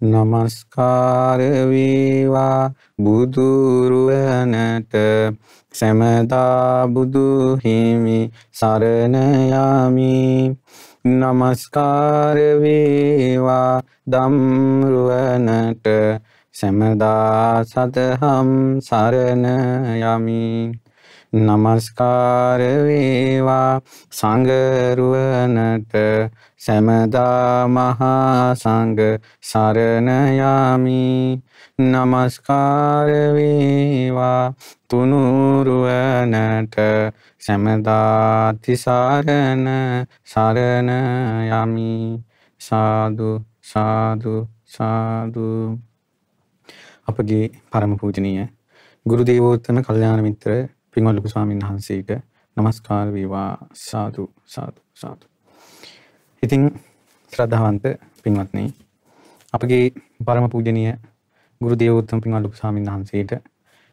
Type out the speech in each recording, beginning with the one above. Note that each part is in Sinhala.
නමස්කාර වේවා බුදුරුවනට. සැමදා බුදු හිමි සරණ යමි. නමස්කාර වේවා ධම්රුවනට. සැමදා සතහම් සරණ යමි. නමස්කාර වේවා සංගරුවනට සැමදා මහා සංඝ සරණ යමි නමස්කාර වේවා තුනුරුවනට සැමදා තිසරණ සරණ යමි සාදු සාදු සාදු අපගේ පරම පූජනීය ගුරු දේවෝත්තම කල්යාණ මිත්‍ර පින්වත් ලොකු ස්වාමීන් වහන්සේට নমස්කාර වේවා සාදු සාදු සාදු. ඉතින් ශ්‍රද්ධාවන්ත පින්වත්නි අපගේ පරම පූජනීය ගුරු දේවෝත්තම පින්වත් ලොකු ස්වාමීන් වහන්සේට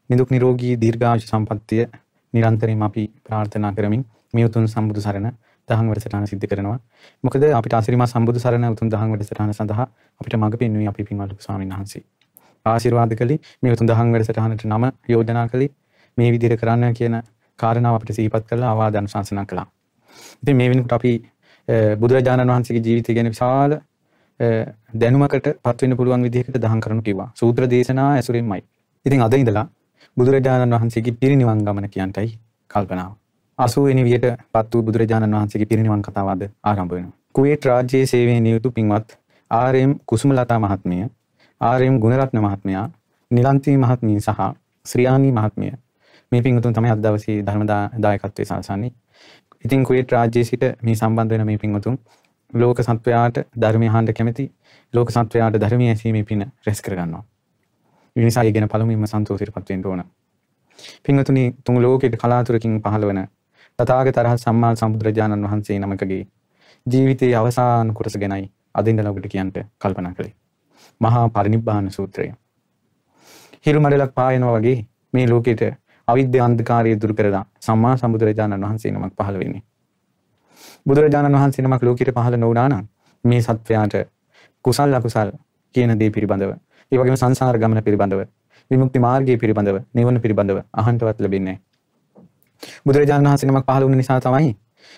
නිදුක් නිරෝගී දීර්ඝායුෂ සම්පන්නිය නිරන්තරයෙන් අපි ප්‍රාර්ථනා කරමින් මේ උතුම් සම්බුදු සරණ දහම් වැඩසටහන සිද්ධ කරනවා. මොකද අපිට අසිරිමත් සම්බුදු සරණ උතුම් දහම් වැඩසටහන සඳහා අපිට මඟ පෙන්වුවේ අපි පින්වත් ලොකු ස්වාමීන් වහන්සේ. ආශිර්වාද කළේ මේ උතුම් දහම් වැඩසටහනට නම යෝජනා කළේ මේ විදිහට කරන්න කියන කාරණාව අපිට සිහිපත් කරලා ආවාද අනුශාසනා කළා. ඉතින් මේ වෙනකොට අපි බුදුරජාණන් වහන්සේගේ ජීවිතය ගැන විශාල දැනුමකට පත් වෙන්න පුළුවන් විදිහකට දහම් කරනු කිව්වා. සූත්‍ර දේශනා ඇසුරින්මයි. ඉතින් අද ඉඳලා බුදුරජාණන් වහන්සේගේ පිරිනිවන් ගමන කියන්ටයි කල්පනාව. 80 වෙනි වියට පත් වූ බුදුරජාණන් වහන්සේගේ පිරිනිවන් කතාව අද ආරම්භ වෙනවා. කුවේට් රාජ්‍යයේ සේවයේ නියුතු පින්වත් ආර්.එම්. කුසුමලතා මහත්මිය, ආර්.එම්. ගුණරත්න මහත්මයා, නිලන්ති මහත්මිය සහ ශ්‍රියානි මහත්මිය මේ පින්වතුන් තමයි අද දවසේ ධර්ම දායකත්වයේ සලසන්නේ. ඉතින් කුවේට් රාජ්‍යයේ සිට මේ සම්බන්ධ වෙන මේ පින්වතුන් ලෝක සත්වයාට ධර්මය අහන්න කැමති ලෝක සත්වයාට ධර්මය ඇසීමේ පින රැස් කරගන්නවා. ඒ නිසා ඒ ගැන පළමුවෙන්ම සන්තෝෂයටපත් වෙන්න ඕන. පින්වතුනි තුන් ලෝකෙට කලාතුරකින් පහළ වන තථාගත අරහත් සම්මා සම්බුදුරජාණන් වහන්සේ නමකගේ ජීවිතයේ අවසාන කොටස ගැනයි අද ඉඳලා ඔබට කියන්න කල්පනා කළේ. මහා පරිනිබ්බාන සූත්‍රය. හිරු මඩලක් පායනවා වගේ මේ ලෝකෙට අවිද්‍ය අන්ධකාරය දුරු කරලා සම්මා සම්බුදුරජාණන් වහන්සේ නමක් පහළ වෙන්නේ. බුදුරජාණන් වහන්සේ නමක් ලෝකෙට පහළ නොවුණා නම් මේ සත්වයාට කුසල් අකුසල් කියන දේ පිළිබඳව, ඒ වගේම සංසාර ගමන පිළිබඳව, විමුක්ති මාර්ගය පිළිබඳව, නිවන පිළිබඳව අහන්නවත් ලැබෙන්නේ නැහැ. බුදුරජාණන් වහන්සේ නමක් පහළ වුණ නිසා තමයි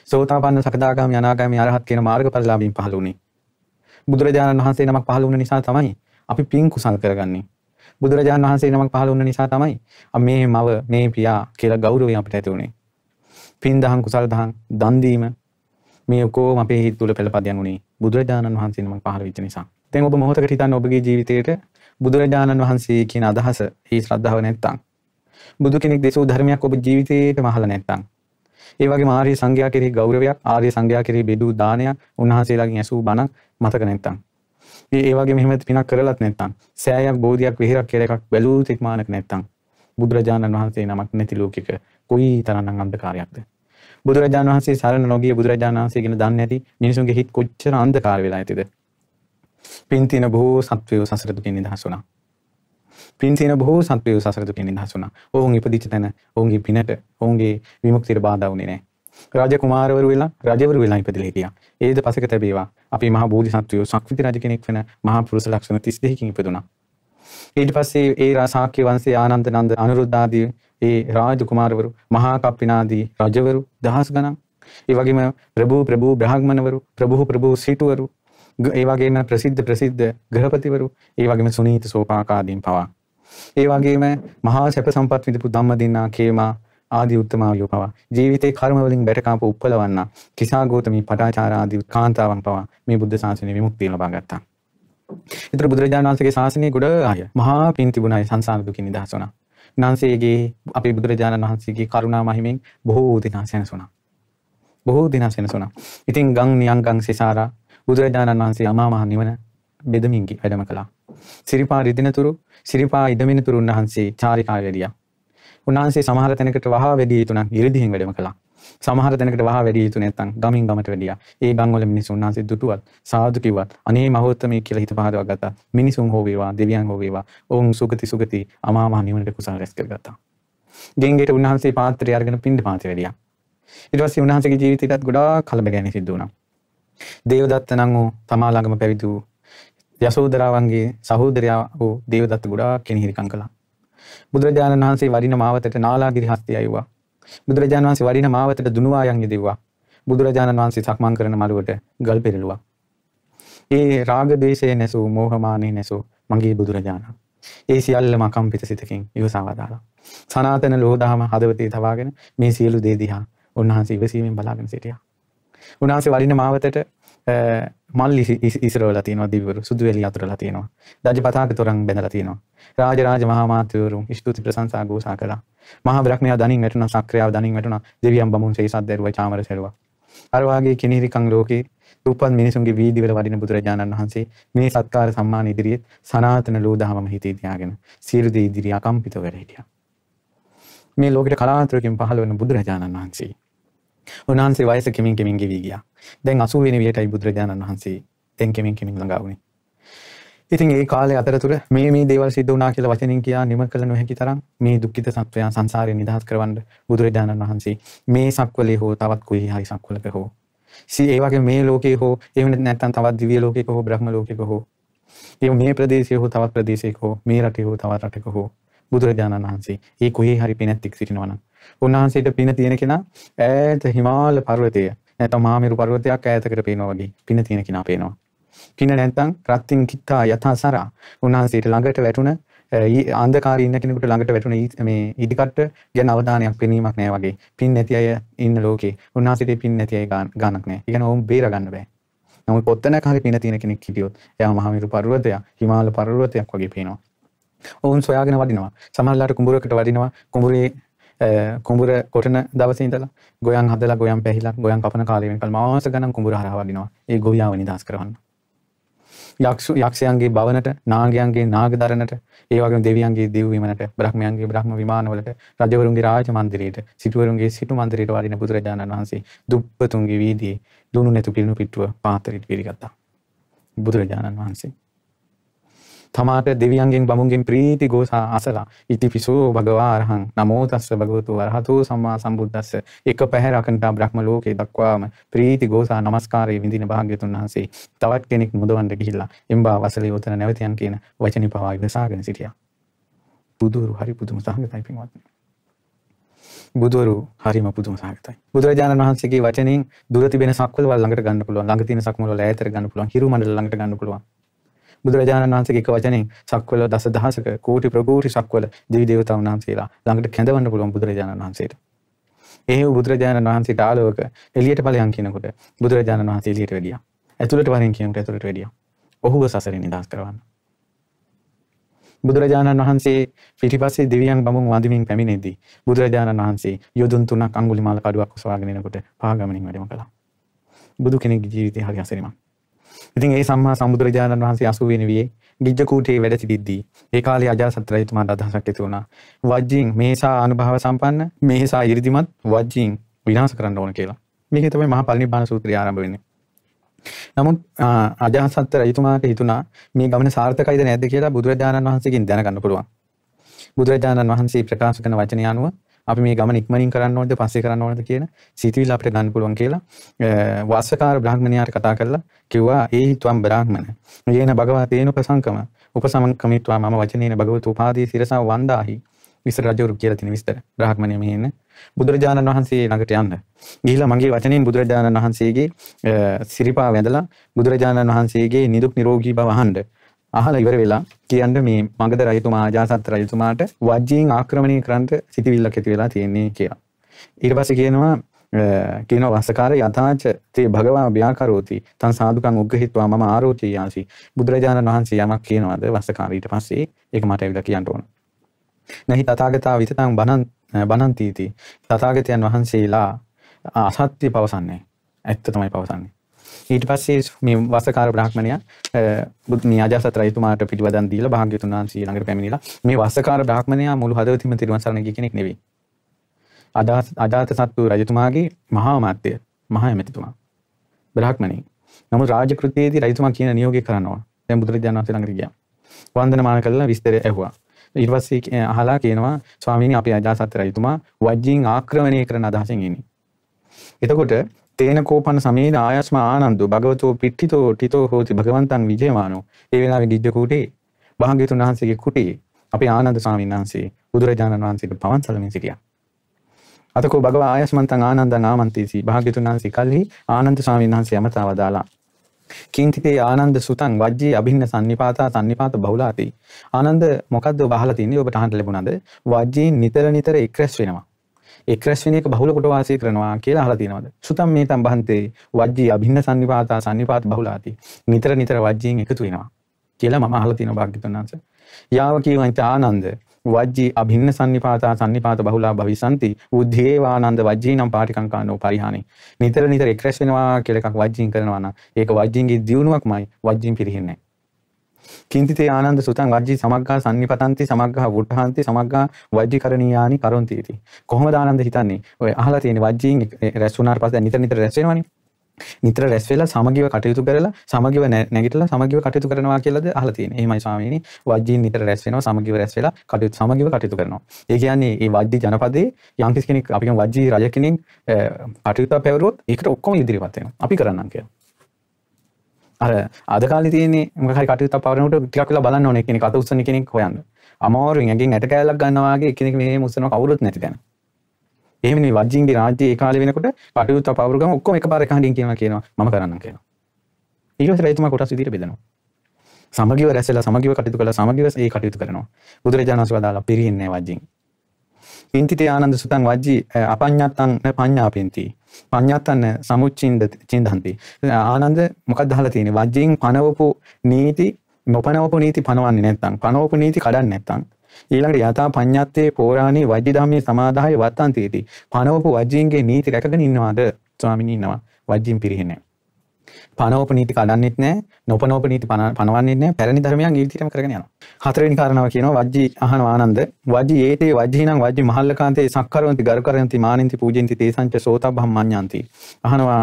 සෝතාපන්න සකදාගාමි අනාගාමි අරහත් කියන මාර්ගඵලලාභීන් පහළ වුණේ. බුදුරජාණන් වහන්සේ නමක් පහළ වුණ නිසා තමයි අපි පින් කුසල් කරගන්නේ. බුදුරජාණන් වහන්සේ නමක් පහළ වුණ නිසා තමයි මේ මව මේ පියා කියලා ගෞරවය අපිට ඇති වුණේ. පින් දහම් කුසල් දහම් දන් දීම මේ ඔක්කොම අපේ හිත තුළ පෙළපදියම් වුණේ බුදුරජාණන් වහන්සේ නමක් පහළ වෙච්ච නිසා. දැන් ඔබ මොහොතකට හිතන්න ඔබගේ ජීවිතේට බුදුරජාණන් වහන්සේ කියන අදහස, ඒ ශ්‍රද්ධාව නැත්තම් බුදු කෙනෙක් දේශෝ ධර්මයක් ඔබ ජීවිතේට මහල නැත්තම් ඒ වගේ ආර්ය සංඝයා කෙරෙහි ගෞරවයක් ආර්ය සංඝයා කෙරෙහි බෙදූ දානයක් උන්වහන්සේලාගෙන් ඇසූ බණක් මතක නැත්තම් ඒ වගේ මෙහෙම පිනක් කරලත් නැත්තම් සෑයක් බෝධියක් විහිරක් කියලා එකක් බැලූ තික්මානක නැත්තම් බුදුරජාණන් වහන්සේ නමක් නැති ලෝකික කොයි තරම්නම් අන්ධකාරයක්ද? බුදුරජාණන් වහන්සේ සරණ නොගිය බුදුරජාණන් වහන්සේ ගැන දන්නේ නැති මිනිසුන්ගේ හිත කොච්චර අන්ධකාර වෙලා ඇතිද? පින් තියෙන බොහෝ සත්වයෝ සසර දුකින් නිදහස් වුණා. පින් තියෙන බොහෝ සත්වයෝ සසර දුකින් නිදහස් වුණා. ඔවුන් ඉපදිච්ච තැන ඔවුන්ගේ පිනට ඔවුන්ගේ විමුක්තියට බාධා වුණේ නැහැ. රාජ කුමාරවරු වෙලා රජවරු වෙලා ඉපදලා හිටියා. ඒද පසක තැබේවා. අපි මහා බෝධිසත්වයෝ සක්විති රජ කෙනෙක් වෙන මහා පුරුෂ ලක්ෂණ 32කින් ඉපදුනා. ඊට පස්සේ ඒ රාසාක්‍ය වංශයේ ආනන්ද නන්ද අනුරුද්ධ ආදී ඒ රාජ කුමාරවරු මහා කප්පිනාදී රජවරු දහස් ගණන් ඒ වගේම ප්‍රභූ ප්‍රභූ බ්‍රාහ්මණවරු ප්‍රභූ ප්‍රභූ සිටුවරු ඒ වගේම ප්‍රසිද්ධ ප්‍රසිද්ධ ගෘහපතිවරු ඒ වගේම සුනීත සෝපාකාදීන් පවා ඒ වගේම මහා සැප සම්පත් විඳපු ධම්මදින්නා කේමා ආදී උත්තමාවියෝ පවා ජීවිතේ කර්ම වලින් බැටකාප උප්පලවන්න කිසා ගෞතමී පටාචාර ආදී කාන්තාවන් පවා මේ බුද්ධ ශාසනය විමුක්තිය ලබා ගත්තා. ඒතර බුදුරජාණන් වහන්සේගේ ශාසනය ගොඩ අය මහා පින් තිබුණයි සංසාර දුකින් නිදහස් වුණා. උන්වහන්සේගේ අපේ බුදුරජාණන් වහන්සේගේ කරුණා මහිමෙන් බොහෝ දෙනා සැනසුණා. බොහෝ දෙනා සැනසුණා. ඉතින් ගම් නියංගම් සිසාරා බුදුරජාණන් වහන්සේ අමා මහ නිවන බෙදමින් වැඩම කළා. සිරිපා රිදිනතුරු සිරිපා ඉදමිනතුරු උන්වහන්සේ චාරිකාව වැඩියා. උන්වහන්සේ සමහර තැනකට වහා වැඩිය යුතු නම් ඉරිදිහෙන් වැඩම කළා. සමහර තැනකට වහා වැඩිය යුතු නැත්නම් ගමින් ගමට වැඩියා. ඒ ගම්වල මිනිස්සුන් උන්වහන්සේ දුටුවත් සාදු කිව්වත් අනේ මහෝත්තමී කියලා හිත පහදවා ගත්තා. මිනිසුන් හෝ වේවා දෙවියන් හෝ වේවා ඔවුන් සුගති සුගති අමා මහ නිවනට කුසල රැස් කරගත්තා. ගෙන්ගෙට උන්වහන්සේ පාත්‍රය අරගෙන පින්ඩ පාතේ වැඩියා. ඊට පස්සේ උන්වහන්සේගේ ජීවිතයටත් ගොඩාක් කලබගෑනි සිද්ධ වුණා. දේවදත්ත නම් වූ තමා ළඟම පැවිදි වූ යසෝදරාවන්ගේ සහෝදරයා වූ දේවදත්ත ගොඩාක් කෙනෙහිරිකම් කළා. බුදුරජාණන් වහන්සේ වඩින මාවතට නාලාගිරි හස්තිය අයුවා. බුදුරජාණන් වහන්සේ වඩින මාවතට දුනුවායන් යෙදෙව්වා. බුදුරජාණන් වහන්සේ සක්මන් කරන මළුවට ගල් පෙරළුවා. ඒ රාග දේශය නැසූ මෝහමානය නැසූ මගේ බුදුරජාණන්. ඒ සියල්ලම අකම්පිත සිතකින් ඉවසාවදාලා. සනාතන ලෝදාම හදවතේ තවාගෙන මේ සියලු දේ දිහා උන්වහන්සේ ඉවසීමෙන් බලාගෙන සිටියා. උන්වහන්සේ වඩින මාවතට මල් ඉස්රවල තියෙනවා දිවරු සුදු වෙලි අතුරලා තියෙනවා. දජ පතාක තොරන් බැඳලා තියෙනවා. රාජ රාජ මහා මාත්‍යවරුන් ස්තුති ප්‍රශංසා ගෝසා කළා. මහා බ්‍රහ්මයා දනින් වැටුණා සක්‍රියාව දනින් වැටුණා. දෙවියන් බමුන් සේසත් දැරුවා චාමර සැරුවා. අර වාගේ කෙනෙහිරිකම් ලෝකේ රූපත් මිනිසුන්ගේ වීදිවල වඩින බුදුරජාණන් වහන්සේ මේ සත්කාර සම්මාන ඉදිරියේ සනාතන ලෝ දහමම හිතේ තියාගෙන සියලු දේ ඉදිරිය අකම්පිත වැඩ හිටියා. මේ ලෝකෙට කලාතුරකින් පහළ වෙන බුදුරජාණන් වහන්සේ. උන්වහන්සේ වයස කෙමින් කෙමින් ගෙවී ගියා. දැන් 80 වෙනි වියටයි බුදුරජාණන් වහන්සේ දැන් කෙමින් කෙමින් ළඟා වුණේ. ඉතින් ඒ කාලේ අතරතුර මේ මේ දේවල් සිද්ධ වුණා කියලා වචනින් කියා නිම කළ නොහැකි තරම් මේ දුක්ඛිත සත්වයන් සංසාරයෙන් නිදහස් කරවන්න බුදුරජාණන් වහන්සේ මේ සක්වලේ හෝ තවත් කුයි හරි සක්වලක හෝ සී ඒ වගේ මේ ලෝකේ හෝ එහෙම නැත්නම් තවත් දිව්‍ය ලෝකයක හෝ බ්‍රහ්ම ලෝකයක හෝ ඒ මේ ප්‍රදේශයේ හෝ තවත් ප්‍රදේශයක හෝ මේ රටේ හෝ තවත් රටක හෝ බුදුරජාණන් වහන්සේ ඒ කොහේ හරි පිනක් එක් සිටිනවා නම් උන්වහන්සේට පින තියෙන කෙනා ඈත හිමාල පර්වතය නැත්නම් මහමෙරු පර්වතයක් ඈතකට පේනවා වගේ පින තියෙන කෙනා පේනවා පින නැත්තම් රත්තින් කිත්තා යථා සරා උන්වහන්සේට ළඟට වැටුණ අන්ධකාරී ඉන්න කෙනෙකුට ළඟට වැටුණ මේ ඉදිකට්ට ගැන අවධානයක් පෙනීමක් නෑ වගේ පින් නැති අය ඉන්න ලෝකේ උන්වහන්සේට පින් නැති අය ගානක් නෑ. ඒ කියන්නේ ඔවුන් බේර ගන්න බෑ. නමුත් පොත්තනක හරි පින තියෙන කෙනෙක් හිටියොත් එයා මහමෙරු පර්වතයක් හිමාල පර්වතයක් වගේ පේනවා. ඔවුන් සොයාගෙන වඩිනවා. සමහරලාට කුඹුරකට වඩිනවා. කුඹුරේ කුඹුර කොටන දවසේ ඉඳලා ගොයන් හදලා ගොයන් පැහිලා ගොයන් කපන කාලේ වෙනකල් මාස ගණන් කුඹුර හරහා වඩිනවා. ඒ ගොවියාව නිදහස් කරවන්න. යක්ෂ යක්ෂයන්ගේ භවනට නාගයන්ගේ නාගදරනට ඒ වගේම දෙවියන්ගේ දිව් විමනට බ්‍රහ්මයන්ගේ බ්‍රහ්ම විමානවලට රජවරුන්ගේ රාජ මන්දිරයට සිටුවරුන්ගේ සිටු මන්දිරයට වඩින බුදුරජාණන් වහන්සේ දුප්පතුන්ගේ වීදියේ දුනු නැතු පිළිණු පිටුව පාත්‍රයට පිළිගත්තා බුදුරජාණන් වහන්සේ තමාට දෙවියන්ගෙන් බමුන්ගෙන් ප්‍රීති ගෝසා අසලා ඉතිපිසෝ භගවා අරහං නමෝ තස්ස භගවතු වරහතෝ සම්මා සම්බුද්දස්ස එක පැහැර අකණ්ඩා බ්‍රහ්ම ලෝකේ දක්වාම ප්‍රීති ගෝසා නමස්කාරයේ විඳින භාග්‍යතුන් වහන්සේ තවත් කෙනෙක් මුදවන්න ගිහිල්ලා එම්බා වසලේ උතන නැවතියන් කියන වචනේ පවා ඉවසාගෙන සිටියා. බුදුරු හරි පුදුම සහගතයි පින්වත්නි. බුදුවරු හරිම පුදුම සහගතයි. බුදුරජාණන් වහන්සේගේ වචනෙන් දුර තිබෙන සක්වල ළඟට ගන්න පුළුවන්. ළඟ තියෙන සක්වල වල ඈතට ගන්න පුළුවන්. හිරු මණ්ඩල ළඟට ගන්න පුළුවන්. බුදුරජාණන් වහන්සේගේ එක වචනෙන් සක්වල දස දහසක කෝටි ප්‍රකෝටි සක්වල දිවි දේවතාවුන් වහන්සේලා ළඟට කැඳවන්න පුළුවන් බුදුරජාණන් වහන්සේට. ඒ බුදුරජාණන් වහන්සේට ආලෝක එළියට ඵලයන් කියනකොට බුදුරජාණන් වහන්සේ එළියට වැඩියා. ඇතුළට වරින් කියනකොට ඇතුළට වැඩියා. ඔහුව සසරෙන් නිදහස් කරවන්න. බුදුරජාණන් වහන්සේ පිටිපස්සේ දෙවියන් බමුණු වඳිමින් පැමිණෙද්දී බුදුරජාණන් වහන්සේ යොදුන් තුනක් අඟුලිමාල කඩුවක් ඔසවාගෙන එනකොට පාගමනින් වැඩම කළා. බුදු කෙනෙක්ගේ ජීවිතය හරි අසිරිමත්. ඉතින් ඒ සම්මා සම්බුදුරජාණන් වහන්සේ අසු වෙන වියේ ගිජ්ජකූටේ වැඩ සිටිද්දී ඒ කාලේ අජාසත් රජතුමාට අදහසක් ඇති වුණා. වජ්ජින් මේසා අනුභව සම්පන්න මේසා 이르දිමත් වජ්ජින් විනාශ කරන්න ඕන කියලා. මේක තමයි මහා පරිනිබ්බාන සූත්‍රය ආරම්භ වෙන්නේ. නමුත් අජාසත් රජතුමාට හිතුණා මේ ගමන සාර්ථකයිද නැද්ද කියලා බුදුරජාණන් වහන්සේගෙන් දැනගන්න පුළුවන්. බුදුරජාණන් වහන්සේ ප්‍රකාශ කරන වචනය අනුව අපි මේ ගමන ඉක්මනින් කරන්න ඕනද පස්සේ කරන්න ඕනද කියන සිතුවිල්ල අපිට ගන්න පුළුවන් කියලා වාසකාර බ්‍රාහ්මණයාට කතා කරලා කිව්වා ඒ ත්වම් බ්‍රාහ්මණ. යේන භගවා තේන උපසංකම උපසමංකමිත්වා මම වචනේන භගවතු උපාදී සිරසා වන්දාහි විස්තර රජවරු කියලා තියෙන විස්තර. බ්‍රාහ්මණය මෙහෙන්න බුදුරජාණන් වහන්සේ ළඟට යන්න. ගිහිලා මගේ වචනෙන් බුදුරජාණන් වහන්සේගේ සිරිපා වැඳලා බුදුරජාණන් වහන්සේගේ නිදුක් නිරෝගී බව අහන්න. අහලා ඉවර වෙලා කියන්න මේ මගධ රජතුමා අජාසත් රජතුමාට වජ්ජීන් ආක්‍රමණය කරන්න සිටිවිල්ලක් ඇති වෙලා තියෙන්නේ කියලා. ඊට පස්සේ කියනවා කියන වස්සකාර යථාච තේ භගවා ව්‍යාකරෝති තන් සාදුකං උග්ගහිත්වා මම ආරෝචී යාසි බුදුරජාණන් වහන්සේ යමක් කියනවාද වස්සකාර ඊට පස්සේ ඒක මට ඇවිල්ලා කියන්න ඕන. නැහි තථාගතා විතතං බණන් බණන්තිති තථාගතයන් වහන්සේලා අසත්‍ය පවසන්නේ ඇත්ත තමයි පවසන්නේ. ඊට පස්සේ මේ වසකාර බ්‍රාහ්මණයා මේ අජාසත් රජතුමාට පිටිවදන් දීලා භාග්‍යතුන් වහන්සේ ළඟට පැමිණිලා මේ වසකාර බ්‍රාහ්මණයා මුළු හදවතින්ම තිරුවන් සරණ ගිය කෙනෙක් නෙවෙයි. අදාත අජාත සත්තු රජතුමාගේ මහා මාත්‍ය මහා ඇමතිතුමා. බ්‍රාහ්මණෙක්. නමුත් රාජකෘතියේදී රජතුමා කියන නියෝගය කරන්න ඕන. දැන් බුදුරජාණන් වහන්සේ ළඟට ගියා. වන්දනමාන කළා විස්තරය ඇහුවා. ඊට පස්සේ අහලා කියනවා ස්වාමීනි අපි අජාසත් රජතුමා වජ්ජින් ආක්‍රමණය කරන අදහසින් ඉන්නේ. එතකොට තේන කෝපන සමේන ආයස්ම ආනන්දු භගවතෝ පිට්ඨිතෝ ටිතෝ හෝති භගවන්තන් විජයමානෝ ඒ වෙලාවේ ගිජ්ජ කුටේ භාග්‍යතුන් වහන්සේගේ කුටේ අපේ ආනන්ද ස්වාමීන් වහන්සේ බුදුරජාණන් වහන්සේට පවන් සලමින් සිටියා. අතකෝ භගව ආයස්මන්තං ආනන්දං ආමන්තේසි භාග්‍යතුන් වහන්සේ කල්හි ආනන්ද ස්වාමීන් වහන්සේ යමතා වදාලා කින්තිතේ ආනන්ද සුතන් වජ්ජී අභින්න සන්නිපාතා සන්නිපාත බහුලාති. ආනන්ද මොකද්ද බහලා තින්නේ? ඔබට අහන්න ලැබුණාද? වජ්ජීන් නිතර නිතර එක්රැස් වෙනවා. එක්රැස් වෙන එක බහුල කොට වාසය කරනවා කියලා අහලා තියෙනවද? සුතම් මේ තම් බහන්තේ වජ්ජී අභින්න සන්නිපාතා සන්නිපාත බහුලාති නිතර නිතර වජ්ජීන් එකතු වෙනවා කියලා මම අහලා තියෙනවා භාග්‍යතුන් වහන්සේ. යාව කියවන්ත ආනන්ද වජ්ජී අභින්න සන්නිපාතා සන්නිපාත බහුලා භවිසන්ති. උද්ධේවානන්ද වජ්ජීනම් පාටිකංකානෝ පරිහානි. නිතර නිතර එක්රැස් වෙනවා කියලා එකක් වජ්ජීන් කරනවා නම් ඒක වජ්ජීන්ගේ දියුණුවක්මයි වජ්ජීන් පිරිහෙන්නේ. කින්තිතේ ආනන්ද සුතං වජ්ජී සමග්ගා සන්නිපතන්ති සමග්ගා වුට්ඨහන්ති සමග්ගා වජ්ජී කරණීයානි කරොන්ති इति කොහොමද ආනන්ද හිතන්නේ ඔය අහලා තියෙන වජ්ජීන් රැස් වුණාට පස්සේ නිතර නිතර රැස් වෙනවනේ නිතර රැස් වෙලා සමගිව කටයුතු කරලා සමගිව නැගිටලා සමගිව කටයුතු කරනවා කියලාද අහලා තියෙන්නේ. එහෙමයි ස්වාමීනි. වජ්ජීන් නිතර රැස් වෙනවා සමගිව රැස් වෙලා කටයුතු සමගිව කටයුතු කරනවා. ඒ කියන්නේ මේ වජ්ජී ජනපදයේ යම් කෙනෙක් අපි කියමු වජ්ජී රජ කෙනෙක් කටයුතු පැවරුවොත් ඒකට ඔක්කොම ඉදිරියපත් වෙනවා. අපි කරන්නම් කියලා. අර අද කාලේ තියෙන්නේ මොකක් හරි කටයුත්තක් පවරනකොට ටිකක් වෙලා බලන්න ඕනේ කෙනෙක් අත උස්සන කෙනෙක් හොයන්න. අමාරුවෙන් ඇඟෙන් ඇට කෑල්ලක් ගන්නවා වගේ එක්කෙනෙක් මේ මුස්සනවා කවුරුත් නැති තැන. එහෙමනේ වජ්ජින්ගේ රාජ්‍යයේ ඒ කාලේ වෙනකොට කටයුතු පවරු ගම ඔක්කොම එකපාර එක හඬින් කියනවා කියනවා මම කරන්නම් කියනවා. ඊට පස්සේ රජතුමා කොටස් විදිහට බෙදනවා. සමගිව රැසලා සමගිව කටයුතු කළා සමගිව ඒ කටයුතු කරනවා. බුදුරජාණන් වහන්සේ වදාලා පිරිහින්නේ වජ්ජින්. පින්තිතේ ආනන්ද සුතං වජ්ජි අපඤ්ඤත්තං පඤ්ඤාපෙන්ති. පඤ්ඤත්තං සමුච්චින්ද චින්දන්ති. ආනන්ද මොකක්ද අහලා තියෙන්නේ? වජ්ජින් පනවපු නීති නොපනවපු නීති පනවන්නේ නැත්නම් පනවපු නීති කඩන්නේ නැත්නම් ඊළඟට යථා පඤ්ඤත්තේ පෝරාණී වජ්ජි ධම්මේ සමාදාය වත්තන්තේති. පනවපු වජ්ජීන්ගේ නීති රැකගෙන ඉන්නවාද? ස්වාමිනී ඉන්නවා. වජ්ජීන් පිරිහෙන්නේ. පනවපු නීති කඩන්නෙත් නැහැ. නොපනවපු නීති පනවන්නෙත් නැහැ. පැරණි ධර්මයන් ඊටිටම කරගෙන යනවා. හතරවෙනි කාරණාව කියනවා වජ්ජි අහනවා ආනන්ද. වජ්ජි ඒතේ වජ්ජිනම් වජ්ජි මහල්ලකාන්තේ සක්කරවන්ති ගරුකරන්ති මානින්ති පූජෙන්ති තේසංච සෝතබ්බම් මඤ්ඤන්ති. අහනවා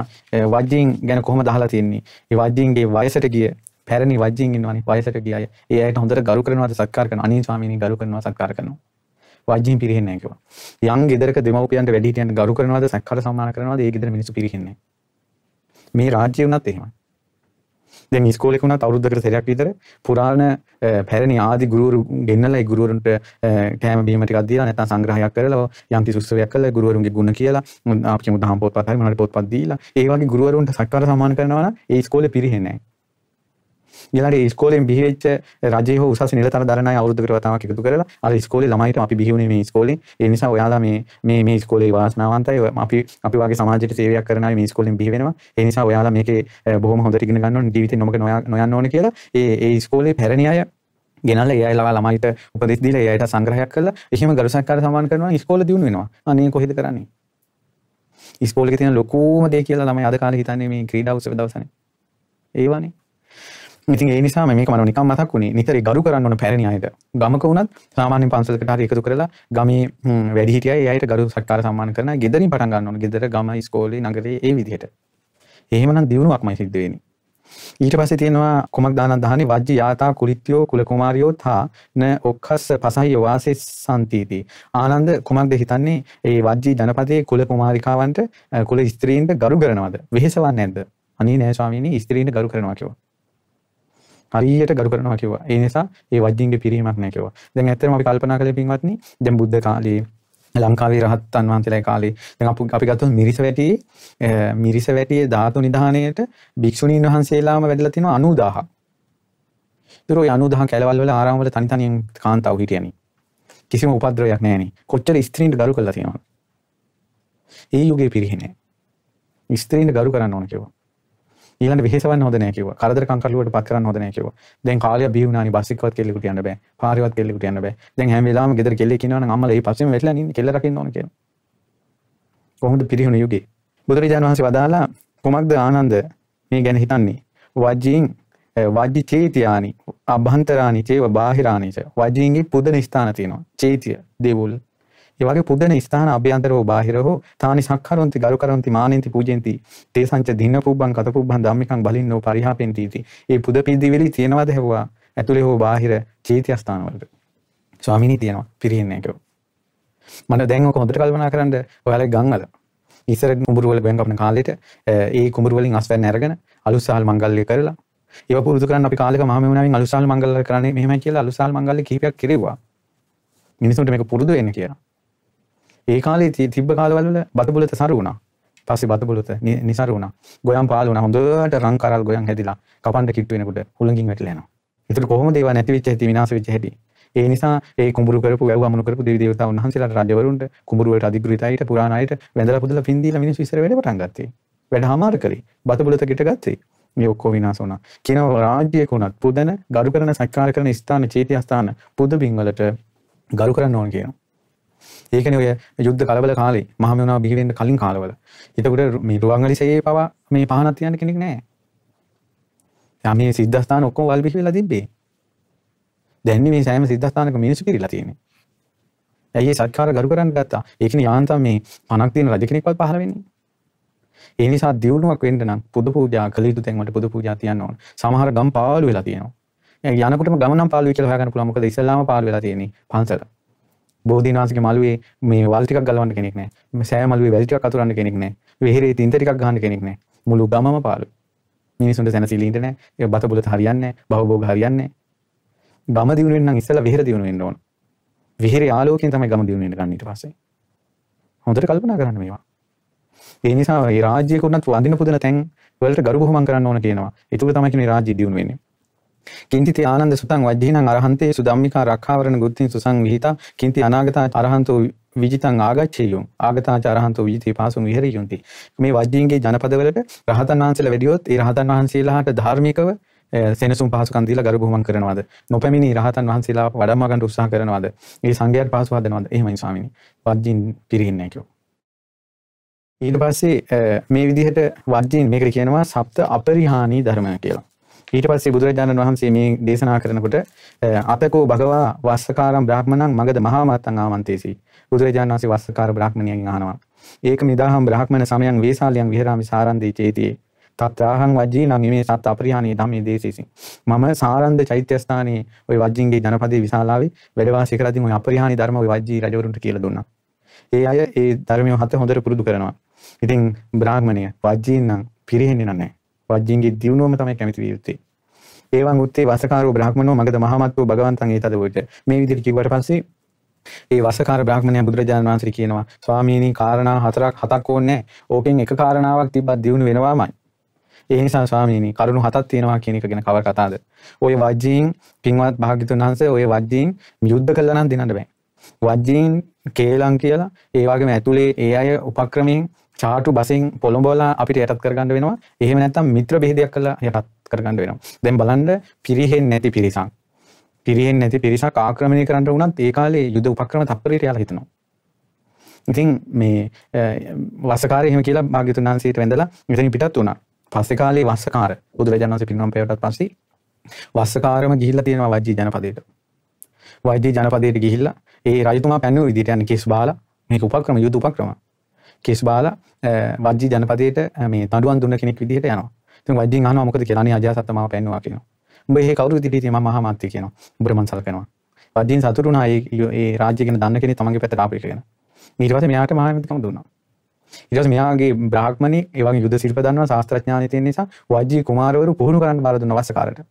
වජ්ජීන් ගැන කොහොමද අහලා තින්නේ? ඒ වජ්ජීන්ගේ වයසට ගිය පැරණි වජ්ජින් ඉන්නවනේ වයසට ගිය අය. ඒ අයට හොඳට ගරු කරනවාද සත්කාර කරනවා. අනේ ස්වාමීනි ගරු කරනවා සත්කාර කරනවා. වජ්ජින් පිරෙන්නේ නැහැ කිව්වා. යම් ගෙදරක දෙමව්පියන්ට වැඩිහිටියන්ට ගරු කරනවාද සත්කාර සම්මාන කරනවාද ඒ ගෙදර මිනිස්සු පිරෙන්නේ මේ රාජ්‍ය වුණත් එහෙමයි. දැන් ඉස්කෝලේ වුණත් අවුරුද්දකට සැරයක් විතර පුරාණ පැරණි ආදි ගුරුවරු ගෙන්නලා ඒ ගුරුවරුන්ට කෑම බීම ටිකක් දීලා නැත්නම් සංග්‍රහයක් කරලා යම් කිසි උත්සවයක් කරලා ගුරුවරුන්ගේ ගුණ කියලා අපි කියමු දහම් පොත්පත් හරි මොනවාරි පොත්පත් දීලා ඒ වගේ ගුරුවරුන්ට සත්කාර සම්මාන කරනවා නම් ඒ ඉස්කෝලේ පිරෙන්නේ නැහැ. ඊළඟට ඉස්කෝලෙන් බිහිවෙච්ච රජයේ හෝ උසස් නිලතර දරන අය අවුරුද්දකට වතාවක් එකතු කරලා අර ඉස්කෝලේ ළමයිට අපි බිහි වුණේ මේ ඉස්කෝලේ. ඒ නිසා ඔයාලා මේ මේ මේ ඉස්කෝලේ වාසනාවන්තයි. අපි අපි වගේ සමාජයට සේවයක් කරන අය මේ ඉස්කෝලෙන් බිහි වෙනවා. ඒ නිසා ඔයාලා මේකේ බොහොම හොඳට ඉගෙන ගන්න ඕනේ. ජීවිතේ නොමක නොයන්න ඕනේ කියලා. ඒ ඒ ඉස්කෝලේ පැරණි අය ගෙනල්ලා ඒ අයලා ළමයිට උපදෙස් දීලා ඒ අයට සංග්‍රහයක් කරලා එහෙම ගරු සත්කාර සම්මාන කරනවා ඉස්කෝලේ දියුණු වෙනවා. අනේ කොහෙද කරන්නේ? ඉස්කෝලේ තියෙන ලොකුම දේ කියලා ළමයි අද කාලේ හිතන්නේ මේ ක්‍රීඩා උත්සව දවසනේ. ඒවනේ. ඉතින් ඒ නිසා මේක මට නිකන් මතක් වුණේ. නිතර ගරු කරන්න ඕන පැරණි අයට. ගමක වුණත් සාමාන්‍ය පන්සලකට හරි එකතු කරලා ගමේ වැඩිහිටියයි ඒ අයට ගරු සත්කාර සම්මාන කරන ගෙදරින් පටන් ගන්න ඕන. ගෙදර ගම ඉස්කෝලේ නගරේ ඒ විදිහට. එහෙමනම් දියුණුවක්මයි සිද්ධ වෙන්නේ. ඊට පස්සේ තියෙනවා කුමක් දානක් දහනේ වජ්ජි යාතා කුලිත්‍යෝ කුල කුමාරියෝ තා න ඔක්ඛස්ස පසහය වාසේ සම්තිති ආනන්ද කුමක්ද හිතන්නේ? ඒ වජ්ජි ජනපදයේ කුල කුමාරිකාවන්ට කුල ස්ත්‍රීන්ට ගරු කරනවද? වෙහෙසවන්නේ නැද්ද? අනේ නෑ ස්වාමීනි ස්ත්‍රීන්ට ගරු කරනවා කිව්වා. හරියට ගරු කරනවා කිව්වා. ඒ නිසා ඒ වජ්ජින්ගේ පිරීමක් නැහැ කිව්වා. දැන් ඇත්තටම අපි කල්පනා කළේ පින්වත්නි දැන් බුද්ධ කාලේ ලංකාවේ රහත්තන් වහන්සේලා කාලේ දැන් අපි ගත්තොත් මිරිස වැටියේ මිරිස වැටියේ ධාතු නිධානයේට භික්ෂුණීන් වහන්සේලාම වැඩලා තිනවා 90000ක්. ඒතර ඔය 90000 කැලවල් වල ආරාම වල තනි තනියෙන් කාන්තාව හිටියනේ. කිසිම උපද්‍රවයක් නැහෙනේ. කොච්චර ස්ත්‍රීන්ට ගරු කළා තියෙනවද? ඒ යුගයේ පිරිහිනේ. ස්ත්‍රීන්ට ගරු කරන්න ඕන කිව්වා. ඊළඟ වෙහෙසවන්න හොඳ නැහැ කිව්වා. කරදර කංකරුවට පත් කරන්න හොඳ නැහැ කිව්වා. දැන් කාලය බිහි වුණානි බස් එකවත් කෙල්ලෙකුට යන්න බෑ. පාරේවත් කෙල්ලෙකුට යන්න බෑ. දැන් හැම වෙලාවෙම ගෙදර කෙල්ලෙක් ඉන්නවනම් අම්මලා ඒ පස්සෙම වැටලා ඉන්නේ කෙල්ල රකින්න ඕන කියනවා. කොහොමද පිරිහුණු යුගේ? බුදුරජාණන් වහන්සේ වදාලා කොමක්ද ආනන්ද මේ ගැන හිතන්නේ? වජ්ජීන් වජ්ජි චේතියානි අභ්‍යන්තරානි චේව බාහිරානි ච වජ්ජීන්ගේ පුදන ස්ථාන තියෙනවා. චේතිය දේවල් ඒ වගේ පුදන ස්ථාන අභ්‍යන්තර හෝ බාහිර හෝ තානි සක්කරොන්ති ගරු කරොන්ති මානෙන්ති පූජෙන්ති තේසංච දින්න පුබ්බං කත පුබ්බං ධම්මිකං බලින්නෝ පරිහාපෙන්ති ඉති. ඒ පුද පිළිවිලි තියෙනවද හැවුවා? ඇතුලේ හෝ බාහිර චේතිය ස්ථාන වලට. ස්වාමිනී තියෙනවා. පිරියෙන්නේ නැහැ මට දැන් ඔක හොඳට කල්පනා කරන්න ඔයාලගේ ගම් වල ඉස්සර කුඹුරු වල ගොයන් කපන කාලෙට ඒ කුඹුරු වලින් අස්වැන්න අරගෙන අලුස්සහල් මංගල්‍ය කරලා ඒව පුරුදු කරන්න අපි කාලෙක මහමෙවුනාවෙන් අලුස්සහල් මංගල්‍ය කරන්නේ මෙහෙමයි කියලා අලුස්සහල් මංගල්‍ය කිහිපයක් කෙරෙව්වා. මිනිසුන්ට මේක පුරුදු වෙන්න කියලා. ඒ කාලේ තිබ්බ කාලවල වල බතබුලත සරු වුණා පස්සේ බතබුලත නිසරු වුණා ගොයම් පාළු වුණා හොඳට රන් කරල් ගොයන් හැදිලා කපන්න කිට්ටු වෙනකොට හුලඟින් වැටිලා යනවා ඒතර කොහොමද ඒවා නැති වෙච්ච හැටි විනාශ වෙච්ච හැටි ඒ නිසා ඒ කුඹුරු කරපු වැව් අමනු කරපු දෙවි දේවතාවුන් වහන්සේලාට රජවරුන්ට කුඹුරු වලට අධිකෘත අයට පුරාණ අයට වැඳලා පුදලා පින් දීලා මිනිස්සු ඉස්සර වැඩ පටන් ගත්තේ. වැඩ හමාර කරේ. බතබුලත ගෙට ගත්තේ. මේ ඔක්කොම විනාශ වුණා. කියනවා රාජ්‍යයක උනත් පුදන ගරු කරන සත්කාර කරන ස්ථාන චේතිය ස්ථාන පුද බින් වලට ගරු කරන්න ඕන කියනවා. ඒකනේ ඔය යුද්ධ කලබල කාලේ මහමෙවුනාව බිහි වෙන්න කලින් කාලවල. එතකොට මේ රුවන්වැලිසෑයේ පවා මේ පහනක් තියන්න කෙනෙක් නැහැ. යා මේ සිද්ධාස්ථාන ඔක්කොම වල් බිහි වෙලා තිබ්බේ. දැන් මේ සෑම සිද්ධාස්ථානක මිනිස්සු පිරීලා තියෙන්නේ. ඇයි සත්කාර ගරු කරන්න ගත්තා? ඒකනේ යාන්තම් මේ පණක් තියෙන රජ කෙනෙක්වත් පහළ වෙන්නේ. ඒ නිසා දියුණුවක් වෙන්න නම් පුද පූජා කළ යුතු තැන් වලට පුද පූජා තියන්න ඕන. සමහර ගම් පාළු වෙලා තියෙනවා. යනකොටම ගම නම් පාළුයි කියලා හොයාගන්න පුළුවන්. මොකද ඉස්සල්ලාම පාළු වෙලා තියෙන්නේ පන්සල. බෝධීනාථගේ මළුවේ මේ වල් ටිකක් ගලවන්න කෙනෙක් නැහැ. මේ සෑ මළුවේ වැල් ටිකක් අතුරන්න කෙනෙක් නැහැ. වෙහෙරේ තින්ත ටිකක් ගහන්න කෙනෙක් නැහැ. මුළු ගමම පාළුයි. මිනිසුන්ට සැනසීලි ඉන්න නැහැ. ඒ බත බුලත හරියන්නේ නැහැ. භවභෝග හරියන්නේ නැහැ. ගම දියුණුවෙන් නම් ඉස්සෙල්ලා විහෙර දියුණු වෙන්න ඕන. විහෙරේ ආලෝකයෙන් තමයි ගම දියුණු වෙන්න ගන්න ඊට පස්සේ. හොඳට කල්පනා කරන්න මේවා. ඒ නිසා මේ රාජ්‍යයක උනත් වඳින පුදන තැන් වලට ගරු බුහුමන් කරන්න ඕන කියනවා. ඒක තමයි මේ රාජ්‍ය දියුණු වෙන්නේ. කින්ති ආනන්ද සුතං වජ්ජීනං අරහන්තේ සුදම්මිකා රක්ඛාවරණ ගුත්තින් සුසං විහිතා කින්ති අනාගතා අරහන්තෝ විජිතං ආගච්ඡේයුම් ආගතාච අරහන්තෝ විජිතේ පාසුම් විහෙරියුන්ති මේ වජ්ජීන්ගේ ජනපදවලට රහතන් වහන්සේලා වැඩියොත් ඒ රහතන් වහන්සේලාට ධාර්මිකව සෙනසුම් පහසුකම් දීලා ගරු බුහුමන් කරනවද නොපැමිණි රහතන් වහන්සේලා වඩම්මා ගන්න උත්සාහ කරනවද මේ සංඝයාට පහසු හදනවද එහෙමයි ස්වාමීනි වජ්ජින් පිරිහින්නේ නැහැ ඊට පස්සේ මේ විදිහට වජ්ජින් මේකට කියනවා සප්ත අපරිහානී ධර්ම කියලා. ඊට පස්සේ බුදුරජාණන් වහන්සේ මේ දේශනා කරනකොට අතකෝ භගවා වස්සකාරම් බ්‍රාහ්මණං මගද මහා මත්තං ආමන්තේසි බුදුරජාණන් වහන්සේ වස්සකාර බ්‍රාහ්මණයන් අහනවා ඒක නිදාහම් බ්‍රාහ්මණ සමයන් වේසාලයන් විහෙරාමි සාරන්දී චේතියේ තත්‍රාහං වජ්ජී නම් මේ සත් අපරිහානී ධම්මේ දේශේසි මම සාරන්ද චෛත්‍යස්ථානයේ ওই වජ්ජින්ගේ ජනපදයේ විශාලාවේ වැඩ වාසය කරද්දී ওই අපරිහානී ධර්ම ওই වජ්ජී රජවරුන්ට කියලා දුන්නා. ඒ අය ඒ ධර්මිය හත හොඳට පුරුදු කරනවා. ඉතින් බ්‍රාහ්මණය වජ්ජීන් නම් පිරෙන්නේ නැහැ. වජ්ජින්ගේ දියුණුවම තමයි කැමති විය යුත්තේ. ඒවන් උත්තේ වසකාරෝ බ්‍රාහ්මනෝ මගද මහමත්වෝ භගවන්තං ඒතද වොයිට. මේ විදිහට කිව්වට පස්සේ ඒ වසකාර බ්‍රාහ්මණයා බුදුරජාණන් වහන්සේ කියනවා ස්වාමීනි කාරණා හතරක් හතක් ඕනේ ඕකෙන් එක කාරණාවක් තිබ්බත් දියුණු වෙනවාමයි. ඒ නිසා ස්වාමීනි කරුණු හතක් තියෙනවා කියන එක ගැන කවර කතාවද? ওই වජ්ජීන් පින්වත් භාග්‍යතුන් වහන්සේ ওই වජ්ජීන් යුද්ධ කළා නම් දිනන්න බෑ. වජ්ජීන් කේලම් කියලා ඒ වගේම ඇතුලේ ඒ අය උපක්‍රමයෙන් චාටු බසින් පොළඹවලා අපිට යටත් කරගන්න වෙනවා. එහෙම නැත්නම් මිත්‍ර බෙහෙදයක් කරලා යටත් කරගන්න වෙනවා. දැන් බලන්න පිරිහෙන්නේ නැති පිරිසක්. පිරිහෙන්නේ නැති පිරිසක් ආක්‍රමණය කරන්න වුණත් ඒ කාලේ යුද උපක්‍රම තප්පරයට යාලා හිතනවා. ඉතින් මේ වසකාරය එහෙම කියලා භාග්‍යතුන් වහන්සේට වැඳලා මෙතනින් පිටත් වුණා. පස්සේ කාලේ වස්සකාර බුදුරජාණන් වහන්සේ පිරිනොම් පෑවටත් පස්සේ වස්සකාරම ගිහිල්ලා තියෙනවා වජ්ජී ජනපදයට. වජ්ජී ජනපදයට ගිහිල්ලා ඒ රජතුමා පැන්නුව විදිහට යන්නේ කේස් බාලා මේක උපක්‍රම යුද උපක්‍රම. කේස් බාලා වජ්ජී ජනපදයට මේ තඩුවන් දුන්න කෙනෙක් විදිහට යනවා. ඉතින් වජ්ජීන් අහනවා මොකද කියලා අනේ අජාසත් මාව පැන්නුවා කියනවා. උඹ එහෙ කවුරු විදිහට මම මහා මාත්‍ය කියනවා. උඹට මං සලකනවා. වජ්ජීන් සතුටු වුණා ඒ ඒ රාජ්‍ය ගැන දන්න කෙනෙක් තමන්ගේ පැත්තට ආපු එක ගැන. ඊට පස්සේ මෙයාට මහා මැතිකම දුන්නා. ඉරස් මෙයාගේ බ්‍රහ්මණි ඒවගේ යුද සිල්ප දන්නවා ශාස්ත්‍රඥානය තියෙන නිසා වජ්ජී කුමාරවරු පුහුණු කරන්න බාර දුන්න වස්සකාරට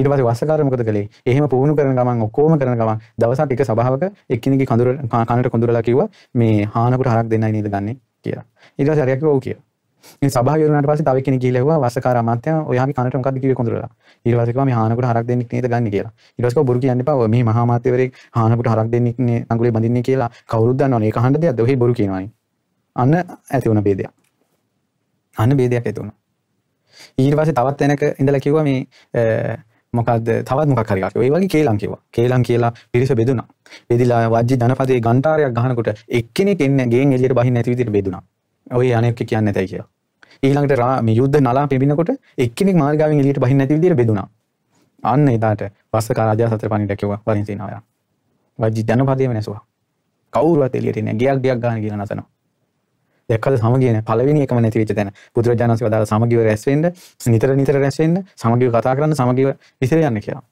ඊට පස්සේ වස්සකාර මොකද කළේ? එහෙම පුහුණු කරන ගමන් ඔක්කොම කරන ගමන් දවසක් එක සභාවක එක්කෙනෙක්ගේ කඳුර කනට කොඳුරලා කිව්වා මේ හානකට හරක් දෙන්නයි නේද ගන්නෙ? කියලා. ඊට පස්සේ හරියක් කිව්වා ඔව් කියලා. ඉතින් සභාව ඉවරනාට පස්සේ තව කෙනෙක් ගිහිල්ලා ඇහුවා වස්සකාර අමාත්‍යා ඔයාගේ කනට මොකද්ද කිව්වේ කොඳුරලා? ඊට පස්සේ කිව්වා මේ හානකට හරක් දෙන්නෙක් නේද ගන්න? කියලා. ඊට පස්සේ බොරු කියන්න එපා මේ මහා මාත්‍යවරයෙක් හානකට හරක් දෙන්නෙක් නේ අඟුලේ බඳින්නේ කියලා කවුරුත් දන්නවනේ. ඒක අහන්න දෙයක්ද? ඔහි බොරු කියනවානේ. අන්න ඇති වුණ බේදයක්. අන්න බේදයක් ඇති වුණා. ඊට පස්සේ තවත් තැනක ඉඳලා කිව්වා මේ මොකක්ද තවත් මොකක් හරි ඒ වගේ කේලම් කිව්වා. කේලම් කියලා පිරිස බෙදුණා. බෙදිලා වජ්ජි ජනපදයේ ගන්ටාරයක් ගහනකොට එක්කෙනෙක් එන්නේ ගෙන් එළියට බහින්න නැති විදිහට බෙදුණා. ඔය අනෙක් කියන්නේ නැතයි කියලා. ඊළඟට මේ යුද්ධ නලා පෙබිනකොට එක්කෙනෙක් මාර්ගාවෙන් එළියට බහින්න නැති විදිහට බෙදුණා. අන්න එදාට වස්සකාර රජා සතර පණිට කිව්වා වරින් සේනාවයා. වජ්ජි ජනපදයේම නැසුවා. කවුරුවත් එළියට එන්නේ ගියක් ගියක් ගන්න කියලා නසනවා. දැක්කද සමගිය නෑ පළවෙනි එකම නැති වෙච්ච තැන බුදුරජාණන් වහන්සේ වදාළ සමගිව රැස් වෙන්න නිතර නිතර රැස් වෙන්න සමගිව කතා කරන්න සමගිව විතර යන්න කියලා.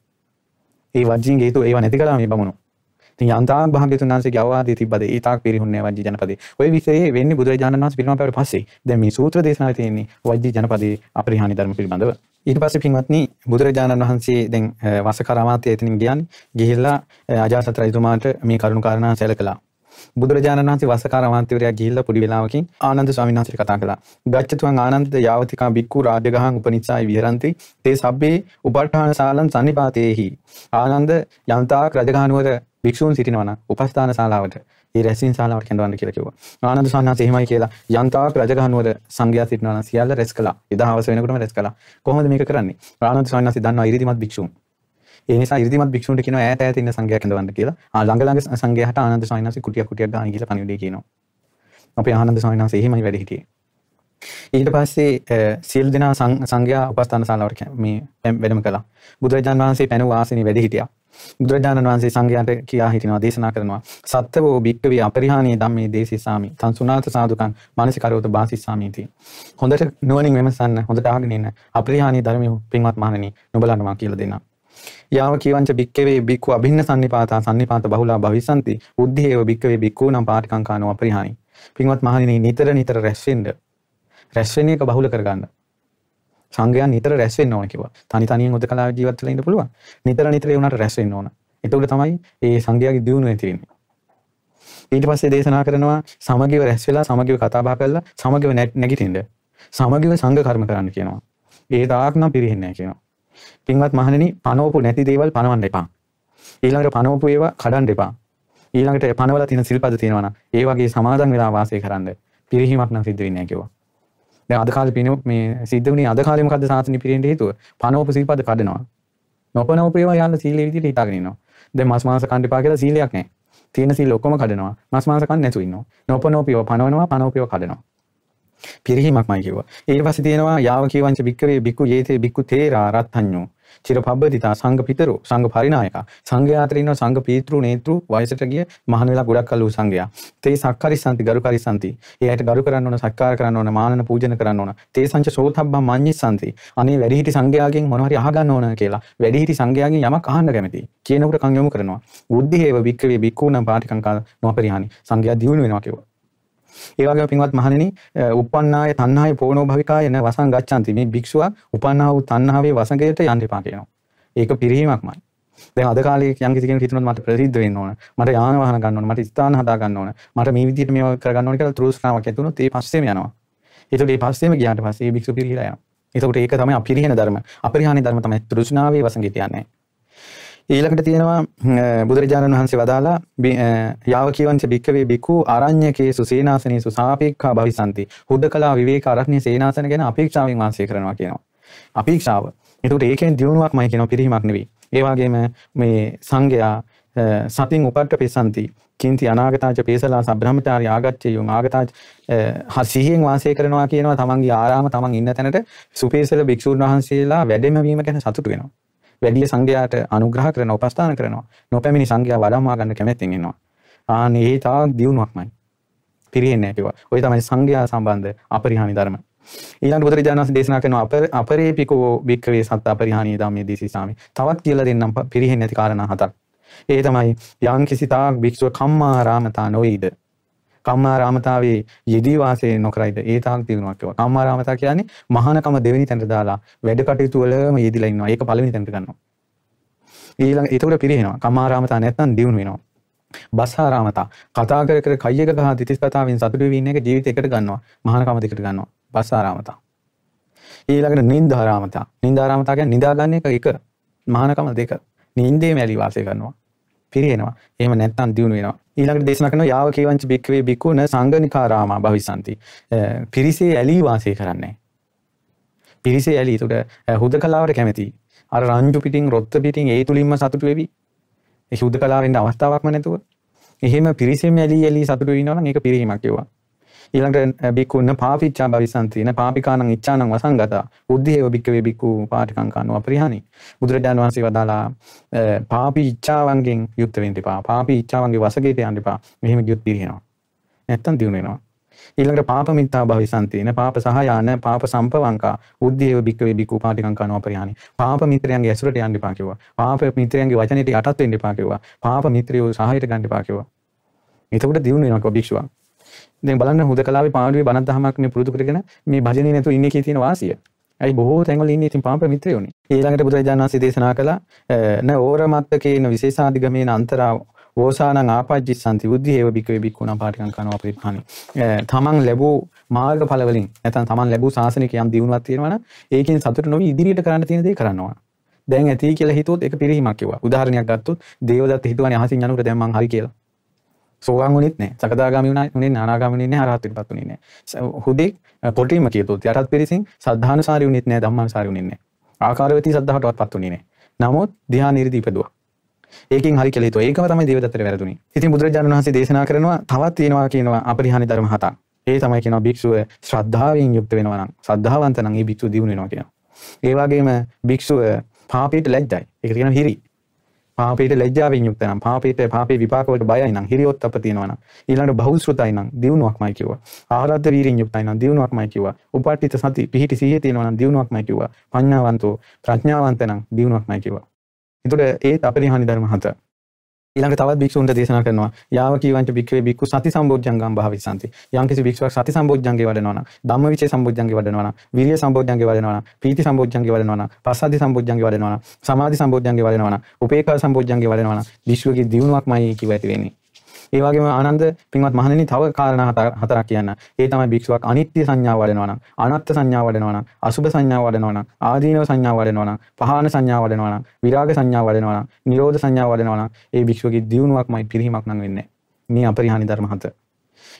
ඒ වජ්ජින්ගේ හේතුව ඒව නැති කළා මේ බමුණු. ඉතින් යන්තාක් භාග්‍යතුන් වහන්සේගේ අවවාදයේ තිබ්බද ඒ තාක් පිරිහුන්නේ වජ්ජි ජනපදේ. ඔය විෂයේ වෙන්නේ බුදුරජාණන් වහන්සේ පිරිනමන පෑවට පස්සේ. දැන් මේ සූත්‍ර දේශනාවේ තියෙන්නේ වජ්ජි ජනපදේ අපරිහානි ධර්ම පිළිබඳව. ඊට පස්සේ පින්වත්නි බුදුරජාණන් වහන්සේ දැන් වසකරාමාත්‍ය එතනින් ගියානේ. ගිහිල්ලා අජාසත් රජතුමාට මේ කරුණු කාරණා සැලකලා. බුදුරජාණන් වහන්සේ වසකාරාමාත්‍යවරයා ගිහිල්ලා පොඩි වෙලාවකින් ආනන්ද ස්වාමීන් වහන්සේට කතා කළා. ගච්ඡතුං ආනන්ද යාවතිකා බික්කු රාජගහං උපනිච්ඡාය විහරಂತಿ තේ සබ්බේ උපට්ඨාන ශාලං සම්නිපාතේහි. ආනන්ද යන්තාක් රජගහනුවර භික්ෂූන් සිටිනවා නම් උපස්ථාන ශාලාවට ඒ රැස්වීම ශාලාවට කැඳවන්න කියලා කිව්වා. ආනන්ද ස්වාමීන් වහන්සේ එහෙමයි කියලා යන්තාක් රජගහනුවර සංඝයා සිටිනවා නම් සියල්ල රැස් කළා. එදා හවස වෙනකොටම රැස් කළා. කොහොමද මේක කරන්නේ? ආනන්ද ස්වාමීන් වහන්සේ දන්නවා ඉරිදිමත් භික්ෂූන්. ඒ නිසා ඉරිදිමත් භික්ෂුන්ට කියනවා ඈත ඈත ඉන්න සංඝයා කැඳවන්න කියලා. ආ ළඟ ළඟ සංඝයාට ආනන්ද ස්වාමීන් වහන්සේ කුටියක් කුටියක් ගාන ගිහලා පණිවිඩය කියනවා. අපේ ආනන්ද ස්වාමීන් වහන්සේ එහෙමයි වැඩ හිටියේ. ඊට පස්සේ සියලු දෙනා සංඝයා උපස්ථාන ශාලාවට මේ වැඩම කළා. බුදුරජාණන් වහන්සේ පැනව ආසනේ වැඩ හිටියා. බුදුරජාණන් වහන්සේ සංඝයාට කියා හිටිනවා දේශනා කරනවා සත්‍යවෝ භික්කවේ අපරිහානීය ධම්මේ දේශිසාමි තං සුනාත සාදුකං මානසිකරෝත බාසිස්සාමීති හොඳට නුවණින් විමසන්න හොඳට අහගෙන ඉන්න අපරිහානීය ධර්මයේ පින්වත් මහණෙනි නුඹලන්නවා කියලා දෙන්නා යාව කියවංච භික්කවේ බික්කු අභින්න සන්නිපාතා සන්නිපාත බහුලා භවිසanti උද්ධියේව භික්කවේ බික්කු නම් පාටිකං කානෝ අපරිහානි පින්වත් මහණෙනි නිතර නිතර රැස් වෙන්න රැස් වෙන එක බහුල කරගන්න සංඝයා නිතර රැස් වෙන්න ඕන කිව්වා. තනි තනියෙන් උදකලා ජීවත් වෙලා ඉන්න පුළුවන්. නිතර නිතර ඒ උනාට රැස් වෙන්න ඕන. එතකොට තමයි ඒ සංඝයාගේ දියුණුව ඇති වෙන්නේ. ඊට පස්සේ දේශනා කරනවා සමගිව රැස් වෙලා සමගිව කතා බහ කරලා සමගිව නැගිටින්න. සමගිව සංඝ කර්ම කරන්න කියනවා. ඒ තාක් නම් පිරෙන්නේ නැහැ කියනවා. පින්වත් මහණෙනි පනවපු නැති දේවල් පනවන්න එපා. ඊළඟට පනවපු ඒවා කඩන්න එපා. ඊළඟට පනවලා තියෙන සිල්පද තියෙනවා නම් ඒ වගේ සමාදන් වෙලා වාසය කරන්න. පිරිහීමක් නම් සිද්ධ වෙන්නේ නැහැ කිව්වා. දැන් අද කාලේ පිනු මේ සිද්ධ වුණේ අද කාලේ මොකද්ද සාසනෙ පිරෙන්න හේතුව? පනෝප සිල්පද කඩනවා. නොපනෝප ඒවා යන්න සීලේ විදිහට හිතාගෙන ඉන්නවා. දැන් මස් මාංශ කන්න එපා කියලා සීලයක් නැහැ. තියෙන සීල ඔක්කොම කඩනවා. මස් මාංශ කන්න නැතුව ඉන්නවා. නොපනෝප ඒවා පනවනවා, පනෝප ඒවා කඩනවා. පිරිහීමක්මයි කිව්වා. ඊට පස්සේ තියෙනවා යාව කියවංච බික්කවේ බික්කු යේතේ බික්කු තේරා රත්ත්‍ඤ්ඤෝ චිරපබ්බදිතා සංඝ පිතරු සංඝ පරිනායක. සංඝයා අතර ඉන්න සංඝ පීතෘ නේතෘ වයසට ගිය මහණ වෙලා ගොඩක් කල් වූ සංඝයා. තේ සක්කරිසanti ගරු කරිසanti ඒ ඇයට ගරු කරන්න ඕන සත්කාර කරන්න ඕන මානන පූජන කරන්න ඕන. තේ සංච සෝතබ්බම් මඤ්ඤිසanti අනේ වැඩිහිටි සංඝයාගෙන් මොන හරි අහගන්න ඕන කියලා වැඩිහිටි සංඝයාගෙන් යමක් අහන්න කැමති කියනකොට කන් යොමු කරනවා. බුද්ධි හේව වික්කවේ බික්කුණම් පාටිකං කාල නොපරිහානි. සංඝයා දියුණු වෙනවා කිව්වා. ඒ වගේම පින්වත් මහණෙනි උපන්නාය තණ්හාය පෝනෝ භවිකාය න වසං ගච්ඡanti මේ භික්ෂුව උපන්නා වූ තණ්හාවේ වසඟයට යන්න එපා කියනවා. ඒක පිරිහීමක්මයි. දැන් අද කාලේ යම් කිසි කෙනෙක් හිතනොත් මට ප්‍රසිද්ධ වෙන්න ඕන. මට යාන වාහන ගන්න ඕන. මට ස්ථාන හදා ගන්න ඕන. මට මේ විදිහට මේවා කර ගන්න ඕන කියලා තෘෂ්ණාවක් ඇති වුණොත් ඒ පස්සේම යනවා. ඒතකොට ඒ පස්සේම ගියාට පස්සේ ඒ භික්ෂුව පිරිහිලා යනවා. ඒතකොට ඒක තමයි අපිරිහෙන ධර්ම. අපරිහානි ධර්ම තමයි තෘෂ්ණාවේ වසඟයට යන්නේ. ඊළඟට තියෙනවා බුදුරජාණන් වහන්සේ වදාලා යාව කියවංච භික්කවේ බිකු අරඤ්‍යකේසු සේනාසනේසු සාපේක්ඛා භවිසanti හුදකලා විවේක අරණ්‍ය සේනාසන ගැන අපේක්ෂාවෙන් වාසය කරනවා කියනවා. අපේක්ෂාව. ඒකට ඒකෙන් දියුණුවක්මයි කියනවා පිරිහීමක් නෙවෙයි. ඒ වගේම මේ සංඝයා සතින් උපට්ඨ පෙසanti කින්ති අනාගතාච පේසලා සබ්‍රහ්මචාරි ආගච්ඡයුන් ආගතාච සිහියෙන් වාසය කරනවා කියනවා තමන්ගේ ආරාම තමන් ඉන්න තැනට සුපේසල භික්ෂූන් වහන්සේලා වැඩම වීම ගැන සතුටු වෙනවා. වැඩිය සංඝයාට අනුග්‍රහ කරන උපස්ථාන කරනවා. නොපැමිණි සංඝයා වඩම්වා ගන්න කැමැත්තෙන් ඉන්නවා. ආනේ ඒ තාක් දියුණුවක්මයි. පිරෙන්නේ නැහැ කිව්වා. ඔය තමයි සංඝයා සම්බන්ධ අපරිහානි ධර්ම. ඊළඟ බුදුරජාණන් වහන්සේ දේශනා කරන අපර අපරේපිකෝ භික්ඛවේ සත්ත අපරිහානීය ධම්මේ දේශිසාමි. තවත් කියලා දෙන්නම් පිරෙන්නේ නැති කාරණා හතක්. ඒ තමයි යම් කිසි තාක් භික්ෂුව කම්මාරාමතා නොවේද කම්මාරාමතාවේ යෙදී වාසය නොකරයිද ඒ තාක් දිනුවක් කිව්වා. කම්මාරාමතා කියන්නේ මහානකම දෙවෙනි තැනට දාලා වැඩ කටයුතු වලම යෙදිලා ඉන්නවා. ඒක පළවෙනි තැනට ගන්නවා. ඊළඟ ඒකට පිරිහෙනවා. කම්මාරාමතා නැත්නම් දියුණු වෙනවා. බස්සාරාමතා කතා කර කර කය එක ගහ දිතිස් කතාවෙන් සතුටු වෙවි ඉන්න එක ජීවිතේ එකට ගන්නවා. මහානකම දෙකට ගන්නවා. බස්සාරාමතා. ඊළඟට නින්දාරාමතා. නින්දාරාමතා කියන්නේ නිදා ගන්න එක එක. මහානකම දෙක. නින්දේ මැලි වාසය කරනවා. පිරිහෙනවා. එහෙම නැත්නම් දියුණු වෙනවා. ඊළඟට දේශනා කරනවා යාව කේවංච බික්කවේ බික්කුණ සංගනිකාරාමා භවිසanti. පිරිසේ ඇලී වාසය කරන්නේ. පිරිසේ ඇලී උඩ හුදකලාවට කැමති. අර රංජු පිටින් රොත්ත පිටින් ඒ තුලින්ම සතුටු වෙවි. ඒ හුදකලාව වෙන්න අවස්ථාවක්ම නැතුව. එහෙම පිරිසෙම ඇලී ඇලී සතුටු වෙනවා නම් ඒක පිරීමක් කියවා. ඊළඟට බික්කුන්න පාපිච්චා භවිසන්තින පාපිකානං ඉච්ඡානං වසංගතා. උද්ධේව බික්කවේ බික්කු පාටිකං කානෝ අපරිහානි. බුදුරජාණන් වහන්සේ වදාලා පාපි ඉච්ඡාවන්ගෙන් යුක්ත වෙන්න එපා පාපි ඉච්ඡාවන්ගේ වසගේට යන්න එපා මෙහෙම ගියොත් පිරිනනවා නැත්තම් දිනු වෙනවා. ඊළඟට පාප මිත්තා භවිසන්තින පාප සහයාන පාප සම්පවංකා. උද්දේව බික්කවේ බිකු පාටිකංකා නොපරිහානි පාප මිත්‍රයන්ගේ ඇසුරට යන්න එපා කිව්වා. පාප මිත්‍රයන්ගේ වචනයට යටත් වෙන්න එපා කිව්වා. පාප මිත්‍රයෝ සහායට ගන්න එපා කිව්වා. එතකොට දියුණු වෙනවා කෝ භික්ෂුවක් දැන් බලන්න හුදකලාවේ පාඩුවේ බණක් දහමක් මේ පුරුදු කරගෙන මේ භජනේ නැතුව ඉන්නේ කී තියෙන වාසිය ඇයි බොහෝ තැන්වල ඉන්නේ ඉතින් පාප මිත්‍රයෝනේ ඊළඟට බුදුරජාණන් වහන්සේ දේශනා කළා න ඕරමත්තකේන විශේෂාධිගමේන අන්තරා ඕසානං ආපජ්ජිස්සන්ති බුද්ධි හේව බික්කවේ බික්කුණා පාටිකං කනවා පරිපාණි. තමන් ලැබූ මාර්ගඵල වලින් නැත්නම් තමන් ලැබූ ශාසනික යම් දියුණුවක් තියෙනවා නම් ඒකෙන් සතුට නොවි ඉදිරියට කරන්න තියෙන දේ කරනවා. දැන් ඇති කියලා හිතුවොත් ඒක පිරිහීමක් කිව්වා. උදාහරණයක් ගත්තොත් දේවදත්ත හිතුවානේ අහසින් යනකොට දැන් මං හරි කියලා. සෝවාන් වුණෙත් නැහැ. සකදාගාමී වුණා උනේ නානාගාමී වුණේ නැහැ. අරහත් වෙන්නපත් උනේ නැහැ. හුදෙක් පොටිම කියතොත් යටත් පිරිසින් සද්ධානුසාරී වුණෙත් නැහැ. ධම්මානුසාරී වුණෙත් නැහැ. ආකාරවතී සද්ධාවටවත් පත් උනේ නැහැ. නමුත් ධ්‍යාන නිර්දී ඉපදුවා. ඒකින් හරි කියලා හිතුවා. ඒකම තමයි දේවදත්තට වැරදුනේ. ඉතින් බුදුරජාණන් වහන්සේ දේශනා කරනවා තවත් තියෙනවා කියනවා අපරිහානි ධර්ම හතක්. ඒ තමයි කියනවා භික්ෂුව ශ්‍රද්ධාවෙන් යුක්ත වෙනවා නම් ශ්‍රද්ධාවන්ත නම් ඒ භික්ෂුව දියුණු වෙනවා කියනවා. ඒ වගේම භික්ෂුව පාපයට ලැජ්ජයි. ඒක කියනවා හිරි. පාපයට ලැජ්ජාවෙන් යුක්ත නම් පාපයට පාපේ විපාක වලට බයයි නම් හිරියොත් අප තියෙනවා නම් ඊළඟට බහුශ්‍රතයි නම් දියුණුවක්මයි කිව්වා. ආරද්ධ වීරියෙන් යුක්තයි නම් දියුණුවක්මයි කිව්වා. උපට්ඨිත සති පිහිටි සිහිය තියෙනවා නම් දියුණුවක්මයි කිව්වා. පඤ්ඤාවන්තෝ ප්‍රඥාවන්ත නම් දියුණුවක්මයි කිව්වා. එතකොට ඒත් අපරිහානි ධර්ම හත. ඊළඟ තවත් භික්ෂුන්ට දේශනා කරනවා යාව කීවංච භික්ඛවේ භික්ඛු සති සම්බොජ්ජංගම් භාවිසanti. යම්කිසි භික්ෂුවක් සති සම්බොජ්ජංගේ වඩනවා නම් ධම්මවිචේ සම්බොජ්ජංගේ වඩනවා නම් විරිය සම්බොජ්ජංගේ වඩනවා නම් පීති සම්බොජ්ජංගේ වඩනවා නම් පස්සද්ධි සම්බොජ්ජංගේ වඩනවා නම් සමාධි සම්බොජ්ජංගේ වඩනවා නම් උපේක්ඛා සම්බොජ්ජංගේ වඩනවා නම් භික්ෂුවගේ දියුණුවක්මයි කිව ඇති වෙන්නේ. ඒ වගේම ආනන්ද පින්වත් මහණෙනි තව කාරණා හතරක් කියන්න. ඒ තමයි භික්ෂුවක් අනිත්‍ය සංඥාව වඩනවා නම්, අනත්ත් සංඥාව වඩනවා නම්, අසුභ සංඥාව වඩනවා නම්, ආදීනව සංඥාව වඩනවා නම්, පහාන සංඥාව වඩනවා නම්, විරාග සංඥාව වඩනවා නම්, නිරෝධ සංඥාව වඩනවා නම්, ඒ භික්ෂුවගේ දියුණුවක්මයි පිරිහීමක් නම් වෙන්නේ. මේ අපරිහානි ධර්ම හතර.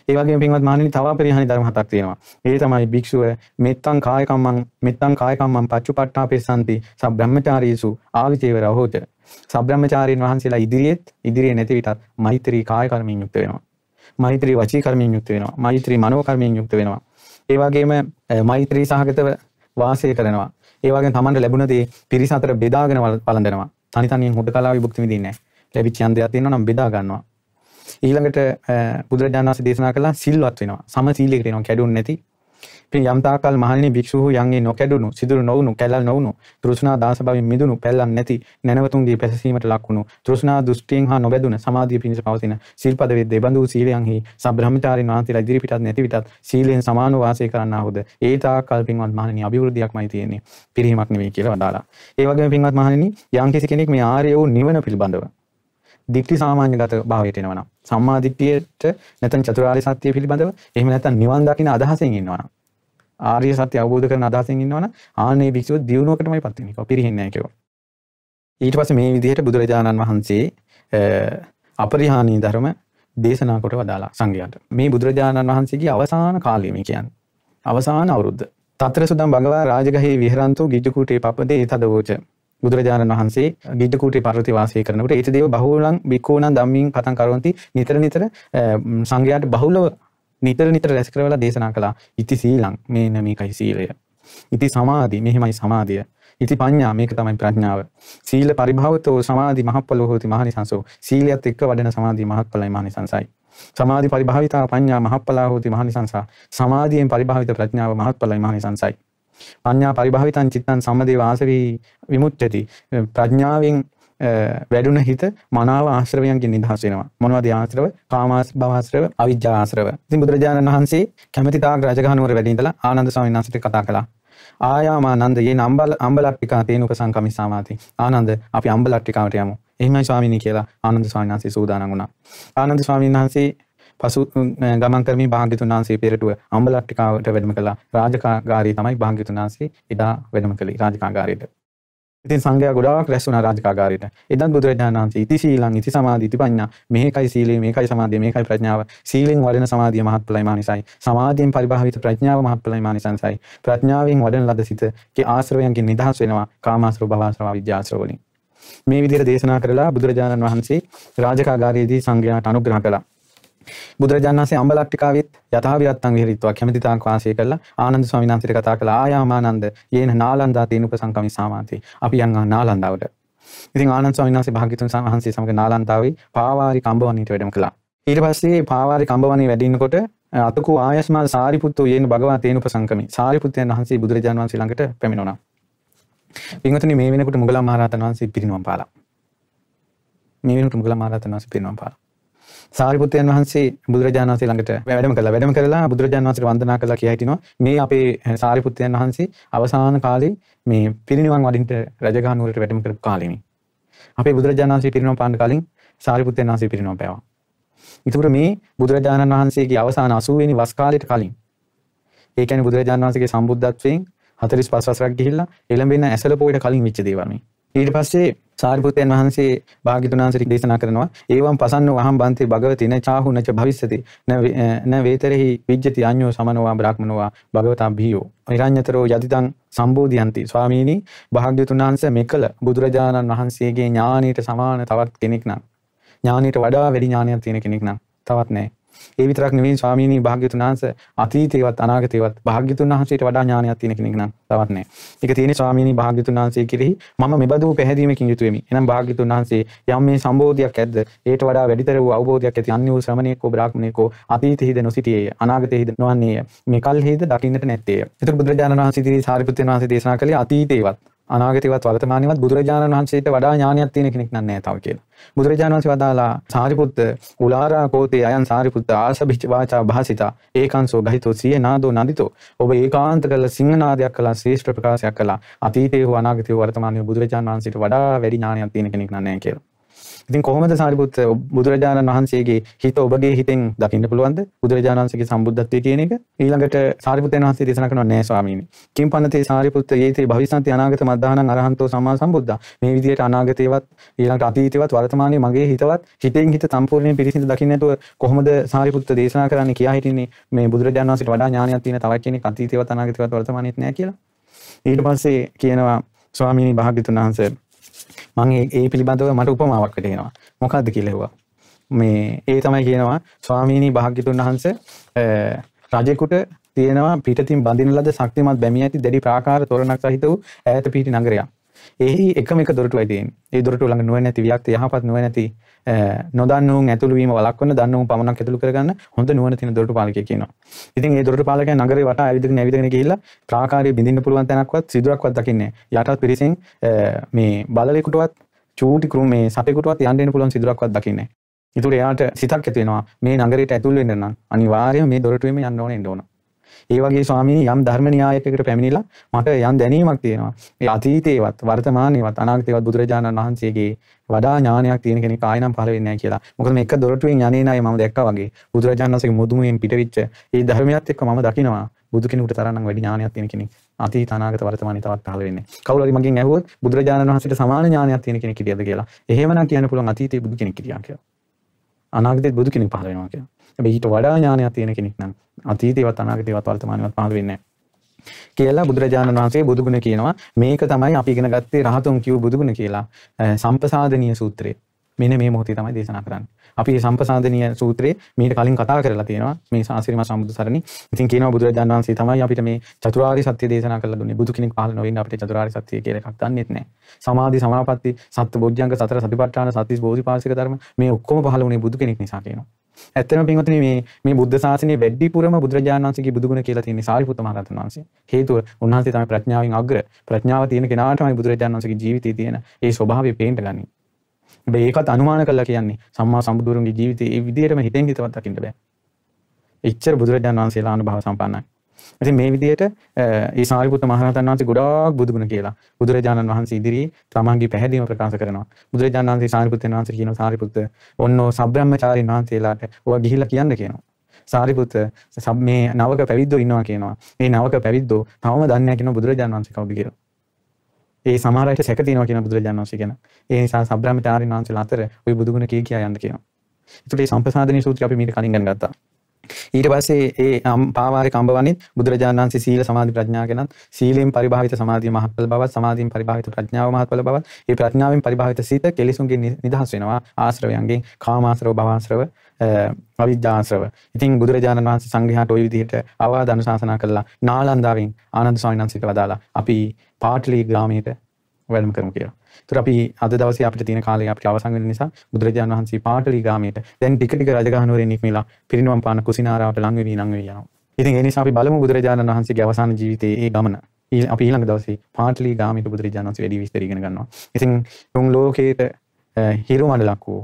ඒ වගේම පින්වත් මහණෙනි තව පරිහානි ධර්ම හතක් තියෙනවා. ඒ තමයි භික්ෂුව මෙත්තං කායකම්මං මෙත්තං කායකම්මං පච්චුපට්ඨාපෙසන්ති සබ්‍රහ්මචාරීසු ආවිචේවර හෝච. සබ්‍රහ්මචාරීන් වහන්සේලා ඉදිරියේත් ඉදිරියේ නැති විටත් මෛත්‍රී කාය කර්මයෙන් යුක්ත වෙනවා. මෛත්‍රී වචී කර්මයෙන් යුක්ත වෙනවා. මෛත්‍රී මනෝ කර්මයෙන් යුක්ත වෙනවා. ඒ වගේම මෛත්‍රී සහගතව වාසය කරනවා. ඒ වගේම තමන්ට ලැබුණ දේ පිරිස අතර බෙදාගෙන වළඳනවා. තනි තනියෙන් හුදකලාව විභුක්ති විඳින්නේ නැහැ. ලැබිච්ච යන්දයක් තියෙනවා නම් බෙදා ගන්නවා. ඊළඟට බුදුරජාණන් වහන්සේ දේශනා කළා සිල්වත් වෙනවා. සම සීලයකට එනවා කැඩුන්නේ නැති. ඉතින් යම් තාකල් මහණෙනි භික්ෂුහු යන්ගේ නොකැඩුණු සිදුරු නොවුණු කැලල් නොවුණු තෘෂ්ණා දාස භවෙන් මිදුණු පැල්ලන් නැති නැනවතුන්ගේ පැසසීමට ලක්වුණු තෘෂ්ණා දෘෂ්ටියෙන් හා නොබැදුණ සමාධිය පිණිස පවතින සිල්පද වෙද්ද එබඳු සීලයන්හි සබ්‍රහ්මචාරින් වහන්සේලා ඉදිරිපිටත් නැති විටත් සීලෙන් සමානව වාසය කරන්නාහුද ඒ තාකල් පින්වත් මහණෙනි අභිවෘද්ධියක්මයි තියෙන්නේ පිරිහීමක් නෙවෙයි කියලා වදාලා ඒ වගේම පින්වත් මහණෙනි යම් කිසි කෙනෙක් මේ ආර්ය වූ නිවන පිළිබඳව දික්ටි සාමාන්‍යගත භාවයට එනවා නම් සම්මා දිට්ඨියට නැත්නම් චතුරාර්ය සත්‍ය පිළිබඳව එහෙම නැත්නම් නිවන් දකින අදහසෙන් ඉන්නවා නම් ආර්ය සත්‍ය අවබෝධ කරන අදහසින් ඉන්නවනම් ආන්නේ භික්ෂුව දියුණුවකටමයි පත් වෙන්නේ. පිරිහෙන්නේ නැහැ කියනවා. ඊට පස්සේ මේ විදිහට බුදුරජාණන් වහන්සේ අපරිහානීය ධර්ම දේශනා කොට වදාලා සංඝයාට. මේ බුදුරජාණන් වහන්සේගේ අවසාන කාලය මේ කියන්නේ. අවසාන අවුරුද්ද. තතර සුදම් භගවා රාජගහේ විහරන්තෝ ගිජ්ජකූටේ පපදේ තදවෝච. බුදුරජාණන් වහන්සේ ගිජ්ජකූටේ පර්වතේ වාසය කරනකොට ඒත දේව බහුලං බික්කූණං ධම්මින් පතං කරවන්ති නිතර නිතර සංඝයාට බහුලව නිතර නිතර රැස් කරවලා දේශනා කළා ඉති සීලං මේන මේකයි සීලය. ඉති සමාධි මෙහෙමයි සමාධිය. ඉති පඤ්ඤා මේක තමයි ප්‍රඥාව. සීල පරිභවතෝ සමාධි මහප්පලෝ හෝති මහනිසංසෝ. සීලයත් එක්ක වඩන සමාධි මහත්ඵලයි මහනිසංසයි. සමාධි පරිභාවිතා පඤ්ඤා මහප්පලා හෝති මහනිසංසා. සමාධියෙන් පරිභාවිත ප්‍රඥාව මහත්ඵලයි මහනිසංසයි. පඤ්ඤා පරිභාවිතං චිත්තං සම්මදේ වාසවි විමුච්ඡති. ප්‍රඥාවෙන් වැඩුණ හිත මනාව ආශ්‍රවයන්ගෙන් නිදහස් වෙනවා. මොනවද ආශ්‍රව? කාමාස් භවආශ්‍රව, අවිජ්ජා ආශ්‍රව. ඉතින් බුදුරජාණන් වහන්සේ කැමැති තාක් රජගහනුවර වැඩ ඉඳලා ආනන්ද ස්වාමීන් වහන්සේට කතා කළා. ආයාමානන්ද යේ අම්බල අම්බලට්ටිකා තේන උපසංකමිස්සාමාති. ආනන්ද අපි අම්බලට්ටිකාවට යමු. එහෙමයි ස්වාමීනි කියලා ආනන්ද ස්වාමීන් වහන්සේ සූදානම් වුණා. ආනන්ද ස්වාමීන් වහන්සේ පසු ගමන් කරමින් භාග්‍යතුන් වහන්සේ පෙරටුව අම්බලට්ටිකාවට වැඩම කළා. රාජකාගාරී තමයි භාග්‍යතුන් වහන්සේ එදා වැඩම කළේ රාජකාගාරයට. ඉතින් සංඝයා ගොඩාක් රැස් වුණා රාජකාගාරයට. එදත් බුදුරජාණන් වහන්සේ ඉති සීලං ඉති සමාධි ඉති ප්‍රඥා මේකයි සීලය මේකයි සමාධිය මේකයි ප්‍රඥාව. සීලෙන් වඩන සමාධිය මහත්ඵලයි මානිසයි. සමාධියෙන් පරිභාවිත ප්‍රඥාව මහත්ඵලයි මානිසංසයි. ප්‍රඥාවෙන් වඩන ලද සිතේ ආශ්‍රවයන්ගෙන් නිදහස් වෙනවා කාමාශ්‍රව භවශ්‍රව විද්‍යාශ්‍රව වලින්. මේ විදිහට දේශනා කරලා බුදුරජාණන් වහන්සේ රාජකාගාරයේදී සංඝයාට අනුග්‍රහ කළා. බුදුරජාණන් වහන්සේ අම්බලට්ටිකාවෙත් යථා විරත්තං විහෙරිත්වා කැමැති තාක් වාසය කළා ආනන්ද ස්වාමීන් වහන්සේට කතා කළා ආයාමානන්ද යේන නාලන්දා තේන උපසංකමි සාමාන්ති අපි යන් නාලන්දාවට ඉතින් ආනන්ද ස්වාමීන් වහන්සේ භාග්‍යතුන් වහන්සේ සමග නාලන්දාවේ පාවාරි කම්බවණීට වැඩම කළා ඊට පස්සේ පාවාරි කම්බවණී වැඩින්නකොට අතකෝ ආයස්මා සාරිපුත්තෝ යේන භගවා තේනුපසංකමේ සාරිපුත්තයන් වහන්සේ බුදුරජාණන් වහන්සේ ළඟට පැමිණුණා. පින්වතුනි මේ වෙනකොට මුගලන් මහරහතන් වහන්සේ පිරිනුවම් පාලා. මේ වෙනකොට මුගලන් මහරහතන් වහන්සේ පිරිනුවම් පාලා. සාරිපුත්තයන් වහන්සේ බුදුරජාණන් වහන්සේ ළඟට වැඩම කළා. වැඩම කරලා බුදුරජාණන් වහන්සේට වන්දනා කළා කියලා හිටිනවා. මේ අපේ eh, සාරිපුත්තයන් වහන්සේ අවසාන කාලේ මේ පිරිනිවන් වඩින්ට රජගහ නුවරට වැඩම කරපු කාලෙනේ. අපේ බුදුරජාණන් වහන්සේ පිරිනිවන් පාන්න කලින් සාරිපුත්තයන් වහන්සේ පිරිනිවන් පෑවා. එතකොට මේ බුදුරජාණන් වහන්සේගේ අවසාන 80 වෙනි වස් කාලයට කලින් ඒ කියන්නේ බුදුරජාණන් වහන්සේගේ සම්බුද්ධත්වයෙන් 45 වසරක් ගිහිල්ලා එළඹෙන ඇසල පොයට කලින් වෙච්ච දේවල් මේ. ඊට පස්සේ සාරිපුත්තයන් වහන්සේ භාග්‍යතුන් වහන්සේට දේශනා කරනවා ඒවම් පසන්නෝ අහම් බන්තේ භගවති න චාහු නච භවිස්සති න වේතරෙහි විජ්ජති අඤ්ඤෝ සමනෝවා බ්‍රාහ්මනෝවා භගවතා භීයෝ නිරඤ්‍යතරෝ යදිතං සම්බෝධියන්ති. ස්වාමීනි භාග්‍යතුන් වහන්සේ මෙකල බුදුරජාණන් වහන්සේගේ ඥානීයට සමාන තවත් කෙනෙක් නම් ඥානීයට වඩා වැඩි ඥානයක් තියෙන කෙනෙක් නම් තවත් නැහැ. ඒ විතරක් නෙවෙයි ස්වාමීනි භාග්‍යතුන් වහන්සේ අතීතේවත් අනාගතේවත් භාග්‍යතුන් වහන්සේට වඩා ඥානයක් තියෙන කෙනෙක් නම් තවත් නැහැ. ඒක තියෙන්නේ ස්වාමීනි භාග්‍යතුන් වහන්සේ කෙරෙහි මම මෙබඳු පැහැදීමකින් යුතු වෙමි. එහෙනම් භාග්‍යතුන් වහන්සේ යම් මේ සම්බෝධියක් ඇද්ද? ඒට වඩා වැඩිතර වූ අවබෝධයක් ඇති අන්‍ය වූ ශ්‍රමණේකෝ බ්‍රාහ්මණේකෝ අතීතෙහිද නොසිටියේය. අනාගතෙහිද නොවන්නේය. මේ කල්හිද දකින්නට නැත්තේය. ඒතර බුදුරජාණන් වහන්සේ ඉදිරි සාරිපුත්‍රයන් වහන්සේ දේශනා කළේ අතීතේවත් අනාගතේවත් වර්තමානයේවත් බුදුරජාණන් වහන්සේට වඩා ඥානයක් තියෙන කෙනෙක් නෑ තව කියලා. බුදුරජාණන් වහන්සේ වදාලා සාරිපුත්ත උලාරා කෝතේ අයන් සාරිපුත්ත ආසබිච්ච වාචා භාසිතා ඒකංසෝ ගහිතෝ සිය නාදෝ නදිතෝ ඔබ ඒකාන්ත කළ සිංහනාදයක් කළා ශ්‍රේෂ්ඨ ප්‍රකාශයක් කළා අතීතයේ හෝ අනාගතයේ වර්තමානයේ බුදුරජාණන් වහන්සේට වඩා වැඩි ඥානයක් තියෙන කෙනෙක් නෑ කියලා. ඉතින් කොහොමද සාරිපුත්ත බුදුරජාණන් වහන්සේගේ හිත ඔබගේ හිතෙන් දකින්න පුළුවන්ද? බුදුරජාණන් වහන්සේගේ සම්බුද්ධත්වයේ කියන එක? ඊළඟට සාරිපුත්තයන් වහන්සේ දේශනා කරනවා නෑ ස්වාමීනි කිම් පන්නතේ සාරිපුත්ත යේතේ භවිසන්ති අනාගත මද්ධානං අරහන්තෝ සම්මා සම්බුද්ධා. මේ විදිහට අනාගතේවත් ඊළඟට අතීතේවත් වර්තමානයේ මගේ හිතවත් හිතෙන් හිත සම්පූර්ණයෙන් පිරිසිදු දකින්න නැතුව කොහොමද සාරිපුත්ත දේශනා කරන්නේ කියා හිටින්නේ? මේ බුදුරජාණන් වහන්සේට වඩා ඥානයක් තියෙන තවත් කෙනෙක් අතීතේවත් අනාගතේවත් වර්තමානයේත් නෑ කියලා. ඊට පස්සේ කියනවා ස්වාමීනි භාග්‍යතුන් වහන්සේ මං ඒ පිළිබඳව මට උපමාවක් වැටහෙනවා. මොකක්ද කියලා ඇහුවා. මේ ඒ තමයි කියනවා ස්වාමීනි භාග්‍යතුන් වහන්සේ රජෙකුට තියෙනවා පිටතින් බඳින ලද ශක්තිමත් බැමිය ඇති දැඩි ප්‍රාකාර තොරණක් සහිත වූ ඈත පිහිටි නගරයක්. එහි එකම එක දොරටුවයි තියෙන්නේ. ඒ දොරටුව ළඟ නුවණැති වික්ත යහපත් නුවණැති නොදන්නුන් ඇතුළු වීම වළක්වන දන්නුන් පමණක් ඇතුළු කරගන්න හොඳ නුවණ තියෙන දොරටු පාලකයෙක් කියනවා. ඉතින් ඒ දොරටු පාලකයා නගරේ වටා ඇවිදගෙන ඇවිදගෙන ගිහිල්ලා ප්‍රාකාරයේ බින්දින්න පුළුවන් තැනක්වත් සිදුරක්වත් දකින්නේ නැහැ. යටත් පිරිසෙන් මේ බලලෙකුටවත් චූටි කෘම මේ සතෙකුටවත් යන්න දෙන්න පුළුවන් සිදුරක්වත් දකින්නේ නැහැ. ඒතර එයාට සිතක් ඇති වෙනවා මේ නගරයට ඇතුල් වෙන්න නම් අනිවාර්යයෙන් මේ දොරටුවෙම යන්න ඕනේ එන්න ඕන. ඒ වගේ ස්වාමීනි යම් ධර්ම න්‍යායයකට පැමිණිලා මට යම් දැනීමක් තියෙනවා. ඒ අතීතේවත් වර්තමානයේවත් අනාගතේවත් බුදුරජාණන් වහන්සේගේ වඩා ඥානයක් තියෙන කෙනෙක් ආයෙනම් පහළ වෙන්නේ නැහැ කියලා. මොකද මේ එක දොරටුවෙන් යන්නේ නැහැ මම දැක්කා වගේ. බුදුරජාණන් වහන්සේගේ මුදුමුයෙන් පිටවිච්ච ඒ ධර්මයත් එක්ක මම දකිනවා බුදු කෙනෙකුට තරම් වැඩි ඥානයක් තියෙන කෙනෙක්. අතීත අනාගත වර්තමානයේ තවත් පහළ වෙන්නේ. කවුරු හරි මගෙන් ඇහුවොත් බුදුරජාණන් වහන්සේට සමාන ඥානයක් තියෙන කෙනෙක් හිටියද කියලා. එහෙමනම් කියන්න පුළුවන් අතීතයේ බුදු කෙනෙක් හිටියා කියලා. අනාගතයේ බුදු කෙනෙක් පහළ වෙනවා කියලා. හැබැයි ඊට වඩා ඥානයක් තියෙන කෙනෙක් නම් අතීතේවත් අනාගතේවත් වර්තමානයේවත් පහළ වෙන්නේ කියලා බුදුරජාණන් වහන්සේ බුදුගුණ කියනවා මේක තමයි අපි ඉගෙන ගත්තේ රහතුන් කිව් බුදුගුණ කියලා සම්පසාදනීය සූත්‍රය. මෙන්න මේ මොහොතේ තමයි දේශනා කරන්නේ. අපි මේ සම්පසාදනීය සූත්‍රයේ මීට කලින් කතා කරලා තියෙනවා මේ සාසිරිම සම්බුදු සරණි. ඉතින් කියනවා බුදුරජාණන් වහන්සේ තමයි අපිට මේ චතුරාර්ය සත්‍ය දේශනා කරලා දුන්නේ. බුදු කෙනෙක් පහළ නොවෙන්න අපිට චතුරාර්ය සත්‍ය කියලා එකක් දන්නෙත් නැහැ. සමාධි සමාපatti සත්‍ය බොජ්ජංග සතර සතිපට්ඨාන සතිස් බෝධිපාශික ධර්ම මේ ඔක්කොම පහළ වුණේ බුදු කෙනෙක් නිසා කියනවා. ඇත්තම පින්වතුනි මේ මේ බුද්ධ ශාසනයේ වැඩිපුරම බුදුරජාණන් වහන්සේගේ බුදුගුණ කියලා තියෙන්නේ සාරිපුත්ත මහ රහතන් වහන්සේ. හේතුව උන්වහන්සේ තමයි ප්‍රඥාවෙන් අග්‍ර. ප්‍රඥාව තියෙන කෙනාටමයි බුදුරජාණන් වහන්සේගේ ජීවිතයේ තියෙන ඒ ස්වභාවය පේන්න ගන්නේ. ඒකත් අනුමාන කළා කියන්නේ සම්මා සම්බුදුරුන්ගේ ජීවිතේ ඒ විදිහටම හිතෙන් හිතවත් දකින්න බෑ. එච්චර බුදුරජාණන් වහන්සේලා අනුභව සම්පන්නයි. ඉතින් මේ විදිහට ඒ සාරිපුත්ත මහරහතන් වහන්සේ ගොඩාක් බුදුගුණ කියලා බුදුරජාණන් වහන්සේ ඉදිරියේ තමන්ගේ පැහැදීම ප්‍රකාශ කරනවා. බුදුරජාණන් වහන්සේ සාරිපුත්තන් වහන්සේ කියනවා සාරිපුත්ත ඔන්නෝ සබ්‍රාහ්මචාරීන් වහන්සේලාට ඔයා ගිහිල්ලා කියන්න කියනවා. සාරිපුත්ත මේ නවක පැවිද්දෝ ඉන්නවා කියනවා. මේ නවක පැවිද්දෝ තවම දන්නේ නැහැ කියනවා බුදුරජාණන් වහන්සේ කවුද කියලා. ඒ සමහරට සැක තියෙනවා කියන බුදුරජාණන් වහන්සේ කියන. ඒ නිසා සබ්‍රාහ්මචාරින් වහන්සේලා අතර ওই බුදුගුණ කී කියා යන්න කියනවා. ඒකට මේ සම්පසාදනීය සූත්‍රය අපි මීට කලින් ගන්න ගත්තා. ඊට පස්සේ ඒ පාවාරි කම්බවන්නේ බුදුරජාණන් වහන්සේ සීල සමාධි ප්‍රඥා ගැනත් සීලෙන් පරිභාවිත සමාධිය මහත්ඵල බවත් සමාධියෙන් පරිභාවිත ප්‍රඥාව මහත්ඵල බවත් ඒ ප්‍රඥාවෙන් පරිභාවිත සිත කෙලෙසුන්ගෙන් නිදහස් වෙනවා ආශ්‍රවයන්ගෙන් කාමාශ්‍රව භවආශ්‍රව අවිද්‍යාශ්‍රව. ඉතින් බුදුරජාණන් වහන්සේ සංඝයාට ওই විදිහට අවවාද අනුශාසනා කළා නාලන්දාවෙන් ආනන්ද ස්වාමීන් වහන්සේට වදාලා අපි පාටලී ග්‍රාමයට වැඩම කරමු කියලා. ඒතර අපි අද දවසේ අපිට තියෙන කාලය අපිට අවසන් වෙන නිසා බුදුරජාණන් වහන්සේ පාටලී ගාමයට දැන් ටික ටික රජගහනුවරින් නික්මිලා පිරිනිවන් පාන කුසිනාරාවට ලං වෙවි ලං වෙවි යනවා. ඉතින් ඒ නිසා අපි බලමු බුදුරජාණන් වහන්සේගේ අවසාන ජීවිතයේ ඒ ගමන. අපි ඊළඟ දවසේ පාටලී ගාමයට බුදුරජාණන් වහන්සේ වැඩි විස්තර ඉගෙන ගන්නවා. ඉතින් තුන් ලෝකේට හිරු මණ්ඩලක් වූ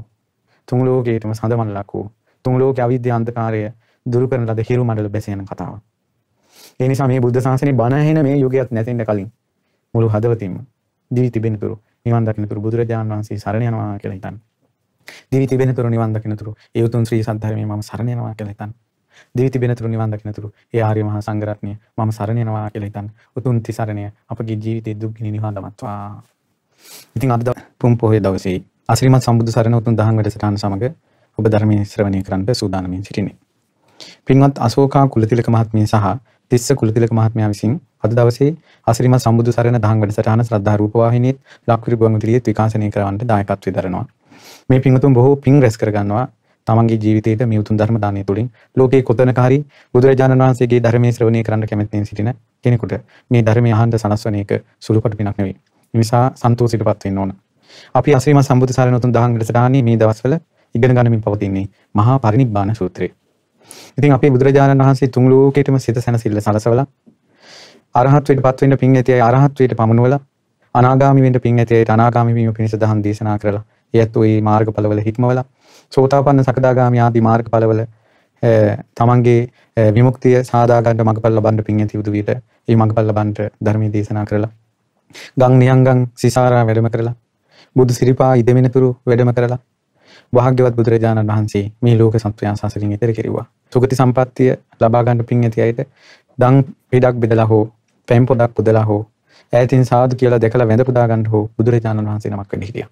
තුන් ලෝකේටම සඳ මණ්ඩලක් වූ තුන් ලෝක අවිද්‍යා අන්ධකාරය දුරු කරන ලද හිරු මණ්ඩල බැස යන කතාව. ඒ නිසා මේ බුද්ධ ශාසනය බණ ඇහෙන මේ යුගයත් නැතෙන්න කලින් මුළු හදවතින්ම දිවි තිබෙන තුරු නිවන් දකින තුරු බුදුරජාණන් වහන්සේ සරණ යනවා කියලා හිතන්න. දිවි තිබෙන තුරු නිවන් දකින තුරු ඒ උතුම් ශ්‍රී සද්ධර්මයේ මම සරණ යනවා කියලා හිතන්න. දිවි තිබෙන තුරු නිවන් දකින තුරු ඒ ආර්ය මහා සංඝරත්නය මම සරණ යනවා කියලා හිතන්න. උතුම් තිසරණය අපගේ ජීවිතයේ දුක් ගිනි නිවන් දමත්වා. ඉතින් අද පුම් පොහේ දවසේ අසිරිමත් සම්බුදු සරණ උතුම් දහම් වැඩසටහන සමග ඔබ ධර්මයේ ශ්‍රවණය කරන්නට සූදානම්ින් සිටිනේ. පින්වත් අශෝකා කුලතිලක මහත්මිය සහ තිස්ස කුලතිලක මහත්මයා විසින් අද දවසේ අසිරිමත් සම්බුදු සරණ දහම් වැඩසටහන ශ්‍රද්ධා රූපවාහිනියත් ලක්විරි ගුවන්විදුලියත් විකාශනය කරවන්නට දායකත්වය දරනවා. මේ පින්වතුන් බොහෝ පින් රැස් කරගන්නවා තමන්ගේ ජීවිතයට මේ උතුම් ධර්ම දානය තුළින් ලෝකේ කොතනක හරි බුදුරජාණන් වහන්සේගේ ධර්මයේ ශ්‍රවණය කරන්න කැමැත්තෙන් සිටින කෙනෙකුට මේ ධර්මය අහන්න සනස්වන එක සුළුපටු පිනක් නෙවෙයි. ඒ නිසා සන්තෝෂයටපත් වෙන්න ඕන. අපි අසිරිමත් සම්බුදු සරණ උතුම් දහම් වැඩසටහනේ මේ දවස්වල ඉගෙන ගන්නමින් පවතින්නේ මහා පරිනිබ්බාන සූත්‍රය. ඉතින් අපේ බුදුරජාණන් වහන්සේ තුන් ලෝකෙටම සිත සැනසෙල්ල සලසවලා අරහත්වයට පත් වෙන්න පින් ඇති අය අරහත්වයට පමුණුවලා අනාගාමී වෙන්න පින් ඇති අයට අනාගාමී වීම පිණිස දහම් දේශනා කරලා එයත් ওই මාර්ගඵලවල හික්මවලා සෝතාපන්න සකදාගාමී ආදී මාර්ගඵලවල තමන්ගේ විමුක්තිය සාදා ගන්න මඟපල් ලබන්න පින් ඇති උදු විට මේ මඟපල් ලබන්න ධර්මයේ දේශනා කරලා ගම් නියංගම් සිසාරා වැඩම කරලා බුදු සිරිපා ඉදෙමිනතුරු වැඩම කරලා භාග්‍යවත් බුදුරජාණන් වහන්සේ මේ ලෝක සත්වයන් සසරින් එතර කෙරුවා. සුගති සම්පත්තිය ලබා ගන්න පින් ඇති අයට දන් පිටක් බෙදලා හෝ පැන් පොදක් පුදලා හෝ ඈතින් සාදු කියලා දැකලා වැඳ පුදා ගන්න හෝ බුදුරජාණන් වහන්සේ නමක් වෙන්න හිටියා.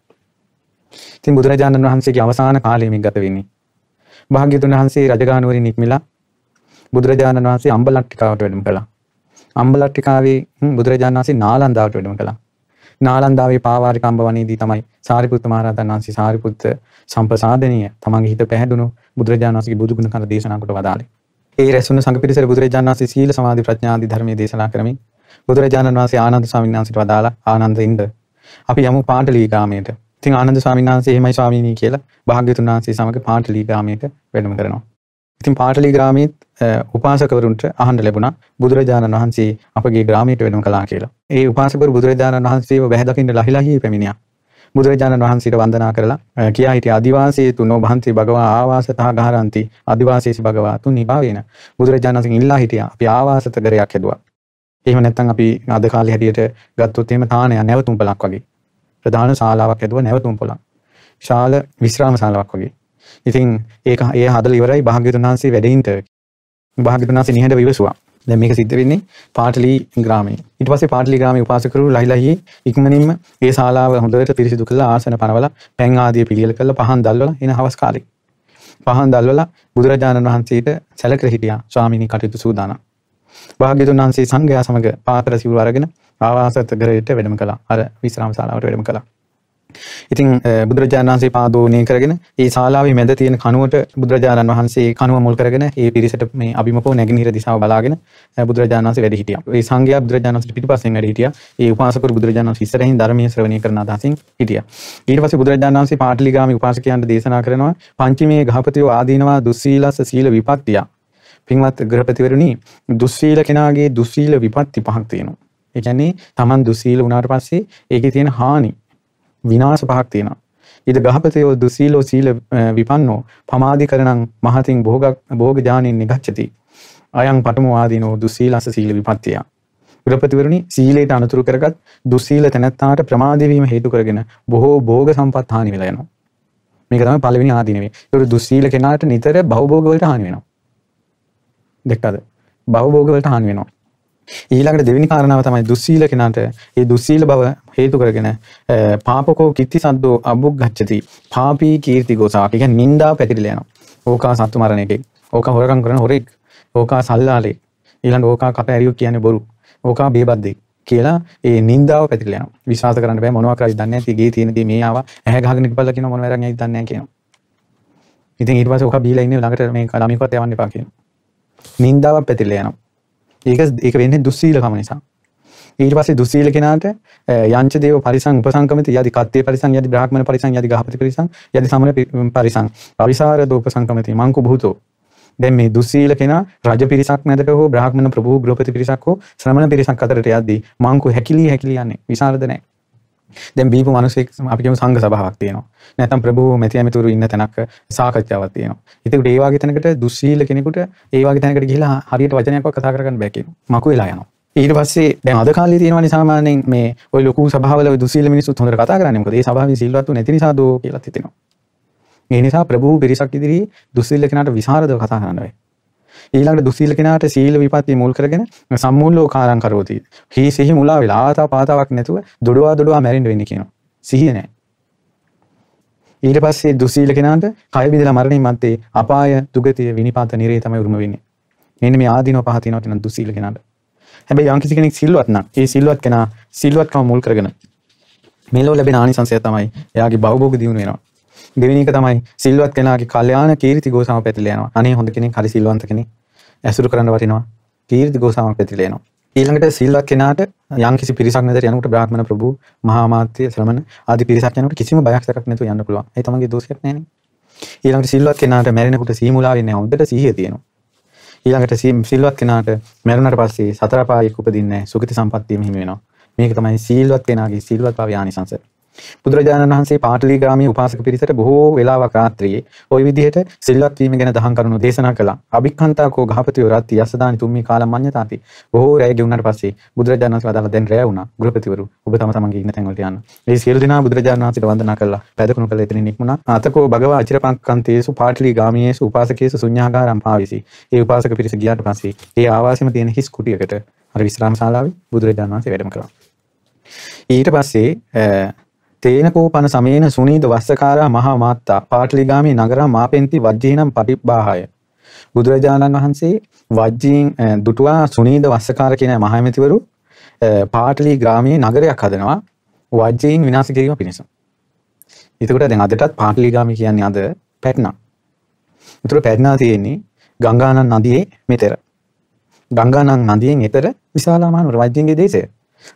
ඉතින් බුදුරජාණන් වහන්සේගේ අවසාන කාලය මේ ගත වෙන්නේ. භාග්‍යතුන් වහන්සේ රජගහනුවරින් නික්මිලා බුදුරජාණන් වහන්සේ අම්බලට්ටිකාවට වැඩම කළා. අම්බලට්ටිකාවේ බුදුරජාණන් වහන්සේ නාලන්දාවට වැඩම කළා. නාලන්දාවේ පාවාරිකම්බ වනේදී තමයි සාරිපුත්ත මහරහතන් වහන්සේ සාරිපුත්ත සම්ප්‍රසාදනීය තමන්ගේ හිත පැහැදුණු බුදුරජාණන් වහන්සේගේ බුදු ගුණ කන දේශනා කොට වදාළේ. ඒ රැසුණු සංඝ පිරිසට බුදුරජාණන් වහන්සේ සීල සමාධි ප්‍රඥා ආදී ධර්මයේ දේශනා කරමින් බුදුරජාණන් වහන්සේ ආනන්ද ස්වාමීන් වහන්සේට වදාලා ආනන්ද ඉන්න අපි යමු පාටලී ගාමයට. ඉතින් ආනන්ද ස්වාමීන් වහන්සේ එහෙමයි ස්වාමීනි කියලා භාග්‍යතුන් වහන්සේ සමග පාටලී ගාමයට වැඩම කරනවා. ඉතින් පාටලී ග්‍රාමයේත් උපාසකවරුන්ට අහන්න ලැබුණා බුදුරජාණන් වහන්සේ අපගේ ග්‍රාමයට වැඩම කළා කියලා. ඒ උපාසකවරු බුදුරජාණන් වහන්සේව බැහැ දකින්න ලහිලහි පැමිණියා. බුදුරජාණන් වහන්සේට වන්දනා කරලා කියා හිටිය අදිවාසීතු නොබහන්ති භගවා ආවාසතහ ගහරන්ති අදිවාසීසි භගවාතු නිභාවේන බුදුරජාණන් වහන්සේ ඉල්ලා හිටියා අපි ආවාසත ගරයක් හැදුවා. එහෙම නැත්නම් අපි අද කාලේ හැටියට ගත්තොත් එහෙම තානය නැවතුම් පොලක් වගේ. ප්‍රධාන ශාලාවක් හැදුවා නැවතුම් පොලක්. ශාල විශ්‍රාම ශාලාවක් වගේ. ඉතින් ඒක ඒ හදලා ඉවරයි භාග්‍යතුන් වහන්සේ වැඩින්ට භාග්‍යතුන් වහන්සේ නිහඬව ඉවසුවා. දැන් මේක සිද්ධ වෙන්නේ පාටලි ග්‍රාමයේ. ඊට පස්සේ පාටලි ග්‍රාමයේ උපාසකරු ලහිලහි ඉක්මනින්ම ඒ ශාලාව හොඳට පිරිසිදු කරලා ආසන පනවලා පැන් ආදිය පිළියෙල කරලා පහන් දැල්වලා එන හවස් කාලේ. පහන් දැල්වලා බුදුරජාණන් වහන්සේට සැලකර හිටියා ස්වාමීනි කටයුතු සූදානම්. භාග්‍යතුන් වහන්සේ සංඝයා සමග පාතර සිවුරු අරගෙන ආවාසත ගරයට වැඩම කළා. අර විශ්‍රාම ශාලාවට වැඩම කළා. ඉතින් බුදුරජාණන් වහන්සේ පාදෝනය කරගෙන ඒ ශාලාවේ මැද තියෙන කනුවට බුදුරජාණන් වහන්සේ කනුව මුල් කරගෙන ඒ පිරිසට මේ අභිමුඛව නැගෙනහිර දිශාව බලාගෙන බුදුරජාණන් වහන්සේ වැඩ හිටියා. ඒ සංඝයා බුදුරජාණන් වහන්සේ පිටිපස්සෙන් වැඩ හිටියා. ඒ උපාසකවරු බුදුරජාණන් වහන්සේ ඉස්සරහින් ධර්මයේ ශ්‍රවණය කරන අදහසින් හිටියා. ඊට පස්සේ බුදුරජාණන් වහන්සේ පාටලිගාමී උපාසකයන්ට දේශනා කරනවා පංචමේ ගහපතියෝ ආදීනවා දුස්සීලස සීල විපත්තිය. පින්වත් ගෘහපතිවරුනි දුස්සීල කෙනාගේ දුස්සීල විපත්ති පහක් තියෙනවා. ඒ කියන්නේ Taman දුස්සීල වුණාට පස්සේ ඒකේ තියෙන හානි විනාශ පහක් තියෙනවා. ඉද ගහපතයෝ දුසීලෝ සීල විපන්නෝ පමාධි කරනං මහතින් බෝග බෝග ජානින් නිගච්චති. අයං පටමවාදීනෝ දුසීලස සීල විපත්තිය. ගෘපතිවරණි සීලයට අනතුරු කරගත් දුස්සීල තැනැත්තාට ප්‍රමාදවීම හේතු කරගෙන බොහෝ බෝග සම්පත් හානි වෙලා යනවා. මේක තමයි පළවෙනි ආදීනවේ. ඒතර දුස්සීල කෙනාට නිතර භවභෝග වලට හානි වෙනවා. දෙක්කද? භවභෝග වලට හානි වෙනවා. ඊළඟට දෙවෙනි කාරණාව තමයි දුස්සීල කෙනාට. ඒ දුස්සීල බව හේතු කරගෙන පාපකෝ කිත්ති සද්දෝ අබුක් ගච්ඡති පාපී කීර්ති ගෝසා කියන්නේ නින්දා පැතිරිලා යනවා. ඕකා සත්තු මරණ එකෙක් ඕකා හොරකම් කරන හොරෙක්. ඕකා සල්ලාලේ. ඊළඟ ඕකා කට ඇරියෝ කියන්නේ බොරු. ඕකා බේබද්දෙක් කියලා ඒ නින්දාව පැතිරිලා යනවා. විශ්වාස කරන්න බෑ මොනවා කරයිද දන්නේ නැති ගේ තියෙන දේ මේ ආවා. ඇහැ ගහගෙන ඉපල්ලා කියන මොන වැරක් යයිද දන්නේ නැහැ කියනවා. ඉතින් ඊට පස්සේ ඕකා බීලා ඉන්නේ ළඟට මේ ළමයිකවත් යවන්න එපා කියනවා. නින්දාවක් පැතිරිලා යනවා. ඒක ඒක වෙන්නේ දුස්සීලකම නිසා. ඊට පස්සේ දුස්සීල කෙනාට යංච දේව පරිසං උපසංකමිත යදි කත්තේ පරිසං යදි බ්‍රාහ්මණ පරිසං යදි ගහපති පරිසං යදි සමන පරිසං. අවිසාර දෝපසංකමිත මංකු භූතෝ දැන් මේ දුස්සීල කෙනා රජ පිරිසක් මැදට හෝ බ්‍රාහ්මණ ප්‍රභූ ගෘහපති පිරිසක් හෝ ශ්‍රමණ පිරිසක් අතරට යද්දී මංකු හැකිලි හැකිලි යන්නේ? විසරද නැහැ. දැන් බීපු මිනිස්සෙක් අපි කියමු සංඝ සභාවක් තියෙනවා. නැත්නම් ප්‍රභූ මෙති ඇමතුරු ඉන්න තැනක සාකච්ඡාවක් තියෙනවා. ඒකට ඒ වගේ තැනකට දුස්සීල කෙනෙකුට ඒ වගේ තැනකට ගිහිලා හරියට වචනයක්වත් කතා කරගන්න බෑ කියනවා. මකු වෙලා යනවා. ඊට පස්සේ දැන් අද කාලේ තියෙනවානේ සාමාන්‍යයෙන් මේ ওই ලොකු සභාවල දුස්සීල මිනිස්සුත් හොඳට කතා කරන්නේ මොකද? ඒ සභාවේ සිල්වත්තු නැති නිසා දෝ කියලා හිතෙනවා. ඒ නිසා ප්‍රභූ පිරිසක් ඉදිරියේ දුස්සීල කෙනාට විසරදව කතා කරන්න වෙයි ඊළඟට දුස්සීල කෙනාට සීල විපත්ති මුල් කරගෙන සම්මූල්ලෝ කාරං කරෝති. හි සිහි මුලා වෙලා ආතා පාතාවක් නැතුව දොඩවා දොඩවා මැරෙන්න වෙන්නේ කියනවා. සිහිය නැහැ. ඊට පස්සේ දුස්සීල කෙනාට කය විදලා මරණින් මත්තේ අපාය දුගතිය විනිපාත නිරේ තමයි උරුම වෙන්නේ. මෙන්න මේ ආදීනව පහ තියෙනවා කියන දුස්සීල කෙනාට. හැබැයි යම් කිසි කෙනෙක් සිල්වත් නම් ඒ සිල්වත් කෙනා සිල්වත්කම මුල් කරගෙන මෙලෝ ලැබෙන ආනිසංසය තමයි එයාගේ භවභෝග දියුණු වෙනවා. දෙවෙනි එක තමයි සිල්වත් කෙනාගේ කල්යාණ කීර්ති ගෝසාව පැතිලා යනවා. අනේ හොඳ කෙනෙක් හරි සිල්වන්ත කෙනෙක්. ඇසුරු කරන්න වටිනවා කීර්ති ගෝසාවක් පැතිලේනවා ඊළඟට සිල්වත් කෙනාට යම් කිසි පිරිසක් නැතර යනකොට බ්‍රාහ්මණ ප්‍රභු මහා මාත්‍ය ශ්‍රමණ ආදී පිරිසක් යනකොට කිසිම බයක් සැකක් නැතුව යන්න පුළුවන්. ඒ තමන්ගේ දෝෂයක් නැහැනේ. ඊළඟට සිල්වත් කෙනාට මැරෙනකොට සීමුලා වෙන්නේ නැහැ. හොඳට සිහිය තියෙනවා. ඊළඟට සිල්වත් කෙනාට මැරුණට පස්සේ සතර පායෙක උපදින්නේ නැහැ. සුගති සම්පත්තියම හිමි වෙනවා. මේක තමයි සීල්වත් කෙනාගේ සීල්වත් භාවය ආනිසංසය. බුදුරජාණන් වහන්සේ පාටලී ග්‍රාමී උපාසක පිරිසට බොහෝ වෙලාවක් රාත්‍රියේ ওই විදිහට සිල්වත් වීම ගැන දහම් කරුණු දේශනා කළා. අභික්ඛන්තාකෝ ගහපතියෝ රාත්‍රී යසදානි තුම්මි කාලම් මඤ්ඤතාති. බොහෝ රැය ගෙවුනට පස්සේ බුදුරජාණන් වහන්සේ වදාළ දැන් රැය වුණා. ගෘහපතිවරු ඔබ තම තමන්ගේ ඉන්න තැන් වලට යන්න. මේ සියලු දෙනා බුදුරජාණන් වහන්සේට වන්දනා කළා. පැදකුණු කළ එතනින් නික්මුණා. අතකෝ භගවා අචිරපංකන්තේසු පාටලී ගාමීයේසු උපාසකේසු ශුඤ්ඤාගාරම් පාවිසි. ඒ උපාසක පිරිස ගියාට පස්සේ ඒ ආවාසෙම තියෙන හිස් කුටියකට අර විශ්‍රාම ශාලාවේ බුදුරජාණන් වහන්සේ වැඩම කළා. ඊට පස්සේ තේනකෝපන සමේන සුනීද වස්සකාරා මහා මාත්තා පාටලිගාමී නගරා මාපෙන්ති වජ්ජීනම් පටිබ්බාහය බුදුරජාණන් වහන්සේ වජ්ජීන් දුටුවා සුනීද වස්සකාර කියන මහමැතිවරු පාටලි ග්‍රාමී නගරයක් හදනවා වජ්ජීන් විනාශ කිරීම පිණිස. එතකොට දැන් අදටත් පාටලි ගාමී කියන්නේ අද පැට්නා. උතුර පැට්නා තියෙන්නේ ගංගානන් නදියේ මෙතර. ගංගානන් නදියෙන් එතර විශාලාමාන වජ්ජීන්ගේ දේශය.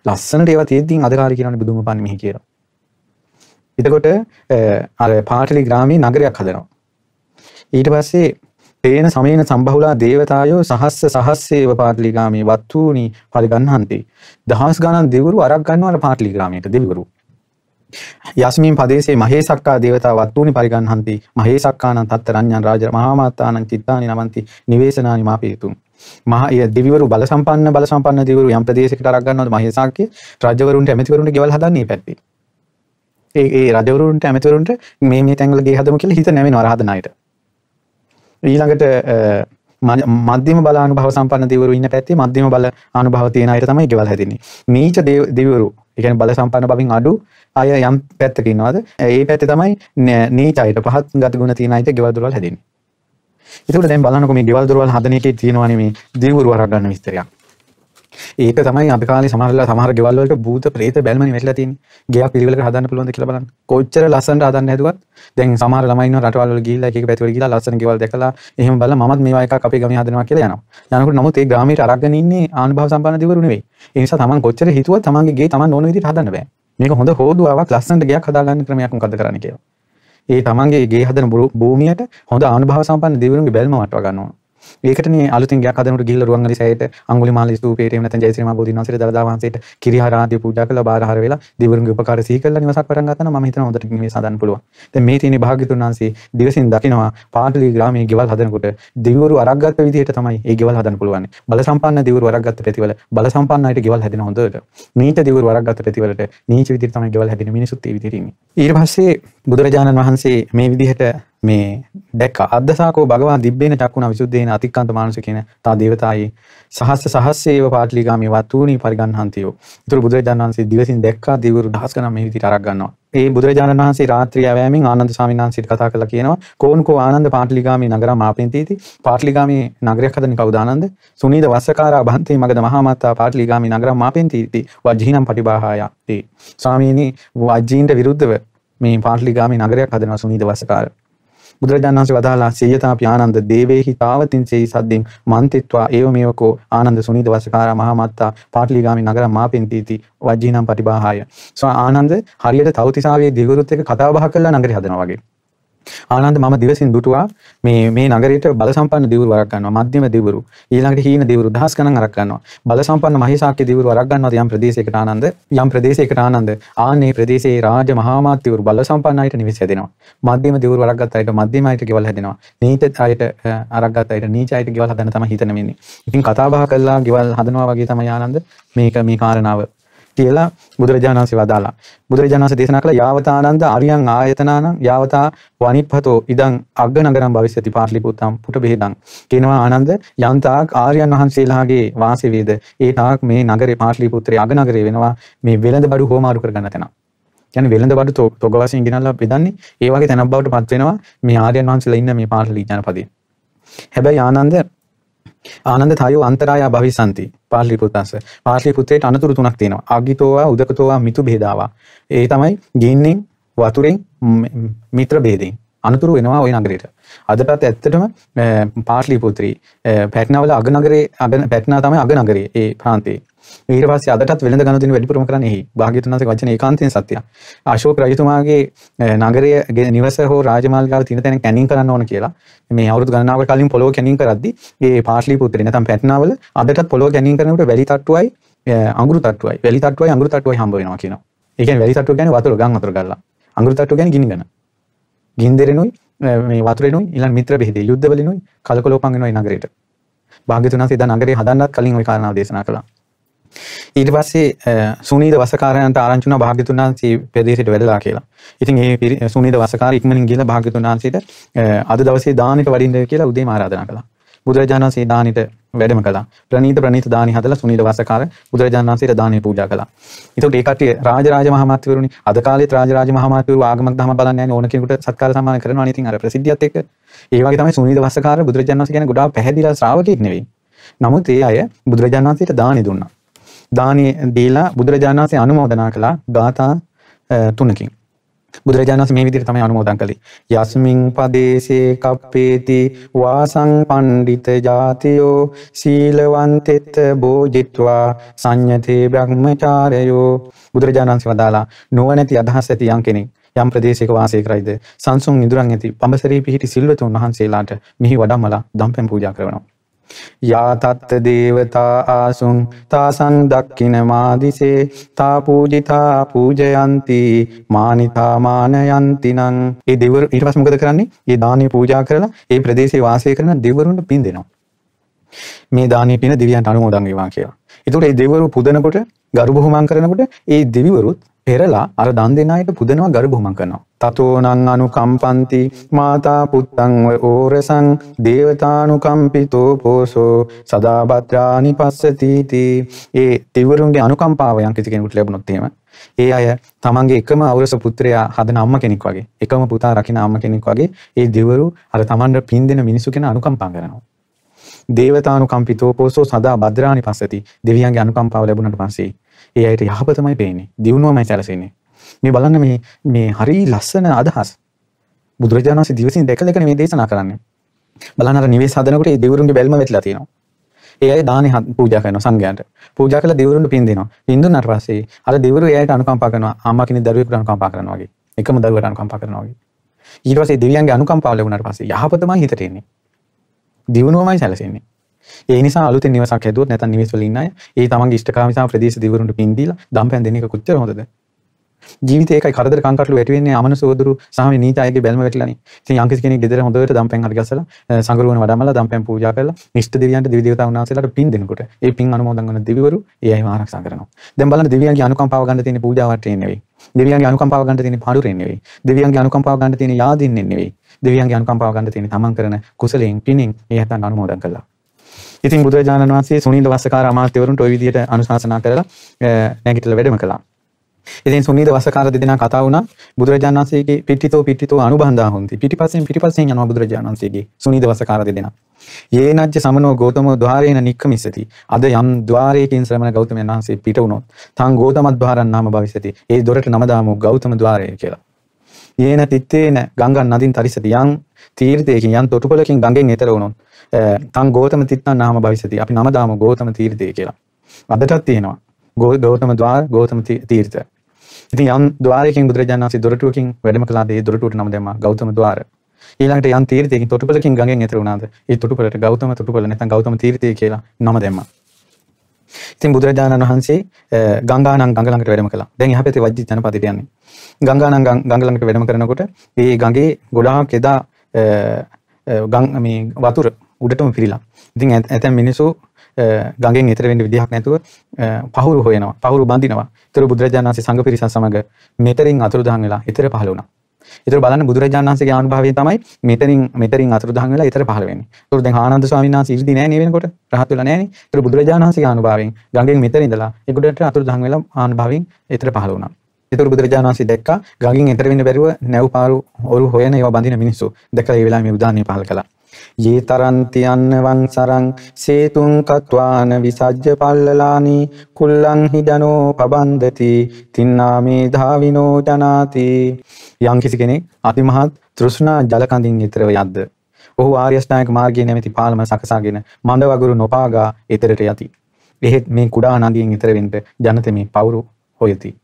ලස්සනට ඒවා තියෙද්දී අද කාලේ කියනවනේ බුදුම පන්නේ මෙහි කියලා. එතකොට අර පාටලි ග්‍රාමී නගරයක් හදනවා. ඊට පස්සේ පේන සමේන සම්බහුලා දේවතායෝ සහස්ස සහස්සේව පාටලි ග්‍රාමී වත්තුනි පරිගන්නහන්ති. දහස් ගණන් දෙවිවරු අරක් ගන්නවල පාටලි ග්‍රාමයට දෙවිවරු. යස්මින් පදේසේ මහේසක්කා දේවතා වත්තුනි පරිගන්නහන්ති මහේසක්කානං තත්ත රඤ්ඤං රාජ මහාමාතානං චිත්තානි නමන්ති නිවේසනානි මාපේතුම්. මහා ඒ දෙවිවරු බල සම්පන්න බල සම්පන්න දෙවිවරු යම් ප්‍රදේශයකට අරක් ගන්නවද මහේසක්කේ රජවරුන්ට ඇමතිවරුන්ට ගෙවල් හදන්නේ පැත්තේ. ඒ රජවරුන්ට ඇමතුරුන්ට මේ මේ තැන්ගල ගේ හදම කියල හිත නැවෙන රහදනයට ඊළඟට මධ්‍යම බල අනුභව සම්පන්න දෙවරු ඉන්න පැත්තේ මධ්‍යම බල අනුභව තියෙන අයට තමයි ගෙවල් හැදින්නේ. නීච දෙවරු එකන බල සම්පන්න බවින් අඩු අය යම් පැත්තකින්නවාද ඒ පැත්ත තමයි නීචයට පහත් ගත ගුණ තියෙන අයට ගෙවල්දුරල් හැදින්නේ. එතකොට දැන් බලන්නකො මේ ගෙවල් දොරවල් හදන එකේ තියෙනවානේ මේ දෙවිවරු වරක් ගන්න විස්තරයක්. ඒක තමයි අපි කාලේ සමහරලා සමහර ගෙවල් වලට භූත ප්‍රේත බැල්මනේ වැටලා තියෙන්නේ. ගෙයක් පිළිවෙලකට හදන්න පුළුවන්ද කියලා බලන්න. කොච්චර ලස්සනට හදන්න හැදුවත් දැන් සමහර ළමයි ඉන්නවා රටවල් වල ගිහිල්ලා එක එක පැතිවල ගිහිල්ලා ලස්සන ගෙවල් දැකලා එහෙම බලලා මමත් මේවා එකක් අපේ ගමේ හදනවා කියලා යනවා. යනකොට නමුත් ඒ ග්‍රාමයට අරගෙන ඉන්නේ ආනුභව සම්පන්න දිවරු නෙවෙයි. ඒ නිසා තමන් කොච්චර හිතුවත් තමන්ගේ ගේ තමන් ඕන විදිහට හදන්න බෑ. මේක හොඳ හෝදුවාවක් ලස්සනට ගෙයක් හදාගන්න ක්‍රමයක් මොකද්ද කරන්න කියලා. ඒ තමන්ගේ ගේ හදන භූමියට හොඳ ආනුභව සම්පන්න දිවරුන්ගේ බැල්ම වටවා ගන්න ඕන. ඒකටනේ අලුතින් ගයක් හදනකොට ගිහිල්ලා රුවන්වැලි සෑයට අඟුලිමාල ස්තූපයට එහෙම නැත්නම් ජයශ්‍රී මහ බෝධීන් වහන්සේට දළදා වහන්සේට කිරිහාර ආදී පූජා කළා බාරහාර වෙලා දිවුරුන්ගේ උපකාර සිහි කළා නිවසක් පටන් ගත්තා නම් මම හිතනවා හොඳට මේ සඳහන් පුළුවන්. දැන් මේ තියෙන භාග්‍යතුන් වහන්සේ දිවසින් දකිනවා පාටලි ග්‍රාමයේ ගෙවල් හදනකොට දිවුරු අරක් ගත්ත විදිහට තමයි ඒ ගෙවල් හදන්න පුළුවන්. බල සම්පන්න දිවුරු අරක් ගත්ත පැතිවල බල සම්පන්න අයට ගෙවල් හැදෙන හොඳට. නීච දිවුරු අරක් ගත්ත පැතිවලට නීච විදිහට තමයි ගෙවල් හැදෙන මිනිසුත් ඒ විදිහට ඉන්නේ. ඊට පස්සේ බුදුරජාණන් වහන්සේ මේ විදිහට මේ දැක්ක අදසාකෝ භගවා දිබ්බේන චක්කුණ විසුද්ධේන අතික්කන්ත මානුෂ කියන තා දේවතායි සහස්ස සහස්සේව පාටලිගාමී වතුණි පරිගන්හන්තියෝ. ඒතර බුදුරජාණන් වහන්සේ දිවසින් දැක්කා දිවුරු දහස් ගණන් මේ විදිහට අරක් ගන්නවා. ඒ බුදුරජාණන් වහන්සේ රාත්‍රිය වෑමෙන් ආනන්ද ස්වාමීන් වහන්සේට කතා කරලා කියනවා කෝන්කෝ ආනන්ද පාටලිගාමී නගර මාපෙන්තීති පාටලිගාමී නගරයක් හදන්නේ කවුද ආනන්ද? සුනීද වස්සකාරා බන්තේ මගද මහා මාතා පාටලිගාමී නගර මාපෙන්තීති වජ්ජීනම් පටිබාහාය. ස්වාමීනි වජ්ජීන්ට විරුද්ධව මේ පාටලිගාමී නගරයක් හදනවා සුනීද වස්සකාරා බුදුරජාණන් වහන්සේ වදාලා සියතාපි ආනන්ද දේවේහි තාවතින් සෙයි සද්දින් මන්තිත්වා ඒවමේවකෝ ආනන්ද සුනීත වසකාරා මහමත්තා පාටලිගාමි නගර මාපෙන්තීති වජ්ජීනම් පටිභාහාය. සෝ ආනන්ද හරියට තවතිසාවේ දිගුරුත් එක කතා බහ කරලා නගරේ හදනවා වගේ. ආනන්ද මම දිවසින් දුටුවා. මේ මේ නගරයට බල සම්පන්න දිවුරු වරක් ගන්නවා. මධ්‍යම දිවුරු. ඊළඟට හීන දිවුරු දහස් ගණන් අරක් ගන්නවා. බල සම්පන්න මහේසාක්‍ය දිවුරු වරක් ගන්නවා යම් ප්‍රදේශයකට ආනන්ද. යම් ප්‍රදේශයකට ආනන්ද. ආන්නේ ප්‍රදේශයේ රාජ මහාමාත්‍යවරු බල සම්පන්න අයට නිවෙස් හැදෙනවා. මධ්‍යම දිවුරු වරක් ගත්ත අයට මධ්‍යම අයට ගෙවල් හැදෙනවා. නීත අයට අරක් ගත්ත අයට නීච අයට ගෙවල් හදන්න තමයි හිතන වෙන්නේ ඉතින් කතා බහ කළා ගෙවල් හදනවා වගේ තමයි ආනන්ද. මේක මේ කාරණාව කියලා බුදුරජාණන් වහන්සේ වදාලා. බුදුරජාණන් වහන්සේ දේශනා කළ යාවතානන්ද අරියං ආයතනානං යාවතා වනිප්පතෝ ඉදං අග්ගනගරම් භවිෂ්‍යති පාටලිපුත්තම් පුට බෙහෙදං. කියනවා ආනන්ද යන්තාක් ආර්යයන් වහන්සේලාගේ වාසය වේද ඒ තාක් මේ නගරේ පාටලිපුත්‍රයේ අගනගරේ වෙනවා මේ වෙළඳ බඩු හෝමාරු කරගන්න තැන. කියන්නේ වෙළඳ බඩු තොග වශයෙන් ගෙනල්ලා බෙදන්නේ ඒ වගේ තැනක් බවට පත් වෙනවා මේ ආර්යයන් වහන්සේලා ඉන්න මේ පාටලි ජනපදයේ. හැබැයි ආනන්ද ආනන්ද තයෝ අන්තරාය භවිසන්ති පාලිපුත්තස්ස පාලිපුත්තේට අනතුරු තුනක් තියෙනවා. අගිතෝවා උදකතෝවා මිතු බේදාවා ඒ තමයි ගින්නෙන් වතුරෙන් මිත්‍ර බේදෙන් අනතුරු වෙනවා ওই නගරයට අදටත් ඇත්තටම පාටලිපුත්‍රී පැට්නවල අගනගරේ අග පැට්නා තමයි අගනගරේ ඒ ප්‍රාන්තේ ඊට පස්සේ අදටත් වෙළඳ ගනුදෙනු වැඩිපුරම කරන්නේ එහි භාග්‍යවතුන් වහන්සේ වචන ඒකාන්තයෙන් සත්‍යයි. අශෝක රජතුමාගේ නගරයේ නිවස හෝ රාජමාලිගාව තියෙන තැන කැනින් කරන්න ඕන කියලා මේ අවුරුදු ගණනාවකට කලින් පොළොව කැනින් කරද්දි ඒ පාටලිපුත්‍රේ නැත්නම් පැට්නාවල අදටත් පොළොව කැනින් කරනකොට වැලි තට්ටුවයි අඟුරු තට්ටුවයි වැලි තට්ටුවයි අඟුරු තට්ටුවයි හම්බ වෙනවා කියනවා. ඒ කියන්නේ වැලි තට්ටුව කියන්නේ වතුර ගම් වතුර ගල්ලා. අඟුරු තට්ටුව කියන්නේ ගිනි ගන්න. ගින්දරෙනුයි මේ වතුරෙනුයි ඊළඟ මිත්‍ර බෙහෙදේ යුද්ධ වලිනුයි කලකොලොපන් වෙනවා ඒ නගරේට. භාග්‍යතුන් වහන්සේ දා නගරේ හදන්නත් කලින් ওই කාරණාව දේශනා කළා. ඊට පස්සේ සුනීද වසකාරයන්ට ආරංචි වුණා භාග්‍යතුන් වහන්සේ ප්‍රදේශයට වැඩලා කියලා. ඉතින් ඒ සුනීද වසකාර ඉක්මනින් ගිහලා භාග්‍යතුන් වහන්සේට අද දවසේ දානෙට වඩින්න කියලා උදේම ආරාධනා කළා. බුදුරජාණන් වහන්සේ දානෙට වැඩම කළා. ප්‍රණීත ප්‍රණීත දානි හදලා සුනීද වසකාර බුදුරජාණන් වහන්සේට දානෙ පූජා කළා. ඒතකොට ඒ කට්ටිය රාජරාජ මහාමාත්‍යවරුනි අද කාලේත් රාජරාජ මහාමාත්‍යවරු ආගමක් දහම බලන්නේ නැහැ ඕන කෙනෙකුට සත්කාර සම්මාන කරනවා නේ ඉතින් අර ප්‍රසිද්ධියත් එක්ක. ඒ වගේ තමයි සුනීද වසකාර බුදුරජාණන් වහන්සේ කියන්නේ ගොඩාක් පැහැදිලිලා ශ්‍රාවකෙක් නෙවෙයි. නමුත් ඒ අය බුදුරජාණන් වහන්සේට දානෙ දුන්නා. දානය දීලා බුදුරජාණන් වහන්සේ අනුමෝදනා කළා ගාථා තුනකින්. බුදුරජාණන් වහන්සේ මේ විදිහට තමයි අනුමෝදන් කළේ. යස්මින් පදේසේ කප්පේති වාසං පණ්ඩිත ජාතියෝ සීලවන්තෙත් බෝජිත්වා සංයතේ බ්‍රහ්මචාරයෝ බුදුරජාණන් වහන්සේ වදාලා නුවණැති අදහස් ඇති යම් කෙනෙක් යම් ප්‍රදේශයක වාසය කරයිද සංසුන් ඉඳුරන් ඇති පඹසරී පිහිටි සිල්වතුන් වහන්සේලාට මිහි වඩම්මලා දම්පැන් පූජා කරනවා. යාතත්ත දේවතා ආසුන් තාසන් දක්කින මාදිසේ තා පූජිතා පූජයන්ති මානිතා මානයන්තිනං ඒ දෙවර ඊට පස්සේ මොකද කරන්නේ? ඒ දානීය පූජා කරලා ඒ ප්‍රදේශයේ වාසය කරන දෙවරුන්ට පින් දෙනවා. මේ දානීය පින දෙවියන්ට අනුමෝදන් වේවා කියලා. ඒතකොට ඒ දෙවරු පුදනකොට ගරු බුහුමන් කරනකොට ඒ දෙවිවරුත් පෙරලා අර දන් දෙන අයට පුදනවා ගරු බුහුමන් කරනවා. තතෝනං අනුකම්පන්ති මාතා පුත්තං ඕරසං දේවතානුකම්පිතෝ පෝසෝ සදා භද්‍රානි පස්සතිති. ඒ දෙවිවරුන්ගේ අනුකම්පාව යම් කිසි කෙනෙකුට ලැබුණොත් එහෙම ඒ අය තමන්ගේ එකම අවරස පුත්‍රයා හදන අම්ම කෙනෙක් වගේ එකම පුතා රකින අම්ම කෙනෙක් වගේ ඒ දෙවරු අර තමන්ට පින් දෙන මිනිසු කෙන අනුකම්පා කරනවා. දේවතානුකම්පිතෝ පෝසෝ සදා භද්‍රානි පස්සති දෙවියන්ගේ අනුකම්පාව ලැබුණට පස්සේ ඒ අයට යහපතමයි පේන්නේ. දියුණුවමයි සැලසෙන්නේ. මේ බලන්න මේ මේ හරි ලස්සන අදහස් බුදුරජාණන් වහන්සේ දිවසින් දැකලා එකනේ මේ දේශනා කරන්නේ. බලන්න අර නිවෙස් හදනකොට ඒ දෙවිවරුන්ගේ බැල්ම වෙట్లా තියෙනවා. ඒ අය දානේ පූජා කරනවා සංඝයාට. පූජා කළා දෙවිවරුන්ට පින් දෙනවා. පින් දුන්නාට පස්සේ අර දෙවිවරු එයාට අනුකම්පා කරනවා අම්මා කෙනෙක් දරුවෙකුට අනුකම්පා කරනවා වගේ. එකම දරුවට අනුකම්පා කරනවා වගේ. ඊට පස්සේ දෙවියන්ගේ අනුකම්පාව ලැබුණාට පස්සේ යහපතමයි හිතට එන්නේ. දියුණුවමයි සැලසෙන්නේ. ඒ නිසා අලුතෙන් නිවසක් හැදුවොත් නැත්නම් නිවෙස් වල ඉන්න අය ඒ තමන්ගේ ඉෂ්ටකාමිතා ප්‍රදේශ දිවුරුන්ට පින් දීලා දම්පැන් දෙන එක කොච්චර හොඳද ජීවිතේ එකයි කරදර කංකටලු වැටි වෙන්නේ අමන සෝදරු සහ මේ නීච අයගේ බැල්ම වැටිලානේ. ඉතින් යම් කිසි කෙනෙක් ගෙදර හොඳට දම්පැන් හරි ගස්සලා සංගරුවන වඩමලා දම්පැන් පූජා කරලා ඉෂ්ට දෙවියන්ට දිවි දේවතාවුන් වහන්සේලාට පින් දෙනකොට ඒ පින් අනුමෝදන් කරන දිවිවරු ඒ අයව ආරක්ෂා කරනවා. දැන් බලන්න දෙවියන්ගේ අනුකම්පාව ගන්න තියෙන පූජාවට නෙවෙයි. දෙවියන්ගේ අනුකම්පාව ගන්න තියෙන පාඩුරෙන් නෙවෙයි. දෙවියන්ගේ අනුකම්පාව ගන්න තියෙන යාදින්නෙන් නෙවෙයි. දෙවියන්ගේ අනුකම්පාව ගන්න තියෙන තමන් කරන කුසලයෙන් පිනින් ඒ හැතන් අනුමෝදන් කළා. ඉතින් බුදුරජාණන් වහන්සේ සුනීද වස්සකාර අමාත්‍යවරුන්ට ওই විදිහට අනුශාසනා කරලා නැගිටලා වැඩම කළා. ඉතින් සුනීද වස්සකාර දෙදෙනා කතා වුණා බුදුරජාණන් වහන්සේගේ පිටිතෝ පිටිතෝ අනුබන්ධා හොಂತಿ. පිටිපස්සෙන් පිටිපස්සෙන් යනවා බුදුරජාණන් වහන්සේගේ සුනීද වස්සකාර දෙදෙනා. යේනජ්ජ සමනෝ ගෞතමෝ ద్వාරේන නික්කමිස්සති. අද යම් ద్వාරයකින් ශ්‍රමණ ගෞතමයන් වහන්සේ පිට වුණොත් තං ගෞතමද්වාරන් නාම භවිසති. ඒ දොරට නම දාමු ගෞතම ద్వාරය කියලා. යේන තිත්තේන ගංගන් නදින් තරිසති යම් තීර්ථයකින් යම් තොටුපළකින් ගඟෙන් එතර වුණොත් තං ගෝතම තිත්තන් නාම භවිසති අපි නම දාමු ගෝතම තීර්ථය කියලා අදටත් තියෙනවා ගෝතම ద్వාර ගෝතම තීර්ථ ඉතින් යම් ద్వාරයකින් බුදුරජාණන් වහන්සේ දොරටුවකින් වැඩම කළාද ඒ දොරටුවට නම දැම්මා ගෞතම ద్వාර ඊළඟට යම් තීර්ථයකින් තොටුපළකින් ගඟෙන් එතර වුණාද ඒ තොටුපළට ගෞතම තොටුපළ නැත්නම් ගෞතම තීර්ථය කියලා නම දැම්මා ඉතින් බුදුරජාණන් වහන්සේ ගංගානම් ගඟ ළඟට වැඩම කළා. දැන් එහා පැත්තේ වජ්ජි ජනපදයට යන්නේ. ගංගානම් ගඟ ළඟට වැඩම කරනකොට මේ ගඟේ ගොඩාක් එදා ගං මේ වතුර උඩටම පිරීලා. ඉතින් ඇතැම් මිනිස්සු ගඟෙන් එතර වෙන්න විදිහක් නැතුව පහුරු හොයනවා. පහුරු බඳිනවා. ඒතර බුදුරජාණන් වහන්සේ සංඝ පිරිසත් සමග මෙතරින් අතුරුදහන් වෙලා ඊතර පහළ වුණා. ඒතර බලන්න බුදුරජාණන් වහන්සේගේ අනුභවය තමයි මෙතනින් මෙතරින් අතුරුදහන් වෙලා ඊතර පහළ වෙන්නේ. ඒතර දැන් ආනන්ද ස්වාමීන් වහන්සේ ඉරිදි නෑ නේ වෙනකොට රහත් වෙලා නෑනේ. ඒතර බුදුරජාණන් වහන්සේගේ අනුභවයෙන් ගඟෙන් මෙතන ඉඳලා ඒකට අතුරුදහන් වෙලා ආනුභවයෙන් ඊතර පහළ වුණා. ඒතර බුදුරජාණන් වහන්සේ දැක්කා ගඟෙන් එතර වෙන්න බැරුව නැව් පාරු ඔරු හොයන ඒවා බඳින මිනිස්සු. දැකලා ඒ වෙලාවේ මේ උදාහරණය පහල කළා. යේ තරන්ති අන්නවං සරං. සේතුන් කත්වාන විසජ්ජ පල්ලලානි. කුල්ලං හිදනෝ පබන්දති. තින්නාමේ ධාවිනෝ ජනාති. යම් කිසි කෙනෙක් අතිමහත් තෘෂ්ණා ජල කඳින් ඈතරව යද්ද ඔහු ආර්ය අෂ්ටාංගික මාර්ගයේ නැමැති පාලම සකසාගෙන මඳ වගුරු නොපාගා ඈතරට යති. එහෙත් මේ කුඩා නදියෙන් ඈතර වෙන්න ජනතෙමි පවුරු හොයති.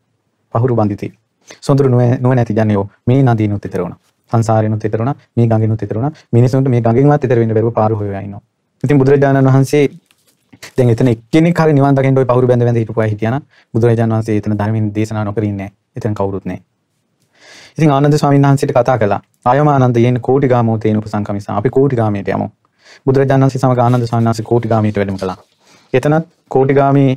පහුරු බඳිති. සොඳුරු නුවණැති ජනයෝ මේ නදිනුත් ඈතර වුණා. සංසාරෙනුත් ඈතර වුණා මේ ගඟෙනුත් ඈතර වුණා. මිනිසුන්ට මේ ගඟෙන්වත් ඈතර වෙන්න බැරුව පාරු හොයලා ඉන්නවා. ඉතින් බුදුරජාණන් වහන්සේ දැන් එතන එක්කෙනෙක් හරි නිවන් දකින්න ওই පහුරු බැඳ බැඳ හිටපු අය හිටියානම් බුදුරජාණන් වහන්සේ එතන ධර්මයෙන් දේශනා නොකර ඉන්නේ නැහැ. එතන කවුරුත් නැහැ. ඉතින් ආනන්ද ස්වාමීන් වහන්සේට කතා කළා. ආයමානන්ද යේන කෝටිගාමෝ තේන උපසංකමිසා අපි කෝටිගාමයට යමු. බුදුරජාණන් වහන්සේ සමග ආනන්ද ස්වාමීන් වහන්සේ කෝටිගාමයට වැඩම කළා. එතනත් කෝටිගාමී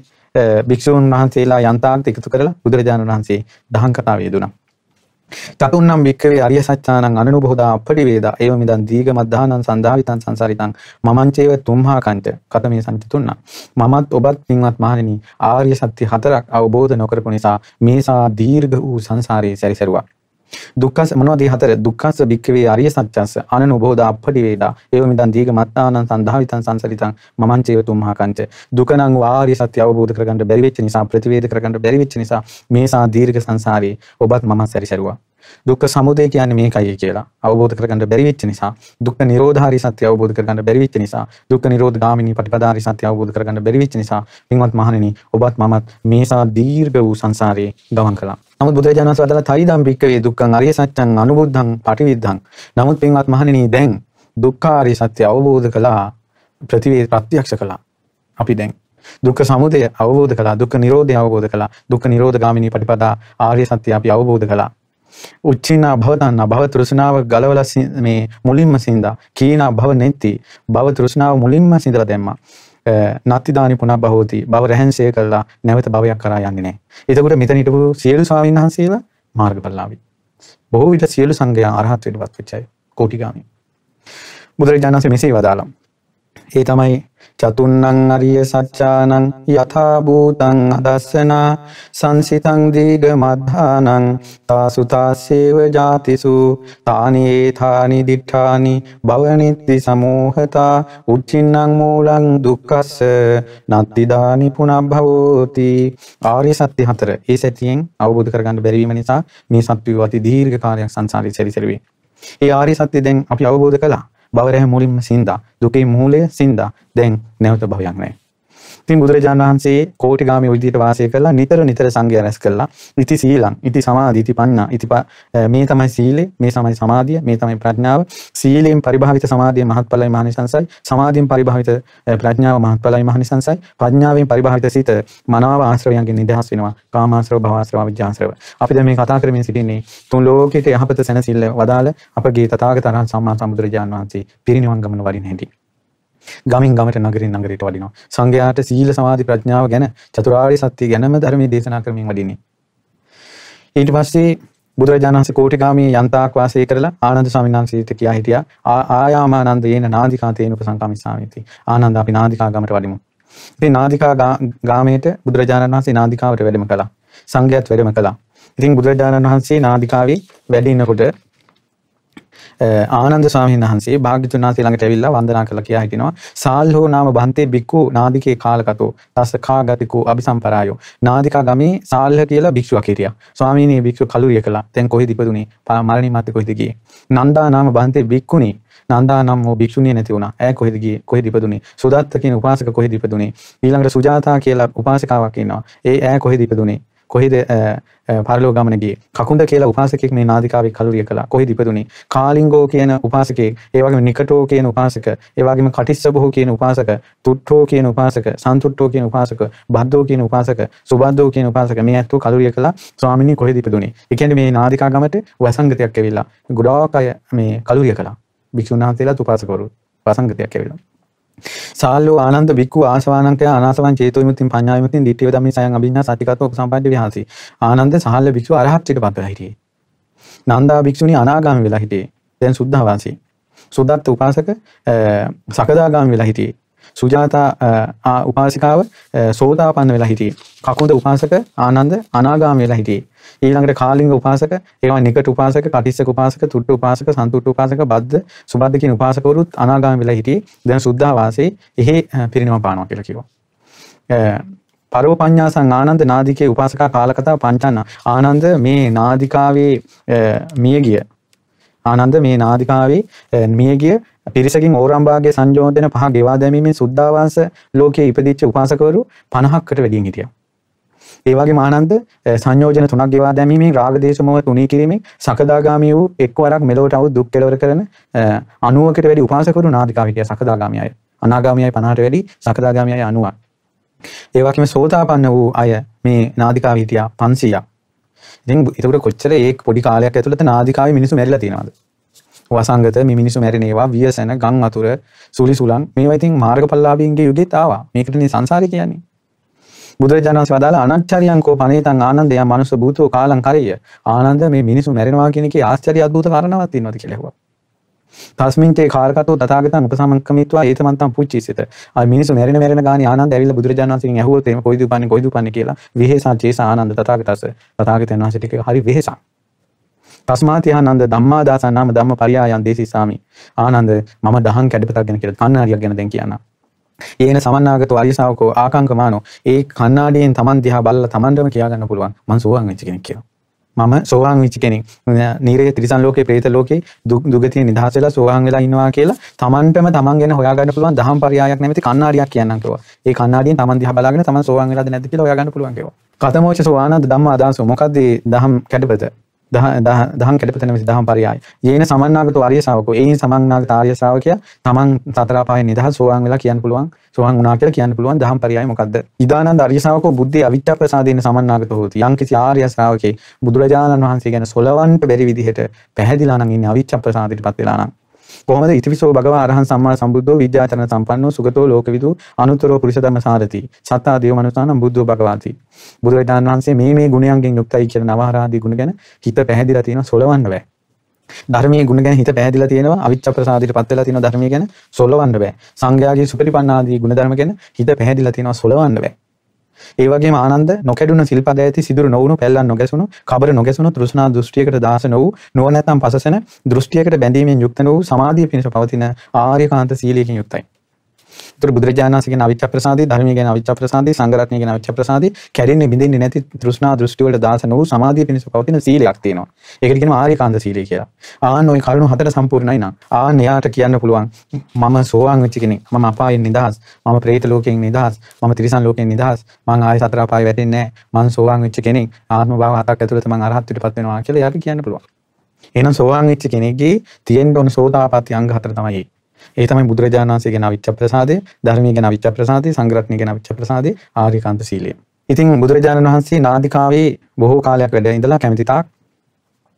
භික්ෂූන් වහන්සේලා යන්තාන්ත එකතු කරලා බුදුරජාණන් වහන්සේ දහම් කතාව යෙදුණා. චතුන්නම් වික්කවේ අරිය සච්චානං අනනුබෝධා අපටි වේදා ඒව මිදන් දීග මද්ධානං සන්දාවිතං සංසාරිතං. මමංචේව තුම්හා කංච කතමේ සංච තුන්න මමත් ඔබත් පින්වත් මහණෙනි ආර්ය සත්‍ය හතරක් අවබෝධ නොකරපු නිසා මේසා දීර්ඝ වූ සංසාරයේ සැරිසරුවා. දුක්ඛස මොනවද මේ හතර? දුක්ඛස භික්ඛවේ අරිය සත්‍යස්ස අනනුබෝධ අපටි වේදා. ඒව මිදන් දීග මත්තානං සන්දාවිතං සංසරිතං මමංචේව තුම්හා කංච දුක නම් ආර්ය සත්‍ය අවබෝධ කරගන්න බැරි වෙච්ච නිසා ප්‍රතිවේද කරගන්න බැරි වෙච්ච නිසා මේසා දීර්ඝ සංසාරේ ඔබත් මම සැරිසරුවා. දුක්ඛ සමුදය කියන්නේ මේකයි කියලා. අවබෝධ කරගන්න බැරි වෙච්ච නිසා දුක්ඛ නිරෝධාරි සත්‍ය අවබෝධ කරගන්න බැරි වෙච්ච නිසා දුක්ඛ නිරෝධ ගාමිනී පටිපදාරි සත්‍ය අවබෝධ කරගන්න බැරි වෙච්ච නිසා පින්වත් මහණෙනි ඔබත් මමත් මේසා දීර්ඝ වූ සංසාරේ ගමන් කළා. නමුත් බුදුරජාණන් වහන්සේ වදාළ තයිදම් භික්කවේ දුක්ඛං අරිය සත්‍යං අනුබුද්ධං පටිවිද්ධං. නමුත් පින්වත් මහණෙනි දැන් දුක්ඛාරිය සත්‍ය අවබෝධ කළා ප්‍රතිවේද ප්‍රත්‍යක්ෂ කළා. අපි දැන් දුක්ඛ සමුදය අවබෝධ කළා දුක්ඛ නිරෝධය අවබෝධ කළා දුක්ඛ නිරෝධ ගාමිනී පටිපදා ආර්ය සත්‍ය අපි අවබෝධ කළා. උච්චිනා භවතන්න භව තෘෂ්ණාව ගලවලා මේ මුලින්ම සින්දා කීනා භව නැති භව තෘෂ්ණාව මුලින්ම සිඳලා දැම්මා. නත්තිදානි පුනක් බහෝති බව රැහන්සේ කරලා නැවත භවයක් කරා යන්නේ නැහැ. එතකොට මෙතන හිටපු සියලු ස්වාමීන් වහන්සේලා මාර්ගඵලලාභී. බොහෝ විට සියලු සංඝයා අරහත් වෙන්නපත් වෙච්ච අය. කෝටිගාමී. බුදුරජාණන් වහන්සේ මෙසේ වදාළා. ඒ තමයි චතුන්නං අරිය සච්චානං යථා භූතං අදස්සනා සංසිතං දීග මද්ධානං තාසු තාස්සේව ජාතිසු තානි ඒථානි දිඨානි භවනිත්ති සමෝහතා උච්චින්නං මූලං දුක්ඛස්ස නත්තිදානි පුනබ්භවෝති ආර්ය සත්‍ය හතර ඒ සැටියෙන් අවබෝධ කරගන්න බැරි වීම නිසා මේ සත්වය අති දීර්ඝ කාලයක් සංසාරේ සැරිසරුවේ. ඒ ආර්ය සත්‍ය දැන් අපි අවබෝධ කළා. භවරහ මුලින්ම සින්දා දුකේ මූලය සින්දා දැන් නැවත භවයක් නැහැ. ඉතින් බුදුරජාණන් වහන්සේ කෝටිගාමී විදියට වාසය කළා නිතර නිතර සංඝයා රැස් කළා. ඉති සීලං, ඉති සමාධි, ඉති පඤ්ඤා, ඉති මේ තමයි සීලය, මේ තමයි සමාධිය, මේ තමයි ප්‍රඥාව. සීලයෙන් පරිභාවිත සමාධිය මහත්ඵලයි මහනිසංසයි. සමාධියෙන් පරිභාවිත ප්‍රඥාව මහත්ඵලයි මහනිසංසයි. ප්‍රඥාවෙන් පරිභාවිත සිත මනාව ආශ්‍රවයන්ගෙන් නිදහස් වෙනවා. කාමාශ්‍රව, භවආශ්‍රව, අවිජ්ජාශ්‍රව. අපි දැන් මේ කතා කරමින් සිටින්නේ තුන් ලෝකෙට යහපත සැනසෙල්ල වදාළ අපගේ තථාගතයන් සම්මා සම්බුදුරජාණන් වහන්සේ පිරිනිවන් ගමන වඩින හැටි. ගමින් ගමට නගරින් නගරයට වඩිනවා. සංඝයාට සීල සමාධි ප්‍රඥාව ගැන චතුරාර්ය සත්‍ය ගැනම ධර්මයේ දේශනා කරමින් වඩින්නේ. ඊට පස්සේ බුදුරජාණන් වහන්සේ කෝටිගාමී යන්තාක් වාසය කරලා ආනන්ද ස්වාමීන් වහන්සේට කියා හිටියා ආයාමානන්ද යේන නාදිකා තේන උපසංකමිස්සාමිති. ආනන්ද අපි නාදිකා ගමට වඩිමු. ඉතින් නාදිකා ගාමයට බුදුරජාණන් වහන්සේ නාදිකාවට වැඩම කළා. සංඝයාත් වැඩම කළා. ඉතින් බුදුරජාණන් වහන්සේ නාදිකාවේ වැඩ ඉන්නකොට ආනන්ද ස්වාමීන් වහන්සේ භාග්‍යතුන් වහන්සේ ළඟට ඇවිල්ලා වන්දනා කළා කියලා හිටිනවා. සාල්හෝ නාම බන්තේ බික්කු නාදිකේ කාලකතෝ තස්ස කාගතිකෝ අபிසම්පරායෝ. නාදිකා ගමේ සාල්හ කියලා භික්ෂුවක් හිටියා. ස්වාමීනි මේ භික්ෂුව කලුරිය කළා. දැන් කොහෙද ඉපදුනේ? මරණින් මත්තේ කොහෙද ගියේ? නන්දා නාම බන්තේ බික්කුනි නන්දා නම් වූ භික්ෂුණිය නැති වුණා. ඈ කොහෙද ගියේ? කොහෙද ඉපදුනේ? සුදත්ත කියන උපාසක කොහෙද ඉපදුනේ? ඊළඟට සුජාතා කියලා උපාසිකාවක් ඉන්නවා. ඒ ඈ කොහෙද ඉපදුනේ? කොහෙද පරලෝ ගමන ගියේ? කකුන්ද කියලා උපාසකෙක් මේ නාදිකාවේ කලුරිය කළා. කොහෙද ඉපදුනේ? කාලිංගෝ කියන උපාසකෙක් ඒ වගේම නිකටෝ කියන උපාසක ඒ වගේම කටිස්සබහෝ කියන උපාසක තුට්ටෝ කියන උපාසක සන්තුට්ටෝ කියන උපාසක බද්දෝ කියන උපාසක සුබද්දෝ කියන උපාසක මේ ඇත්තෝ කලුරිය කළා. ස්වාමිනී කොහෙද ඉපදුනේ? ඒ කියන්නේ මේ නාදිකා ගමට වසංගතයක් ඇවිල්ලා ගොඩාක් අය මේ කලුරිය කළා. භික්ෂුන් වහන්සේලාත් උපාසකවරු වසංගතයක් ඇවිල්ලා. සාල්ලෝ ආනන්ද බික්කු ආසවානංකය අනාසවන් චේතෝ විමුක්තිය පඤ්ඤා විමුක්තිය ditthිය ධම්මේ සයන් අභිඥා සතිකත්ව උපසම්පන්න විහාසී. ආනන්ද සහල්ල භික්ෂුව අරහත්ත්වයට පත් වෙලා හිටියේ. නන්දා භික්ෂුණී අනාගාමී වෙලා හිටියේ. දැන් සුද්ධාවාසී. සුදත්ත උපාසක සකදාගාමී වෙලා හිටියේ. සුජාතා උපාසිකාව සෝතාපන්න වෙලා හිටියේ. කකුන්ද උපාසක ආනන්ද අනාගාමී වෙලා හිටියේ. ඊළඟට කාලිංග උපාසක ඒවා නිකට උපාසක කටිස්සක උපාසක තුට්ට උපාසක සන්තුට්ට උපාසක බද්ද සුබද්ද කියන උපාසකවරුත් අනාගාමී වෙලා හිටියේ. දැන් සුද්ධාවාසයේ එහි පිරිනමන පානවා කියලා කිව්වා. පරව පඤ්ඤාසං ආනන්ද නාදිකේ උපාසකා කාලකතා පංචන්න. ආනන්ද මේ නාදිකාවේ මියගිය ආනන්ද මේ නාදිකාවේ මියගිය පිරිසකින් ඕරම්භාගයේ සංයෝජන පහ ගෙවා දැමීමෙන් සුද්ධාවාස ලෝකයේ ඉපදිච්ච උපාසකවරු 50කට වැඩියෙන් හිටියා. ඒ වගේම ආනන්ද සංයෝජන තුනක් ගෙවා දැමීමෙන් රාග දේශ මොහ තුනී කිරීමෙන් සකදාගාමී වූ එක්වරක් මෙලොවට આવු දුක් කෙලවර කරන 90කට වැඩි උපාසකවරු නාදිකා හිටියා සකදාගාමී අය. අනාගාමී අය 50ට වැඩි සකදාගාමී අය 90ක්. ඒ වගේම සෝතාපන්න වූ අය මේ නාදිකාව හිටියා 500ක්. ඉතින් ඒකට කොච්චර ඒ පොඩි කාලයක් ඇතුළත නාදිකාවේ මිනිස්සු මැරිලා තියෙනවද? වසංගත මේ මිනිස්සු මැරෙනේවා වියසන ගම් අතුර සුලි සුලන් මේවා ඉතින් මාර්ගඵලලාභීන්ගේ යුගෙත් ආවා. මේකටනේ සංසාරේ කියන්නේ. බුදුරජාණන් වහන්සේ වදාළ අනච්චරියංකෝ පනේතං ආනන්දය මනුස්ස භූතෝ කාලං කරේය. ආනන්ද මේ මිනිසු මැරෙනවා කියන එකේ ආශ්චර්ය අద్భుත කාරණාවක් තියෙනවාද කියලා ඇහුවා. තස්මින්තේ කාරකතෝ තථාගතං උපසමංකමිත්වා ඒතමන්තං පුච්චිසිත. ආ මිනිසු මැරෙන මැරෙන ගානේ ආනන්ද ඇවිල්ලා බුදුරජාණන් වහන්සේගෙන් ඇහුවොත් එහෙම කොයිද උපන්නේ කොයිද උපන්නේ කියලා විහෙසා චේස ආනන්ද තථාගතස්ස. තථාගතයන් වහන්සේට ඒක හරි වෙහෙසක්. තස්මාති ආනන්ද ධම්මා දාසං නාම ධම්ම පරියායන් දේසිසාමි. ආනන්ද මම දහම් කැඩපතක් ගැන කියලා කන්නාඩියක් ගැන දැන් කියන්නම්. ඒන සමන්නාගත අරියසාවකෝ ආකංකමානෝ ඒ කන්නාඩියෙන් තමන් දිහා බලලා තමන්ටම කියාගන්න පුළුවන් මං සෝවාන් වෙච්ච කෙනෙක් කියලා. මම සෝවාන් වෙච්ච කෙනෙක්. නීරේ ත්‍රිසන් ලෝකේ ප්‍රේත ලෝකේ දුගතිය නිදහස් වෙලා සෝවාන් වෙලා ඉන්නවා කියලා තමන්ටම තමන් ගැන හොයාගන්න පුළුවන් දහම් පරයායක් නැමැති කන්නාඩියක් කියන්නම් කිව්වා. ඒ කන්නාඩියෙන් තමන් දිහා බලාගෙන තමන් සෝවාන් වෙලාද නැද්ද කියලා හොයාගන්න පුළුවන් කිව්වා. කතමෝච සෝවානද ධම්ම අදාසෝ මොකද්ද දහම් කැඩපත? දහම් කැඩපතන විසි දහම් පරයායි. ඒන සමන්නාගත අරිය සාවක ඒ සමන්නාගත ආර්ය ශාවකය තමන් සතරාපාය නිදහ සෝවාන් වෙලා කියන්න පුළුවන්. සෝහන් වනා කියලා කියන්න පුළුවන්. දහම් පරයයි මොකක්ද ඉදානන්ද අරිය ශාවකෝ බුද්ධි අවිච්ඡ ප්‍රසාදේන සමන්නාගත හොති. යම් කිසි ආර්ය ශ්‍රාවකේ බුදුරජාණන් වහන්සේ ගැන සොලවන්ට බැරි විදිහට පැහැදිලා නම් ඉන්නේ අවිච්ඡ ප්‍රසාදයට පත් වෙලා නම් කොහොමද ඉතිවිසෝ භගවා අරහන් සම්මා සම්බුද්ධෝ විද්‍යාචරණ සම්පන්නෝ සුගතෝ ලෝකවිදු අනුත්තරෝ පුරිස ධම්ම සාරති. සත්තා දේව මනුසානම් බුද්ධෝ භගවාති. බුදුරජාණන් වහන්සේ මේ මේ ගුණයන්ගෙන් යුක්තයි කියන නවහරාදී ගුණ ගැන හිත පැහැදිලා තියෙනවා සොලවන්න බෑ. ධර්මයේ ගුණ ගැන හිත පැහැදිලා තියෙනවා අවිච්ඡ ප්‍රසාදයට පත් වෙලා තියෙනවා ධර්මයේ ගැන සොලවන්න බෑ. සංඝයාගේ සුපරිපන්නාදී ගුණ ධර්ම ගැන හිත පැහැදිලා තියෙනවා සොලවන්න බෑ. ඒ වගේම ආනන්ද නොකැඩුණු සිල්පද ඇති සිදුරු නොවුණු පැල්ලන් නොගැසුණු කබර නොගැසුණු තෘෂ්ණා දෘෂ්ටියකට දාස නොවූ නුවණැතම් පසසන දෘෂ්ටියකට බැඳීමෙන් යුක්ත නොවූ සමාධිය පිණිස පවතින ආර්යකාන්ත සීලයකින් යුක්තයි. තුර බුදුරජාණන්සගේ අවිච්ච ප්‍රසාදී ධර්මය ගැන අවිච්ච ප්‍රසාදී සංගරත්නය ගැන අවිච්ච ප්‍රසාදී කැඩෙන්නේ බිඳෙන්නේ නැති තෘෂ්ණා දෘෂ්ටිවලට දාස නොවූ සමාධිය පිණිස පවතින සීලයක් තියෙනවා. ඒකට කියනවා ආරිකාන්ත සීලය කියලා. ආන් ওই කරුණු හතර සම්පූර්ණයි නම් ආන් එයාට කියන්න පුළුවන් මම සෝවාන් වෙච්ච කෙනෙක්. මම අපායෙන් නිදහස්. මම ප්‍රේත ලෝකයෙන් නිදහස්. මම තිරිසන් ලෝකයෙන් නිදහස්. මං ආයෙ සතර අපාය වැටෙන්නේ නැහැ. මං සෝවාන් වෙච්ච කෙනෙක්. ආත්ම භාව හතක් ඇතුළත මං අරහත්ත්වයටපත් වෙනවා කියලා එයාට කියන්න පුළුවන්. එහෙනම් සෝවාන් වෙච්ච කෙනෙක්ගේ තියෙන්න ඕන සෝතාපට්ටි අංග හතර තමයි ඒ තමයි බුදුරජාණන් වහන්සේ ගැන අවිච්ඡ ප්‍රසාදය, ධර්මයේ ගැන අවිච්ඡ ප්‍රසාදය, සංග්‍රහණය ගැන අවිච්ඡ ප්‍රසාදය, ආර්යකාන්ත සීලය. ඉතින් බුදුරජාණන් වහන්සේ නාදිකාවේ බොහෝ කාලයක් වැඩ ඉඳලා කැමති තාක්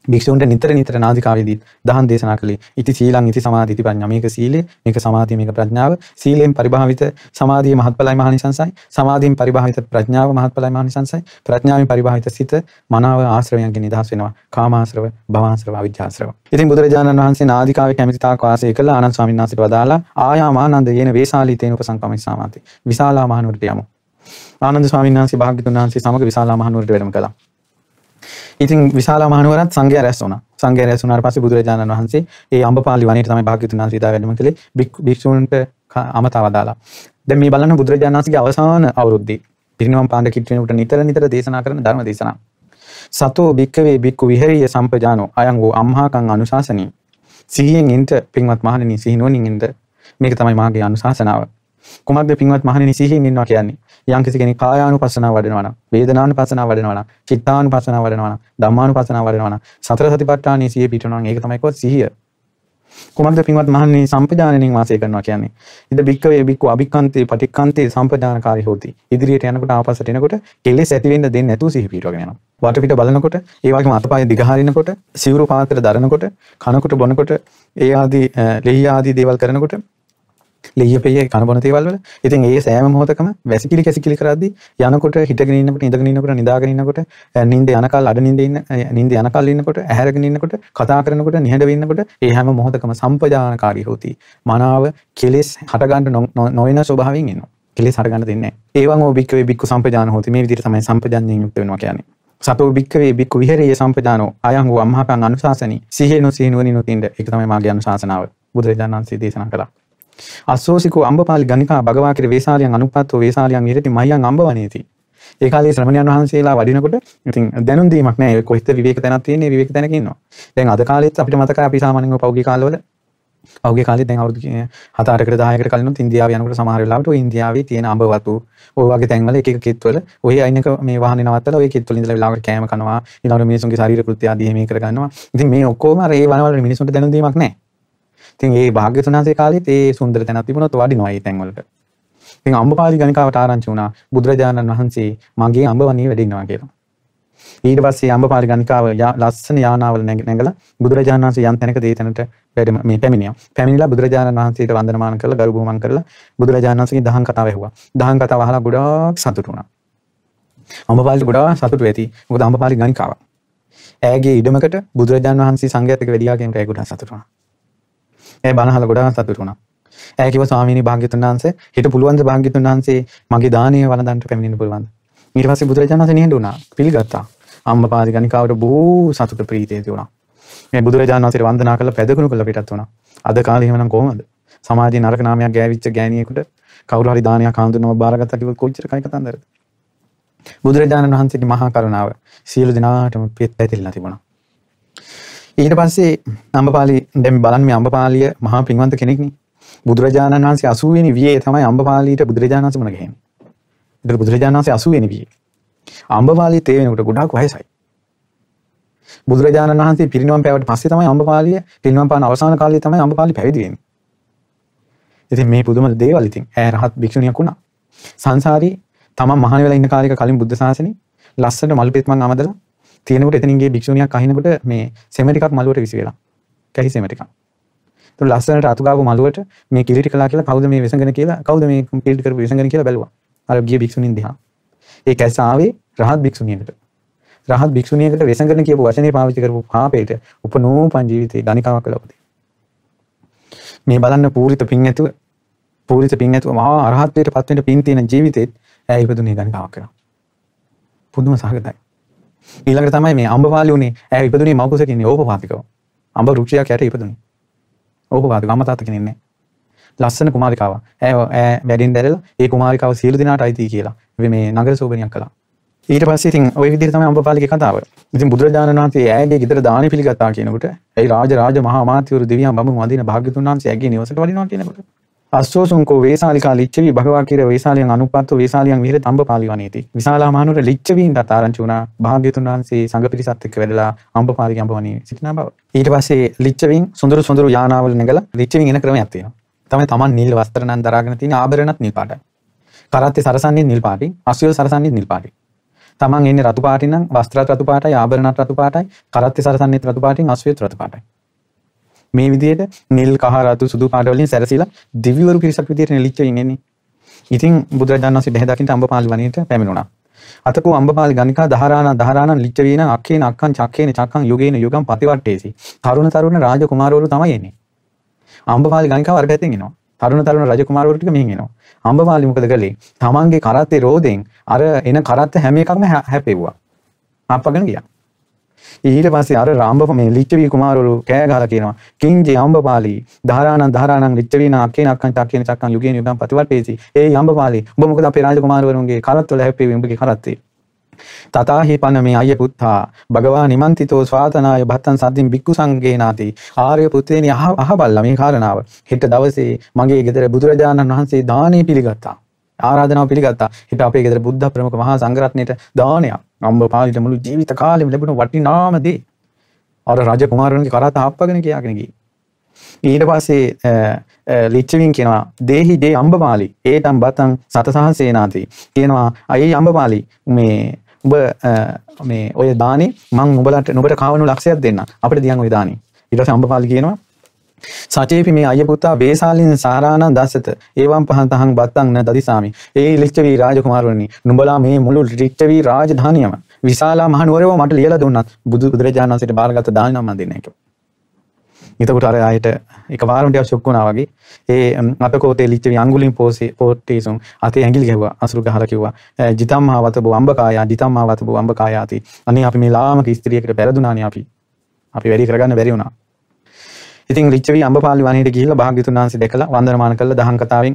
භික්ෂූන්ට නිතර නිතර නාදිකාවේදී දහම් දේශනා කළේ. ඉති සීලං ඉති සමාධි ඉති ප්‍රඥා. මේක සීලය මේක සමාධිය මේක ප්‍රඥාව. සීලෙන් පරිභාවිත සමාධිය මහත්ඵලයි මහනිසංසයි. සමාධියෙන් පරිභාවිත ප්‍රඥාව මහත්ඵලයි මහනිසංසයි. ප්‍රඥාවෙන් පරිභාවිත සිත මනාව ආශ්‍රවයන්ගෙන් නිදහස් වෙනවා. කාමාශ්‍රව භවආශ්‍රව අවිජ්ජාශ්‍රව. ඉතින් බුදුරජාණන් වහන්සේ නාදිකාවේ කැමති තාක් වාසය කළ. ආනන්ද ස්වාමීන් වහන්සේට වදාලා ආයාමානන්ද යේන වේසාලී තේන උපසංකමිස්සාමාති විශාලා මහනුවරට යමු. ආනන්ද ස්වාමීන් වහන්සේ භාග්‍යතුන් වහන්සේ සමග විශාලා මහනුවරට වැඩම කළා. ඉතින් විශාලා මහනුවරත් සංඝයා රැස් වුණා. සංඝයා රැස්ුණාට පස්සේ බුදුරජාණන් වහන්සේ ඒ අම්බපාලි වනයේට තමයි භාග්‍යවතුන් වහන්සේ ඉදා වැඩම කළේ භික්ෂූන්ට අමතව දාලා. දැන් මේ බලන්න බුදුරජාණන් වහන්සේගේ අවසාන අවුරුද්දේ පිරිනවම් පාණ්ඩ කිට් වෙනකොට නිතර නිතර දේශනා කරන ධර්ම දේශනා. සතෝ භික්කවේ භික්ඛු විහෙරිය සම්පජානෝ අයං වූ අම්හාකං අනුශාසනී. සිහියෙන් ඉන්න පින්වත් මහණෙනි සිහිනුවණින් ඉන්න මේක තමයි මාගේ අනුශාසනාව. කුමක්ද පින්වත් මහණෙනි සිහියෙන් ඉන්නවා කියන්නේ? යම් කිසි කෙනෙක් කායානුපස්සනාව වඩනවා නම්, වේදනානුපස්සනාව වඩනවා නම්, චිත්තානුපස්සනාව වඩනවා නම්, ධම්මානුපස්සනාව වඩනවා නම්, සතර සතිපට්ඨානයේ සිහිය පිටනවා නම් ඒක තමයි කොහොත් සිහිය. කුමක්ද පින්වත් මහණෙනි සම්පජානනෙන් වාසය කරනවා කියන්නේ? ඉද බික්කවේ බික්කු අභික්කන්තේ පටික්කන්තේ සම්පජානකාරී හොති. ඉදිරියට යනකොට ආපස්සට එනකොට කෙලෙස් ඇති වෙන්න දෙන්නේ නැතුව සිහි පිටවගෙන යනවා. වටපිට බලනකොට, ඒ වගේම අතපය දිගහරිනකොට, සිවුරු පාත්‍ර දරනකොට, කනකොට බොනකොට, ඒ ආදී ලෙහි ආදී දේවල් කරනකොට ලියපෙය කනබොන තේවල් වල. ඉතින් ඒ සෑම මොහොතකම වැසිකිලි කැසිකිලි කරද්දී යනකොට හිටගෙන ඉන්නකොට ඉඳගෙන ඉන්නකොට නිදාගෙන ඉන්නකොට නිින්ද යනකල් අඩ නිින්ද ඉන්න නිින්ද යනකල් ඉන්නකොට ඇහැරගෙන ඉන්නකොට කතා කරනකොට නිහඬ වෙන්නකොට ඒ හැම මොහොතකම සම්පජානකාරී හොති. මනාව කෙලෙස් හටගන්න නොවන ස්වභාවයෙන් ඉන්නවා කෙලෙස් හටගන්න දෙන්නේ නැහැ. ඒවන් ඕ බික්කවේ බික්කු සම්පජාන හොති. මේ විදිහට තමයි සම්පජාන්යෙන් යුක්ත වෙනවා කියන්නේ. සතෝ භික්කවේ බික්කු විහෙරයේ සම්පජානෝ අයං වූ අම්මහකං අනුශාසනී. සිහිනුව සිහිනුවනිනුත් ඉන්න. ඒක තමයි මාගේ අනුශාසනාව. බුදුරජාණන් වහන්සේ දේශනා කළා. අස්සෝසිකෝ අම්බපාලි ගනිකා භගවා කිර වේසාලියන් අනුපත්තෝ වේසාලියන් විරති මයන් අම්බවනේති. ඒ කාලේ ශ්‍රමණයන් වහන්සේලා වඩිනකොට ඉතින් දැනුම් දීමක් නැහැ කොහෙද විවේක තැනක් තියෙන්නේ? විවේක තැනක ඉන්නවා. දැන් අද කාලෙත් අපිට මතකයි අපි සාමාන්‍යයෙන් පෞද්ගලික කාලවල. පෞද්ගලික කාලේ දැන් අවුරුදු 7-8කට 10කට කලිනුත් ඉන්දියාව යනකොට සමහර වෙලාවට ඔය ඉන්දියාවේ තියෙන අඹ වතු ඔය වගේ තැන්වල එක එක කිත්වල ඔය අයිනක මේ වාහනේ නවත්තලා ඔය කිත්වල ඉඳලා වෙලාවකට කෑම කනවා. ඊළඟට මිනිසුන්ගේ ශරීර කෘත්‍ය ආදී මේ කර ගන්නවා ඉතින් මේ ඔක්කොම අර ඒ වනවල මිනිසුන්ට දැනුම් දීමක් නැහැ ඉතින් ඒ භාග්‍යතුන් වහන්සේ කාලෙත් ඒ සුන්දර තැනක් තිබුණොත් වඩිනවා ඒ තැන්වලට. ඉතින් අම්බපාලි ගණිකාවට ආරංචි වුණා බුදුරජාණන් වහන්සේ මගේ අම්බවණිය වැඩින්නවා කියලා. ඊට පස්සේ අම්බපාලි ගණිකාව ලස්සන යානාවල නැගලා බුදුරජාණන් වහන්සේ යම් තැනක දේ තැනට වැඩම මේ පැමිණියා. පැමිණිලා බුදුරජාණන් වහන්සේට වන්දනමාන කරලා ගරු බුහුමන් කරලා බුදුරජාණන් වහන්සේගේ දහම් කතාව ඇහුවා. දහම් කතාව අහලා ගොඩාක් සතුටු වුණා. අම්බපාලි ගොඩාක් සතුටු ඇති. මොකද අම්බපාලි ගණිකාව. ඇගේ ඉඩමකට බුදුරජාණන් වහන්සේ සංඝයාත් එක්ක වැඩියා කියන කයි ගොඩාක් සතුටු වුණා. ඒ බණහල ගොඩාක් සතුටු වුණා. ඇය කිව්වා ස්වාමීනි භාග්‍යතුන් වහන්සේ හිට පුළුවන් ද භාග්‍යතුන් වහන්සේ මගේ දානීය වළඳන්ට පැමිණෙන්න පුළුවන්ද? ඊට පස්සේ බුදුරජාණන් වහන්සේ නිහඬ වුණා. පිළිගත්තා. අම්මපාදි ගණිකාවට බොහෝ සතුට ප්‍රීතිය තිබුණා. මේ බුදුරජාණන් වහන්සේට වන්දනා කරලා පැදකුණු කළ පිටත් වුණා. අද කාලේ එහෙමනම් කොහොමද? සමාජයේ නරක නාමයක් ගෑවිච්ච ගෑණියෙකුට කවුරු හරි දානයක් හඳුනනව බාරගත්තා කිව්වොත් කොච්චර කයි කතන්දරද? බුදුරජාණන් වහන්සේගේ මහා කරුණාව සියලු දෙනාටම පිට පැතිරලා තිබුණා. ඊට පස්සේ අම්බපාලි දැන් බලන්න මේ අම්බපාලිය මහා පින්වන්ත කෙනෙක්නේ. බුදුරජාණන් වහන්සේ 80 වෙනි වියේ තමයි අම්බපාලියට බුදුරජාණන් වහන්සේ මුණ ගැහෙන්නේ. ඒතර බුදුරජාණන් වහන්සේ 80 වෙනි වියේ. අම්බපාලිය තේ වෙනකොට ගොඩාක් වයසයි. බුදුරජාණන් වහන්සේ පිරිනිවන් පෑවට පස්සේ තමයි අම්බපාලිය පිරිනිවන් පාන අවසාන කාලේ තමයි අම්බපාලිය පැවිදි වෙන්නේ. ඉතින් මේ පුදුම දේවල් ඉතින් ඈ රහත් භික්ෂුණියක් වුණා. සංසාරී තමන් මහාන වෙලා ඉන්න කාලෙක කලින් බුද්ධ ශාසනේ ලස්සන මල් පෙත්මන් අමදලා තියෙනකොට එතනින්ගේ භික්ෂුණියක් අහිනකොට මේ සෙම ටිකක් මළුවට විසි වෙලා. කැහි සෙම ටිකක්. તો ලස්සනට අතු ගාපු මළුවට මේ කිලිටි කළා කියලා කවුද මේ විසඟන කියලා කවුද මේ කිලිටි කරපු විසඟන කියලා බැලුවා. අර ගිය භික්ෂුණින් දිහා. ඒ කැස ආවේ රහත් භික්ෂුණියකට. රහත් භික්ෂුණියකට විසඟන කියපු වචනේ පාවිච්චි කරපු පාපේට උපනෝපන් ජීවිතේ ගණිකාවක් කළා උදේ. මේ බලන්න පූරිත පින් ඇතුව පූරිත පින් ඇතුව මහා අරහත්ත්වයට පත් වෙන්න පින් තියෙන ජීවිතේත් ඇය ඉපදුනේ ගණිකාවක් කරනවා. පුදුම සහගතයි. ඊළඟට තමයි මේ අම්බපාලි උනේ ඇය ඉපදුනේ මවකුසකින් ඕපපාතිකව. අම්බ වෘක්ෂයක් යට ඉපදුනේ. ඕපපාතික අම්මා තාත්තා කෙනෙක් නෑ. ලස්සන කුමාරිකාවක්. ඇය ඇය වැඩින් දැරලා ඒ කුමාරිකාව සියලු දෙනාට අයිති කියලා මේ නගර සෝබනියක් කළා. ඊට පස්සේ ඉතින් ওই විදිහට තමයි අම්බපාලිගේ කතාව. ඉතින් බුදුරජාණන් වහන්සේ ඇයගේ ගෙදර දානි පිළිගත්තා කියනකොට ඇයි රාජ රාජ මහා අමාත්‍යවරු දෙවියන් බඹුන් වදින භාග්‍යතුන් වහන්සේ ඇගේ නිවසට වඩිනවා කියනකොට අස්සෝසුන්කෝ වේසාලිකා ලිච්චවී භගවා කිර වේසාලියන් අනුපත්ව වේසාලියන් විහෙර තඹපාලි වනේති. විශාලා මහනුවර ලිච්චවීන්ට ආරංචි වුණා භාග්‍යතුන් වහන්සේ සංඝ පිරිසත් එක්ක වැඩලා අම්බපාලි අම්බවණේ සිටිනා බව. ඊට පස්සේ ලිච්චවීන් සුඳුරු සුඳුරු යානාවල නැගලා ලිච්චවීන් එන ක්‍රමයක් තියෙනවා. තමයි Taman නිල් වස්ත්‍ර නම් දරාගෙන තියෙන ආභරණත් නිල් පාටයි. කරත්තේ සරසන්නේ නිල් පාටයි, අසුයල් සරසන්නේ නිල් පාටයි. Taman ඉන්නේ රතු පාටි නම් වස්ත්‍රات රතු පාටයි, ආභරණත් රතු පාටයි, කරත්තේ සරසන්නේ රතු පාටින්, අසුයත් රතු පාටයි. මේ විදිහට නිල් කහ රතු සුදු පාට වලින් සැරසිලා දිව්‍යවරු පිරිසක් විදිහට නෙලිච්ච ඉන්නේ. ඉතින් බුදුරජාණන් වහන්සේ බෙහෙ දකින්න අම්බපාලි වනයේට පැමිණුණා. අතකෝ අම්බපාලි ගණිකා දහරාණ දහරාණ ලිච්ච වීන අක්කේන අක්කන් චක්කේන චක්කන් යුගේන යුගම් ප්‍රතිවට්ටේසි. තරුණ තරුණ රාජ කුමාරවරු තමයි එන්නේ. අම්බපාලි ගණිකාව අර පැත්තෙන් එනවා. තරුණ තරුණ රජ කුමාරවරු ටික මෙහෙන් එනවා. අම්බපාලි මොකද කළේ? තමන්ගේ කරත්තේ රෝදෙන් අර එන කරත්ත හැම එකක්ම හැපෙව්වා. අප්පගෙන ගියා. ඊට පස්සේ අර රාම්බ මේ ලිච්ඡවි කුමාරවරු කෑ ගහලා කියනවා කිංජේ අම්බපාලි ධාරාණං ධාරාණං ලිච්ඡවින අක්කේන අක්කං චක්කේන චක්කං යුගේන යුගං ප්‍රතිවල්පේසි ඒ අම්බපාලි උඹ මොකද අපේ රාජකුමාරවරුන්ගේ කරත්වල හැප්පෙවි? උඹගේ කරත්තේ. තතාහි පන මේ අය පුත්තා භගවා නිමන්තිතෝ ස්වාතනාය භත්තන් සද්දින් බික්කු සංගේනාති ආර්ය පුත්‍රයනි අහ අහබල්ලා මේ කාරණාව. හෙට දවසේ මගේ ගෙදර බුදුරජාණන් වහන්සේ දානේ පිළිගත්තා. ආරාධනාව පිළිගත්තා. හිට අපේ ගෙදර බුද්ධ ප්‍රමුඛ මහා සංඝරත්නයට දානයක්. අම්බ පාලිට මුළු ජීවිත කාලෙම ලැබුණ වටිනාම දේ. අර රජ කුමාරවරුන්ගේ කරත් හප්පගෙන කියාගෙන ගියේ. ඊට පස්සේ ලිච්චවින් කියනවා දේහි දේ අම්බපාලි. ඒටම් බතන් සතසහසේනාති. කියනවා අයි අම්බපාලි මේ උඹ මේ ඔය දානේ මං උඹලට නොබට කාවනු ලක්ෂයක් දෙන්න අපිට දියන් ඔය දානේ. ඊට පස්සේ අම්බපාලි කියනවා සචේපි මේ අයපුතා බේසාලින් සාරාණ දසත. ඒවම් පහන් තහන් බත්තන් න දදිසාමි. ඒ ලිච්ඡවී රාජකුමාරවනි නුඹලා මේ මුළු ලිච්ඡවී රාජධානියම විශාලා මහනුවරව මට ලියලා දුන්නත් බුදු බුදුරජාණන් වහන්සේට බාරගත්ත දාන නම් මම දෙන්නේ කියලා. එතකොට අර ආයෙට එකපාරම ටිකක් ෂොක් වුණා වගේ ඒ අතකෝතේ ලිච්ඡවි අඟුලින් පෝසේ පෝට්ටේසුන් අතේ ඇඟිලි ගැහුවා අසුරු ගහලා කිව්වා. ජිතම්මාවත බෝ අම්බකායා ජිතම්මාවත බෝ අම්බකායාති අනේ අපි මේ ලාමක ස්ත්‍රියකට පෙරදුනානේ අපි. අපි වැඩි කරගන්න බැරි වුණා. ඉතින් රිච්චවී අම්බපාලි වනයට ගිහිල්ලා භාග්‍යතුන් වහන්සේ දැකලා වන්දනමාන කළා දහම් කතාවෙන්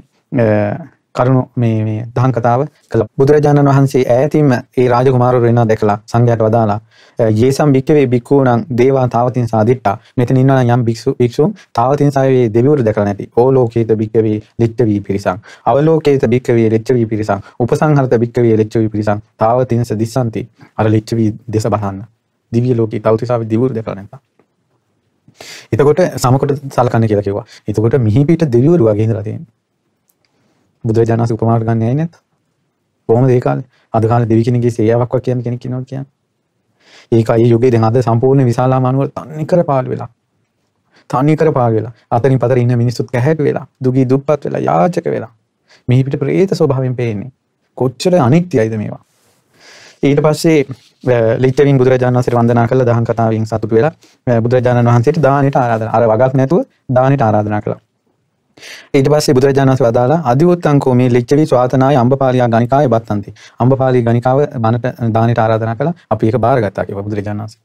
කරුණු මේ මේ දහම් කතාව කළා. බුදුරජාණන් වහන්සේ ඈතින්ම ඒ රාජකුමාරවරු එනවා දැකලා සංඝයාට වදාලා යේසම් භික්කවේ භික්ඛූණං දේවා තාවතින් සාදිට්ඨා. මෙතන ඉන්නවා යම් භික්ෂු භික්ෂුන් තාවතින් සාවේ දෙවිවරු දැකලා නැති. ඕලෝකේත භික්කවේ ලිච්ඡවි පිරිසං. අවලෝකේත භික්කවේ ලිච්ඡවි පිරිසං. උපසංහරත භික්කවේ ලිච්ඡවි පිරිසං. තාවතින්ස දිස්සanti. අර ලිච්ඡවි දේශ බලන්න. දිව්‍ය ලෝකේ තවතිසාවේ දිවුරු දැකලා නැත්නම්. එතකොට සමකොට සලකන්න කියලා කිව්වා. එතකොට මිහිපිට දෙවිවරු වගේ ඉඳලා තියෙනවා. බුදුරජාණන් වහන්සේ උපමාවට ගන්න ඇයි නැත්? කොහොමද ඒ කාලේ? අද කාලේ දෙවි කෙනෙක්ගේ සේයාවක් වක් කියන කෙනෙක් ඉන්නවද කියන්නේ? ඒකයි යුගයේ දැන් අද සම්පූර්ණ විශාලා මානුවල තන්නේ කර පාළු වෙලා. තන්නේ කර පාළු වෙලා. අතරින් පතර ඉන්න මිනිස්සුත් කැහැටු වෙලා, දුගී දුප්පත් වෙලා, යාචක වෙලා. මිහිපිට ප්‍රේත ස්වභාවයෙන් පේන්නේ. කොච්චර අනිත්‍යයිද මේවා. ඊට පස්සේ ලිච්චවින් බුදුරජාණන් වහන්සේට වන්දනා කළා දහම් කතාවෙන් සතුටු වෙලා බුදුරජාණන් වහන්සේට දානෙට ආරාධනා අර වගක් නැතුව දානෙට ආරාධනා කළා. ඊට පස්සේ බුදුරජාණන් වහන්සේ වදාලා අදිවුත්තංකෝ මේ ලිච්චවි ස්වාතනාය අම්බපාලියා ගණිකාය බත්තන්ති. අම්බපාලී ගණිකාව බණට දානෙට ආරාධනා කළා. අපි ඒක බාරගත්තා කියලා බුදුරජාණන් වහන්සේ.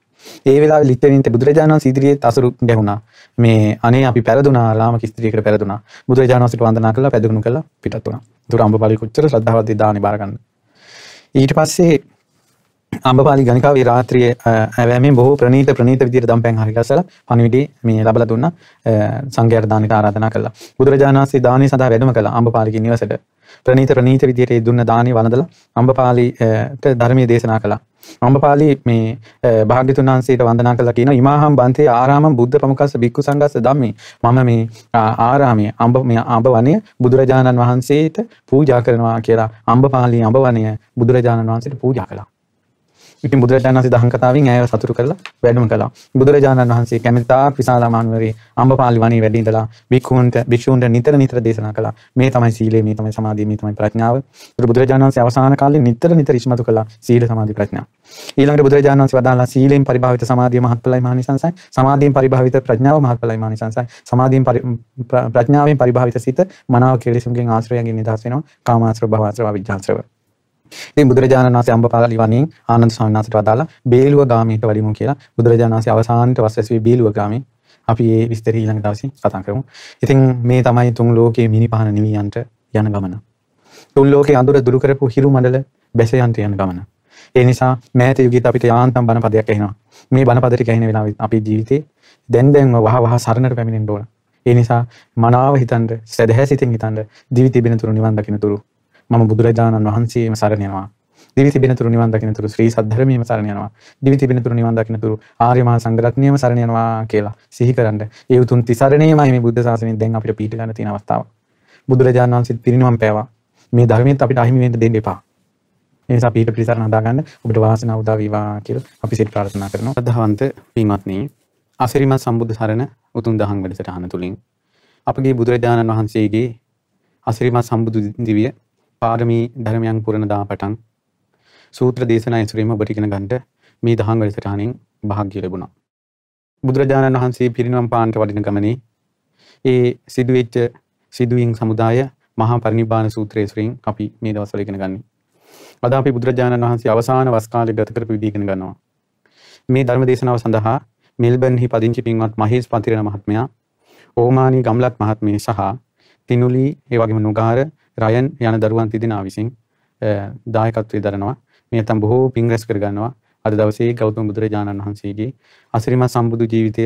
ඒ වෙලාවේ ලිච්චවින්ට බුදුරජාණන් වහන්සේ ඉදිරියේ අසුරු ගැහුණා. මේ අනේ අපි පෙරදුනා ලාමක ස්ත්‍රියකට පෙරදුනා. බුදුරජාණන් වහන්සේට වන්දනා කළා පැදුණු කළා පිටත් වුණා. දුර අම්බපාලී කොච්චර ශ්‍රද්ධාවන්තද දානේ බාර ගන්න. ඊට පස්සේ අම්බපාලි ගණිකාවේ රාත්‍රියේ ඇවෑමෙන් බොහෝ ප්‍රනීත ප්‍රනීත විදියට දම්පැන් හරි ගසලා පණිවිඩේ මේ ලබලා දුන්නා සංඝයාට දානෙට ආරාධනා කළා. බුදුරජාණන් වහන්සේ දානේ සඳහා වැඩම කළා අම්බපාලිගේ නිවසට. ප්‍රනීත ප්‍රනීත විදියට ඒ දුන්න දානේ වළඳලා අම්බපාලිට ධර්මයේ දේශනා කළා. අම්බපාලි මේ භාග්‍යතුන් වහන්සේට වන්දනා කළා කියනවා ඉමාහම් බන්තේ ආරාමම් බුද්ධ ප්‍රමුඛස්ස බික්කු සංඝස්ස ධම්මේ මම මේ ආරාමයේ අම්බ මේ අම්බ වනය බුදුරජාණන් වහන්සේට පූජා කරනවා කියලා අම්බපාලි අම්බ වනය බුදුරජාණන් වහන්සේට පූජා කළා. ඉතින් බුදුරජාණන් වහන්සේ දහම් කතාවෙන් ඇයව සතුටු කරලා වැඩම කළා. බුදුරජාණන් වහන්සේ කැමැතිතාක් විශාලා මානුවරේ අම්බපාලි වනයේ වැඩ ඉඳලා භික්ෂූන්ට භික්ෂූන්ට නිතර නිතර දේශනා කළා. මේ තමයි සීලය, මේ තමයි සමාධිය, මේ තමයි ප්‍රඥාව. බුදුරජාණන් වහන්සේ අවසාන කාලේ නිතර නිතර ඉස්මතු කළා සීල සමාධි ප්‍රඥා. ඊළඟට බුදුරජාණන් වහන්සේ වදාළා සීලෙන් පරිභාවිත සමාධිය මහත්ඵලයි මහනිසංසයි. සමාධියෙන් පරිභාවිත ප්‍රඥාව මහත්ඵලයි මහනිසංසයි. සමාධියෙන් ප්‍රඥාවෙන් පරිභාවිත සිත මනාව කෙලෙසුන්ගෙන් ආශ්‍රයයෙන් නිදහස් වෙනවා. කාමාශ්‍රව භවශ්‍රව අවිජ්ජාශ්‍රව. ඉතින් බුදුරජාණන් වහන්සේ අම්බපාලි වණින් ආනන්ද ස්වාමීන් වහන්සේට වදාලා බේලුව ගාමීට වඩිමු කියලා බුදුරජාණන් වහන්සේ අවසානට වස්වැසුවේ බේලුව ගාමී. අපි මේ විස්තරය ඊළඟ දවසේ කතා කරමු. ඉතින් මේ තමයි තුන් ලෝකයේ මිනිපහන නිවියන්ට යන ගමන. තුන් ලෝකයේ අඳුර දුරු කරපු හිරු මණ්ඩල බැස යන්ට යන ගමන. ඒ නිසා මෑත යුගීත අපිට යාන්තම් බණපදයක් ඇහෙනවා. මේ බණපද ටික ඇහෙන වෙලාවෙත් අපේ ජීවිතේ දැන් දැන්ම වහ වහ සරණට පැමිණෙන්න ඕන. ඒ නිසා මනාව හිතන්න, සදහැ සිතින් හිතන්න, දිවි තිබෙන තුරු නිවන් දකින්න තුරු මම බුදුරජාණන් වහන්සේම සරණ යනවා. දිවි තිබෙන තුරු නිවන් දකින තුරු ශ්‍රී සද්ධර්මයේම සරණ යනවා. දිවි තිබෙන තුරු නිවන් දකින තුරු ආර්ය මහා සංඝරත්නයේම සරණ යනවා කියලා සිහි කරන්න. ඒ උතුම් තිසරණේමයි මේ බුද්ධ ශාසනයෙන් දැන් අපිට පීඨ ගන්න තියෙන අවස්ථාව. බුදුරජාණන් වහන්සේත් පිරිනිවන් පෑවා. මේ ධර්මයෙන් අපිට අහිමි වෙන්න දෙන්න එපා. ඒ නිසා පීඨ පිළිසරණ හදාගන්න ඔබට වාසනාව උදා වේවා කියලා අපි සිත ප්‍රාර්ථනා කරනවා. ශ්‍රද්ධාවන්ත පින්වත්නි, අසිරිමත් සම්බුද්ධ සරණ උතුම් දහම් වැඩසටහන තුලින් අපගේ බුදුරජාණන් වහන්සේගේ අසිරිමත් සම්බුදු දිවිය පාරමී ධර්මයන් පුරණ දා පටන් සූත්‍ර දේශනා ඇසුරීම ඔබට ඉගෙන ගන්නට මේ දහම් වැඩසටහනින් භාග්‍ය ලැබුණා. බුදුරජාණන් වහන්සේ පිරිනවම් පාන්ට වඩින ගමනේ ඒ සිදුවෙච්ච සිදුවීම් සමුදාය මහා පරිනිබ්බාන සූත්‍රය ඇසුරින් අපි මේ දවස්වල ඉගෙන ගන්නේ. අද අපි බුදුරජාණන් වහන්සේ අවසාන වස් කාලේ ගත කරපු විදිහ ඉගෙන ගන්නවා. මේ ධර්ම දේශනාව සඳහා මෙල්බර්න්හි පදිංචි පින්වත් මහේස් පතිරණ මහත්මයා ඕමානී ගම්ලත් මහත්මිය සහ තිනුලි ඒ වගේම නුගාර රයන් යන දරුවන් තිදෙනා විසින් දායකත්වයේ දරනවා. මේ තම් බොහෝ පින් රැස් කර ගන්නවා. අද දවසේ ගෞතම බුදුරජාණන් වහන්සේගේ අසිරිමත් සම්බුදු ජීවිතය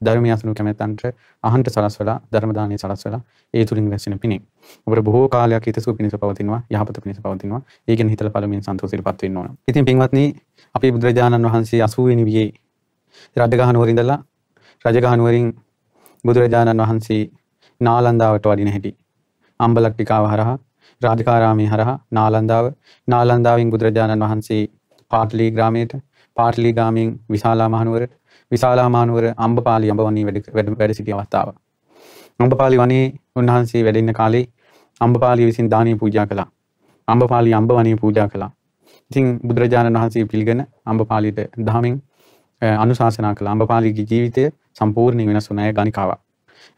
ධර්මය අසනු කැමැත්තන්ට අහන්ට සලස්වලා ධර්ම දානය සලස්වලා ඒ තුලින් රැස්වෙන පිණින්. ඔබට බොහෝ කාලයක් හිතසුව පිණිස පවතිනවා යහපත පිණිස පවතිනවා. ඒ ගැන හිතලා පළමුවෙන් සන්තෝෂයටපත් වෙන්න ඕන. ඉතින් පින්වත්නි අපේ බුදුරජාණන් වහන්සේ 80 වෙනි වියේ රජගහ නුවර ඉඳලා රජගහ නුවරින් බුදුරජාණන් වහන්සේ නාලන්දාවට වඩින හැටි අම්බලට්ටිකාව හරහා රාජකාරාමයේ හරහා නාලන්දාව නාලන්දාවෙන් බුදුරජාණන් වහන්සේ පාටලී ග්‍රාමයට පාටලී ගාමයෙන් විශාලා මහනුවරට විශාලා මහනුවර අම්බපාලි අඹවනී වැඩ වැඩ සිටි අවස්ථාව. අම්බපාලි වනේ උන්වහන්සේ වැඩ ඉන්න කාලේ අම්බපාලි විසින් දානීය පූජා කළා. අම්බපාලි අම්බවනී පූජා කළා. ඉතින් බුදුරජාණන් වහන්සේ පිළිගෙන අම්බපාලිට දහමින් අනුශාසනා කළ අම්බපාලිගේ ජීවිතය සම්පූර්ණයෙන් වෙනස් වුණ අය ගණිකාවක්.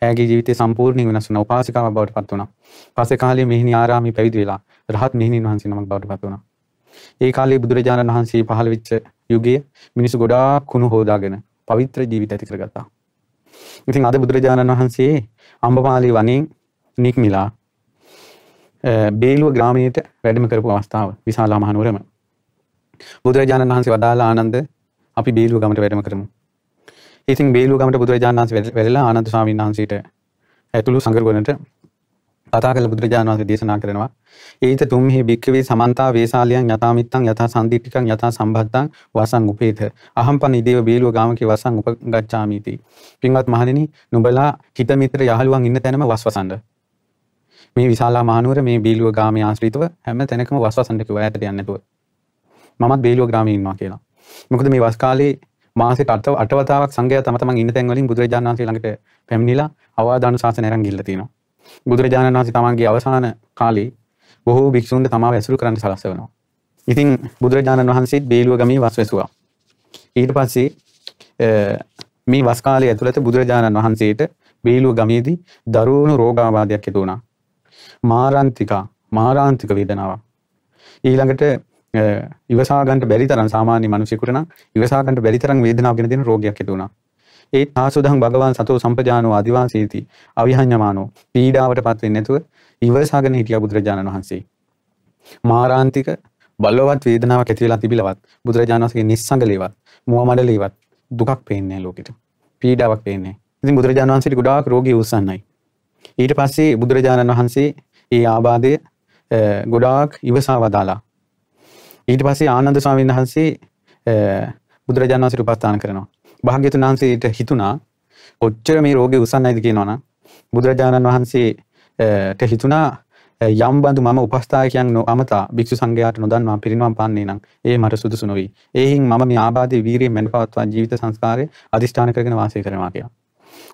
ඇගේ ජීවිතය සම්පූර්ණයෙන් වෙනස් වුණ උපාසිකාවක් බවට පත් වුණා. පස්සේ කාලේ මෙහිණි ආරාමයේ පැවිදි වෙලා රහත් මෙහිණින් වහන්සේ නමක් බවට පත් වුණා. ඒ කාලේ බුදුරජාණන් වහන්සේ පහළ වෙච්ච යුගයේ මිනිස්සු ගොඩාක් කුණු හොදාගෙන පවිත්‍ර ජීවිත ඇති කරගත්තා. ඉතින් අද බුදුරජාණන් වහන්සේ අම්බපාලි වනයෙන් නික්මිලා බේලුව ග්‍රාමයට වැඩම කරපු අවස්ථාව විශාලා මහනුවරම. බුදුරජාණන් වහන්සේ වදාලා ආනන්ද අපි බේලුව ගමට වැඩම කරමු. ඉතින් බේලුව ගමට බුදුරජාණන් වහන්සේ වැඩලා ආනන්ද ස්වාමීන් වහන්සේට ඇතුළු සංගරුවනට කතා කළ බුදුරජාණන් වහන්සේ දේශනා කරනවා. ඒත තුම්හි භික්කවේ සමන්තා වේශාලයන් යථාමිත්තං යථා සන්දිිටිකං යථා සම්බද්ධං වසං උපේත. අහම්පන ඉදේව බේලුව ගාමක වසං උපගච්ඡාමීති. පින්වත් මහණෙනි නුඹලා හිත මිත්‍ර යහළුවන් ඉන්න තැනම වස්වසන්ඩ මේ විශාලා මහනුවර මේ බේලුව ගාමයේ ආශ්‍රිතව හැම තැනකම වස්වසන්ඩ කිව්වා. ඈතට යන්න නැතුව. මමත් බේලුව ග්‍රාමයේ ඉන්නවා කියලා. මොකද මේ වස් කාලේ මාසෙට අට අටවතාවක් සංඝයා තම තමන් ඉන්න තැන් වලින් බුදුරජාණන් වහන්සේ ළඟට පැමිණිලා අවවාදාන ශාසන අරන් ගිහිල්ලා තියෙනවා බුදුරජාණන් වහන්සේ තමන්ගේ අවසාන කාලේ බොහෝ භික්ෂූන්ට තමාව ඇසුරු කරන්න සලස්වනවා. ඉතින් බුදුරජාණන් වහන්සේත් බේලුව ගමේ වස් වැසුවා. ඊට පස්සේ මේ වස් කාලය ඇතුළත බුදුරජාණන් වහන්සේට බේලුව ගමේදී දරුණු රෝගාබාධයක් ඇති වුණා. මාරාන්තිකා මාරාන්තික වේදනාවක්. ඊළඟට ඉවසා ගන්නට බැරි තරම් සාමාන්‍ය මිනිසෙකුට නම් ඉවසා ගන්නට බැරි තරම් වේදනාවක් ගෙන දෙන රෝගයක් ඇති වුණා. ඒ ආසුදහන් භගවන් සතෝ සම්පජානෝ අදිවාසීති අවිහඤ්ඤමානෝ පීඩාවට පත් වෙන්නේ නැතුව ඉවසාගෙන හිටියා බුදුරජාණන් වහන්සේ. මාරාන්තික බලවත් වේදනාවක් ඇති වෙලා තිබිලවත් බුදුරජාණන් වහන්සේගේ නිස්සංගලේවත් මුවමඩලේවත් දුකක් පේන්නේ ලෝකෙට. පීඩාවක් පේන්නේ. ඉතින් බුදුරජාණන් වහන්සේට ගොඩාක් රෝගී උස්සන්නයි. ඊට පස්සේ බුදුරජාණන් වහන්සේ ඒ ආබාධය ගොඩාක් ඉවසා වදාලා. ඊට පස්සේ ආනන්ද ස්වාමීන් වහන්සේ බුදුරජාණන් වහන්සේට උපස්ථාන කරනවා. භාග්‍යතුන් වහන්සේට හිතුණා කොච්චර මේ රෝගේ උසන්නයිද කියනවනම් බුදුරජාණන් වහන්සේට හිතුණා යම් බඳු මම උපස්ථායකයන් නොඅමතා භික්ෂු සංඝයාට නොදන්වා පිරිනවම් පාන්නේ නම් ඒ මට සුදුසු නොවේ. ඒහින් මම මේ ආබාධයේ වීරියෙන් මැනපවත්වා ජීවිත සංස්කාරය අදිෂ්ඨාන කරගෙන වාසය කරනවා කියලා.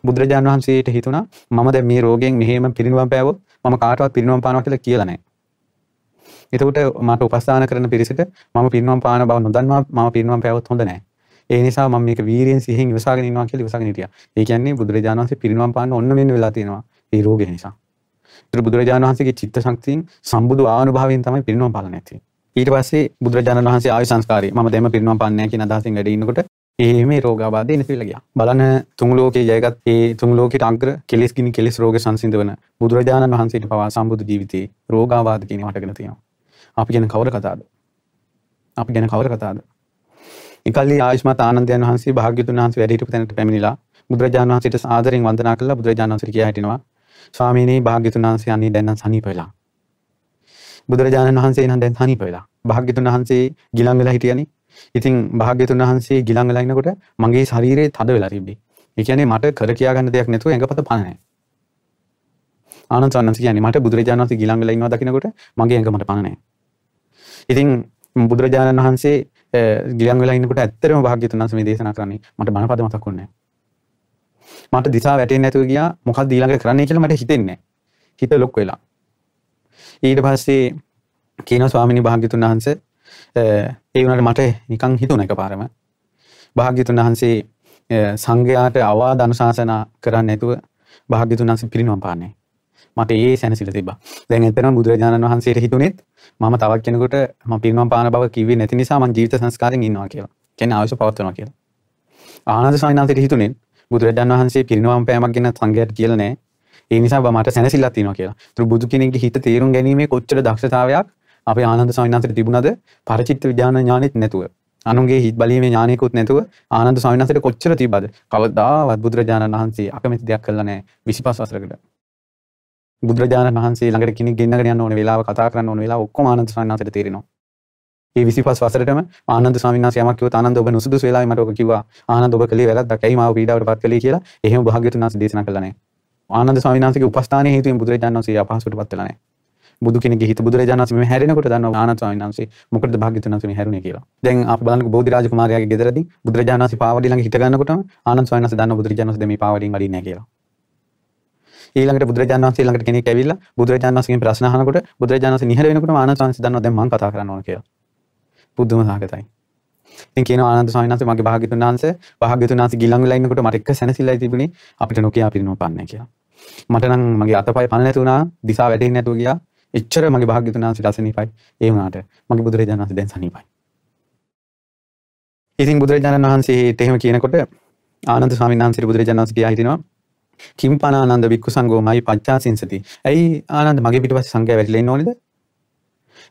බුදුරජාණන් වහන්සේට හිතුණා මම දැන් මේ රෝගයෙන් මෙහෙම පිරිනවම් පෑවොත් මම කාටවත් පිරිනවම් පානවා කියලා කියලා නැහැ. එතකොට මට උපස්ථාන කරන පිරිසට මම පිරිනවම් පාන බව නොදන්වා මම පිරිනවම් පෑවොත් හොඳ නැහැ. ඒ නිසා මම මේක වීරියෙන් සිහින් ඉවසාගෙන ඉන්නවා කියලා ඉවසාගෙන හිටියා. ඒ කියන්නේ බුදුරජාණන් වහන්සේ පිරිනවම් පාන්න ඔන්න මෙන්න වෙලා තියෙනවා. ඒ රෝගය නිසා. ඒතර බුදුරජාණන් වහන්සේගේ චිත්ත ශක්තියෙන් සම්බුදු ආනුභාවයෙන් තමයි පිරිනවම් පාලා නැති. ඊට පස්සේ බුදුරජාණන් වහන්සේ ආයු සංස්කාරය මම දැම පිරිනවම් පාන්නේ නැහැ කියන අදහසින් වැඩ ඉන්නකොට ඒ මේ රෝගාබාධය නැතිලා ගියා. බලන තුන් ලෝකයේ ජයගත් ඒ තුන් ලෝකෙට අග්‍ර කෙලෙස් ගිනි කෙලෙස් රෝග සංසිඳවන බුදුරජාණන් වහන්සේට පවා සම්බුදු ජීවිතේ රෝගාබාධ කියන වටගෙන තියෙනවා. අපි ගැන කවර කතාවද? අපි ගැන කවර කතාවද? එකල්ලි ආයුෂ්මත් ආනන්දයන් වහන්සේ භාග්‍යතුන් වහන්සේ වැඩ හිටපු තැනට පැමිණිලා බුදුරජාණන් වහන්සේට ආදරෙන් වන්දනා කළා. බුදුරජාණන් වහන්සේ කියා හිටිනවා ස්වාමීනි භාග්‍යතුන් වහන්සේ අනේ දැන් නම් සනීප වෙලා බුදුරජාණන් වහන්සේ නම් දැන් සනීප වෙලා භාග්‍යතුන් වහන්සේ ගිලන් වෙලා හිටියනේ. ඉතින් භාග්‍යතුන් වහන්සේ ගිලන් වෙලා ඉනකොට මගේ ශරීරේ තද වෙලා තිබ්බේ. ඒ කියන්නේ මට කර කියා ගන්න දෙයක් නැතුව ඇඟපත පණ නැහැ. ආනන්ද සන්නස් කියන්නේ මට බුදුරජාණන් වහන්සේ ගිලන් වෙලා ඉන්නවා දකින්නකොට මගේ ඇඟ මට පණ නැහැ. ඉතින් බුදුරජාණන් වහන්සේ ගිලන් වෙලා ඉන්නකොට ඇත්තටම භාග්‍යතුන් වහන්සේ මේ දේශනා කරන්නේ මට බණපද මතක් වුණේ මට දිසා වැටෙන්නේ නැතුව ගියා මොකක්ද ඊළඟට කරන්නේ කියලා මට හිතෙන්නේ හිත ලොක් වෙලා. ඊට පස්සේ කියනවා ස්වාමිනී භාග්‍යතුන් වහන්සේ ඒ වුණාට මට නිකන් හිතුණ එකපාරම. භාග්‍යතුන් වහන්සේ සංඝයාට අවාද අනුශාසනා කරන්නේ නැතුව භාග්‍යතුන් වහන්සේ පිරිනවම් පාන්නේ. මට ඒ සැනසිල්ල තිබ්බා. දැන් එතනම බුදුරජාණන් වහන්සේට හිතුනේත් මම තවත් කෙනෙකුට මම පිරිනවම් පාන බව කිව්වේ නැති නිසා මම ජීවිත සංස්කාරයෙන් ඉන්නවා කියලා. කියන්නේ ආයුෂ පවත්වනවා කියලා. ආනන්ද ස්වාමීන් වහන්සේට හිතුනේ බුදුරජාණන් වහන්සේ පිරිනවම් පෑමක් ගැන සංඝයාට කියලා නැහැ. ඒ නිසා මට සැනසෙල්ලක් තියෙනවා කියලා. ඒතර බුදු කෙනෙක්ගේ හිත තේරුම් ගැනීමේ කොච්චර දක්ෂතාවයක් අපේ ආනන්ද ස්වාමීන් වහන්සේට තිබුණාද? පරිචිත්ත විඥාන ඥානෙත් නැතුව. අනුන්ගේ හිත් බලීමේ ඥානයකුත් නැතුව ආනන්ද ස්වාමීන් වහන්සේට කොච්චර තිබ්බද? කවදාවත් බුදුරජාණන් වහන්සේ අකමැති දෙයක් කළා නැහැ 25 වසරකට. බුදුරජාණන් වහන්සේ ළඟට කෙනෙක් ගෙන්නගෙන යන්න ඕන වෙලාව කතා කරන්න ඕන වෙලාව ඔක්කොම ආනන්ද ස්වාමීන් වහන්සේට තේරෙනවා. ඒ 25 වසරටම ආනන්ද ස්වාමීන් වහන්සේ යමක් කිව්වොත් ආනන්ද ඔබ නුසුදුසු වෙලාවෙ මට ඔබ කිව්වා ආනන්ද ඔබ කලේ වැරද්දක් ඇයි මාව පීඩාවට පත් කළේ කියලා එහෙම භාග්‍යතුන් වහන්සේ දේශනා කළා නැහැ. ආනන්ද ස්වාමීන් වහන්සේගේ උපස්ථානයේ හේතුවෙන් බුදුරජාණන් වහන්සේ අපහසුවට පත් වෙලා නැහැ. බුදු කෙනෙක්ගේ හිත බුදුරජාණන් වහන්සේ මෙහෙ හැරෙනකොට දන්නවා ආනන්ද ස්වාමීන් වහන්සේ මොකටද භාග්‍යතුන් වහන්සේ මෙහෙ හැරුණේ කියලා. දැන් අපි බලන්නකො බෝධිරාජ කුමාරයාගේ ගෙදරදී බුදුරජාණන් වහන්සේ පාවඩි ළඟ හිට ගන්නකොටම ආනන්ද ස්වාමීන් වහන්සේ දන්නවා බුදුරජාණන් වහන්සේ මේ පාවඩියෙන් වඩින්නේ නැහැ කියලා. ඊළඟට බුදුරජාණන් වහන්සේ ළඟට කෙනෙක් ඇවිල්ලා බුදුරජාණන් වහන්සේගෙන් ප්‍රශ්න අහනකොට බුදුරජාණන් වහන්සේ නිහඬ වෙනකොටම ආනන්ද ස්වාමීන් වහන්සේ දන්නවා දැන් මම කතා කරන්න ඕන කියලා. පුදුම සහගතයි. ඉතින් කියනවා ආනන්ද ස්වාමීන් වහන්සේ මගේ භාග්‍යතුන් වහන්සේ භාග්‍යතුන් වහන්සේ ගිලන් වෙලා ඉන්නකොට මට එක්ක සැනසෙල්ලයි තිබුණේ අපිට නොකිය පිරිනව පන්නේ කියලා. මට නම් මගේ අතපය පණ නැති වුණා දිසා වැටෙන්නේ නැතුව ගියා. එච්චර මගේ භාග්‍යතුන් වහන්සේ රසණීපයි. ඒ වුණාට මගේ බුදුරජාණන් වහන්සේ දැන් සනීපයි. ඉතින් බුදුරජාණන් වහන්සේ එහෙම කියනකොට ආනන්ද ස්වාමීන් වහන්සේ බුදුරජාණන් වහන්සේ කියා හිටිනවා කිම්පනානන්ද වික්කු සංඝෝමයි පච්චාසින්සති. ඇයි ආනන්ද මගේ පිටපස්සේ සංඝයා වැටිලා ඉන්න ඕනේද?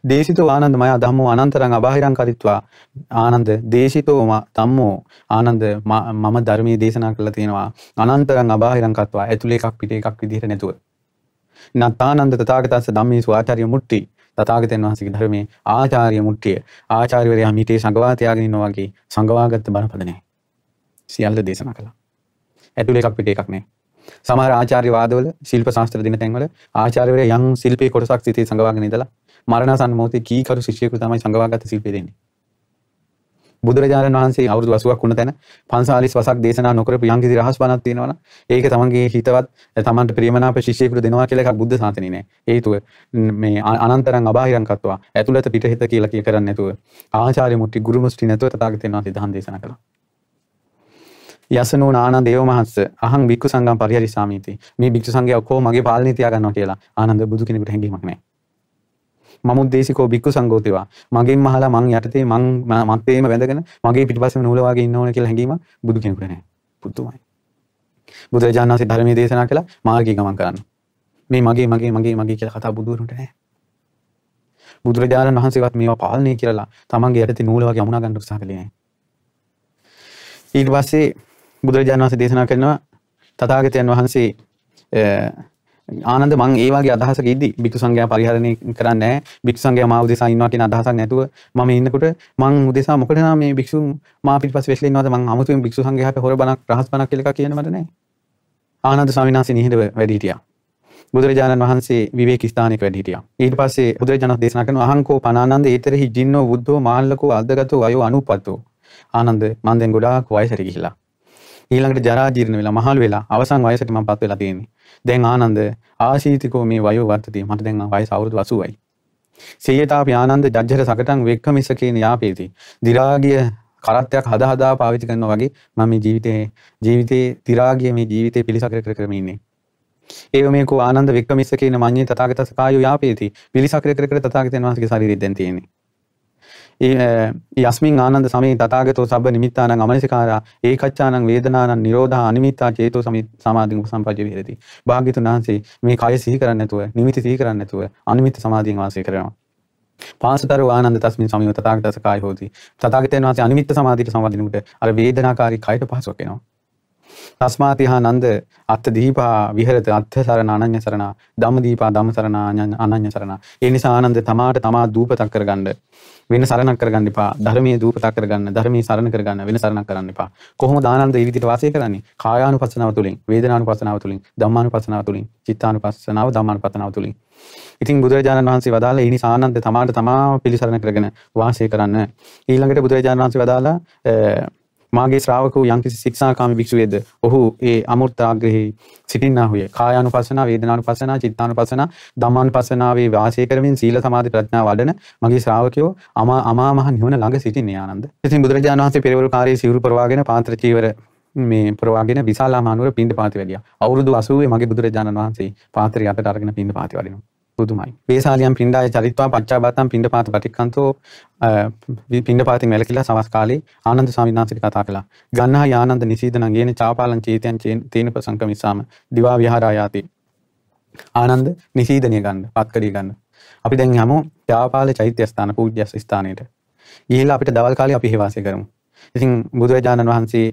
දේශිතෝ ආනන්ද මයා ධම්මෝ අනන්තරං අබාහිරං කරිත්වා. ආනන්ද දේශිතෝ ධම්මෝ. ආනන්ද මම ධර්මයේ දේශනා කරලා තියෙනවා. අනන්තරං අබාහිරං කත්වා. ඇතුලේ එකක් පිටේ එකක් විදිහට නැතුව. නත්තානන්ද තථාගතස්ස ධම්මේසු ආචාර්ය මුට්ටි. තථාගතයන් වහන්සේගේ ධර්මයේ ආචාර්ය මුට්ටිය. ආචාර්යවරයා මිටේ සංගවා තියාගෙන ඉන්නවා වගේ සංගවාගත්ත බණපද නැහැ සියල්ල දේශනා කළා. ඇතුලේ එකක් පිටේ එකක් නැහැ. සමහර ආචාර්ය වාදවල ශිල්ප ශාස්ත්‍ර දින තැන්වල ආචාර්යවරයා යම් ශිල්පී කොටසක් සිතේ සංගවාගෙන ඉඳලා මරණාසන්න මොහොතේ කීකරු ශිෂ්‍යයෙකු තමයි සංගවාගත ශිල්පය දෙන්නේ. බුදුරජාණන් වහන්සේ අවුරුදු 80ක් වුණ තැන 540 වසක් දේශනා නොකරපු යම්කිසි රහස් බණක් තියෙනවනම් ඒක තමන්ගේ හිතවත් තමන්ට ප්‍රියමනාප ශිෂ්‍යයෙකුට දෙනවා කියලා එකක් බුද්ධ ශාසනේ නෑ. හේතුව මේ අනන්තරං අබාහිරං කත්වා ඇතුළත පිටහිත කියලා කිය කරන්නේ නැතුව ආචාර්ය මුට්ටි ගුරු මුස්ටි නැතුව තථාගතයන් වහන්සේ දහම් දේශනා කළා. යසනෝ නානන්ද දේව මහස්ස අහං බික්කු සංගම් පරිහරිසාමීති. මේ බික්කු සංඝයා ඔක්කොම මගේ පාලනේ තියාගන්නවා කියලා ආනන්ද බුදු කෙනෙකුට හැඟීමක් නැහැ. මමුද්දේශිකෝ බික්කු සංගෝතිවා මගෙන් මහලා මං යටතේ මං මත්තේම වැඳගෙන මගේ පිටිපස්සෙම නූල වගේ ඉන්න ඕන කියලා හැඟීම බුදු කෙනෙකුට නැහැ. පුදුමයි. බුදුරජාණන් වහන්සේ ධර්මයේ දේශනා කළා මාර්ගී ගමන් කරන්න. මේ මගේ මගේ මගේ මගේ කියලා කතා බුදුරුන්ට නැහැ. බුදුරජාණන් වහන්සේවත් මේවා පාලනය කියලා තමන්ගේ යටතේ නූල වගේ අමුණා ගන්න උත්සාහ කළේ නැහැ. ඊට පස්සේ බුදුරජාණන් වහන්සේ දේශනා කරනවා තථාගතයන් වහන්සේ ආනන්ද මං ඒ වගේ අදහසක ඉද්දි බික්කු සංඝයා පරිහරණය කරන්නේ නැහැ බික්කු සංඝයා මාව උදෙසා ඉන්නවා කියන අදහසක් නැතුව මම ඉන්නකොට මං උදෙසා මොකද නම් මේ බික්ෂු මා පිටිපස්සේ වෙස්ලා ඉන්නවද මං අමුතුවෙන් බික්ෂු සංඝයාට හොර බණක් රහස් බණක් කියලා එකක් කියන්න මට නැහැ ආනන්ද ස්වාමීන් වහන්සේ නිහඬව වැඩි හිටියා බුදුරජාණන් වහන්සේ විවේක ස්ථානයක වැඩ හිටියා. ඊට පස්සේ බුදුරජාණන් දේශනා කරනවා අහංකෝ පනානන්ද ඒතරෙහි ජින්නෝ බුද්ධෝ මාල්ලකෝ අද්දගතෝ අයෝ අනුපත්තෝ. ආනන්ද මම දැන් ගොඩාක් වයසට ගිහිලා. ඊළඟට ජරා ජීර්ණ වෙලා මහලු වෙලා අවසන් වයසට මම පත් වෙලා තියෙන්නේ. දැන් ආනන්ද ආශීතිකෝ මේ වයෝ වර්තති මට දැන් වයස අවුරුදු 80යි. සියයතාපි ආනන්ද ජජ්ජර සකටන් වෙක්කමිස කියන යාපේති. දිරාගිය කරත්තයක් හදා හදා පාවිච්චි කරනවා වගේ මම මේ ජීවිතේ ජීවිතේ තිරාගිය මේ ජීවිතේ පිළිසකර කර කර ඉන්නේ. ඒව මේ කෝ ආනන්ද වෙක්කමිස කියන මඤ්ඤේ තථාගතස් කායෝ යාපේති. පිළිසකර කර කර තථාගතයන් වහන්සේගේ ශරීරය දැන් තියෙන්නේ. යස්මින් ආනන්ද සමේ තථාගතෝ සබ්බ නිමිත්තානං අමනසිකාරා ඒකච්ඡානං වේදනානං නිරෝධා අනිමිත්තා චේතෝ සමාධින් උපසම්පජ්ජ විහෙරති. භාග්‍යතුන් වහන්සේ මේ කය සිහි කරන්නේ නැතුව, නිමිති සිහි කරන්නේ නැතුව අනිමිත්ත සමාධියෙන් වාසය කරනවා. පාසතර ආනන්ද තස්මින් සමයෝ තථාගතස කාය හෝති. තථාගතයන් වහන්සේ අනිමිත්ත සමාධියට සම්බන්ධිනුට අර වේදනාකාරී කයට පහසුවක් එනවා. තස්මාතිහා නන්ද අත්ත දීපා විහරත අත්ථ සරණ අනඤ්‍ය සරණ ධම්ම දීපා ධම්ම සරණ අනඤ්‍ය සරණ ඒ නිසා ආනන්ද තමාට තමා දූපතක් කරගන්න වෙන සරණක් කරගන්න එපා ධර්මයේ දූපතක් කරගන්න ධර්මයේ සරණ කරගන්න වෙන සරණක් කරන්න එපා කොහොමද ආනන්ද මේ විදිහට වාසය කරන්නේ කායානුපස්සනාව තුළින් වේදනානුපස්සනාව තුළින් ධම්මානුපස්සනාව තුළින් චිත්තානුපස්සනාව ධම්මානුපස්සනාව තුළින් ඉතින් බුදුරජාණන් වහන්සේ වදාළ ඒ නිසා ආනන්ද තමාට තමා පිළිසරණ කරගෙන වාසය කරන්න ඊළඟට බුදුරජාණන් වහන්සේ වදාලා මාගේ ශ්‍රාවකෝ යම්කිසි ශික්ෂාකාමී භික්ෂුවේද ඔහු ඒ අමෘතාග්‍රහි සිටින්නාහුය කායානුපස්සනා වේදනානුපස්සනා චිත්තානුපස්සනා ධම්මානුපස්සනාවේ වාසය කරමින් සීල සමාධි ප්‍රඥා වඩන මගේ ශ්‍රාවකයෝ අමා අමා මහ නිවන ළඟ සිටින්නේ ආනන්ද. ඉතින් බුදුරජාණන් වහන්සේ පෙරවරු කාර්යයේ සිවුරු පරවාගෙන පාත්‍ර චීවර මේ ප්‍රවාගෙන විශාලා මහනුවර පින්ඩ පාති වැඩියා. අවුරුදු 80 මගේ බුදුරජාණන් වහන්සේ පාත්‍රය අතට අරගෙන පින්ඩ පාති වඩිනවා. පුදුමයි. වේසාලියන් පින්ඩාය චරිත්වා පච්චාබතම් පින්ඩපාත පටික්කන්තෝ පින්ඩපාතින් වැළකීලා සවස් කාලේ ආනන්ද ස්වාමීන් වහන්සේට කතා කළා. ගන්නා ආනන්ද නිසීදනං ගේන චාපාලං චේතයන් තේන ප්‍රසංකමිසාම දිවා විහාරායාති. ආනන්ද නිසීදනය ගන්න, පත්කඩිය ගන්න. අපි දැන් යමු ත්‍යාපාල චෛත්‍ය ස්ථාන පූජ්‍ය ස්ථානයට. ගිහිල්ලා අපිට දවල් කාලේ අපි හිවාසය කරමු. ඉතින් බුදුරජාණන් වහන්සේ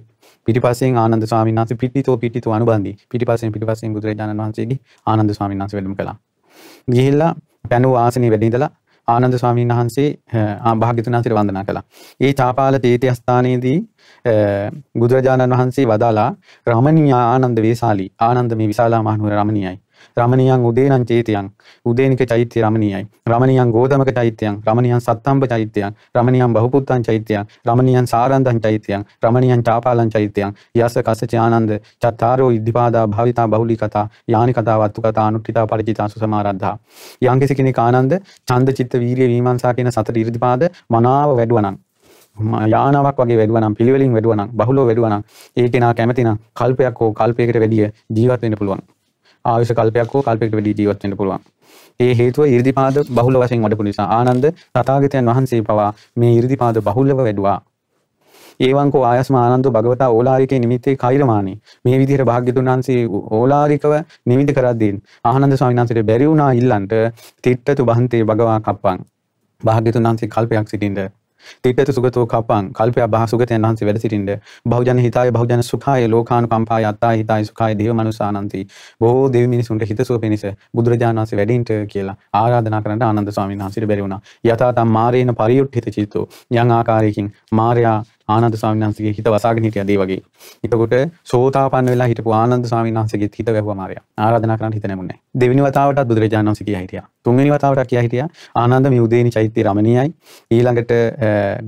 පිටිපස්සෙන් ආනන්ද ස්වාමීන් වහන්සේ පිටිතෝ පිටිතෝ අනුබන්දි පිටිපස්සෙන් පිටිපස්සෙන් බුදුරජාණන් වහන්සේගේ ආනන්ද ස්වාමීන් වහන්සේ වැඩම කළා. ගිහිල්ලා පැනූ ආසනයේ වැඩ ඉඳලා ආනන්ද ස්වාමීන් වහන්සේ භාග්‍යතුන් වහන්සේට වන්දනා කළා. ඒ චාපාල තීර්ථ ස්ථානයේදී බුදුරජාණන් වහන්සේ වදාලා රමණීය ආනන්ද වේසාලි ආනන්ද මේ විශාලා මහනුවර රමණීයයි. රමණියන් උදේනං චේතියන් උදේනික චෛත්‍ය රමණීයයි. රමණියන් ගෝධමක චෛත්‍යයන් රමණියන් සත්තම්බ චෛත්‍යයන් රමණියන් බහුපුත්තං චෛත්‍යයන් රමණියන් සාරන්දං චෛත්‍යයන් රමණියන් චාපාලං චෛත්‍යයන් යස කසච ආනන්ද චත්තාරෝ ඉද්ධිපාදා භාවිතා බහුලී කතා යානි කතා වත්තු කතා අනුට්ඨිතා පරිචිතා සුසමාරද්ධා. යම්කිසි කෙනෙක් ආනන්ද ඡන්ද චිත්ත වීරිය විමර්ශා කියන සතර ඉර්ධිපාද මනාව වැඩුවනම් යානාවක් වගේ වැඩුවනම් පිළිවෙලින් වැඩුවනම් බහුලව වැඩුවනම් ඒ කෙනා කැමතිනම් කල්පයක් හෝ කල්පයකට වැඩිය ජීවත් වෙන්න පුළුවන්. ආයුෂ කල්පයක් හෝ කල්පයකට වැඩි ජීවත් වෙන්න පුළුවන්. ඒ හේතුව 이르දිපාද බහුල වශයෙන් වඩපු නිසා ආනන්ද තථාගතයන් වහන්සේ පවා මේ 이르දිපාද බහුලව වැඩුවා. ඒවංකෝ ආයස්ම ආනන්දෝ භගවතා ඕලාරිකේ නිමිත්තේ කෛරමානි මේ විදිහට භාග්‍යතුන් වහන්සේ ඕලාරිකව නිමිති කරද්දී ආනන්ද ස්වාමීන් වහන්සේට බැරි වුණා ඉල්ලන්ට තිට්ඨතු බහන්තේ භගවා කප්පං භාග්‍යතුන් වහන්සේ කල්පයක් සිටින්ද තිට්ඨතු සුගතෝ කප්පං. කල්පය බහ සුගතයන් වහන්සේ වැඩ සිටින්න බහුජන හිතාය බහුජන සුඛාය ලෝකානුකම්පාය අත්තා හිතාය සුඛාය දේව මනුසානන්ති. බොහෝ දෙවි මිනිසුන්ට හිතසුව පිණිස බුදුරජාණන් වහන්සේ වැඩින්ට කියලා ආරාධනා කරන්න ආනන්ද ස්වාමීන් වහන්සේට බැරි වුණා. යථා තම් මාරේන පරියුට්ඨිත චිත්තෝ. යම් ආකාරයකින් මාර්යා ආනන්ද ස්වාමීන් වහන්සේගේ හිත වසාගෙන හිටියා දේ වගේ. එතකොට සෝතාපන්න වෙලා හිටපු ආනන්ද ස්වාමීන් වහන්සේගේ හිත වැහුවා මාර්යා. ආරාධනා කරන්න හිත නැමුනේ. දෙවෙනි වතාවටත් බුදුරජාණන් වහන්සේ කියා හිටියා. තුන්වෙනි වතාවට කියා හිටියා ආනන්ද මේ උදේනි චෛත්‍ය රමණීයයි. ඊළඟට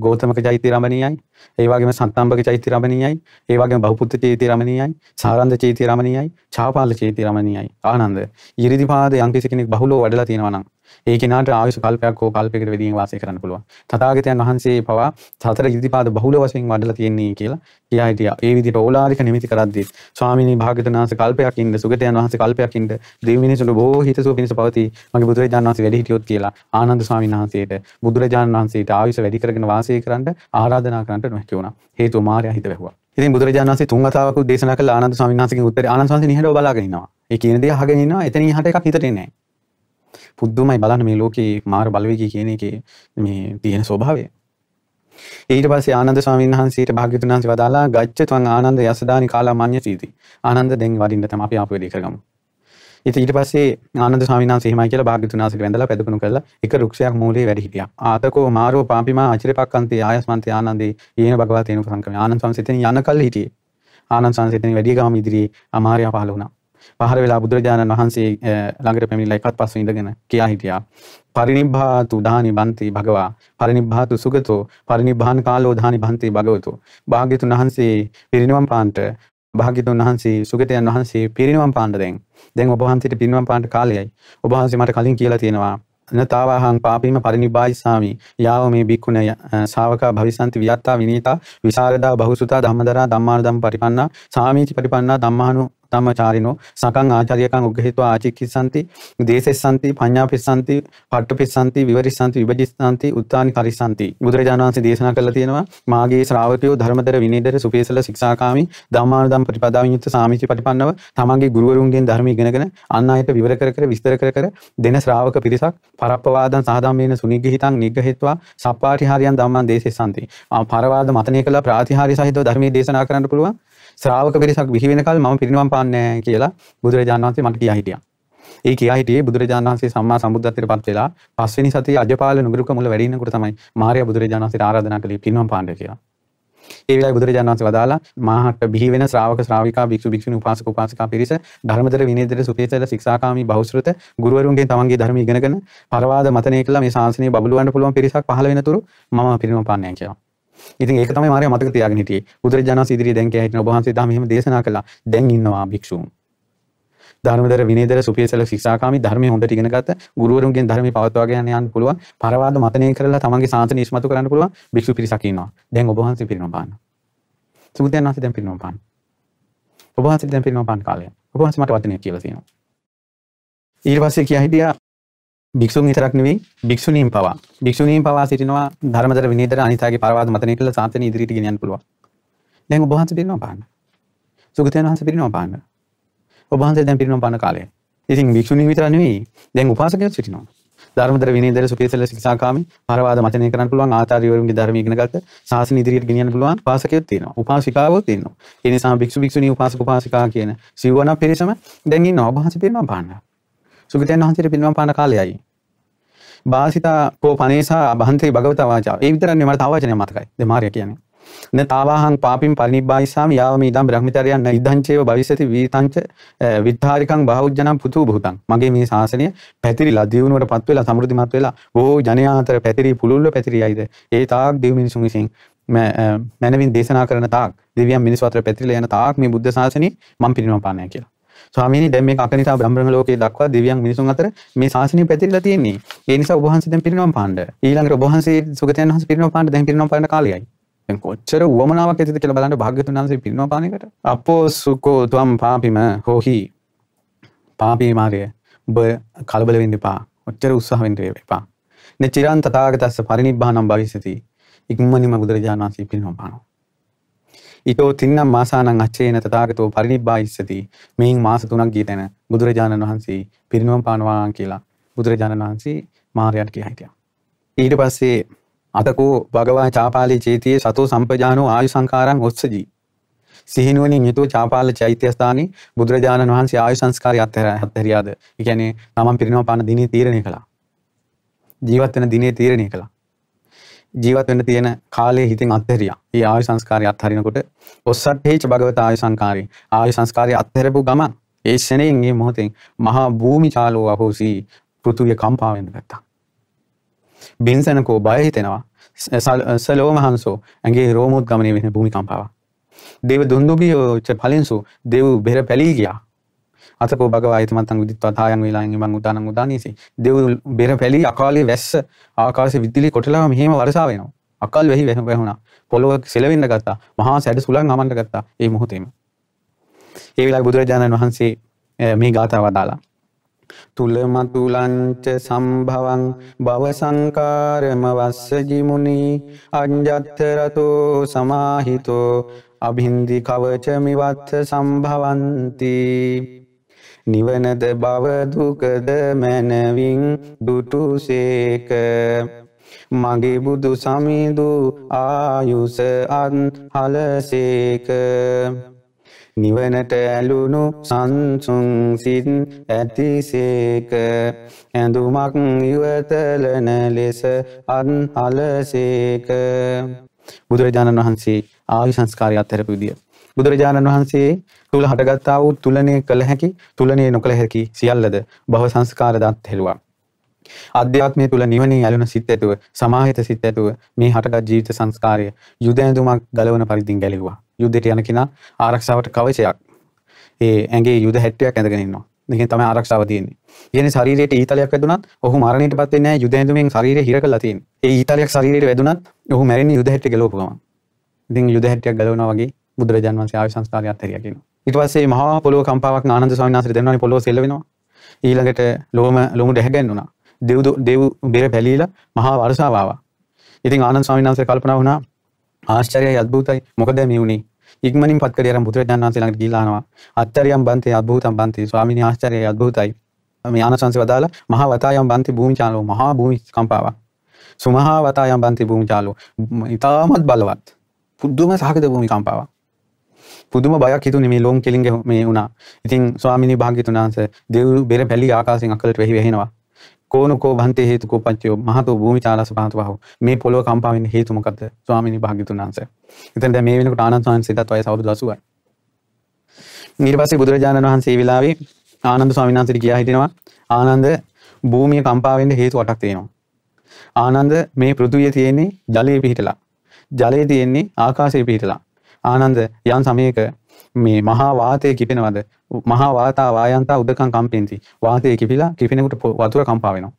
ගෞතමක චෛත්‍ය රමණීයයි. ඒ වගේම සත්තම්බක චෛත්‍ය රමණීයයි. ඒ වගේම බහුපුත්ත චෛත්‍ය රමණීයයි. සාරන්ද චෛත්‍ය රමණීයයි. චාපාල චෛත්‍ය රමණීයයි. ආනන්ද ඉරිදිපාද යම් කෙනෙක් බහුලව වඩලා තියෙනවා නම් ඒ කෙනාට ආයුෂ කල්පයක් හෝ කල්පයකට වැඩියෙන් වාසය කරන්න පුළුවන්. තථාගතයන් වහන්සේ පවා සතර ඉදිරිපාද බහුල වශයෙන් වඩලා තියෙන්නේ කියලා කියා හිටියා. ඒ විදිහට ඕලාරික නිමිති කරද්දී ස්වාමීනි භාග්‍යවතුන් වහන්සේ කල්පයක් ඉන්න සුගතයන් වහන්සේ කල්පයක් ඉන්න දෙවි මිනිසුන්ට බොහෝ හිතසුව පිණිස පවතී. මගේ බුදුරජාණන් වහන්සේ වැඩි හිටියොත් කියලා ආනන්ද ස්වාමීන් වහන්සේට බුදුරජාණන් වහන්සේට ආයුෂ වැඩි කරගෙන වාසය කරන්න ආරාධනා කරන්නට නොහැකි වුණා. හේතුව මාර්යා හිත වැහුවා. ඉතින් බුදුරජාණන් වහන්සේ තුන් වතාවක දේශනා කළ ආනන්ද ස්වාමීන් වහන්සේගෙන් උත්තරේ ආනන්ද ස්වාමීන් වහන්සේ නිහඬව බලාගෙන ඉන්නවා. ඒ කියන දේ අහගෙන ඉන්නවා. එතනින් එහාට එකක් හිතට එන්නේ නැහැ. පුද්දුමයි බලන්න මේ ලෝකේ මාර බලවේගී කියන එකේ මේ තියෙන ස්වභාවය. ඊට පස්සේ ආනන්ද ස්වාමීන් වහන්සේට භාග්‍යවතුන් වහන්සේ වදාලා ගච්ඡ ත්වං ආනන්ද යසදානි කාලා මඤ්ඤසීති. ආනන්ද දැන් වඩින්න තමයි අපි ආපු වැඩේ කරගමු. ඉතින් ඊට පස්සේ ආනන්ද ස්වාමීන් වහන්සේ එහෙමයි කියලා භාග්‍යවතුන් වහන්සේට වැඳලා පැදුකුණු කරලා එක රුක්ෂයක් මූලයේ වැඩ හිටියා. ආතකෝ මාරෝ පාපිමා අචිරපක්කන්තේ ආයස්මන්තේ ආනන්දේ ඊන භගවා තේනුක සංකම. ආනන්ද ස්වාමීන් වහන්සේ යන කල් හිටියේ. ආනන්ද ස්වාමීන් වහන්සේ වැඩි ගාම ඉදිරියේ අමාරයා පහළ වුණා. පහර වෙලා බුදුරජාණන් වහන්සේ ළඟට පැමිණිලා එකත් පස්ව ඉඳගෙන කියා හිටියා. පරිනිබ්බාතු දානි බන්ති භගවා පරිනිබ්බාතු සුගතෝ පරිනිබ්බාන කාලෝ දානි බන්ති භගවතෝ. භාග්‍යතුන් වහන්සේ පිරිනිවන් පාන්ට භාග්‍යතුන් වහන්සේ සුගතයන් වහන්සේ පිරිනිවන් පාන්න දැන්. දැන් ඔබ වහන්සේට පිරිනිවන් පාන්න කාලයයි. ඔබ වහන්සේ මට කලින් කියලා තියෙනවා නතාවාහං පාපීම පරිනිබ්බායිසාමි යාව මේ බික්කුණ ශාවකා භවිසන්ති වියත්තා විනීතා විසරදා බහුසුතා ධම්මදරා ධම්මානුධම් පරිපන්නා සාමීචි පරිපන්නා ධම්මානු අත්තමචාරිනෝ සකං ආචාරියකං උග්ගහිතෝ ආචික්ඛිසanti දේසෙස්සanti පඤ්ඤාපිස්සanti පට්ඨපිස්සanti විවරිස්සanti විභජිස්සanti උත්තානි කරිස්සanti බුදුරජාණන් වහන්සේ දේශනා කළා තියෙනවා මාගේ ශ්‍රාවකයෝ ධර්මතර විනීතර සුපේසල ශික්ෂාකාමී ධම්මානුදම් ප්‍රතිපදාවෙන් යුක්ත සාමිච්ච ප්‍රතිපන්නව තමන්ගේ ගුරුවරුන්ගෙන් ධර්ම ඉගෙනගෙන අන් අයට විවර කර කර විස්තර කර කර දෙන ශ්‍රාවක පිරිසක් පරප්පවාදන් සාධම්මේන සුනිග්ගහිතං නිග්ගහිත්වා සප්පාටිහාරියන් ධම්මං දේසෙස්සanti පරවාද මතනය කළ ප්‍රාතිහාරි සහිතව ධර්මයේ දේශනා කරන්න පුළුවන්? ශ්‍රාවක පිරිසක් බිහි වෙනකල් මම පිරිනිවන් පාන්නේ නැහැ කියලා බුදුරජාණන් වහන්සේ මට කියා හිටියා. ඒ කියා හිටියේ බුදුරජාණන් වහන්සේ සම්මා සම්බුද්ධත්වයට පත් වෙලා පස්වෙනි සතියේ අජපාල නුගරුක මුල වැඩ ඉන්නකොට තමයි මාර්යා බුදුරජාණන් වහන්සේට ආරාධනා කළේ පිරිනිවන් පාන්න කියලා. ඒ වෙලාවේ බුදුරජාණන් වහන්සේ වදාලා මාහට බිහි වෙන ශ්‍රාවක ශ්‍රාවිකා භික්ෂු භික්ෂුණී උපාසක උපාසිකා පිරිස ධර්මදර විනයදර සුපේසල ශික්ෂාකාමී බහුශ්‍රත ගුරුවරුන්ගෙන් තමන්ගේ ධර්ම ඉගෙනගෙන පරවාද මතනය කළා මේ ශාසනය බබළුවන්න පුළුවන් පිරිසක් පහළ වෙනතුරු මම පිරිනිවන් පාන්නේ නැහැ කියලා. ඉතින් ඒක තමයි මාර්යා මතක තියාගෙන හිටියේ. බුදුරජාණන් වහන්සේ ඉදිරියේ දැන් කියා හිටින ඔබ වහන්සේ දහම එහෙම දේශනා කළා. දැන් ඉන්නවා භික්ෂූන්. ධර්මදර විනයදර සුපියසල ශික්ෂාකාමී ධර්මයේ හොඳට ඉගෙන ගත්ත ගුරුවරුන්ගෙන් ධර්මයේ පවත්වාගෙන යන්න පුළුවන්. පරවාද මතනය කරලා තමන්ගේ සාන්තන ඉස්මතු කරන්න පුළුවන් භික්ෂු පිරිසක් ඉන්නවා. දැන් ඔබ වහන්සේ පිරිනොම් පාන්න. සුබුදයන් වහන්සේ දැන් පිරිනොම් පාන්න. ඔබ වහන්සේ දැන් පිරිනොම් පාන්න කාලය. ඔබ වහන්සේ මට වචනයක් කියලා තියෙනවා. ඊට පස්සේ කියා හිටියා භික්ෂුන් විතරක් නෙවෙයි භික්ෂුණීන් පවා. භික්ෂුණීන් පවා සිටිනවා ධර්මදර විනීතර අනිතාගේ පරවාද මතනය කළ සාතන ඉදිරියට ගෙනියන්න පුළුවන්. දැන් ඔබ වහන්සේ පිරිනව පාන්න සුගතයන් වහන්සේ පිරිනව පාන්න ඔබ වහන්සේ දැන් පිරිනව පාන කාලය. ඉතින් භික්ෂුණීන් විතර නෙවෙයි දැන් උපාසකයෝ සිටිනවා. ධර්මදර විනීතර සුකේසල ශික්ෂාකාමී පරවාද මතනය කරන්න පුළුවන් ආචාර්යවරුන්ගේ ධර්ම ඉගෙන ගත්ත ශාසන ඉදිරියට ගෙනියන්න පුළුවන් උපාසකයෝ තියෙනවා උපාසිකාවෝ තියෙනවා. ඒ නිසා භික්ෂු භික්ෂුණී උපාසක උපාසිකා කියන සිව්වන පිරිසම දැන් ඉන්නවා. ඔබ වහන්සේ පිරිනව පාන්න සුගතයන් වහන්සේට පිරිනව පාන කාලයයි. භාසිතා කෝ පනේසා බහන්තේ භගවත වාචා. ඒ විතරන්නේ මට තව වචනයක් මතකයි. දෙමාරිය කියන්නේ. න තාවාහං පාපින් පරිනිබ්බායිසාම යාවම ඉදම් බ්‍රහ්මචර්යයන් ඉදංචේව භවිෂති වීතංච විද්ධාරිකං බහුජ්ජනම් පුතු බුතං මගේ මේ ශාසනය පැතිරිලා දියුණුවට පත් වෙලා සමෘද්ධිමත් වෙලා බොහෝ ජනයා අතර පැතිරී පුළුල්ව පැතිරියයිද ඒ තාක් දෙව් මිනිසුන් විසින් මැනවින් දේශනා කරන තාක් දෙවියන් මිනිස් අතර පැතිරිලා යන තාක් මේ බුද්ධ ශාසනය මම පිරිනව පානය කියලා. ස්වාමීනි දැන් මේක අකනිතා බ්‍රහ්ම ලෝකයේ දක්වා දෙවියන් මිනිසුන් අතර මේ ශාසනය පැතිරිලා තියෙන්නේ. ඒ නිසා ඔබ වහන්සේ දැන් පිරිනවම් පාන්න. ඊළඟට ඔබ වහන්සේ සුගතයන් වහන්සේ පිරිනවම් පාන්න දැන් පිරිනවම් පාන්න කාලයයි. දැන් කොච්චර උවමනාවක් ඇතිද කියලා බලන්න භාග්‍යතුන් වහන්සේ පිරිනවම් පාන එකට. අපෝ සුකෝ ත්වම් පාපිම හෝහි. පාපී මාර්ගය. ඔබ කලබල වෙන්න එපා. ඔච්චර උත්සාහ වෙන්න එපා. නේ චිරන් තථාගතස්ස පරිනිබ්බානම් භවිෂති. ඉක්මනින්ම බුදුරජාණන් වහන්සේ පිරිනවම් පානවා. ඉතෝ තින්නම් මාසානං අච්චේන තථාගතෝ පරිනිබ්බායිස්සති මෙයින් මාස තුනක් ගිය තැන බුදුරජාණන් වහන්සේ පිරිනුවම් පානවා කියලා බුදුරජාණන් වහන්සේ මාරයට කිය හිටියා ඊට පස්සේ අතකෝ භගවා චාපාලි චේතියේ සතෝ සම්පජානෝ ආයු සංකාරං ඔස්සජී සිහිනුවනින් යුතුව චාපාල චෛත්‍ය ස්ථානයේ බුදුරජාණන් වහන්සේ ආයු සංස්කාරය අත්හැර අත්හැරියාද. ඒ කියන්නේ තමන් පිරිනව පාන දිනේ තීරණය කළා. ජීවත් වෙන දිනේ තීරණය කළා. ජීවත් වෙන්න තියෙන කාලය හිතින් අත්හැරියා. ඒ ආයු සංස්කාරය අත්හරිනකොට ඔස්සට්ඨේච භගවත ආයු සංකාරය. ආයු සංස්කාරය අත්හැරපු ගමන් ඒ ෂණයෙන් මේ මොහොතෙන් මහා භූමි චාලෝ අහෝසි පෘථුවිය කම්පා වෙන්න ගත්තා. බින්සනකෝ බය හිතෙනවා. සලෝම හංසෝ ඇගේ රෝමුත් ගමනය වෙන භූමි කම්පාව. දේව දුන්දුබිය ච පලින්සු දෙව් බෙර පැලී ගියා. අතකෝ භගවා හිතමත්තං විදිත්වා තායන් වේලාං ඉමං උදානං උදානීසි දෙව් බෙර පැලි අකාලේ වැස්ස ආකාශ විදුලි කොටලා මෙහෙම වර්ෂාව වෙනවා. අකල් වෙහි වැහුණා. පොළොව සෙලවෙන්න ගත්තා. මහා සැඩ සුලං අමන්න ගත්තා ඒ මොහොතේම. ඒ වෙලාවේ බුදුරජාණන් වහන්සේ මේ ගාථාව දාලා තුලමතුලංච සම්භවං භව සංකාරම වස්ස ජිමුනි අඤ්ජත්තරතෝ සමාහිතෝ අභින්දි කවච මිවත්ත සම්භවಂತಿ. නිවනද බව දුකද මැනවින් දුටුසේක මගේ බුදු සමිඳු ආයුස අන් හලසේක නිවනට ඇලුණු සංසුන් සිත් ඇතිසේක ඇඳුමක් ඉවතලන ලෙස අන් හලසේක බුදුරජාණන් වහන්සේ ආයු සංස්කාරය අත්හැරපු විදිය. බුදුරජාණන් වහන්සේ තුළ හටගත්තා වූ තුලනය කළ හැකි තුලනය නොකළ හැකි සියල්ලද භව සංස්කාර දත් හෙළුවා. අධ්‍යාත්මය තුළ නිවනේ ඇලුන සිත් ඇතුව සමාහිත සිත් ඇතුව මේ හටගත් ජීවිත සංස්කාරය යුද ඇඳුමක් ගලවන පරිදිින් ගැලෙවා. යුද්ධයට යන කෙනා ආරක්ෂාවට කවචයක් ඒ ඇගේ යුද හැට්ටයක් ඇඳගෙනන්නවා දෙක තම ආරක්ෂාව තියන්නේ කියන ශරීරයට ඊතලයක් වැදුනත් ඔහු මරණයට පත්වන්න යුද ඇඳුමෙන් ශරීර හිර කලතින් ඒ ඊතලයක් ශරීරයට වැදුනත් ඔහු මැරෙන යුද හැට ගලෝපුගම ඉතින් යුද හැටයක් ගලවන වගේ බුදුරජන් වන්සේ ආය සංස්කාරය අත්තරයකින ඉටවසේ මහා පොලෝ කම්පාවක් ආනන්ද සවිනාසර දෙවනනි පොලොව සෙල්ලවෙනවා ඊළඟට ලෝම ලොමු ඩැහැගැන්නුනා දෙව්දු දෙව් බෙර පැලීලා මහා වර්ෂාවාවා ඉතින් ආනන්ද සවිනාසර කල්පනා වුණා ආශ්චර්යයි අද්භූතයි. මොකද මේ වුණේ ඉක්මනින් පත් කරේ අර බුදුරජාණන් වහන්සේ ළඟට ගිහිලා ආනවා. අත්තරියම් බන්තේ අද්භූතම් බන්තේ. ස්වාමීනි ආශ්චර්යයි අද්භූතයි. මේ ආනන්දසංශ වදාලා මහා වතායම් බන්ති භූමිචාලෝ මහා භූමි කම්පාවක්. සුමහා වතායම් බන්ති භූමිචාලෝ ඉතාමත් බලවත්. පුදුම සහගත භූමිකම්පාවක් පුදුම බයක් හිතුනේ මේ ලෝම් කෙලින්ග මේ වුණා. ඉතින් ස්වාමිනී භාග්‍යතුන් වහන්සේ දෙව් බෙර පැලි ආකාශයෙන් අකලට වෙහි වෙහෙනවා. කෝනකෝ බන්තේ හේතුකෝ පංචයෝ මහතෝ භූමිචාලස පහතවහෝ මේ පොළොව කම්පා වෙන්න හේතු මොකද්ද ස්වාමිනී භාග්‍යතුන් වහන්සේ. ඉතින් දැන් මේ වෙනකොට ආනන්ද ස්වාමීන් වහන්සේටත් වයස අවුරුදු 80යි. ඊට පස්සේ බුදුරජාණන් වහන්සේ මේ වෙලාවේ ආනන්ද ස්වාමීන් වහන්සේට කියා හිටිනවා ආනන්ද භූමිය කම්පා වෙන්න හේතු 8ක් තියෙනවා. ආනන්ද මේ පෘථුවිය තියෙන්නේ ජලයේ පිහිටලා. ජලයේ තියෙන්නේ ආකාශයේ පිහිටලා. ආනන්ද යන් සමයක මේ මහා වාතය කිපෙනවද මහා වාතා වායන්තා උදකන් කම්පෙන්ති වාතය කිපිලා කිපෙනකුට වතුර කම්පා වෙනවා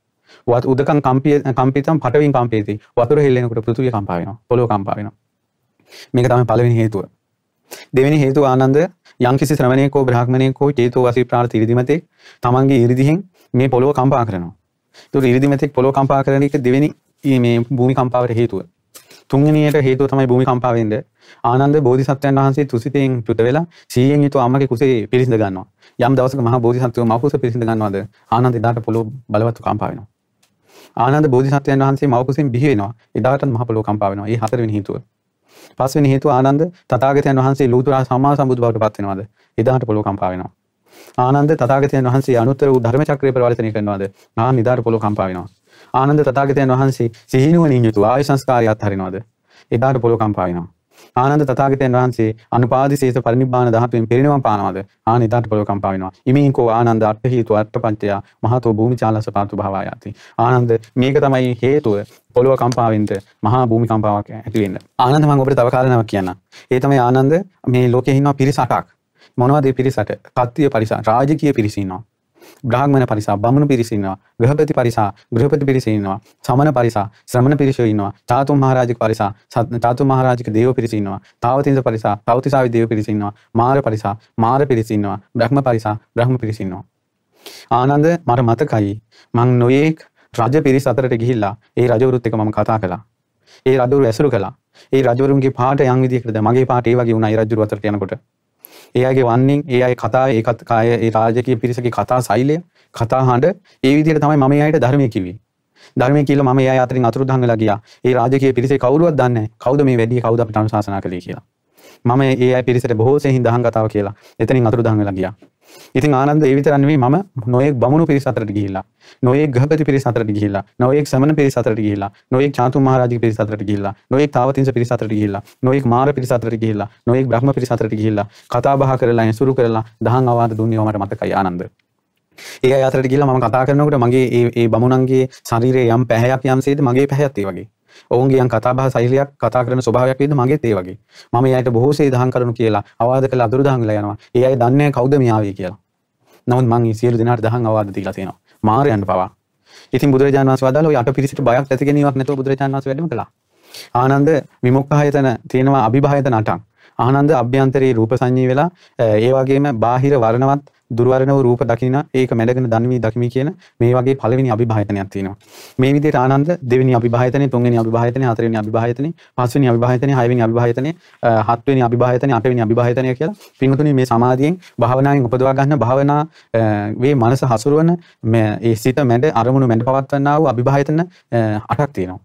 වත් උදකන් කම්පිය කම්පිතම් පටවින් කම්පේති වතුර හෙල්ලෙනකොට පෘතුවිය කම්පා වෙනවා පොළොව කම්පා වෙනවා මේක තමයි පළවෙනි හේතුව දෙවෙනි හේතුව ආනන්ද යම්කිසි ශ්‍රමණයෙකෝ බ්‍රාහ්මණයෙකෝ චේතෝ වසී ප්‍රාර්ථ ඉරිදිමතේ තමන්ගේ ඉරිදිහෙන් මේ පොළොව කම්පා කරනවා ඒතකොට ඉරිදි මෙතෙක් පොළොව කම්පා කරන එක දෙවෙනි මේ භූමි කම්පාවට හේතුව. තුන්වෙනියට හේතුව තමයි භූමි කම්පා වෙන්නේ. ආනන්ද බෝධිසත්වයන් වහන්සේ තුසිතෙන් චුත වෙලා සීයෙන් යුතු අම්මගේ කුසේ පිරිසිඳ ගන්නවා. යම් දවසක මහා බෝධිසත්වයෝ මව කුස පිරිසිඳ ගන්නවද ආනන්ද එදාට පොළොව බලවත් කම්පා වෙනවා. ආනන්ද බෝධිසත්වයන් වහන්සේ මව කුසෙන් බිහි වෙනවා. එදාට මහ පොළොව කම්පා වෙනවා. ඒ හතරවෙනි හේතුව. පස්වෙනි හේතුව ආනන්ද තථාගතයන් වහන්සේ ලෝතුරා සම්මා සම්බුදු බවට පත් වෙනවද? එදාට පොළොව කම්පා වෙනවා. ආනන්ද තථාගතයන් වහන්සේ අනුත්තර වූ ධර්ම චක්‍රය පරිවර්තනය කරනවද? ආන් එදාට පොළොව කම්පා වෙනවා. ආනන්ද තථාගතයන් වහන්සේ සිහිනුවණින් යුතු ආය සංස්කාරය අත්හරිනවද? එදාට පොළොව කම්පා වෙනවා. ආනන්ද තථාගතයන් වහන්සේ අනුපාදිශේෂ පරිනිබ්බාන ධාතුවෙන් පිරිනිවන් පානවද? ආන එදාට පොළොව කම්පා වෙනවා. ඉමේකෝ ආනන්ද අට්ඨ හේතු අට්ඨපංචය මහතෝ භූමි චාලස පාතු භාවයති. ආනන්ද මේක තමයි හේතුව පොළොව කම්පා වෙන්න මහා භූමි කම්පාවක් ඇති වෙන්න. ආනන්ද මම ඔබට තව කාරණාවක් කියන්නම්. ඒ තමයි ආනන්ද මේ ලෝකේ ඉන්නවා පිරිස අටක්. මොනවද මේ පිරිසට? කත්තිය පරිස රාජකීය පිරිස ඉන්නවා. බ්‍රාහ්මණ පරිසා බමුණු පිරිස ඉන්නවා ගෘහපති පරිසා ගෘහපති පිරිස ඉන්නවා සමන පරිසා ශ්‍රමණ පිරිසෝ ඉන්නවා චාතු මහරජික පරිසා චාතු මහරජික දේව පිරිස ඉන්නවා තාවතින්ස පරිසා තවතිසාවි දේව පිරිස ඉන්නවා මාර පරිසා මාර පිරිස ඉන්නවා බ්‍රහ්ම පරිසා බ්‍රහ්ම පිරිස ඉන්නවා. ආනන්ද මට මතකයි මං නොයේක් රජ පිරිස් අතරට ගිහිල්ලා ඒ රජවරුත් එක මම කතා කළා. ඒ රජවරු ඇසුරු කළා. ඒ රජවරුන්ගේ පාට යම් විදිහකටද මගේ පාට ඒ වගේ වුණා ඒ රජවරු අතරට යනකොට. ඒ අයගේ වන්නෙන් ඒ අය කතා ඒකත් කාය ඒ රාජකීය පිරිසගේ කතා සෛලය කතා හඬ ඒ විදිහට තමයි මම ඒ අයට ධර්මය කිව්වේ. ධර්මය කියලා මම ඒ අය අතරින් අතුරුදහන් වෙලා ගියා. ඒ රාජකීය පිරිසේ කවුරුවත් දන්නේ නැහැ. කවුද මේ වැඩි කවුද අපිට අනුශාසනා කළේ කියලා. මම ඒ අය පිරිසට බොහෝ සෙයින් දහම් කතාව කියලා එතනින් අතුරුදහන් වෙලා ගියා. ඉතින් ආනන්ද ඒ විතරක් නෙවෙයි මම නොයෙක් බමුණු පිරිස අතරට ගිහිල්ලා නොයෙක් ගහපති පිරිස අතරට ගිහිල්ලා නොයෙක් සමන පිරිස අතරට ගිහිල්ලා නොයෙක් චාතු මහරජික පිරිස අතරට ගිහිල්ලා නොයෙක් තාවතින්ස පිරිස අතරට ගිහිල්ලා නොයෙක් මාර පිරිස අතරට ගිහිල්ලා නොයෙක් බ්‍රහ්ම පිරිස අතරට ගිහිල්ලා කතා බහ කරලා ඇසුරු කරලා දහම් අවවාද දුන්නේ මට මතකයි ආනන්ද. ඒ අය අතරට ගිහිල්ලා මම කතා කරනකොට මගේ ඒ ඒ බමුණන්ගේ ශරීරයේ යම් පැහැයක් යම්සේද මගේ පැහැයත් ඒ වගේ. ඔවුන්ගේ යම් කතාබහ සෛලියක් කතා කරන ස්වභාවයක් වේද මගේත් ඒ වගේ. මම එයාට බොහෝසේ දහම් කරුණු කියලා අවවාද කළ අතුරු දහම් වෙලා යනවා. ඒ අය දන්නේ කවුද මේ ආවේ කියලා. නමුත් මං මේ සියලු දෙනාට දහම් අවවාද දීලා තියෙනවා. මාරයන්ට පවා. ඉතින් බුදුරජාණන් වහන්සේ වදාළ ඔය අට පිරිසිට බයක් ඇති ගැනීමක් නැතුව බුදුරජාණන් වහන්සේ වැඩම කළා. ආනන්ද විමුක්ඛායතන තියෙනවා අභිභායතන අටක් ආනන්ද අභ්‍යන්තරයේ රූප සංඤී වෙලා ඒ වගේම බාහිර වර්ණවත් දුර්වර්ණ වූ රූප දකින ඒක මැඩගෙන දන්වී දකිමි කියන මේ වගේ පළවෙනි අභිභායතනයක් තියෙනවා. මේ විදිහට ආනන්ද දෙවෙනි අභිභායතනේ තුන්වෙනි අභිභායතනේ හතරවෙනි අභිභායතනේ පස්වෙනි අභිභායතනේ හයවෙනි අභිභායතනේ හත්වෙනි අභිභායතනේ අටවෙනි අභිභායතනය කියලා පින්වතුනි මේ සමාධියෙන් භාවනාවෙන් උපදවා ගන්න භාවනා වේ මනස හසුරුවන මේ ඒ සිත මැඩ අරමුණු මැඩ පවත්වන්නා වූ අභිභායතන අටක් තියෙනවා.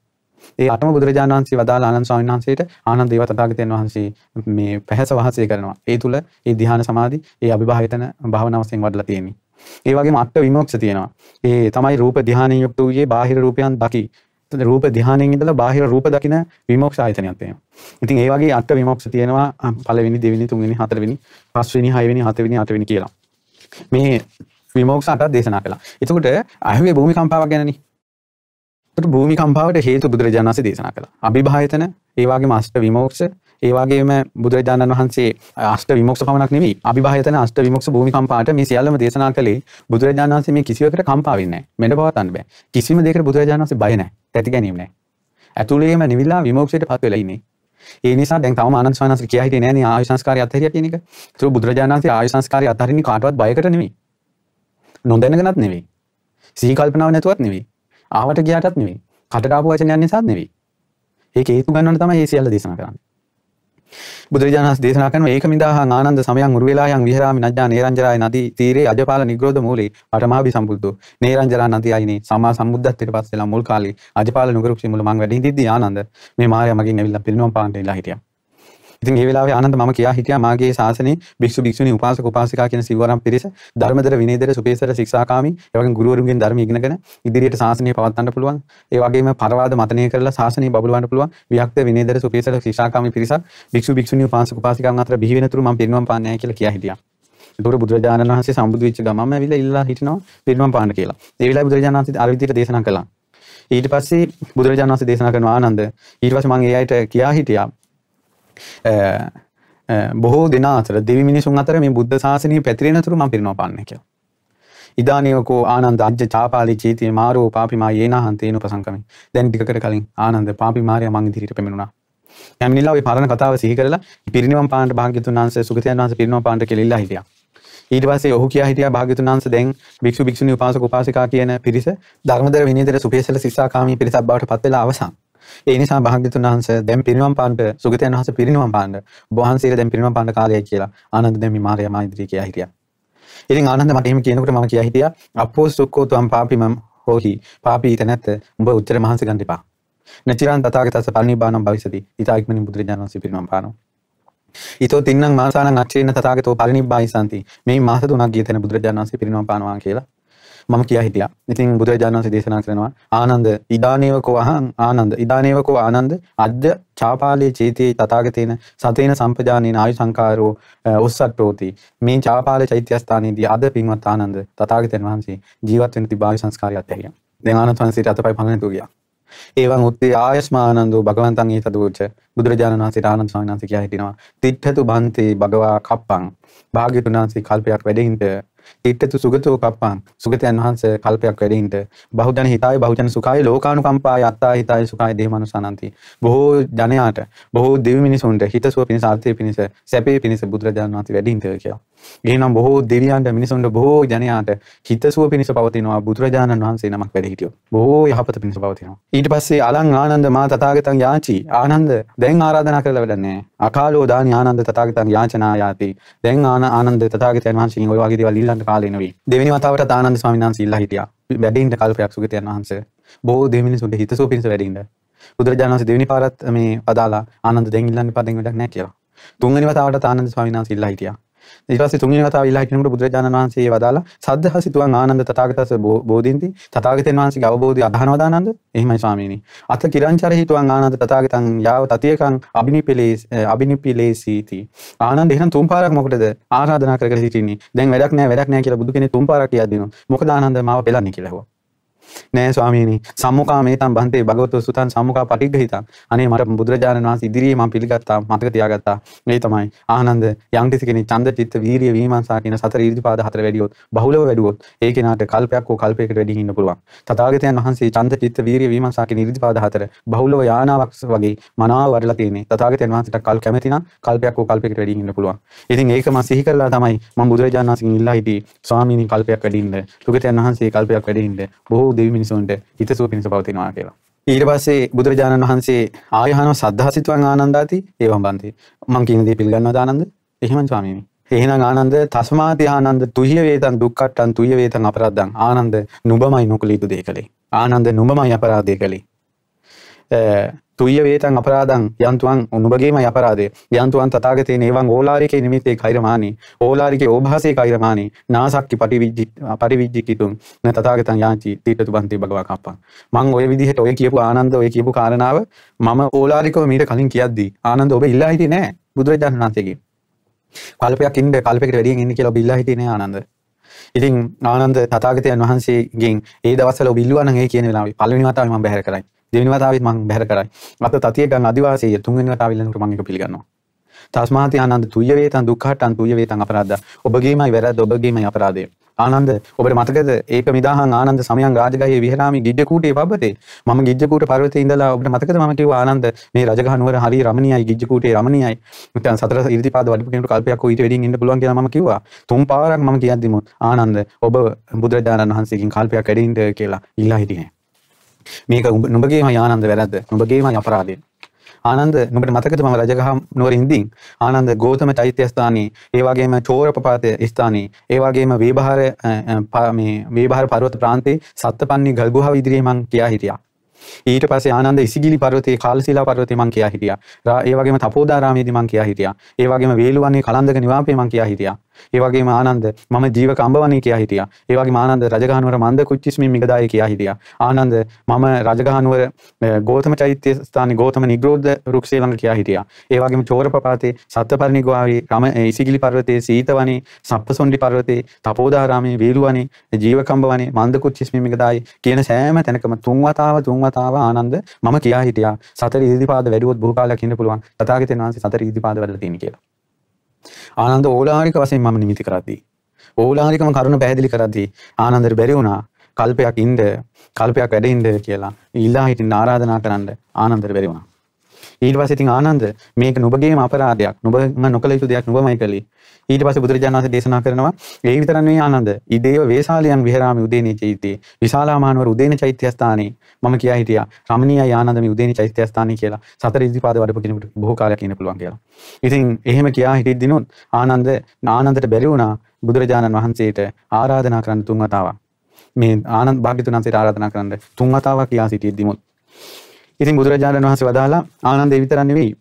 ඒ අටම බුදුරජාණන් වහන්සේ වදාළ ආනන්ද ස්වාමීන් වහන්සේට ආනන්ද දේව තථාගතයන් වහන්සේ මේ පැහැස වහසය කරනවා. ඒ තුල ඒ ධ්‍යාන සමාධි ඒ අභිභාවිතන භාවනාව වශයෙන් වඩලා තියෙන්නේ. ඒ වගේම අට විමුක්ෂ තියෙනවා. ඒ තමයි රූප ධ්‍යානයෙන් යුක්ත වූයේ බාහිර රූපයන් දකි. රූප ධ්‍යානයෙන් ඉඳලා බාහිර රූප දකින විමුක්ෂ ආයතනයක් තියෙනවා. ඉතින් ඒ වගේ අට විමුක්ෂ තියෙනවා පළවෙනි දෙවෙනි තුන්වෙනි හතරවෙනි පස්වෙනි හයවෙනි හතවෙනි අටවෙනි කියලා. මේ විමුක්ෂ අටක් දේශනා කළා. එතකොට අහුවේ භූමිකම්පාවක් ගැනනේ එතකොට භූමිකම්පාවට හේතු බුදුරජාණන් වහන්සේ දේශනා කළා. අභිභායතන, ඒ වගේම අෂ්ට විමෝක්ෂ, ඒ වගේම බුදුරජාණන් වහන්සේ අෂ්ට විමෝක්ෂ පමණක් නෙවෙයි. අභිභායතන, අෂ්ට විමෝක්ෂ භූමිකම්පාට මේ සියල්ලම දේශනා කළේ බුදුරජාණන් වහන්සේ මේ කිසිවකට කම්පා වෙන්නේ නැහැ. මෙඩ පවත්වන්න බෑ. කිසිම දෙයකට බුදුරජාණන් වහන්සේ බය නැහැ. තැති ගැනීම නැහැ. ඇතුළේම නිවිලා විමෝක්ෂයටපත් වෙලා ඉන්නේ. ඒ නිසා දැන් තවම ආනන්ද ස්වාමීන් වහන්සේ කියා හිටියේ නෑනේ ආයු සංස්කාරය අත්හැරියා කියන එක. ඒක බුදුරජාණන් වහන්සේ ආයු සංස්කාරය අත්හරින්නේ කාටවත් බයකට නෙවෙයි. නොදැනගෙනත් නෙවෙයි. සිහි කල්පනාවක් නැතුවත් නෙවෙයි. ආවට ගියාටත් නෙවෙයි. කටට ආපු වචනයක් නිසාත් නෙවෙයි. ඒක හේතු ගන්නවන තමයි මේ සියල්ල දේශනා කරන්නේ. බුදුරජාණන් වහන්සේ දේශනා කරන ඒක මිදාහං ආනන්ද සමයන් උරු වෙලායන් විහෙරාමි නජ්ජා නේරංජරාය නදී තීරේ අජපාල නිග්‍රෝධ මූලේ පඨමාභි සම්බුද්ධෝ නේරංජරා නදී අයිනේ සම්මා සම්බුද්ධත්වයට පස්සෙලා මුල් කාලේ අජපාල නුගරුක්ෂි මුල මං වැඩ හිටිද්දී ආනන්ද මේ මාර්යා මගෙන් ඇවිල්ලා පිරිනොම් පාන්න ඉලා හිටියා. ඉතින් ඒ වෙලාවේ ආනන්ද මම කියා හිටියා මාගේ ශාසනයේ භික්ෂු භික්ෂුණී උපාසක උපාසිකා කියන සිව්වරම් පිරිස ධර්මදර විනයදර සුපේසර ශික්ෂාකාමී ඒ වගේම ගුරුවරුන්ගෙන් ධර්ම ඉගෙනගෙන ඉදිරියට ශාසනය පවත්වන්න පුළුවන් ඒ වගේම පරවාද මතනය කරලා ශාසනය බබලවන්න පුළුවන් වික්ත විනයදර සුපේසර ශික්ෂාකාමී පිරිසක් භික්ෂු භික්ෂුණී උපාසක උපාසිකාන් අතර බිහි වෙනතුරු මම පිරිනවම් පාන්නේ නැහැ කියලා කියා හිටියා එතකොට බුදුරජාණන් වහන්සේ සම්බුදු වෙච්ච ගමම ඇවිල්ලා ඉල්ලා හිටිනවා පිරිනවම් පාන්න කියලා. ඒ වෙලාවේ බුදුරජාණන් වහන්සේ අර විදිහට දේශනා කළා. ඊට පස්සේ බුදුරජාණන් වහන්සේ දේශනා කරන ආනන්ද ඊට පස්සේ මම ඒ අයට කියා හිටියා බොහෝ දෙනා අතර දෙවි මිනිසුන් අතර මේ බුද්ධ ශාසනය පැතිරෙන තුරු මම පිරිනව පාන්නේ කියලා. ඉදානියකෝ ආනන්ද අජ්ජ චාපාලි චීතිය මාරෝ පාපිමා යේනහන් තේන උපසංකමේ. දැන් ටිකකට කලින් ආනන්ද පාපි මාරයා මං ඉදිරියට පැමිණුණා. පැමිණිලා ওই පරණ කතාව සිහි කරලා පිරිනිවන් පාන්න භාග්‍යතුන් වහන්සේ සුගතයන් වහන්සේ පිරිනිවන් පාන්න කියලා ඉල්ලා හිටියා. ඊට පස්සේ ඔහු කියා හිටියා භාග්‍යතුන් වහන්සේ දැන් භික්ෂු භික්ෂුණී උපාසක උපාසිකා කියන පිරිස ධර්මදර විනීතර සුපේසල සිස්සාකාමී පිරිසක් බවට පත් වෙලා අවසන්. ඒ නිසා භාග්‍යතුන් වහන්සේ දැන් පිරිනවම් පාන්නට සුගතයන් වහන්සේ පිරිනවම් පාන්න වහන්සේලා දැන් පිරිනවම් පාන්න කාලයයි කියලා ආනන්ද දැන් මේ මාර්යා මා ඉදිරියේ කියා හිටියා. ඉතින් ආනන්ද මට එහෙම කියනකොට මම කියා හිටියා අපෝ සුක්කෝ තුම් පාපි මම හෝහි පාපී තැනැත්ත උඹ උත්තර මහන්සි ගන්න එපා. නචිරන් තථාගතස්ස පරිනිබ්බානම් භවිසති. ඊතා ඉක්මනින් බුදුරජාණන් වහන්සේ පිරිනවම් පානවා. ඊතෝ තින්නම් මාසානං අච්චේන තථාගතෝ පරිනිබ්බායි සම්ති. මේ මාස තුනක් ගිය තැන බුදුරජාණන් වහන්සේ පිරිනවම් පානවා කියලා මම කියා හිටියා. ඉතින් බුදුරජාණන් වහන්සේ දේශනා කරනවා ආනන්ද ඉදානේවකෝ අහං ආනන්ද ඉදානේවකෝ ආනන්ද අද්ද චාපාලේ චේතේ තථාගතේන සතේන සම්පජානේන ආයු සංකාරෝ උස්සට්ඨෝති. මේ චාපාල චෛත්‍යස්ථානයේදී අද පින්වත් ආනන්ද තථාගතයන් වහන්සේ ජීවත් වෙන තිබ ආයු සංස්කාරයත් ඇහියා. දැන් ආනන්ද වහන්සේට අතපය පහනතු ගියා. ඒවන් උත්තේ ආයස්මානන්දෝ භගවන්තන් ඒ තදූච බුදුරජාණන් වහන්සේ ආනන්ද ස්වාමීන් වහන්සේ කියා හිටිනවා තිට්ඨතු බන්තේ භගවා කප්පං භාග්‍යතුන් වහන්සේ කල්පයක් වැඩින්ට තිට්ඨතු සුගතෝ කප්පං සුගතයන් වහන්සේ කල්පයක් වැඩින්ට බහුජන හිතාය බහුජන සුඛාය ලෝකානුකම්පාය අත්තා හිතාය සුඛාය දේමනුසනන්ති බොහෝ ජනයාට බොහෝ දෙවි මිනිසුන්ට හිතසුව පිණිස අර්ථය පිණිස සැපේ පිණිස බුදුරජාණන් වහන්සේ වැඩින්ට කියලා එහෙනම් බොහෝ දෙවියන්ට මිනිසුන්ට බොහෝ ජනයාට හිතසුව පිණිස පවතිනවා බුදුරජාණන් වහන්සේ නමක් වැඩ හිටියෝ. බොහෝ යහපත පිණිස පවතිනවා. ඊට පස්සේ අලං ආනන්ද මා තථාගතං යාචි. ආනන්ද දැන් ආරාධනා කරලා වැඩක් නැහැ. අකාලෝ දානි ආනන්ද තථාගතං යාචනා යාති. දැන් ආනන්ද තථාගතයන් වහන්සේගෙන් ඔය වගේ දේවල් ඉල්ලන්න කාලේ නෙවෙයි. දෙවෙනි වතාවට ආනන්ද ස්වාමීන් වහන්සේ ඉල්ලා හිටියා. වැඩින්න කල්පයක් සුගතයන් වහන්සේ. බොහෝ දෙවිනිසුන්ට හිතසුව පිණිස වැඩින්න. බුදුරජාණන් වහන්සේ දෙවෙනි පාරත් මේ පදාලා ආනන්ද දැන් ඉල්ලන්න එපා දැන් වැඩක් නැහැ කියලා. තුන්වෙනි වතාවට ආනන්ද ස්වාමීන් වහන්සේ ඉල්ලා හිටියා. ඊට පස්සේ තුන්වෙනි වතාව ඉල්ලා හිටිනකොට බුදුරජාණන් වහන්සේ වදාලා සද්ධා සිතුවං ආනන්ද තථාගතස්ස බෝධින්ති. තථාගතයන් වහන්සේගේ අවබෝධය අදහනවද ආනන්ද එහෙමයි ස්වාමීනි. අත කිරංචර හිතුවං ආනන්ද තථාගතං යාව තතියකං අබිනිපිලේ අබිනිපිලේසීති. ආනන්ද එහෙනම් තුන් පාරක් මොකටද ආරාධනා කර කර සිටින්නේ දැන් වැඩක් නැහැ වැඩක් නැහැ කියලා බුදු කෙනෙක් තුන් පාරක් කියද්දී දිනවා මොකද ආනන්ද? මාව පෙළන්නේ කියලා ඇහුවා. නෑ ස්වාමීනි. සම්මුඛා මේතම් බන්තේ භගවතු සුතන් සම්මුඛා පටිඝහිතං අනේ මට බුදුරජාණන් වහන්සේ ඉදිරියේ මම පිළිගත්තා මතක තියාගත්තා. මේ තමයි ආනන්ද යම් කිසි කෙනෙක් ඡන්ද චිත්ත වීරිය විමර්ශා කියන සතර ඊර්තිපාද හතර වැඩිවොත් බහුලව වැඩුවොත් ඒ කෙනාට කල්පයක් හෝ කල්පයකට වැඩි ඉන්න පුළුවන්. තථාගතයන් වහන්සේ ඡන්ද චිත්ත වීරිය විමර්ශා කියන ඊර්තිපාද හතර බහුලව යානාවක් වගේ මනාව වඩලා තියෙන්නේ. තථාගතයන් වහන්සේට කල් කැමති නම් කල්පයක් හෝ කල්පයකට වැඩි ඉන්න පුළුවන්. ඉතින් ඒක මම සිහි කරලා තමයි මම බුදුරජාණන් වහන්සේගෙන් ඉල්ලා හිටියේ. ස්වාමීනි කල්පයක් වැඩි ඉන්න සුගතයන් වහන්සේ කල්පයක් වැඩි ඉන්න බොහෝ දෙවි මිනිසුන්ට හිතසුව පිණිස පවතිනවා කියලා. ඊට පස්සේ බුදුරජාණන් වහන්සේ ආයහනව සද්ධාසිතුවන් ආනන්දාති? ඒවම් බන්ති. මං කියන දේ පිළිගන්නවද ආනන්ද? එහෙමයි ස්වාමීනි. එහෙනම් ආනන්ද තස්මාති ආනන්ද තුහිය වේතන් දුක්කට්ටන් තුහිය වේතන් අපරාධං. ආනන්ද නුඹමයි නොකළ යුතු දේ කළේ. ආනන්ද නුඹමයි අපරාධය කළේ. තුය වේතන් අපරාධං යන්තුවන් උනුබගේම අපරාදේ යන්තුවන් තතාගතේ ඒවන් ඕලාරිකේ නිමිතේ කෛරමානී. ඕලාරිකේ ඕභාසය කෛරමානී. නාසක්කි පටිවිජ්ජි පරිවිජ්ජිකිතුන් න තතාගතන් යාචි තීටතු බන්ති භගවා කප්පන් මං ඔය විදිහට ඔය කියපු ආනන්ද ඔය කියපු කාරණාව මම ඕලාරිකව මීට කලින් කියද්දී ආනන්ද ඔබ ඉල්ලා හිටියේ නෑ බුදුරජාණන් වහන්සේගෙන්. කල්පයක් ඉන්න කල්පයකට වැඩියෙන් ඉන්න කියලා ඔබ ඉල්ලා හිටියේ නෑ ආනන්ද. ඉතින් ආනන්ද තථාගතයන් වහන්සේගෙන් ඒ දවස්වල ඔබ ඉල්ලුවා නම් ඒ කියන වෙලාවේ පළවෙනි වතාවේ මම බැහැර කරයි. දෙවෙනි වතාවෙත් මම බැහැර කරයි. අත තතිය ගන්න අදිවාසීය තුන්වෙනි වතාව ඉල්ලනකොට මම ඒක පිළිගන්නවා. තස්මාති ආනන්ද තුය වේතන් දුක්ඛට්ටන් තුය වේතන් අපරාධ. ඔබගේමයි වැරද්ද ඔබගේමයි අපරාධය. ආනන්ද ඔබට මතකද ඒක මිදාහන් ආනන්ද සමයන් රාජගහයේ විහරාමි ගිජ්ජකූටේ පබ්බතේ මම ගිජ්ජකූට පර්වතයේ ඉඳලා ඔබට මතකද මම කිව්වා ආනන්ද මේ රජගහ නුවර හරි රමණීයයි ගිජ්ජකූටේ රමණීයයි නැත්නම් සතර ඉරිදිපාද වඩපු කෙනෙකුට කල්පයක් ඊට වැඩියෙන් ඉන්න පුළුවන් කියලා මම කිව්වා තුන් පාරක් මම කියද්දිම ආනන්ද ඔබ බුදුරජාණන් වහන්සේගෙන් කල්පයක් වැඩි ඉන්න කියලා ඉල්ලා හිටියේ මේක නුඹගේම ආනන්ද වැරද්ද නුඹගේම අපරාධය ආනන්ද නුඹට මතකද මම රජගහ නුවර ඉඳින් ආනන්ද ගෞතම චෛත්‍ය ස්ථානයේ ඒ වගේම චෝරපපාත ස්ථානයේ ඒ වගේම වේබහර මේ වේබහර පර්වත ප්‍රාන්තයේ සත්පන්නි ගල් ගුහාව ඉදිරියේ මං කියා හිටියා ඊට පස්සේ ආනන්ද ඉසිගිලි පර්වතයේ කාලශීලා පර්වතයේ මං කියා හිටියා. ඒ වගේම තපෝදාරාමයේදී මං කියා හිටියා. ඒ වගේම වේලුවන්නේ කලන්දක නිවාපේ මං කියා හිටියා. ඒ වගේම ආනන්ද මම ජීවක අඹවණේ කියා හිටියා. ඒ වගේම ආනන්ද රජගහනුවර මන්ද කුච්චිස්මින් මිගදායි කියා හිටියා. ආනන්ද මම රජගහනුවර ගෞතම චෛත්‍ය ස්ථානයේ ගෞතම නිග්‍රෝධ රුක්ෂේ ළඟ කියා හිටියා. ඒ වගේම චෝරපපාතේ සත්පරිණි ගුහාවේ රම ඉසිගිලි පර්වතයේ සීතවනේ සප්පසොණ්ඩි පර්වතයේ තපෝදාරාමයේ වේලුවනේ ජීවකම්බවනේ මන්ද කුච්චිස්මින් මිගදායි කියන සෑම තැනකම තුන් වතාව තුන් වතාව ආනන්ද මම කියා හිටියා සතර ඉදිරිපාද වැඩුවොත් බොහෝ කාලයක් ඉන්න පුළුවන් තථාගතයන් වහන්සේ සතර ඉදිරිපාද වැඩලා තියෙන කියලා. ආනන්ද ඕලාරික වශයෙන් මම නිමිති කරද්දී ඕලාරිකම කරුණ පැහැදිලි කරද්දී ආනන්දට බැරි වුණා කල්පයක් ඉන්න කල්පයක් වැඩ ඉන්න කියලා ඉල්ලා හිටින්න ආරාධනා කරන්න ආනන්දට බැරි වුණා. ඊට පස්සේ ඉතින් ආනන්ද මේක නුඹගේම අපරාධයක්. නුඹ නොකළ යුතු දෙයක් නුඹමයි කළේ. ඊට පස්සේ බුදුරජාණන් වහන්සේ දේශනා කරනවා ඒ විතරක් නෙවෙයි ආනන්ද ඉදේව වේසාලියන් විහරාමි උදේනී චෛත්‍යේ විශාලාමානවර උදේන චෛත්‍ය ස්ථානයේ මම කියා හිටියා රමණීයයි ආනන්ද මේ උදේනී චෛත්‍ය ස්ථානයේ කියලා. සතර ඉදිපාද වඩපු කෙනෙකුට බොහෝ කාලයක් ඉන්න පුළුවන් කියලා. ඉතින් එහෙම කියා හිටිද්දිනොත් ආනන්ද ආනන්දට බැරි වුණා බුදුරජාණන් වහන්සේට ආරාධනා කරන්න තුන් වතාවක්. මේ ආනන්ද භාග්‍යතුන් වහන්සේට ආරාධනා කරන්න තුන් වතාවක් කියා සිටිද්දිමුත් ඉතින් බුදුරජාණන් වහන්සේ වදාලා ආනන්ද ඒ විතරක් නෙවෙයි.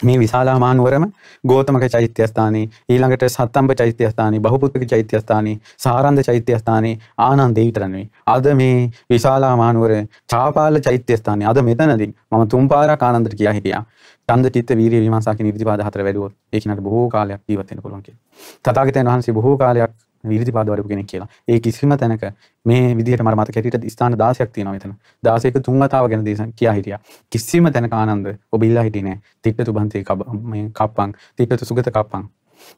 මේ විශාලා මහනුවරම ගෝතමක චෛත්‍ය ස්ථානයේ ඊළඟට සත්තම්බ චෛත්‍ය ස්ථානයේ බහුපුත්තික චෛත්‍ය ස්ථානයේ සාරන්ද චෛත්‍ය ස්ථානයේ ආනන්ද ඒ විතර නෙවෙයි. අද මේ විශාලා මහනුවර චාපාල චෛත්‍ය ස්ථානයේ අද මෙතනදී මම තුන් පාරක් ආනන්දට කියා හිටියා. ඡන්ද චිත්ත වීරිය විමර්ශා කියන ඉරිදිපාද හතර වැඩුවොත් ඒ කිනට බොහෝ කාලයක් ජීවත් වෙන්න පුළුවන් කියලා. තථාගතයන් වහන්සේ බොහෝ කාලයක් විරිදිපාද වඩපු කෙනෙක් කියලා. ඒ කිසිම තැනක මේ විදිහට මට මතක හැටියට ස්ථාන 16ක් තියෙනවා මෙතන. 16ක තුන් වතාව ගැන දේශන කියා හිටියා. කිසිම තැනක ආනන්ද ඔබ ඉල්ලා හිටියේ නෑ. තිට්ඨතු බන්ති මේ කප්පං, තිට්ඨතු සුගත කප්පං.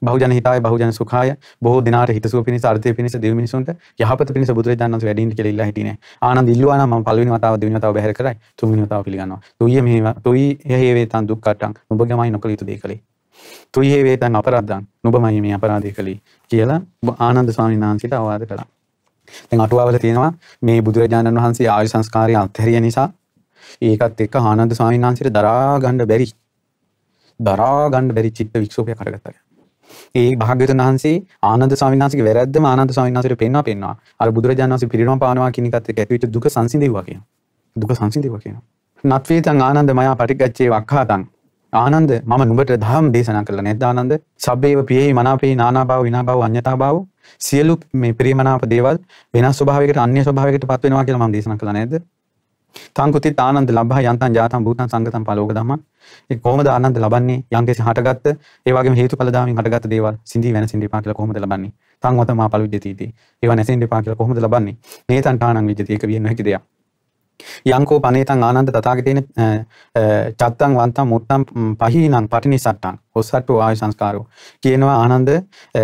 බහුජන හිතාය බහුජන සුඛාය බොහෝ දිනාට හිතසුව පිණිස අර්ථය පිණිස දෙවි මිනිසුන්ට යහපත පිණිස බුදුරජාණන් වහන්සේ වැඩින්න කියලා ඉල්ලා හිටියේ නෑ. ආනන්ද ඉල්ලුවා නම් මම පළවෙනි වතාව දෙවෙනි වතාව බැහැර කරයි. තුන්වෙනි වතාව පිළිගන්නවා. තුයිය මේ තුයි හේ වේතන් දුක්ඛට්ටං. ඔබගමයි නොකළ යුතු දේ කළේ. තුයිහේ වේතන් අපරාධං නුඹමයි මේ අපරාධය කළේ කියලා ආනන්ද ස්වාමීන් වහන්සේට අවවාද කළා. දැන් අටුවාවල තියෙනවා මේ බුදුරජාණන් වහන්සේ ආයු සංස්කාරය අත්හැරිය නිසා ඒකත් එක්ක ආනන්ද ස්වාමීන් වහන්සේට දරා ගන්න බැරි දරා ගන්න බැරි චිත්ත වික්ෂෝපයක් හටගත්තා. ඒ භාග්‍යවතුන් වහන්සේ ආනන්ද ස්වාමීන් වහන්සේගේ වැරද්දම ආනන්ද ස්වාමීන් වහන්සේට පෙන්වා පෙන්වා අර බුදුරජාණන් වහන්සේ පිරිනොම පානවා කියන එකත් එක්ක ඇතිවෙච්ච දුක සංසිඳෙව්වා කියනවා. දුක සංසිඳෙව්වා කියනවා. නත්වේතං ආනන්ද මයා පටිගච්ඡේ වක්ඛාතං ආනන්ද මම නුඹට දහම් දේශනා කරලා නැද්ද ආනන්ද? සබ්බේව පියෙහි මනාපෙහි නානා භාව විනා භාව අඤ්ඤතා භාව සියලු මේ ප්‍රියමනාප දේවල් වෙනස් ස්වභාවයකට අන්‍ය ස්වභාවයකට පත් වෙනවා කියලා මම දේශනා කළා. නේද? තංකුති ආනන්ද ලබ්බා යන්තං ජාතං භූතං සංගතං පලෝක ධම්මං. ඒ කොහොමද ආනන්ද ලබන්නේ? යම්කිසි හටගත්ත ඒ වගේම හේතුඵල ධාමින් හටගත්ත දේවල් සිඳී වෙන සිඳී පා කියලා කොහොමද ලබන්නේ? තං වත මා පලුජ්ජති ඒවා නැසෙන්න එපා කියලා කොහොමද ලබන්නේ? මේතන් තානං විජ්ජති. ඒක විය නොහැකි දෙයක්. යංකෝ පනේතං ආනන්ද තථාගතේන චත්තං වන්තං මුත්තං පහීනං පටිනිසට්ටං ඔස්සට්ටු ආය සංස්කාරෝ. කියනවා ආනන්ද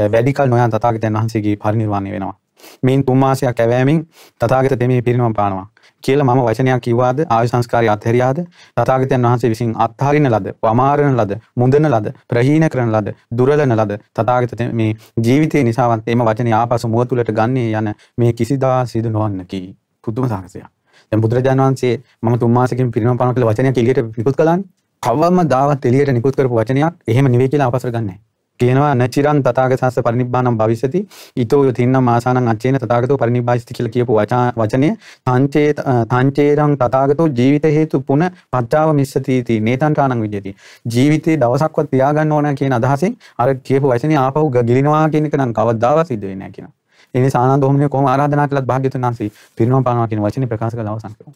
වැඩි කල නොයන් තථාගතයන් වහන්සේගේ පරිනිර්වාණය වෙනවා. මේන් තුන් මාසයක් ඇවෑමෙන් තථාගත තෙමේ පිරිනවම් පානවා. කියලා මම වචනයක් කිව්වාද ආයු සංස්කාරය අත්හැරියාද තථාගතයන් වහන්සේ විසින් අත්හරින ලද වමාරන ලද මුදන ලද ප්‍රහීන කරන ලද දුරලන ලද තථාගත මේ ජීවිතේ නිසාවත් එම වචනේ ආපසු මුව තුලට ගන්නේ යන මේ කිසිදා සිදු නොවන්නකි. පුදුම සාහසයක් දැන් බුදුරජාණන් වහන්සේ මම තුන් මාසෙකින් පිරිනමන පාන කියලා වචනයක් එළියට නිකුත් කළානේ. කවවම දාවත් එළියට නිකුත් කරපු වචනයක් එහෙම නෙවෙයි කියලා අපසර ගන්නෑ. කියනවා නචිරන් තථාගතස්ස පරිනිබ්බානම් භවිෂති ඊතෝ තින්නම් මාසානං අච්චේන තථාගතෝ පරිනිබ්බායිස්ති කියලා කියපු වචනය. තංචේ තංචේරං තථාගතෝ ජීවිත හේතු පුන පච්චාව මිස්සති තී. නේතං කාණං විජ්ජති. ජීවිතේ දවසක්වත් තියාගන්න ඕන කියන අදහසෙන් අර කියපු වචනේ ආපහු ගිලිනවා කියන එක නම් කවදාවත් සිද්ධ වෙන්නේ නැහැ කියනවා. ඒ නිසා ආනන්ද ඔහොමනේ කොහොම ආරාධනා කළත් භාග්‍යතුන් වහන්සේ පිරිනොම් පානවා කියන වචනේ ප්‍රකාශ කළ අවසන් කරනවා.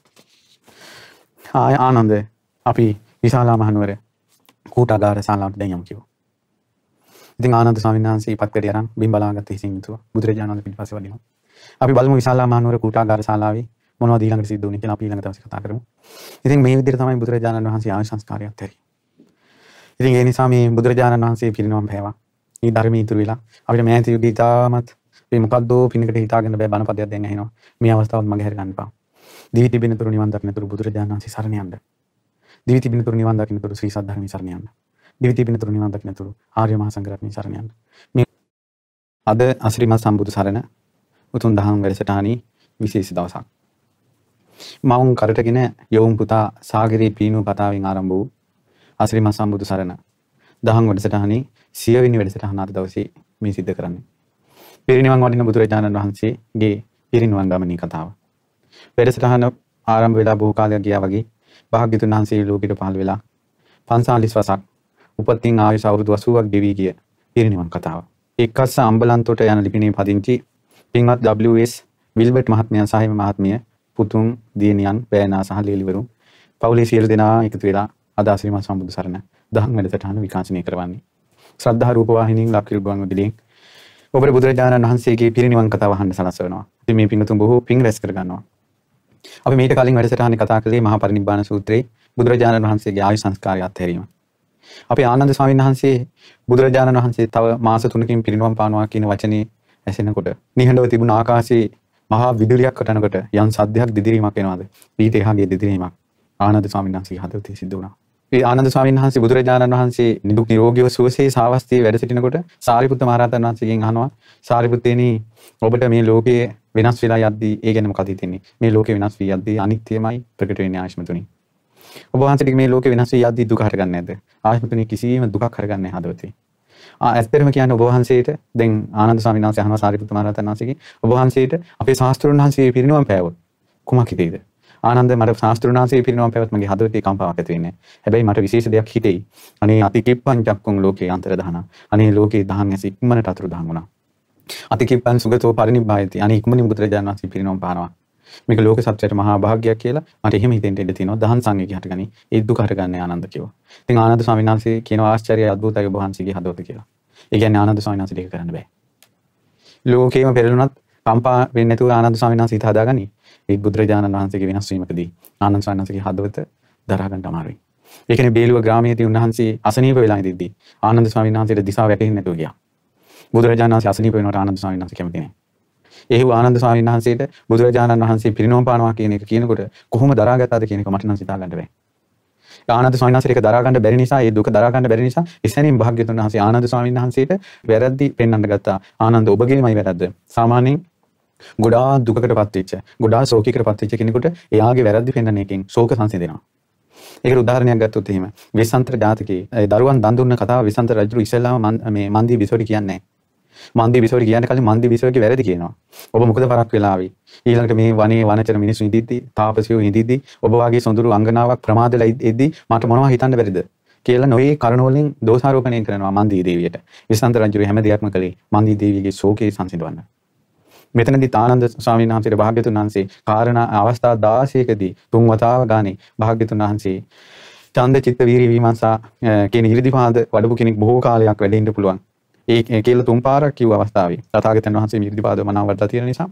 ආය ආනන්ද අපි විශාලා මහනුවර කූටාගාර ශාලාවට දැන් යමු කිව්වා. ඉතින් ආනන්ද ස්වාමීන් වහන්සේ ඉපත්කඩ අරන් බිම් බලාගත්ත හිසින් යුතුව බුදුරජාණන් වහන්සේ පිටිපස්සේ වදිනවා. අපි බලමු විශාලා මහනුවර කූටාගාර ශාලාවේ මොනවද ඊළඟට සිද්ධ වුනේ කියලා අපි ඊළඟ දවසේ කතා කරමු. ඉතින් මේ විදිහට තමයි බුදුරජාණන් වහන්සේ ආයු සංස්කාරයත් ඇරි. ඉතින් ඒ නිසා මේ බුදුරජාණන් වහන්සේ පිරිනොම් පෑවා. මේ ධර්මී ඉතුරු වෙලා අපිට මෑත යුගී තාමත් මේ මොකද්දෝ පිනකට හිතාගෙන බෑ බණපදයක් දෙන්න එනවා. මේ අවස්ථාවත් මගේ හැර ගන්න එපා. දිවි තිබෙන තුරු නිවන් දකින්න තුරු බුදුරජාණන් වහන්සේ සරණ යන්න. දිවි තිබෙන තුරු නිවන් දකින්න තුරු ශ්‍රී සද්ධර්මයේ සරණ යන්න. දිවි තිබෙන තුරු නිවන් දකින්න තුරු ආර්ය මහා සංඝරත්නයේ සරණ යන්න. මේ අද අසිරිමත් සම්බුදු සරණ උතුම් දහම් වැඩසටහනේ විශේෂ දවසක්. මවුන් කරටගෙන යොවුන් පුතා සාගරේ පීනු කතාවෙන් ආරම්භ වූ අසිරිමත් සම්බුදු සරණ දහම් වැඩසටහනේ සියවෙනි වැඩසටහන අද දවසේ මේ සිද්ධ කරන්නේ. පිරිනිවන් වඩින බුදුරජාණන් වහන්සේගේ පිරිනිවන් ගමනී කතාව. වැඩසටහන ආරම්භ වෙලා බොහෝ කාලයක් ගියා වගේ භාග්‍යතුන් වහන්සේ ලෝකෙට පහළ වෙලා 45 වසක් උපතින් ආයුෂ අවුරුදු 80ක් ගෙවි ගිය පිරිනිවන් කතාව. එක්කස්ස අම්බලන්තොට යන ලිපිනේ පදිංචි පින්වත් WS විල්බර්ට් මහත්මයා සහ මහත්මිය පුතුන් දියණියන් බෑනා සහ ලීලිවරුන් පවුලේ සියලු දෙනා එකතු වෙලා අද ආශ්‍රීමත් සම්බුදු සරණ දහම් වැඩසටහන විකාශනය කරවන්නේ. ශ්‍රද්ධා රූප වාහිනියෙන් ලක්කිල් ගුවන් විදුලියෙන් ඔබට බුදුරජාණන් වහන්සේගේ පිරිනිවන් කතාව අහන්න සලස්වනවා. ඉතින් මේ පින්තුන් බොහෝ පින් රැස් කර ගන්නවා. අපි මීට කලින් වැඩසටහනේ කතා කළේ මහා පරිනිබ්බාන සූත්‍රයේ බුදුරජාණන් වහන්සේගේ ආයු සංස්කාරය අත්හැරීම. අපි ආනන්ද ස්වාමීන් වහන්සේ බුදුරජාණන් වහන්සේ තව මාස 3කින් පිරිනිවන් පානවා කියන වචනේ ඇසෙනකොට නිහඬව තිබුණ ආකාශයේ මහා විදුලියක් කටනකොට යම් සද්දයක් දිදිරීමක් එනවාද? ඊට එහාගේ දිදිරීමක් ආනන්ද ස්වාමීන් වහන්සේගේ හදවතේ සිද්ධ වුණා. ඒ ආනන්ද ස්වාමීන් වහන්සේ බුදුරජාණන් වහන්සේ නිදුක් නිරෝගීව සුවසේ සාවස්තියේ වැඩ සිටිනකොට සාරිපුත්ත මහරහතන් වහන්සේගෙන් අහනවා සාරිපුත්තේනි ඔබට මේ ලෝකයේ වෙනස් වෙලා යද්දී ඒ ගැන මොකද හිතෙන්නේ. මේ ලෝකේ වෙනස් වී යද්දී අනිත්‍යමයි ප්‍රකට වෙන්නේ ආශ්මතුනි ඔබ වහන්සේට මේ ලෝකේ වෙනස් වී යද්දී දුක හටගන්නේ නැද්ද? ආශ්මතුනි කිසිම දුකක් හටගන්නේ නැහැ හදවතේ ආ ඇත්තටම කියන්නේ ඔබ වහන්සේට දැන් ආනන්ද ස්වාමීන් වහන්සේ අහනවා සාරිපුත්ත මහරහතන් වහන්සේගෙන් ඔබ වහන්සේට අපේ ශාස්ත්‍රඥ වහන්සේ පිරිනවම් පෑවොත් කුමක් හිතේද? ආනන්ද මට ශාස්ත්‍රඥාන්සේ පිරිනවම් පැවැත් මගේ හදවතේ කම්පාවක් ඇති වෙන්නේ. හැබැයි මට විශේෂ දෙයක් හිතෙයි. අනේ අතිකිප්පං චක්කුං ලෝකේ අන්තර දහන. අනේ ලෝකේ දහන් ඇස ඉක්මනට අතුරු දහන් වුණා. අතිකිප්පං සුගතෝ පරිනිබ්බායති. අනේ ඉක්මනින් බුදුරජාණන් වහන්සේ පිරිනවම් පානවා. මේක ලෝක සත්‍යයට මහා භාග්‍යයක් කියලා මට එහෙම හිතෙන්න ඉඩ තියෙනවා. දහන් සංගය හටගනි. ඒ දුක හටගන්නේ ආනන්ද කිව්වා. ඉතින් ආනන්ද ස්වාමීන් වහන්සේ කියනවා ආශ්චර්යයි අద్భుතයි ඔබ වහන්සේගේ හදවත කියලා. ඒ කියන්නේ ආනන්ද ස්වාමීන් වහන්සේට ඒක කරන්න බෑ. ලෝකේම පෙරළුණත් කම්පා වෙන්නේ නැතුව ආනන්ද ස්වාමීන් වහන්සේ හිත හදාගනි. ඒ බුදුරජාණන් වහන්සේගේ වෙනස් වීමකදී ආනන්ද ස්වාමීන් වහන්සේගේ හදවත දරා ගන්න අමාරුයි. ඒ කියන්නේ බේලුව ග්‍රාමයේදී උන්වහන්සේ අසනීප වෙලා ඉඳිද්දී ආනන්ද ස්වාමීන් වහන්සේට දිශාව වැටහෙන්නේ නැතුව ගියා. බුදුරජාණන් වහන්සේ අසනීප වෙනකොට ආනන්ද ස්වාමීන් වහන්සේ කැමති නැහැ. ඒ වූ ආනන්ද ස්වාමීන් වහන්සේට බුදුරජාණන් වහන්සේ පිරිනොම් පානවා කියන එක කියනකොට කොහොම දරාගත්තද කියන එක මට නම් හිතා ගන්න බැහැ. ආනන්ද ස්වාමීන් වහන්සේට ඒක දරා ගන්න බැරි නිසා ඒ දුක දරා ගන්න බැරි නිසා එසැනින් භාග්‍යතුන් වහන්සේ ආනන්ද ස්වාමීන් වහන්සේට වැරද්දි පෙන්වන්න ගත්තා. ආනන්ද ඔබගේමයි වැරද්ද. සාමාන්‍යයෙන් ගොඩා දුකට පත්වෙච්ච ගොඩා සෝකකට පත්වෙච්ච කෙනෙකුට එයාගේ වැරදි පෙන්න්න එකෙන් සෝක සංසිදෙනවා ඒක උදාහරණයක් ගත්තොත් එහෙම විසන්තර ජාතකයේ දරුවන් දන් දුන්න කතාව විසන්තර රජු ඉස්සෙල්ලාම මේ මන්දී බිසෝඩි කියන්නේ මන්දී බිසෝඩි කියන්නේ කලින් මන්දී බිසෝඩි වැරදි කියනවා. ඔබ මොකද පරක් වෙලා ආවේ ඊළඟට මේ වනේ වනචර මිනිස්සු ඉදිද්දි තාපසයෝ ඉදිද්දි ඔබ වගේ සොඳුරු අංගනාවක් ප්‍රමාදලා ඉද්දි මට මොනවා හිතන්න බැරිද? කියලා නොවේ කරුණ වලින් දෝෂාරෝපණය කරනවා මන්දී දේවියට. විසන්තර රජු හැම දෙයක්ම කළේ මන්දී දේවියගේ ශෝකේ සංසිඳවන්න. මෙතනදී ආනන්ද ස්වාමීන් වහන්සේට භාග්‍යතුන් වහන්සේ කාරණා අවස්ථා 16කදී තුන් වතාව ගානේ භාග්‍යතුන් වහන්සේ ඡන්ද චිත්ත වීර්ය විමර්ශා කියන ඉරිදිපාද වඩපු කෙනෙක් බොහෝ කාලයක් වැඩ ඉන්න පුළුවන්. ඒ කියලා තුන් පාරක් කිව්ව අවස්ථාවේ තථාගතයන් වහන්සේ ඉරිදිපාද මනාව වඩලා තියෙන නිසා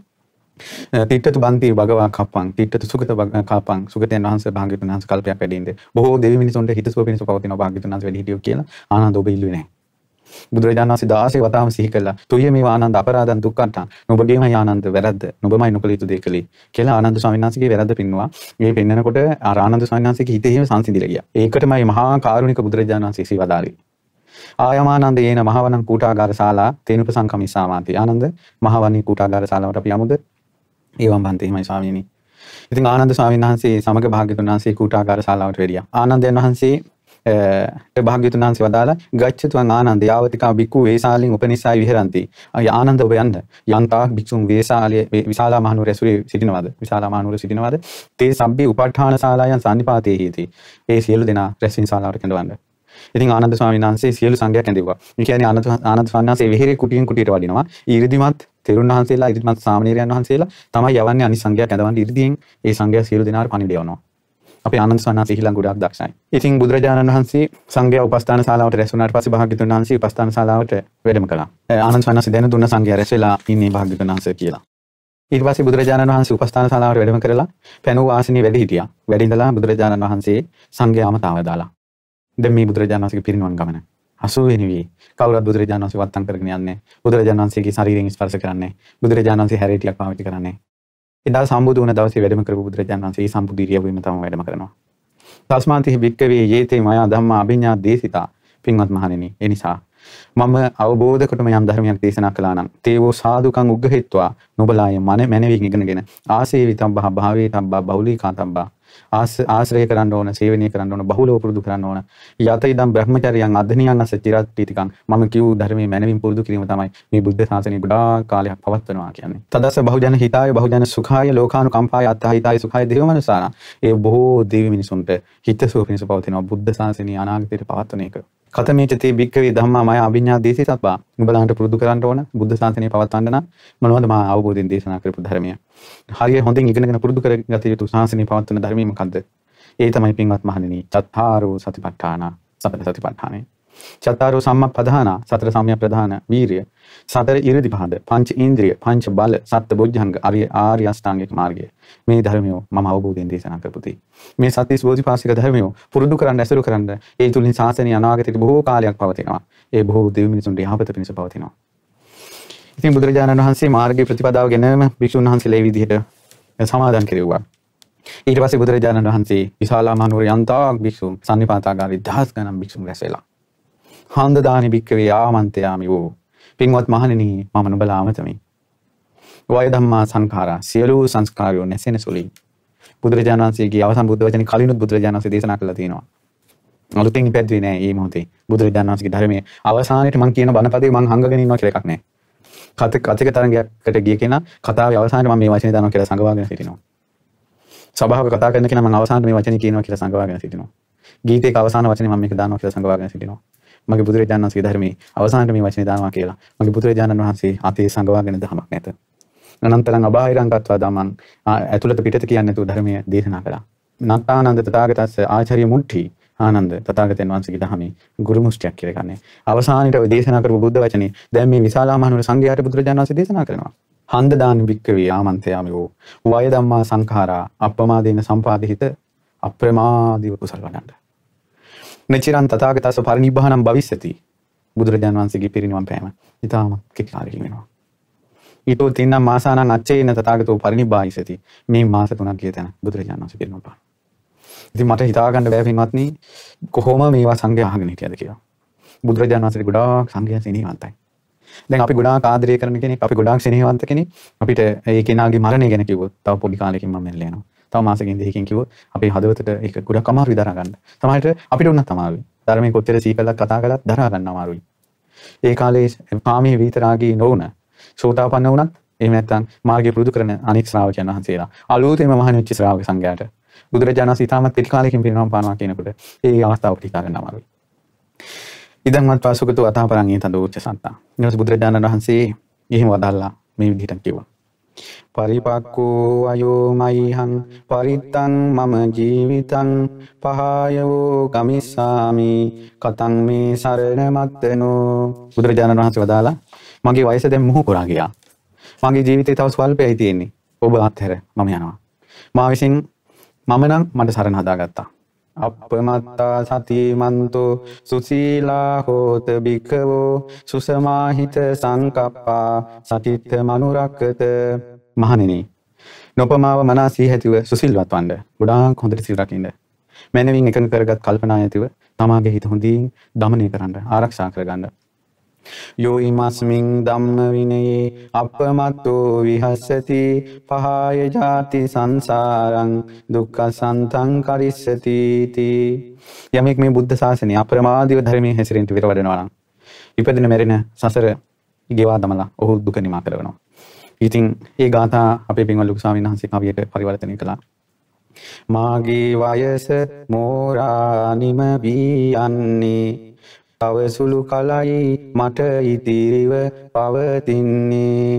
තිට්ටතු බන්ති භගවා කප්පං තිට්ටතු සුගත කප්පං සුගතයන් වහන්සේ භාග්‍යතුන් වහන්සේ කල්පයක් වැඩ ඉන්නේ. බොහෝ දෙවි මිනිසුන්ට හිතසුව පිණිස පවතින භාග්‍යතුන් වහන්සේ වැඩි හිටියෝ කියලා ආනන්ද ඔබ ඉල්ලුවේ නැහැ. බුදුරජාණන් වහන්සේ 16 වතාවම සිහි කළා. "තුය මේ ආනන්ද අපරාධන් දුක්ඛන්තං. නුඹගේම ආනන්ද වැරද්ද. නුඹමයි නොකළ යුතු දේ කළේ." කියලා ආනන්ද ස්වාමීන් වහන්සේගේ වැරද්ද පෙන්නවා. මේ පෙන්නකොට ආර ආනන්ද ස්වාමීන් වහන්සේගේ හිතේම සංසිඳිලා ගියා. ඒකටමයි මහා කාරුණික බුදුරජාණන් වහන්සේ සිවදාලේ. ආයමානන්ද යේන මහවණං කූටාගාර ශාලා තේනුප සංකමිස්සාමාති. ආනන්ද මහවණී කූටාගාර ශාලාවට අපි යමුද? ඒවම් බන්ති එහෙමයි ස්වාමීනි. ඉතින් ආනන්ද ස්වාමීන් වහන්සේ සමග භාග්‍යතුන් වහන්සේ කූටාගාර ශාලාවට වැඩියා. ආනන්දයන් වහන්සේ භාග්‍යතුන් වහන්සේ වදාලා ගච්ඡතුන් ආනන්ද යාවතිකා බික්කු වේසාලින් උපනිසායි විහෙරಂತಿ ආනන්ද ඔබ යන්න. යන්තාක් භික්ෂුන් වේසාලිය විශාලා මහනුවර ඇසුරේ සිටිනවද? විශාලා මහනුවර සිටිනවද? තේ සබ්බේ උපට්ඨාන ශාලායන් සම්නිපාතේ හේති. ඒ සියලු දෙනා රැස්වීම ශාලාවට කැඳවන්න. ඉතින් ආනන්ද ස්වාමීන් වහන්සේ සියලු සංඝයා කැඳෙව්වා. ඒ කියන්නේ ආනන්ද ආනන්ද ස්වාමීන් වහන්සේ විහෙරේ කුටියෙන් කුටියට වඩිනවා. ඊරිදිමත් තෙරුන් වහන්සේලා ඊරිදිමත් සාමණේරයන් වහන්සේලා තමයි යවන්නේ අනිත් සංඝයා කැඳවන්න ඊරිදියෙන් ඒ සංඝයා සියලු දෙනාට පණිවිඩ යවනවා. අපේ ආනන්ද ස්වාමීන් ඊළඟ ගොඩක් දක්ෂයි. ඉතින් බුදුරජාණන් වහන්සේ සංඝයා උපස්ථාන ශාලාවට රැස් වුණාට පස්සේ භාග්‍යතුන් වහන්සේ උපස්ථාන ශාලාවට වැඩම කළා. ආනන්ද ස්වාමීන් වහන්සේ දැන දුන්න සංඝයා රැස් වෙලා ඉන්නේ භාග්‍යතුන් වහන්සේ කියලා. ඊට පස්සේ බුදුරජාණන් වහන්සේ උපස්ථාන ශාලාවට වැඩම කරලා පැනූ ආසනයේ වැඩ හිටියා. වැඩ ඉඳලා බුදුරජාණන් වහන්සේ සංඝයාම තාව දාලා. දැන් මේ බුදුරජාණන් වහන්සේගේ පිරිනුවන් ගමන 80 වෙනි වී කවුරුත් බුදුරජාණන් වහන්සේ වත්තම් කරගෙන යන්නේ බුදුරජාණන් වහන්සේගේ ශරීරයෙන් ස්පර්ශ කරන්නේ බුදුරජාණන් වහන්සේ හැරේ ටිකක් පාවිච්චි කරන්නේ එදා සම්බුදු වුණ දවසේ වැඩම කරපු බුදුරජාණන් වහන්සේ සම්බුද්ධ ඉරියව්වෙම තමයි වැඩම කරනවා. තස්මාන්ති භික්කවේ යේතේ මයා ධම්මා අභිඥා දේසිතා පින්වත් මහණෙනි ඒ නිසා මම අවබෝධ කොටම යම් ධර්මයක් දේශනා කළා නම් තේවෝ සාදුකං උග්ගහෙත්වා නුබලාය මන මැනවින් ඉගෙනගෙන ආසේවිතබ්බහ භාවේතබ්බා බෞලීකාතබ්බා ආශ්‍රය කරන්න ඕන සේවනය කරන්න ඕන බහුලව පුරුදු කරන්න ඕන. යත ඉදම් බ්‍රහ්මචර්යයන් අධ්‍යයනයන් අස චිරාත්‍රීතිකං මම කිව් ධර්මයේ මැනවින් පුරුදු කිරීම තමයි මේ බුද්ධ ශාසනය ගොඩාක් කාලයක් පවත්වනවා කියන්නේ. තදස බහුජන හිතාය බහුජන සුඛාය ලෝකානුකම්පාය අත්ථහිතාය සුඛාය දේවමනසාන ඒ බොහෝ දේව මිනිසුන්ට හිතසුව පිණිස පවතිනවා බුද්ධ ශාසනය අනාගතයට පවත්වන එක. කතමේචතේ භික්කවේ ධම්මා මය අභිඥා දේශී සත්වා උඹලාන්ට පුරුදු කරන්න ඕන බුද්ධ ශාසනය පවත්වන්න නම් මොනවද මා අවබෝධයෙන් දේශනා කරපු ධර්මය? හරිය හොඳින් ඉගෙනගෙන පුරුදු කරගත යුතු ශාසනය පවත්වන ධර්මය මොකද්ද? ඒ තමයි පින්වත් මහණෙනි චත්තාරෝ සතිපට්ඨාන සතර සතිපට්ඨානේ චත්තාරෝ සම්මප්පදාන සතර සම්‍යක් ප්‍රධාන වීරිය. සතර ඉරිදිපහද පංච ඉන්ද්‍රිය පංච බල සත්ත බොජ්ජංග අරිය ආර්ය අෂ්ටාංගික මාර්ගය. මේ ධර්මය මම අවබෝධයෙන් දේශනා කරපුති මේ සත්‍ය බෝධිපාසික ධර්මය පුරුදු කරන්න ඇසුරු කරන්න ඒ තුලින් ශාසනය අනාගතයට බොහෝ කාලයක් පවතිනවා. ඒ බොහෝ දෙවි මිනිසුන්ට යහපත පිණිස පවතිනවා. ඉතින් බුදුරජාණන් වහන්සේ මාර්ගයේ ප්‍රතිපදාව ගැනම භික්ෂුන් වහන්සේලා මේ විදිහට සමාදන් කෙරෙව්වා ඊට පස්සේ බුදුරජාණන් වහන්සේ විශාලා මහනුවර යන්තාක් භික්ෂුන් සන්නිපාතාගාරේ දහස් ගණන් භික්ෂුන් රැස් වෙලා. හන්ද දානි භික්කවේ ආමන්තයාමි වූ. පින්වත් මහණෙනි මම නුඹලා අමතමි. වය ධම්මා සංඛාරා සියලු සංස්කාරයෝ නැසෙන සුළුයි. බුදුරජාණන් වහන්සේගේ අවසන් බුද්ධ වචනේ කලිනුත් බුදුරජාණන් වහන්සේ දේශනා කළා තියෙනවා. අලුතෙන් ඉපැද්දුවේ නෑ මේ මොහොතේ. බුදුරජාණන් වහන්සේගේ ධර්මයේ අවසානයේට මම කියන බණපදේ මම හංගගෙන ඉන්නවා කියලා එකක් නෑ. කත කතික තරගයකට ගිය කෙනා කතාවේ අවසානයේ මම මේ වචනේ දානවා කියලා සංගවාගෙන සිටිනවා. සභාවක කතා කරන කෙනා මම අවසානයේ මේ වචනේ කියනවා කියලා සංගවාගෙන සිටිනවා. ගීතයක අවසාන වචනේ මම මේක දානවා කියලා සංගවාගෙන සිටිනවා. මගේ බුදුරජාණන් වහන්සේගේ ධර්මයේ අවසානයේ මේ වචනේ දානවා කියලා මගේ බුදුරජාණන් වහන්සේ අතේ සංගවාගෙන දහමක් නැත අනන්තරං අබාහිරං කତ୍වා දමං ඇතුළත පිටත කියන්නේ නැතුව ධර්මයේ දේශනා කළා නත්තානන්ද තථාගතස්ස ආචාර්ය මුට්ටි ආනන්ද තථාගතයන් වහන්සේගේ දහමේ ගුරු මුස්තියක් කියලා ගන්නේ. අවසානයේට ඔය දේශනා කරපු බුද්ධ වචනේ දැන් මේ විශාලා මහනුවර සංඝයාට බුදුරජාණන් වහන්සේ දේශනා කරනවා. හන්ද දාන වික්කවේ ආමන්තයාමි වූ වය ධම්මා සංඛාරා අප්‍රමාදේන සම්පාදිත අප්‍රමාදීව කුසල වඩන්න. නචිරන් තථාගතස්ස පරිනිබ්බානම් භවිස්සති. බුදුරජාණන් වහන්සේගේ පිරිනිවන් පෑම. ඊටාම කෙටි කාලෙකින් වෙනවා. ඊටෝ තින්න මාසානං අච්චේන තථාගතෝ පරිනිබ්බායිසති. මේ මාස තුනක් ගිය තැන බුදුරජාණන් වහන්සේ පිරිනිවන් පාන. ඉතින් මට හිතාගන්න බෑ පින්වත්නි කොහොම මේවා සංඝය අහගෙන හිටියද කියලා. බුදුරජාණන් වහන්සේ ගොඩාක් සංඝයා සෙනෙහවන්තයි. දැන් අපි ගොඩාක් ආදරය කරන කෙනෙක් අපි ගොඩාක් සෙනෙහවන්ත කෙනෙක් අපිට ඒ කෙනාගේ මරණය ගැන කිව්වොත් තව පොඩි කාලෙකින් මම මැරලා යනවා. තව මාසෙකින් දෙකකින් කිව්වොත් අපේ හදවතට ඒක ගොඩක් අමාරුයි දරා ගන්න. සමහරට අපිට උනත් අමාරුයි. ධර්මයේ කොච්චර සීකලක් කතා කළත් දරා ගන්න අමාරුයි. ඒ කාලේ කාමී විතරාගී නොවුන සෝතාපන්න වුණත් එහෙම නැත්නම් මාර්ගය පුරුදු කරන අනික් ශ්‍රාවකයන් වහන්සේලා අලුතෙන්ම මහණ වෙච්ච ශ්‍රාවක සංඝයාට බුදුරජාණන් වහන්සේ ඉතාමත් කෙටි කාලෙකින් පිරිනවම් පානවා කියනකොට ඒ අවස්ථාව හිතා ගන්න අමාරුයි. ඉදන් මත් පාසුකතු අතා පරං ඒ තදෝච්ච සන්තා. ඊට බුදුරජාණන් වහන්සේ එහෙම වදාල්ලා මේ විදිහට කිව්වා. පරිපක්කෝ අයෝමයිහං පරිත්තං මම ජීවිතං පහයෝ ගමිස්සාමි කතන් මේ සරණ මත්තනෝ බුදුරජාණන් වහන්සේ වදාලා මගේ වයස දැන් මුහු පුරා ගියා. මගේ ජීවිතේ තව ස්වල්පයයි තියෙන්නේ. ඔබ අත්හැර මම යනවා. මා විසින් මම නම් මට සරණ හදාගත්තා. අපමත්තා සතිමන්තෝ සුසීලා හෝත භික්කවෝ සුසමාහිත සංකප්පා සටිත්ත මනුරක්කත මහණෙනි. නොපමාව මනසී හැතිව සුසිල්වත් වන්ඩ ගොඩාක් හොඳට සිල් රකින්න. මැනවින් එකඟ කරගත් කල්පනා ඇතිව තමාගේ හිත හොඳින් දමනය කරන්න ආරක්ෂා කරගන්න. යොයිමස්මින් ධම්ම විනයේ අපමත්තෝ විහස්සති පහාය ජාති සංසාරං දුක්ඛ සන්තං කරිස්සති තී යමෙක් මේ බුද්ධ ශාසනය අප්‍රමාදීව ධර්මයේ හැසිරෙන්න විතර වඩනවා නම් ඉපදින මැරෙන සසර ගෙවා දමලා ඔහු දුක නිමා කරනවා. ඉතින් ඒ ගාථා අපේ පින්වල් ලොකු ස්වාමීන් වහන්සේ කවියට පරිවර්තනය කළා. මාගේ වයස මෝරානිම වී යන්නේ තව සුළු කලයි මට ඉතිරිව පවතින්නේ.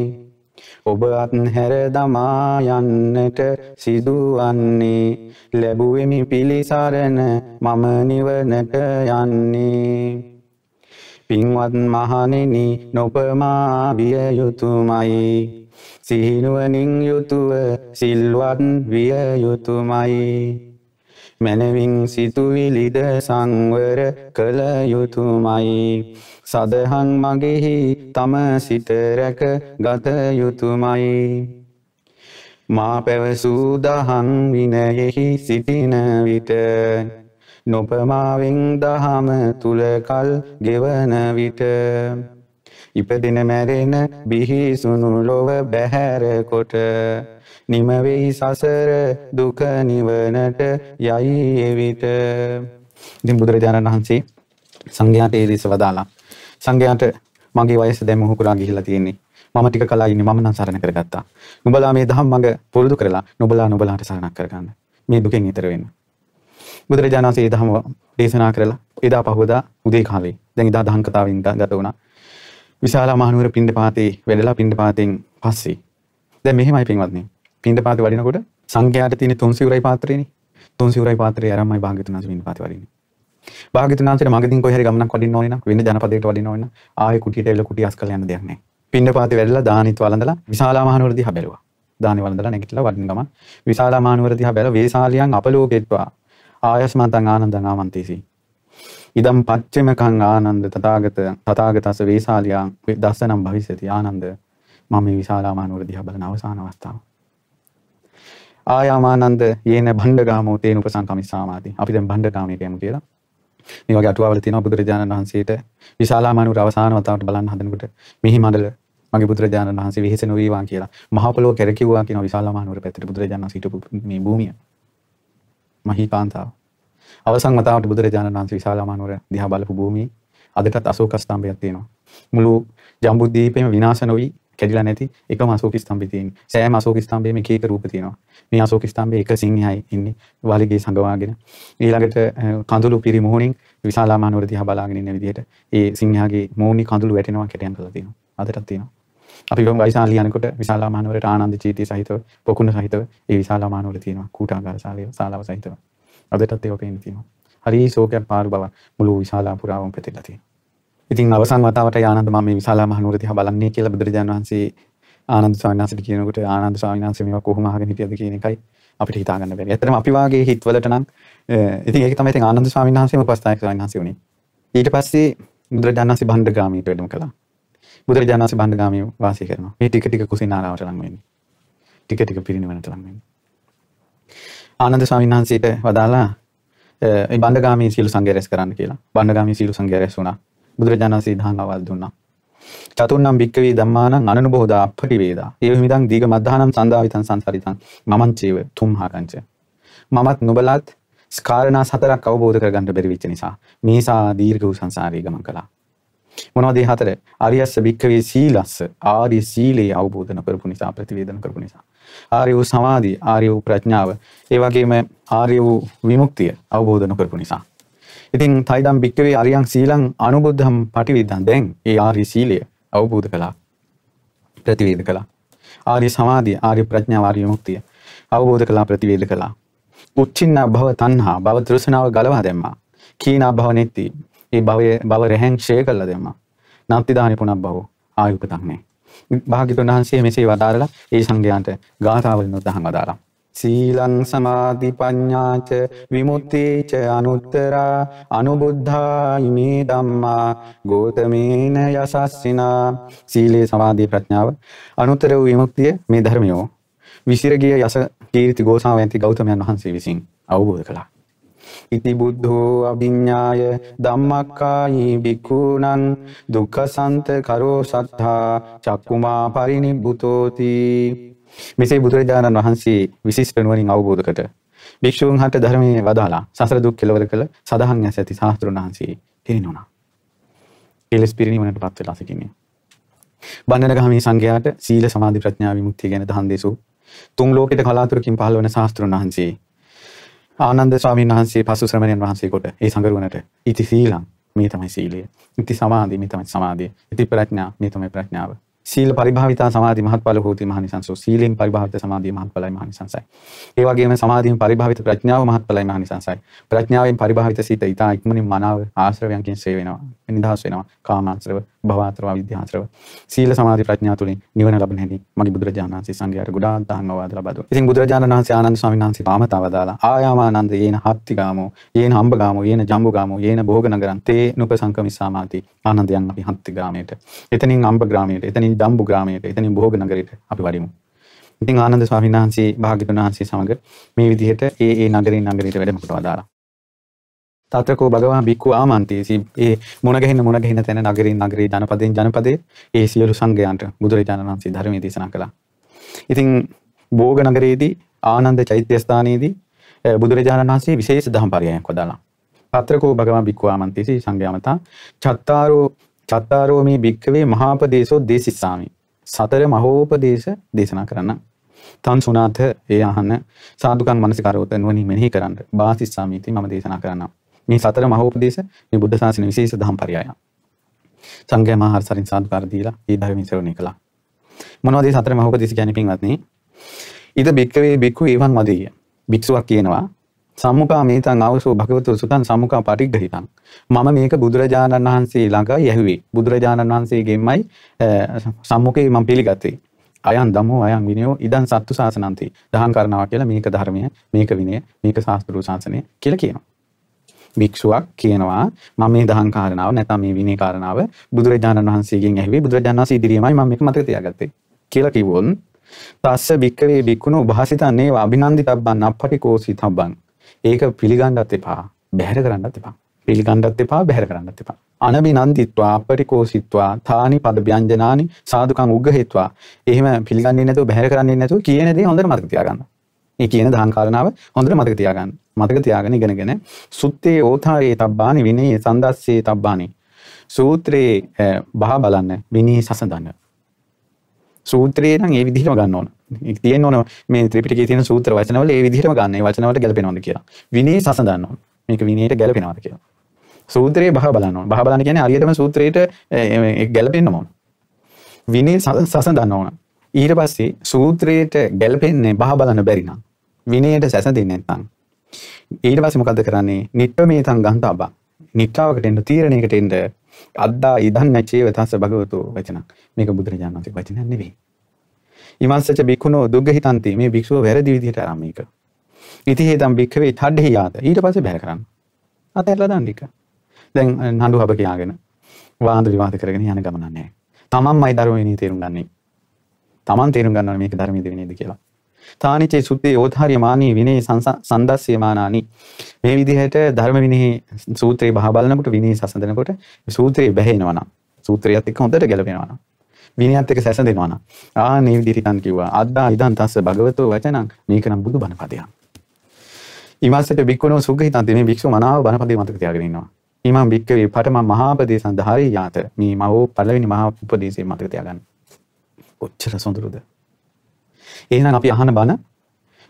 ඔබ අත්හැර දමා යන්නට සිදුවන්නේ ලැබුවෙමි පිළිසරණ මම නිවනට යන්නේ. පින්වත් මහණෙනි නොපමා විය යුතුයමයි සිහිනුවණින් යුතුව සිල්වත් විය යුතුයමයි මැනවින් සිතුවිලිද සංවර කළ යුතුමයි. සදහන් මගෙහි තම සිත රැක ගත යුතුමයි. මා පැවසූ දහන් විනයෙහි සිටින විට නොපමාවෙන් දහම තුළ කල් ගෙවන විට ඉපදෙන මැරෙන බිහිසුණු ලොව බැහැර කොට නිමවෙයි සසර දුක නිවනට යයි එවිට. ඉතින් බුදුරජාණන් වහන්සේ සංඝයාට ඒ දේශ වදාලා සංඝයාට මගේ වයස දැන් මොහුකුරා ගිහිලා තියෙන්නේ? මම ටික කලා ඉන්නේ මම නම් සරණ කරගත්තා. නුඹලා මේ දහම් මඟ පුරුදු කරලා නුඹලා නුඹලාට සරණක් කරගන්න. මේ දුකෙන් ඈතර වෙන්න. බුදුරජාණන් වහන්සේ ඒ දහම දේශනා කරලා එදා පහවදා උදේ කාලේ දැන් එදා දහම් කතාවෙන් ගත වුණා. විශාලා මහනුවර පිණ්ඩපාතේ වැඩලා පිණ්ඩපාතෙන් පස්සේ දැන් මෙහෙමයි පින්වත්නි පින්ඩ පාති වඩිනකොට සංඝයාට තියෙන තුන් සිවුරයි පාත්‍රයනේ. තුන් සිවුරයි පාත්‍රය අරන්මයි භාග්‍යතුන් වහන්සේ පින්ඩ පාති වඩින්නේ. භාග්‍යතුන් වහන්සේට මගදී කොහේ හරි ගමනක් වඩින්න ඕනේ නම් වෙන ජනපදයකට වඩින්න ඕනේ නම් ආයේ කුටියට එල්ල කුටිය අස් කරලා යන්න දෙයක් නැහැ. පින්ඩ පාති වැඩලා දානිත් වළඳලා විශාලා මහනුවර දිහා බැලුවා. දානි වළඳලා නැගිටලා වඩින ගමන් විශාලා මහනුවර දිහා බැල වේසාලියන් අපලෝකෙත්වා ආයස්මන්තං ආනන්දං ආමන්තේසි. ඉදම් පච්චමකං ආනන්ද තථාගත තථාගතස වේසාලියන් දස්සනම් භවිස්සති ආනන්ද මම මේ විශාලා මහනුවර දිහා බලන අවසාන අවස්ථාව. ආයාමානන්ද යේන භණ්ඩගාමෝ තේන උපසංකමිස්සාමාති. අපි දැන් භණ්ඩගාමී කියමු කියලා. මේ වගේ අටුවාවල තියෙනවා බුදුරජාණන් වහන්සේට විශාලාමානුර අවසාන වතාවට බලන්න හදනකොට මිහි මණ්ඩල මගේ බුදුරජාණන් වහන්සේ වෙහෙස නොවේවා කියලා මහ පොළොව කෙරකිව්වා කියන විශාලාමානුර පැත්තට බුදුරජාණන් වහන්සේ හිටපු මේ භූමිය. මහී කාන්තාව. අවසන් වතාවට බුදුරජාණන් වහන්සේ විශාලාමානුර දිහා බලපු භූමියේ අදටත් අශෝක ස්තම්භයක් තියෙනවා. මුළු ජම්බුද්වීපයම විනාශ නොවි කැඩිලා නැති එකම අශෝක ස්තම්භය තියෙන්නේ. සෑම අශෝක ස්තම්භයේම එක එක රූප තියෙනවා. මේ අශෝක ස්තම්භයේ එක සිංහයයි ඉන්නේ වලිගේ සංගවාගෙන. ඊළඟට කඳුළු පිරි මොහොනින් විශාලාමානුවර දිහා බලාගෙන ඉන්න විදිහට ඒ සිංහයාගේ මෝනි කඳුළු වැටෙනවා කැටයන් කරලා තියෙනවා. අදටත් තියෙනවා. අපි වයිසාල ලියනකොට විශාලාමානුවරට ආනන්ද චීතිය සහිතව පොකුණ සහිතව ඒ විශාලාමානුවර තියෙනවා. කූටාගාර ශාලය ශාලාව සහිතව. අදටත් ඒක පේන්න තියෙනවා. හරි ශෝකයක් පාරු බව මුළු විශාලා පුරාවම පැතිරලා තියෙනවා. ඉතින් අවසන් වතාවට ආනන්ද මම මේ විශාලා මහනුවර දිහා බලන්නේ කියලා බුදුරජාණන් වහන්සේ ආනන්ද ස්වාමීන් වහන්සේට කියනකොට ආනන්ද ස්වාමීන් වහන්සේ මේවා කොහොම අහගෙන හිටියද කියන එකයි අපිට හිතා ගන්න බැරි. ඇත්තටම අපි වාගේ හිතවලට නම් ඉතින් ඒක තමයි ඉතින් ආනන්ද ස්වාමීන් වහන්සේම උපස්ථායක ස්වාමීන් වහන්සේ උනේ. ඊට පස්සේ බුදුරජාණන් වහන්සේ බණ්ඩගාමීට වැඩම කළා. බුදුරජාණන් වහන්සේ බණ්ඩගාමීව වාසය කරනවා. මේ ටික ටික කුසිනාරාවට ලං වෙන්නේ. ටික ටික පිරිනිවනට ලං වෙන්නේ. ආනන්ද ස්වාමීන් වහන්සේට වදාලා ඒ බණ්ඩගාමී සීල සංඝය රැස් කරන්න කියලා. බණ්ඩගාමී සීල සංඝය රැස් වුණා. බුදුරජාණන් වහන්සේ දහම් අවල් දුන්නා. චතුන්නම් භික්කවේ ධම්මානං අනනුබෝධා අපටිවේදා. ඒ හිමිදං දීග මද්ධානම් සන්දාවිතං සංසරිතං මමං චේව තුම්හාකංච. මමත් නුබලත් ස්කාරණා හතරක් අවබෝධ කරගන්න බැරි වෙච්ච නිසා මේසා දීර්ඝ වූ සංසාරී ගමන් කළා. මොනවද මේ හතර? ආර්යස්ස භික්කවේ සීලස්ස ආර්ය සීලේ අවබෝධ නොකරපු නිසා ප්‍රතිවේදන කරපු නිසා. ආර්ය වූ සමාධිය, ආර්ය වූ ප්‍රඥාව, ඒ වගේම ආර්ය වූ විමුක්තිය අවබෝධ නොකරපු නිසා. ඉතින් තයිදම් භික්කවේ අරියන් සීලං අනුබුද්ධම් පටිවිදන් දැන් ඒ ආර්ය සීලය අවබෝධ කළා. ප්‍රතිවේද කළා. ආර්ය සමාධිය, ආර්ය ප්‍රඥාව, ආර්ය විමුක්තිය අවබෝධ කළා ප්‍රතිවේද කළා. උච්චින්න භව තණ්හා භව තෘෂ්ණාව ගලවා දැම්මා. කීනා භව නෙත්ති. ඒ භවයේ භව රැහෙන් ක්ෂය කළා දැම්මා. නාත්ති දානි පුනක් භව ආයුපතක් නැහැ. භාග්‍යතුන් වහන්සේ මෙසේ වදාරලා ඒ සංඝයාන්ට ගාථාවලින් උදහන් වදාරා. සීලං සමාධි පඤ්ඤාච විමුක්තිච අනුත්තරා අනුබුද්ධා ඉමේ ධම්මා ගෝතමේන යසස්සිනා. සීලේ සමාධි ප්‍රඥාව අනුත්තර වූ විමුක්තිය මේ ධර්මයෝ. විසිරගිය යස කීර්ති ගෝසාවයන්ති ගෞතමයන් වහන්සේ විසින් අවබෝධ කළා. ඉති බුද්ධෝ අභිඤ්ඥාය ධම්මක්කායි බික්කුණන් දුක්කසන්ත කරෝ සත්හා චක්කුමා පරිනිබ්බුතෝති මෙසේ බුදුරජාණන් වහන්සේ විශිෂ්ට නුවණින් අවබෝධ කොට භික්ෂූන් හට ධර්මයේ වදාලා සසර දුක් කෙලවර කළ සදහන් ඇස ඇති සාස්ත්‍රුන් වහන්සේ පිරිනුණා. කෙලස් පිරිනිවනට පත් වෙලා සිටින්නේ. බණ්ඩනගාමී සංඝයාට සීල සමාධි ප්‍රඥා විමුක්තිය ගැන දහම් දෙසු තුන් ලෝකෙට කලාතුරකින් පහළ වන ශාස්ත්‍රුන් වහන්සේ ආනන්ද ස්වාමීන් වහන්සේ පසු ශ්‍රමණයන් වහන්සේ කොට ඒ සංගරුවනට ඉති සීලං මේ තමයි සීලය. ඉති සමාධි මේ තමයි සමාධිය. ඉති ප්‍රඥා මේ තමයි ප්‍රඥාව. සීල පරිභාවිතා සමාධි මහත්ඵල හෝති මහනිසංසෝ සීලෙන් පරිභාවිත සමාධිය මහත්ඵලයි මහනිසංසයි. ඒ වගේම සමාධියෙන් පරිභාවිත ප්‍රඥාව මහත්ඵලයි මහනිසංසයි. ප්‍රඥාවෙන් පරිභාවිත සිත ඊට ඉක්මනින් මනාව ආශ්‍රවයන්කින් සේ වෙනවා. නිදහස් වෙනවා. කාමාශ්‍රව, භවආශ්‍රව, විද්‍යාශ්‍රව. සීල සමාධි ප්‍රඥා තුලින් නිවන ලබන හැටි මගේ බුදුරජාණන් වහන්සේ සංඝයාට ගොඩාක් දහම් අවවාද ලබා දුන්නා. ඉතින් බුදුරජාණන් වහන්සේ ආනන්ද ස්වාමීන් වහන්සේ පාමතාව දාලා ආයාමානන්ද යේන හත්තිගාමෝ යේන හම්බගාමෝ යේන ජම්බුගාමෝ යේන භෝගනගරං තේ නුපසංකමිස්සාමාති ආනන්දයන් අපි හත්තිගාමයට. එතනින් අම්බ ග්‍රාමයට, එතනින් ජම්බු ග්‍රාමයට, එතනින් භෝග නගරයට අපි වඩිමු. ඉතින් ආනන්ද ස්වාමීන් වහන්සේ භාග්‍යවතුන් වහන්සේ සමග මේ විදිහට ඒ ඒ නගරින් නගරයට වැඩම කොට වදාලා. තත්‍රකෝ භගවා බික්කු ආමන්තේසි ඒ මුණගැහෙන මුණගැහෙන තැන නගරින් නගරේ ජනපදයෙන් ජනපදේ ඒ සියලු සංඝයන්ට බුදුරජාණන් වහන්සේ ධර්මයේ දේශනා කළා. ඉතින් භෝග නගරයේදී ආනන්ද චෛත්‍ය ස්ථානයේදී බුදුරජාණන් වහන්සේ විශේෂ දහම් පරයයක් වදාලා. පත්‍රකෝ භගවා බික්කු ආමන්තේසි සංඝයාමතා චත්තාරෝ චත්තාරෝ මේ භික්කවේ මහාපදේශෝ දේශිස්සාමි. සතර මහෝපදේශ දේශනා කරන්න. තන් සුනාත ඒ අහන්න සාදුකන් මනසිකාරෝත නුවණින් මෙනෙහි කරන්න. බාසිස්සාමීති මම දේශනා කරනවා. මේ සතර මහෝපදේශ මේ බුද්ධ ශාසන විශේෂ දහම් පරයය. සංඝයා මහා සරින් සාදුකාර දීලා ඒ ධර්මයේ ශ්‍රවණය කළා. මොනවද මේ සතර මහෝපදේශ කියන්නේ පින්වත්නි? ඉද බික්කවේ බික්කු ඒවන් වදීය. භික්ෂුවක් කියනවා සම්මුඛා මේතං අවසෝ භගවතු සුතං සම්මුඛා පටිග්ගහිතං මම මේක බුදුරජාණන් වහන්සේ ළඟ යැහුවේ බුදුරජාණන් වහන්සේගෙන්මයි සම්මුඛේ මම පිළිගත්තේ අයන් දමෝ අයන් විනයෝ ඉදන් සත්තු ශාසනන්ති දහම් කරනවා කියලා මේක ධර්මය මේක විනය මේක ශාස්ත්‍රීය ශාසනය කියලා කියනවා භික්ෂුවක් කියනවා මම මේ දහම් කාරණාව නැත්නම් මේ විනය කාරණාව බුදුරජාණන් වහන්සේගෙන් ඇහුවේ බුදුරජාණන් වහන්සේ ඉදිරියමයි මම මේක මතක තියාගත්තේ කියලා කිව්වොත් තස්ස භික්කවේ භික්ඛුනෝ භාසිතා නේව අභිනන්දිතබ්බන් අප්පටිකෝසි තබ්බන්. ඒක පිළිගන්නත් එපා. බැහැර කරන්නත් එපා. පිළිගන්නත් එපා බැහැර කරන්නත් එපා. අනබිනන්දිත්වා අපටිකෝසිත්වා තානි පද ව්‍යංජනානි සාදුකං උග්ගහෙත්වා. එහෙම පිළිගන්නේ නැතුව බැහැර කරන්නේ නැතුව කියන දේ හොඳට මතක තියාගන්න. මේ කියන දහම් කාරණාව හොඳට මතක තියාගන්න. මතක තියාගෙන ඉගෙනගෙන සුත්තේ ඕතාරේ තබ්බානි විනේ සන්දස්සේ තබ්බානි. සූත්‍රයේ බහ බලන්න විනී සසඳන්න. සූත්‍රයේ නම් ඒ විදිහටම ගන්න ඕන. තියෙන්න ඕන මේ ත්‍රිපිටකයේ තියෙන සූත්‍ර වචනවල ඒ විදිහටම ගන්න. ඒ වචනවලට ගැලපෙනවද කියලා. විනී සසඳන්න ඕන. මේක විනීට ගැලපෙනවද කියලා. සූත්‍රයේ බහ බලන්න ඕන. බහ බලන්න කියන්නේ හරියටම සූත්‍රයට ගැලපෙන්න ඕන. විනී සසඳන්න ඕන. ඊට පස්සේ සූත්‍රයට ගැලපෙන්නේ බහ බලන්න බැරි නම් විනයට සැසඳෙන්නේ නැත්නම් ඊට පස්සේ මොකද කරන්නේ? නිට්ඨමේතං ගන්තබ්බා. නිට්ඨාවකට එන්න තීරණයකට එන්න අද්දා ඉදන් නැචේව තස්ස භගවතු වචන. මේක බුදුරජාණන් වහන්සේ වචනයක් නෙවෙයි. ඉමස්සච බික්ඛුනෝ දුග්ගහිතන්ති මේ භික්ෂුව වැරදි විදිහට අරන් මේක. ඉති හේතම් භික්ඛවේ තඩ්ඩේ යාත. ඊට පස්සේ බැහැ කරන්න. අතහැරලා දාන්න ටික. දැන් නඩු හබ කියාගෙන වාද විවාද කරගෙන යන ගමන නැහැ. තමන්මයි ධර්මයේ තේරුම් ගන්නේ. තමන් තේරුම් ගන්නවා මේක ධර්මයේ වෙන්නේද කියලා. තානිචේ සුත්තේ යෝධාර්ය මානී විනේ සන්දස්ය මානානි. මේ විදිහට ධර්ම විනේ සූත්‍රේ බහ බලනකොට විනේ සසඳනකොට සූත්‍රේ බැහැෙනවා නම් සූත්‍රයත් එක්ක හොඳට ගැලපෙනවා නම් විනයත් එක්ක සැසඳෙනවා නම් ආ මේ විදිහට හිතන් කිව්වා. අද්දා ඉදන් තස්ස භගවතෝ වචනං මේක නම් බුදු බණ පදයක් ඊමස්සට බික්කුණෝ සුග්ගහිතන්ති මේ භික්ෂුව මනාව බණ පදේ මතක තියාගෙන ඉන්නවා. ඊමන් බික්කවේ පඨම මහා උපදේශං ධාරී යාත. මේ මහෝ පළවෙනි මහා උපදේශය මතක තියාගන්න. කොච්චර සොඳුරුද? එහෙනම් අපි අහන බණ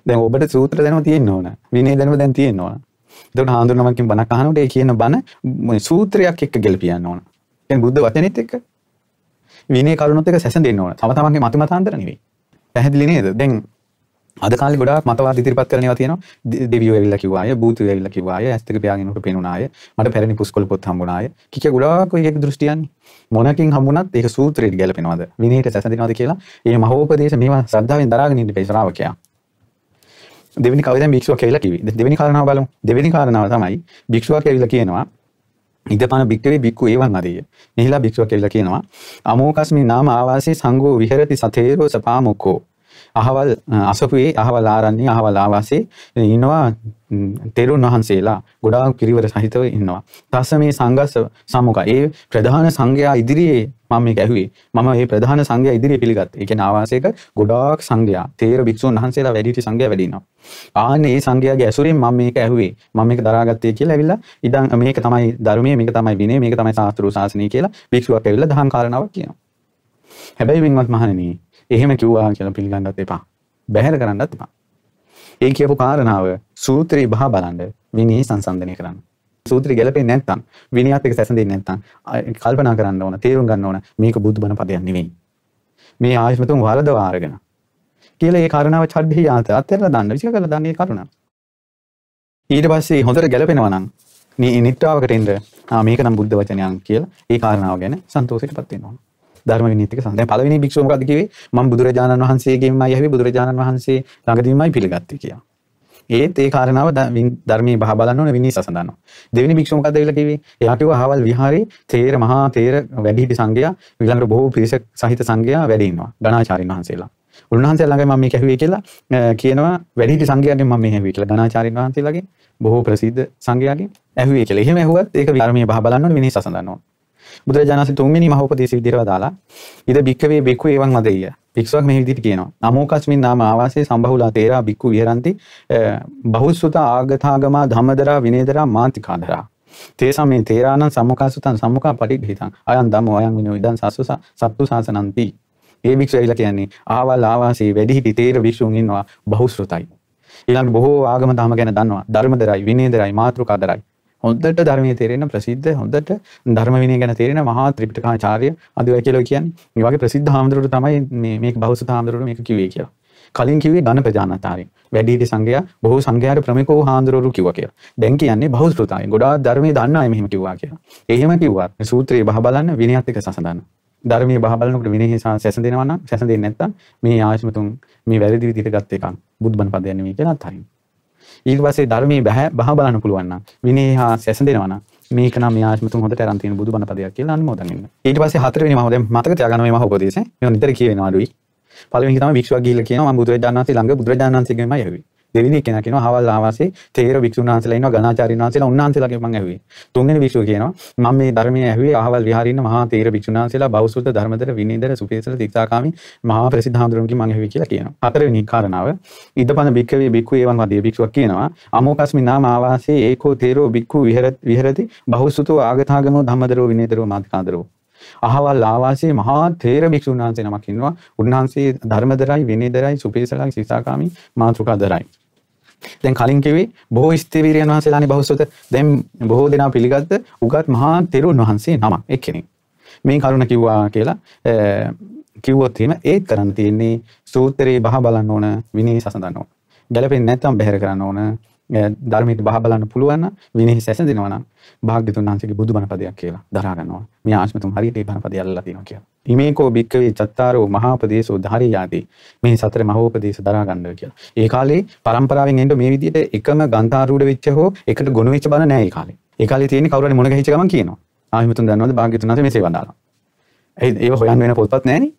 දැන් ඔබට සූත්‍ර දැනුම තියෙන්න ඕන. විනය දැනුම දැන් තියෙන්න ඕන. එතකොට හාමුදුරුවන්ගෙන් බණක් අහනකොට ඒ කියන බණ සූත්‍රයක් එක්ක ගැලපියන්න ඕන. කියන්නේ බුද්ධ වචනේත් එක්ක විනය කරුණොත් එක්ක සැසඳෙන්න ඕන. තම තමන්ගේ මත මතාන්තර නෙවෙයි. පැහැදිලි නේද? දැන් අද කාලේ ගොඩාක් මතවාද ඉදිරිපත් කරන ඒවා තියෙනවා දෙවියෝ ඇවිල්ලා කිව්වා අය භූතයෝ ඇවිල්ලා කිව්වා අය ඇස් දෙක පියාගෙන උට පේනුණා අය මට පැරණි පුස්කොළ පොත් හම්බුණා අය. කික ගොඩාක් ඔය එක දෘෂ්ටියන්නේ. මොනකින් හම්බුණත් ඒක සූත්‍රයට ගැලපෙනවද? විනයට සැසඳෙනවද කියලා. මේ මහෝපදේශ මේවා ශ්‍රද්ධාවෙන් දරාගෙන ඉන්න බෑ ශ්‍රාවකයා දෙවෙනි කවදා භික්ෂුවක් කියලා කිව්වේ. දෙවෙනි කාරණාව බලමු. දෙවෙනි කාරණාව තමයි භික්ෂුවක් ඇවිල්ලා කියනවා ඉදපන භික්කවේ බික්කු ඒවන් අරිය නිහිලා භික්ෂුවක් ඇවිල්ලා කියනවා අමෝකස්මි නාම ආවාසී සංඝෝ විහෙරති සතේරෝ සපාමුකෝ අහවල් අසපුයේ අහවල් ආරන්නේ අහවල් ආවාසේ ඉන්නවා තෙරුන් වහන්සේලා ගොඩාක් පිරිවර සහිතව ඉන්නවා. තස්ස මේ සංඝස්ස සමුක ඒ ප්‍රධාන සංඝයා ඉදිරියේ මම මේක ඇහුවේ. මම මේ ප්‍රධාන සංඝයා ඉදිරියේ පිළිගත්තා. ඒ කියන්නේ ආවාසයක ගොඩාක් සංඝයා තේර භික්ෂුන් වහන්සේලා වැඩිහිටි සංඝයා වැඩි ඉන්නවා. ආන්නේ ඒ සංඝයාගේ ඇසුරෙන් මම මේක ඇහුවේ. මම මේක දරාගත්තේ කියලා ඇවිල්ලා ඉතින් මේක තමයි ධර්මයේ මේක තමයි විනය මේක තමයි ශාස්ත්‍රීය ශාසනය කියලා භික්ෂුවක් ඇවිල්ලා දහම් කාරණාවක් කියනවා. හැබැයි වින්වත් මහණෙනි එහෙම කිව්වා කියලා පිළිගන්නත් එපා. බැහැර කරන්නත් එපා. ඒ කියපු කාරණාව සූත්‍රය බහ බලන්න විනී සංසන්ධනය කරන්න. සූත්‍රය ගැලපෙන්නේ නැත්නම් විනයත් එක්ක සැසඳෙන්නේ නැත්නම් කල්පනා කරන්න ඕන, තේරුම් ගන්න ඕන මේක බුදුබණ පදයක් නෙවෙයි. මේ ආයතන වරදවා අරගෙන කියලා ඒ කාරණාව චඩ්ඩේ යාත අත්හැරලා දාන්න විශ්ව කරලා දාන්න ඒ කරුණ. ඊට පස්සේ හොඳට ගැලපෙනවා නම් නිත්‍රාවකට එන්න මේක නම් බුද්ධ වචනයක් කියලා ඒ කාරණාව ගැන සන්තෝෂයටපත් වෙනවා. ධර්ම විනීතික සඳහන් පළවෙනි භික්ෂුව මොකද්ද කිව්වේ මම බුදුරජාණන් වහන්සේගෙන්මයි ඇහුවේ බුදුරජාණන් වහන්සේ ළඟදීමයි පිළිගත්තේ කියලා. ඒත් ඒ කාරණාව ධර්මයේ බහ බලන්න ඕන විනී සසඳනවා. දෙවෙනි භික්ෂුව මොකද්ද කියලා කිව්වේ? එයා කිව්වා අහවල් විහාරේ තේර මහා තේර වැඩිහිටි සංඝයා ඊළඟට බොහෝ පිරිස සහිත සංඝයා වැඩ ඉන්නවා. ගණාචාරින් වහන්සේලා. උන්වහන්සේලා ළඟ මම මේක ඇහුවේ කියලා කියනවා වැඩිහිටි සංඝයාගෙන් මම මේ ඇහුවේ කියලා ගණාචාරින් වහන්සේලාගෙන් බොහෝ ප්‍රසිද්ධ සංඝයාගෙන් ඇහුවේ කියලා. එහෙම ඇහුවත් ඒක ධර්මයේ බහ බලන්න ඕන විනී සසඳන්න ඕන. බුදුරජාණන්සේ තුන්වෙනි මහෝපදේශ විදිහට වදාලා ඉද බික්කවේ බික්කු එවන් වදෙය. භික්ෂුවක් මේ විදිහට කියනවා. නමෝකස්මින් නාම ආවාසේ සම්බහුලා තේරා බික්කු විහරಂತಿ බහුසුත ආගතාගමා ධම්මදරා විනේදරා මාන්තිකාදරා. තේසමේ තේරාණං සම්මුඛාසුතං සම්මුඛා පටිඝිතං අයං ධම්මෝ අයං විනෝ ඉදං සස්සස සත්තු සාසනಂತಿ. ඒ භික්ෂුව ඇවිල්ලා කියන්නේ ආවල් ආවාසේ වැඩිහිටි තේර භික්ෂුන් ඉන්නවා බහුශ්‍රතයි. ඊළඟ බොහෝ ආගම ධම ගැන දන්නවා ධර්මදරයි විනේදරයි මාතෘකාදරයි හොඳට ධර්මයේ තේරෙන ප්‍රසිද්ධ හොඳට ධර්ම විනය ගැන තේරෙන මහා ත්‍රිපිටකාචාර්ය අදවයි කියලා කියන්නේ. මේ වගේ ප්‍රසිද්ධ හාමුදුරුවෝ තමයි මේ මේක බහුසුත හාමුදුරුවෝ මේක කිව්වේ කියලා. කලින් කිව්වේ ධන ප්‍රජානතාරයෙන්. වැඩිහිටි සංඝයා බොහෝ සංඝයාට ප්‍රමුඛ වූ හාමුදුරුවෝ කිව්වා කියලා. දැන් කියන්නේ බහුසුතයි. ගොඩාක් ධර්මයේ දන්න අය මෙහෙම කිව්වා කියලා. එහෙම කිව්වත් මේ සූත්‍රයේ බහ බලන්න විනයත් එක්ක සසඳන්න. ධර්මයේ බහ බලනකොට විනයෙහි සැසඳෙනවා නම් සැසඳෙන්නේ නැත්නම් මේ ආයතමතුන් මේ වැරදි විදිහට ගත්ත එකක් බුදුබණ පදයක් නෙවෙයි කියලා අත්හරින්න. ඊට පස්සේ ධර්මයේ බහ බලන්න පුළුවන් නම් විනය හා සැසඳෙනවා නම් මේක නම් මේ ආත්මතුන් හොඳට අරන් තියෙන බුදුබණ පදයක් කියලා අනුමෝදන් වෙන්න. ඊට පස්සේ හතරවෙනි මම දැන් මතක තියාගන්න මේ මහ උපදේශය. මේක නිතර කියවෙනවා අඩුයි. පළවෙනි තමයි භික්ෂුවක් ගිහිල්ලා කියනවා මම බුදුරජාණන් වහන්සේ ළඟ බුදුරජාණන් වහන්සේගෙන්මයි ඇහුවේ. දෙවෙනි කෙනා කියනවා හවල් ආවාසේ තේර භික්ෂුන් වහන්සේලා ඉන්නවා ගණාචාර්යන් වහන්සේලා උන්වහන්සේලාගෙන් මම ඇහුවේ. තුන්වෙනි භික්ෂුව කියනවා මම මේ ධර්මයේ ඇහුවේ අහවල් විහාරේ ඉන්න මහා තේර භික්ෂුන් වහන්සේලා බෞසුත ධර්මදර විනීදර සුපේසල තික්සාකාමී මහා ප්‍රසිද්ධ හාමුදුරුවන්ගෙන් මම ඇහුවේ කියලා කියනවා. හතරවෙනි කාරණාව ඉදපන භික්කවේ භික්ඛු එවං වදී භික්ෂුවක් කියනවා අමෝකස්මි නාම ආවාසේ ඒකෝ තේරෝ භික්ඛු විහෙරති බහුසුතෝ ආගතාගමෝ ධම්මදරෝ විනීදරෝ මාතිකාදරෝ අහවල් ආවාසයේ මහා තේර භික්ෂුන් වහන්සේ නමක් ඉන්නවා. උන්වහන්සේ ධර්මදරයි විනීදරයි සුපේසලයි සිතාකාමී මාතෘකාදරයි. දැන් කලින් කිව්වේ බොහෝ ස්ථවිරයන් වහන්සේලානේ බහුසුත දැන් බොහෝ දෙනා පිළිගත්ත උගත් මහා තෙරුන් වහන්සේ නමක් එක්කෙනෙක්. මේ කරුණ කිව්වා කියලා කිව්වොත් එහෙම ඒත් කරන්න තියෙන්නේ සූත්‍රේ බහ බලන්න ඕන විනී සසඳන්න ඕන. ගැළපෙන්නේ නැත්නම් බැහැර කරන්න ඕන. ධර්මයට බහ බලන්න පුළුවන් නම් විනී සැසඳෙනවා නම් භාග්‍යතුන් වහන්සේගේ බුදුබණ පදයක් කියලා දරා ගන්න ඕන. මේ ආශ්මතුන් හරියට ඒ බණ පදය අල්ලලා තියෙනවා කියලා. ඉමේකෝ භික්කවේ චත්තාරෝ මහාපදේශෝ ධාරියාති මේ සතර මහෝපදේශ දරා ගන්න කියලා. ඒ කාලේ පරම්පරාවෙන් එන්න මේ විදිහට එකම ගන්ධාරූඪ වෙච්ච හෝ එකට ගොනු වෙච්ච බණ නැහැ ඒ කාලේ. ඒ කාලේ තියෙන්නේ කවුරු හරි මොන ගහිච්ච ගමන් කියනවා. ආහිමතුන් දන්නවද භාග්‍යතුන් වහන්සේ මෙසේ වදාලා. ඒ ඒව හොයන්න වෙන පොත්පත් නැහැනේ.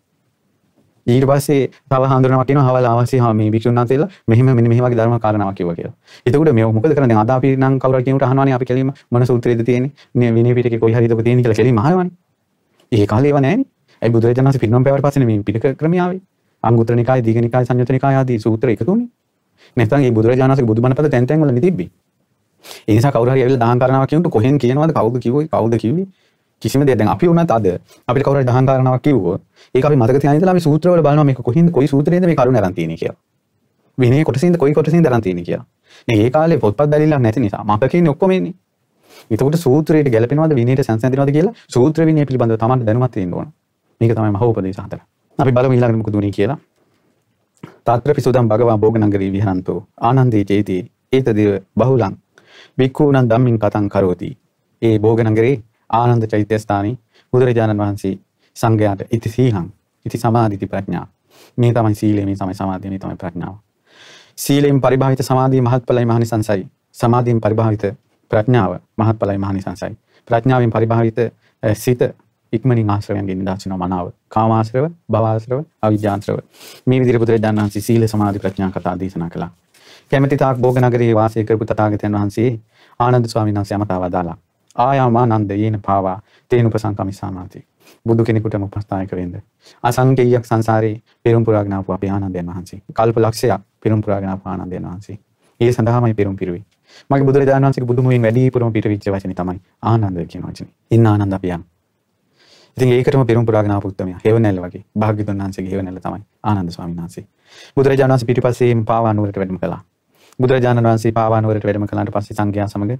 ඊට පස්සේ තව හඳුනනවා කියනවා හවල් ආවාසී හා මේ භික්ෂුන් වහන්සේලා මෙහෙම මෙන්න මෙහෙම වගේ ධර්ම කාරණාවක් කිව්වා කියලා. එතකොට මේ මොකද කරන්නේ? අද අපි නම් කවුරු හරි කෙනෙකුට අහනවානේ අපි කෙලින්ම මොන සූත්‍රයේද තියෙන්නේ? මේ විනය පිටකේ කොයි හරිද ඔබ තියෙන්නේ කියලා කෙලින්ම අහනවානේ. ඒ කාලේ ඒව නැහැනේ. ඇයි බුදුරජාණන් වහන්සේ පිරිනොම් පෑවට පස්සේ මේ පිටක ක්‍රමය ආවේ? අංගුත්තර නිකාය, දීඝ නිකාය, සංයුත්ත නිකාය ආදී සූත්‍ර එකතුනේ. නැත්නම් මේ බුදුරජාණන් වහන්සේගේ බුදුබණ පද තැන් තැන් වල නිතිබ්බේ. ඒ නිසා කවුරු හරි ඇවිල්ලා දහම් කරනවා කියනකොට කොහෙන් කියනවද කවුද කිව්වේ කවුද කිව්වේ කිසිම දෙයක් දැන් අපි වුණත් අද අපිට කවුරු හරි දහම් කාරණාවක් කිව්වොත් ඒක අපි මතක තියාගෙන ඉඳලා අපි සූත්‍රවල බලනවා මේක කොහින්ද කොයි සූත්‍රයේද මේ කරුණ අරන් තියෙන්නේ කියලා. විනය කොටසින්ද කොයි කොටසින්ද අරන් තියෙන්නේ කියලා. මේ ඒ කාලේ පොත්පත් බැලිලා නැති නිසා මම කියන්නේ ඔක්කොම ඉන්නේ. එතකොට සූත්‍රයට ගැලපෙනවද විනයට සංසන්දනවද කියලා සූත්‍ර විනය පිළිබඳව Tamanට දැනුමක් තියෙන්න ඕන. මේක තමයි මහෝපදේශ හතර. අපි බලමු ඊළඟට මොකද උනේ කියලා. තාත්‍ර පිසුදම් භගවා භෝගනගරී විහරන්තෝ ආනන්දේ චේති ඒතදිව බහුලං වික්ඛූණං ධම්මින් කතං කරෝති. ඒ භෝගනගරේ ආනන්ද චෛත්‍යස්ථානයේ බුදුරජාණන් වහන්සේ සංඝයාට ඉති සීලං ඉති සමාධිති ප්‍රඥා මේ තමයි සීලය මේ තමයි සමාධිය මේ තමයි ප්‍රඥාව. සීලෙන් පරිභාවිත සමාධිය මහත්ඵලයි මහනිසංසයි. සමාධියෙන් පරිභාවිත ප්‍රඥාව මහත්ඵලයි මහනිසංසයි. ප්‍රඥාවෙන් පරිභාවිත සිත ඉක්මනින් ආශ්‍රවයන්ගෙන් නිදහස් වෙනවා මනාව. කාමාශ්‍රව, භවආශ්‍රව, අවිජ්ජාශ්‍රව. මේ විදිහට බුදුරජාණන් වහන්සේ සීල සමාධි ප්‍රඥා කතා දේශනා කළා. කැමැති තාක් භෝග නගරයේ වාසය කරපු තථාගතයන් වහන්සේ ආනන්ද ස්වාමීන් වහන්සේ අමතාව දාලා ආයාමානන්ද යේන පාවා තේන උපසංකමිසාමාති. බුදු කෙනෙකුටම උපස්ථායක වෙන්න. අසංකේයයක් සංසාරේ පෙරම් පුරාගෙන ආපු අපේ ආනන්දයන් වහන්සේ. කල්ප ලක්ෂයක් පෙරම් පුරාගෙන ආපු ආනන්දයන් වහන්සේ. ඒ සඳහාමයි පෙරම් පිරුවේ. මගේ බුදුරජාණන් වහන්සේගේ බුදුමුවින් වැඩිපුරම පිටවිච්ච වචනේ තමයි ආනන්ද කියන වචනේ. ඉන්න ආනන්ද අපි යන්. ඉතින් ඒකටම පෙරම් පුරාගෙන ආපු උත්තමයා. හේවණැල්ල වගේ. භාග්‍යතුන් වහන්සේගේ හේවණැල්ල තමයි ආනන්ද ස්වාමීන් වහන්සේ. බුදුරජාණන් වහන්සේ පිටිපස්සේ පාවා නුවරට වැඩම කළා. බුදුරජාණන් වහන්සේ පාවානුවරට වැඩම කළාට පස්සේ සංඝයා සමග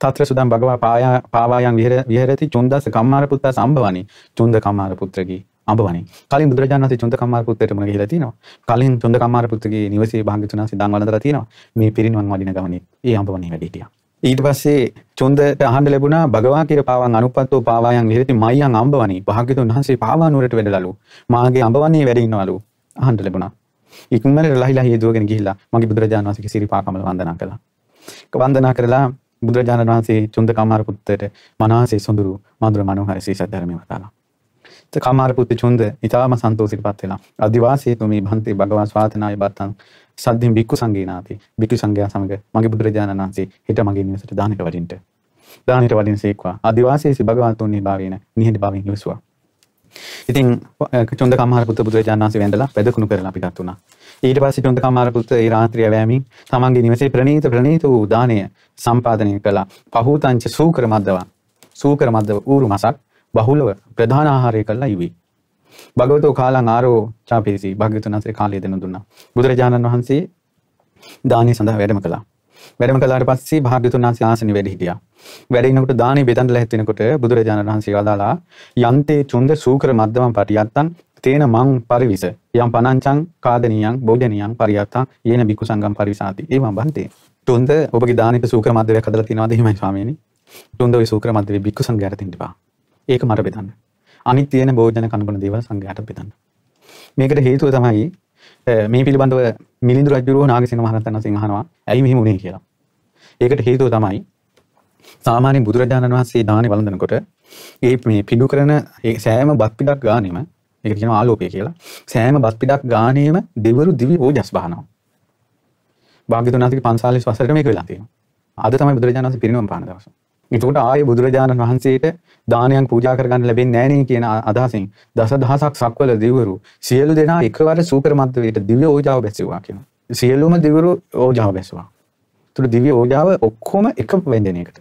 තත්‍ර සුදම් භගවා පායා පාවායන් විහෙරති චුන්දස් කම්මාර පුත්තා සම්භවනි. චුන්ද කම්මාර පුත්‍රගේ අඹවනි. කලින් බුදුරජාණන් වහන්සේ චුන්ද කම්මාර පුත්‍රයට මුණ ගිහිලා තිනවා කලින් චුන්ද කම්මාර පුත්‍රගේ නිවසේ භාග්‍යතුන් වහන්සේ දන් වළඳලා තිනවා මේ පිරිනුවන් වඩින ගමනේ ඒ අඹවනි වැඩ හිටියා ඊට පස්සේ චුන්දට අහන්න ලැබුණා භගවා කිර පාවන් අනුපත්තෝ පාවායන් විහෙරති මයයන් අඹවනි. භාග්‍යතුන් වහන්සේ පාවානුවරට වැඩලලු. මාගේ අඹවන්නේ වැඩ ඉන්නවලු. අහන්න ලැබුණා. ඉක්මනට ලහිලා හේදුවගෙන ගිහිල්ලා මගේ බුදුරජාණන් වහන්සේගේ සිරිපාකමල වන්දනා කළා. වන්දනා කරලා බුදුරජාණන් වහන්සේ චුන්ද කමාර පුත්තට මනසේ සොඳුරු මధుර මනෝහර සීසත් ධර්මය වදාළා. කමාර පුත්ත චුන්ද ඊටාම සන්තෝෂිතපත් වෙලා අදිවාසී තුමි භන්ති භගවන් ස්වාතනාය බත්තං සද්ධින් බික්කු සංගීනාති බික්කු සංඝයා සමග මගේ බුදුරජාණන් වහන්සේ හිට මගේ නිවසට දානෙට වඩින්ට දානෙට වඩින් සේක්වා අදිවාසී භගවතුන්ගේ භාවයෙන් නිහඬ භාවයෙන් ඉවසුවා ඉතින් චොන්ද කමාර පුත්‍ර බුදුරජාණන් වහන්සේ වැඳලා වැදකුණු කරලා අපිටත් උනා. ඊට පස්සේ චොන්ද කමාර පුත්‍ර ඒ රාත්‍රිය වෑමින් තමන්ගේ නිවසේ ප්‍රණීත ප්‍රණීත වූ දාණය සම්පාදනය කළා. පහූතංච සූකර මද්දව. සූකර මද්දව ඌරු මසක් බහුලව ප්‍රධාන ආහාරය කළා ඉවි. භගවතෝ කාලං ආරෝ චාපේසි භාග්‍යතුන් වහන්සේ කාලය දෙනු දුන්නා. බුදුරජාණන් වහන්සේ දානය සඳහා වැඩම කළා. වැඩම කළාට පස්සේ භාග්‍යතුන් වහන්සේ ආසනෙ වැඩ හිටියා. වැඩ ඉනකොට දානේ බෙදන්න ලැහත් වෙනකොට බුදුරජාණන් වහන්සේ වදාලා යන්තේ චුන්ද සූකර මද්දමන් පටියත්තන් තේන මං පරිවිස යම් පනංචං කාදනියං බෝධනියං පරියත්තං යේන බිකු සංගම් පරිසාති. ඒවම් බන්තේ තුන්ද ඔබගේ දානෙට සූකර මද්දවයක් හදලා තියෙනවද? එහෙමයි ස්වාමීනි. තුන්ද ඔය සූකර මද්දවේ බික්කු සංඝයාට දෙන්න එපා. ඒක මට බෙදන්න. අනිත් තියෙන භෝජන කනබන දේවල් සංඝයාට බෙදන්න. මේකට හේතුව තමයි මේ පිළිබඳව මිලිඳු රජුරුව නාගසේන මහරහතන් වහන්සේ අහනවා ඇයි මෙහෙම වුනේ කියලා ඒකට හේතුව තමයි සාමාන්‍ය බුදුරජාණන් වහන්සේ දානේ වළඳනකොට ඒ මේ පිඩු කරන ඒ සෑම බත් පිටක් ගානෙම ඒක කියනවා ආලෝකය කියලා. සෑම බත් පිටක් ගානේම දෙවරු දිවි ඕජස් බහනවා. භාග්‍යතුන් වහන්සේගේ 540 වසරට මේක වෙලා තියෙනවා. අද තමයි බුදුරජාණන් වහන්සේ පිරිනවම් පාන දවස. එතකොට ආයේ බුදුරජාණන් වහන්සේට දානයන් පූජා කරගන්න ලැබෙන්නේ නැහැ නේ කියන අදහසින් දසදහසක් සක්වල දෙවිවරු සියලු දෙනා එකවර සූකර මද්දවයට දිව්‍ය ඕජාව බැසුවා කියනවා. සියලුම දෙවිවරු ඕජාව බැසුවා. ඒතර දිව්‍ය ඕජාව ඔක්කොම එක වෙන්දෙනයකට.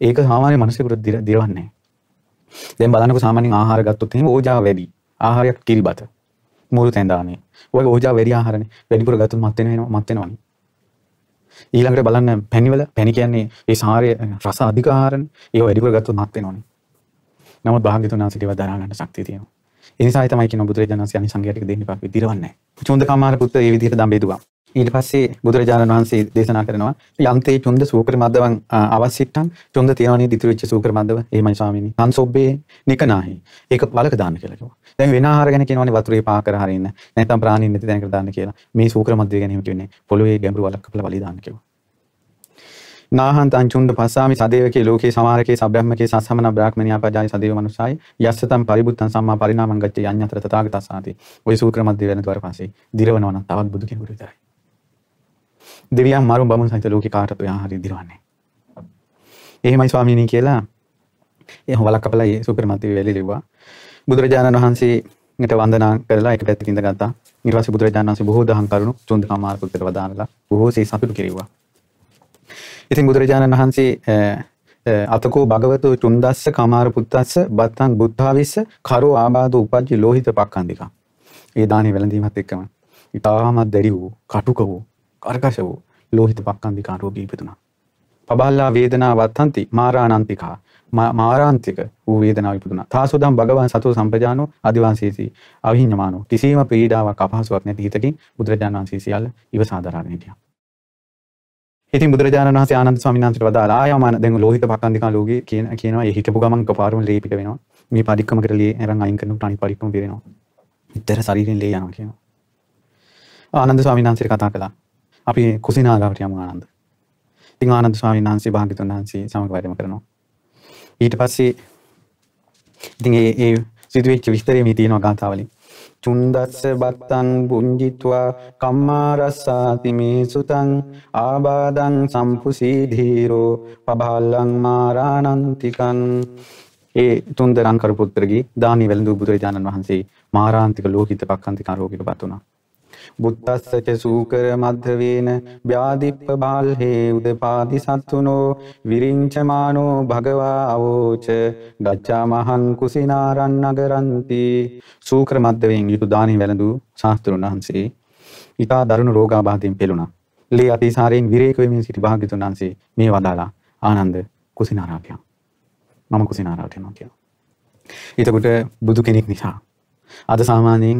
ඒක සාමාන්‍ය මිනිසෙකුට දිරවන්නේ නැහැ. දැන් බලන්නකො සාමාන්‍යයෙන් ආහාර ගත්තොත් එහෙම ඕජාව වැඩි. ආහාරයක් කිරිබත. මුළු තැන්දානේ. ඔය ඕජාව වැඩි ආහාරනේ. වැඩිපුර ගත්තොත් මත් වෙනවා මත් වෙනවනේ. ඊළඟට බලන්න පැණිවල පැණි කියන්නේ ඒ සාරය රස අධික ආහාරනේ. ඒක වැඩිපුර ගත්තොත් මත් වෙනවනේ. නමුත් භාග්‍යතුන් වහන්සේට ඒවා දරා ගන්න ශක්තිය තියෙනවා. ඒ නිසායි තමයි කියන බුදුරජාණන් වහන්සේ අනිත් සංඝයාට දෙන්න එපා විදිරවන්නේ නැහැ. චුන්දකාමාර පුත්‍ර මේ විදිහට දම් බෙදුවා. ඊට පස්සේ බුදුරජාණන් වහන්සේ දේශනා කරනවා යන්තේ චුන්ද සූකර මද්දවන් අවශ්‍යිට්ටන් චුන්ද තියවනේ දිතුරු වෙච්ච සූකර මද්දව එහෙමයි ස්වාමීනි. සංසොබ්බේ නිකනාහි. ඒක වලක දාන්න කියලා කිව්වා. දැන් වෙන ආහාර ගැන කියනවනේ වතුරේ පා කර හරින්න. නැත්නම් ප්‍රාණීන් නැති තැනකට දාන්න කියලා. මේ සූකර මද්දව ගැන එහෙම කියන්නේ පොළොවේ ගැඹුරු වලක් කපලා වලි දාන්න කිව්වා. නාහන්තං චුන්ද පස්සාමි සදේවකේ ලෝකේ සමාරකේ සබ්‍රහ්මකේ සස්සමන බ්‍රාහ්මණියා පජායි සදේව මනුසායි යස්සතම් පරිබුත්තං සම්මා පරිණාමං ගච්ඡ යඤ්ඤතර තථාගතස්සාති ඔය සූත්‍ර මැද වෙන තුවර පස්සේ දිරවනවා නම් තවත් බුදු කෙනෙකුට විතරයි දෙවියන් මරු බමුණු සහිත ලෝකේ කාටත් ඔයා හරි දිරවන්නේ? එහෙමයි ස්වාමීනි කියලා ඒ හොලක් කපලා ඒ සූත්‍ර මැද වෙලෙ ලිව්වා. බුදුරජාණන් වහන්සේට වන්දනා කරලා එක පැත්තකින් ඉඳගත්තා. ඊට පස්සේ බුදුරජාණන් වහන්සේ බොහෝ දහම් කරුණු චුන්ද කමාර පුත්‍රට වදානලා බොහෝ සේ සතුටු කෙරෙව්වා ඉතින් බුදුරජාණන් වහන්සේ අතකෝ භගවතු චුන්දස්ස කමාර පුත්තස්ස බත්තං බුද්ධාවිස්ස කරෝ ආබාධ උපජ්ජි ලෝහිත පක්ඛන්දිකා. ඒ දානේ වැළඳීමත් එක්කම ඊටාමත් දැරි වූ කටුක වූ කර්කශ වූ ලෝහිත පක්ඛන්දිකා රෝගී ඉපදුනා. පබල්ලා වේදනා වත්තන්ති මාරානන්තිකා මාරාන්තික වූ වේදනාව ඉපදුනා. තාසුදම් භගවන් සතෝ සම්පජානෝ ආදිවාසීසි අවිහිඤ්ඤමානෝ කිසිම පීඩාවක් අපහසුාවක් නැති හිතකින් බුදුරජාණන් වහන්සේ සියල්ල ඉවසා දරාගෙන හිටියා. ඉතින් බුදුරජාණන් වහන්සේ ආනන්ද ස්වාමීන් වහන්සේට වදාලා ආයමන දැන් ලෝහිත පකන්දිකා ලෝකේ කියන කියනවා ඒ හිතපු ගමන් එකපාරම ලේ පිට වෙනවා මේ පරික්කමකට ලේ අරන් අයින් කරනකොට අනිත් පරික්කම පිරෙනවා ඉතර ශරීරයෙන් ලේ යනවා කියනවා ආනන්ද ස්වාමීන් වහන්සේට කතා කළා අපි කුසිනාගාවට යමු ආනන්ද. ඉතින් ආනන්ද ස්වාමීන් වහන්සේ භාග්‍යතුන් වහන්සේ සමග වැඩම කරනවා. ඊට පස්සේ ඉතින් ඒ ඒ සිදුවෙච්ච විස්තරය මේ තියෙනවා ගාථාවලින්. චුන්දස්ස බත්තන් පුංජිත්වා කම්මාරස්සාති මේ සුතන් ආබාධං සම්පුසීධීරෝ පබාල්ලං මාරානන්තිකන් ඒ තුන්ද රංකර පුත්‍රගේ දානි වැළඳු බුදුරජාණන් වහන්සේ මාරාන්තික ලෝහිත පක්ඛන්තික රෝගීට පත් වුණා. බුත්තස්සච සූකර මධ්‍යවේන ව්‍යාධිප්ප බාල්හේ උදපාදි සත්තුනෝ විරිංචමානෝ භගවා අවෝච ගච්ඡා මහං කුසිනාරන් නගරන්ති සූකර මධ්‍යවෙන් යුතු දානි වැළඳු ශාස්ත්‍රුන් වහන්සේ ඊතා දරුණු රෝගාබාධයෙන් පෙළුණා. ලේ අතිසාරයෙන් විරේක වෙමින් සිටි භාග්‍යතුන් වහන්සේ මේ වදාලා ආනන්ද කුසිනාරාට යන්න. මම කුසිනාරාට යනවා කියලා. එතකොට බුදු කෙනෙක් නිසා අද සාමාන්‍යයෙන්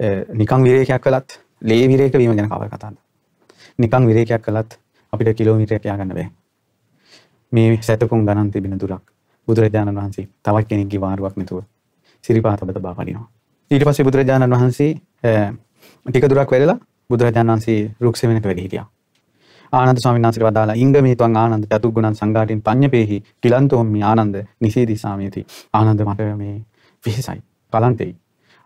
නිකං විරේකයක් කළත් ලේ විරේක වීම ගැන කවර කතාද. නිකං විරේකයක් කළත් අපිට කිලෝමීටරයක් ය아가න්න බෑ. මේ සැතපුම් ගණන් තිබෙන දුරක් බුදුරජාණන් වහන්සේ තවත් කෙනෙක්ගේ වාරුවක් නැතුව සිරිපාත ඔබ තබා වඩිනවා. ඊට පස්සේ බුදුරජාණන් වහන්සේ ටික දුරක් වැඩලා බුදුරජාණන් වහන්සේ රුක්ෂ වෙනක වැඩ හිටියා. ආනන්ද ස්වාමීන් වහන්සේට වදාලා ඉංගමේ ත්වං ආනන්ද චතුග්ගුණං සංඝාටින් පඤ්ඤපේහි කිලන්තෝම්මි ආනන්ද නිසීදි සාමියති. ආනන්ද මට මේ විශේෂයි. කලන්තෙයි.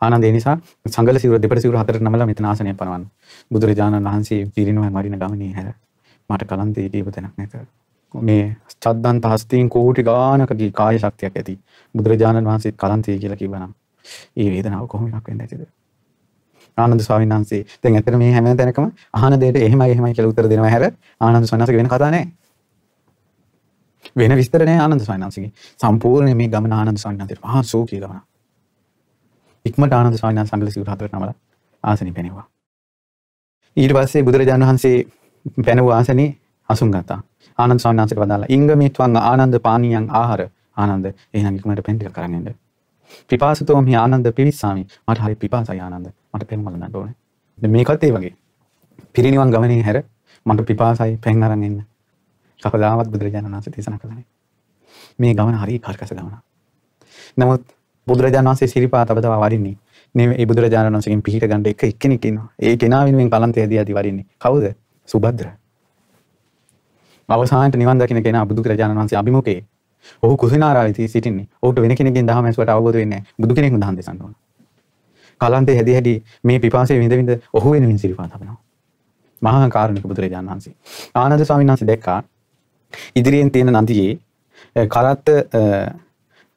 ආනන්ද ඒ නිසා සංගල සිවුර දෙපට සිවුර හතරට නමලා මෙතන ආසනය පනවන්න. බුදුරජාණන් වහන්සේ පිරිනුවන් වරිණ ගමනේ හැර මට කලන්තේ දීප තැනක් නැත. මේ චද්දන්ත හස්තීන් කෝටි ගානකගේ කාය ශක්තියක් ඇති. බුදුරජාණන් වහන්සේ කලන්තේ කියලා කිව්වනම් ඒ වේදනාව කොහොම එකක් වෙන්නේ නැතිද? ආනන්ද ස්වාමීන් වහන්සේ දැන් ඇත්තට මේ හැම තැනකම අහන දෙයට එහෙමයි එහෙමයි කියලා උත්තර දෙනවා හැර ආනන්ද ස්වාමීන් වහන්සේ වෙන කතා නැහැ. වෙන විස්තර නැහැ ආනන්ද ස්වාමීන් වහන්සේගේ. සම්පූර්ණ මේ ගමන ආනන්ද ස්වාමීන් වහන්සේට මහා සෝකී ගමනක්. ඉක්මට ආනන්ද ස්වාමීන් වහන්සේ සංගල සිවුර හතරට නමලා ආසනෙ පැනෙවුවා. ඊට පස්සේ බුදුරජාණන් වහන්සේ පැනවූ ආසනේ අසුන් ගත්තා. ආනන්ද ස්වාමීන් වහන්සේට වදාලා ඉංගමේ ත්වං ආනන්ද පානීයන් ආහාර ආනන්ද එහෙනම් ඉක්මනට පෙන් ටික කරන් එන්න. පිපාසතෝ මේ ආනන්ද පිවිස්සාමි. මට හරි පිපාසයි ආනන්ද. මට පෙන් වලන්න ඕනේ. දැන් මේකත් ඒ වගේ. පිරිනිවන් ගමනේ හැර මට පිපාසයි පෙන් අරන් එන්න. කවදාවත් බුදුරජාණන් වහන්සේ දේශනා කළා මේ ගමන හරි කර්කස ගමනක්. නමුත් බුදුරජාණන් වහන්සේ සිරිපාත අපතවා වඩින්නේ නෙමෙයි බුදුරජාණන් වහන්සේගෙන් පිහිට ගන්න එක එක්කෙනෙක් ඉන්නවා. ඒ කෙනා වෙනුවෙන් කලන්තය දී ඇති වඩින්නේ. කවුද? සුභද්‍ර. අවසානට නිවන් දකින්න කෙනා බුදුරජාණන් වහන්සේ අභිමුඛයේ. ඔහු කුසිනාරාවේ සිටින්නේ. ඔහුට වෙන කෙනෙක්ගෙන් දහම ඇසුවට අවබෝධ වෙන්නේ නැහැ. බුදු කෙනෙක්ම දහම් දෙසන්න ඕන. කලන්තේ හැදි හැදි මේ පිපාසය විඳ විඳ ඔහු වෙනුවෙන් සිරිපා තබනවා. මහා කාරුණික බුදුරජාණන් වහන්සේ. ආනන්ද ස්වාමීන් වහන්සේ දැක්කා ඉදිරියෙන් තියෙන නදියේ කරත්ත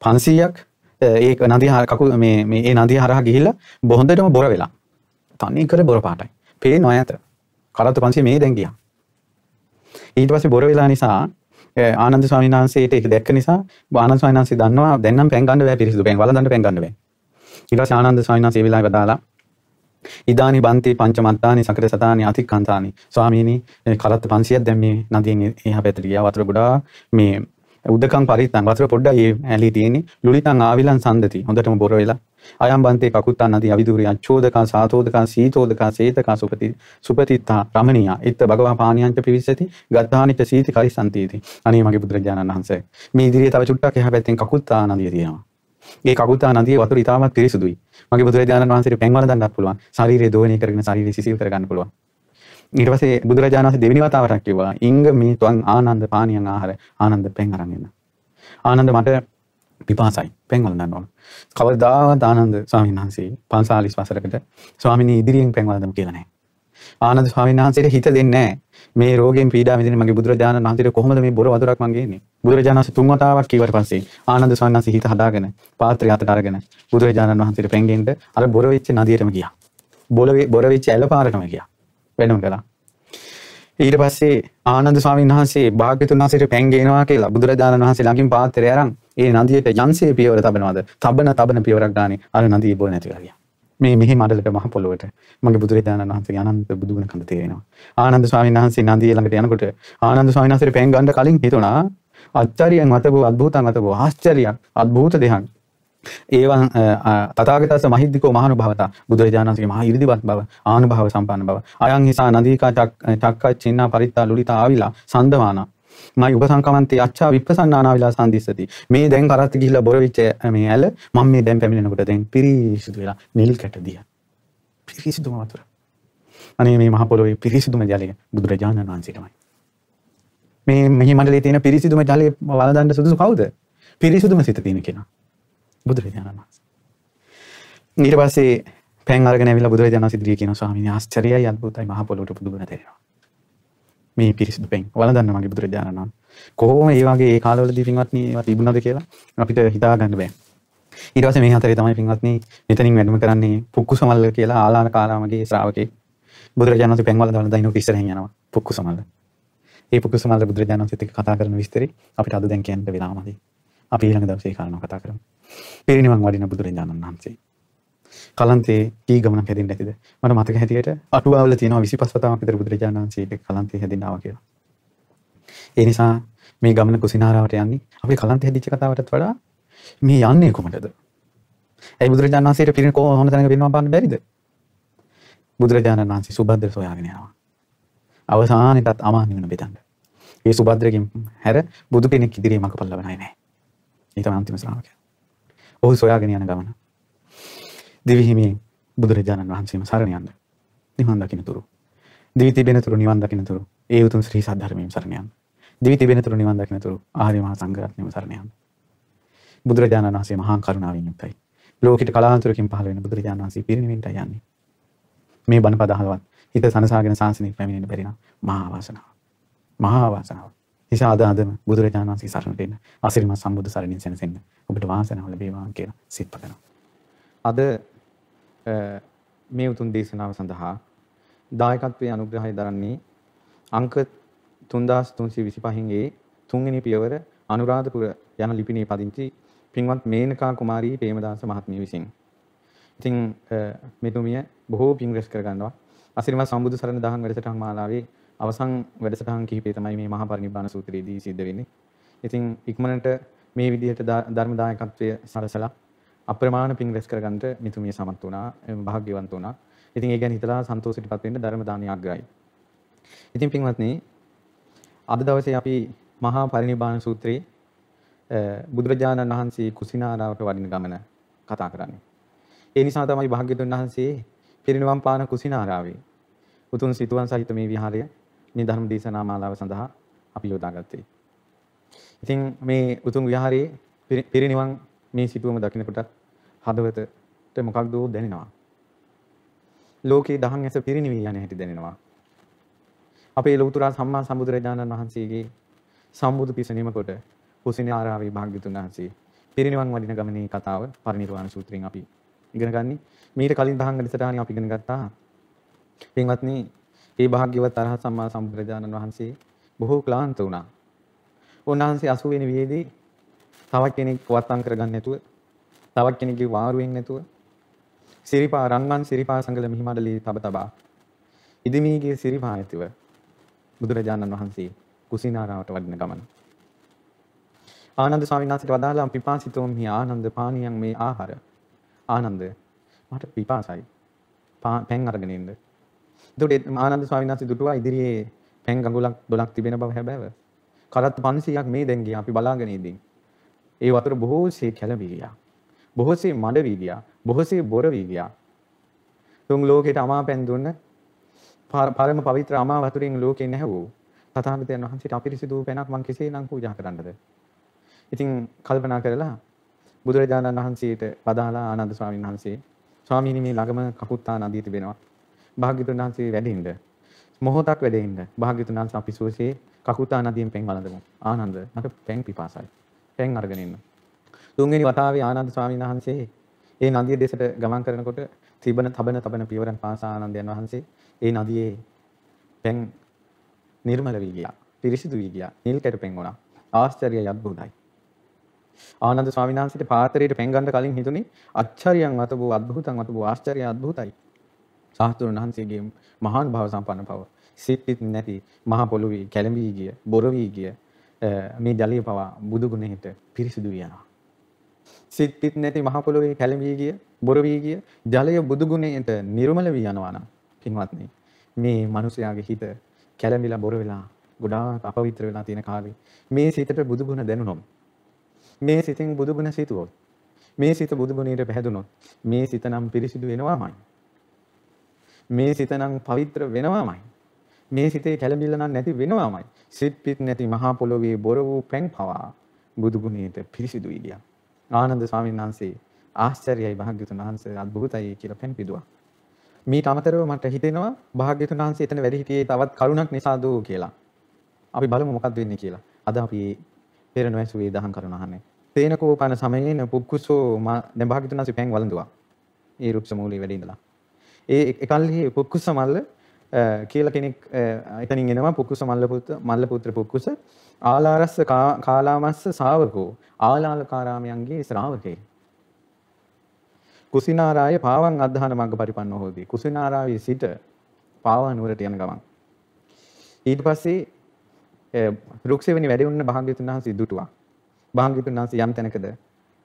500ක් ඒ නදිය කකු මේ මේ ඒ නදිය හරහා ගිහිල්ලා බොහොඳටම බොර වෙලා. තනි කර බොර පාටයි. පේනව ඈත. කරත්ත 500 මේ දැන් ගියා. ඊට පස්සේ බොර වෙලා නිසා ආනන්ද ස්වාමීන් වහන්සේට ඒක දැක්ක නිසා ආනන්ද ස්වාමීන් වහන්සේ දන්නවා දැන් නම් පෙන් ගන්න බෑ පිරිසිදු පෙන් වලඳන්න පෙන් ගන්න බෑ. ඊට පස්සේ ආනන්ද ස්වාමීන් වහන්සේ ඒ වෙලාවේ වදාලා ඉදානි බන්ති පංචමත්තානි සකර සතානි අතික්කන්තානි ස්වාමීනි කරත්ත 500ක් දැන් මේ නදියෙන් එහා පැත්තට ගියා වතුර ගොඩාක් මේ උදකං පරිත්තං වතුර පොඩ්ඩයි ඇලි තියෙන්නේ. ලුලිතං ආවිලං සන්දති. හොඳටම බොර වෙලා. අයම් බන්තේ කකුත්තන් නදී අවිදුරි අච්චෝදකං සාතෝදකං සීතෝදකං සේතකං සුපති සුපතිත්තා රමණීය. ඉත්ත භගවා පානියංච පිවිස්සති ගත්තානිච්ච සීති කරිසන්තීති අනේ මගේ බුදුරජාණන් වහන්සේ. මේ ඉදිරියේ තව චුට්ටක් එහා පැත්තෙන් කකුත්තා නදිය තියෙනවා. ඒ කකුත්තා නදියේ වතුර ඉතාමත් පිරිසුදුයි. මගේ බුදුරජාණන් වහන්සේට පැන් වළඳන්නත් පුළුවන්. ශරීරය දෝණය කරගෙන ශරීරය සිසිල් කරගන්න පුළුවන්. ඊට පස්සේ බුදුරජාණන් වහන්සේ දෙවෙනි වතාවටක් කිව්වා ඉංග මේ තුන් ආනන්ද පානියන් ආහාර ආනන්ද පැන් අරන් එන්න. ආනන්ද මට පිපාසයි පැන් වළඳන්න ඕන. කවදාවත් ආනන්ද ස්වාමීන් වහන්සේ 45 වසරකට ස්වාමිනී ඉදිරියෙන් පැන් වළඳමු කියලා නැහැ. ආනන්ද ස්වාමීන් වහන්සේට හිත දෙන්නේ නැහැ. මේ රෝගයෙන් පීඩා විඳින මගේ බුදුරජාණන් වහන්සේට කොහොමද මේ බොර වතුරක් මං ගේන්නේ? බුදුරජාණන් වහන්සේ තුන් වතාවක් කීවට පස්සේ ආනන්ද ස්වාමීන් වහන්සේ හිත හදාගෙන පාත්‍රය අතට අරගෙන බුදුරජාණන් වහන්සේට පෙන්ගෙන්න අර බොර වෙච්ච නදියටම ගියා. බොර බොර වෙච්ච ඇල පාරටම ගියා. වෙනම කළා. ඊට පස්සේ ආනන්ද ස්වාමීන් වහන්සේ භාග්‍යතුන් වහන්සේට පැන් ගේනවා කියලා බුදුරජාණන් වහන්සේ ළඟින් පාත්‍රය අරන් ඒ නදියට යන්සේ පියවර තබනවාද? තබන තබන පියවරක් ගානේ අර නදිය බොර නැති කරලා ගියා. මේ මෙහි මඩලට මහ පොළොවට මගේ බුදුරජාණන් වහන්සේ අනන්ත බුදුගුණ කඳ තේරෙනවා. ආනන්ද ස්වාමීන් වහන්සේ නදිය ළඟට යනකොට ආනන්ද ස්වාමීන් වහන්සේට පෙන් ගන්න කලින් හිතුණා අච්චරියන් වතබෝ අద్භූතං වතබෝ ආශ්චර්යයක් අద్භූත දෙයක්. ඒවන් තථාගතස්ස මහිද්దికෝ මහානුභවතා බුදුරජාණන් වහන්සේගේ මහා ඉරිදිවත් බව ආනුභව සම්පන්න බව අයං හිසා නදීකා චක්ක චින්නා පරිත්තා ලුලිතා ආවිලා සන්දවානා මයි උපසංකමන්තේ අච්චා විප්පසන්නානා විලා සම්දිස්සති. මේ දැන් කරත් ගිහිල්ලා බොර වෙච්ච මේ ඇල මම මේ දැන් පැමිණෙනකොට දැන් පිරිසිදු වෙලා නිල් කැට දිය. පිරිසිදුම වතුර. අනේ මේ මහ පොළොවේ පිරිසිදුම ජලය බුදුරජාණන් වහන්සේ තමයි. මේ මෙහි මණ්ඩලයේ තියෙන පිරිසිදුම ජලය වළඳන්න සුදුසු කවුද? පිරිසිදුම සිත තියෙන කෙනා. බුදුරජාණන් වහන්සේ. ඊට පස්සේ පැන් අරගෙන ඇවිල්ලා බුදුරජාණන් වහන්සේ ඉදිරියේ කියන ස්වාමීන් වහන්සේ ආශ්චර්යයි අද්භූතයි මහ පොළොවට පුදුබුණ තේරෙනවා. මේ පිරිසිදු පැන් වළඳන්න මගේ බුදුරජාණන් වහන්සේ. කොහොම මේ වගේ ඒ කාලවලදී පින්වත්නි ඒවා තිබුණාද කියලා අපිට හිතා ගන්න බෑ. ඊට පස්සේ මේ හතරේ තමයි පින්වත්නි මෙතනින් වැඩම කරන්නේ පුක්කු සමල්ල කියලා ආලාන කාලාමගේ ශ්‍රාවකේ බුදුරජාණන් වහන්සේ පැන් වළඳන දයිනෝ ඉස්සරහින් යනවා පුක්කු සමල්ල. ඒ පුක්කු සමල්ල බුදුරජාණන් වහන්සේත් එක්ක කතා කරන විස්තරي අපිට අද දැන් කියන්න වෙලාමදී. අපි ඊළඟ දවසේ ඒ කාරණා කතා කරමු. පිරිනිවන් වඩින බුදුරජාණන් වහන්සේ. කලන්තේ කී ගමනක් හැදින්න ඇතිද මට මතක හැටියට අටුවාවල තියෙනවා 25 වතාවක් විතර බුදුරජාණන් වහන්සේ කලන්තේ හැදින්න ආවා කියලා. ඒ නිසා මේ ගමන කුසිනාරාවට යන්නේ අපි කලන්තේ හැදිච්ච කතාවටත් වඩා මේ යන්නේ කොහොමද? ඇයි බුදුරජාණන් වහන්සේට පිරින කොහොම හොඳ තැනක පිරිනවම් පාන්න බැරිද? බුදුරජාණන් වහන්සේ සුබද්‍ර සොයාගෙන යනවා. අවසානෙටත් අමා නිවන බෙදන්න. ඒ සුබද්‍රගෙන් හැර බුදු කෙනෙක් ඉදිරියේ මඟ පල්ලවන්නේ නැහැ. ඒ තමයි අන්තිම ශ්‍රාවකයා. ඔහු සොයාගෙන යන ගමන. දිවිහිමියෙන් බුදුරජාණන් වහන්සේම සරණ යන්න. නිවන් දකින්න තුරු. දිවි තිබෙන තුරු නිවන් දකින්න තුරු ඒ උතුම් ශ්‍රී සද්ධර්මයෙන් සරණ යන්න. දිවි තිබෙන තුරු නිවන් දකින්න තුරු ආර්ය මහා සංඝරත්නයම සරණ යන්න. බුදුරජාණන් වහන්සේ මහා කරුණාවෙන් යුක්තයි. ලෝකෙට කලාතුරකින් පහළ වෙන බුදුරජාණන් වහන්සේ පිරිනිවෙන්නට යන්නේ. මේ බණ පද අහලවත් හිත සනසාගෙන සාසනික පැමිණෙන්න බැරි නම් මහා වාසනාව. මහා වාසනාව. නිසා අද අදම බුදුරජාණන් වහන්සේ සරණට එන්න අසිරිමත් සම්බුදු සරණින් සැනසෙන්න ඔබට වාසනාව ලැබේවා කියලා සිත පතනවා. අද මේ උතුම් දේශනාව සඳහා දායකත්වයේ අනුග්‍රහය දරන්නේ අංක 3325 ගේ තුන්වෙනි පියවර අනුරාධපුර යන ලිපිනේ පදිංචි පින්වත් මේනකා කුමාරී ප්‍රේමදාස මහත්මිය විසින්. ඉතින් මෙතුමිය බොහෝ පින් රැස් කර ගන්නවා. අසිරිමත් සම්බුදු සරණ දහම් වැඩසටහන් මාලාවේ අවසන් වැඩසටහන් කිහිපය තමයි මේ මහා පරිනිබ්බාන සූත්‍රයේදී සිද්ධ වෙන්නේ. ඉතින් ඉක්මනට මේ විදිහට ධර්ම දායකත්වය සලසලා අප්‍රමාණ පින් රැස් කරගන්නට මිතුමිය සමත් වුණා භාග්‍යවන්ත වුණා. ඉතින් ඒ ගැන හිතලා සන්තෝෂයටපත් වෙන්න ධර්ම දානය අග්‍රයි. ඉතින් පින්වත්නි අද දවසේ අපි මහා පරිනිබ්බාන සූත්‍රයේ බුදුරජාණන් වහන්සේ කුසිනාරාවට වඩින ගමන කතා කරන්නේ. ඒ නිසා තමයි භාග්‍යතුන් වහන්සේ පිරිනිවන් පාන කුසිනාරාවේ උතුම් සිතුවම් සහිත මේ විහාරය මේ ධර්ම දේශනා මාලාව සඳහා අපි යොදාගත්තේ. ඉතින් මේ උතුම් විහාරයේ පිරිනිවන් මේ සිතුවම දකිනකොට හදවතට මොකක්ද දැනෙනවා. ලෝකේ දහම් ඇස පිරිනිවී යන හැටි දැනෙනවා. අපේ ලෞතර සම්මා සම්බුදුරජාණන් වහන්සේගේ සම්බුදු පිසනීම කොට කුසිනේ ආරාවේ භාග්‍යතුන් වහන්සේ පිරිනිවන් වඩින ගමනේ කතාව පරිනිර්වාණ සූත්‍රයෙන් අපි ඉගෙන ගන්නේ. මීට කලින් දහම් වැඩසටහනේ අපි ඉගෙන ගත්තා. පින්වත්නි, මේ භාග්‍යවත් අරහත් සම්මා සම්බුදුරජාණන් වහන්සේ බොහෝ ක්ලාන්ත වුණා. උන්වහන්සේ 80 වෙනි වියේදී තවත් කෙනෙක් වත්තම් කරගන්න නැතුව තවත් කෙනෙක්ගේ වාරුවෙන් නැතුව සිරිපා රන්වන් සිරිපා සංගල මිහිමඩලී තබ තබා ඉදිමීගේ සිරිපා ඇතිව බුදුරජාණන් වහන්සේ කුසිනාරාවට වඩින ගමන. ආනන්ද ස්වාමීන් වහන්සේට වදාළා පිපාසිතෝ මි ආනන්ද පානියන් මේ ආහාර. ආනන්ද මට පිපාසයි. පැන් අරගෙන ඉන්න. එතකොට ආනන්ද ස්වාමීන් වහන්සේ දුටුවා ඉදිරියේ පැන් ගඟුලක් 12ක් තිබෙන බව හැබෑව. කරත් 500ක් මේ දැන් ගියා අපි බලාගෙන ඉඳින්. ඒ වතුර බොහෝසේ කැළඹී ගියා. බොහෝසේ මඩ වී ගියා. බොහෝසේ බොර වී ගියා. තුන් ලෝකෙට අමාපැන් දුන්න පරම පවිත්‍ර අමා වතුරින් ලෝකේ නැහවූ තථාගතයන් වහන්සේට අපිරිසිදු පැනක් මං කෙසේනම් පූජා කරන්නද? ඉතින් කල්පනා කරලා බුදුරජාණන් වහන්සේට වදාලා ආනන්ද ස්වාමීන් වහන්සේ ස්වාමීනි මේ ළඟම කකුත්තා නදිය තිබෙනවා. භාග්‍යතුන් වහන්සේ වැඩින්ද මොහොතක් වැඩින්ද භාග්‍යතුන් වහන්සේ අපි සුවසේ කකුතා නදියෙන් පෙන් වළඳමු. ආනන්ද මට පෙන් පිපාසයි. පෙන් අරගෙන එන්න. තුන්වෙනි වතාවේ ආනන්ද ස්වාමීන් වහන්සේ ඒ නදිය දෙසට ගමන් කරනකොට තිබෙන තබන තබන පියවරන් පාස ආනන්දයන් වහන්සේ ඒ නදියේ පෙන් නිර්මල වී ගියා. පිරිසිදු වී ගියා. නිල් කැට පෙන් වුණා. ආශ්චර්යය අද්භූතයි. ආනන්ද ස්වාමීන් වහන්සේට පාත්‍රයට පෙන් ගන්න කලින් හිතුනේ අච්චරියන් අතබෝ අද්භූතං අතබෝ ආශ්චර්යය අද්භූතයි. සාස්තුන් වහන්සේගේ මහාන් භාව සම්පන්න බව සිත්පිත් නැති මහ පොළොවේ කැළඹී ගිය, බොර වී ගිය මේ ජලය පවා බුදු ගුණයට පිරිසිදු යනවා. සිත්පිත් නැති මහ පොළොවේ කැළඹී ගිය, බොර වී ගිය ජලය බුදු ගුණයට නිර්මල වී යනවා නම් පින්වත්නි මේ මිනිසයාගේ හිත කැළඹිලා බොර වෙලා ගොඩාක් අපවිත්‍ර වෙලා තියෙන කාලේ මේ සිතට බුදු ගුණ දැනුනොත් මේ සිතින් බුදු ගුණ සිතුවොත් මේ සිත බුදු ගුණයට පැහැදුනොත් මේ සිත නම් පිරිසිදු වෙනවාමයි මේ සිත නම් පවිත්‍ර වෙනවාමයි මේ සිතේ කැළඹිල්ල නම් නැති වෙනවාමයි සිත් පිට නැති මහා පොළොවේ බොර වූ පැන් පවා බුදු ගුණයට පිරිසිදුයි ගියා ආනන්ද ස්වාමීන් වහන්සේ ආශ්චර්යයි භාග්‍යතුන් වහන්සේ අద్භූතයි කියලා පැන් පිදුවා මීට අමතරව මට හිතෙනවා භාග්‍යතුන් වහන්සේ එතන වැඩ හිටියේ තවත් කරුණක් නිසාද කියලා. අපි බලමු මොකක්ද වෙන්නේ කියලා. අද අපි පෙර නොඇසුවේ දහම් කරුණ අහන්නේ. තේනකෝ පන සමයේන පුක්කුසෝ දැන් භාග්‍යතුන් වහන්සේ පෑන් වළඳුවා. ඒ රුක්ෂ මූලයේ වැඩ ඉඳලා. ඒ එකල්හි පුක්කුස මල්ල කියලා කෙනෙක් එතනින් එනවා පුක්කුස මල්ල පුත්‍ර මල්ල පුත්‍ර පුක්කුස ආලාරස්ස කාලාමස්ස ශාවකෝ ආලාලකාරාමයන්ගේ ශ්‍රාවකේ කුසිනාරාය පාවන් අධධාන මග්ග පරිපන්න හොදී. කුසිනාරාවේ සිට පාවා නුවරට යන ගමන්. ඊට පස්සේ රුක්සෙවෙනි වැඩි වුණ භාග්‍යතුන් වහන්සේ දුටුවා. භාග්‍යතුන් වහන්සේ යම් තැනකද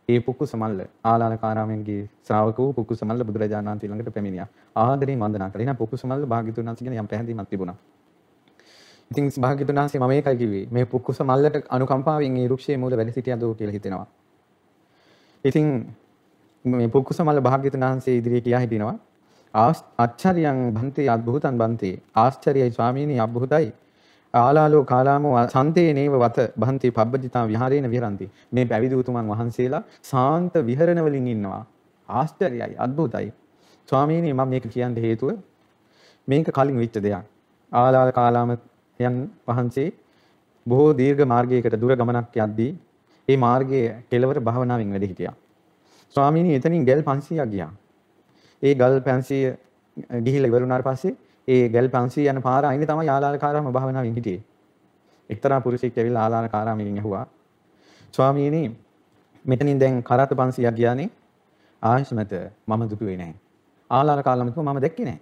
ඒ පුක්කුස මල්ල ආලාලකාරාමයන්ගේ ශ්‍රාවක වූ පුක්කුස මල්ල බුදුරජාණන් වහන්සේ ළඟට පැමිණියා. ආදරයෙන් වන්දනා කළා. එහෙනම් පුක්කුස මල්ල භාග්‍යතුන් වහන්සේ ගැන යම් පැහැදීමක් තිබුණා. ඉතින් භාග්‍යතුන් වහන්සේ මම ඒකයි කිව්වේ මේ පුක්කුස මල්ලට අනුකම්පාවෙන් මේ රුක්ෂයේ මූල වැඩ සිටියදෝ කියලා හිතෙනවා. ඉතින් මේ පුක්කුසමල්ල භාග්‍යතුන් වහන්සේ ඉදිරියේ කියා හිටිනවා ආශ්චර්යයන් බන්තේ අద్භූතං බන්තේ ආශ්චර්යයි ස්වාමීනි අద్භූතයි ආලාලෝ කාලාමෝ සන්තේ නේව වත බන්ති පබ්බජිතා විහාරේන විහරಂತಿ මේ පැවිදි උතුමන් වහන්සේලා සාන්ත විහරණ වලින් ඉන්නවා. ආශ්චර්යයි අద్භූතයි ස්වාමීනි මම මේක කියන්න හේතුව මේක කලින් වෙච්ච දෙයක්. ආලාල කාලාම යන් වහන්සේ බොහෝ දීර්ඝ මාර්ගයකට දුර ගමනක් යද්දී ඒ මාර්ගයේ කෙලවර භාවනාවෙන් වැඩ හිටියා. ස්වාමීනි එතනින් ගල් 500ක් ගියා. ඒ ගල් 500 ගිහිල්ලා ඉවර වුණාට පස්සේ ඒ ගල් 500 යන පාර අයිනේ තමයි ආලාලකාරාම භාවනාවෙන් හිටියේ. එක්තරා පුරුෂයෙක් ඇවිල්ලා ආලාලකාරාමයෙන් ඇහුවා. ස්වාමීනි මෙතනින් දැන් කරත් 500ක් ගියානේ. ආයස්මත මම දුටුවේ නැහැ. ආලාලකාරාම කිව්වා මම දැක්කේ නැහැ.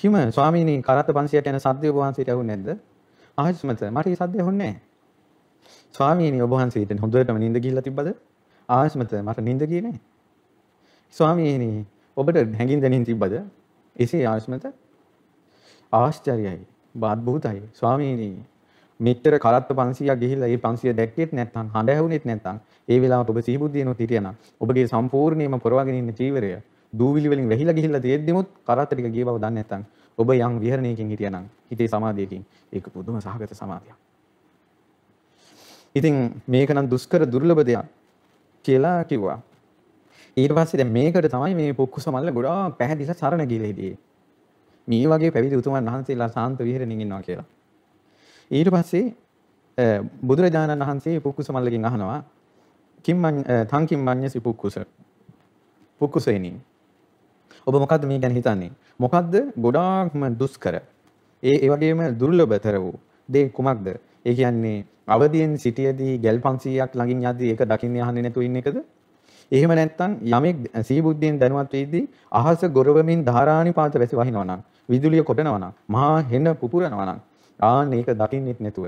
කිම ස්වාමීනි කරත් 500ට යන සද්දය ඔබ වහන්සේට ඇහුන්නේ නැද්ද? ආයස්මත මට ඒ සද්දය ඇහුන්නේ නැහැ. ස්වාමීනි ඔබ වහන්සේට හොඳටම නිින්ද ගිහිල්ලා තිබ්බද? ආස්මත මට නිින්ද ගියේ නැහැ. ස්වාමීනි ඔබට හැඟින් දැනින් තිබ්බද? එසේ ආස්මත ආශ්චර්යයි. අద్භූතයි. ස්වාමීනි මෙච්චර කරත්ත 500ක් ගිහිල්ලා ඒ 500 දැක්කෙත් නැත්නම් හඬ ඇහුනෙත් නැත්නම් ඒ වෙලාවට ඔබ සිහිබුද්ධියනොත් හිටියනම් ඔබගේ සම්පූර්ණයෙන්ම පුරවගෙන ඉන්න චීවරය දූවිලි වලින් වැහිලා ගිහිල්ලා තියෙද්දිමුත් කරත්ත ටික ගිය බව දන්නේ නැත්නම් ඔබ යම් විහරණයකින් හිටියනම් හිතේ සමාධියකින් ඒක පුදුම සහගත සමාධියක්. ඉතින් මේක නම් දුෂ්කර දුර්ලභ දෙයක්. කියලා කිව්වා. ඊට පස්සේ දැන් මේකට තමයි මේ පුක්කුස මල්ල ගොඩාක් පැහැදිලිව සරණ ගිහලා හිටියේ. මේ වගේ පැවිදි උතුමන් වහන්සේලා සාන්ත විහෙරණින් ඉන්නවා කියලා. ඊට පස්සේ බුදුරජාණන් වහන්සේ පුක්කුස මල්ලකින් අහනවා කිම්මන් තංකින් මඤ්ඤසි පුක්කුස? පුක්කුසේනි. ඔබ මොකද්ද මේ ගැන හිතන්නේ? මොකද්ද? ගොඩාක්ම දුෂ්කර. ඒ ඒ වගේම දුර්ලභතර වූ දේ කුමක්ද? ඒ කියන්නේ අවදියෙන් සිටියේදී ගල් 500ක් ළඟින් යද්දී ඒක දකින්න යහන්නේ නැතුව ඉන්න එකද? එහෙම නැත්නම් යමෙක් සීබුද්ධියෙන් දැනුවත් වෙද්දී අහස ගොරවමින් ධාරානිපාත වැසි වහිනවා නම් විදුලිය කොටනවා නම් මහා හෙන පුපුරනවා නම් ආන්න ඒක දකින්නෙත් නැතුව.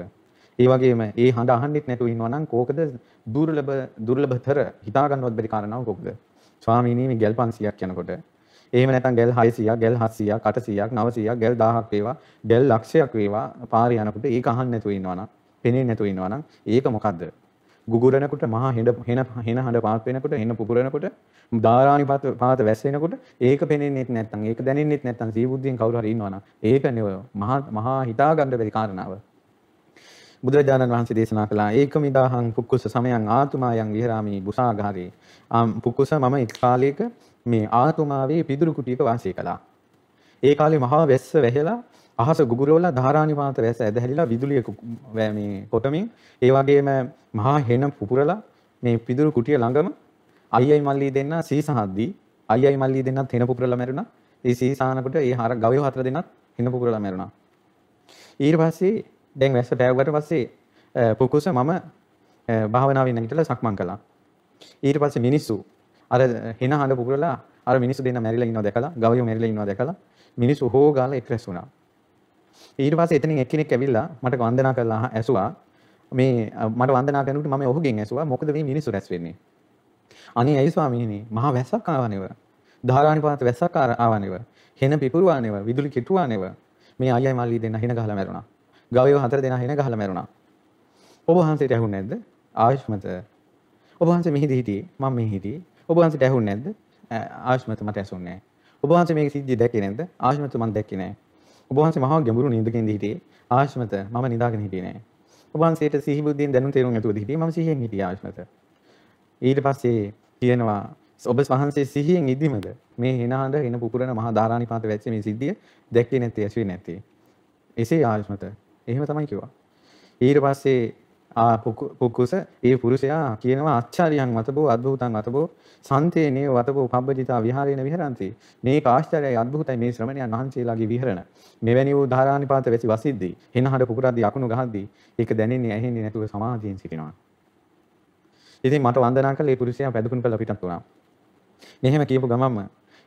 ඒ වගේම ඒ හඬ අහන්නෙත් නැතුව ඉන්නවා නම් කෝකද දුර්ලභ දුර්ලභතර හිතා ගන්නවත් බැරි කාරණාව කෝකද? ස්වාමීනි මේ ගල් 500ක් යනකොට. එහෙම නැත්නම් ගල් 600ක් ගල් 700ක් 800ක් 900ක් ගල් 1000ක් වේවා ගල් ලක්ෂයක් වේවා පාරේ යනකොට ඒක අහන්න නැතුව ඉන්නවා නම් පෙනෙන්නේ නැතුව ඉන්නවා නම් ඒක මොකද්ද? ගුගුරනකොට මහා හෙන හෙන හෙන හඬ පාත් වෙනකොට හෙන පුපුරනකොට ධාරානි පාත පාත වැස්සෙනකොට ඒක පෙනෙන්නේ නැත්නම් ඒක දැනෙන්නේ නැත්නම් සීබුද්ධියෙන් කවුරු හරි ඉන්නවනම් ඒක නෙව මහා මහා හිතා ගන්න බැරි කාරණාව. බුදුරජාණන් වහන්සේ දේශනා කළා ඒකමිදාහං පුක්කුස සමයං ආතුමායන් විහරාමි බුසාගාරේ පුක්කුස මම එක් කාලයක මේ ආතුමාවේ පිදුරු කුටියක වාසය කළා. ඒ කාලේ මහා වැස්ස වැහෙලා අහස ගුගුරවලා ධාරානිපාත වැස ඇදහැලිලා විදුලිය මේ කොටමින් ඒ වගේම මහා හෙන පුපුරලා මේ පිදුරු කුටිය ළඟම අයියයි මල්ලී දෙන්න සීසහද්දී අයියයි මල්ලී දෙන්නත් හෙන පුපුරලා මැරුණා. ඒ සීසානකට ඒ හර ගවයෝ හතර දෙන්නත් හෙන පුපුරලා මැරුණා. ඊට පස්සේ දැන් වැස්ස පෑවුවට පස්සේ පුකුස මම භාවනාවෙන් නැගිටලා සක්මන් කළා. ඊට පස්සේ මිනිස්සු අර හෙන හඬ පුපුරලා අර මිනිස්සු දෙන්න මැරිලා ඉන්නවා දැකලා ගවයෝ මැරිලා ඉන්නවා දැකලා මිනිස්සු හොගාලා එක් රැස් වුණා. ඊට පස්සේ එතනින් එක්කෙනෙක් ඇවිල්ලා මට වන්දනා කරලා ඇසුවා. මේ මට වන්දනා කරනකොට මම ඔහුගෙන් ඇසුවා මොකද මේ මිනිස්සු රැස් වෙන්නේ? අනේ ඇයි ස්වාමීනි? මහා වැස්සක් ආවනේව. ධාරානිපාත වැස්සක් ආවනේව. හෙන පිපුරුවානේව විදුලි කිටුවානේව. මේ අයියයි මල්ලි දෙන්න හෙන ගහලා මැරුණා. ගවයෝ හතර දෙනා හෙන ගහලා මැරුණා. ඔබ වහන්සේට ඇහුන්නේ නැද්ද? ආයුෂ්මත. ඔබ වහන්සේ මෙහිදී හිටියේ? මම මෙහි හිටියේ. ඔබ වහන්සේට ඇහුන්නේ නැද්ද? ආයුෂ්මත මට ඇසුන්නේ නැහැ. ඔබ වහන්සේ මේක සිද්ධිය දැක්කේ නැද්ද? ආයුෂ්මත මම දැක්කේ නැහැ. ඔබ වහන්සේ මහා ගැඹුරු නිින්දකින් හිටියේ ආශ්මත මම නිදාගෙන හිටියේ නෑ. ඔබ වහන්සේට සිහි බුද්ධියෙන් දැනුම් තේරුම් ඇතුවද හිටියේ මම සිහියෙන් හිටියේ ආශ්මත. ඊට පස්සේ කියනවා ඔබ වහන්සේ සිහියෙන් ඉදීමද මේ හිනාඳ හින පුපුරන මහා ධාරානිපාත වැච්ච මේ සිද්ධිය දැක්කේ නැත්තේ ඇසුවේ නැත්තේ. එසේ ආශ්මත. එහෙම තමයි කිව්වා. ඊට පස්සේ පුක්කුස ඒ පුරුෂයා කියනවා අච්චාරියන් වතබෝ අද්භූතං වතබෝ සන්තේනේ වතබෝ පබ්බජිතා විහාරේන විහරಂತಿ මේක ආශ්චර්යයි අද්භූතයි මේ ශ්‍රමණයන් වහන්සේලාගේ විහරණ. මෙවැනි වූ ධාරානිපාත වෙසි වසිද්දී හිනහඩ පුපුරද්දී අකුණු ගහද්දී ඒක දැනෙන්නේ ඇහෙන්නේ නැතුව සමාධියෙන් සිටිනවා. ඉතින් මට වන්දනා කළේ ඒ පුරුෂයා පැදුකුණු කළ පිටත් වුණා. මෙහෙම කියපු ගමන්ම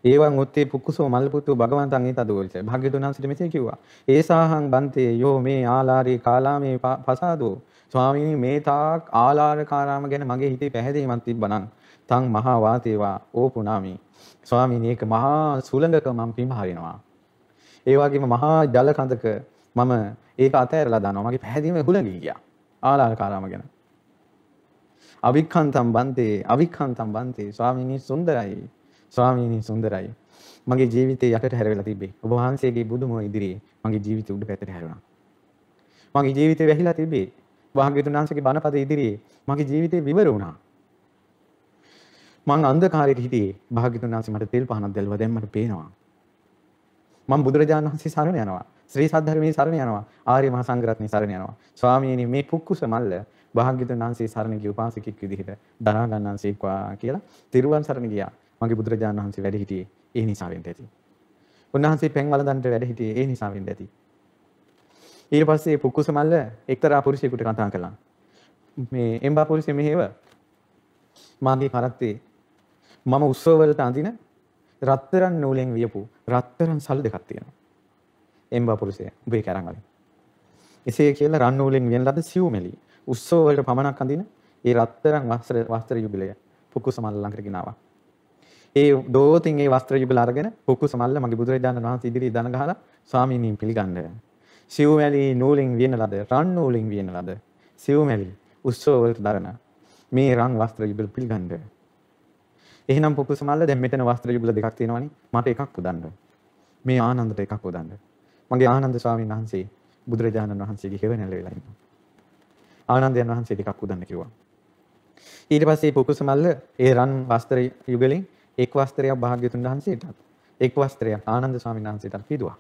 ඒවන් උත්තේ පුක්කුසෝ මල්පුතු භගවන්තං ඊතදෝල්ච භාග්‍යතුන් වහන්සේට මෙසේ කිව්වා ඒසාහං බන්තේ යෝ මේ ආලාරී කාලාමේ පසාදෝ. ස්වාමීනි මේ තාක් ආලාරකාරාම ගැන මගේ හිතේ පැහැදීමක් තිබ්බනම් තං මහා වාතේවා ඕපුනාමි. ස්වාමීනි ඒක මහා සුළඟක මම පිඹහරිනවා ඒ වගේම මහා ජල කඳක මම ඒක අතහැරලා දානවා. මගේ පැහැදීම හුලඟී ගියා ආලාරකාරාම ගැන. අවික්ඛන්තම් බන්තේ අවික්ඛන්තම් බන්තේ. ස්වාමීනි සුන්දරයි. ස්වාමීනි සුන්දරයි. මගේ ජීවිතේ යටට හැරෙලා තිබ්බේ. ඔබ වහන්සේගේ බුදුම ඉදිරියේ මගේ ජීවිතේ උඩ පැත්තට හැරුණා. මගේ ජීවිතේ වැහිලා තිබේ භාග්‍යතුන් වහන්සේගේ බණපද ඉදිරියේ මගේ ජීවිතේ විවර වුණා. මං අන්ධකාරයට හිටියේ භාග්‍යතුන් වහන්සේ මට තෙල් පහනක් දැල්වා දැන් මට පේනවා. මම බුදුරජාණන් වහන්සේ සරණ යනවා. ශ්‍රී සද්ධර්මයේ සරණ යනවා. ආර්ය මහා සංඝරත්නයේ සරණ යනවා. ස්වාමීනි මේ පුක්කුස මල්ල භාග්‍යතුන් වහන්සේ සරණ ගිය උපාසකෙක් විදිහට දරා ගන්නන්සේක්වා කියලා තිරුවන් සරණ ගියා. මගේ බුදුරජාණන් වහන්සේ වැඩ හිටියේ ඒ නිසාවෙන් ඇති. උන්වහන්සේ පෙන් වළඳන්ට වැඩ හිටියේ ඒ නිසාවෙන් ඇති. ඊට පස්සේ පුක්කුස මල්ල එක්තරා පුරුෂයෙකුට කතා කළා. මේ එම්බා පුරුෂය මෙහෙව මාගේ කරත්තේ මම උත්සව වලට අඳින රත්තරන් නූලෙන් වියපු රත්තරන් සල් දෙකක් තියෙනවා. එම්බා පුරුෂය උඹේ කරන් වලින්. එසේ කියලා රන් නූලෙන් වියන ලද සිව්මෙලි උත්සව වලට පමණක් අඳින ඒ රත්තරන් වස්ත්‍ර වස්ත්‍ර යුගලය පුක්කුස මල්ල ළඟට ගෙනාවා. ඒ දෝතින් ඒ වස්ත්‍ර යුගල අරගෙන පුක්කුස මල්ල මගේ බුදුරජාණන් වහන්සේ ඉදිරියේ දන ගහලා ස්වාමීනි පිළිගන්න සිව්මැලි නූලින් වියන ලද රන් නූලින් වියන ලද සිව්මැලි උත්සව වලට දරන මේ රන් වස්ත්‍ර යුගල පිළිගන්න. එහෙනම් පුකුස මල්ල දැන් මෙතන වස්ත්‍ර යුගල දෙකක් තියෙනවනේ මට එකක් පුදන්න. මේ ආනන්දට එකක් පුදන්න. මගේ ආනන්ද ස්වාමීන් වහන්සේ බුදුරජාණන් වහන්සේගේ හේවණල වෙලා ඉන්නවා. ආනන්දයන් වහන්සේට එකක් පුදන්න කිව්වා. ඊට පස්සේ පුකුස මල්ල ඒ රන් වස්ත්‍ර යුගලෙන් එක් වස්ත්‍රයක් භාග්‍යතුන් වහන්සේටත් එක් වස්ත්‍රයක් ආනන්ද ස්වාමීන් වහන්සේටත් පිදුවා.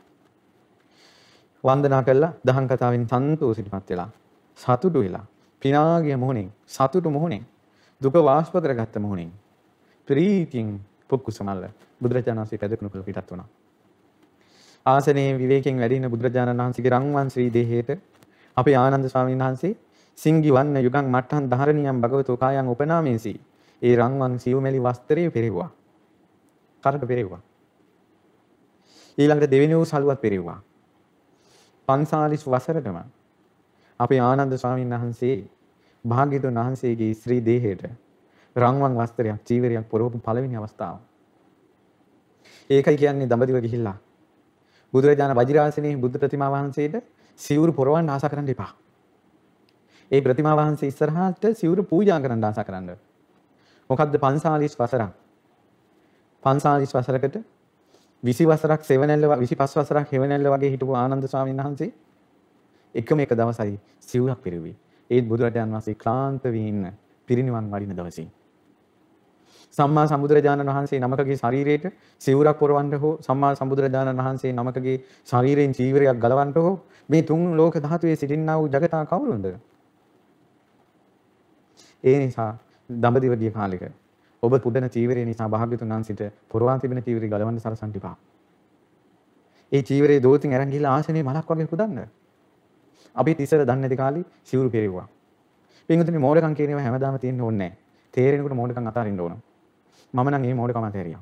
වන්දනා කළා දහම් කතාවෙන් සන්තෝෂිතපත් වෙලා සතුටු වෙලා පිනාගිය මොහොනින් සතුටු මොහොනින් දුක වාෂ්ප කරගත්ත මොහොනින් ප්‍රීතියෙන් පුකුස මල්ල බුදුරජාණන් වහන්සේ පැදකුණු කළ පිටත් වුණා. ආසනයේ විවේකයෙන් වැඩ ඉන්න බුදුරජාණන් වහන්සේගේ රන්වන් ශ්‍රී දේහයට අපේ ආනන්ද ස්වාමීන් වහන්සේ සිංගි වන්න යුගං මට්ටන් ධාරණියම් භගවතෝ කායං උපනාමේසි ඒ රන්වන් සිව්මැලි වස්ත්‍රය පෙරෙව්වා. කරට පෙරෙව්වා. ඊළඟට දෙවෙනි වූ සලුවත් පෙරෙව්වා. 45 වසරටම අපේ ආනන්ද ස්වාමීන් වහන්සේ භාග්‍යතුන් වහන්සේගේ ශ්‍රී දේහයට රන්වන් වස්ත්‍රයක් චීවරයක් පොරවපු පළවෙනි අවස්ථාව. ඒකයි කියන්නේ දඹදිව ගිහිල්ලා බුදුරජාණන් වජිරාසනයේ බුද්ධ ප්‍රතිමා වහන්සේට සිවුරු පොරවන්න ආස කරන්න එපා. ඒ ප්‍රතිමා වහන්සේ ඉස්සරහට සිවුරු පූජා කරන්න ආස කරන්න. මොකද්ද 45 වසරක්. 45 වසරකට 20 වසරක් සෙවණැල්ල 25 වසරක් හෙවණැල්ල වගේ හිටපු ආනන්ද ස්වාමීන් වහන්සේ එකම එක දවසයි සිවුරක් පිරුවේ. ඒත් බුදුරජාණන් වහන්සේ ක්ලාන්ත වී ඉන්න පිරිනිවන් වඩින දවසේ. සම්මා සම්බුදුරජාණන් වහන්සේ නමකගේ ශරීරයට සිවුරක් පොරවන්න හෝ සම්මා සම්බුදුරජාණන් වහන්සේ නමකගේ ශරීරයෙන් චීවරයක් ගලවන්න හෝ මේ තුන් ලෝක ධාතුවේ සිටින්නා වූ జగතා කවුරුන්ද? ඒ නිසා දඹදිව ගිය කාලෙක ඔබ පුදන චීවරය නිසා භාග්‍යතුන් වහන්සේට පොරවා තිබෙන චීවරය ගලවන්න සරසන්න එපා. ඒ චීවරයේ දෝතින් අරන් ගිහලා ආසනේ මලක් වගේ පුදන්න. අපි තිසර දන්නේ නැති කාලේ සිවුරු පෙරෙව්වා. පින්වතුනි මෝඩකම් කියන ඒවා හැමදාම තියෙන්න ඕනේ නැහැ. තේරෙනකොට මෝඩකම් අතාරින්න ඕන. මම නම් මේ මෝඩකම අතහැරියා.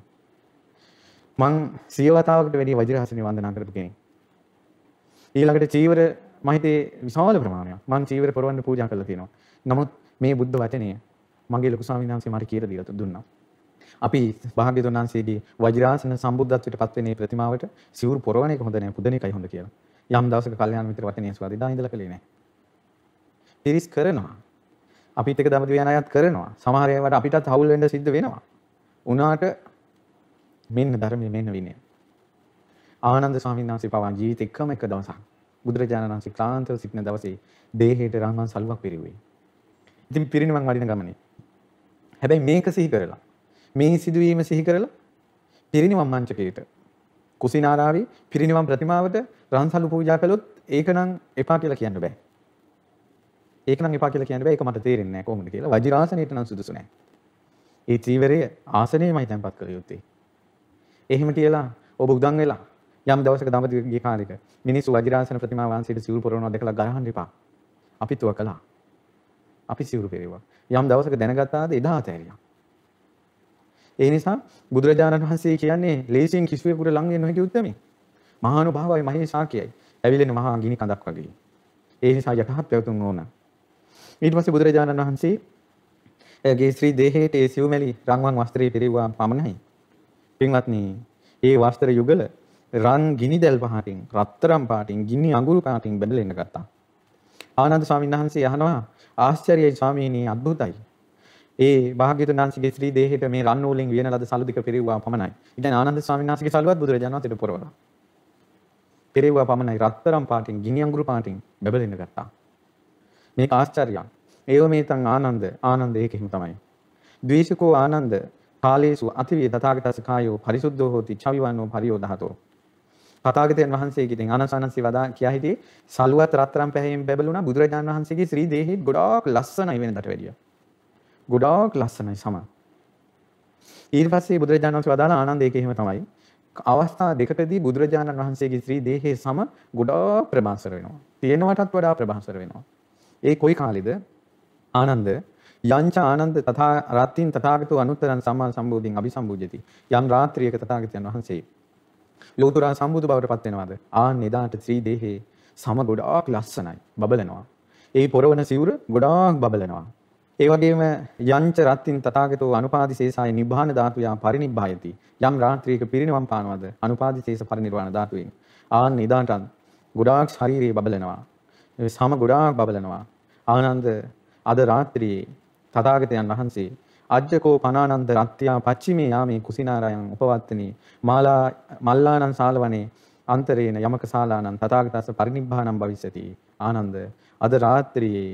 මං සිය වතාවකට වැඩි වජිරහසනේ වන්දනා කරපු කෙනෙක්. ඊළඟට චීවර මම හිතේ විශාල ප්‍රමාණයක් මං චීවර පොරවන්න පූජා කරලා තියෙනවා. නමුත් මේ බුද්ධ වචනය මගේ ලොකු ස්වාමීන් වහන්සේ මට කියලා දීලා දුන්නා. අපි භාග්‍යතුන් වහන්සේගේ වජිරාසන සම්බුද්ධත්වයට පත් වෙනේ ප්‍රතිමාවට සිවුරු පොරවන එක හොඳ නෑ පුදන එකයි හොඳ කියලා. යම් දවසක කල්යාණ මිත්‍ර වචනේ ස්වාදිදා ඉඳලා කලේ නෑ. පිරිස් කරනවා. අපිත් එක දමදි යන අයත් කරනවා. සමහර ඒවාට අපිටත් හවුල් වෙන්න සිද්ධ වෙනවා. උනාට මෙන්න ධර්මයේ මෙන්න විනය. ආනන්ද ස්වාමීන් වහන්සේ පවා ජීවිත එකම එක දවසක් බුදුරජාණන් වහන්සේ ක්ලාන්තව සිටින දවසේ දේහයට රන්වන් සල්වක් පිරුවේ. ඉතින් පිරිනිවන් වඩින ගමනේ. හැබැයි මේක සිහි කරලා මේ සිදුවීම සිහි කරලා පිරිනිවන් මංචකයට කුසිනාරාවේ පිරිනිවන් ප්‍රතිමාවට රන්සලු පූජා කළොත් ඒක නම් එපා කියලා කියන්න බෑ. ඒක නම් එපා කියලා කියන්න බෑ. ඒක මට තේරෙන්නේ නැහැ කොහොමද කියලා. වජිරාසනයට නම් සුදුසු නැහැ. ඒ චීවරය ආසනයමයි තැන්පත් කළ යුත්තේ. එහෙම කියලා ඔබ උදන් වෙලා යම් දවසක දඹදිවගේ කාලෙක මිනිස්සු වජිරාසන ප්‍රතිමා වහන්සේට සිවුරු පොරවනවා දැකලා ගරහන්න එපා. අපිත් ඔය කළා. අපි සිවුරු පෙරෙව්වා. යම් දවසක දැනගත්තාද එදා අතෑරියා. ඒ නිසා බුදුරජාණන් වහන්සේ කියන්නේ ලේසියෙන් කිසිවෙකුට ලං වෙන්න නොහැකි උත්මේ. මහානුභාවයි මහේශාක්‍යයි. ඇවිලෙන මහා ගිනි කඳක් වගේ. ඒ නිසා යටහත් පැවතුම් ඕන. ඊට පස්සේ බුදුරජාණන් වහන්සේ එගේ ශ්‍රී දේහයට ඒ සිව්මැලි රන්වන් වස්ත්‍රය පිරිවුවා පමණයි. පින්වත්නි, ඒ වස්ත්‍ර යුගල රන් ගිනි දැල් පහටින්, රත්තරන් පාටින්, ගිනි අඟුරු පාටින් බැඳලා ගත්තා. ආනන්ද ස්වාමීන් වහන්සේ අහනවා ආශ්චර්යයි ස්වාමීනි අద్భుතයි. ඒ භාග්‍යතුන් වහන්සේගේ ශ්‍රී දේහයට මේ රන් නූලෙන් වියන ලද සලු දෙක පෙරෙව්වා පමණයි. ඉතින් ආනන්ද ස්වාමීන් වහන්සේගේ සලුවත් බුදුරජාණන් වහන්සේට පොරවලා. පෙරෙව්වා පමණයි රත්තරන් පාටින්, ගිනි අඟුරු පාටින් බබලෙන්න ගත්තා. මේක ආශ්චර්යයක්. ඒව මේතන් ආනන්ද ආනන්ද ඒකෙහිම තමයි. ද්වේෂකෝ ආනන්ද කාලේසු අතිවිය තථාගතස්ස කායෝ පරිසුද්ධෝ හෝති චවිවන්නෝ පරියෝධහතෝ තථාගතයන් වහන්සේගෙන් ආනසනන්සි වදා කියා හිටියේ සලුවත් රත්තරන් පැහැයෙන් බැබළුණා බුදුරජාණන් වහන්සේගේ ශ්‍රී දේහෙත් ගොඩාක් ලස්සනයි වෙනදට වැඩිය. ගොඩාක් ලස්සනයි සම. ඊට පස්සේ බුදුරජාණන් වහන්සේ වදාළ ආනන්ද ඒක එහෙම තමයි. අවස්ථා දෙකකදී බුදුරජාණන් වහන්සේගේ ශ්‍රී දේහයේ සම ගොඩාක් ප්‍රභාසර වෙනවා. තියෙනවටත් වඩා ප්‍රභාසර වෙනවා. ඒ කොයි කාලෙද? ආනන්ද යංච ආනන්ද තථා රත්ත්‍ින් තථාගතෝ අනුත්තරං සම්මා සම්බෝධින් අபிසම්බුජ්ජති. යම් රාත්‍රියක තථාගතයන් වහන්සේ ලෝතුරා සම්බුදු බවට පත් වෙනවද? ආන් එදාට ශ්‍රී දේහේ සම ගොඩාක් ලස්සනයි. බබලනවා. ඒ පොරවන සිවුර ගොඩාක් බබලනවා. ඒ වගේම යංච රත්ත්‍ින් තථාගතෝ අනුපාදිශේෂාය නිබ්බාන ධාතුයා පරිනිබ්බායති. යම් රාත්‍රියක පිරිනිවන් පානවද අනුපාදිශේෂ පරිනිර්වාණ ධාතුවෙන්. ආන් එදාට ගොඩාක් ශරීරයේ බබලනවා. සම ගොඩාක් බබලනවා. ආනන්ද අද රාත්‍රියේ තථාගතයන් වහන්සේ අජ්ජකෝ පනානන්ද රත්ත්‍යා පච්චිමේ යාමේ කුසිනාරයන් උපවත්තනී මාලා මල්ලානං සාලවනේ අන්තරේන යමක සාලානං තථාගතස්ස පරිනිබ්බාණං භවිස්සති ආනන්ද අද රාත්‍රියේ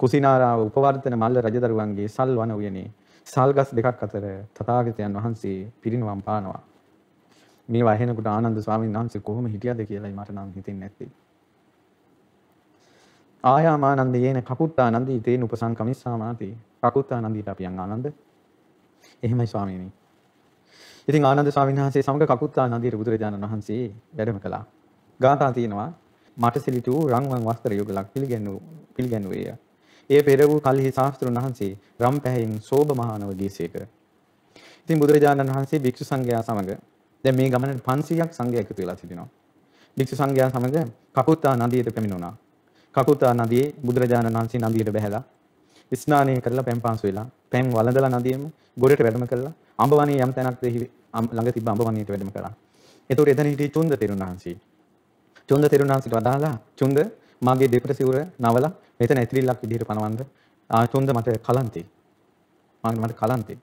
කුසිනාරාව උපවර්තන මල්ල රජදරුවන්ගේ සල් වන උයනේ සල්ගස් දෙකක් අතර තථාගතයන් වහන්සේ පිරිනවම් පානවා. මේවා ඇහෙනකොට ආනන්ද ස්වාමීන් වහන්සේ කොහොම හිටියද කියලායි මට නම් හිතෙන්නේ නැත්තේ. ආයාමානන්ද යේන කකුත්තානන්දී තේන උපසංකමිස්සාමාති. කකුත්තානන්දීට අපි යන් ආනන්ද. එහෙමයි ස්වාමීනි. ඉතින් ආනන්ද ස්වාමීන් වහන්සේ සමග කකුත්තානන්දීට බුදුරජාණන් වහන්සේ වැඩම කළා. ගාථා තියෙනවා මට සිලිටු රන්වන් වස්ත්‍ර යුගලක් පිළිගැන්වූ පිළිගැන්වුවේය. ඒ පෙර වූ කල්හි ශාස්ත්‍රුන් වහන්සේ රම් පැහැයෙන් සෝභමානව ගියසේක. ඉතින් බුදුරජාණන් වහන්සේ භික්ෂු සංඝයා සමග දැන් මේ ගමනට 500ක් සංඝයා එකතු වෙලා සිටිනවා. භික්ෂු සංඝයා සමග කකුත්තා නදියට පැමිණුණා. කකුත්තා නදියේ බුදුරජාණන් වහන්සේ නදියට බැහැලා ස්නානය කරලා පැන් පාසු වෙලා පැන් වළඳලා නදියෙම ගොඩට වැඩම කළා. අඹවණේ යම් තැනක් ළඟ තිබ්බ අඹවණේට වැඩම කළා. එතකොට එතන හිටියේ චුන්ද තෙරුණ වහන්සේ. චුන්ද තෙරුණ වහන්සේට වදාලා චුන්ද මගේ දෙපට සිවුර නවලා මෙතන ඇතිරිල්ලක් විදිහට පනවන්න. ආ චුන්ද මට කලන්තේ. මට කලන්තේ.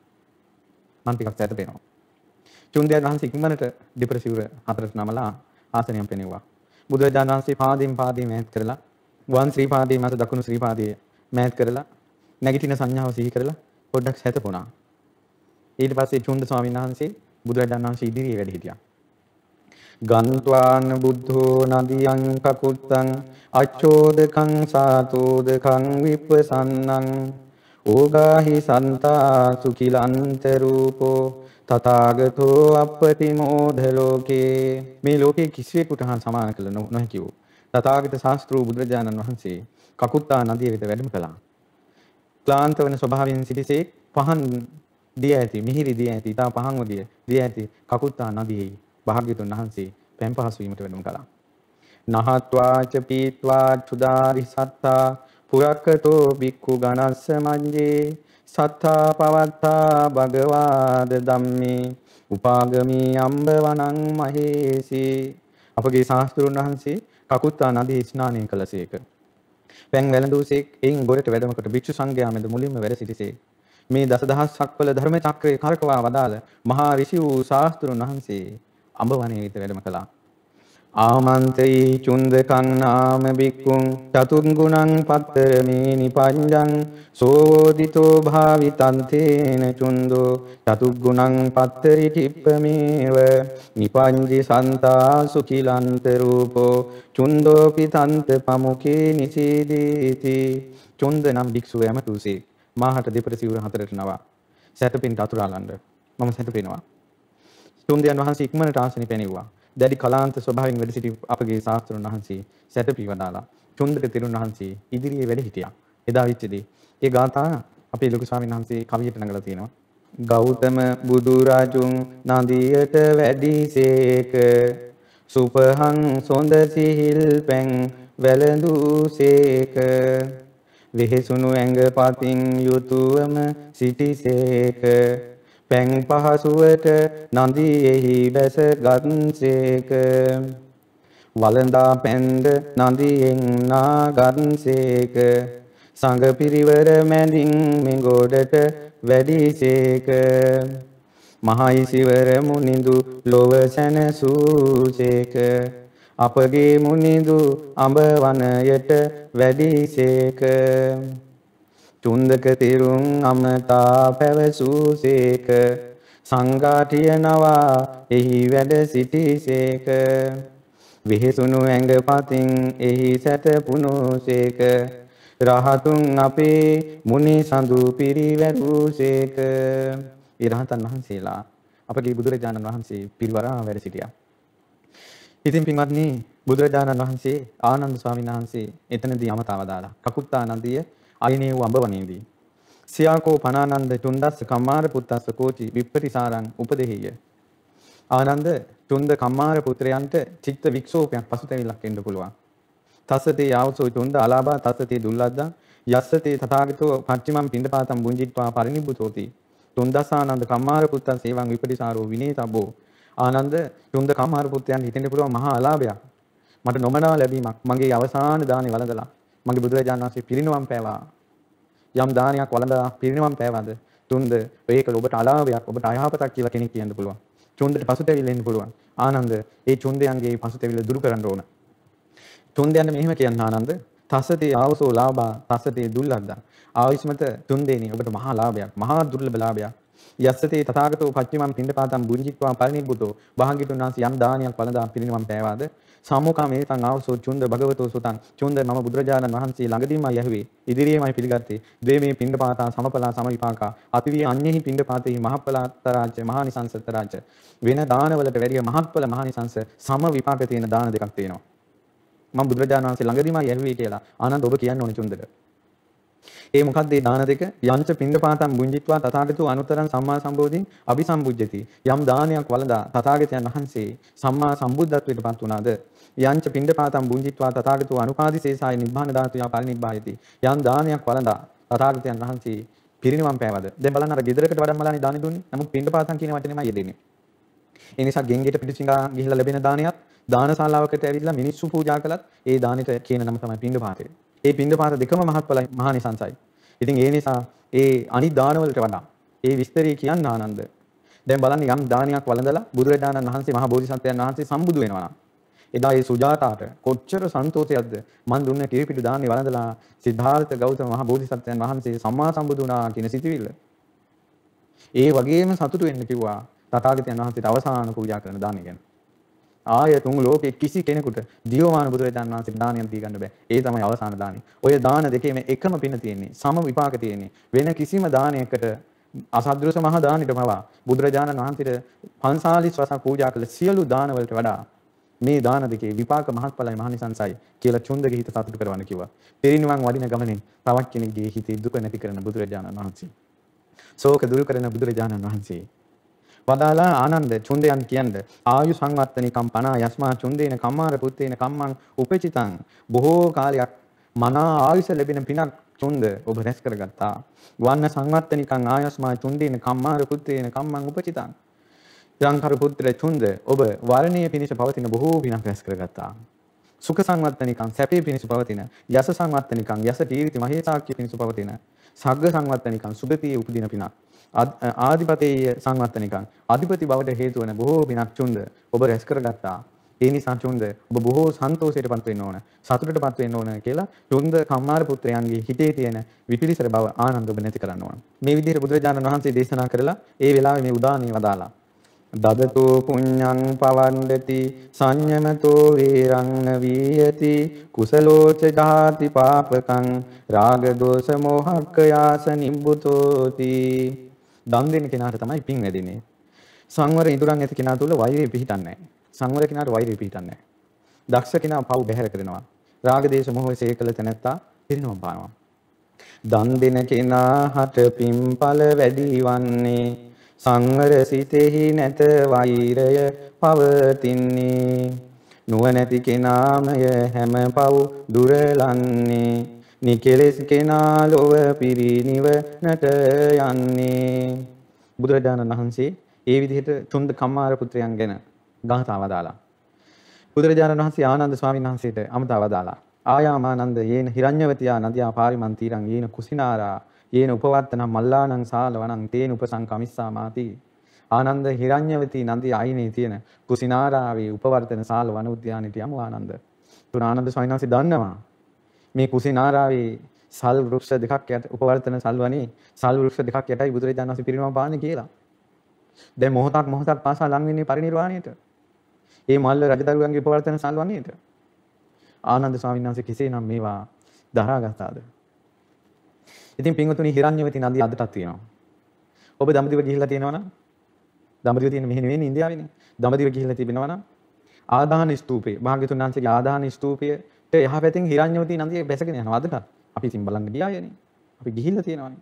මම ටිකක් සැතපෙනවා. චුන්දයන් වහන්සේ ඉක්මනට දෙපට සිවුර හතරට නමලා ආසනයෙන් පෙනෙව්වා. බුදුරජාණන් වහන්සේ පාදයෙන් පාදයෙන් මෑත් කරලා වම් ශ්‍රී පාදයේ මත දකුණු ශ්‍රී පාදයේ මෑත් කරලා නැගිටින සංඥාව සිහි කරලා පොඩ්ඩක් සැතපුණා. ඊට පස්සේ චුන්ද ස්වාමීන් වහන්සේ බුදුරජාණන් වහන්සේ ඉදිරියේ වැඩ හිටියා. ගන්්වාන බුද්ධෝ නදියං කකුත්තං අච්චෝදකං සාතෝදකං විප්පසන්නං ඕගාහි සන්තා සුකිලන්ත රූපෝ තථාගතෝ අප්පතිමෝධ ලෝකේ මේ ලෝකේ කිසිවෙකුට හා සමාන කළ නොහැකි වූ තථාගත ශාස්ත්‍රූ බුදුරජාණන් වහන්සේ කකුත්තා නදිය වෙත වැඩම කළා. ක්ලාන්ත වන ස්වභාවයෙන් සිටිසේ පහන් දිය ඇති මිහිරි දිය ඇති තා පහන් වදිය දිය ඇති කකුත්තා නදියේ භාග්‍යතුන් වහන්සේ පෙන් පහසු වීමට වැඩම කළා. නහත්වාච පීත්වා චුදාරි සත්තා පුරක්කතෝ බික්ඛු ගණස්ස මඤ්ඤේ සත්තා පවත්තා භගවාද ධම්මේ උපාගමී අම්බ වනං මහේසි අපගේ ශාස්ත්‍රුන් වහන්සේ කකුත්තා නදී ස්නානය කළසේක. පැන් වැළඳූසේක් එයින් ගොඩට වැඩමකට භික්ෂු සංඝයා මැද මුලින්ම වැඩ සිටිසේ. මේ දසදහස්සක් වල ධර්ම චක්‍රයේ කරකවා වදාළ මහා ඍෂි වූ ශාස්ත්‍රුන් වහන්සේ අඹ වනයේ වෙත වැඩම කළා. ආමන්ත්‍රී චුන්දකං නාම බික්කුං චතුංගුණං පත්තරමේ නිපඤ්ඤං සෝවෝදිතෝ භාවිතං තේන චුන්දෝ චතුග්ගුණං පත්තරි කිප්පමේව නිපඤ්ඤි සන්තා සුඛිලන්ත රූපෝ චුන්දෝපි තන්ත පමුකේ නිසීදීති චුන්ද නම් භික්ෂුව යමතුසේ මාහට දෙපට සිවුර හතරට නවා සැතපින් අතුරාලන්න මම සැතපෙනවා. චුන්දයන් වහන්සේ ඉක්මනට ආසනෙ පැනෙව්වා. දැඩි කලාන්ත ස්වභාවයෙන් වැඩ සිටි අපගේ ශාස්ත්‍රඥ වහන්සේ සැතපී වදාලා චුන්දක තෙරුන් වහන්සේ ඉදිරියේ වැඩ හිටියා. එදා විච්චදී ඒ ගාථා අපේ ලොකු ස්වාමීන් වහන්සේ කවියට නගලා තියෙනවා. ගෞතම බුදු රජුන් නදියට වැඩිසේක සුපහං සොඳ සිහිල් පැන් වැළඳූසේක වෙහෙසුණු ඇඟ පතින් යුතුයම සිටිසේක පැන් පහසුවට නදියෙහි බැස ගත්සේක වළඳා පැන්ද නදියෙන් නාගත්සේක සංඝ පිරිවර මැදින් මෙගොඩට වැඩිසේක. මහයිසිවර මුනිදු ලොව සැනසූසේක අපගේ මුනිදු අඹ වනයට වැඩිසේක. චුන්දක තිරුන් අමතා පැවසූසේක සංඝාටියනවා එහි වැඩ සිටිසේක විහිසුණු ඇඟ පතින් එහි සැතපුණුසේක රහතුන් අපේ මුනි සඳු පිරිවැරූසේක ඒ රහතන් වහන්සේලා අපගේ බුදුරජාණන් වහන්සේ පිරිවරා වැඩ සිටියා. ඉතින් පින්වත්නි බුදුරජාණන් වහන්සේ ආනන්ද ස්වාමීන් වහන්සේ එතනදී අමතාව දාලා කකුත්තා නදිය අයිනේ වූ අඹවනේදී සියාකෝ පනානන්ද තුන්දස්ස කම්මාර පුත්තස්ස කෝචි විප්පටිසාරං උපදෙහිය. ආනන්ද තුන්ද කම්මාර පුත්‍රයන්ට චිත්ත වික්ෂෝපයක් පසුතැවිල්ලක් එන්න පුළුවන්. තස්සතේ යාවසෝ තුන්ද අලාභා තස්සතේ දුල්ලද්දා යස්සතේ තථාගතෝ පච්චිමම් පිණ්ඩපාතම් බුංජිත්වා පරිනිබ්බුතෝති. තුන්දසානන්ද කම්මාර පුත්තන් සේවං විපටිසාරෝ විනේතබ්බෝ. ආනන්ද තුන්ද කම්මාර පුත්‍රයන් හිතෙන්න පුළුවන් මහා අලාභයක්. මට නොමනා ලැබීමක් මගේ අවසාන දානේ වළඳලා. මගේ බුදුරජාණන් වහන්සේ පිරිනුවම් පෑවා. යම් දානයක් වළඳා පිරිනුවම් පෑවද තුන්ද ඒක ඔබට අලාභයක් ඔබට අයහපතක් කියලා කෙනෙක් කියන්න පුළුවන්. චුන්දට පසුතැවිල්ල එන්න පුළුවන්. ආනන්ද ඒ චුන්දයන්ගේ පසුතැවිල්ල දුරු කරන්න ඕන. චුන්දයන්ට මෙහෙම කියන්න ආනන්ද තසතේ ආවසෝ ලාභා තසතේ දුර්ලභදා. ආයුෂ්මත තුන්දෙනි ඔබට මහා ලාභයක්. මහා දුර්ලභ ලාභයක්. යස්සතේ තථාගතෝ පච්චිමම් පින්ඩපාතම් බුංජිත්වා පරිනිබ්බුතෝ භාග්‍යතුන් වහන්සේ යම් දානයක් වළඳා පිරිනිවන් පෑවාද සම්මුඛා මේතං ආවසෝ චුන්ද භගවතෝ සුතං චුන්ද මම බුදුරජාණන් වහන්සේ ළඟදීමයි ඇහුවේ ඉදිරියේමයි පිළිගත්තේ ද්වේමේ පින්ඩපාතා සමපලා සමවිපාකා අතිවිය අඤ්ඤෙහි පින්ඩපාතේ මහපලාතරාජ්‍ය මහානිසංසතරාජ්‍ය වෙන දානවලට වැඩිය මහත්ඵල මහානිසංස සම විපාක තියෙන දාන දෙකක් තියෙනවා මම බුදුරජාණන් වහන්සේ ළඟදීමයි ඇහුවේ කියලා ආනන්ද ඔබ කියන්න ඕනේ චුන්දට ඒ මොකක්ද මේ දාන දෙක? යංච පින්ඩපාතම් බුංජිත්වා තථාගතෝ අනුතරං සම්මා සම්බෝධින් අபிසම්බුජ්ජති. යම් දානයක් වළඳා තථාගතයන් වහන්සේ සම්මා සම්බුද්ධත්වයට පත් වුණාද? යංච පින්ඩපාතම් බුංජිත්වා තථාගතෝ අනුපාදිසේසාය නිබ්බාන ධාතුය පරිනිබ්බායති. යම් දානයක් වළඳා තථාගතයන් වහන්සේ පිරිනිවන් පෑවද? දැන් බලන්න අර ගෙදරකට වඩම්මලානේ දානි දුන්නේ. නමුත් පින්ඩපාතම් කියන වචනේමයි යෙදෙන්නේ. ඒ නිසා ගෙන්ගෙට පිටිසිඟා ගිහිල්ලා ලැබෙන දානයත් දානශාලාවකට ඇවිල්ලා මිනිස්සු පූජා කළත් ඒ දානෙට කියන නම තමයි පින්ඩපාතේ. ඒ පින්ඩපාත දෙකම මහත්ඵලයි මහානිසංසයි. ඉතින් ඒ නිසා ඒ අනිත් දානවලට වඩා ඒ විස්තරي කියන්න ආනන්ද. දැන් බලන්න යම් දානයක් වළඳලා බුදුරජාණන් වහන්සේ මහා බෝධිසත්වයන් වහන්සේ සම්බුදු වෙනවා නම් එදා ඒ සුජාතාට කොච්චර සන්තෝෂයක්ද මන් දුන්න කිරිපිටි දාන්නේ වළඳලා සිද්ධාර්ථ ගෞතම මහා බෝධිසත්වයන් වහන්සේ සම්මා සම්බුදු වුණා කියන සිතුවිල්ල. ඒ වගේම සතුටු වෙන්න කිව්වා තථාගතයන් වහන්සේට අවසාන පූජා කරන දානය ගැන. ආය තුන් ලෝකේ කිසි කෙනෙකුට ජීවමාන බුදුරජාණන් වහන්සේට දානයක් දී ගන්න බෑ. ඒ තමයි අවසාන දානය. ඔය දාන දෙකේම එකම පින තියෙන්නේ. සම විපාක තියෙන්නේ. වෙන කිසිම දානයකට අසද්දෘස මහා දානෙට පවා බුදුරජාණන් වහන්සේට 45 වසක් පූජා කළ සියලු දාන වලට වඩා මේ දාන දෙකේ විපාක මහත්ඵලයි මහනිසංසයි කියලා චුන්දගේ හිත සතුට කරවන්න කිව්වා. පිරිනිවන් වඩින ගමනේ තවත් කෙනෙක්ගේ හිතේ දුක නැති කරන බුදුරජාණන් වහන්සේ. ශෝක දුරු කරන බුදුරජාණන් වහන්සේ. වදාලා ආනන්ද චුන්දයන් කියන්ද ආයු සංවත්තනිකම් පනා යස්මා චුන්දේන කම්මාර පුත්තේන කම්මං උපචිතං බොහෝ කාලයක් මනා ආයුෂ ලැබෙන පිනක් චුන්ද ඔබ රැස් කරගත්තා වන්න සංවත්තනිකං ආයස්මා චුන්දේන කම්මාර පුත්තේන කම්මං උපචිතං යංකර පුත්‍ර චුන්ද ඔබ වර්ණීය පිණිස පවතින බොහෝ පිනක් රැස් කරගත්තා සුඛ සංවත්තනිකං සැපේ පිණිස පවතින යස සංවත්තනිකං යස කීර්ති මහේසාක්‍ය පිණිස පවතින සග්ග සංවත්තනිකං සුගතියේ උපදින පිනක් ආධිපතේය සංවත්තනිකං අධිපති බවට හේතු වන බොහෝ පිනක් චුන්ද ඔබ රැස් කරගත්තා. ඒ නිසා චුන්ද ඔබ බොහෝ සන්තෝෂයටපත් වෙන්න ඕන. සතුටටපත් වෙන්න ඕන කියලා චුන්ද කම්මාර පුත්‍රයන්ගේ හිතේ තියෙන විපිලිසර බව ආනන්ද ඔබ නැති කරන්න ඕන. මේ විදිහට බුදුරජාණන් වහන්සේ දේශනා කරලා ඒ වෙලාවේ මේ උදානිය වදාලා. දදතෝ පුඤ්ඤං පවණ්ඩති සංයමතෝ වේරං වීයති කුසලෝච ජාති පාපකං රාග දෝෂ මොහක්ඛ යාස නිබ්බුතෝති දන් දෙන කෙනාට තමයි පින් වැඩෙන්නේ. සංවර ඉදurang ඇති කෙනා තුල වෛරය පිහිටන්නේ නැහැ. සංවර කෙනාට වෛරය පිහිටන්නේ නැහැ. දක්ෂ කෙනා පව් බැහැර කරනවා. රාග දේශ මොහ සේකල තැනැත්තා පිරිනවම් පානවා. දන් දෙන කෙනා හට පින්ඵල වැඩි වන්නේ සංවර සිතෙහි නැත වෛරය පවතින්නේ. නුවණැති කෙනාමය හැම පව් දුරලන්නේ. නිකෙලෙස් කෙනා ලොව පිරිනිවනට යන්නේ. බුදුරජාණන් වහන්සේ ඒ විදිහට චුන්ද කම්මාර පුත්‍රයන් ගැන ගාථාව දාලා බුදුරජාණන් වහන්සේ ආනන්ද ස්වාමීන් වහන්සේට අමතාව දාලා ආයාමානන්ද යේන හිරඤ්‍යවතියා නදියා පාරිමන්තිරං යේන කුසිනාරා යේන උපවත්තන මල්ලානං සාලවනං තේන උපසංකමිස්සා මාති ආනන්ද හිරඤ්‍යවති නදී අයිනේ තියෙන කුසිනාරාවේ උපවර්තන සාල වන උද්‍යානෙට යමු ආනන්ද තුන ආනන්ද ස්වාමීන් වහන්සේ දන්නවා මේ කුසිනාරාවේ සල් වෘක්ෂ දෙකක් යට උපවර්තන සල්වනේ සල් වෘක්ෂ දෙකක් යටයි බුදුරජාණන් වහන්සේ පිරිනමන පාන්නේ කියලා. දැන් මොහොතක් මොහොතක් පාසා ලං වෙන්නේ පරිණිරවාණයට. ඒ මල්ල රජදරුවන්ගේ උපවර්තන සල්වනේට. ආනන්ද ස්වාමීන් වහන්සේ කෙසේනම් මේවා දරාගත්තාද? ඉතින් පින්වතුනි හිරඤ්‍යවති නදිය අදටත් තියෙනවා. ඔබ දඹදිව ගිහිල්ලා තියෙනවනම් දඹදිව තියෙන මෙහෙ නෙවෙයි ඉන්දියාවේනේ. දඹදිව ගිහිල්ලා තිබෙනවා නම් ආදාන ස්තූපේ භාග්‍යතුන් වහන්සේගේ ආදාන ස්තූපය එහා පැතින් හිරඤ්ඤවතී නදිය බැසගෙන යනවා අදට. අපි ඉතින් බලන්න ගියායනේ. අපි ගිහිල්ලා තියෙනවානේ.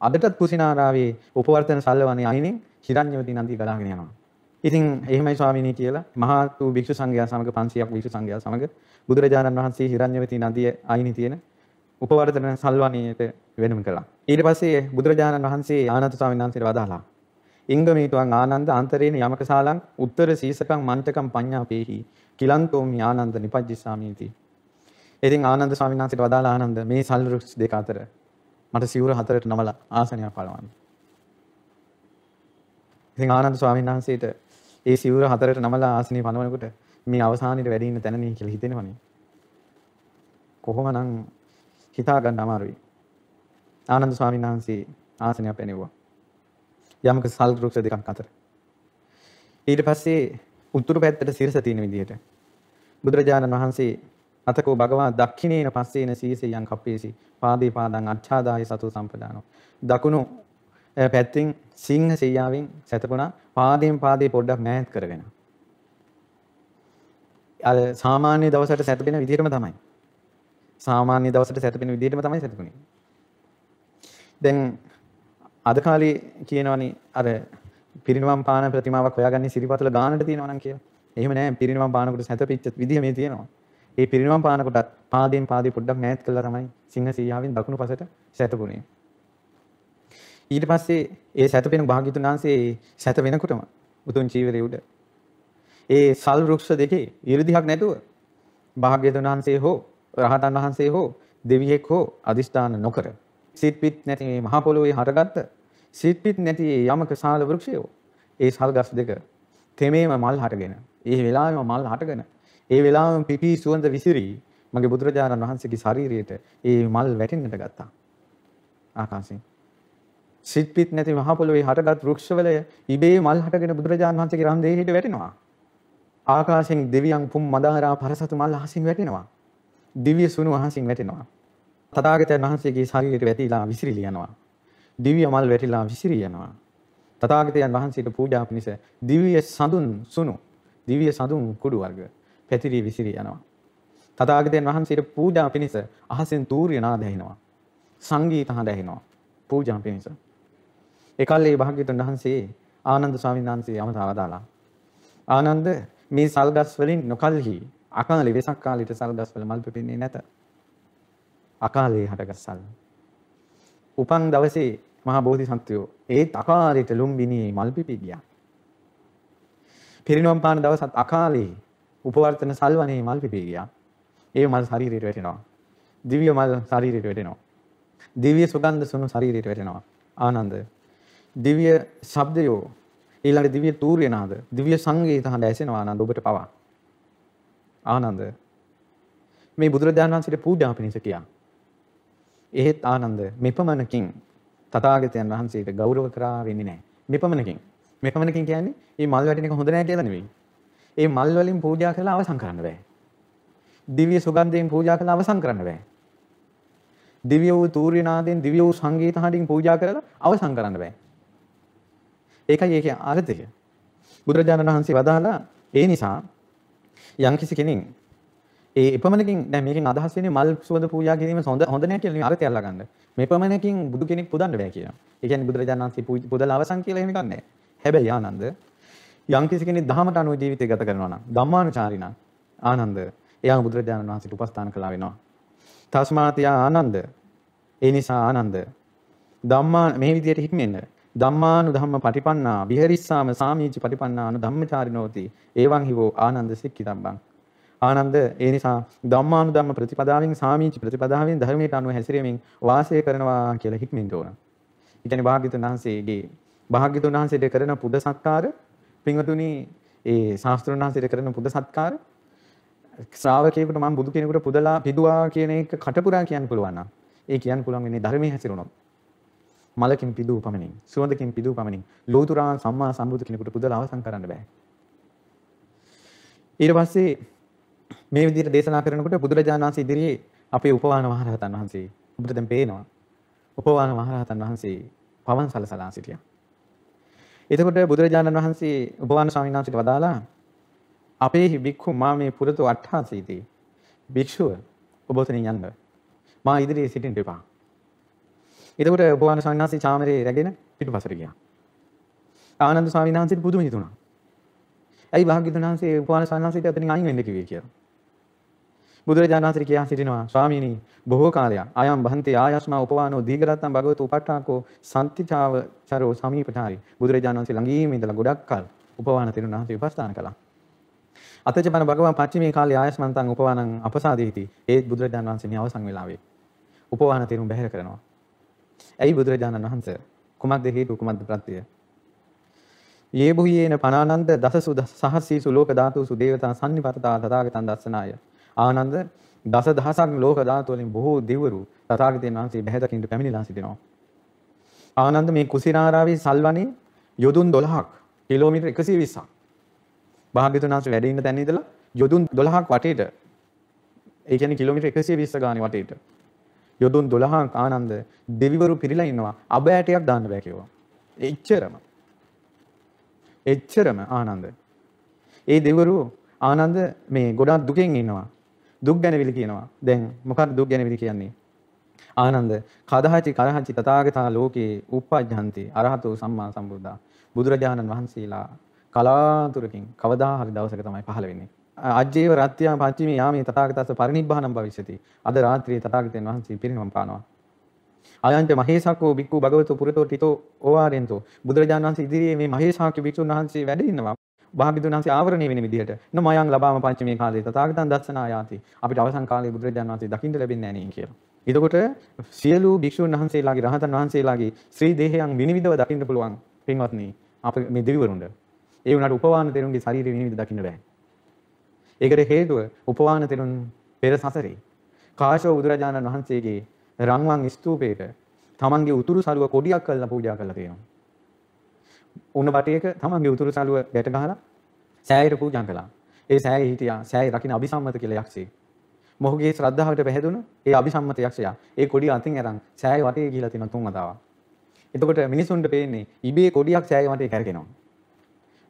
අදටත් කුසිනාරාවේ උපවර්තන සල්වනේ අයිනේ හිරඤ්ඤවතී නදිය ගලාගෙන යනවා. ඉතින් එහෙමයි ස්වාමීනි කියලා මහා වූ භික්ෂු සංඝයා සමග 500ක් භික්ෂු සංඝයා සමග බුදුරජාණන් වහන්සේ හිරඤ්ඤවතී නදිය අයිනේ තියෙන උපවර්තන සල්වණියට වෙනම කළා. ඊට පස්සේ බුදුරජාණන් වහන්සේ ආනන්ද ස්වාමීන් වහන්සේට වදාලා ඉංගමීතුන් ආනන්ද අන්තරේන යමක සාලං උත්තර සීසකං මන්ටකම් පඤ්ඤාපේහි කිලන්තෝමි ආනන්ද නිපජ්ජිසාමීති ඉතින් ආනන්ද ස්වාමීන් වහන්සේට වදාලා ආනන්ද මේ සල් වෘක්ෂ දෙක අතර මට සිවුර හතරට නමලා ආසනයක් පළවන්න. ඉතින් ආනන්ද ස්වාමීන් වහන්සේට ඒ සිවුර හතරට නමලා ආසනිය පනවනකොට මේ අවසානයේ වැඩි ඉන්න තැනනේ කියලා හිතෙනවනේ. කොහොමනම් හිතා ගන්න අමාරුයි. ආනන්ද ස්වාමීන් වහන්සේ ආසනයක් පැනෙවුවා. යමක සල් වෘක්ෂ දෙකක් අතර. ඊට පස්සේ උතුරු පැත්තට සිරස තියෙන විදිහට බුදුරජාණන් වහන්සේ අතකෝ භගවා දක්ඛිනේන පස්සේන සීසයන් කප්පේසි පාදී පාදං අච්ඡාදාය සතු සම්පදානෝ දකුණු පැත්තෙන් සිංහ සෙයියාවෙන් සැතපුණා පාදයෙන් පාදේ පොඩ්ඩක් මෑත් කරගෙන අර සාමාන්‍ය දවසට සැතපෙන විදිහටම තමයි සාමාන්‍ය දවසට සැතපෙන විදිහටම තමයි සැතපුණේ දැන් අද කාලේ කියනවනේ අර පිරිනිවන් පාන ප්‍රතිමාවක් හොයාගන්නේ සිරිපතල ගානට තියෙනවා නම් කියලා. එහෙම නෑ පිරිනිවන් පානකොට සැතපිච්ච විදිහ මේ තියෙනවා. ඒ පිරිනිවන් පානකොටත් පාදයෙන් පාදේ පොඩ්ඩක් මෑත් කළා තමයි සිංහ සීයාවෙන් දකුණු පසට සැතපුණේ. ඊට පස්සේ ඒ සැතපෙන භාග්‍යතුන් වහන්සේ සැත වෙනකොටම උතුම් චීවරයේ උඩ ඒ සල් වෘක්ෂ දෙකේ 이르දිහක් නැතුව භාග්‍යතුන් වහන්සේ හෝ රහතන් වහන්සේ හෝ දෙවියෙක් හෝ අදිෂ්ඨාන නොකර සිත් පිට නැති මේ මහ පොළොවේ හටගත්ත සිත් පිට නැති යමක සාල වෘක්ෂය ඒ සල් ගස් දෙක තෙමේම මල් හටගෙන ඒ වෙලාවෙම මල් හටගෙන ඒ වෙලාවෙම පිපි සුවඳ විසිරි මගේ බුදුරජාණන් වහන්සේගේ ශරීරයට ඒ මල් වැටෙන්නට ගත්තා. ආකාශයෙන්. සිත් පිට නැති මහ පොළොවේ හටගත් වෘක්ෂවල ඉබේ මල් හටගෙන බුදුරජාණන් වහන්සේගේ රන් දෙහිට වැටෙනවා. ආකාශයෙන් දෙවියන් පුම් මදාරා පරසතු මල් අහසින් වැටෙනවා. දිව්‍ය සුණු අහසින් වැටෙනවා. තථාගතයන් වහන්සේගේ ශරීරයට වැටිලා විසිරිලි යනවා. දිව්‍ය මල් වැටිලා විසිරී යනවා. තථාගතයන් වහන්සේට පූජා පිණිස දිව්‍ය සඳුන් සුණු දිව්‍ය සඳුන් කුඩු වර්ග පැතිරී විසිරී යනවා. තථාගතයන් වහන්සේට පූජා පිණිස අහසෙන් තූර්ය නාද ඇහෙනවා. සංගීත හඬ ඇහෙනවා. පූජා පිණිස. එකල්ලේ භාග්‍යතුන් වහන්සේ ආනන්ද ස්වාමීන් වහන්සේ යමතාව දාලා. ආනන්ද මේ සල්ගස් වලින් නොකල්හි අකාලේ වෙසක් කාලෙට සල්ගස් වල මල් පිපෙන්නේ නැත. අකාලේ හටගස්සල්. උපන් දවසේ මහා බෝධිසත්වයෝ ඒත් අකාලයට ලුම්බිනී මල් පිපි ගියා. පිරිනොම් පාන දවසත් අකාලේ උපවර්තන සල්වනේ මල් පිපි ගියා. ඒ මල් ශරීරයට වැටෙනවා. දිව්‍ය මල් ශරීරයට වැටෙනවා. දිව්‍ය සුගන්ධ සුණු ශරීරයට වැටෙනවා. ආනන්ද දිව්‍ය ශබ්දයෝ ඊළඟ දිව්‍ය තූර්ය නාද දිව්‍ය සංගීත හඬ ඇසෙනවා ආනන්ද ඔබට පවා. ආනන්ද මේ බුදුරජාණන් වහන්සේට පූජා පිණිස කියා. එහෙත් ආනන්ද මෙපමණකින් තථාගතයන් වහන්සේට ගෞරව කරා වෙන්නේ නැහැ. මෙපමණකින්. මෙපමණකින් කියන්නේ මේ මල් වැටෙන එක හොඳ නැහැ කියලා නෙවෙයි. ඒ මල් වලින් පූජා කරලා අවසන් කරන්න බෑ. දිව්‍ය සුගන්ධයෙන් පූජා කරලා අවසන් කරන්න බෑ. දිව්‍ය වූ තූර්යනාදයෙන් දිව්‍ය වූ සංගීත හඬින් පූජා කරලා අවසන් කරන්න බෑ. ඒකයි ඒකේ අර්ථය. බුදුරජාණන් වහන්සේ වදාලා ඒ නිසා යම්කිසි කෙනෙක් ඒ එපමණකින් දැන් මේකෙන් අදහස් වෙන්නේ මල් සුවඳ පූජා කිරීම හොඳ හොඳ නැහැ කියලා නෙවෙයි අර්ථය අල්ලගන්න. මේ එපමණකින් බුදු කෙනෙක් පුදන්න බෑ කියනවා. ඒ කියන්නේ බුදුරජාණන් වහන්සේ පුදලා අවසන් කියලා එහෙම ගන්නෑ. හැබැයි ආනන්ද යම් කිසි කෙනෙක් දහමට අනුව ජීවිතය ගත කරනවා නම් ධම්මානුචාරිණ ආනන්ද එයා බුදුරජාණන් වහන්සේට උපස්ථාන කළා වෙනවා. තස්මාතියා ආනන්ද ඒ නිසා ආනන්ද ධම්මා මේ විදිහට හික්මෙන්න ධම්මානු ධම්ම පටිපන්නා විහෙරිස්සාම සාමීචි පටිපන්නානු ධම්මචාරිනෝති එවං හිවෝ ආනන්ද සික්කිතබ්බං ආනන්ද ඒ නිසා ධම්මානුධම්ම ප්‍රතිපදාවෙන් සාමීච ප්‍රතිපදාවෙන් ධර්මයට අනුව හැසිරීමෙන් වාසය කරනවා කියලා හික්මින් ඕන. ඒ කියන්නේ භාග්‍යතුන් වහන්සේගේ භාග්‍යතුන් වහන්සේට කරන පුද සත්කාර පින්වතුනි ඒ ශාස්ත්‍රඥ වහන්සේට කරන පුද සත්කාර ශ්‍රාවකයෙකුට මම බුදු කෙනෙකුට පුදලා පිදුවා කියන එක කටපුරා කියන්න පුළුවන් නම් ඒ කියන්න පුළුවන් වෙන්නේ ධර්මයේ හැසිරුණොත්. මලකින් පිදූ පමණින් සුවඳකින් පිදූ පමණින් ලෝතුරා සම්මා සම්බුදු කෙනෙකුට පුදලා අවසන් කරන්න බෑ. ඊට පස්සේ මේ විදිහට දේශනා කරනකොට බුදුරජාණන් වහන්සේ ඉදිරියේ අපේ උපවාන මහරහතන් වහන්සේ ඔබට දැන් පේනවා. උපවාන මහරහතන් වහන්සේ පවන් සලසලා සිටියා. එතකොට බුදුරජාණන් වහන්සේ උපවාන ස්වාමීන් වහන්සේට වදාලා අපේ භික්ඛු මා මේ පුරතු අට්ඨාසීති භික්ෂුව ඔබ ඔතනින් යන්න. මා ඉදිරියේ සිටින්න එපා. එතකොට උපවාන ස්වාමීන් වහන්සේ චාමරේ රැගෙන පිටුපසට ගියා. ආනන්ද ස්වාමීන් වහන්සේට පුදුම හිතුණා. ඇයි භාග්‍යවතුන් වහන්සේ උපවාන ස්වාමීන් වහන්සේට අතනින් අයින් වෙන්න කිව්වේ කියලා. බුදුරජාණන් වහන්සේ කියා සිටිනවා ස්වාමීනි බොහෝ කාලයක්. ආයම් බහන්ති ආයස්මා උපවානෝ දීඝරත්තම් භගවතු උපට්ඨාකෝ සම්තිචාව චරෝ සමීපචාරි. බුදුරජාණන් වහන්සේ ළඟින්ම ඉඳලා ගොඩක් කල් උපවාන තිරුණ වහන්සේ උපස්ථාන කළා. අතචපන භගවන් පච්චිමේ කාලේ ආයස්මන්තං උපවානං අපසාදීති ඒත් බුදුරජාණන් වහන්සේ මේ අවසන් වෙලාවේ උපවාන තිරුණ බැහැර කරනවා. ඇයි බුදුරජාණන් වහන්සේ? කුමක්ද හේතු කුමක්ද ප්‍රත්‍යය? යේ බුහියේන පනානන්ද දසසු සහස්සීසු ලෝක ධාතුසු දේවතා සම්නිපතතා තථාගතං දස්සනාය. ආනන්ද දස දහසක් ලෝක ධාතු වලින් බොහෝ දෙවරු තථාගතයන් වහන්සේ බැහැ දකින්න පැමිණලා සිටිනවා. ආනන්ද මේ කුසිනාරාවේ සල්වනේ යොදුන් 12ක් කිලෝමීටර් 120ක්. භාග්‍යතුන් වහන්සේ වැඩ ඉන්න තැන ඉඳලා යොදුන් 12ක් වටේට ඒ කියන්නේ කිලෝමීටර් 120 ගානේ වටේට යොදුන් 12ක් ආනන්ද දෙවිවරු පිරීලා ඉන්නවා අබ ඇටයක් දාන්න බෑ කිව්වා. එච්චරම. එච්චරම ආනන්ද. ඒ දෙවිවරු ආනන්ද මේ ගොඩාක් දුකෙන් ඉන්නවා. දුක් ගැනවිලි කියනවා. දැන් මොකක්ද දුක් ගැනවිලි කියන්නේ? ආනන්ද කදහචි කරහචි තථාගතා ලෝකේ උප්පජ්ජන්ති අරහතෝ සම්මා සම්බුද්ධා. බුදුරජාණන් වහන්සේලා කලාතුරකින් කවදා හරි දවසක තමයි පහළ වෙන්නේ. අජ්ජේව රත්ත්‍යා පච්චිමේ යාමේ තථාගතස්ස පරිනිබ්බානම් භවිෂති. අද රාත්‍රියේ තථාගතයන් වහන්සේ පිරිනමම් පානවා. අයන්ත මහේසක්කෝ බික්කු භගවතු පුරතෝ ටිතෝ ඕවාරෙන්තෝ බුදුරජාණන් වහන්සේ ඉදිරියේ මේ මහේසාක්‍ය භික්ෂුන් වහන්සේ වැඩ ඉන්නවා. භාග්‍යතුන් වහන්සේ ආවරණය වෙන විදිහට න මයන් ලබාම පංචමේ කාලේ තථාගතයන් දස්සනා යාති. අපිට අවසන් කාලේ බුදුරජාණන් වහන්සේ දකින්න ලැබෙන්නේ නැහැ නේ කියලා. එතකොට සියලු භික්ෂුන් වහන්සේලාගේ රහතන් වහන්සේලාගේ ශ්‍රී දේහයන් විනිවිදව දකින්න පුළුවන් පින්වත්නි. අප මේ දෙවිවරුන්ට. ඒ වුණාට උපවාන තෙරුන්ගේ ශරීරය විනිවිද දකින්න බෑ. ඒකට හේතුව උපවාන තෙරුන් පෙර සසරේ කාශ්‍යප බුදුරජාණන් වහන්සේගේ රන්වන් ස්තූපයක තමන්ගේ උතුරු සළුව කොඩියක් කරලා පූජා කරලා තියෙනවා. උණ බටයක තමන්ගේ උතුරු සළුව ගැට ගහලා සෑයට පූජා කළා. ඒ සෑයේ හිටියා සෑයේ රකින්න අபிසම්මත කියලා යක්ෂයෙක්. මොහුගේ ශ්‍රද්ධාවට පැහැදුණු ඒ අபிසම්මත යක්ෂයා ඒ කොඩිය අතින් අරන් සෑයේ වටේ ගිහිලා තියෙන තුන් වතාවක්. එතකොට මිනිසුන්ට පේන්නේ ඉබේ කොඩියක් සෑයේ වටේ කැරකෙනවා.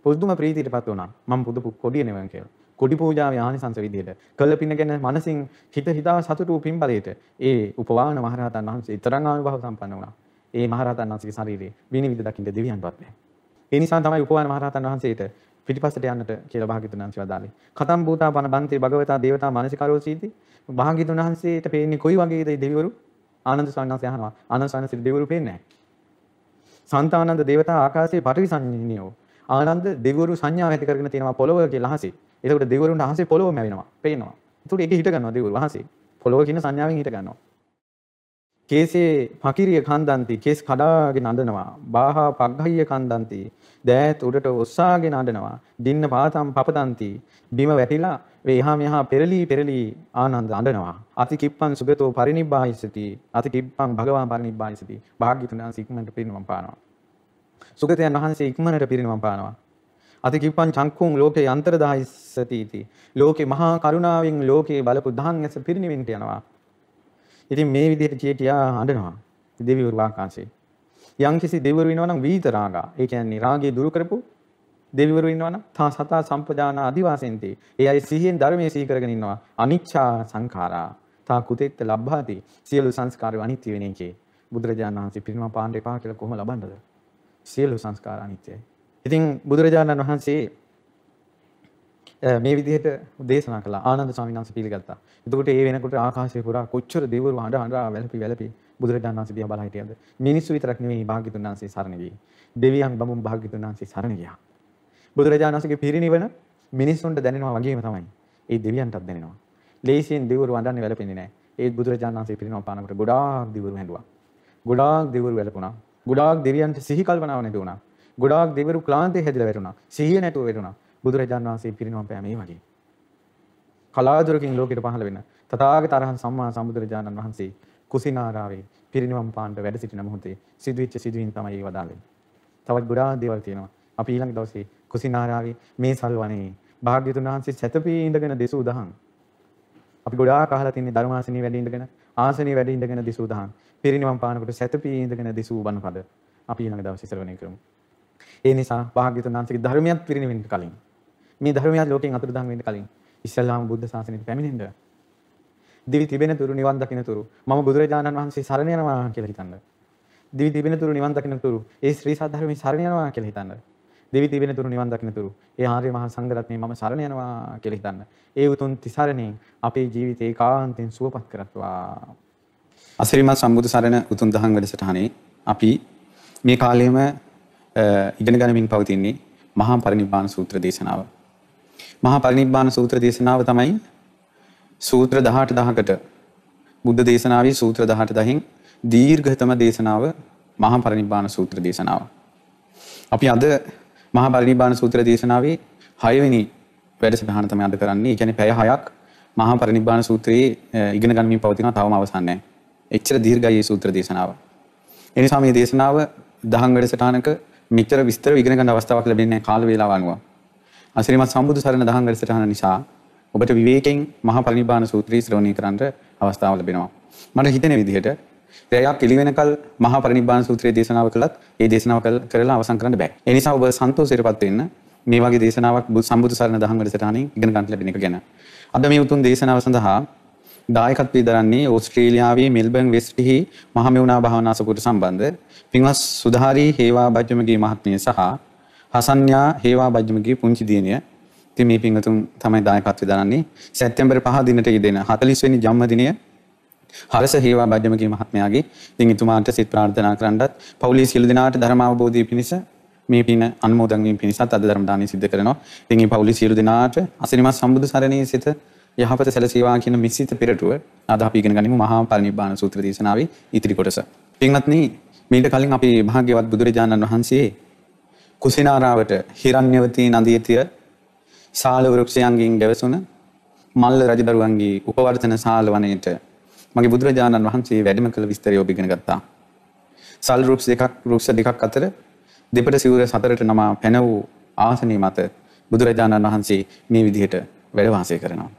පුදුම ප්‍රීතියටපත් වුණා. මම පුදු කොඩිය නෙවෙයි කියලා. කොඩි පූජාවේ ආනිසංස විදිහට කළ පින ගැන මනසින් හිත හිතා සතුටු පින් බලයට ඒ උපවාන මහරහතන් වහන්සේ තරං අනුභව සම්පන්න වුණා. ඒ මහරහතන් වහන්සේගේ ශරීරයේ විනිවිද දකින්න දෙවියන්වත් නැහැ. ඒ නිසා තමයි උපවාන මහරහතන් වහන්සේට පිටිපස්සට යන්නට කියලා භාග්‍යතුන් වහන්සේ වදාළේ. කතම් භූතා බණ බන්තේ භගවතා දේවතා මානසිකාරෝ සීති. භාග්‍යතුන් වහන්සේට පේන්නේ කොයි වගේද දෙවිවරු? ආනන්ද ස්වාමීන් වහන්සේ අහනවා. ආනන්ද ස්වාමීන් වහන්සේ දෙවිවරු පේන්නේ නැහැ. සන්තානන්ද දේවතා ආකාශයේ පටවි සංඥිනියෝ. ආනන්ද දෙවිවරු සංඥාව ඇති කරගෙන තියෙනවා පොළොව කියලා අහසේ. එතකොට දෙවිවරුන්ට අහසේ පොළොවම ඇවෙනවා. පේනවා. එතකොට ඒක හිට ගන්නවා දෙවිවරු අහසේ. පොළොව කියන සංඥාවෙන් හිට ගන්නවා. කේසේ පකිරිය කන්දන්ති කේස් කඩාගෙන අඬනවා. බාහා පග්ගහිය කන්දන්ති. දෑත් උඩට ඔස්සාගෙන අඬනවා. දින්න පාතම් පපතන්ති. බිම වැටිලා එහා මෙහා පෙරලි පෙරලි ආනන්ද අඬනවා. අති කිප්පං සුගතෝ පරිනිබ්බාහිසති. අති කිප්පං භගවාන් පරිනිබ්බාහිසති. භාග්‍යතුන් වහන්සේ ඉක්මනට පිරිනමම් පානවා. සුගතයන් වහන්සේ ඉක්මනට පිරිනමම් පානවා. අති කිප්පං චංකුං ලෝකේ අන්තරදායිස්සති इति. ලෝකේ මහා කරුණාවෙන් ලෝකේ බලපු දහන් ඇස පිරිනිවෙන්ට යනවා. ඉතින් මේ විදිහට කිය කියා අඬනවා. දෙවිවරු වාකාශේ. යම්කිසි දෙවිවරු ඉන්නවා නම් විහිත රාගා. ඒ කියන්නේ රාගය දුරු කරපු දෙවිවරු ඉන්නවා නම් තා සතා සම්පජාන අදිවාසෙන්ති. ඒ අය සිහියෙන් ධර්මයේ සිහි කරගෙන ඉන්නවා. අනිච්චා සංඛාරා. තා කුතෙත්ත ලබ්භාති. සියලු සංස්කාර අනිත්‍ය වෙන එකේ. බුදුරජාණන් වහන්සේ පිරිනමන පාන්න එපා කියලා කොහොම ලබන්නද? සියලු සංස්කාර අනිත්‍යයි. ඉතින් බුදුරජාණන් වහන්සේ මේ විදිහට දේශනා කළා ආනන්ද ස්වාමීන් වහන්සේ පිළිගත්තා. එතකොට ඒ වෙනකොට ආකාශය පුරා කොච්චර දෙවිවරු හඬ හඬ වැළපි වැළපි බුදුරජාණන් වහන්සේ දිහා බලා හිටියද? මිනිස්සු විතරක් නෙවෙයි භාග්‍යතුන් වහන්සේ සරණ ගියේ. දෙවියන් බමුණු භාග්‍යතුන් වහන්සේ සරණ ගියා. බුදුරජාණන් වහන්සේගේ පිරිනිවන මිනිස්සුන්ට දැනෙනවා වගේම තමයි. ඒ දෙවියන්ටත් දැනෙනවා. ලේසියෙන් දෙවිවරු වඳන්නේ වැළපෙන්නේ නැහැ. ඒත් බුදුරජාණන් වහන්සේ පිරිනව පානකොට ගොඩාක් දෙවිවරු හැඬුවා. ගොඩාක් දෙවිවරු වැළපුණා. ගොඩාක් දෙවියන්ට සිහි කල්පනාව නැති වුණා. ගොඩාක් දෙවිවරු ක්ලාන්තේ හැදිලා වැටුණා. සිහිය නැතුව වැටුණා. බුදුරජාණන් වහන්සේ පිරිනවම් පෑ මේ වගේ. කලාතුරකින් ලෝකෙට පහළ වෙන තථාගත අරහන් සම්මා සම්බුදුරජාණන් වහන්සේ කුසිනාරාවේ පිරිනිවම් පාන්නට වැඩ සිටින මොහොතේ සිදුවෙච්ච සිදුවීම් තමයි ඒ වදාළේ. තවත් ගොඩාක් දේවල් තියෙනවා. අපි ඊළඟ දවසේ කුසිනාරාවේ මේ සල්වනේ භාග්‍යතුන් වහන්සේ සැතපී ඉඳගෙන දෙසූ දහම්. අපි ගොඩාක් අහලා තින්නේ ධර්මාසනී වැඩ ඉඳගෙන ආසනී වැඩ ඉඳගෙන දෙසූ දහම්. පිරිනිවම් පානකොට සැතපී ඉඳගෙන දෙසූ බණපද අපි ඊළඟ දවසේ ශ්‍රවණය කරමු. ඒ නිසා භාග්‍යතුන් වහන්සේගේ ධර්මයක් පිරිනිවෙන්න කලින් මේ ධර්මයක් ලෝකෙන් අතුරුදහන් වෙන්න කලින් ඉස්ලාම් බුද්ධ ශාසනයට පැමිණෙන්න. දිවි තිබෙන තුරු නිවන් දකින්න තුරු මම බුදුරජාණන් වහන්සේ සරණ යනවා කියලා හිතන්න. දිවි තිබෙන තුරු නිවන් දකින්න තුරු ඒ ශ්‍රී සද්ධර්මයේ සරණ යනවා කියලා හිතන්න. දිවි තිබෙන තුරු නිවන් දකින්න තුරු ඒ ආර්ය මහා සංඝරත්නයේ මම සරණ යනවා කියලා හිතන්න. ඒ උතුම් තිසරණෙන් අපේ ජීවිතේ ඒකාන්තයෙන් සුවපත් කරත්වා. අසිරිමත් සම්බුදු සරණ උතුම් දහම් වැඩසටහනේ අපි මේ කාලයේම ඉගෙන ගනිමින් පවතින්නේ මහා පරිනිබ්බාන සූත්‍ර දේශනාව. මහා පරිනිබ්බාන සූත්‍ර දේශනාව තමයි සූත්‍ර 18 10කට බුද්ධ දේශනාවේ සූත්‍ර 18 දහින් දීර්ඝතම දේශනාව මහා පරිනිබ්බාන සූත්‍ර දේශනාව. අපි අද මහා පරිනිබ්බාන සූත්‍ර දේශනාවේ 6 වෙනි වැඩසටහන තමයි අද කරන්නේ. ඒ කියන්නේ පැය 6ක් මහා පරිනිබ්බාන සූත්‍රයේ ඉගෙන ගනිමින් පවතිනවා තවම අවසන් නැහැ. එච්චර දීර්ඝයි මේ සූත්‍ර දේශනාව. ඒ නිසා මේ දේශනාව දහම් වැඩසටහනක මෙච්චර විස්තර ඉගෙන ගන්න අවස්ථාවක් ලැබෙන්නේ කාල වේලාව අනුව. අසිරිමත් සම්බුදු සරණ දහම් වැඩසටහන නිසා ඔබට විවේකයෙන් මහා පරිනිබ්බාන සූත්‍රය ශ්‍රවණය කරන්න අවස්ථාව ලැබෙනවා. මට හිතෙන විදිහට රැයක් එළි වෙනකල් මහා පරිනිබ්බාන සූත්‍රයේ දේශනාව කළත් ඒ දේශනාව කරලා අවසන් කරන්න බෑ. ඒ නිසා ඔබ සන්තෝෂයටපත් වෙන්න මේ වගේ දේශනාවක් සම්බුදු සරණ දහම් වැඩසටහනින් ඉගෙන ගන්න ලැබෙන එක ගැන. අද මේ උතුම් දේශනාව සඳහා දායකත්වයේ දරන්නේ ඕස්ට්‍රේලියාවේ මෙල්බර්න් වෙස්ට්හි මහමෙවුනා භාවනා සපුරට සම්බන්ධ පින්වත් සුධාරී හේවා බජ්ජමගේ මහත්මිය සහ හසන්යා හේවා බජ්ජමගේ පුංචි දියණිය ඉතින් මේ පින්වතුන් තමයි දායකත්වයේ දරන්නේ සැප්තැම්බර් 5 දිනට යෙදෙන 40 වෙනි ජන්මදිනය හරස හේවා බජ්ජමගේ මහත්මයාගේ ඉතින් එතුමාට සිත ප්‍රාර්ථනා කරන්නත් පවුලේ සියලු දෙනාට ධර්ම අවබෝධය පිණිස මේ පින අනුමෝදන් වීම පිණිසත් අද ධර්ම දානය සිදු කරනවා. ඉතින් මේ පවුලේ සියලු දෙනාට අසිරිමත් සම්බුදු සරණේ සිත යහපත සැලසේවා කියන මිසිත පෙරටුව අද අපි ඉගෙන ගනිමු මහා පරිනිබ්බාන සූත්‍ර දේශනාවේ ඉතිරි කොටස. පින්වත්නි මීට කලින් අපි භාග්‍යවත් බුදුරජාණන් වහන්සේ කුසිනාරාවට හිරණ්‍යවතී නදිය තිර සාල වෘක්ෂයන්ගෙන් ගැවසුන මල්ල රජදරුවන්ගේ උපවර්තන සාල වනයේට මගේ බුදුරජාණන් වහන්සේ වැඩම කළ විස්තරය ඔබ ඉගෙන ගත්තා. සල් රුක්ස් දෙකක් රුක්ෂ දෙකක් අතර දෙපට සිවුර සතරට නමා පැන වූ ආසනී මත බුදුරජාණන් වහන්සේ මේ විදිහට වැඩ වාසය කරනවා.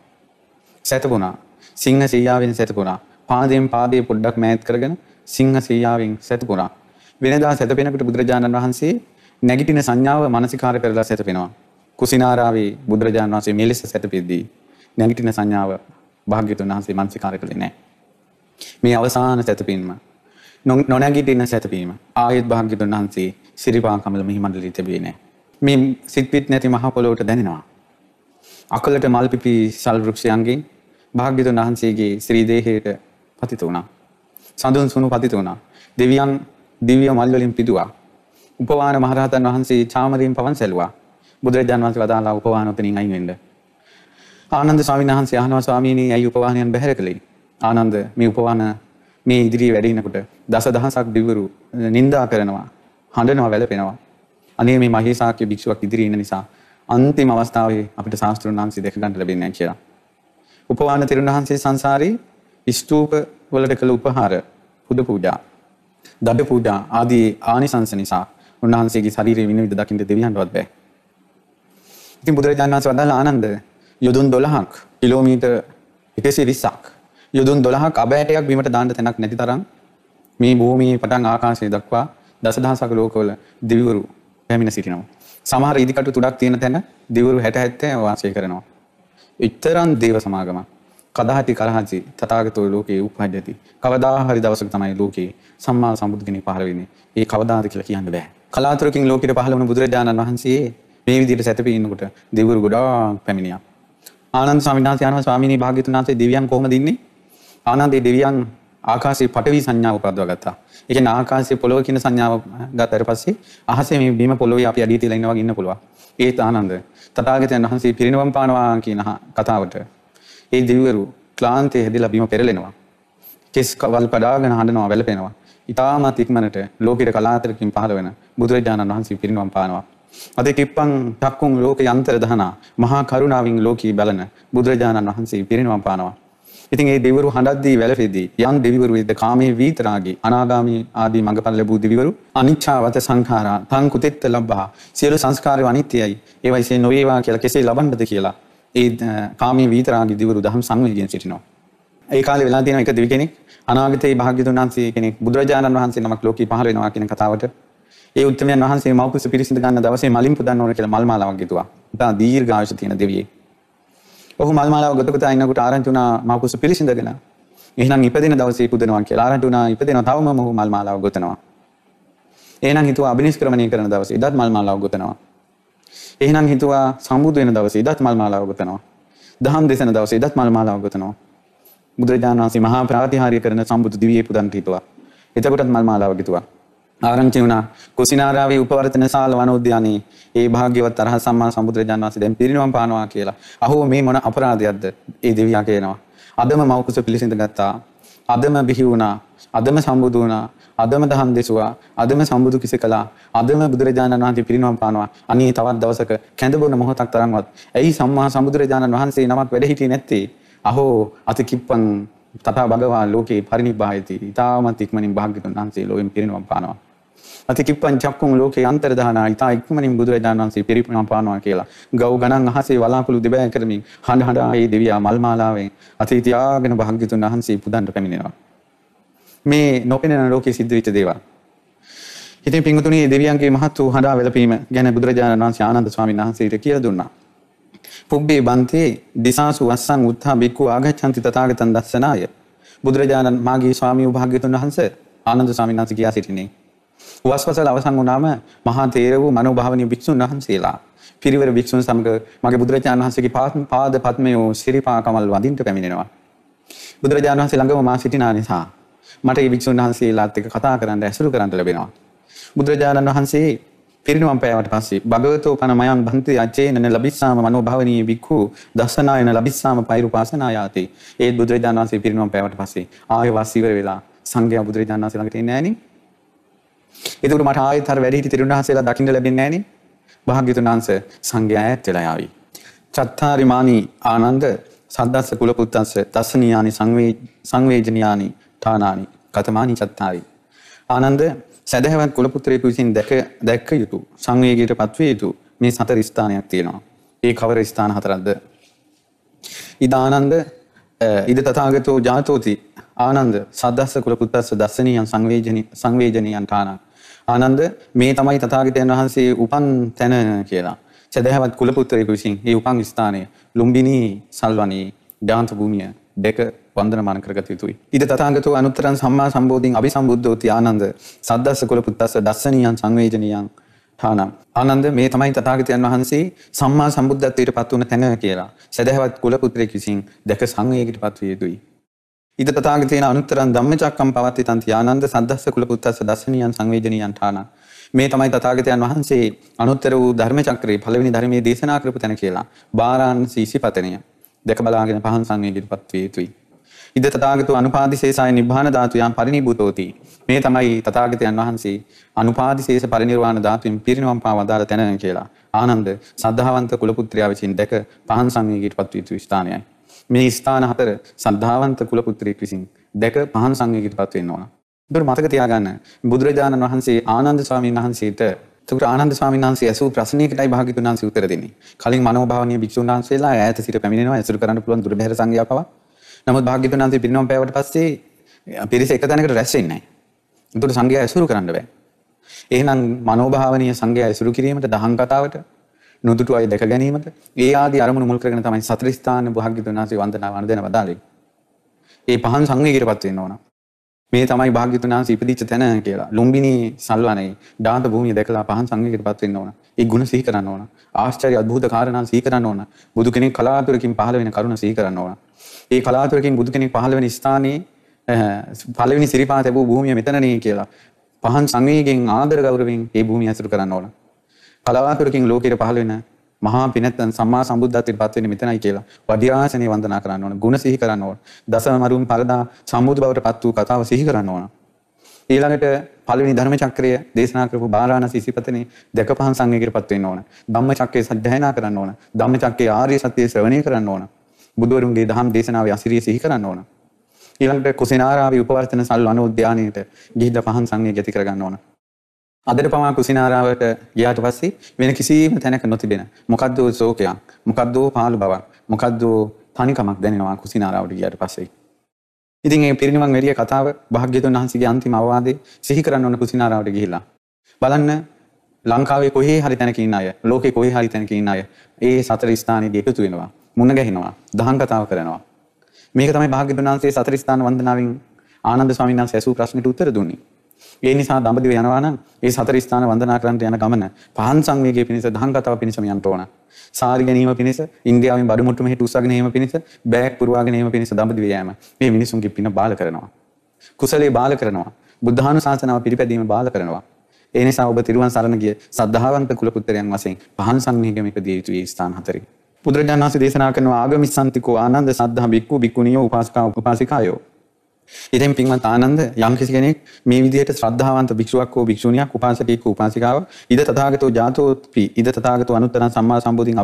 සැතපුණා. සිංහ සීයාවෙන් සැතපුණා. පාදයෙන් පාදයේ පොඩ්ඩක් මෑත් කරගෙන සිංහ සීයාවෙන් සැතපුණා. වෙනදා සැතපෙනකොට බුදුරජාණන් වහන්සේ නැගිටින සංඥාව මානසිකාර කරලා සැතපෙනවා. කුසිනාරාවේ බුදුරජාණන් වහන්සේ මෙලෙස සැතපෙද්දී නැගිටින සංඥාව භාග්‍යතුන් වහන්සේ මානසිකාර කළේ නැහැ. මේ අවසාන සැතපීම නොනැගිටින සැතපීම ආයෙත් භාග්‍යතුන් වහන්සේ සිරිපා කමල මිහි මණ්ඩලී තිබුණේ නැහැ. මේ සිත්පිට නැති මහ පොළොවට දැනෙනවා. අකලට මල් පිපි සල් වෘක්ෂයන්ගෙන් භාග්‍යතුන් වහන්සේගේ ශ්‍රී දේහයට පතිත වුණා. සඳුන් සුණු පතිත වුණා. දෙවියන් දිව්‍ය මල් වලින් පිදුවා. උපවාන මහරහතන් වහන්සේ චාමරයෙන් පවන් සැලුවා. බුදුරජාණන් වහන්සේ වදාලා උපවාන උතනින් අයින් වෙන්න. ආනන්ද ස්වාමීන් වහන්සේ අහනවා ස්වාමීනි ඇයි උපවාහනයන් බැහැර කළේ? ආනන්ද මේ උපවාන මේ ඉදිරියේ වැඩිනකොට දස දහසක් දිවරු නිඳා කරනවා හඬනවා වැළපෙනවා. අනේ මේ මහේසාක්‍ය භික්ෂුවක් ඉදිරියේ ඉන්න නිසා අන්තිම අවස්ථාවේ අපිට ශාස්ත්‍රුන් වහන්සේ දැක ගන්න ලැබෙන්නේ නැහැ කියලා. උපවාන තෙරුන් වහන්සේ සංසාරේ ස්තූප වලට කළ උපහාර පුද පූජා දඩ පූජා ආදී ආනිසංස නිසා උන්වහන්සේගේ ශරීරයේ විනිවිද දකින්න දෙවියන්ටවත් බෑ. ඉතින් බුදුරජාණන් වහන්සේ වදාළ ආනන්ද යොදුන් 12ක් කිලෝමීටර් 120ක් යොදුන් 12ක් අබෑටයක් බිමට දාන්න තැනක් නැති තරම් මේ භූමියේ පටන් ආකාශය දක්වා දසදහසක ලෝකවල දිවිවරු පැමිණ සිටිනවා. සමහර ඉදිකටු තුඩක් තියෙන තැන දිවුරු 60 70 වාසය කරනවා. ඉතරම් දේව සමාගමක්. කදාහති කරහචි තථාගතෝ ලෝකේ උපහජති. කවදා හරි දවසක තමයි ලෝකේ සම්මා සම්බුදු කෙනෙක් පහළ වෙන්නේ. ඒ කවදාද කියලා කියන්න බෑ. කලාතුරකින් ලෝකෙට පහළ වුණ බුදුරජාණන් වහන්සේ මේ විදිහට සැතපී ඉන්නකොට දිවුරු ගොඩාක් පැමිණියා. ආනන්ද ස්වාමීන් වහන්සේ අහනවා ස්වාමීනි භාග්‍යතුන් වහන්සේ දෙවියන් කොහොමද ඉන්නේ? ආනන්දේ දෙවියන් ආකාශයේ පටවි සංඥාව උපදවා ගත්තා. ඒ කියන්නේ ආකාශයේ පොළොව කියන සංඥාව ගත්තට පස්සේ අහසේ මේ බිම පොළොවේ අපි අඩිය තියලා ඉන්නවා වගේ ඉන්න පුළුවන්. ඒත් ආනන්ද තථාගතයන් වහන්සේ පිරිනවම් පානවා කියන කතාවට ඒ දෙවිවරු ක්ලාන්තයේ හැදිලා බිම පෙරලෙනවා. කෙස් කවල් කඩාගෙන හඬනවා වැළපෙනවා. ඉතාමත් ඉක්මනට ලෝකෙට කලාතුරකින් පහළ වෙන බුදුරජාණන් වහන්සේ පිරිනවම් පානවා. අද කිප්පං චක්කුන් ලෝක යන්තර දහනා මහා කරුණාවෙන් ලෝකී බලන බුදුරජාණන් වහන්සේ පිරිනවම් පානවා. ඉතින් ඒ දෙවිවරු හඬද්දී වැළපෙද්දී යම් දෙවිවරු වෙද්ද කාමයේ වීතරාගී අනාගාමී ආදී මඟපල් ලැබූ දෙවිවරු අනිච්චාවත සංඛාරා තං කුතෙත්ත ලබ්බා සියලු සංස්කාරය අනිත්‍යයි ඒවයි සේ නොවේවා කියලා කෙසේ ලබන්නද කියලා ඒ කාමයේ වීතරාගී දෙවිවරු දහම් සංවේගයෙන් සිටිනවා. ඒ කාලේ වෙලා තියෙන එක දෙවි කෙනෙක් අනාගතයේ භාග්‍යතුන් වහන්සේ කෙනෙක් බුදුරජාණන් වහන්සේ නමක් ලෝකේ පහළ වෙනවා කියන කතාවට ඒ උත්තමයන් වහන්සේ මව්කුස පිරිසිඳ ගන්න දවසේ මලින් පුදන්න ඕන කියලා මල් මාලාවක් ගෙතුවා. ඉතින් දීර්ඝායුෂ තියෙන දෙවියෙක්. ඔහු මල් මාලාව ගොතකතා ඉන්නකොට ආරංචි වුණා මව්කුස පිළිසිඳගෙන. එහෙනම් ඉපදෙන දවසේ ඉපදෙනවා කියලා ආරංචි වුණා ඉපදෙනවා තවම ඔහු මල් මාලාව ගොතනවා. එහෙනම් හිතුවා අබිනිෂ්ක්‍රමණය කරන දවසේ ඉදත් මල් මාලාව ගොතනවා. එහෙනම් හිතුවා සම්බුදු වෙන දවසේ ඉදත් මල් මාලාව ගොතනවා. දහම් දෙසන දවසේ ඉදත් මල් මාලාව ගොතනවා. බුදුරජාණන් වහන්සේ මහා ප්‍රාතිහාර්ය කරන සම්බුදු දිවියේ පුදන් හිතුවා. එතකොටත් මල් මාලාව ගිතුවා. ආරංචි වුණා කුසිනාරාවේ උපවර්තන ශාල වනෝද්‍යානයේ ඒ භාග්‍යවත් අරහත් සම්මා සම්බුදුරජාණන් වහන්සේ දැන් පිරිනිවන් පානවා කියලා. අහෝ මේ මොන අපරාධයක්ද? ඒ දෙවියා කියනවා. අදම මෞකුස පිළිසිඳ ගත්තා. අදම බිහි වුණා. අදම සම්බුදු වුණා. අදම දහම් දෙසුවා. අදම සම්බුදු කිස කළා. අදම බුදුරජාණන් වහන්සේ පිරිනිවන් පානවා. අනේ තවත් දවසක කැඳ බොන මොහොතක් තරම්වත් ඇයි සම්මා සම්බුදුරජාණන් වහන්සේ නමක් වැඩ හිටියේ නැත්තේ? අහෝ අති කිප්පන් තථා භගවා ලෝකේ පරිනිබ්බායති. ඊ타මත් ඉක්මනින් භාග්‍යතුන් වහන්සේ ලෝකෙන් පිරිනවම් පානවා. අති කිප්පන් චක්කුම් ලෝකේ අන්තර්දානා ඊතා ඉක්මනින් බුදුරජාණන් වහන්සේ පිරිනවම් පානවා කියලා. ගව් ගණන් අහසේ වලාකුළු දෙබෑ කරමින් හඬ හඬා ඒ දෙවියා මල් මාලාවෙන් අති තියාගෙන භාග්‍යතුන් වහන්සේ පුදන්ට පැමිණෙනවා. මේ නොපෙනෙන ලෝකේ සිද්ධ වෙච්ච දේවල්. ඉතින් පින්වතුනි දෙවියන්ගේ මහත් වූ හඬා වැළපීම ගැන බුදුරජාණන් වහන්සේ ආනන්ද ස්වාමීන් වහන්සේට කියලා දුන්නා. පුබ්බේ බන්තේ දිසාසු වස්සං උත්ථා බික්ඛු ආගච්ඡanti තථාගතං දස්සනාය බුදුරජාණන් මාගේ ස්වාමී භාග්‍යතුන් වහන්සේ ආනන්ද ස්වාමීන් වහන්සේ කියා සිටිනේ උවස්වසල අවසන් වුණාම මහා තේර වූ මනෝභාවනීය භික්ෂුන් වහන්සේලා පිරිවර භික්ෂුන් සමග මගේ බුදුරජාණන් වහන්සේගේ පාද පද්මයෝ සිරිපා කමල් වඳින්ට පැමිණෙනවා බුදුරජාණන් වහන්සේ ළඟම මා සිටිනා නිසා මට මේ භික්ෂුන් වහන්සේලාත් එක්ක කතා කරන්න ඇසුරු කරන්න ලැබෙනවා. බුදුරජාණන් වහන්සේ පිරිනුවම් පෑවට පස්සේ භගවතෝ පන මයන් බන්ති අච්චේනන ලබිස්සාම මනෝභාවනීය බික්ඛු දස්සනායන ලබිස්සාම පෛරුපාසනායාති. ඒත් බුදුරජාණන් වහන්සේ පිරිනුවම් පෑවට පස්සේ ආයෙ වස්සිවර වෙලා සංඝයා බුදුරජාණන් වහන්සේ ළඟට එන්නේ නැහනේ. එතකොට මට ආයෙත් අර වැඩිහිටි තිරුණාසේලා දකින්න ලැබෙන්නේ නැහනේ. භාග්‍යතුන් වහන්සේ සංඝයා ඈත් වෙලා යාවි. චත්තාරිමානි ආනන්ද සද්දස්ස කුලපුත්තස්ස දස්සනියානි සංවේ සංවේජනියානි තානානි කතමානි චත්තාරි ආනන්ද සැදැහැවත් කුලපුත්‍රයෙකු විසින් දැක දැක්ක යුතු සංවේගයට පත්විය යුතු මේ සතර ස්ථානයක් තියෙනවා. ඒ කවර ස්ථාන හතරක්ද? ඉදානන්ද ඉද තථාගතෝ ජාතෝති ආනන්ද සද්දස්ස කුලපුත්තස්ස දස්සනියන් සංවේජනි සංවේජනියන් තාන. ආනන්ද මේ තමයි තථාගතයන් වහන්සේ උපන් තැන කියලා. සැදැහැවත් කුලපුත්‍රයෙකු විසින් ඒ උපන් ස්ථානය ලුම්බිනී සල්වනී ඩාන්ත භූමිය දෙක වන්දනමාන කරගත යුතුයි. ඉද තථාගතෝ අනුත්තරං සම්මා සම්බෝධින් අபிසම්බුද්ධෝති ආනන්ද සද්දස්ස කුල පුත්තස්ස දස්සනියන් සංවේජනියන් ථානම්. ආනන්ද මේ තමයි තථාගතයන් වහන්සේ සම්මා සම්බුද්ධත්වයට පත් වුණ තැන කියලා. සදහවත් කුල පුත්‍රයෙක් විසින් දැක සංවේගයට පත් විය යුතුයි. ඉද තථාගතේන අනුත්තරං ධම්මචක්කම් පවත්තිතං ආනන්ද සද්දස්ස කුල පුත්තස්ස දස්සනියන් සංවේජනියන් ථානම්. මේ තමයි තථාගතයන් වහන්සේ අනුත්තර වූ ධර්ම චක්‍රයේ පළවෙනි ධර්මයේ දේශනා කරපු තැන කියලා. බාරාණසී සිපතනය. දැක බලාගෙන පහන් සංවේගයට පත් විය යුතුයි. ඉද තථාගතෝ අනුපාදිශේෂාය නිබ්බාන ධාතුයන් පරිනිබ්බුතෝති. මේ තමයි තථාගතයන් වහන්සේ අනුපාදිශේෂ පරිනිර්වාණ ධාතුවෙන් පිරිනවම් පා වදාළ තැන කියලා. ආනන්ද සද්ධාවන්ත කුල පුත්‍රයා විසින් දැක පහන් සංවේගයට පත් වී යුතු ස්ථානයයි. මේ ස්ථාන හතර සද්ධාවන්ත කුල පුත්‍රයෙක් විසින් දැක පහන් සංවේගයට පත් වෙන්න ඕන. ඒකට මතක තියාගන්න බුදුරජාණන් වහන්සේ ආනන්ද ස්වාමීන් වහන්සේට එතකොට ආනන්ද ස්වාමීන් වහන්සේ ඇසූ ප්‍රශ්නයකටයි භාග්‍යතුන් වහන්සේ උත්තර දෙන්නේ. කලින් මනෝභාවනීය භික්ෂුන් වහන්සේලා ඈත සිට පැමිණෙනවා ඇසුරු කරන්න පුළුවන් දුර්බැහැර සංඝයා පවා නමුත් භාග්‍යතුන් වහන්සේ පිරිනොම් පෑවට පස්සේ පිරිස එක තැනකට රැස් වෙන්නේ නැහැ. ඒකට සංඝයා ඇසුරු කරන්න බෑ. එහෙනම් මනෝභාවනීය සංඝයා ඇසුරු කිරීමට දහම් කතාවට නුදුටු අය දැක ගැනීමට ඒ ආදී අරමුණු මුල් කරගෙන තමයි සතර ස්ථාන භාග්‍යතුන් වහන්සේ වන්දනා වන්දන වදාළේ. ඒ පහන් සංවේගයටපත් වෙන්න ඕන. මේ තමයි භාග්‍යතුන් වහන්සේ ඉපදිච්ච තැන කියලා. ලුම්බිනී සල්වනේ දාන්ත භූමිය දැකලා පහන් සංවේගයටපත් වෙන්න ඕන. ඒ ගුණ සිහි කරන්න ඕන. ආශ්චර්ය අద్භූත කාරණා සිහි කරන්න ඕන. බුදු කෙනෙක් කලාතුරකින් පහළ වෙන කරුණ සිහි කරන්න ඕන. ඒ කලාතුරකින් බුදු කෙනෙක් පහළ වෙන ස්ථානයේ පළවෙනි සිරිපා තැබූ භූමිය මෙතනනේ කියලා පහන් සංවේගයෙන් ආදර ගෞරවයෙන් ඒ භූමිය ඇසුරු කරන්න ඕන. කලාතුරකින් ලෝකෙට පහළ වෙන මහා පිනැත්තන් සම්මා සම්බුද්ධත්වයට පත් වෙන්නේ මෙතනයි කියලා වදිආසනේ වන්දනා කරන්න ඕන. ගුණ සිහි කරන්න ඕන. දසම මරුන් පරදා සම්බුදු බවට පත් වූ කතාව සිහි කරන්න ඕන. ඊළඟට පළවෙනි ධර්ම චක්‍රය දේශනා කරපු බාරාණසී ඉසිපතනේ දැක පහන් සංවේගයට පත් වෙන්න ඕන. ධම්ම චක්‍රය සජ්ජායනා කරන්න ඕන. ධම්ම චක්‍රයේ ආර්ය සත්‍ය ශ්‍රවණය කරන්න ඕන. බුදුවරුන්ගේ දහම් දේශනාවේ අසිරිය සිහි කරන්න ඕන. ඊළඟට කුසිනාරාවේ උපවර්තන සල් අනුද්‍යානයට ගිහිල්ලා පහන් සංවේගය ඇති කරගන්න ඕන. අදට පමා කුසිනාරාවට ගියාට පස්සේ වෙන කිසිම තැනක නොතිබෙන. මොකද්ද ශෝකයක් මොකද්ද පාළු බවක් මොකද්ද තනිකමක් දැනෙනවා කුසිනාරාවට ගියාට පස්සේ? ඉතින් ඒ පිරිනිවන් වෙරිය කතාව භාග්‍යතුන් වහන්සේගේ අන්තිම අවවාදේ සිහි කරන්න ඕන කුසිනාරාවට ගිහිල්ලා. බලන්න ලංකාවේ කොහේ හරි තැනක ඉන්න අය ලෝකේ කොහේ හරි තැනක ඉන්න අය ඒ සතර ස්ථානයේදී එකතු වෙනවා මුණ ගැහෙනවා දහම් කතාව කරනවා. මේක තමයි භාග්‍යතුන් වහන්සේ සතර ස්ථාන වන්දනාවෙන් ආනන්ද ස්වාමීන් වහන්සේ ඇසූ ප්‍රශ්නෙට උත්තර දුන්නේ. ඒ නිසා දඹදිව යනවා නම් ඒ සතර ස්ථාන වන්දනා කරන්නට යන ගමන පහන් සංවේගයේ පිණිස දහම් කතාව පිණිසම යන්න ඕන. සාරි ගැනීම පිණිස ඉන්දියාවෙන් බඩු මුට්ටු මෙහෙට උස්සගෙන ඒම පිණිස බෑග් පුරවාගෙන ඒම පිණිස දඹදිව යෑම. මේ මිනිසුන්ගේ පින බාල කරනවා. කුසලයේ බාල කරනවා. බුද්ධානුශාසනාව පිළිපැදීම බාල කරනවා. ඒ නිසා ඔබ තිරුවන් සරණ ගිය සද්ධාවන්ත කුල පුත්‍රයන් වශයෙන් පහන් සංවේගයක දිය යුතු ඒ ස්ථාන හතරේ. බුදුරජාණන් වහන්සේ දේශනා කරන ආගමිස්සන්තිකෝ ආනන්ද සද්ධා බික්කු බික්කුණියෝ උපාසකා උපාසිකායෝ ඉතින් පින්වත් ආනන්ද යම් කිසි කෙනෙක් මේ විදිහට ශ්‍රද්ධාවන්ත භික්ෂුවක් හෝ භික්ෂුණියක් උපාසකයෙක් හෝ උපාසිකාවක් ඉද තථාගතෝ ජාතෝපි ඉද තථාගතෝ අනුත්තර සම්මා සම්බුද්ධින්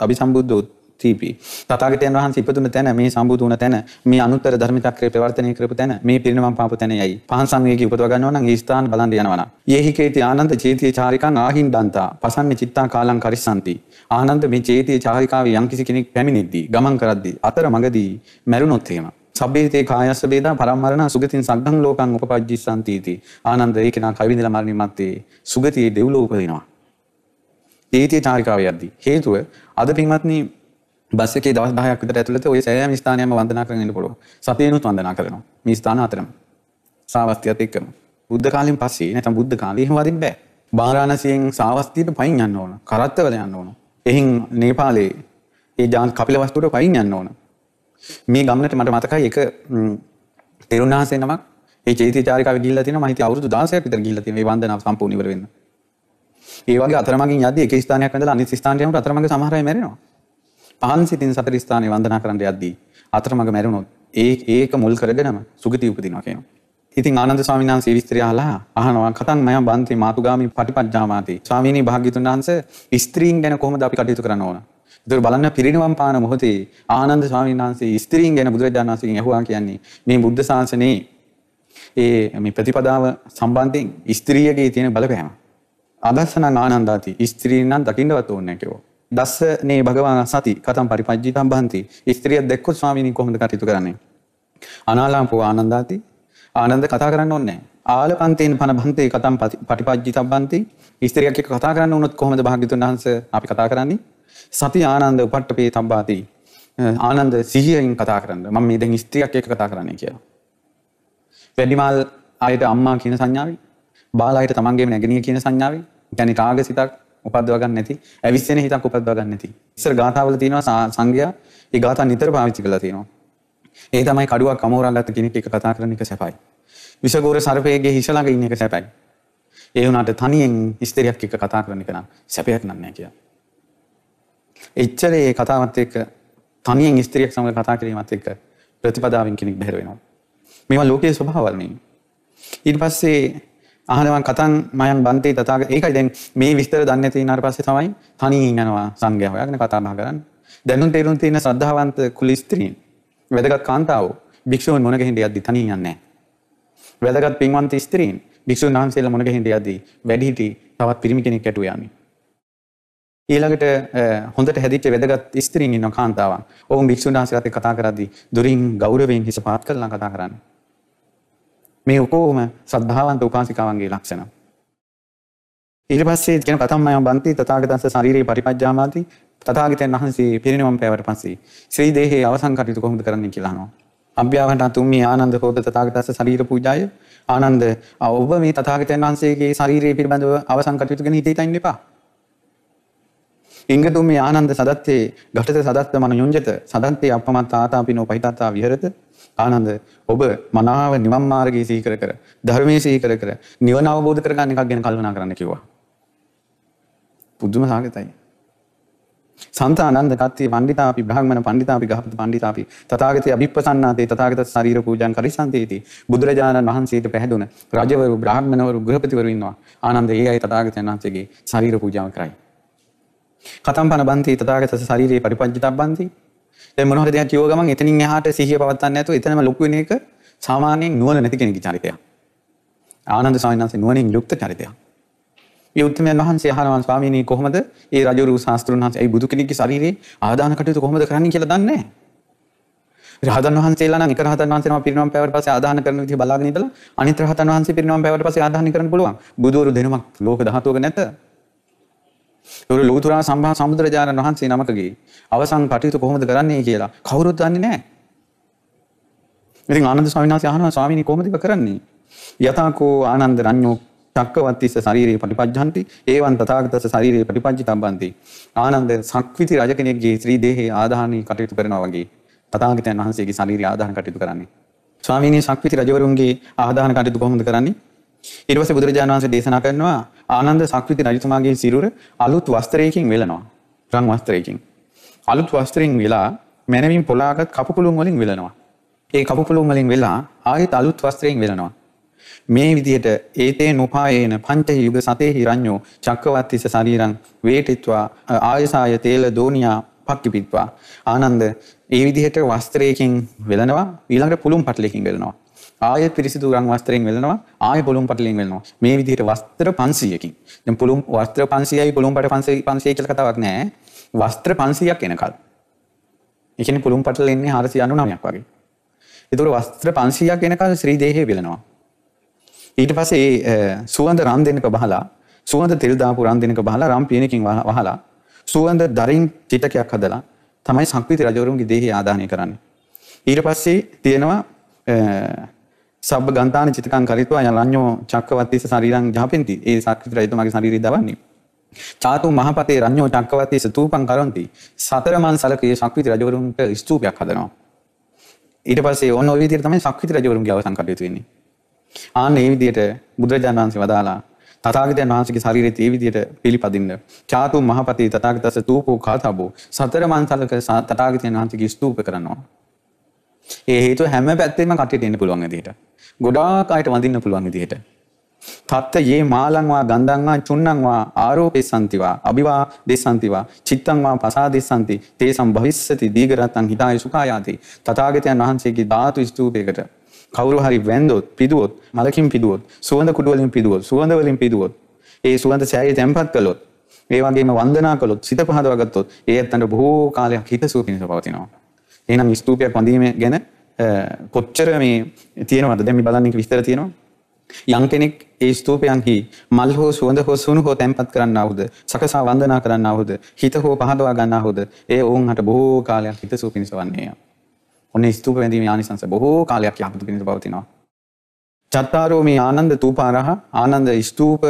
අபிසම්බුද්ධෝ තීපි. තථාගතයන් වහන්සේ ඉපදුන තැන මේ සම්බුදු වුණ තැන මේ අනුත්තර ධර්ම චක්‍රය ප්‍රවර්තනය කරපු තැන මේ පිරිනමම් පාපු තැන යයි. පහන් සංවේගී උපදව ගන්නවා නම් ඒ ස්ථාන බලන් යනවා නම්. යේහිකේති ආනන්ද චේතිය චාරිකං ආහින් දන්තා පසන්නේ චිත්තා කාලං කරිස්සanti. ආනන්ද මේ චේතිය චාරිකාවේ යම්කිසි කෙනෙක් පැමිණෙද්දී ගමන් කරද්දී අතර මඟදී මැරුණොත් එහෙම සබ්බේතේ කායස්ස වේදා පරම්මරණ සුගතින් සග්ගං ලෝකං උපපජ්ජිස්සanti इति ආනන්ද ඒක නා කවිඳලා මරණින් මත්තේ සුගතියේ දෙව්ලෝ උපදිනවා ඒතිය චාරිකාව යද්දී හේතුව අද පින්වත්නි බස් එකේ දවස් 10ක් විතර ඇතුළත ওই සෑම ස්ථානයක්ම වන්දනා කරගෙන ඉන්න පුළුවන් සතියේනුත් වන්දනා කරනවා මේ ස්ථාන අතරම සාවස්තියත් එක්කම බුද්ධ කාලෙන් පස්සේ නැත්නම් බුද්ධ කාලේ එහෙම වදින්න බෑ බාරාණසියෙන් සාවස්තියට පයින් යන්න ඕන කරත්තවල යන්න ඕන එහින් නේපාලේ ඒ ජාන් කපිලවස්තුවට පයින් යන්න ඕන මේ ගමනට මට මතකයි එක තෙරුණාසේ නමක් ඒ චේති චාරිකාව ගිහිල්ලා තියෙනවා මම හිතේ අවුරුදු 16ක් විතර ගිහිල්ලා තියෙනවා මේ වන්දනාව සම්පූර්ණ ඉවර වෙන්න. ඒ වගේ අතරමඟින් යද්දී එක ස්ථානයක් වැඳලා අනිත් ස්ථානට යනකොට අතරමඟ සමහර අය මැරෙනවා. පහන් සිතින් සතර ස්ථානේ වන්දනා කරන්න යද්දී අතරමඟ මැරුණොත් ඒ ඒක මුල් කරගෙනම සුගති උපදිනවා කියනවා. ඉතින් ආනන්ද ස්වාමීන් වහන්සේ විස්තරය අහලා අහනවා කතං මයම් බන්ති මාතුගාමි පටිපජ්ජාමාති. ස්වාමීනි භාග්‍යතුන් වහන්සේ ස්ත්‍රීන් ගැන කොහොමද අපි කටයුතු කරන්න ඕන? ඒතර බලන්න පිරිනිවන් පාන මොහොතේ ආනන්ද ස්වාමීන් වහන්සේ ස්ත්‍රීන් ගැන බුදුරජාණන් වහන්සේගෙන් අහුවා කියන්නේ මේ බුද්ධ ශාසනයේ ඒ මේ ප්‍රතිපදාව සම්බන්ධයෙන් ස්ත්‍රියගේ තියෙන බලපෑම. අදස්සන ආනන්දාති ස්ත්‍රීන් නම් දකින්නවත් ඕනේ නැහැ කිව්වා. දස්සනේ භගවාන සති කතම් පරිපජ්ජිතම් බන්ති. ස්ත්‍රිය දැක්කොත් ස්වාමීනි කොහොමද කටයුතු කරන්නේ? අනාලාම්පෝ ආනන්දාති ආනන්ද කතා කරන්න ඕනේ නැහැ. ආලපන්තේන පන බන්තේ කතම් පටිපජ්ජිතම් බන්ති. ස්ත්‍රියක් එක්ක කතා කරන්න වුණොත් කොහොමද භාග්‍යතුන් වහන්සේ අපි කතා කරන්නේ? සති ආනන්ද උපට්ටපේ තබ්බාති ආනන්ද සිහියෙන් කතා කරන්න මම මේ දැන් ස්ත්‍රියක් එක්ක කතා කරන්නේ කියලා. වැඩිමල් අයට අම්මා කියන සංඥාවයි බාලායට තමන්ගේම නැගණිය කියන සංඥාවයි කියන්නේ රාග සිතක් උපද්දව ගන්න නැති ඇවිස්සෙන හිතක් උපද්දව ගන්න නැති. ඉස්සර ගාථාවල තියෙනවා සංඝයා ඒ ගාථා නිතර පාවිච්චි කරලා තියෙනවා. ඒ තමයි කඩුවක් අමෝරා ගත්ත කෙනෙක් එක්ක කතා කරන එක සැපයි. විෂගෝර සර්පයේගේ හිස ළඟ ඉන්න එක සැපයි. ඒ වුණාට තනියෙන් ස්ත්‍රියක් එක්ක කතා කරන එක නම් සැපයක් නෑ කියලා. එච්චර ඒ කතාවත් එක්ක තනියෙන් ස්ත්‍රියක් සමග කතා කිරීමත් එක්ක ප්‍රතිපදාවෙන් කෙනෙක් බැහැර වෙනවා. මේවා ලෝකයේ ස්වභාවවල් නේ. ඊට පස්සේ අහනවා කතන් මයන් බන්තේ තථාගත ඒකයි දැන් මේ විස්තර දන්නේ නැති ඉනාට පස්සේ තමයි තනියෙන් යනවා සංඝයා හොයාගෙන කතා බහ කරන්නේ. දැනුම් තේරුම් තියෙන ශ්‍රද්ධාවන්ත කුල ස්ත්‍රීන් වැදගත් කාන්තාවෝ භික්ෂුන් මොන ගෙහින්ද යද්දි තනියෙන් යන්නේ නැහැ. වැදගත් පින්වන්ත ස්ත්‍රීන් භික්ෂුන් වහන්සේලා මොන ගෙහින්ද යද්දි වැඩිහිටි තවත් පිරිමි කෙනෙක් ඇටු යන්නේ. ඊළඟට හොඳට හැදිච්ච වැදගත් ස්ත්‍රීන් ඉන්න කාන්තාවන්. ඔවුන් භික්ෂුන් වහන්සේලාත් එක්ක කතා කරද්දී දුරින් ගෞරවයෙන් හිස පාත් කරලා කතා කරන්නේ. මේ ඔකෝම ශ්‍රද්ධාවන්ත උපාසිකාවන්ගේ ලක්ෂණ. ඊට පස්සේ කියන කතම්මය බන්ති තථාගතස්ස ශරීරේ පරිපජ්ජාමාති තථාගතයන් වහන්සේ පිරිනිවන් පෑවට පස්සේ ශ්‍රී දේහයේ අවසන් කටයුතු කොහොමද කරන්නේ කියලා අහනවා. අභ්‍යාවට තුම්මි ආනන්ද හෝද තථාගතස්ස ශරීර පූජාය ආනන්ද ඔබ මේ තථාගතයන් වහන්සේගේ ශරීරය පිළිබඳව අවසන් කටයුතු ගැන හිතේ ඉන්න එපා. ඉංගතුමේ ආනන්ද සදත්තේ ඝටත සදත්ත මන යුංජත සදත්තේ අපමත් ආතාපිනෝ පහිතත්තා විහෙරත ආනන්ද ඔබ මනාව නිවන් මාර්ගයේ සිහි කර කර ධර්මයේ සිහි කර කර නිවන අවබෝධ කරගන්න එකක් ගැන කල්පනා කරන්න කිව්වා. පුදුම සාගතයි. සන්තානන්ද කත්තිය පණ්ඩිතාපි බ්‍රහ්මණ පණ්ඩිතාපි ගහපති පණ්ඩිතාපි තථාගතේ අභිප්පසන්නාතේ තථාගත ශරීර පූජාන් කරිසන්තේති බුදුරජාණන් වහන්සේට පැහැදුන රජවරු බ්‍රාහ්මණවරු ගෘහපතිවරු ඉන්නවා ආනන්ද ඒ අය තථාගතයන් වහන්සේගේ ශරීර පූජාව කරයි කතම්පන බන්ති තථාගත ශරීරයේ පරිපංචිතබ්බන්ති දැන් මොන හරි දෙයක් කියව ගමන් එතනින් එහාට සිහිය පවත්වන්න නැතුව එතනම ලොකු වෙන එක සාමාන්‍යයෙන් නුවණ නැති කෙනෙකුගේ චරිතයක්. ආනන්ද ස්වාමීන් වහන්සේ නුවණින් යුක්ත චරිතයක්. මේ උත්තරමයන් වහන්සේ අහනවා ස්වාමීනි කොහොමද ඒ රජුරු ශාස්ත්‍රුන් වහන්සේ ඒ බුදු කෙනෙක්ගේ ශරීරේ ආදාන කටයුතු කොහොමද කරන්නේ කියලා දන්නේ නැහැ. රහතන් වහන්සේලා නම් එක රහතන් වහන්සේ නම පිරිනවම් පෑවට පස්සේ ආදාන කරන විදිහ බලාගෙන ඉඳලා අනිත් රහතන් වහන්සේ පිරිනවම් පෑවට පස්සේ ආදාන කරන්න පුළුවන්. බුදුවරු දෙනමක් ලෝක ධාතුවක නැත. ඒවල ලෝතුරා සම්මා සම්බුදුරජාණන් වහන්සේ නමකගේ අවසන් කටයුතු කොහොමද කරන්නේ කියලා කවුරුත් දන්නේ නැහැ. ඉතින් ආනන්ද ස්වාමීන් වහන්සේ අහනවා ස්වාමීනි කොහොමද ඒක කරන්නේ? යතාකෝ ආනන්ද රඤ්ඤෝ චක්කවත්තිස්ස ශරීරේ පටිපජ්ජන්ති ඒවන් තථාගතස්ස ශරීරේ පටිපජ්ජිතබ්බන්ති ආනන්ද සක්විති රජ කෙනෙක්ගේ ශ්‍රී දේහයේ ආදාහනී කටයුතු කරනවා වගේ තථාගතයන් වහන්සේගේ ශරීරය ආදාහන කටයුතු කරන්නේ ස්වාමීනි සක්විති රජවරුන්ගේ ආදාහන කටයුතු කොහොමද කරන්නේ ඊට පස්සේ බුදුරජාණන් වහන්සේ දේශනා කරනවා ආනන්ද සක්විති රජතුමාගේ සිරුර අලුත් වස්ත්‍රයකින් වෙලනවා. රන් වස්ත්‍රයකින්. අලුත් වස්ත්‍රයෙන් වෙලා මැනවින් පොලාගත් කපුපුළුන් වලින් වෙලනවා. ඒ කපුපුළුන් වලින් වෙලා ආයෙත් අලුත් වස්ත්‍රයෙන් වෙලනවා. මේ විදිහට ඒතේ නොපායේන පංච යුග සතේ හිරඤ්ඤෝ චක්කවත්තිස ශරීරං වේටිත්වා ආයසාය තේල දෝනියා පක්කිපිත්වා. ආනන්ද ඒ විදිහට වස්ත්‍රයකින් වෙලනවා ඊළඟට පුළුම් පටලයකින් වෙලනවා. ආය පිරිසිදු රං වස්ත්‍රයෙන් වෙලනවා ආය පුළුම් පටලයෙන් වෙලනවා. මේ විදිහට වස්ත්‍ර 500කින් දැන් පුළුම් වස්ත්‍ර 500යි පුළුම් පට 500 500 කියලා කතාවක් නැහැ. වස්ත්‍ර 500ක් එනකල්. ඒ කියන්නේ පුළුම් පටල එන්නේ 499ක් වගේ. ඒතකොට වස්ත්‍ර 500ක් එනකල් ශ්‍රී දේහය වෙලනවා. ඊට පස්සේ ඒ සුවඳ රන් දෙනක බහලා සුවඳ තෙල් දාපු රන් දෙනක බහලා රම් පියනකින් වහලා සුවඳ දරින් චිතකයක් හදලා තමයි සංකෘති රජවරුන්ගේ දේහය ආදානය කරන්නේ. ඊට පස්සේ තියෙනවා සබ්බ ගන්තාන චිතකං කරිත්වා යන රඤ්ඤෝ චක්කවත්තිස ශරීරං ජහපෙන්ති. ඒ සක්‍රිත රජතුමාගේ ශරීරය දවන්නේ. චාතු මහපතේ රඤ්ඤෝ චක්කවත්තිස තූපං කරොන්ති. සතර මන් සලකේ ශක්විති රජවරුන්ට ස්තූපයක් හදනවා. ඊට පස්සේ ඕන ওই විදිහට තමයි ශක්විති රජවරුන්ගේ අවසන් කටයුතු වෙන්නේ. ආන්න ඒ විදිහට බුදුරජාණන් වහන්සේ වදාලා තථාගතයන් වහන්සේගේ ශරීරයේ ඒ විදිහට පිළිපදින්න චාතු මහපතේ තථාගතස තූපෝ කාතබෝ සතර මන් සලක තථාගතයන් වහන්සේගේ ස්තූප කරනවා. ඒ හේතුව හැම පැත්තෙම කටට එන්න පුළුවන් විදිහට. ගොඩාක් අයට වඳින්න පුළුවන් විදිහට. තත්ත යේ මාලංවා ගන්ධංවා චුන්නංවා ආරෝපෙසන්තිවා අභිවා දෙසන්තිවා චිත්තංවා පසාදෙසන්ති තේසම් භවිස්සති දීඝරතං හිතාය සුඛායාති තථාගතයන් වහන්සේගේ ධාතු ස්තූපයකට කවුරු හරි වැන්දොත් පිදුවොත් මලකින් පිදුවොත් සුවඳ කුඩු වලින් පිදුවොත් සුවඳ වලින් පිදුවොත් ඒ සුවඳ සෑයේ තැම්පත් කළොත් ඒ වගේම වන්දනා කළොත් සිත පහදවා ගත්තොත් ඒ ඇත්තන්ට බොහෝ කාලයක් හිතසුව පිණිස පවතිනවා එහෙනම් ස්තූපයක් වඳීම ගැන කොච්චර මේ තියෙනවද දැන් මේ බලන්න විස්තර තියෙනවා යම් කෙනෙක් ඒ ස්තූපයන්හි මල් හෝ සුවඳ හෝ සුණු හෝ තැන්පත් කරන්නාවුද සකසා වන්දනා කරන්නාවුද හිත හෝ පහදවා ගන්නාවුද ඒ ඔවුන්හට බොහෝ කාලයක් හිතසුව පිණිස වන්නේය. ඔන්න ස්තූප වැඳීමේ ආනිසංස බොහෝ කාලයක් යහපත පිණිස පවතිනවා. චත්තාරෝ මේ ආනන්ද තූපාරහ ආනන්ද ස්තූප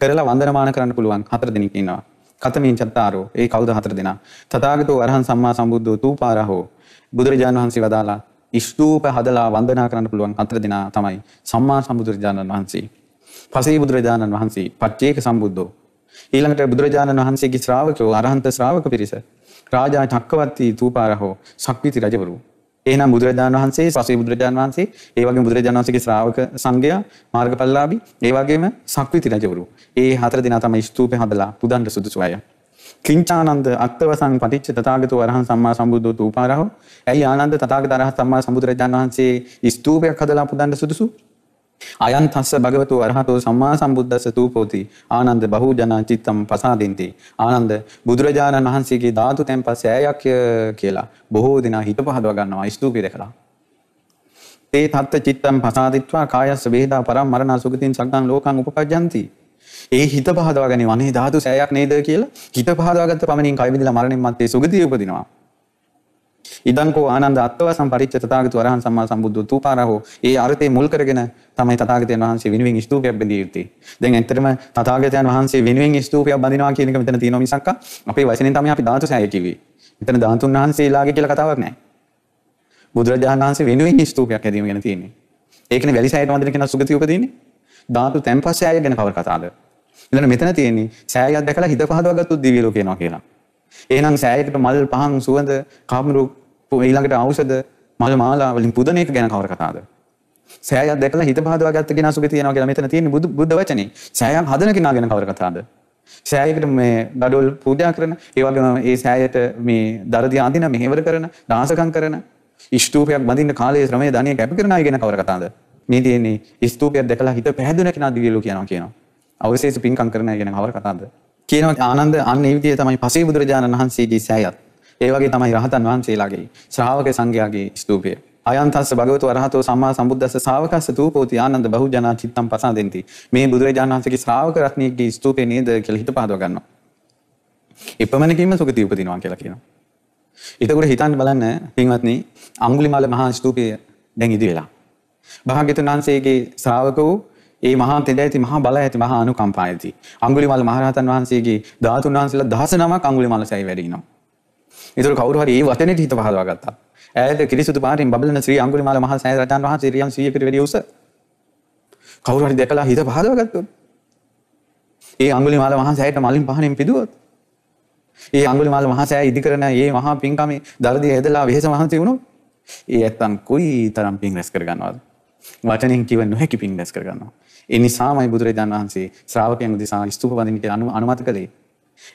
කරලා වන්දනමාන කරන්න පුළුවන් හතර දෙනෙක් ඉන්නවා. කතමින් චත්තාරෝ ඒ කවුද හතර දෙනා. තථාගතෝ අරහං සම්මා සම්බුද්ධෝ තූපාරහෝ බුදුරජාණන් වහන්සේ වදාලා ස්තූප හදලා වන්දනා කරන්න පුළුවන් හතර දෙනා තමයි සම්මා සම්බුදුරජාණන් වහන්සේ. පසේ බුදුරජාණන් වහන්සේ පච්චේක සම්බුද්ධෝ. ඊළඟට බුදුරජාණන් වහන්සේගේ ශ්‍රාවකයෝ අරහන්ත ශ්‍රාවක පිරිස. රාජා චක්කවර්ති තූපාරහෝ සක්විති රජවරු. එහෙනම් බුදුරජාණන් වහන්සේ පසේ බුදුරජාණන් වහන්සේ ඒ වගේම බුදුරජාණන් වහන්සේගේ ශ්‍රාවක සංඝයා මාර්ගඵලලාභී ඒ වගේම සක්විති රජවරු. ඒ හතර දෙනා තමයි ස්තූපේ හදලා පුදන්න සුදුසු අය. කිංචානන්ද අත්තවසං පටිච්ච තථාගතෝ අරහං සම්මා සම්බුද්ධෝ තූපාරහෝ ඇයි ආනන්ද තථාගත අරහත් සම්මා සම්බුදුරජාණන් වහන්සේ ස්තූපයක් හදලා පුදන්න සුදුසු? අයන් තස්ස භගවතු අරහතෝ සම්මා සම්බුද්දස්ස තූපෝති. ආනන්ද බහූජනා චිත්තම් පසාදින්ති. ආනන්ද බුදුරජාණන් වහන්සේගේ ධාතු තැන්පත් සෑයක් කියලා බොහෝ දෙනා හිත පහදවා ගන්නවා ස්තූපය දැකලා. ඒ තත්ත චිත්තම් පසාදිත්වා කායස්ස වේදා පරම් මරණ සුගතින් සග්ගං ලෝකං උපපජ්ජಂತಿ. ඒ හිත පහදවා ගැනීම අනේ ධාතු සෑයක් නේද කියලා හිත පහදවාගත්ත පමණින් කය විඳලා මරණින් මත්තේ සුගතිය උපදිනවා. ඉදංකෝ ආනන්ද අත්වසම් පරිච්ඡ තථාගත වරහන් සම්මා සම්බුද්ධ තූපාරහෝ ඒ අර්ථය මුල් කරගෙන තමයි තථාගතයන් වහන්සේ වෙනුවෙන් ස්තූපයක් බැඳිය යුත්තේ. දැන් ඇත්තටම තථාගතයන් වහන්සේ වෙනුවෙන් ස්තූපයක් බඳිනවා කියන එක මෙතන තියෙනවා මිසක් අපේ වචනෙන් තමයි අපි ධාතු සෑය කිව්වේ. මෙතන ධාතුන් වහන්සේලාගේ කියලා කතාවක් නැහැ. බුදුරජාණන් වහන්සේ වෙනුවෙන් ස්තූපයක් හැදීම ගැන තියෙන්නේ. ඒකනේ වැලි සෑයට වන්දන කෙනා සුගතිය උපදින්නේ. ධාතු තැන්පත් සෑය ගැන කවර කතාවද? එතන මෙතන තියෙන්නේ සෑයක් දැකලා හිත පහදවා ගත්තොත් දිව්‍ය ලෝක යනවා කියලා. එහෙනම් සෑයකට මල් පහන් සුවඳ කාමරු ඊළඟට ඖෂධ මල් මාලා වලින් පුදන එක ගැන කවර කතාවද? සෑයක් දැකලා හිත පහදවා ගත්ත කෙනා සුගතිය යනවා කියලා මෙතන තියෙන්නේ බුදු බුද්ධ වචනේ. සෑයක් හදන කෙනා ගැන කවර කතාවද? සෑයකට මේ ගඩොල් පූජා කරන ඒ වගේම ඒ සෑයට මේ දරදිය අඳින මෙහෙවර කරන දාසකම් කරන ස්තූපයක් බඳින්න කාලයේ ශ්‍රමය ධනෙ කැප කරන අය ගැන කවර කතාවද? මේ තියෙන්නේ ස්තූපයක් දැකලා හිත පැහැදුන කෙනා දිව්‍ය ලෝක යනවා කියනවා. අවශේෂ පින්කම් කරන අය ගැන කවර කතාවද? කියනවා ආනන්ද අන්න ඒ විදිහේ තමයි පසේ බුදුරජාණන් වහන්සේගේ සෑයත්. ඒ වගේ තමයි රහතන් වහන්සේලාගේ ශ්‍රාවක සංඝයාගේ ස්තූපය. අයන්තස්ස භගවතු අරහතෝ සම්මා සම්බුද්දස්ස ශාවකස්ස තූපෝති ආනන්ද බහුජනා චිත්තම් පසාදෙන්ති. මේ බුදුරජාණන් වහන්සේගේ ශ්‍රාවක රත්නයේගේ ස්තූපේ නේද කියලා හිත පහදව ගන්නවා. එපමණකින්ම සුගතිය උපදිනවා කියලා කියනවා. එතකොට හිතන්න බලන්න පින්වත්නි අඟුලිමාල මහා ස්තූපය දැන් ඉදි වෙලා. භාග්‍යතුන් වහන්සේගේ ශ්‍රාවක වූ ඒ මහා තෙද ඇති මහා බල ඇති මහා අනුකම්පා ඇති. අඟුලිමාල මහරහතන් වහන්සේගේ ධාතුන් වහන්සේලා 19ක් අඟුලිමාල සැයි වැඩි ඉනවා. ඒතර කවුරු හරි ඒ වචනේට හිත පහදවා ගත්තා. ඈත කිරිසුදු පාටින් බබලන ශ්‍රී අඟුලිමාල මහා සෑය රජාන් වහන්සේ රියම් 100කට වැඩි උස. කවුරු හරි දැකලා හිත පහදවා ගත්තොත්. ඒ අඟුලිමාල මහා සෑයට මලින් පහනින් පිදුවොත්. ඒ අඟුලිමාල මහා සෑය ඉදි කරන මේ මහා පින්කමේ දරදී ඇදලා වෙහෙස මහන්සි වුණොත් ඒ ඇත්තන් කොයි තරම් පින් රැස් කර ගන්නවද? වචනෙන් කිව නොහැකි පින් රැස් කර ගන්නවා. ඒ නිසාමයි බුදුරජාණන් වහන්සේ ශ්‍රාවකයන් උදෙසා ස්තූප වඳින්න කියලා අනුමත කළේ.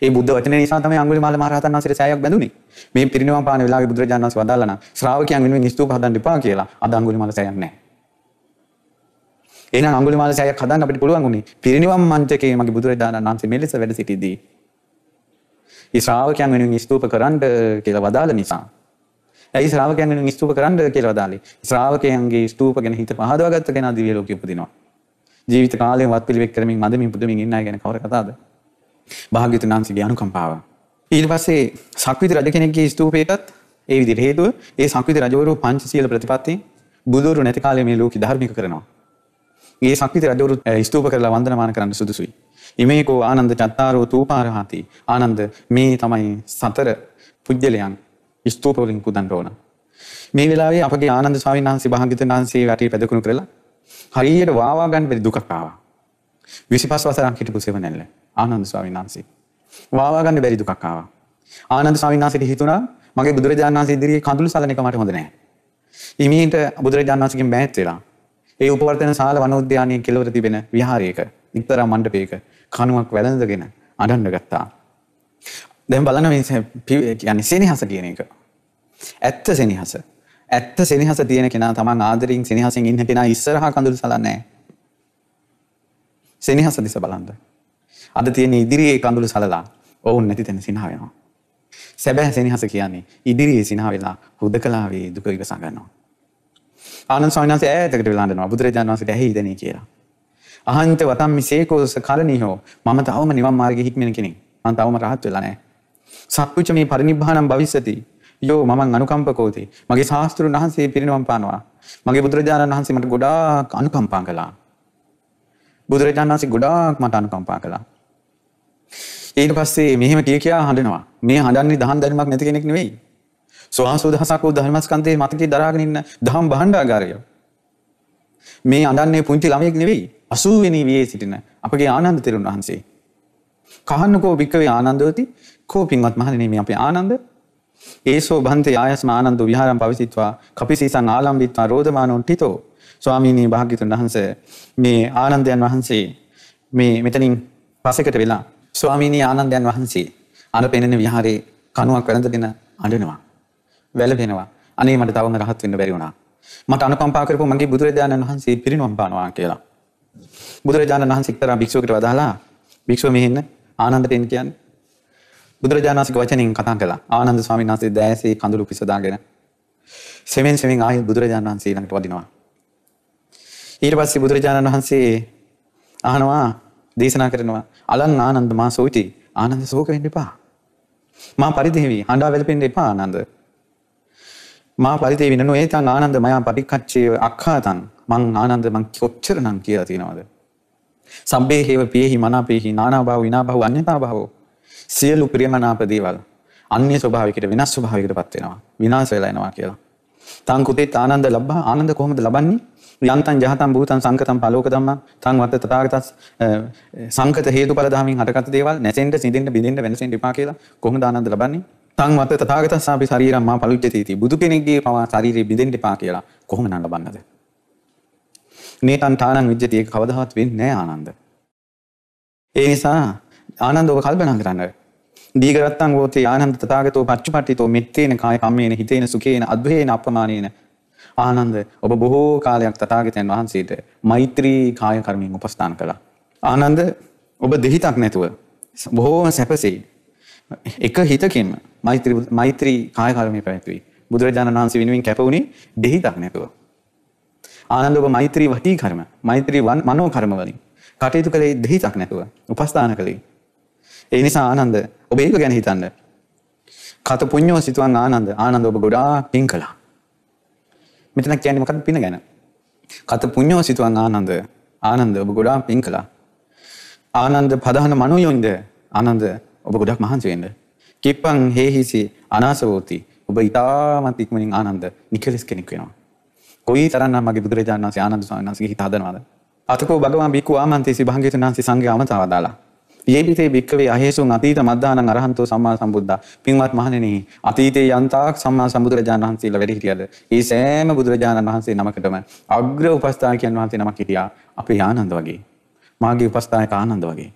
ඒ බුද්ධ වචන නිසා තමයි අඟුලිමාල මහරහතන් වහන්සේට සෑයක් බැඳුනේ. මේ පිරිනිවන් පාන වෙලාවේ බුදුරජාණන් වහන්සේ වදාළා නම් ශ්‍රාවකයන් වෙනුවෙන් ස්තූප හදන්න එපා කියලා. අද අඟුලිමාල සෑයක් නැහැ. එහෙනම් අඟුලිමාල සෑයක් හදන්න අපිට පුළුවන් උනේ පිරිනිවන් මන්ත්‍රකේ මගේ බුදුරජාණන් වහන්සේ මෙලෙස වැඩ සිටිදී. ඒ ශ්‍රාවකයන් වෙනුවෙන් ස්තූප කරන්න කියලා වදාළ නිසා. ඇයි ශ්‍රාවකයන් වෙනුවෙන් ස්තූප කරන්න කියලා වදාළේ? ශ්‍රාවකයන්ගේ ස්තූප ගැන හිත පහදවාගත්ත කෙනා දිව්‍ය ලෝකෙ උපදිනවා. ජීවිත කාලයෙන් වත් පිළිවෙක් කරමින් මදමින් පුදමින් ඉන්න අය ගැන කවර කතාවද? භාග්‍යතුන් වහන්සේගේ අනුකම්පාව. ඊට පස්සේ සක්විති රජ කෙනෙක්ගේ ස්තූපයටත් ඒ විදිහට හේතුව ඒ සක්විති රජවරු පංචශීල ප්‍රතිපත්තියෙන් බුදුරු නැති කාලේ මේ ලෝකෙ ධර්මික කරනවා. ඒ සක්විති රජවරු ස්තූප කරලා වන්දනමාන කරන්න සුදුසුයි. ඉමේකෝ ආනන්ද චත්තාරෝ තූපාරහති. ආනන්ද මේ තමයි සතර පුජ්‍යලයන් ස්තූප වලින් පුදන්න ඕන. මේ වෙලාවේ අපගේ ආනන්ද ස්වාමීන් වහන්සේ භාග්‍යතුන් වහන්සේ වටේ පැදකුණු කරලා හරියට වාවා ගන්න බැරි දුකක් ආවා. 25 වසරක් හිටපු සෙවණැල්ල. ආනන්ද ස්වාමීන් වහන්සේ. වාවා ගන්න බැරි දුකක් ආවා. ආනන්ද ස්වාමීන් වහන්සේට හිතුණා මගේ බුදුරජාණන් වහන්සේ ඉදිරියේ කඳුළු සලන එක මට හොඳ නැහැ. ඉමීට බුදුරජාණන් වහන්සේගෙන් බෑත් වෙලා ඒ උපවර්තන ශාල වනෝද්‍යානයේ කෙළවර තිබෙන විහාරයක එක්තරා මණ්ඩපයක කණුවක් වැළඳගෙන අඬන්න ගත්තා. දැන් බලන්න මේ කියන්නේ සෙනෙහස කියන එක. ඇත්ත සෙනෙහස. ඇත්ත සෙනෙහස තියෙන කෙනා තමන් ආදරෙන් සෙනෙහසෙන් ඉන්න කෙනා ඉස්සරහා කඳුළු සලන්නේ නැහැ. සෙනෙහස දිස බලන්න. අද තියෙන ඉදිරියේ කඳුළු සලලා ඔවුන් නැති තැන සිනහ වෙනවා. සැබෑ සෙනෙහස කියන්නේ ඉදිරියේ සිනහ වෙලා හුදකලාවේ දුක ඉවසා ගන්නවා. ආනන්ද ස්වාමීන් වහන්සේ ඈතකට වෙලා අඬනවා බුදුරජාණන් වහන්සේට ඇහි දෙන්නේ කියලා. අහන්ත වතම්මි සේකෝස කරණීහෝ මම තවම නිවන් මාර්ගෙ හික්මෙන කෙනෙක්. මම තවම රහත් වෙලා නැහැ. සත්පුච්ච මේ පරිනිබ්බානම් භවිස්සති. යෝ මම අනුකම්පකෝති. මගේ ශාස්ත්‍රුන් වහන්සේ පිරිනිවන් පානවා. මගේ බුදුරජාණන් වහන්සේ මට ගොඩාක් අනුකම්පා කළා. බුදුරජාණන් වහන්සේ ගොඩාක් මට අනුකම්පා කළා. ඊට පස්සේ මෙහෙම කිය කියා හඬනවා. මේ හඬන්නේ දහම් දැනුමක් නැති කෙනෙක් නෙවෙයි. ස්වාසෝ දහසක් වූ ධර්මස්කන්ධයේ මතකේ දරාගෙන ඉන්න දහම් භාණ්ඩාගාරය. මේ අඬන්නේ පුංචි ළමයෙක් නෙවෙයි. 80 වෙනි වියේ සිටින අපගේ ආනන්ද තෙරුන් වහන්සේ. කහන්නකෝ භික්කවේ ආනන්දවති කෝ පින්වත් මහණෙනි මේ අපේ ආනන්ද ඒසෝ බන්තේ ආයස්ම ආනන්ද විහාරම් පවිසිත්වා කපිසීසං ආලම්බිත්වා රෝධමානොන් ටිතෝ. ස්වාමීනී භාග්‍යතුන් වහන්සේ මේ ආනන්දයන් වහන්සේ මේ මෙතනින් පසෙකට වෙලා ස්වාමීනී ආනන්දයන් වහන්සේ අර පෙනෙන විහාරේ කණුවක් වැළඳගෙන අඬනවා වැළපෙනවා. අනේ මට තවම රහත් වෙන්න බැරි වුණා. මට අනුකම්පා කරපු මගේ බුදුරජාණන් වහන්සේ පිරිනොම් පානවා කියලා. බුදුරජාණන් වහන්සේ එක්තරා භික්ෂුවකට වදාලා භික්ෂුව මෙහෙන්න ආනන්දට එන්න කියන්නේ. බුදුරජාණන් වහන්සේගේ වචනින් කතා කළා. ආනන්ද ස්වාමීන් වහන්සේ දැසේ කඳුළු පිසදාගෙන සෙමෙන් සෙමෙන් ආයෙත් බුදුරජාණන් වහන්සේ ළඟට වදිනවා. ඊට පස්සේ බුදුරජාණන් වහන්සේ අහනවා දේශනා කරනවා අලන් ආනන්ද මා සෝති ආනන්ද ශෝක වෙන්න එපා. මා පරිදේවි. හඬා වැළපෙන්න එපා ආනන්ද. මා පරිදේවි නෝ ඒතං ආනන්ද මයා පටික්කච්චේ අක්ඛාතං. මං ආනන්ද මං කොච්චර නම් කියලා තියෙනවද? සම්බේ හේව පියෙහි මනාපේහි නානා භව විනා භව අඤ්ඤතා භවෝ සියලු ප්‍රියමනාප දේවල් අන්‍ය ස්වභාවයකට වෙනස් ස්වභාවයකට පත් වෙනවා විනාශ වෙලා යනවා කියලා. තං කුතේ ආනන්ද ලබ්බා ආනන්ද කොහොමද ලබන්නේ? යන්තං ජහතං භූතං සංකතං පලෝක ධම්මා තං වත්ත තථාගතස් සංකත හේතුඵල ධාමින් හටගත් දේවල් නැසෙන්න සිඳෙන්න බිඳෙන්න වෙනසෙන්න එපා කියලා කොහොමද ආනන්ද ලබන්නේ? තං වත්ත තථාගතස් ආපි ශරීරම් මා පලුජ්ජති බුදු කෙනෙක්ගේ පවා ශරීරය බිඳෙන්න එපා කියලා කොහොම නම් ලබන්නද? නේතන් තානං විජ්ජති ඒක කවදාවත් වෙන්නේ නැහැ ආනන්ද. ඒ නිසා ආනන්ද ඔබ කල්පනා කරන්න. දීගරත්තං වෝතේ ආනන්ද තථාගතෝ පච්චපට්ඨිතෝ මෙත්තේන කාය කම්මේන හිතේන සුඛේන අද්වේන අපමානේන ආනන්ද ඔබ බොහෝ කාලයක් තථාගතයන් වහන්සේට මෛත්‍රී කාය කර්මයෙන් උපස්ථාන කළා. ආනන්ද ඔබ දෙහිතක් නැතුව බොහෝම සැපසේ එක හිතකින්ම මෛත්‍රී මෛත්‍රී කාය කර්මය පැවැත්වුවේ. බුදුරජාණන් වහන්සේ වෙනුවෙන් කැප වුණේ දෙහිතක් නැතුව. ආනන්ද ඔබ මෛත්‍රී වටී කර්ම මෛත්‍රී මනෝ කර්ම වලින් කටයුතු කළේ දෙහිතක් නැතුව උපස්ථාන කළේ ඒ නිසා ආනන්ද ඔබ ඒක ගැන හිතන්න. කත පුඤ්ඤෝ සිතුවන් ආනන්ද ආනන්ද ඔබ ගොඩාක් පින් කළා. මෙතන කියන්නේ මොකක්ද පින ගැන? කත පුඤ්ඤෝ සිතුවන් ආනන්ද ආනන්ද ඔබ ගොඩාක් පින් කළා. ආනන්ද පදහන මනෝයොන්ද ආනන්ද ඔබ ගොඩක් මහන්සි වෙන්න. කිප්පං හේහිසි අනාසවෝති ඔබ ඉතාමත් ඉක්මනින් ආනන්ද නිකලස් කෙනෙක් වෙනවා. කොයි තරම්නම් මගේ බුදුරජාණන් වහන්සේ ආනන්ද ස්වාමීන් වහන්සේගේ හිත හදනවද? අතකෝ භගවාන් බික්කු ආමන්තේසි භාග්‍යවතුන් වහන්සේ සංඝයා අමතව දාලා. යේපිතේ භික්කවේ අහේසුන් අතීත මද්දානං අරහන්තෝ සම්මා සම්බුද්ධා. පින්වත් මහණෙනි අතීතයේ යන්තාක් සම්මා සම්බුදුරජාණන් වහන්සේලා වැඩ හිටියද? ඒ සෑම බුදුරජාණන් වහන්සේ නමකටම අග්‍ර උපස්ථායකයන් වහන්සේ නමක් හිටියා. අපේ ආනන්ද වගේ. මාගේ උපස්ථායක ආනන්ද වගේ.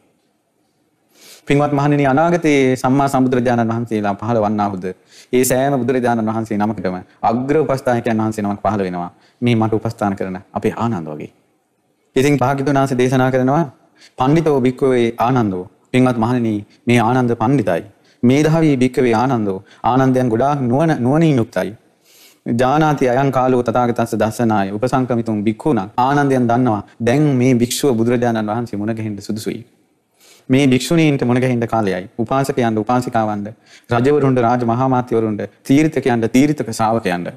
පින්වත් මහණෙනි අනාගතයේ සම්මා සම්බුදුරජාණන් වහන්සේලා පහළ වන්නාහුද ඒ සෑම බුදුරජාණන් වහන්සේ නමකටම අග්‍ර උපස්ථායකයන් වහන්සේ නමක් පහළ වෙනවා මේ මට උපස්ථාන කරන අපේ ආනන්ද වගේ. ඉතින් භාග්‍යතුන් වහන්සේ දේශනා කරනවා පණ්ඩිතෝ භික්ඛවේ ආනන්දෝ පින්වත් මහණෙනි මේ ආනන්ද පණ්ඩිතයි. මේ දහවී භික්ඛවේ ආනන්දෝ ආනන්දයන් ගොඩාක් නුවණ නුවණින් යුක්තයි. ජානාති අයං කාලෝ තථාගතස්ස දස්සනාය උපසංකමිතුම් භික්ඛුණා ආනන්දයන් දන්නවා දැන් මේ භික්ෂුව බුදුරජාණන් වහන්සේ මුණ ගැහෙන්න සුදුසුයි. මේ භික්ෂුණීන්ට මුණගැහින්න කාලයයි. උපාසකයන්ට උපාසිකාවන්ට රජවරුන්ට රාජ මහාමාත්‍යවරුන්ට තීර්ථකයන්ට තීර්ථක ශ්‍රාවකයන්ට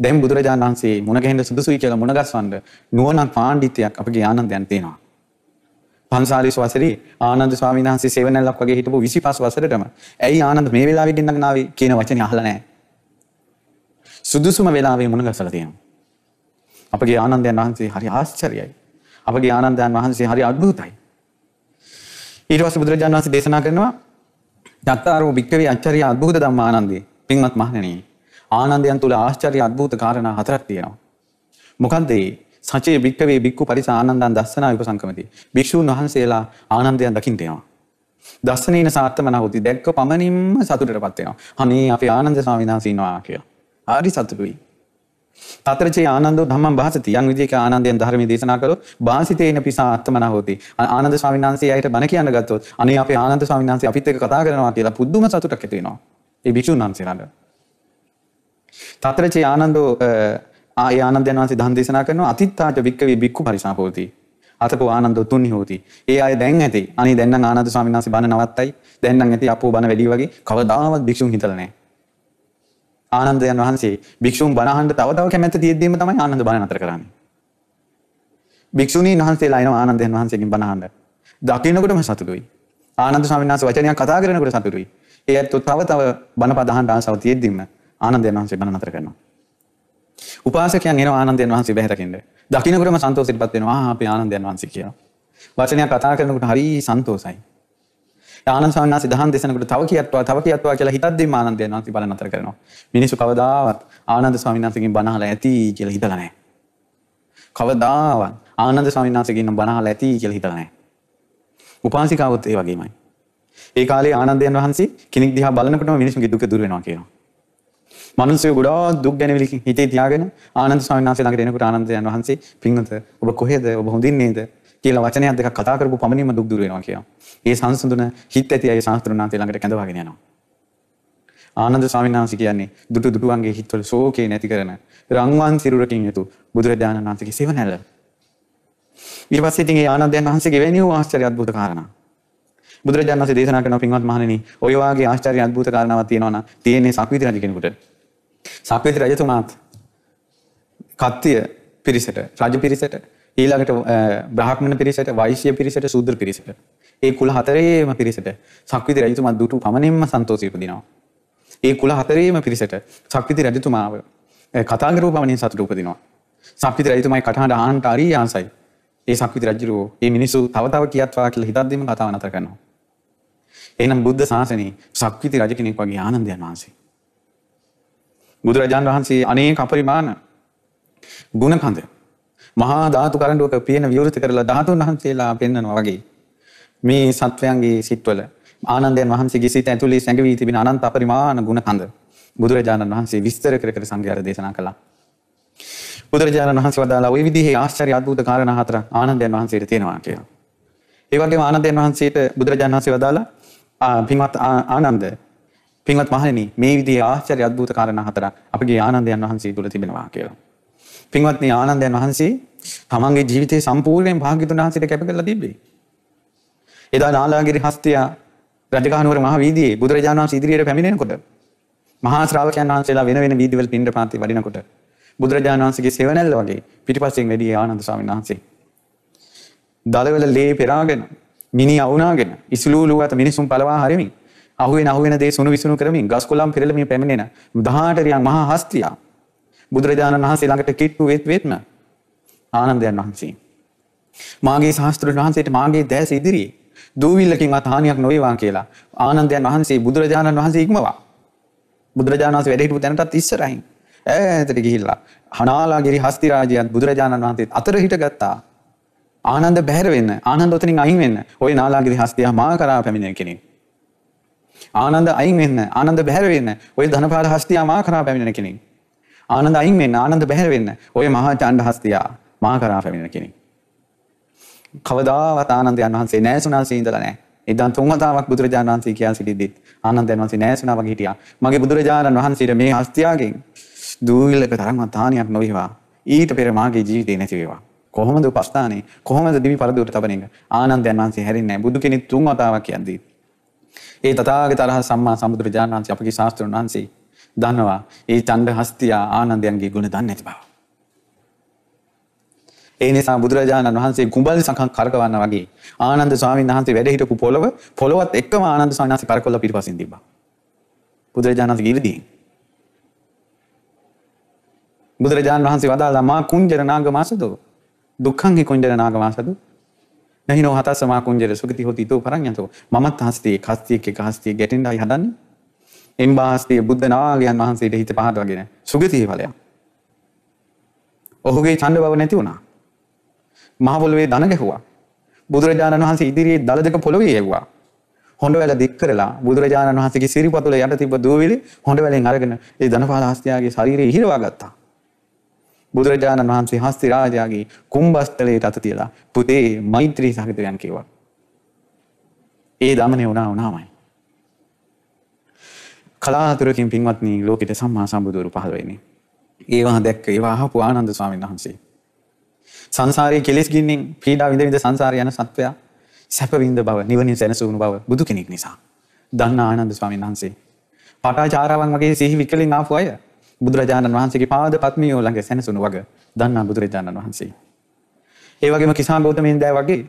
දැන් බුදුරජාණන් වහන්සේ මුණගැහෙන්න සුදුසුයි කියලා මුණගස්වන්න නුවණක් පාණ්ඩිත්‍යයක් අපගේ ආනන්දයන් තියෙනවා. පන්සාලිස් වසරේ ආනන්ද ස්වාමීන් වහන්සේ සේවනල්ලක් වගේ හිටපු 25 වසරටම ඇයි ආනන්ද මේ වෙලාවේ ගෙන්නගෙන ආවේ කියන වචනේ අහලා නැහැ. සුදුසුම වෙලාවේ මුණ ගැසලා තියෙනවා. අපගේ ආනන්දයන් වහන්සේ හරි ආශ්චර්යයි. අපගේ ආනන්දයන් වහන්සේ හරි අද්භූතයි. ඊට පස්සේ බුදුරජාණන් වහන්සේ දේශනා කරනවා දත්තාරෝ භික්කවේ අච්චරිය අද්භූත ධම්මා ආනන්දේ. පින්වත් මහණෙනි ආනන්දයන් තුල ආශ්චර්ය අද්භූත කාරණා හතරක් තියෙනවා. මොකන්දේ සචේ භික්කවේ භික්ඛු පරිස ආනන්දන් දස්සනා උපසංකමති භික්ෂුන් වහන්සේලා ආනන්දයන් දකින්න යනවා දස්සනේන සාර්ථමන හොති දැක්ක පමණින්ම සතුටටපත් වෙනවා. අනේ අපේ ආනන්ද ස්වාමීන් වහන්සේ ඉන්නවා කියලා. හරි සතුටුයි. තතරචේ ආනන්දෝ ධම්මං භාසති. යම් විදිහක ආනන්දයන් ධර්මයේ දේශනා කළොත් භාසිතේන පිසා අත්තමන හොති ආනන්ද ස්වාමීන් වහන්සේ අයට බණ කියන්න ගත්තොත් අනේ අපේ ආනන්ද ස්වාමීන් වහන්සේ අපිත් එක්ක කතා කරනවා කියලා පුදුම සතුටක් ඇති වෙනවා. ඒ භික්ෂුන් වහන්සේලාට. තතරචේ ආනන්දෝ ආය ආනන්දයන් වහන්සේ ධම් දේශනා කරනවා අතිත්තාච වික්කවේ බික්කු පරිසාපෝති අතපෝ ආනන්ද තුන්හි හෝති ඒ අය දැන් ඇති අනේ දැන් නම් ආනන්ද ස්වාමීන් වහන්සේ බණ නවත්තයි දැන් නම් ඇති අපෝ බණ වැඩි වගේ කවදාවත් භික්ෂුන් හිතලා නැහැ ආනන්දයන් වහන්සේ භික්ෂුන් බණහන්ට තව තව කැමැත්ත තියෙද්දීම තමයි ආනන්ද බණ නතර කරන්නේ. භික්ෂුණීන් වහන්සේලා එනවා ආනන්දයන් වහන්සේගෙන් බණ අහන්න. දකින්නකොටම සතුටුයි. ආනන්ද ස්වාමීන් වහන්සේ වචනයක් කතා කරනකොට සතුටුයි. ඒ ඇත්තෝ තව තව බණ පද අහන්න ආසාව තියෙද්දීම ආනන්දයන් වහන්සේ බණ නතර කරනවා. උපාසකයන් එනවා ආනන්දයන් වහන්සේ බැහැරකින්ද. දකින්නකොටම සන්තෝෂෙටපත් වෙනවා. ආ අපේ ආනන්දයන් වහන්සේ කියලා. වචනයක් කතා කරනකොට හරි සන්තෝසයි. ආනන්ද ස්වාමීන් වහන්සේ දහම් දේශනකට තව කියත්වා තව කියත්වා කියලා හිතද්දිම ආනන්දයන් වහන්සේ බල නතර කරනවා. මිනිස්සු කවදාවත් ආනන්ද ස්වාමීන් වහන්සේගෙන් බණ අහලා ඇති කියලා හිතලා නැහැ. කවදාවත් ආනන්ද ස්වාමීන් වහන්සේගෙන් බණ අහලා ඇති කියලා හිතලා නැහැ. උපාසිකාවොත් ඒ වගේමයි. ඒ කාලේ ආනන්දයන් වහන්සේ කෙනෙක් දිහා බලනකොටම මිනිස්සුන්ගේ දුක දුර වෙනවා කියනවා. මනුස්සය ගොඩාක් දුක් ගැන හිතේ තියාගෙන ආනන්ද ස්වාමීන් වහන්සේ ළඟට එනකොට ආනන්දයන් වහන්සේ පින්වත ඔබ කොහෙද ඔබ හොඳින් නේද කියලා වචනයක් දෙකක් කතා කරපු පමණින්ම දුක් දුර වෙනවා කියනවා. ඒ සංසඳන හිත් ඇති අය ශාස්ත්‍රඥාන්සේ ළඟට කැඳවාගෙන යනවා. ආනන්ද ස්වාමීන් වහන්සේ කියන්නේ දුටු දුටුවන්ගේ හිත්වල ශෝකේ නැති කරන රන්වන් සිරුරකින් යුතු බුදුරජාණන් වහන්සේගේ සෙවණැල්ල. ඊට පස්සේ ඉතින් ඒ ආනන්දයන් වහන්සේගේ වෙනිය වූ ආශ්චර්ය අద్భుත කාරණා. බුදුරජාණන් වහන්සේ දේශනා කරන පින්වත් මහණෙනි ඔය වාගේ ආශ්චර්ය අద్భుත කාරණාවක් තියෙනවා නම් තියෙන්නේ සක්විති රජ කෙනෙකුට. සක්විති රජතුමාත් කත්තිය පිරිසට රජ පිරිසට ඊළඟට බ්‍රහ්මණ පිරිසට වෛශ්‍ය පිරිසට සූද්‍ර පිරිසට ඒ කුල හතරේම පිරිසට සක්විති රජතුමා දුටු පමණින්ම සන්තෝෂය උපදිනවා. ඒ කුල හතරේම පිරිසට සක්විති රජතුමාව කතා කරපු පමණින් සතුට උපදිනවා. සක්විති රජතුමායි කටහඬ ආහන්ට හරි ආසයි. ඒ සක්විති රජුරෝ මේ මිනිස්සු තව තව කියත්වා කියලා හිතද්දිම කතාව නතර කරනවා. එහෙනම් බුද්ධ ශාසනයේ සක්විති රජ කෙනෙක් වගේ ආනන්දයන් වහන්සේ. බුදුරජාන් වහන්සේ අනේක අපරිමාණ ගුණකඳ මහා ධාතු කරඬුවක පියන විවෘත කරලා ධාතුන් වහන්සේලා පෙන්වනවා වගේ මේ සත්වයන්ගේ සිත්වල ආනන්දයන් වහන්සේගේ සිත ඇතුළේ සැඟවී තිබෙන අනන්ත අපරිමාණ ගුණකඳ බුදුරජාණන් වහන්සේ විස්තර කර කර සංඝයාට දේශනා කළා. බුදුරජාණන් වහන්සේ වදාලා ওই විදිහේ ආශ්චර්ය අද්භූත කාරණා හතර ආනන්දයන් වහන්සේට තියෙනවා කියලා. ඒ වගේම ආනන්දයන් වහන්සේට බුදුරජාණන් වහන්සේ වදාලා පින්වත් ආනන්ද පින්වත් මහණෙනි මේ විදිහේ ආශ්චර්ය අద్భుත කාරණා හතරක් අපගේ ආනන්දයන් වහන්සේ තුල තිබෙනවා කියලා. පින්වත්නි ආනන්දයන් වහන්සේ තමන්ගේ ජීවිතේ සම්පූර්ණයෙන් භාග්‍යතුන් වහන්සේට කැප කරලා තිබ්බේ. එදා නාලාගිරි හස්තියා රජගහනුවර මහ වීදියේ බුදුරජාණන් වහන්සේ ඉදිරියට පැමිණෙනකොට මහා ශ්‍රාවකයන් වහන්සේලා වෙන වෙන වීදිවල පින්ඩ පාති වඩිනකොට බුදුරජාණන් වහන්සේගේ සෙවණැල්ල වගේ පිටිපස්සෙන් වැඩි ආනන්ද ස්වාමීන් වහන්සේ. දලවල ලේ පෙරාගෙන මිනි අවුනාගෙන ඉසුලූලු අත මිනිසුන් පලවා හරිමින් අහුවෙන අහුවෙන දේ සුණු විසුණු කරමින් ගස් කොළන් පෙරළමින් පැමිණෙන 18 රියන් මහා හස්තියා බුදුරජාණන් වහන්සේ ළඟට කිට්ටු වෙත් වෙත්ම ආනන්දයන් වහන්සේ. මාගේ ශාස්ත්‍රඥ වහන්සේට මාගේ දැස ඉදිරියේ දූවිල්ලකින්වත් හානියක් නොවේවා කියලා ආනන්දයන් වහන්සේ බුදුරජාණන් වහන්සේ ඉක්මවා. බුදුරජාණන් වහන්සේ වැඩ හිටපු තැනටත් ඉස්සරහින් ඈතට ගිහිල්ලා හනාලාගිරි හස්ති රාජයන් බුදුරජාණන් වහන්සේ අතර හිටගත්තා. ආනන්ද බැහැර වෙන්න ආනන්ද ඔතනින් අයින් වෙන්න. ඔය නාලාගේ දිහා හස්තියා මා කරා පැමිණෙන කෙනෙක්. ආනන්ද අයින් වෙන්න ආනන්ද බැහැර වෙන්න. ඔය ධනපාල හස්තියා මා කරා පැමිණෙන කෙනෙක්. ආනන්ද අයින් වෙන්න ආනන්ද බැහැර වෙන්න. ඔය මහා චණ්ඩ හස්තියා මා කරා පැමිණෙන කෙනෙක්. කවදාවත් ආනන්දයන් වහන්සේ නෑසුනාසී ඉඳලා නෑ. එදා තුන් වතාවක් බුදුරජාණන් වහන්සේ කියා සිටිද්දිත් ආනන්දයන් වහන්සේ නෑසුනා වගේ හිටියා. මගේ බුදුරජාණන් වහන්සේට මේ හස්තියාගෙන් දූවිලක තරම්වත් තානියක් නොවේවා. ඊට පෙර මාගේ ජීවිතේ නැති වේවා. කොහොමද උපස්ථානේ කොහොමද දිවි පරදුවට තබන එක? ආනන්දයන් වහන්සේ හැරෙන්නේ නැහැ. බුදු කෙනෙක් තුන් වතාවක් කියන්නේ ඒ තථාගත අරහත් සම්මා සම්බුදුරජාණන් වහන්සේ අපගේ ශාස්ත්‍රඥ වහන්සේ දන්නවා ඒ චණ්ඩ හස්තියා ආනන්දයන්ගේ ගුණ දන්නේ නැති බව. ඒ නිසා බුදුරජාණන් වහන්සේ කුඹල් සකන් කරකවන්න වගේ ආනන්ද ස්වාමීන් වහන්සේ වැඩ හිටපු පොළව පොළවත් එක්කම ආනන්ද ස්වාමීන් වහන්සේ කරකවලා පිටිපසින් තිබ්බා. බුදුරජාණන් වහන්සේ ගිරිදී. බුදුරජාණන් වහන්සේ වදාළා මා කුංජර නාග මාසදෝ දුක්ඛං හි කුංජර නාග මාසදෝ නැහිනෝ හතස්ස මා කුංජර සුගති හොති ඊතෝ පරඤ්ඤතෝ මමත් හස්තිය කස්තියක එක හස්තිය ගැටෙන්නයි හදන්නේ. එම්බා හස්තිය බුද්ධ නාගයන් වහන්සේට හිත පහදවගෙන සුගතිය ඵලයක්. ඔහුගේ ඡන්ද බව නැති වුණා. මහ පොළොවේ දන ගැහුවා. බුදුරජාණන් වහන්සේ ඉදිරියේ දල දෙක පොළොවේ යවුවා. හොඬ වැල දික් කරලා බුදුරජාණන් වහන්සේගේ සිරිපතුල යට තිබ්බ දූවිලි හොඬ වැලෙන් අරගෙන ඒ ධනපාල හස්තියාගේ ශරීරයේ ඉහිරවා ගත්තා. බුදුරජාණන් වහන්සේ හස්ති රාජයාගේ කුම්භස්තලයට අත තියලා පුතේ මෛත්‍රී සහගතයන් කිව්වා. ඒ දමනය වුණා වුණාමයි. කලාතුරකින් පින්වත්නි ලෝකෙට සම්මා සම්බුදුවරු පහළ වෙන්නේ. ඒවා දැක්ක ඒවා අහපු ආනන්ද ස්වාමීන් වහන්සේ සංසාරයේ කෙලෙස් ගින්නෙන් පීඩා විඳ විඳ සංසාරේ යන සත්වයා සැප විඳ බව නිවනින් සැනසුණු බව බුදු කෙනෙක් නිසා දන්න ආනන්ද ස්වාමීන් වහන්සේ පටාචාරාවන් වගේ සිහි විකලෙන් ආපු අය බුදුරජාණන් වහන්සේගේ පාද පත්මියෝ ළඟ සැනසුණු වග දන්නා බුදුරජාණන් වහන්සේ ඒ වගේම කිසාන් ගෞතමයන් දැ වගේ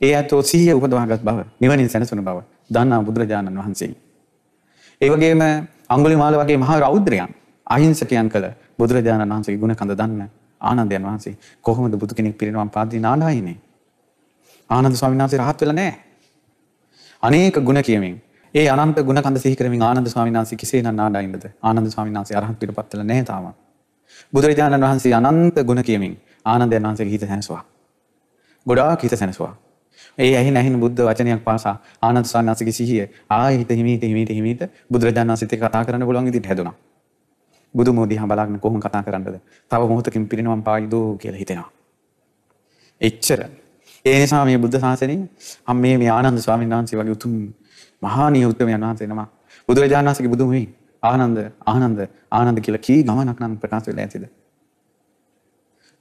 ඒ ඇත්තෝ සිහිය උපදවාගත් බව නිවනින් සැනසුණු බව දන්නා බුදුරජාණන් වහන්සේ ඒ වගේම අංගුලිමාල වගේ මහා රෞද්‍රයන් අහිංසකයන් කළ බුදුරජාණන් වහන්සේගේ ගුණ කඳ දන්න ආනන්දයන් වහන්සේ කොහොමද බුදු කෙනෙක් පිරිනවම් පාදී නාඩායිනේ. ආනන්ද ස්වාමීන් වහන්සේ රහත් වෙලා නැහැ. අනේක ගුණ කියමින් ඒ අනන්ත ගුණ කඳ සිහි කරමින් ආනන්ද ස්වාමීන් වහන්සේ කෙසේනම් නාඩායින්ද? ආනන්ද ස්වාමීන් වහන්සේ අරහත් පිටපත් වෙලා නැහැ තාම. බුදුරජාණන් වහන්සේ අනන්ත ගුණ කියමින් ආනන්දයන් වහන්සේගේ හිත සැනසුවා. ගොඩාක් හිත සැනසුවා. ඒ ඇහි නැහින බුද්ධ වචනයක් පාසා ආනන්ද ස්වාමීන් වහන්සේගේ සිහිය ආයෙ හිත හිමීට හිමීට හිමීට බුදුරජාණන් වහන්සේත් එක්ක කතා කරන්න පුළුවන් විදිහට හැදුනා. බුදු මෝදිහා බලාගෙන කොහොම කතා කරන්නද තව මොහොතකින් පිරිනවම් පායිදෝ කියලා හිතෙනවා. එච්චර. ඒ නිසා මේ බුද්ධ ශාසනය අම් මේ මේ ආනන්ද ස්වාමීන් වහන්සේ වගේ උතුම් මහානීය උත්තමයන් වහන්සේ නම බුදුරජාණන් වහන්සේගේ බුදුම වෙයි. ආනන්ද ආනන්ද ආනන්ද කියලා කී ගමනක් නම් ප්‍රකාශ වෙලා ඇතිද?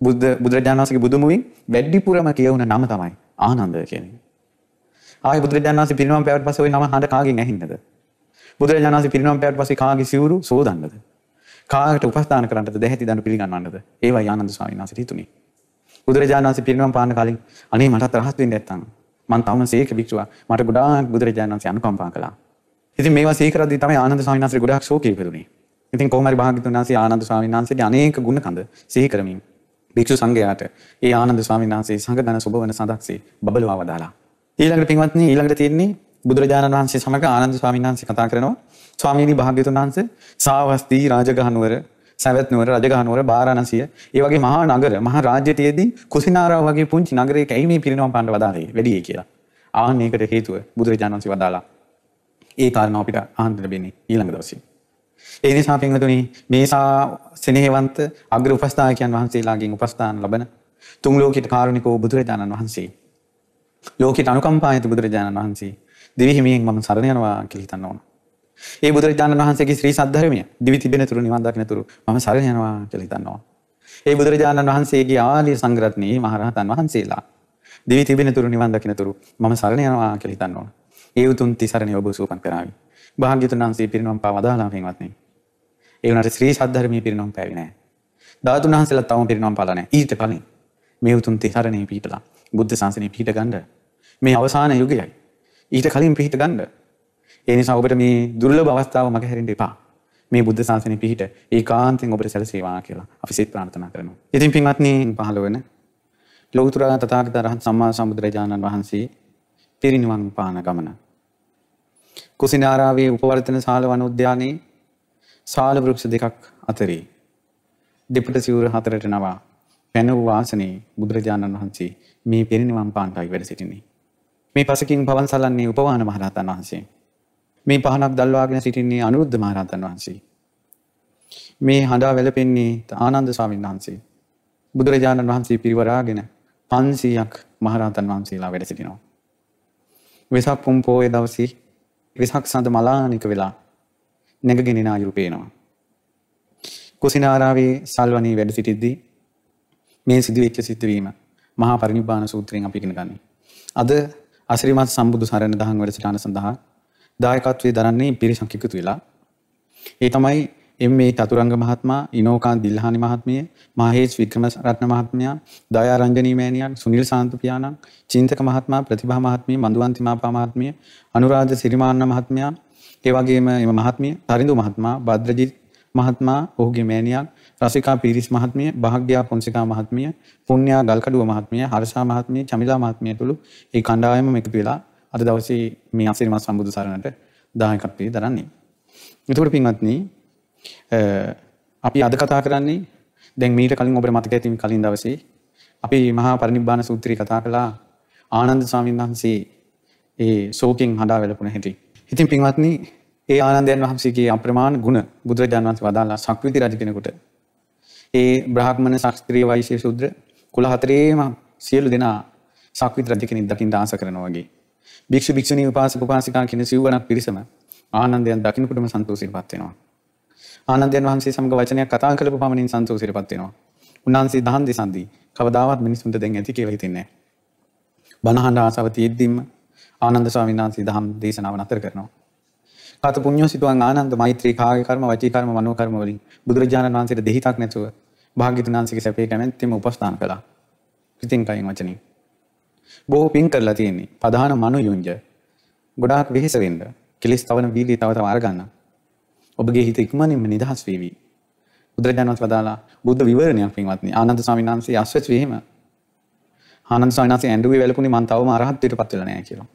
බුද්ධ බුදුරජාණන් වහන්සේගේ බුදුමුවින් වැඩිපුරම කියවුන නම තමයි ආනන්ද කියන්නේ. ආයි බුදුරජාණන් වහන්සේ පිරිනවම් පෑවට පස්සේ ওই නම හඬ කාගෙන් ඇහින්නද? බුදුරජාණන් වහන්සේ පිරිනවම් පෑවට පස්සේ කාගේ සිවුරු සෝදන්නද? කාට උපස්ථාන කරන්නට දැහැති දනු පිළිගන්නන්නද ඒවා ආනන්ද ස්වාමීන් වහන්සේ හිතුනේ. බුදුරජාණන් වහන්සේ පිරිනමන පාන කලින් අනේ මටත් රහත් වෙන්න නැත්තම් මං තවම සීක භික්ෂුව මට ගොඩාක් බුදුරජාණන් වහන්සේ අනුකම්පා කළා. ඉතින් මේවා සිහි කරද්දී තමයි ආනන්ද ස්වාමීන් වහන්සේ ගොඩාක් ශෝකී ඉපදුනේ. ඉතින් කොහොම හරි භාග්‍යතුන් වහන්සේ ආනන්ද ස්වාමීන් වහන්සේගේ අනේක ගුණ කඳ සිහි කරමින් භික්ෂු සංඝයාට ඒ ආනන්ද ස්වාමීන් වහන්සේ සංඝදන සුබවන සඳක්සේ බබලවා වදාලා. ඊළඟට පින්වත්නි ඊළඟට තියෙන්නේ බුදුරජාණන් වහන්සේ සමග ආනන්ද ස්වාමීන් වහන්සේ කතා කරනවා ස්වාමීනි භාග්‍යතුන් වහන්සේ සාවස්ති රාජගහනුවර සැවැත් නුවර රජගහනුවර බාරාණසිය ඒ වගේ මහා නගර මහා රාජ්‍යයේදී කුසිනාරාව වගේ පුංචි නගරයක ඇයි මේ පිරිනවම් පාන්න වදාළේ වැඩියි කියලා. ආන්න ඒකට හේතුව බුදුරජාණන් වහන්සේ වදාලා. ඒ කාරණාව අපිට ආන්න ලැබෙන්නේ ඊළඟ දවසේ. ඒ නිසා පින්වතුනි මේසා සෙනෙහවන්ත අග්‍ර උපස්ථායකයන් වහන්සේලාගෙන් උපස්ථාන ලබන තුන් ලෝකෙට කාරුණිකෝ බුදුරජාණන් වහන්සේ. ලෝකෙට අනුකම්පා ඇති බුදුරජාණන් වහන්සේ දිවි හිමියෙන් මම සරණ යනවා කියලා හිතන්න ඕන. ඒ බුදුරජාණන් වහන්සේගේ ශ්‍රී සද්ධර්මය දිවි තිබෙන තුරු නිවන් දකින තුරු මම සරණ යනවා කියලා හිතනවා. ඒ බුදුරජාණන් වහන්සේගේ ආලිය සංග්‍රහණී මහරහතන් වහන්සේලා දිවි තිබෙන තුරු නිවන් දකින තුරු මම සරණ යනවා කියලා හිතනවා. ඒ උතුම් තිසරණය ඔබ සූපන් කරાવી. භාග්‍යතුන් වහන්සේ පිරිනොම් පා වදාලා පින්වත්නි. ඒ වුණාට ශ්‍රී සද්ධර්මයේ පිරිනොම් පෑවේ නැහැ. ධාතුන් වහන්සේලා තවම පිරිනොම් පාලා නැහැ. ඊට කලින් මේ උතුම් තිසරණේ පිහිටලා බුද්ධ ශාසනය පිහිට ගන්න මේ අවසාන යුගයයි. ඊට කලින් පිහිට ගන්න ඒ නිසා ඔබට මේ දුර්ලභ අවස්ථාව මගහැරෙන්න එපා. මේ බුද්ධ ශාසනය පිහිට ඒකාන්තයෙන් ඔබට සැලසේවා කියලා අපි සිත ප්‍රාර්ථනා කරනවා. ඉතින් පින්වත්නි පහළ වෙන ලෞතර තථාගත රහත් සම්මා සම්බුදුරජාණන් වහන්සේ පිරිනිවන් පාන ගමන. කුසිනාරාවේ උපවර්තන ශාල වන උද්‍යානයේ ශාල වෘක්ෂ දෙකක් අතරේ දෙපට සිවුර හතරට නවා පැන වූ ආසනයේ බුදුරජාණන් වහන්සේ මේ පිරිනිවන් පාන්ටයි වැඩ සිටින්නේ. මේ පසකින් පවන් සලන්නේ උපවාන මහරහතන් වහන්සේ. මේ පහනක් දල්වාගෙන සිටින්නේ අනුරුද්ධ මහරහතන් වහන්සේ. මේ හඬා වැළපෙන්නේ ආනන්ද ස්වාමීන් වහන්සේ. බුදුරජාණන් වහන්සේ පිරිවරාගෙන 500ක් මහරහතන් වහන්සේලා වැඩ සිටිනවා. වෙසක් පුම් පෝය දවසේ වෙසක් සඳ මලානික වෙලා නැගගෙන එන අයුරු පේනවා. කුසිනාරාවේ සල්වනී වැඩ සිටිද්දී මේ සිදුවෙච්ච සිද්ධවීම මහා පරිනිබ්බාන සූත්‍රයෙන් අපි ඉගෙන ගන්නේ. අද අසිරිමත් සම්බුදු සරණ දහම් වැඩසටහන සඳහා දායකත්වයේ දරන්නේ පිරිසක් එකතු වෙලා ඒ තමයි එම්.ඒ. චතුරංග මහත්මයා, ඉනෝකාන්ත දිල්හානි මහත්මිය, මහේෂ් වික්‍රමරත්න මහත්මයා, දයාරංජනී මෑණියන්, සුනිල් සාන්ත පියාණන්, චින්තක මහත්මයා, ප්‍රතිභා මහත්මිය, මන්දුවන්ති මාපා මහත්මිය, අනුරාධ සිරිමාන්න මහත්මයා, ඒ වගේම එම මහත්මිය, තරිඳු මහත්මයා, භද්‍රජිත් මහත්මයා, ඔහුගේ මෑණියන්, රසිකා පීරිස් මහත්මිය, භාග්‍යා පොන්සිකා මහත්මිය, පුණ්‍යා ගල්කඩුව මහත්මිය, හර්ෂා මහත්මිය, චමිලා මහත්මිය තුළු ඒ කණ්ඩායම එකතු වෙලා අද දවසේ මේ අසිරිමත් සම්බුදු සරණට දායකත්වයේ දරන්නේ. එතකොට පින්වත්නි අපි අද කතා කරන්නේ දැන් මීට කලින් ඔබට මතක ඇති කලින් දවසේ අපි මහා පරිනිබ්බාන සූත්‍රය කතා කළා ආනන්ද ස්වාමීන් වහන්සේ ඒ ශෝකෙන් හඬා වැළපුණ හැටි. ඉතින් පින්වත්නි ඒ ආනන්දයන් වහන්සේගේ අප්‍රමාණ ගුණ බුදුරජාණන් වහන්සේ වදාළා සක්විති රජ කෙනෙකුට. ඒ බ්‍රාහ්මණ ශාස්ත්‍රීය වෛශ්‍ය ශුද්‍ර කුල හතරේම සියලු දෙනා සක්විති රජ කෙනෙක් දකින්න ආස කරනවා වගේ. භික්ෂු භික්ෂුණී උපාසක උපාසිකා කියන සිව්වණක් පිරිසම ආනන්දයන් දකින්නකොටම සන්තෝෂයෙන්පත් වෙනවා. ආනන්දයන් වහන්සේ සමග වචනයක් කතා කරපු පමණින් සන්තෝෂයටපත් වෙනවා. උන්වහන්සේ දහම් දෙසන්දී කවදාවත් මිනිසුන්ට දෙන්න ඇති කියලා හිතෙන්නේ නැහැ. බණහඬ ආසාව තියෙද්දිම ආනන්ද ස්වාමීන් වහන්සේ දහම් දේශනාව නතර කරනවා. කාත පුඤ්ඤෝ සිතුවන් ආනන්ද මෛත්‍රී කාය කර්ම වචී කර්ම මනෝ කර්ම වලින් බුදුරජාණන් වහන්සේට දෙහිතක් නැතුව භාග්‍යතුන් වහන්සේගේ සැපේ කැමැත්තෙම උපස්ථාන කළා. ඉතින් කයින් වචනින්. බොහෝ පින් කරලා තියෙන්නේ. ප්‍රධාන මනෝයුංජ. ගොඩාක් වෙහෙස වෙන්න. කෙලිස් තවන වීර්යය තව තව අරගන්න. ඔබගේ හිත ඉක්මනින්ම නිදහස් වේවි. බුදුරජාණන් වහන්සේ වදාලා බුද්ධ විවරණයක් පින්වත්නි. ආනන්ද ස්වාමීන් වහන්සේ අස්වැච් වීම. ආනන්ද ස්වාමීන් වහන්සේ ඇඬුවේ වැළපුණේ මං තවම අරහත්ත්වයටපත් වෙලා නැහැ කියලා.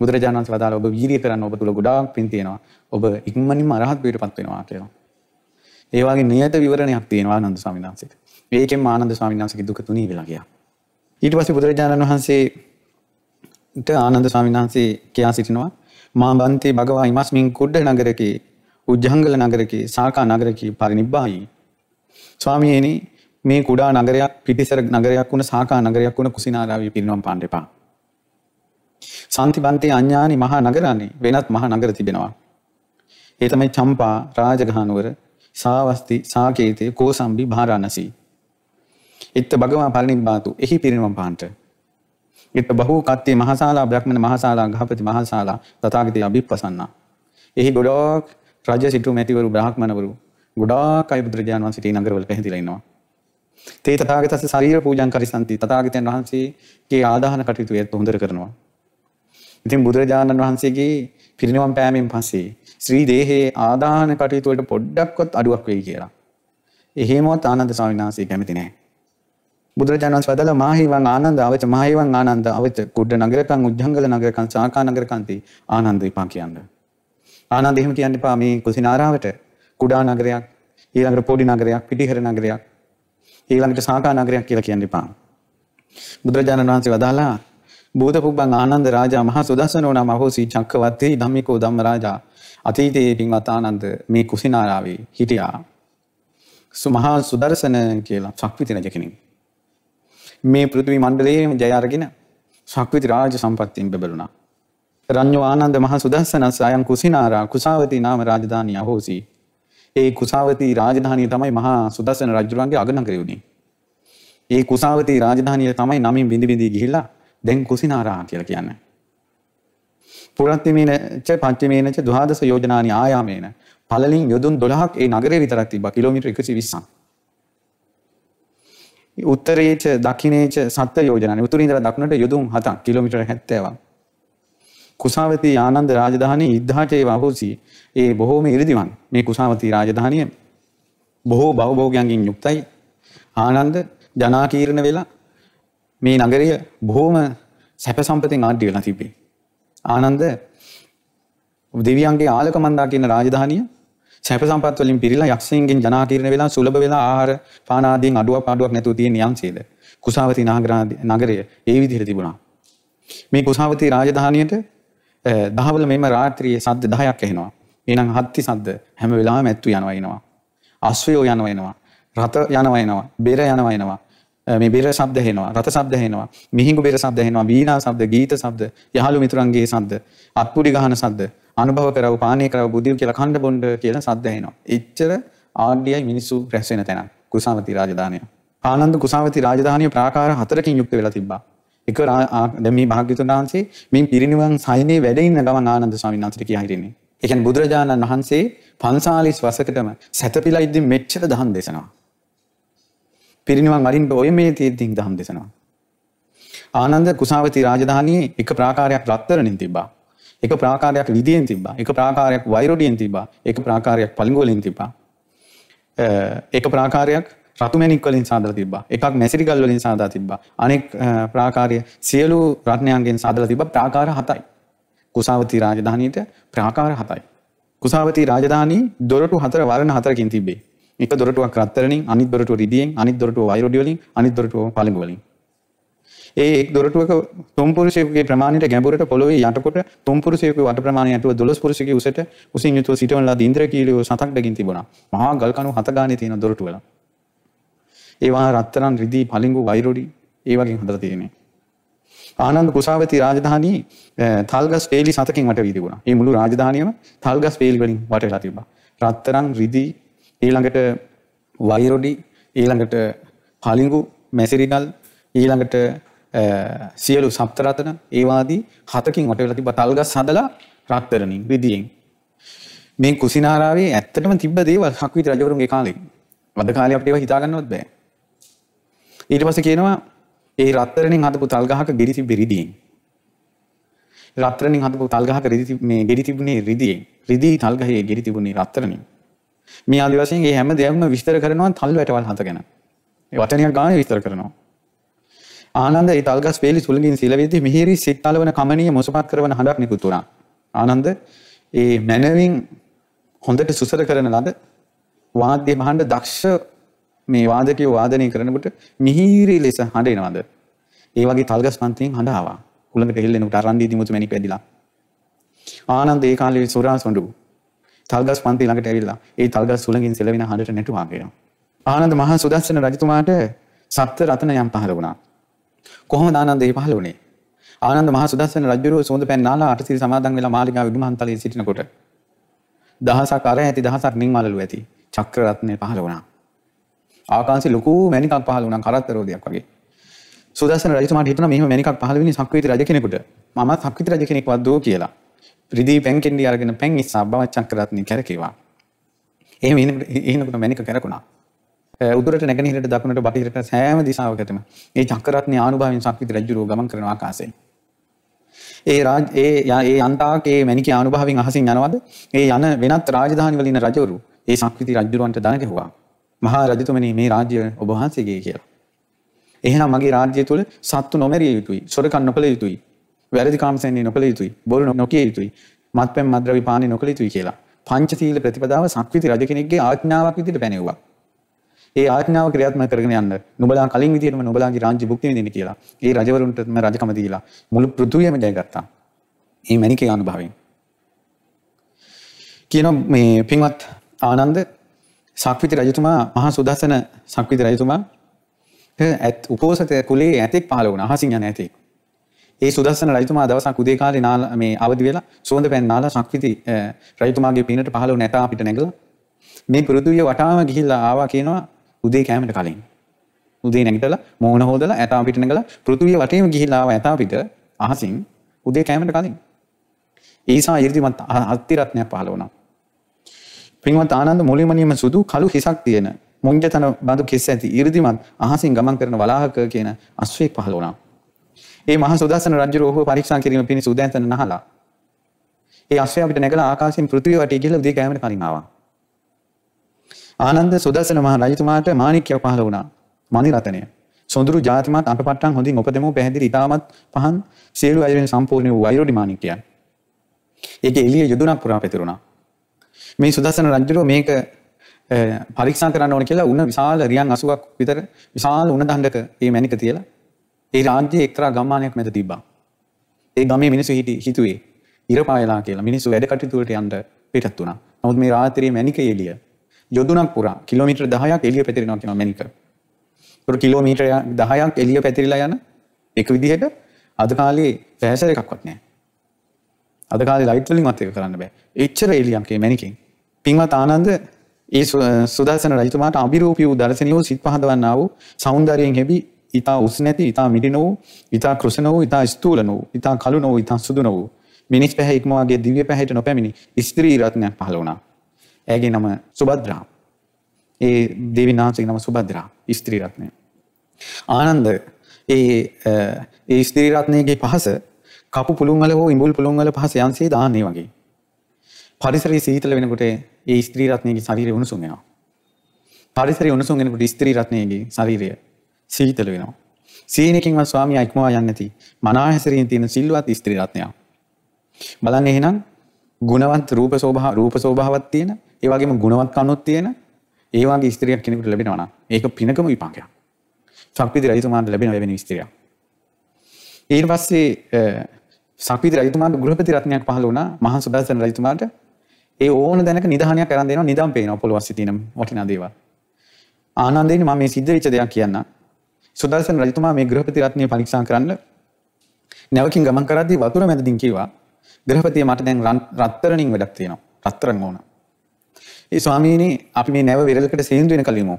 බුදුරජාණන් වහන්සේ වදාලා ඔබ වීර්ය කරන්න ඔබ තුල ගොඩාක් පින් තියෙනවා. ඔබ ඉක්මනින්ම අරහත්ත්වයටපත් වෙනවා කියලා. ඒ වගේ නියත විවරණයක් තියෙනවා ආනන්ද ස්වාමීන් වහන්සේට. මේකෙන් ආනන්ද ස්වාමීන් වහන්සේගේ දුක තුනී වෙලා ගියා. ඊට පස්සේ බුදුරජාණන් වහන්සේට ආනන්ද ස්වාමීන් වහන්සේ කියා සිටිනවා මා බන්තේ භගවා ඉමස්මින් කුඩ්ඩ නගරකේ උජ්ජංගල නගරකේ සාකා නගරකී පරිනිබ්බායි. ස්වාමියනි මේ කුඩා නගරයක් පිටිසර නගරයක් වුණ සාකා නගරයක් වුණ කුසිනාරාවේ පිරිනම් පාන්න එපා. සන්තිබන්තේ අඥානි මහා නගරන්නේ වෙනත් මහා නගර තිබෙනවා. ඒ තමයි චම්පා රාජගහනුවර සාවස්ති සාකේතය කෝසම්බි භාරාණසී. එත්ත භගවා පරිනිබ්බාතු එහි පිරිනම් පාන්ට. එත බහු කත්තේ මහසාලා බ්‍රහ්මණ මහසාලා ගහපති මහසාලා තථාගතය අභිප්පසන්නා. එහි ගොඩක් රජ සිටු මැතිවරු බ්‍රහ්මණවරු ගොඩාක් අය බුදුරජාණන් වහන්සේට නගරවල පැහැදිලා ඉන්නවා. තේ තථාගතස්ස ශරීර පූජන් කරිසanti තථාගතයන් වහන්සේගේ ආදාහන කටයුතු ඒත් හොඳට කරනවා. ඉතින් බුදුරජාණන් වහන්සේගේ පිරිනිවන් පෑමෙන් පස්සේ ශ්‍රී දේහයේ ආදාහන කටයුතු වලට පොඩ්ඩක්වත් අඩුවක් වෙයි කියලා. එහෙමවත් ආනන්ද ස්වාමීන් වහන්සේ කැමති නැහැ. බුදුරජාණන් වහන්සේ වදාළ මාහිවන් ආනන්ද අවච මාහිවන් ආනන්ද අවච කුඩ නගරකං උජ්ජංගල නගරකං සාකා නගරකන්ති ආනන්ද විපා කියන්නේ. ආනන්ද එහෙම කියන්න එපා මේ කුසිනාරාවට කුඩා නගරයක් ඊළඟට පොඩි නගරයක් පිටිහර නගරයක් ඊළඟට සාකා නගරයක් කියලා කියන්න එපා. බුදුරජාණන් වහන්සේ වදාලා බෝධ පුබ්බන් ආනන්ද රාජා මහා සුදස්සනෝ නම් අහෝසි චක්කවත්තේ ධම්මිකෝ ධම්ම රාජා අතීතයේ පින්වත් ආනන්ද මේ කුසිනාරාවේ හිටියා. සුමහා සුදර්ශන කියලා ශක්විති රජ කෙනෙක්. මේ පෘථිවි මණ්ඩලයේම ජය අරගෙන ශක්විති රාජ සම්පත්තියෙන් බබළුණා. රං්ඥෝ ආනන්ද මහ සුදස්සනස් අයන් කුසිනාරා කුසාවති නාම රාජධානය අහෝසි. ඒ කුසාවති රාජධානය තමයි මහා සුදස්සන රජුරන්ගේ අගනකරයුණේ. ඒ කුසාවති රාජධානය තමයි නමින් බිඳි බිඳී ගිහිල්ලා දැන් කුසිනාරා කියලා කියන්න. පුරත්තිමේනච පංචමේනච දහදස යෝජනානි ආයාමේන පලින් යොදුන් දොළහක් ඒ නගරේ විතරක් තිබ කිලෝමිට එකසි විස්සන්. උත්තරේච දකිනේච සත්ත යෝජන උතුරින්දර දක්නට යොදුම් හතක් කිලෝමිට හැත්තේවා. කුසාවතී ආනන්ද රාජධානී ඉද්ධාටේ වහෝසි ඒ බොහෝම ඉරිදිවන් මේ කුසාවතී රාජධානිය බොහෝ බවභෝගයන්ගින් යුක්තයි ආනන්ද ජනාකීරණ වෙලා මේ නගරය බොහෝම සැප සම්පතින් ආඩ්‍ය වෙලා තිබේ. ආනන්ද දෙවියන්ගේ ආලක මන්දා කියන රාජධානිය සැප සම්පත් වලින් පිරීලා යක්ෂයන්ගෙන් ජනාකීර්ණ වෙලා සුලභ වෙලා ආහාර පාන ආදීන් අඩුවක් පාඩුවක් නැතුව තියෙන යම්සේද කුසාවති නගරය ඒ විදිහට තිබුණා. මේ කුසාවති රාජධානියට දහවල මෙම රාත්‍රියේ සද්ද 10ක් ඇහෙනවා. එහෙනම් හත්ති සද්ද හැම වෙලාවෙම ඇත්තු යනවා එනවා. අශ්වයෝ යනවා එනවා. රත යනවා එනවා. බෙර යනවා එනවා. මේ බෙර ශබ්ද හෙනවා රත ශබ්ද හෙනවා මිහිඟු බෙර ශබ්ද හෙනවා වීණා ශබ්ද ගීත ශබ්ද යහළු මිතුරන්ගේ ශබ්ද අත්පුඩි ගහන ශබ්ද අනුභව කරව පානය කරව බුදියු කියලා කණ්ඩ බොණ්ඩ කියලා ශබ්ද හෙනවා එච්චර ආඩ්‍යයි මිනිස්සු රැස් වෙන තැනක්. කුසාවති රාජධානිය. ආනන්ද කුසාවති රාජධානිය ප්‍රාකාර හතරකින් යුක්ත වෙලා තිබ්බා. එක දැන් මේ භාග්‍යතුන් වහන්සේ මේ පිරිනිවන් සයනේ වැඩ ඉන්න ගමන් ආනන්ද ස්වාමීන් වහන්සේට කියා හිටින්නේ. ඒ කියන්නේ බුදුරජාණන් වහන්සේ 45 වසරකටම සැතපීලා ඉද්දි මෙච්චර දහම් දේශනවා පිරිනිවන් අරින්න ඔය මේ තියෙද්දි දහම් දේශනවා. ආනන්ද කුසාවති රාජධානියේ එක ප්‍රාකාරයක් රත්තරණින් තිබ්බා. එක ප්‍රාකාරයක් ලිදියෙන් තිබ්බා. එක ප්‍රාකාරයක් වෛරොඩියෙන් තිබ්බා. එක ප්‍රාකාරයක් පලිඟු වලින් තිබ්බා. එක ප්‍රාකාරයක් රතු මැණික් වලින් සාදලා තිබ්බා. එකක් මැසිරි ගල් වලින් සාදලා තිබ්බා. අනෙක් ප්‍රාකාරය සියලු රත්නයන්ගෙන් සාදලා තිබ්බා. ප්‍රාකාර 7යි. කුසාවති රාජධානියට ප්‍රාකාර 7යි. කුසාවති රාජධානී දොරටු හතර වර්ණ හතරකින් තිබේ. එක දොරටුවක් රත්තරනින් අනිත් දොරටුව රිදියෙන් අනිත් දොරටුව වෛරොඩි වලින් අනිත් දොරටුව පළඟු වලින් ඒ එක් දොරටුවක තුන් පුරුෂයෙකුගේ ප්‍රමාණයට ගැඹුරට පොළොවේ යටකොට තුන් පුරුෂයෙකුගේ වට ප්‍රමාණය යටුව 12 පුරුෂයෙකුගේ උසට උසින් යුතුව සිටවන ලද ඉන්ද්‍රකීලියෝ සතක් බැගින් තිබුණා. මහා ගල් කණු හත ගානේ තියෙන දොරටු වල. ඒවා රත්තරන් රිදී පළඟු වෛරොඩි ඒ වගේ හදලා තියෙන්නේ. ආනන්ද කුසාවති රාජධානී තල්ගස් පේලි සතකින් වට වී තිබුණා. මේ මුළු රාජධානියම තල්ගස් පේලි වලින් වට වෙලා තිබ්බා. රත්තරන් රිදී ඊළඟට වෛරොඩි ඊළඟට පලිඟු මැසිරිගල් ඊළඟට සියලු සප්තරතන ඒවාදී හතකින් වට වෙලා තිබ්බ තල්ගස් හදලා රත්තරණින් රිදියෙන්. මේ කුසිනාරාවේ ඇත්තටම තිබ්බ දේවල් හක්විති රජවරුන්ගේ කාලේ. අද කාලේ අපිට ඒවා හිතා ගන්නවත් බෑ. ඊට පස්සේ කියනවා ඒ රත්තරණින් හදපු තල් ගහක ගෙඩි තිබ්බ රිදියෙන්. රත්තරණින් හදපු තල් ගහක රිදි මේ ගෙඩි තිබුණේ රිදියෙන්. රිදී තල් ගහේ ගෙඩි තිබුණේ රත්තරණින්. මේ ආදි වශයෙන් මේ හැම දෙයක්ම විස්තර කරනවා තල් වැටවල් හත ගැන. ඒ වචනයක් ගානේ විස්තර කරනවා. ආනන්ද ඒ තල්ගස් වේලි සුළඟින් සිලවෙද්දී මිහිරි සිත්තාලවන කමනීය මොසපත් කරන හඬක් නිකුත් වුණා. ආනන්ද ඒ මැනවින් හොඳට සුසර කරන ලද වාද්‍ය භාණ්ඩ දක්ෂ මේ වාදකයෝ වාදනය කරනකොට මිහිරි ලෙස හඬ එනවද? ඒ වගේ තල්ගස් පන්තියෙන් හඬ ආවා. කුළඟට හෙල්ලෙනකොට අරන් දී දිමුතු මැණික් වැදිලා. ආනන්ද ඒ කාලේ සුරා සොඬු තල්ගස් පන්ති ළඟට ඇවිල්ලා ඒ තල්ගස් සුළඟින් සෙලවෙන හඬට නැටුවා කියනවා. ආනන්ද මහා සුදස්සන රජතුමාට සප්ත රතනයන් පහළ වුණා. කොහොමද ආනන්ද ඒ පහළ වුණේ? ආනන්ද මහා සුදස්සන රජුරුව සුවඳ පැන් නාලා අටසිල් සමාදන් වෙලා මාලිගාවේ විදුමහන්තලයේ සිටිනකොට දහසක් අර ඇති දහසක් නින්මලලු ඇති චක්‍ර රත්නය පහළ වුණා. ආකාශේ ලොකු මණිකක් පහළ වුණා කරත්තරෝදයක් වගේ. සුදස්සන රජතුමාට හිතුණා මෙහෙම මණිකක් පහළ වෙන්නේ සක්විති රජ කෙනෙකුට. මම සක්විති රජ කෙනෙක් වද්දෝ කියලා. රිදී පැන් කෙන්ඩි අරගෙන පැන් ඉස්සා බවත් චක්‍රරත්නය කැරකිවා. එහෙම ඉන්නකොට මැනික කැරකුණා. උදුරට නැගෙනහිරට දකුණට බටහිරට සෑම දිසාවකටම ඒ චක්‍රරත්නය ආනුභාවයෙන් සක්විති රජුරුව ගමන් කරන ආකාශය. ඒ රාජ ඒ ඒ අන්තාක් ඒ මැනික ආනුභාවයෙන් අහසින් යනවද? ඒ යන වෙනත් රාජධානි වල ඉන්න රජවරු ඒ සක්විති රජුරවන්ට දන ගැහුවා. මහා රජතුමනි මේ රාජ්‍ය ඔබ වහන්සේගේ කියලා. එහෙනම් මගේ රාජ්‍ය තුල සත්තු නොමැරිය යුතුයි. සොරකම් නොකළ යුතුයි. වැරදි කාමසයන්නේ නොකළ යුතුයි බොරු නොකිය යුතුයි මත්පැන් මද්‍රවි පානය නොකළ යුතුයි කියලා පංචසීල ප්‍රතිපදාව සක්විති රජ කෙනෙක්ගේ ආඥාවක් විදිහට පැනෙවුවා. ඒ ආඥාව ක්‍රියාත්මක කරගෙන යන්න නුඹලා කලින් විදිහටම නුඹලාගේ රාජ්‍ය භුක්ති විඳින්න කියලා. ඒ රජවරුන්ටම රජකම දීලා මුළු පෘථුවියම ජයගත්තා. මේ මණිකේ අනුභවයෙන්. කියන මේ පින්වත් ආනන්ද සක්විති රජතුමා මහා සුදස්සන සක්විති රජතුමා ඇත් උපෝසත කුලේ ඇතෙක් පහළ වුණා. අහසින් යන ඇතෙක්. ඒ සුදස්සන රජතුමා දවසක් උදේ කාලේ නාල මේ අවදි වෙලා සුවඳ පැන් නාලා ශක්විති රජතුමාගේ පිනට පහළ වුණ නැටා අපිට නැගලා මේ පෘථුවිය වටාම ගිහිල්ලා ආවා කියනවා උදේ කෑමට කලින්. උදේ නැගිටලා මෝන හොදලා ඇතා පිට නැගලා පෘථිවිය වටේම ගිහිලා ඇතා පිට අහසින් උදේ කෑමට කලින්. ඒසා 이르දිමත් අත්තිරත්නයක් පහළ වුණා. පින්වත් ආනන්ද මුලින්මනියම සුදු කළු හිසක් තියෙන මුංජතන බඳු කිස් ඇති 이르දිමත් අහසින් ගමන් කරන වලාහක කියන අශ්වයෙක් පහළ වුණා. ඒ මහ සුදස්සන රජු රෝහව පරීක්ෂා කිරීම පිණිස උදෑසන නහලා. ඒ අශ්වයා පිට නැගලා ආකාශයෙන් පෘථිවිය වටේ ගිහිලා උදේ කෑමට කලින් ආවා. ආනන්ද සුදස්සන මහ රජතුමාට මාණික්කයක් පහළ වුණා. මණි රතනය. සොඳුරු ජාතිමත් අටපට්ටම් හොඳින් උපදෙමු පැහැදිලි ඉතාමත් පහන් සියලු අයුරින් සම්පූර්ණ වූ වෛරෝඩි මාණික්කයන්. ඒකේ එළිය යොදුනක් පුරා පැතිරුණා. මේ සුදස්සන රජුරෝ මේක පරීක්ෂා කරන්න ඕන කියලා උණ විශාල රියන් 80ක් විතර විශාල උණ දණ්ඩක මේ මැණික තියලා ඒ රාජ්‍යයේ එක්තරා ගම්මානයක් මැද තිබ්බා. ඒ ගමේ මිනිස්සු හිටි හිතුවේ ඉර පායලා කියලා මිනිස්සු වැඩ කටයුතු වලට යන්න පිටත් වුණා. නමුත් මේ රාත්‍රියේ මැණික එළිය යොදුනක් පුරා කිලෝමීටර් 10ක් එළිය පැතිරෙනවා කියනවා මැණික. ඒක කිලෝමීටර් 10ක් එළිය පැතිරිලා යන එක විදිහට අද කාලේ ෆෑෂන් එකක්වත් නැහැ. අද කාලේ ලයිට් වලින් වත් එක කරන්න බෑ. එච්චර එළියක් මේ මැණිකෙන්. පින්වත් ආනන්ද ඒ සුදර්ශන රජතුමාට අභිරූපී වූ දර්ශනීය වූ සිත් පහදවන්නා වූ సౌందර්යයෙන් හැබි ඊතා උස් නැති ඊතා මිඩි නොවූ ඊතා කෘෂණ වූ ඊතා ස්ථූල නොවූ ඊතා කළු නොවූ ඊතා සුදු නොවූ මිනිස් පැහැ ඉක්මවාගේ දිව්‍ය පැහැයට නොපැමිණි ස්ත්‍රී රත්නයක් පහළ වුණා. ඇගේ නම සුභද්‍රා. ඒ දෙවි නාමයේ නම සුභද්‍රා ස්ත්‍රී රත්නය. ආනන්ද ඒ ඒ ස්ත්‍රී රත්නයේගේ පහස කපු පුළුන් වල හෝ ඉඹුල් පුළුන් වල පහස යන්සේ දාන්නේ වගේ. පරිසරයේ සීතල වෙනකොට ඒ ස්ත්‍රී රත්නයේගේ ශරීරය උණුසුම් වෙනවා. පරිසරයේ උණුසුම් වෙනකොට ස්ත්‍රී රත්නයේගේ ශරීරය සීතල වෙනවා. සීනකින්වත් ස්වාමියා ඉක්මවා යන්නේ නැති මනා හැසිරීම තියෙන සිල්වත් ස්ත්‍රී රත්නයක්. බලන්න එහෙනම් ගුණවත් රූප සෝභා රූප සෝභාවක් තියෙන ඒ වගේම ගුණවත් කනුත් තියෙන ඒ වගේ ස්ත්‍රියක් කෙනෙකුට ලැබෙනවා නම් ඒක පිනකම විපාකයක්. සක්විති රජතුමාට ලැබෙන වෙන ස්ත්‍රියක්. ඊට පස්සේ සක්විති රජතුමාට ගෘහපති රත්නයක් පහළ වුණා මහා සුදර්ශන රජතුමාට ඒ ඕන දැනක නිධානයක් කරන් දෙනවා නිදම් පේනවා පොළොව අස්සේ තියෙන වටිනා දේවල්. ආනන්දේනි මම මේ සිද්ධ වෙච්ච දෙයක් කියන්න. සුදර්ශන රජතුමා මේ ගෘහපති රත්නය පරීක්ෂා කරන්න නැවකින් ගමන් කරද්දී වතුර මැදදින් කිව්වා ගෘහපතිය මට දැන් රත්තරණින් වැඩක් තියෙනවා. රත්තරන් ඕන. ඒ ස්වාමීනි අපි මේ නැව විරලකට සේන්දු වෙන කලින්ම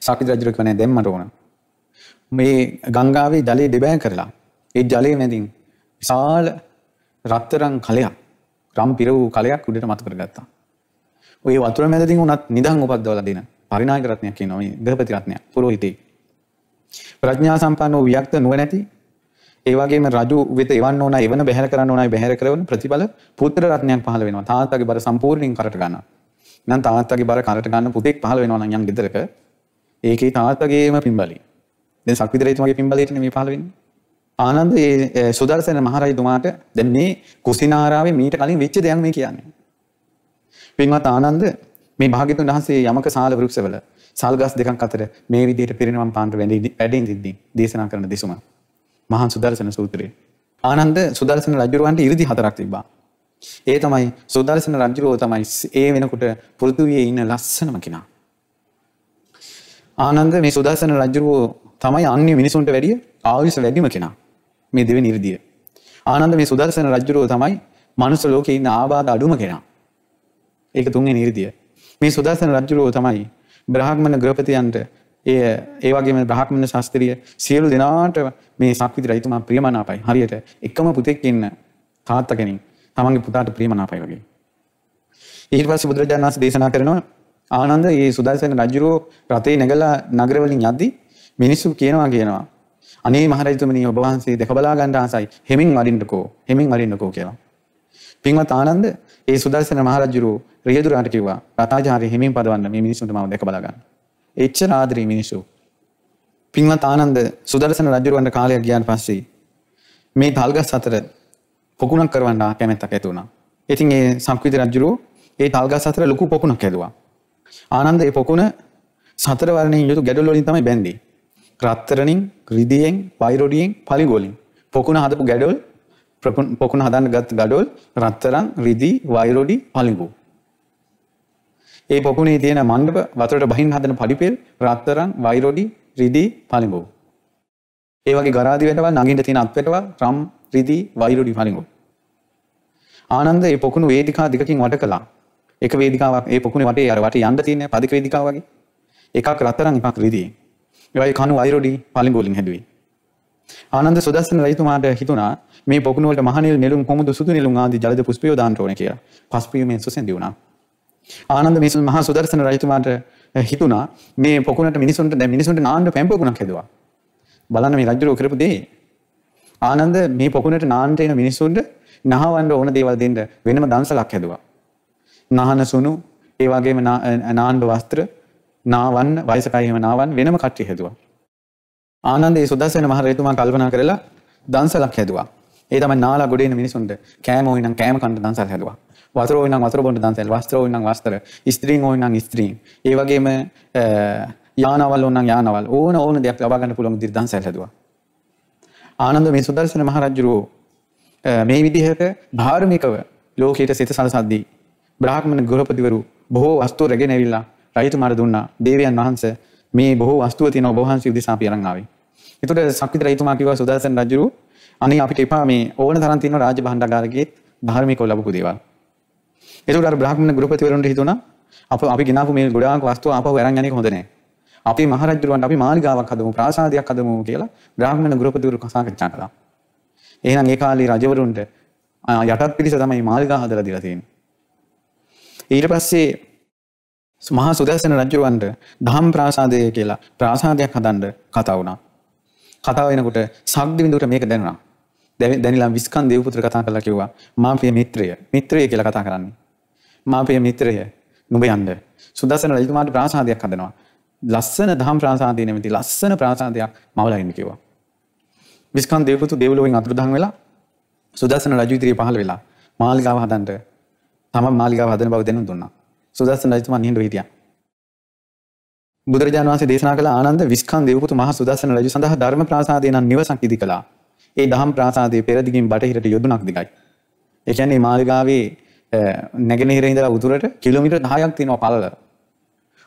සක්විති රජුට කිව්වා නෑ දැම්මට ඕන. මේ ගංගාවේ ජලය දෙබෑ කරලා ඒ ජලය මැදින් විශාල රත්තරන් කලයක් රම් පිර වූ කලයක් උඩට මතු කරගත්තා. ඔය වතුර මැදදින් උනත් නිදන් උපද්දවලා දෙන පරිනායක රත්නයක් කියනවා මේ ගෘහපති රත්නයක් පුරෝහිතේ. ප්‍රඥා සම්පන්න වූ වික්ත නුවණැති ඒ වගේම රජු වෙත එවන්න ඕන එවන බැහැර කරන්න ඕනයි බැහැර කරන ප්‍රතිඵල පුත්‍ර රත්නයක් පහළ වෙනවා. තාත්තගේ බර සම්පූර්ණයෙන් කරට ගන්නවා. නම් තාත්තගේ බර කරට ගන්න පුතෙක් පහළ වෙනවා නම් යම් ගෙදරක ඒකේ තාත්තගේම පින්බලයි. දැන් සක්විති රජතුමාගේ පින්බලයට නෙමෙයි පහළ වෙන්නේ. ආනන්ද ඒ සුදර්ශන මහරජතුමාට දැන් මේ කුසිනාරාවේ මීට කලින් වෙච්ච දෙයක් මේ කියන්නේ. පින්වත් ආනන්ද මේ භාග්‍යතුන් වහන්සේ යමක සාල වෘක්ෂවල සල්ගස් දෙකක් අතර මේ විදිහට පිරිනවම් පාන්ට වැඩින් දිද්දී දේශනා කරන දෙසුම. මහා සුදර්ශන සූත්‍රය. ආනන්ද සුදර්ශන රජුරවන්ට ඉරිදි හතරක් තිබ්බා. ඒ තමයි සුදර්ශන රජුරෝ තමයි ඒ වෙනකොට පෘථුවියේ ඉන්න ලස්සනම කෙනා. ආනන්ද මේ සුදර්ශන රජුරෝ තමයි අන්‍ය මිනිසුන්ට වැඩිය ආයුෂ වැඩිම කෙනා. මේ දෙවෙනි ඉරිදිය. ආනන්ද මේ සුදර්ශන රජුරෝ තමයි මනුස්ස ලෝකේ ඉන්න ආබාධ අඩුම කෙනා. ඒක තුන්වෙනි ඉරිදිය. මේ සුදර්ශන රජුරෝ තමයි බ්‍රහ්මණ ගෘහපතියන්ට ඒ ඒ වගේම බ්‍රහ්මණ ශාස්ත්‍රීය සියලු දෙනාට මේ සක්විති රජතුමා ප්‍රියමනාපයි. හරියට එකම පුතෙක් ඉන්න තාත්තා කෙනෙක් තමන්ගේ පුතාට ප්‍රියමනාපයි වගේ. ඊට පස්සේ බුදුරජාණන් වහන්සේ දේශනා කරනවා ආනන්ද මේ සුදර්ශන රජුරෝ රතේ නැගලා නගර වලින් යද්දි මිනිස්සු කියනවා කියනවා අනේ මහරජතුමනි ඔබ වහන්සේ දැක බලා ගන්න ආසයි. හෙමින් වඩින්නකෝ. හෙමින් වඩින්නකෝ කියලා. පින්වත් ආනන්ද ඒ සුදර්ශන මහරජුරු රියදුරාට කිව්වා රතාචාර්ය හෙමින් පදවන්න මේ මිනිස්සුන්ට මම දැක බලා ගන්න. එච්චර ආදරේ මිනිස්සු. පින්වත් ආනන්ද සුදර්ශන රජුරවන්ට කාලයක් ගියාට පස්සේ මේ තල්ගස් අතර පොකුණක් කරවන්න කැමැත්තක් ඇති වුණා. ඉතින් ඒ සංස්කෘති රජුරෝ ඒ තල්ගස් අතර ලොකු පොකුණක් හැදුවා. ආනන්ද ඒ පොකුණ සතර වර්ණයෙන් යුතු ගැඩොල් වලින් තමයි බැන්දේ. රත්තරනින් රිදියෙන් වයිරොඩියෙන් පලිගොලින් පොකුණ හදපු ගැඩොල් පොකුණ හදන්න ගත් ගඩොල් රත්තරන් රිදී වයිරොඩි පලිගු. ඒ පොකුණේ තියෙන මණ්ඩප වතුරට බහින් හදන පඩිපෙල් රත්තරන් වයිරොඩි රිදී පලිගු. ඒ වගේ ගරාදි වැටවල් නගින්න තියෙන අත්වැටවල් රම් රිදී වයිරොඩි පලිගු. ආනන්ද ඒ පොකුණු වේදිකා දෙකකින් වට කළා. එක වේදිකාවක් ඒ පොකුණේ වටේ අර වටේ යන්න තියෙන පදික වේදිකාව වගේ. එකක් රත්තරන් එකක් රිදී. ඒවයි කණු අයිරොඩි පලිගෝලින් හැදුවේ. ආනන්ද සුදස්සන රජතුමාට හිතුණා මේ පොකුණු වලට මහනිල් නෙළුම් කොමුදු සුදු නෙළුම් ආදී ජලද පුෂ්පයෝ දාන්න ඕනේ කියලා. පස්පියමෙන් සුසෙන්දි වුණා. ආනන්ද මේ මහා සුදර්ශන රජතුමාට eh, හිතුණා මේ පොකුණට මිනිසුන්ට දැන් මිනිසුන්ට නාන්න පැම් පොකුණක් හැදුවා. බලන්න මේ රජුරෝ කරපු දේ. ආනන්ද මේ පොකුණට නාන්න එන මිනිසුන්ට නහවන්න ඕන දේවල් දෙන්න වෙනම දන්සලක් හැදුවා. නහන සුණු ඒ වගේම eh, නාන්න වස්ත්‍ර නාවන්න වයසකයි එහෙම නාවන් වෙනම කට්ටිය හැදුවා. ආනන්ද ඒ සුදස්සන මහ රජතුමා කල්පනා කරලා දන්සලක් හැදුවා. ඒ තමයි නාලා ගොඩේ ඉන්න මිනිසුන්ට කෑම ඕයි නම් කෑම කන්න දන්සල් හැදුවා. වතුර ඕයි නම් වතුර බොන්න දන්සල්, වස්ත්‍ර ඕයි නම් වස්ත්‍ර, ස්ත්‍රීන් ඕයි නම් ස්ත්‍රීන්. ඒ වගේම යානවල් ඕන නම් යානවල් ඕන ඕන දෙයක් ලබා ගන්න පුළුවන් විදිහට දන්සල් හැදුවා. ආනන්ද මේ සුදර්ශන මහරජුරෝ මේ විදිහට ධාර්මිකව ලෝකයට සිත සලසද්දී බ්‍රාහ්මණ ගෘහපතිවරු බොහෝ වස්තු රැගෙන ඇවිල්ලා රජතුමාට දුන්නා. දේවයන් වහන්සේ මේ බොහෝ වස්තුව තියෙන ඔබ වහන්සේ උදෙසා අපි අරන් ආවේ. එතකොට සක්විති රජතුමා කිව්වා සුදර්ශන රජුරු අනේ අපිට එපා මේ ඕන තරම් තියෙන රාජ්‍ය භාණ්ඩාගාරකෙත් ධාර්මිකව ලැබපු දේවල්. එතකොට අර බ්‍රාහ්මණ ගෘහපතිවරුන්ට හිතුණා අප අපි ගෙනාපු මේ ගොඩාක් වස්තු ආපහු අරන් යන්නේ හොඳ නැහැ. අපි මහරජුරුවන්ට අපි මාලිගාවක් හදමු ප්‍රාසාදයක් හදමු කියලා බ්‍රාහ්මණ ගෘහපතිවරු සාකච්ඡා කළා. එහෙනම් ඒ කාලේ රජවරුන්ට යටත් පිරිස තමයි මාලිගා හදලා දීලා තියෙන්නේ. ඊට පස්සේ මහා සුදර්ශන රජුවන්ට දහම් ප්‍රාසාදය කියලා ප්‍රාසාදයක් හදන්න කතා වුණා. කතා වෙනකොට සක්දිවිඳුට මේක දැනුණා. දැනිලා විස්කන් දේවපුත්‍ර කතා කරලා කිව්වා මාපිය මිත්‍රය මිත්‍රය කියලා කතා කරන්නේ. මාපිය මිත්‍රය නුඹ යන්න. සුදර්ශන රජතුමාට ප්‍රාසාදයක් හදනවා. ලස්සන දහම් ප්‍රාසාදය නැමැති ලස්සන ප්‍රාසාදයක් මවලා ඉන්න කිව්වා. විස්කන් දේවපුතු දෙව්ලොවෙන් අතුරුදහන් වෙලා සුදර්ශන රජු ඉදිරියේ පහළ වෙලා මාලිගාව හදන්න තම මාලිගාව හදන බව දැනුම් දුන්නා. සුදර්ශන රජතුමා නිහඬව හිටියා. බුදුරජාණන් වහන්සේ දේශනා කළ ආනන්ද විස්කන් දේවපුතු මහා සුදර්ශන රජු සඳහා ධර්ම ප්‍රාසාදය නම් නිවසක් ඉදි කළා. ඒ දහම් ප්‍රාසාදයේ පෙරදිගින් බටහිරට යොදුනක් දිගයි. ඒ කියන්නේ මාලිගාවේ නැගෙනහිර ඉඳලා උතුරට කිලෝමීටර් 10ක් තියෙනවා පළල.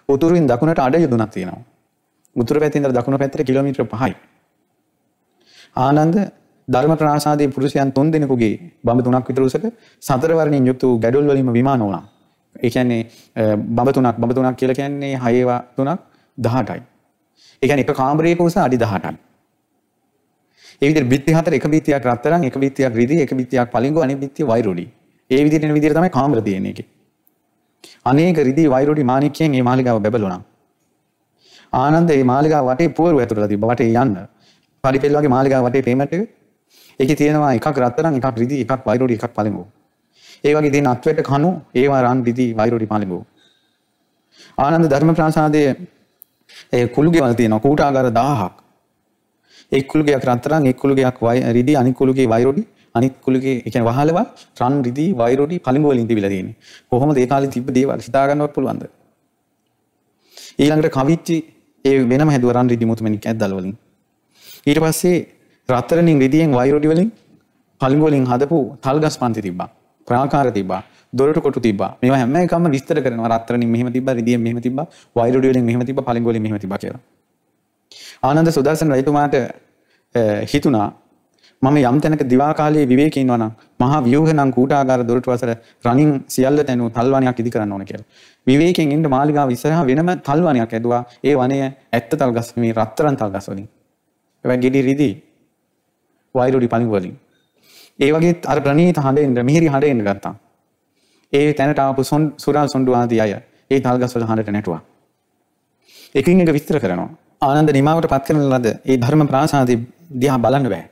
උතුරින් දකුණට අඩ යොදුනක් තියෙනවා. උතුර පැත්තේ ඉඳලා දකුණු පැත්තට කිලෝමීටර් 5යි. ආනන්ද ධර්ම ප්‍රාසාදයේ පුරුෂයන් තුන් දෙනෙකුගේ බඹ තුනක් විතර උසට සතර වර්ණයෙන් යුක්ත වූ ගැඩොල් වලින්ම විමාන වුණා. ඒ කියන්නේ බඹ තුනක් බඹ තුනක් කියලා කියන්නේ හයේවා තුනක් 18යි. ඒ කියන්නේ එක කාමරයක උස අඩි 18යි. ඒ විදිහට බිත්ති හතර එක බිත්තියක් රත්තරන් එක බිත්තියක් රිදී එක බිත්තියක් පලිංගු අනෙක් බිත්තිය වෛරොඩි. ඒ විදිහට එන විදිහට තමයි කාමර තියෙන්නේ ඒකේ. අනේක රිදී වෛරොඩි මාණික්කයෙන් මේ මාලිගාව බැබළුණා. ආනන්ද මේ මාලිගාව වටේ පුවරු ඇතුළට තිබ්බා වටේ යන්න. පරිපෙල් වගේ මාලිගාව වටේ පේමන්ට් එක ඒකේ තියෙනවා එකක් රත්තරන් එකක් රිදී එකක් වෛරොඩි එකක් පලිංගු. ඒ වගේ තියෙන අත්වැට කණු ඒවා රන් රිදී වෛරොඩි පලිඟු. ආනන්ද ධර්ම ප්‍රාසාදයේ ඒ කුළුගෙවල් තියෙනවා කූටාගාර 1000ක්. එක් කුළුගයක් රත්තරන් එක් කුළුගයක් රිදී අනිත් කුළුගේ වෛරොඩි අනිත් කුළුගේ ඒ කියන්නේ වහලව රන් රිදී වෛරොඩි පලිඟු වලින් තිබිලා තියෙන්නේ. කොහොමද ඒ කාලේ තිබ්බ දේවල් හිතා ගන්නවත් පුළුවන්ද? ඊළඟට කවිච්චි ඒ වෙනම හැදුවා රන් රිදී මුතුමැණික් ඇද්දල් වලින්. ඊට පස්සේ රත්තරනින් රිදියෙන් වෛරොඩි වලින් පලිඟු වලින් හදපු තල්ගස් පන්ති තිබ්බා. ප්‍රාකාර තිබ්බා දොරට කොටු තිබ්බා මේවා හැම එකම විස්තර කරනවා රත්තරනින් මෙහෙම තිබ්බා රිදියෙන් මෙහෙම තිබ්බා වෛරොඩි වලින් මෙහෙම තිබ්බා පලිඟු වලින් මෙහෙම තිබ්බා කියලා ආනන්ද සුදර්ශන රජතුමාට හිතුණා මම යම් තැනක දිවා කාලයේ විවේකී ඉන්නවා නම් මහා ව්‍යූහ නම් කූටාගාර දොරටු වසර රණින් සියල්ල තැනු තල්වණයක් ඉදි කරන්න ඕන කියලා. විවේකයෙන් ඉන්න මාලිගාව ඉස්සරහා වෙනම තල්වණයක් ඇදුවා. ඒ වනය ඇත්ත තල් ගස් මේ රත්තරන් තල් ගස් වලින්. ඒවා ගෙඩි රිදී වෛරොඩි පලිඟු වලින්. ඒ වගේ අර ප්‍රනීත හඬෙන්ද මිහිරි හඬෙන්ද ගත්තා. ඒ තැනට ආපු සුරා සොන්ඩු ආදී අය ඒ තල්ගස්වල හඬට නැටුවා. එකින් එක විස්තර කරනවා. ආනන්ද නිමාවට පත් කරන ලද ඒ ධර්ම ප්‍රාසාදය දිහා බලන්න බෑ.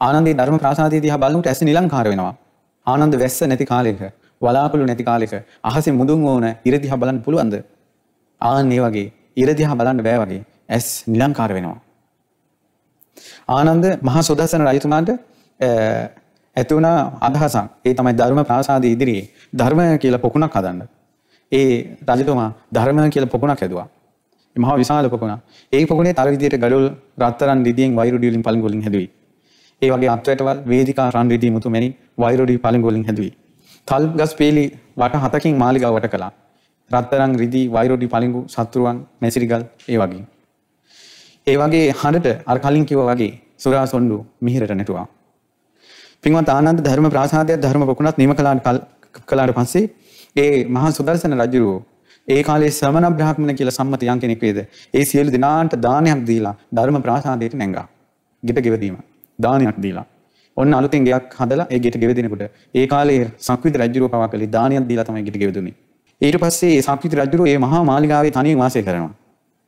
ආනන්දේ ධර්ම ප්‍රාසාදය දිහා බලනකොට ඇස් නිලංකාර වෙනවා. ආනන්ද වැස්ස නැති කාලයක වලාකුළු නැති කාලෙක අහසේ මුදුන් ඕන ඉර දිහා බලන්න පුළුවන්ද? ආන් ඒ වගේ ඉර දිහා බලන්න බෑ වගේ ඇස් නිලංකාර වෙනවා. ආනන්ද මහා සුදස්සන රජතුමාට ඇතිවුණා අදහසක් ඒ තමයි ධර්ම ප්‍රාසාද ඉදිරියේ ධර්මය කියලා පොකුණක් හදන්න. ඒ රජතුමා ධර්මය කියලා පොකුණක් හැදුවා. මහා විශාල පොකුණක්. ඒ පොකුණේ තර විදියට ගඩොල් රත්තරන් රිදියෙන් වෛරොඩි වලින් පළඟු වලින් හැදුවේ. ඒ වගේ අත්වැටවල් වේදිකා රන් රිදී මුතු මැණි වෛරොඩි පළඟු වලින් හැදුවේ. තල් ගස් පේලි වට හතකින් මාලිගාව වට කළා. රත්තරන් රිදී වෛරොඩි පළඟු සත්තුරුවන් මැසිරිගල් ඒ වගේ. ඒ වගේ හඬට අර කලින් කිව්වා වගේ සුරා සොන්ඩු මිහිරට නැටුවා. පින්වත් ආනන්ද ධර්ම ප්‍රාසාදයක් ධර්ම පොකුණත් නිම කළාට කළාට පස්සේ ඒ මහා සුදර්ශන රජුරෝ ඒ කාලේ ශ්‍රමණ බ්‍රාහ්මණ කියලා සම්මත යම් කෙනෙක් වේද ඒ සියලු දෙනාට දානයක් දීලා ධර්ම ප්‍රාසාදයට නැංගා. ගෙට ගෙවදීම. දානයක් දීලා. ඔන්න අලුතින් ගෙයක් හදලා ඒ ගෙට ගෙවදිනකොට ඒ කාලේ සංස්කෘත රජුරෝ පවා කළේ දානයක් දීලා තමයි ගෙට ගෙවදුනේ. ඊට පස්සේ ඒ සංස්කෘත රජුරෝ ඒ මහා මාලිගාවේ තනියෙන් වාසය කරනවා.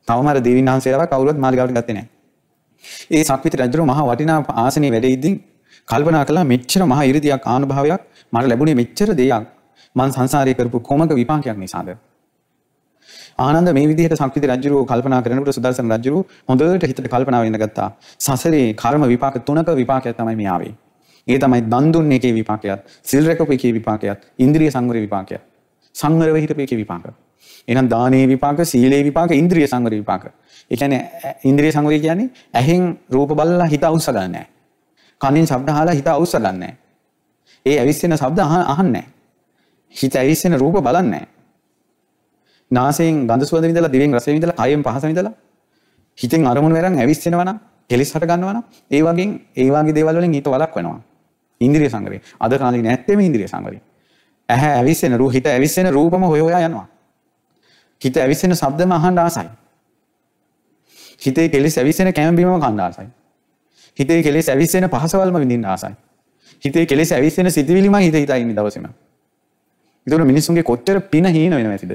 තවම අර දෙවියන් වහන්සේලා කවුරුවත් මාලිගාවට ගත්තේ නැහැ. ඒ සංස්කෘත රජුරෝ මහා වටිනා ආසනයේ වැඩ ඉද්දී කල්පනා කළා මෙච්චර මහා ඉරිදියක් ආනුභාවයක් මට ලැබුණේ මෙච්චර දෙයක් මං සංසාරයේ කරපු කොමක විපාකයක් නිසාද ආනන්ද මේ විදිහට සංකෘති රජුරෝ කල්පනා කරනකොට සුදර්ශන රජුරෝ හොඳට හිතට කල්පනා වෙන්න ගත්තා සසරේ කර්ම විපාක තුනක විපාකයක් තමයි මේ ආවේ ඒ තමයි දන් දුන්න එකේ විපාකයක්, සිල් රැකපු එකේ විපාකයක්, ඉන්ද්‍රිය සංවර විපාකයක්. සංවරව හිටපු එකේ විපාක. එහෙනම් දානේ විපාක, සීලේ විපාක, ඉන්ද්‍රිය සංවර විපාක. ඒ කියන්නේ ඉන්ද්‍රිය සංවරය කියන්නේ ඇහෙන් රූප බලලා හිත අවුස්ස ගන්න නැහැ. කනින් ශබ්ද අහලා හිත අවුස්ස ගන්න නැහැ. ඒ ඇවිස්සෙන ශබ්ද අහන්නේ නැහැ. හිත ඇවිස්සෙන රූප බලන්නේ නැහැ. නාසයෙන් ගඳ සුවඳ විඳලා දිවෙන් රස විඳලා කයෙන් පහස විඳලා හිතෙන් අරමුණු වෙරන් ඇවිස්සෙනවා නම් කෙලිස් හට ගන්නවා නම් ඒ වගේ ඒ වගේ දේවල් වලින් හිත වළක්වනවා. ඉන්ද්‍රිය සංවරය. අද කාලේ නැත්තේම ඉන්ද්‍රිය සංවරය. ඇහැ ඇවිස්සෙන රූප හිත ඇවිස්සෙන රූපම හොය හොයා යනවා. හිත ඇවිස්සෙන ශබ්දම අහන්න ආසයි. හිතේ කෙලෙස් ඇවිස්සෙන කැම බීමම කන්න ආසයි. හිතේ කෙලෙස් ඇවිස්සෙන පහසවල්ම විඳින්න ආසයි. හිතේ කෙලෙස් ඇවිස්සෙන සිතුවිලිම හිත හිතා ඉන්නේ දවසේම. ඒතකොට මිනිස්සුන්ගේ කොච්චර පින හීන වෙනවද ඇතිද?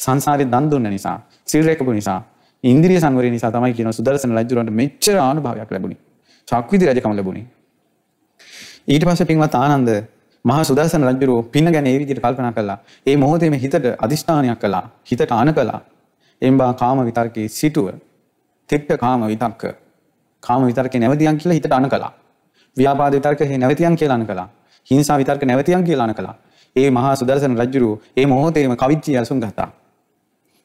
සංසාරේ දන් දුන්න නිසා, සිල් රැකපු නිසා, ඉන්ද්‍රිය සංවරය නිසා තමයි කියන සුදර්ශන රජුරන්ට මෙච්චර ආනුභාවයක් ලැබුණේ. චක්විති රජකම ලැබුණේ. ඊට පස්සේ පින්වත් ආනන්ද මහා සුදර්ශන රජුරෝ පින ගැන ඒ විදිහට කල්පනා කළා. ඒ මොහොතේම හිතට අදිෂ්ඨානයක් කළා. හිතට ආන කළා. එම්බා කාම විතර්කේ සිටුව. තිට්ඨ කාම විතක්ක. කාම විතර්කේ නැවතියන් කියලා හිතට ආන කළා. ව්‍යාපාද විතර්ක නැවතියන් කියලා ආන කළා. හිංසා විතර්ක නැවතියන් කියලා ආන කළා. ඒ මහා සුදර්ශන රජුරෝ ඒ මොහොතේම කවිච්චිය අසුන් ගත්තා.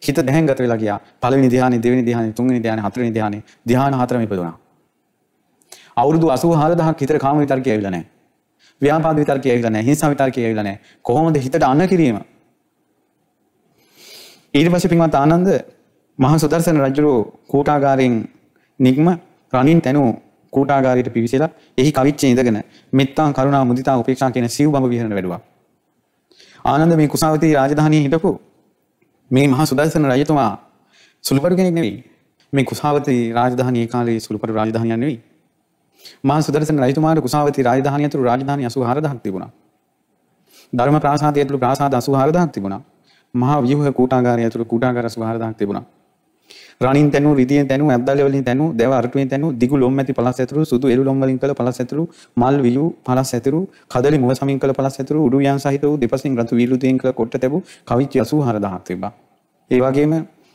හිත දැහැන්ගත වෙලා ගියා. පළවෙනි ධ්‍යානෙ, දෙවෙනි ධ්‍යානෙ, තුන්වෙනි ධ්‍යානෙ, හතරවෙනි ධ්‍යානෙ, ධ්‍යාන හතරම ඉපදුණා. අවුරුදු 84000ක් හිතට කාම විතර්කය ඇවිල්ලා නැහැ. ව්‍යාපාද විතර්කය ඇවිල්ලා නැහැ. හිංසා විතර්කය ඇවිල්ලා නැහැ. කොහොමද හිතට අන කිරීම? ඊට පස්සේ පින්වත් ආනන්ද මහා සුදර්ශන රජුරෝ කූටාගාරයෙන් නිග්ම රණින් තැනූ කූටාගාරයට පිවිසලා එහි කවිච්චේ ඉඳගෙන මෙත්තා කරුණා මුදිතා උපේක්ෂා කියන සිව් බඹ විහරණ වැඩුවා. ආනන්ද මේ කුසාවතී රාජධානියේ හිටපු මේ මහා සුදර්ශන රජතුමා සුළුපටු කෙනෙක් නෙවෙයි. මේ කුසාවතී රාජධානිය ඒ කාලේ සුළුපටු රාජධානියක් නෙවෙයි. මහා සුදර්ශන රජතුමාට කුසාවතී රාජධානිය ඇතුළු රාජධානි 84000ක් තිබුණා. ධර්ම ප්‍රාසාදය ඇතුළු ප්‍රාසාද 84000ක් තිබුණා. මහා ව්‍යුහ කූටාගාරය ඇතුළු කූටාගාර 84000ක් තිබුණා. රණින් තැනු රිදියෙන් තැනු ඇද්දල්ල වලින් තැනු දෙව අරටුවෙන් තැනු දිගු ලොම් ඇති පළස් ඇතුළු සුදු එළු ලොම් වලින් කළ පළස් ඇතුළු මල් විලු පළස් ඇතුළු කදලි මුව සමින් කළ පළස් ඇතුළු උඩු යන් සහිත වූ දෙපසින් රතු විලු තෙන් කළ කොට්ට තැබු කවිච්චි 84000ක් තිබ්බා. ඒ වගේම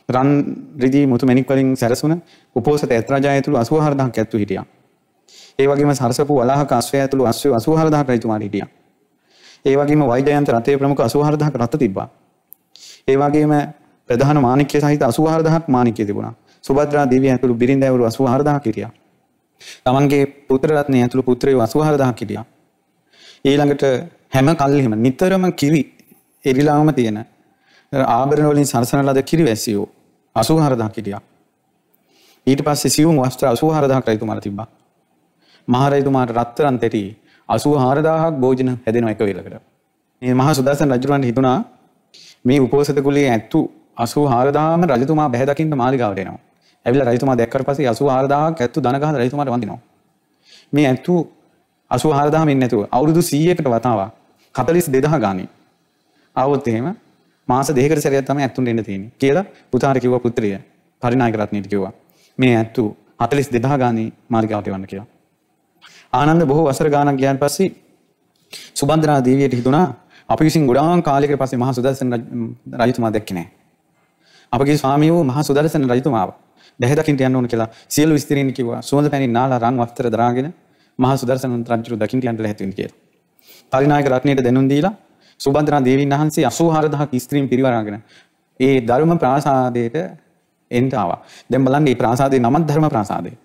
රන් රිදී මුතු මැණික් වලින් සැරසුණ උපෝසත ඇත්රාජා ඇතුළු 84000ක් ඇත්තු හිටියා. ඒ වගේම සරසපු වලාහක අශ්වය ඇතුළු අශ්වය 84000ක් රජතුමාට හිටියා. ඒ වගේම වෛජයන්ත රථයේ ප්‍රමුඛ 84000ක රථ තිබ්බා. ඒ වගේම ප්‍රධාන මාණික්‍ය සහිත 84000ක් මාණික්‍ය තිබුණා. සුභද්‍රා දෙවියන් ඇතුළු බිරිඳවරු 84000ක් හිටියා. තමන්ගේ පුත්‍ර රත්නය ඇතුළු පුත්‍රයෝ 84000ක් හිටියා. ඊළඟට හැම කල්හිම නිතරම කිරි එරිලාම තියෙන ආභරණ වලින් සරසන ලද කිරි වැසියෝ 84000ක් හිටියා. ඊට පස්සේ සියුම් වස්ත්‍ර 84000ක් රජතුමාලා තිබ්බා. මහරජතුමාට රත්තරන් තෙටි 84000ක් භෝජන හැදෙනවා එක වෙලකට. මේ මහා සුදර්ශන රජුරන්ට හිතුණා මේ උපෝසත කුලයේ ඇත්තු 84000ම රජතුමා බැහැ දකින්න මාලිගාවට එනවා. ඇවිල්ලා රජතුමා දැක්කට පස්සේ 84000ක් ඇත්තු දන ගහලා රජතුමාට වඳිනවා. මේ ඇත්තු 84000ම ඉන්නේ නැතුව අවුරුදු 100කට වතාවක් 42000 ගානේ. ආවොත් එහෙම මාස දෙකකට සැරයක් තමයි ඇත්තුන්ට එන්න තියෙන්නේ කියලා පුතාට කිව්වා පුත්‍රය පරිනායක රත්නයට කිව්වා. මේ ඇත්තු 42000 ගානේ මාලිගාවට එවන්න කියලා. ආනන්ද බොහෝ වසර ගානක් ගියන් පස්සේ සුබන්දනා දේවියට හිතුණා අපි විසින් ගොඩාක් කාලයකට පස්සේ මහා සුදර්ශන රජතුමා දැක්කේ නැහැ. අපගේ ස්වාමියෝ මහා සුදර්ශන රජතුමාව දැහැ දකින්න යන්න ඕන කියලා සියලු ස්ත්‍රීන් කිව්වා. සුවඳ පැණි නාලා රන් වස්ත්‍ර දරාගෙන මහා සුදර්ශන රජු දකින්න යන්න ලැහැත් වෙන්න කියලා. පරිනායක රත්නයට දෙනුම් දීලා සුබන්දනා දේවීන් වහන්සේ 84000ක් ස්ත්‍රීන් පිරිවරාගෙන ඒ ධර්ම ප්‍රාසාදයට එන්න ආවා. දැන් බලන්න මේ ප්‍රාසාදේ නමක් ධර්ම ප්‍රාසාදේ.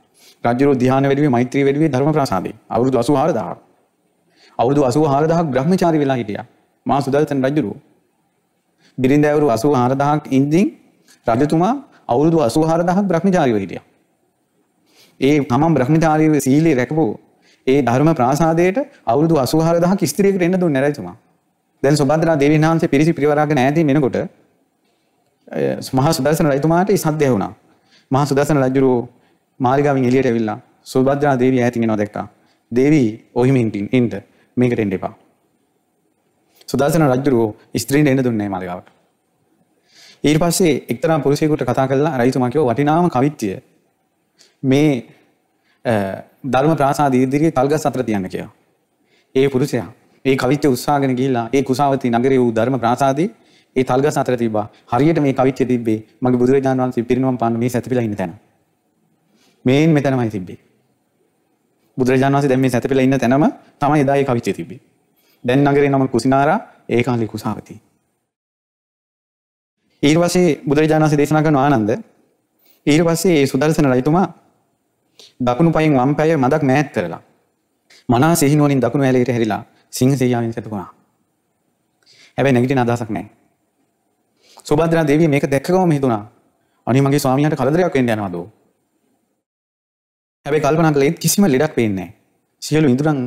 රජුරු ධ්‍යාන වැඩිවේ මෛත්‍රී වැඩිවේ ධර්ම ප්‍රාසාදේ. අවුරුදු 84000ක්. අවුරුදු 84000ක් බ්‍රහ්මචාරී වෙලා හිටියා. මා සුදර්ශන රජුරු. බිරිඳවරු 84000ක් ඉඳින් රජතුමා අවුරුදු 84000ක් බ්‍රහ්මචාරීව හිටියා. ඒ තමන් බ්‍රහ්මචාරීව සීලේ රැකපු ඒ ධර්ම ප්‍රාසාදයට අවුරුදු 84000ක් ස්ත්‍රියකට එන්න දුන්නේ රජතුමා. දැන් සුබන්දනා දේවීන් වහන්සේ පිරිසි පිරිවරාගෙන ඈතින් එනකොට මහා සුදර්ශන රජතුමාට ඒ සද්දය වුණා. මහා සුදර්ශන රජුරෝ මාලිගාවෙන් එළියට ඇවිල්ලා සුබද්‍රා දේවිය ඈතින් එනවා දැක්කා. දේවී ඔහිම ඉන්න ඉන්න මේකට එන්න එපා. සුදර්ශන රජුරෝ ස්ත්‍රීන් එන්න දුන්නේ නැහැ මාලිගාවට. ඊට පස්සේ එක්තරා පුරුෂයෙකුට කතා කරලා රජතුමා කිව්වා වටිනාම කවිත්‍ය මේ ධර්ම ප්‍රාසාද ඉදිරියේ තල්ගස් අතර තියන්න කියලා. ඒ පුරුෂයා ඒ කවිත්‍ය උත්සාහගෙන ගිහිල්ලා ඒ කුසාවති නගරයේ වූ ධර්ම ප්‍රාසාදේ ඒ තල්ගස් අතර තිබ්බා. හරියට මේ කවිත්‍ය තිබ්බේ මගේ බුදුරජාණන් වහන්සේ පිරිනවම් පාන්න මේ සැතපීලා ඉන්න තැන. මේන් මෙතනමයි තිබ්බේ. බුදුරජාණන් වහන්සේ දැන් මේ සැතපෙලා ඉන්න තැනම තමයි එදා ඒ කවිච්චය තිබ්බේ. දැන් නගරේ නම කුසිනාරා ඒ කාලේ කුසාවති. ඊට පස්සේ බුදුරජාණන් වහන්සේ දේශනා කරන ආනන්ද ඊට පස්සේ ඒ සුදර්ශන රජතුමා දකුණු පයින් වම් පැය මදක් මෑත් කරලා මනා සිහිනුවණින් දකුණු ඇලයට හැරිලා සිංහ සෙයියාවෙන් සැතපුණා. හැබැයි නැගිටින අදහසක් නැහැ. සුභද්‍රා දේවිය මේක දැක්කම හිතුණා. අනේ මගේ ස්වාමියාට කරදරයක් වෙන්න යනවාද? හැබැයි කල්පනා කළේ කිසිම ලෙඩක් පේන්නේ නැහැ. සියලු ඉඳුරන්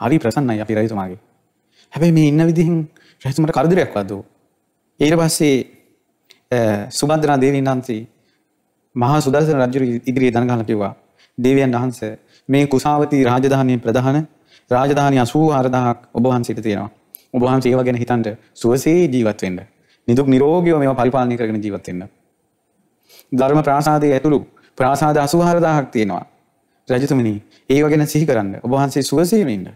හරි ප්‍රසන්නයි අපි රජතුමාගේ. හැබැයි මේ ඉන්න විදිහින් රජතුමාට කරදරයක් වද්ද? ඊට පස්සේ සුභද්‍රා දේවීන් වහන්සේ මහා සුදර්ශන රජු ඉදිරියේ දන ගහලා කිව්වා දේවයන් වහන්සේ මේ කුසාවති රාජධානියේ ප්‍රධාන රාජධානි 84000ක් ඔබ වහන්සේට තියෙනවා. ඔබ වහන්සේ ඒව ගැන හිතන්න සුවසේ ජීවත් වෙන්න. නිදුක් නිරෝගීව මේවා පරිපාලනය කරගෙන ජීවත් වෙන්න. ධර්ම ප්‍රාසාදයේ ඇතුළු ප්‍රාසාද 84000ක් තියෙනවා. රජතුමනි ඒව ගැන සිහි කරන්න ඔබ වහන්සේ සුවසේම ඉන්න.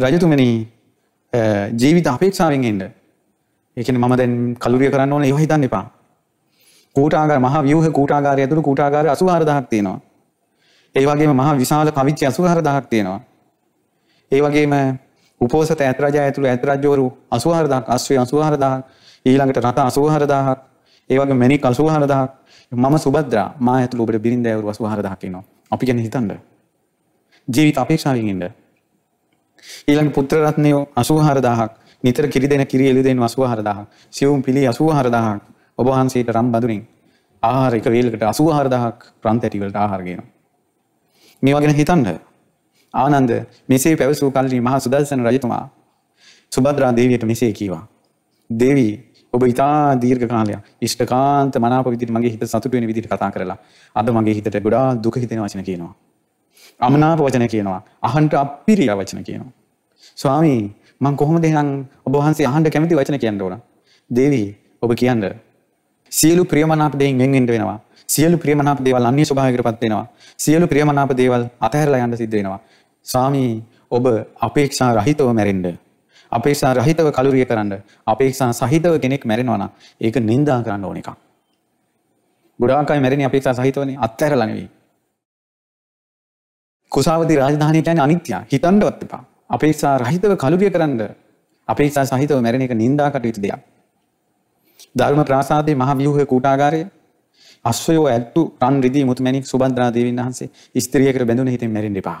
රජතුමනි ජීවිත අපේක්ෂාවෙන් ඉන්න. ඒ කියන්නේ මම දැන් කලුරිය කරන්න ඕනේ ඒව හිතන්න එපා. කූටාගාර මහා ව්‍යූහ කූටාගාරය ඇතුළු කූටාගාර 84000ක් තියෙනවා. ඒ වගේම මහා විශාල කවිච්චි 84000ක් තියෙනවා. ඒ වගේම උපෝසත ඇත රජා ඇතුළු ඇත රජවරු 84000ක් අශ්වය 84000ක් ඊළඟට රථ 84000ක් ඒ වගේ මැණික් 84000ක් මම සුබද්‍රා මා ඇතුළු ඔබට බිරිඳ ඇවරු 84000ක් ඉන්නවා. අපි ගැන හිතන්න. ජීවිත අපේක්ෂාවෙන් ඉන්න. ඊළඟ පුත්‍ර රත්නයෝ 84000ක් නිතර කිරි දෙන කිරි එළි දෙන 84000ක් සියුම් පිළි 84000ක් ඔබ වහන්සේට රම් බඳුරින් ආහාර එක වේලකට 84000ක් රන් තැටි වලට ආහාර ගේනවා. මේවා ගැන හිතන්න. ආනන්ද මෙසේ පැවසූ කල්හි මහා සුදර්ශන රජතුමා සුභද්‍රා දේවියට මෙසේ කීවා. දේවී ඔබ ඉතා දීර්ඝ කාලයක් ඉෂ්ඨකාන්ත මනාප විදිහට මගේ හිත සතුටු වෙන විදිහට කතා කරලා අද මගේ හිතට ගොඩාක් දුක හිතෙන වචන කියනවා. අමනාප වචන කියනවා. අහන්ට අප්පිරිය වචන කියනවා. ස්වාමී මං කොහොමද එහෙනම් ඔබ වහන්සේ අහන්න කැමති වචන කියන්න ඕන? දේවී ඔබ කියන්න සියලු ප්‍රියමනාප දෙයින් වෙන් වෙන්න වෙනවා. සියලු ප්‍රියමනාප දේවල් අන්‍ය ස්වභාවයකටපත් වෙනවා. සියලු ප්‍රියමනාප දේවල් අතහැරලා යන්න සිද්ධ වෙනවා. ස්වාමී ඔබ අපේක්ෂා රහිතව මැරෙන්න. අපේක්ෂා රහිතව කලුරිය කරන්න. අපේක්ෂා සහිතව කෙනෙක් මැරෙනවා නම් ඒක නින්දා කරන්න ඕන එකක්. ගොඩාක් අය මැරෙන්නේ අපේක්ෂා සහිතවනේ අත්හැරලා නෙවෙයි. කුසාවති රාජධානිය කියන්නේ අනිත්‍යයි. හිතන්නවත් එපා. අපේක්ෂා රහිතව කලුරිය කරන්න අපේක්ෂා සහිතව මැරෙන එක නින්දා කටයුතු දෙයක්. ධර්ම ප්‍රාසාදයේ මහ ව්‍යුහයේ කූටාගාරයේ අශ්වයෝ ඇත්තු රන් රිදී මුතුමැණික් සුබන්ද්‍රා දේවීන් වහන්සේ ස්ත්‍රියකට බැඳුන හිතෙන් මැරෙන්න එපා.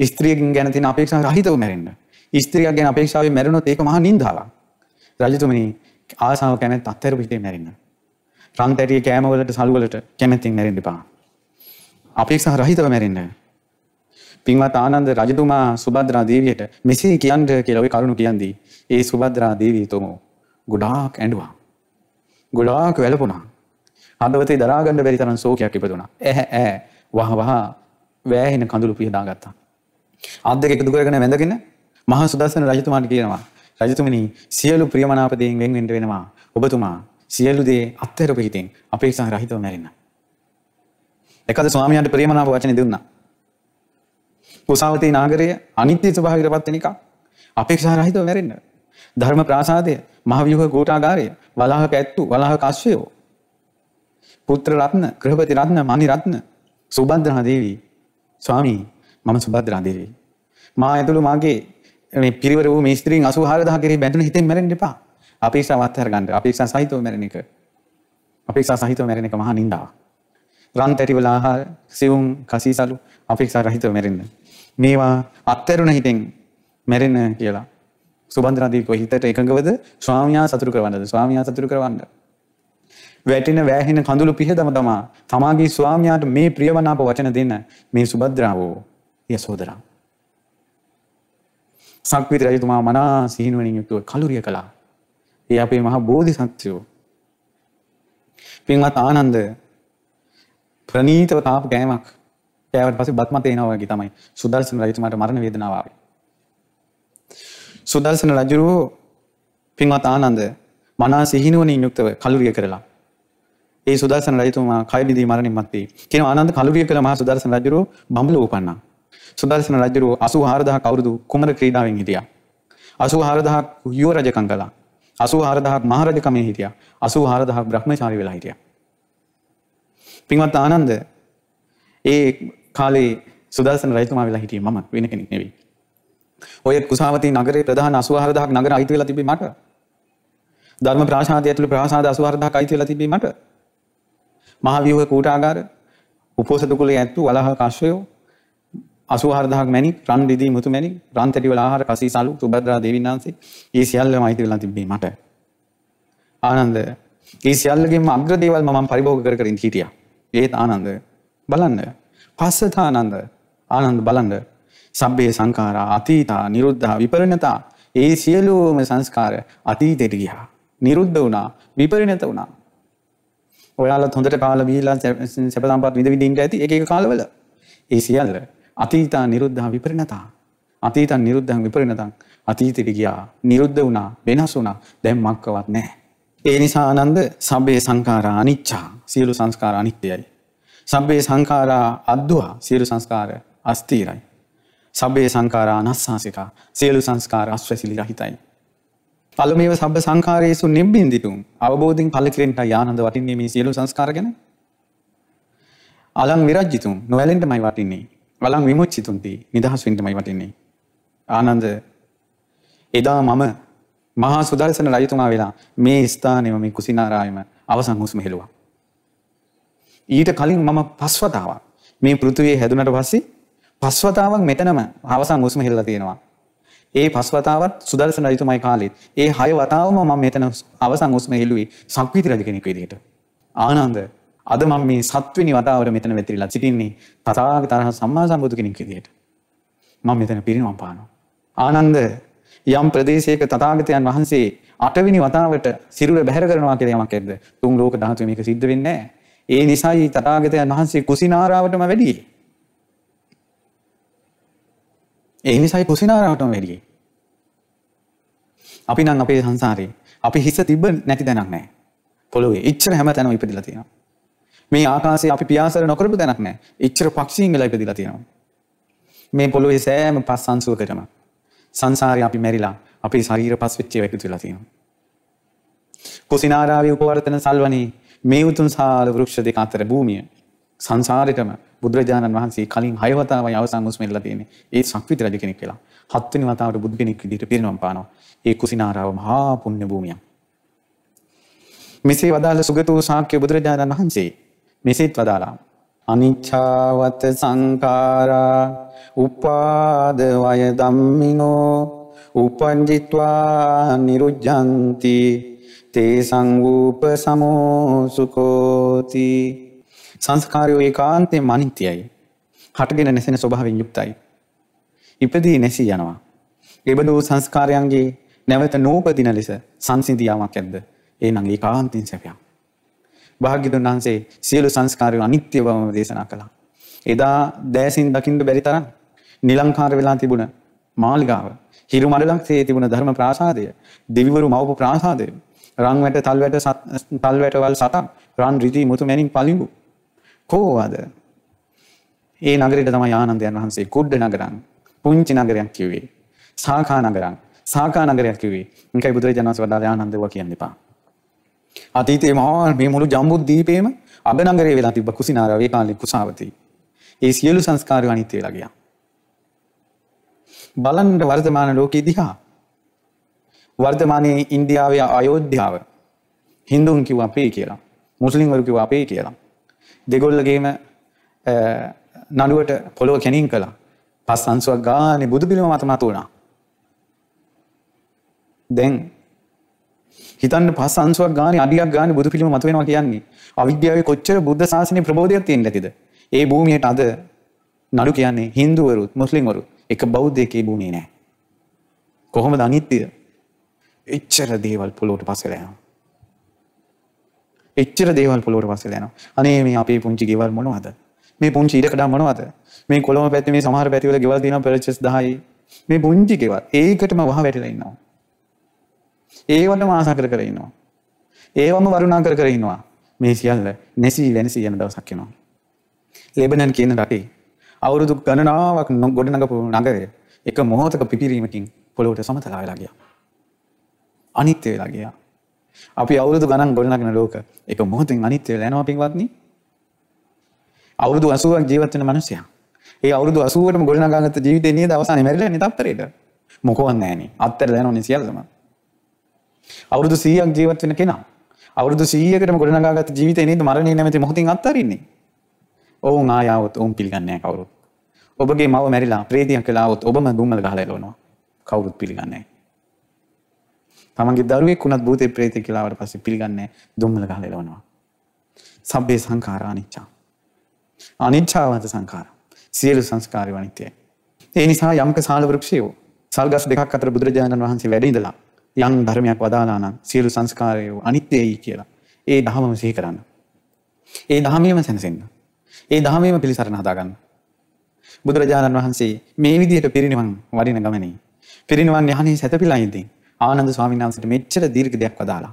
ස්ත්‍රියකින් ගැන තියෙන අපේක්ෂා රහිතව මැරෙන්න. ස්ත්‍රියක් ගැන අපේක්ෂාවෙන් මැරුණොත් ඒක මහා නින්දාවක්. රජතුමනි ආසාව කැමැත්ත අත්හැරපු හිතේ මැරෙන්න. රන් තැටියේ කෑම වලට සලු වලට කැමැත්තෙන් මැරෙන්න එපා. අපේක්ෂා රහිතව මැරෙන්න. පින්වත් ආනන්ද රජතුමා සුබද්‍රා දේවියට මෙසේ කියන්න කියලා ওই කරුණු කියන්නේ ඒ සුබද්‍රා දේවිය තුමෝ ගොඩාක් ඇඬුවා. ගොඩාක් වැළපුණා. හදවතේ දරා ගන්න බැරි තරම් ශෝකයක් ඉපදුණා. ඇහැ ඈ වහ වහ වෑහෙන කඳුළු පිහදා ගත්තා. අත් දෙක එකතු කරගෙන වැඳගෙන මහා සුදස්සන රජතුමාට කියනවා. රජතුමනි සියලු ප්‍රියමනාප දේන් වෙන් වෙන්න වෙනවා. ඔබතුමා සියලු දේ අත්හැරපු හිතින් අපේක්ෂා රහිතව මැරෙන්න. එකද ස්වාමියාට ප්‍රියමනාප වචන දුන්නා. කුසාවතී නාගරය අනිත්‍ය ස්වභාවයකට පත් වෙන එක අපේක්ෂා රහිතව මැරෙන්න. ධර්ම ප්‍රාසාදය මහවියුහ ගෝඨාගාරය වලාහක ඇත්තු වලාහක අශ්වයෝ. පුත්‍ර රත්න ගෘහපති රත්න මණි රත්න සුබද්‍රා දේවී. ස්වාමී මම සුබද්‍රා දේවී. මා ඇතුළු මාගේ මේ පිරිවර වූ මේ ස්ත්‍රීන් 84000 කෙරෙහි බැඳුන හිතෙන් මැරෙන්න එපා. අපේක්ෂාව අත්හැර ගන්න අපේක්ෂා සහිතව මැරෙන එක. අපේක්ෂා සහිතව මැරෙන එක මහා නින්දාවක් රන් තැටිවල ආහාර සිවුම් කසීසලු අපේක්ෂා රහිතව මැරෙන්න. මේවා අත්හැරුණ හිතෙන් මැරෙන්න කියලා සුබන්ධනාදී හිතට එකඟවද ස්වාමියා සතුරු කරවන්නද ස්වාමියා සතුරු කරවන්න. වැටෙන වෑහෙන කඳුළු පිහදම තමා තමාගේ ස්වාමියාට මේ ප්‍රියමනාප වචන දෙන්න මේ සුබද්‍රාවෝ යසෝදරා. සක්විති රජතුමා මනා සිහිනුවනින් යුක්තුව කලුරිය කළා. ඒ අපේ මහා බෝධි සත්‍යයෝ. පින්වත් ආනන්ද ප්‍රනීතව තාප කෑමක් කෑවට පස්සේ බත්මත එනවා වගේ තමයි. සුදර්ශන රජතුමාට මරණ වේදනාව ආවේ. සුදර්ශන රජුරුව පින්වත් ආනන්ද මනා සිහිනුවනින් යුක්තව කලුරිය කරලා ඒ සුදර්ශන රජතුමා කය බිඳී මරණින් මත්තේ කියන ආනන්ද කලුරිය කළ මහා සුදර්ශන රජුරුව බඹල උපන්නා. සුදර්ශන රජුරුව 84000ක් අවුරුදු කුමර ක්‍රීඩාවෙන් හිටියා. 84000ක් යුව රජකම් කළා. 84000ක් මහරජකමේ හිටියා. 84000ක් බ්‍රහ්මචාරී වෙලා හිටියා. පින්වත් ආනන්ද ඒ කාලේ සුදර්ශන රජතුමා වෙලා හිටියේ මම වෙන කෙනෙක් නෙවෙයි. ඔය කුසාවතී නගරේ ප්‍රධාන 84000ක් නගර අයිති වෙලා තිබ්බේ මට. ධර්ම ප්‍රාසාදය ඇතුළේ ප්‍රාසාද 84000ක් අයිති වෙලා තිබ්බේ මට. මහා ව්‍යුහ කූටාගාර උපෝසත කුලයේ ඇත්තු වලහ කාශ්‍යයෝ 84000ක් මැණික් රන් රිදී මුතු මැණික් රන් තැටි වල ආහාර කසී සලු සුභද්‍රා දේවීන් වහන්සේ ඒ සියල්ලම අයිති වෙලා තිබ්බේ මට. ආනන්ද ඒ සියල්ලගෙන්ම අග්‍ර දේවල් මම පරිභෝග කර කර හිටියා. ඒත් ආනන්ද බලන්න. පස්සතානන්ද ආනන්ද බලන්න. සබ්බේ සංඛාරා අතීතා නිරුද්ධා විපරිණතා ඒ සියලුම සංස්කාර අතීතයට ගියා. නිරුද්ධ වුණා විපරිණත වුණා. ඔයාලත් හොඳට කාලා බීලා සැප සම්පත් විඳ විඳ ඉන්න ඇති එක එක කාලවල. ඒ සියල්ල අතීතා නිරුද්ධා විපරිණතා. අතීතං නිරුද්ධං විපරිණතං අතීතයට ගියා. නිරුද්ධ වුණා වෙනස් වුණා. දැන් මක්කවත් නැහැ. ඒ නිසා ආනන්ද සබ්බේ සංඛාරා අනිච්චා සියලු සංස්කාර අනිත්‍යයි. සබ්බේ සංඛාරා අද්දුවා සියලු සංස්කාර අස්තීරයි. සබ්බේ සංඛාරා අනස්සාසිකා සියලු සංස්කාර අස්වැසිලි රහිතයි. පළමේව සබ්බ සංඛාරයේසු නිබ්බින්දිතුම් අවබෝධයෙන් ඵල කිරෙන්ට ආනන්ද වටින්නේ මේ සියලු සංස්කාර ගැන. අලං විරජ්ජිතුම් නොවැළෙන්නමයි වටින්නේ. අලං විමුච්චිතුම්ති නිදහස් වෙන්නමයි වටින්නේ. ආනන්ද එදා මම මහා සුදර්ශන රජතුමා වෙලා මේ ස්ථානෙම මේ කුසිනාරායම අවසන් හුස්ම හෙළුවා. ඊට කලින් මම පස්වතාවක් මේ පෘථිවිය හැදුනට පස්සේ පස්වතාවක් මෙතනම අවසන් හුස්ම හෙළලා තියෙනවා. ඒ පස්වතාවත් සුදර්ශන රජතුමායි කාලෙත් ඒ හය වතාවම මම මෙතන අවසන් හුස්ම හෙළුවේ සක්විති රජ කෙනෙක් විදිහට. ආනන්ද අද මම මේ සත්වෙනි වතාවට මෙතන වෙතිරිලා සිටින්නේ තථාගත තරහ සම්මා සම්බුදු කෙනෙක් විදිහට. මම මෙතන පිරිනවම් පානවා. ආනන්ද යම් ප්‍රදේශයක තථාගතයන් වහන්සේ අටවෙනි වතාවට සිරුර බැහැර කරනවා කියලා යමක් ඇද්ද? තුන් ලෝක ධාතු මේක සිද්ධ වෙන්නේ නැහැ. ඒ නිසායි තථාගතයන් වහන්සේ කුසිනාරාවටම වැඩියේ. ඒ නිසායි කුසිනාරාවටම වැඩියේ. අපි නම් අපේ සංසාරේ අපි හිස තිබ්බ නැති තැනක් නැහැ. පොළොවේ ඉච්ඡර හැම තැනම ඉපදිලා තියෙනවා. මේ ආකාශයේ අපි පියාසර නොකරපු තැනක් නැහැ. ඉච්ඡර පක්ෂීන් වෙලා ඉපදිලා තියෙනවා. මේ පොළොවේ සෑම පස් සංසුවකටම සංසාරේ අපි මැරිලා අපේ ශරීර පස් වෙච්ච ඒවා එකතු වෙලා තියෙනවා. කුසිනාරාවේ උපවර්තන සල්වනේ මේ උතුම් සාල වෘක්ෂ දෙක අතර භූමිය සංසාරෙටම බුදුරජාණන් වහන්සේ කලින් හය වතාවයි අවසන් හුස්ම ඉල්ලලා තියෙන්නේ. ඒ සක්විති රජ කෙනෙක් වෙලා. හත්වෙනි වතාවට බුදු කෙනෙක් විදිහට පිරිනවම් පානවා. ඒ කුසිනාරාව මහා පුණ්‍ය භූමියක්. මෙසේ වදාළ සුගතෝ ශාක්‍ය බුදුරජාණන් වහන්සේ මෙසේත් වදාලා අනිච්ඡාවත සංඛාරා උපාද වය ධම්මිනෝ උපංජිත්වා නිරුද්ධಂತಿ තේ සංගූප සමෝසුකෝති සංස්කාරයෝ ඒකාන්තයෙන් අනිත්‍යයි. හටගෙන නැසෙන ස්වභාවයෙන් යුක්තයි. ඉපදී නැසී යනවා. එබඳු සංස්කාරයන්ගේ නැවත නූපදින ලෙස සංසිඳියාවක් ඇද්ද? ඒ නම් ඒකාන්තයෙන් සැපයක්. භාග්‍යතුන් වහන්සේ සියලු සංස්කාරයෝ අනිත්‍ය බවම දේශනා කළා. එදා දෑසින් දකින්න බැරි තරම් නිලංකාර වෙලා තිබුණ මාලිගාව හිරු මඩලක් සේ තිබුණ ධර්ම ප්‍රාසාදය දෙවිවරු මවපු ප්‍රාසාදය රං වැට තල් වැට තල් වැටවල් සතක් රන් රිදී මුතු මැනින් පලිඟු කෝවාද? ඒ නගරයට තමයි ආනන්දයන් වහන්සේ කුඩ්ඩ නගරන් පුංචි නගරයක් කිව්වේ. සාකා නගරන් සාකා නගරයක් කිව්වේ. එකයි බුදුරජාණන් වහන්සේ වදාළ ආනන්දව කියන්න එපා. අතීතයේ මහා මේ මුළු ජම්බුද්දීපේම අබනගරේ වෙලා තිබ්බ කුසිනාරාව ඒ කාලේ කුසාවතී ඒ සියලු සංස්කාර අනිත්‍ය වෙලා ගියා. බලන්න වර්තමාන ලෝකයේ දිහා වර්තමානයේ ඉන්දියාවේ අයෝධ්‍යාව. හින්දුන් කිව්වා අපේ කියලා. මුස්ලිම්වරු කිව්වා අපේ කියලා. දෙගොල්ලගේම නඩුවට පොළොව කැනින් කළා. පස් අංශුවක් ගානේ බුදු පිළිම මත මතු වුණා. දැන් හිතන්න පස් අංශුවක් ගානේ අඩියක් ගානේ බුදු පිළිම මතු වෙනවා කියන්නේ. අවිද්‍යාවේ කොච්චර බුද්ධ ශාසනයේ ප්‍රබෝධයක් තියෙන්න ඇතිද? ඒ භූමියට අද නඩු කියන්නේ හින්දුවරුත් මුස්ලිම්වරුත්. එක බෞද්ධයෙක් ඒ භූමියේ නැහැ කොහොමද අනිත්‍යද එච්චර දේවල් පොළොවට පස් වෙලා යනවා එච්චර දේවල් පොළොවට පස් වෙලා යනවා අනේ මේ අපේ පුංචි ගෙවල් මොනවද? මේ පුංචි ඉඩකඩම් මොනවද? මේ කොළඹ පැත්තේ මේ සමහර පැතිවල ගෙවල් තියෙනවා පර්චස් 10යි මේ පුංචි ගෙවල් ඒකටම වහ වැටිලා ඉන්නවා. ඒවටම ආසා කර කර ඉන්නවා. ඒවම වරුණා කර කර ඉන්නවා. මේ සියල්ල නැසී වෙනසී යන දවසක් එනවා. ලෙබනන් කියන රටේ අවුරුදු ගණනාවක් ගොඩනගපු නගරය එක මොහොතක පිපිරීමකින් පොළොවට සමතලා වෙලා ගියා. අනිත්‍ය වෙලා ගියා අපි අවුරුදු ගණන් ගොඩනගෙන ලෝක එක මොහොතින් අනිත්‍ය වෙලා යනවා පින්වත්නි අවුරුදු 80ක් ජීවත් වෙන මිනිසයා ඒ අවුරුදු 80ටම ගොඩනගාගත්ත ජීවිතේ නේද අවසානයේ මැරිලා ඉන්නේ තත්තරේට. මොකවත් නැහනේ. අත්තර දැනෝනේ සියල්ලම. අවුරුදු 100ක් ජීවත් වෙන කෙනා අවුරුදු 100කටම ගොඩනගාගත්ත ජීවිතේ නේද මරණය නැමැති මොහොතින් අත්තරින්නේ. ඔවුන් ආයාවොත් ඔවුන් පිළිගන්නේ නැහැ කවුරුත්. ඔබගේ මව මැරිලා ප්‍රේතියක් කියලා આવොත් ඔබම දුම්මල ගහලා එළවනවා. කවුරුත් පිළිගන්නේ නැහැ. තමන්ගේ දරුවෙක් වුණත් භූතේ ප්‍රේතෙක් කියලා ආවට පස්සේ පිළිගන්නේ නැහැ. දුම්මල ගහලා එළවනවා. සබ්බේ සංඛාරා අනිච්චා. අනිච්චාවන්ත සංඛාර. සියලු සංස්කාරය අනිත්‍යයි. ඒ නිසා යම්ක සාල වෘක්ෂයෝ සල්ගස් දෙකක් අතර බුදුරජාණන් වහන්සේ වැඩ ඉඳලා යම් ධර්මයක් වදාලා නම් සියලු සංස්කාරයෝ අනිත්‍යයි කියලා. ඒ දහමම සිහි කරන්න. ඒ දහමේම සැනසෙන්න. ඒ දහමේම පිළිසරණ හදාගන්න. බුදුරජාණන් වහන්සේ මේ විදිහට පිරිනිවන් වඩින ගමනේ පිරිනිවන් යහනේ සැතපීලා ඉඳින් ආනන්ද ස්වාමීන් වහන්සේට මෙච්චර දීර්ඝ දෙයක් වදාලා.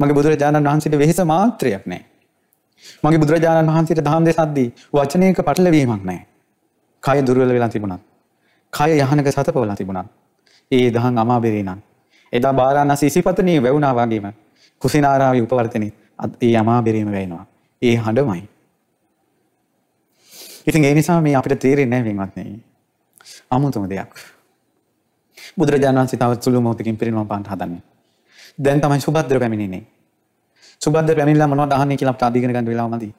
මගේ බුදුරජාණන් වහන්සේට වෙහෙස මාත්‍රයක් නැහැ. මගේ බුදුරජාණන් වහන්සේට දහම් දෙසද්දී වචනයක පටලවීමක් නැහැ. කය දුර්වල වෙලා තිබුණත්, කය යහනක සතපවලා තිබුණත්, ඒ දහම් අමාබෙරේ නම් එදා බාරාණසී සිපතනී වැවුණා වගේම කුසිනාරාවේ උපවර්තනේ ඒ අමාබෙරේම වැයෙනවා. ඒ හඬමයි. ඉතින් ඒ නිසා මේ අපිට තේරෙන්නේ නැහැ වෙනවත් නේ. අමුතුම දෙයක්. බුදුරජාණන් වහන්සේ තවත් සුළු මොහොතකින් පිරිනමන පාන්න හදන්නේ. දැන් තමයි සුබද්‍ර පැමිණෙන්නේ. සුබද්‍ර පැමිණිලා මොනවද අහන්නේ කියලා අපිට අධිගෙන ගන්න වෙලාව මදි.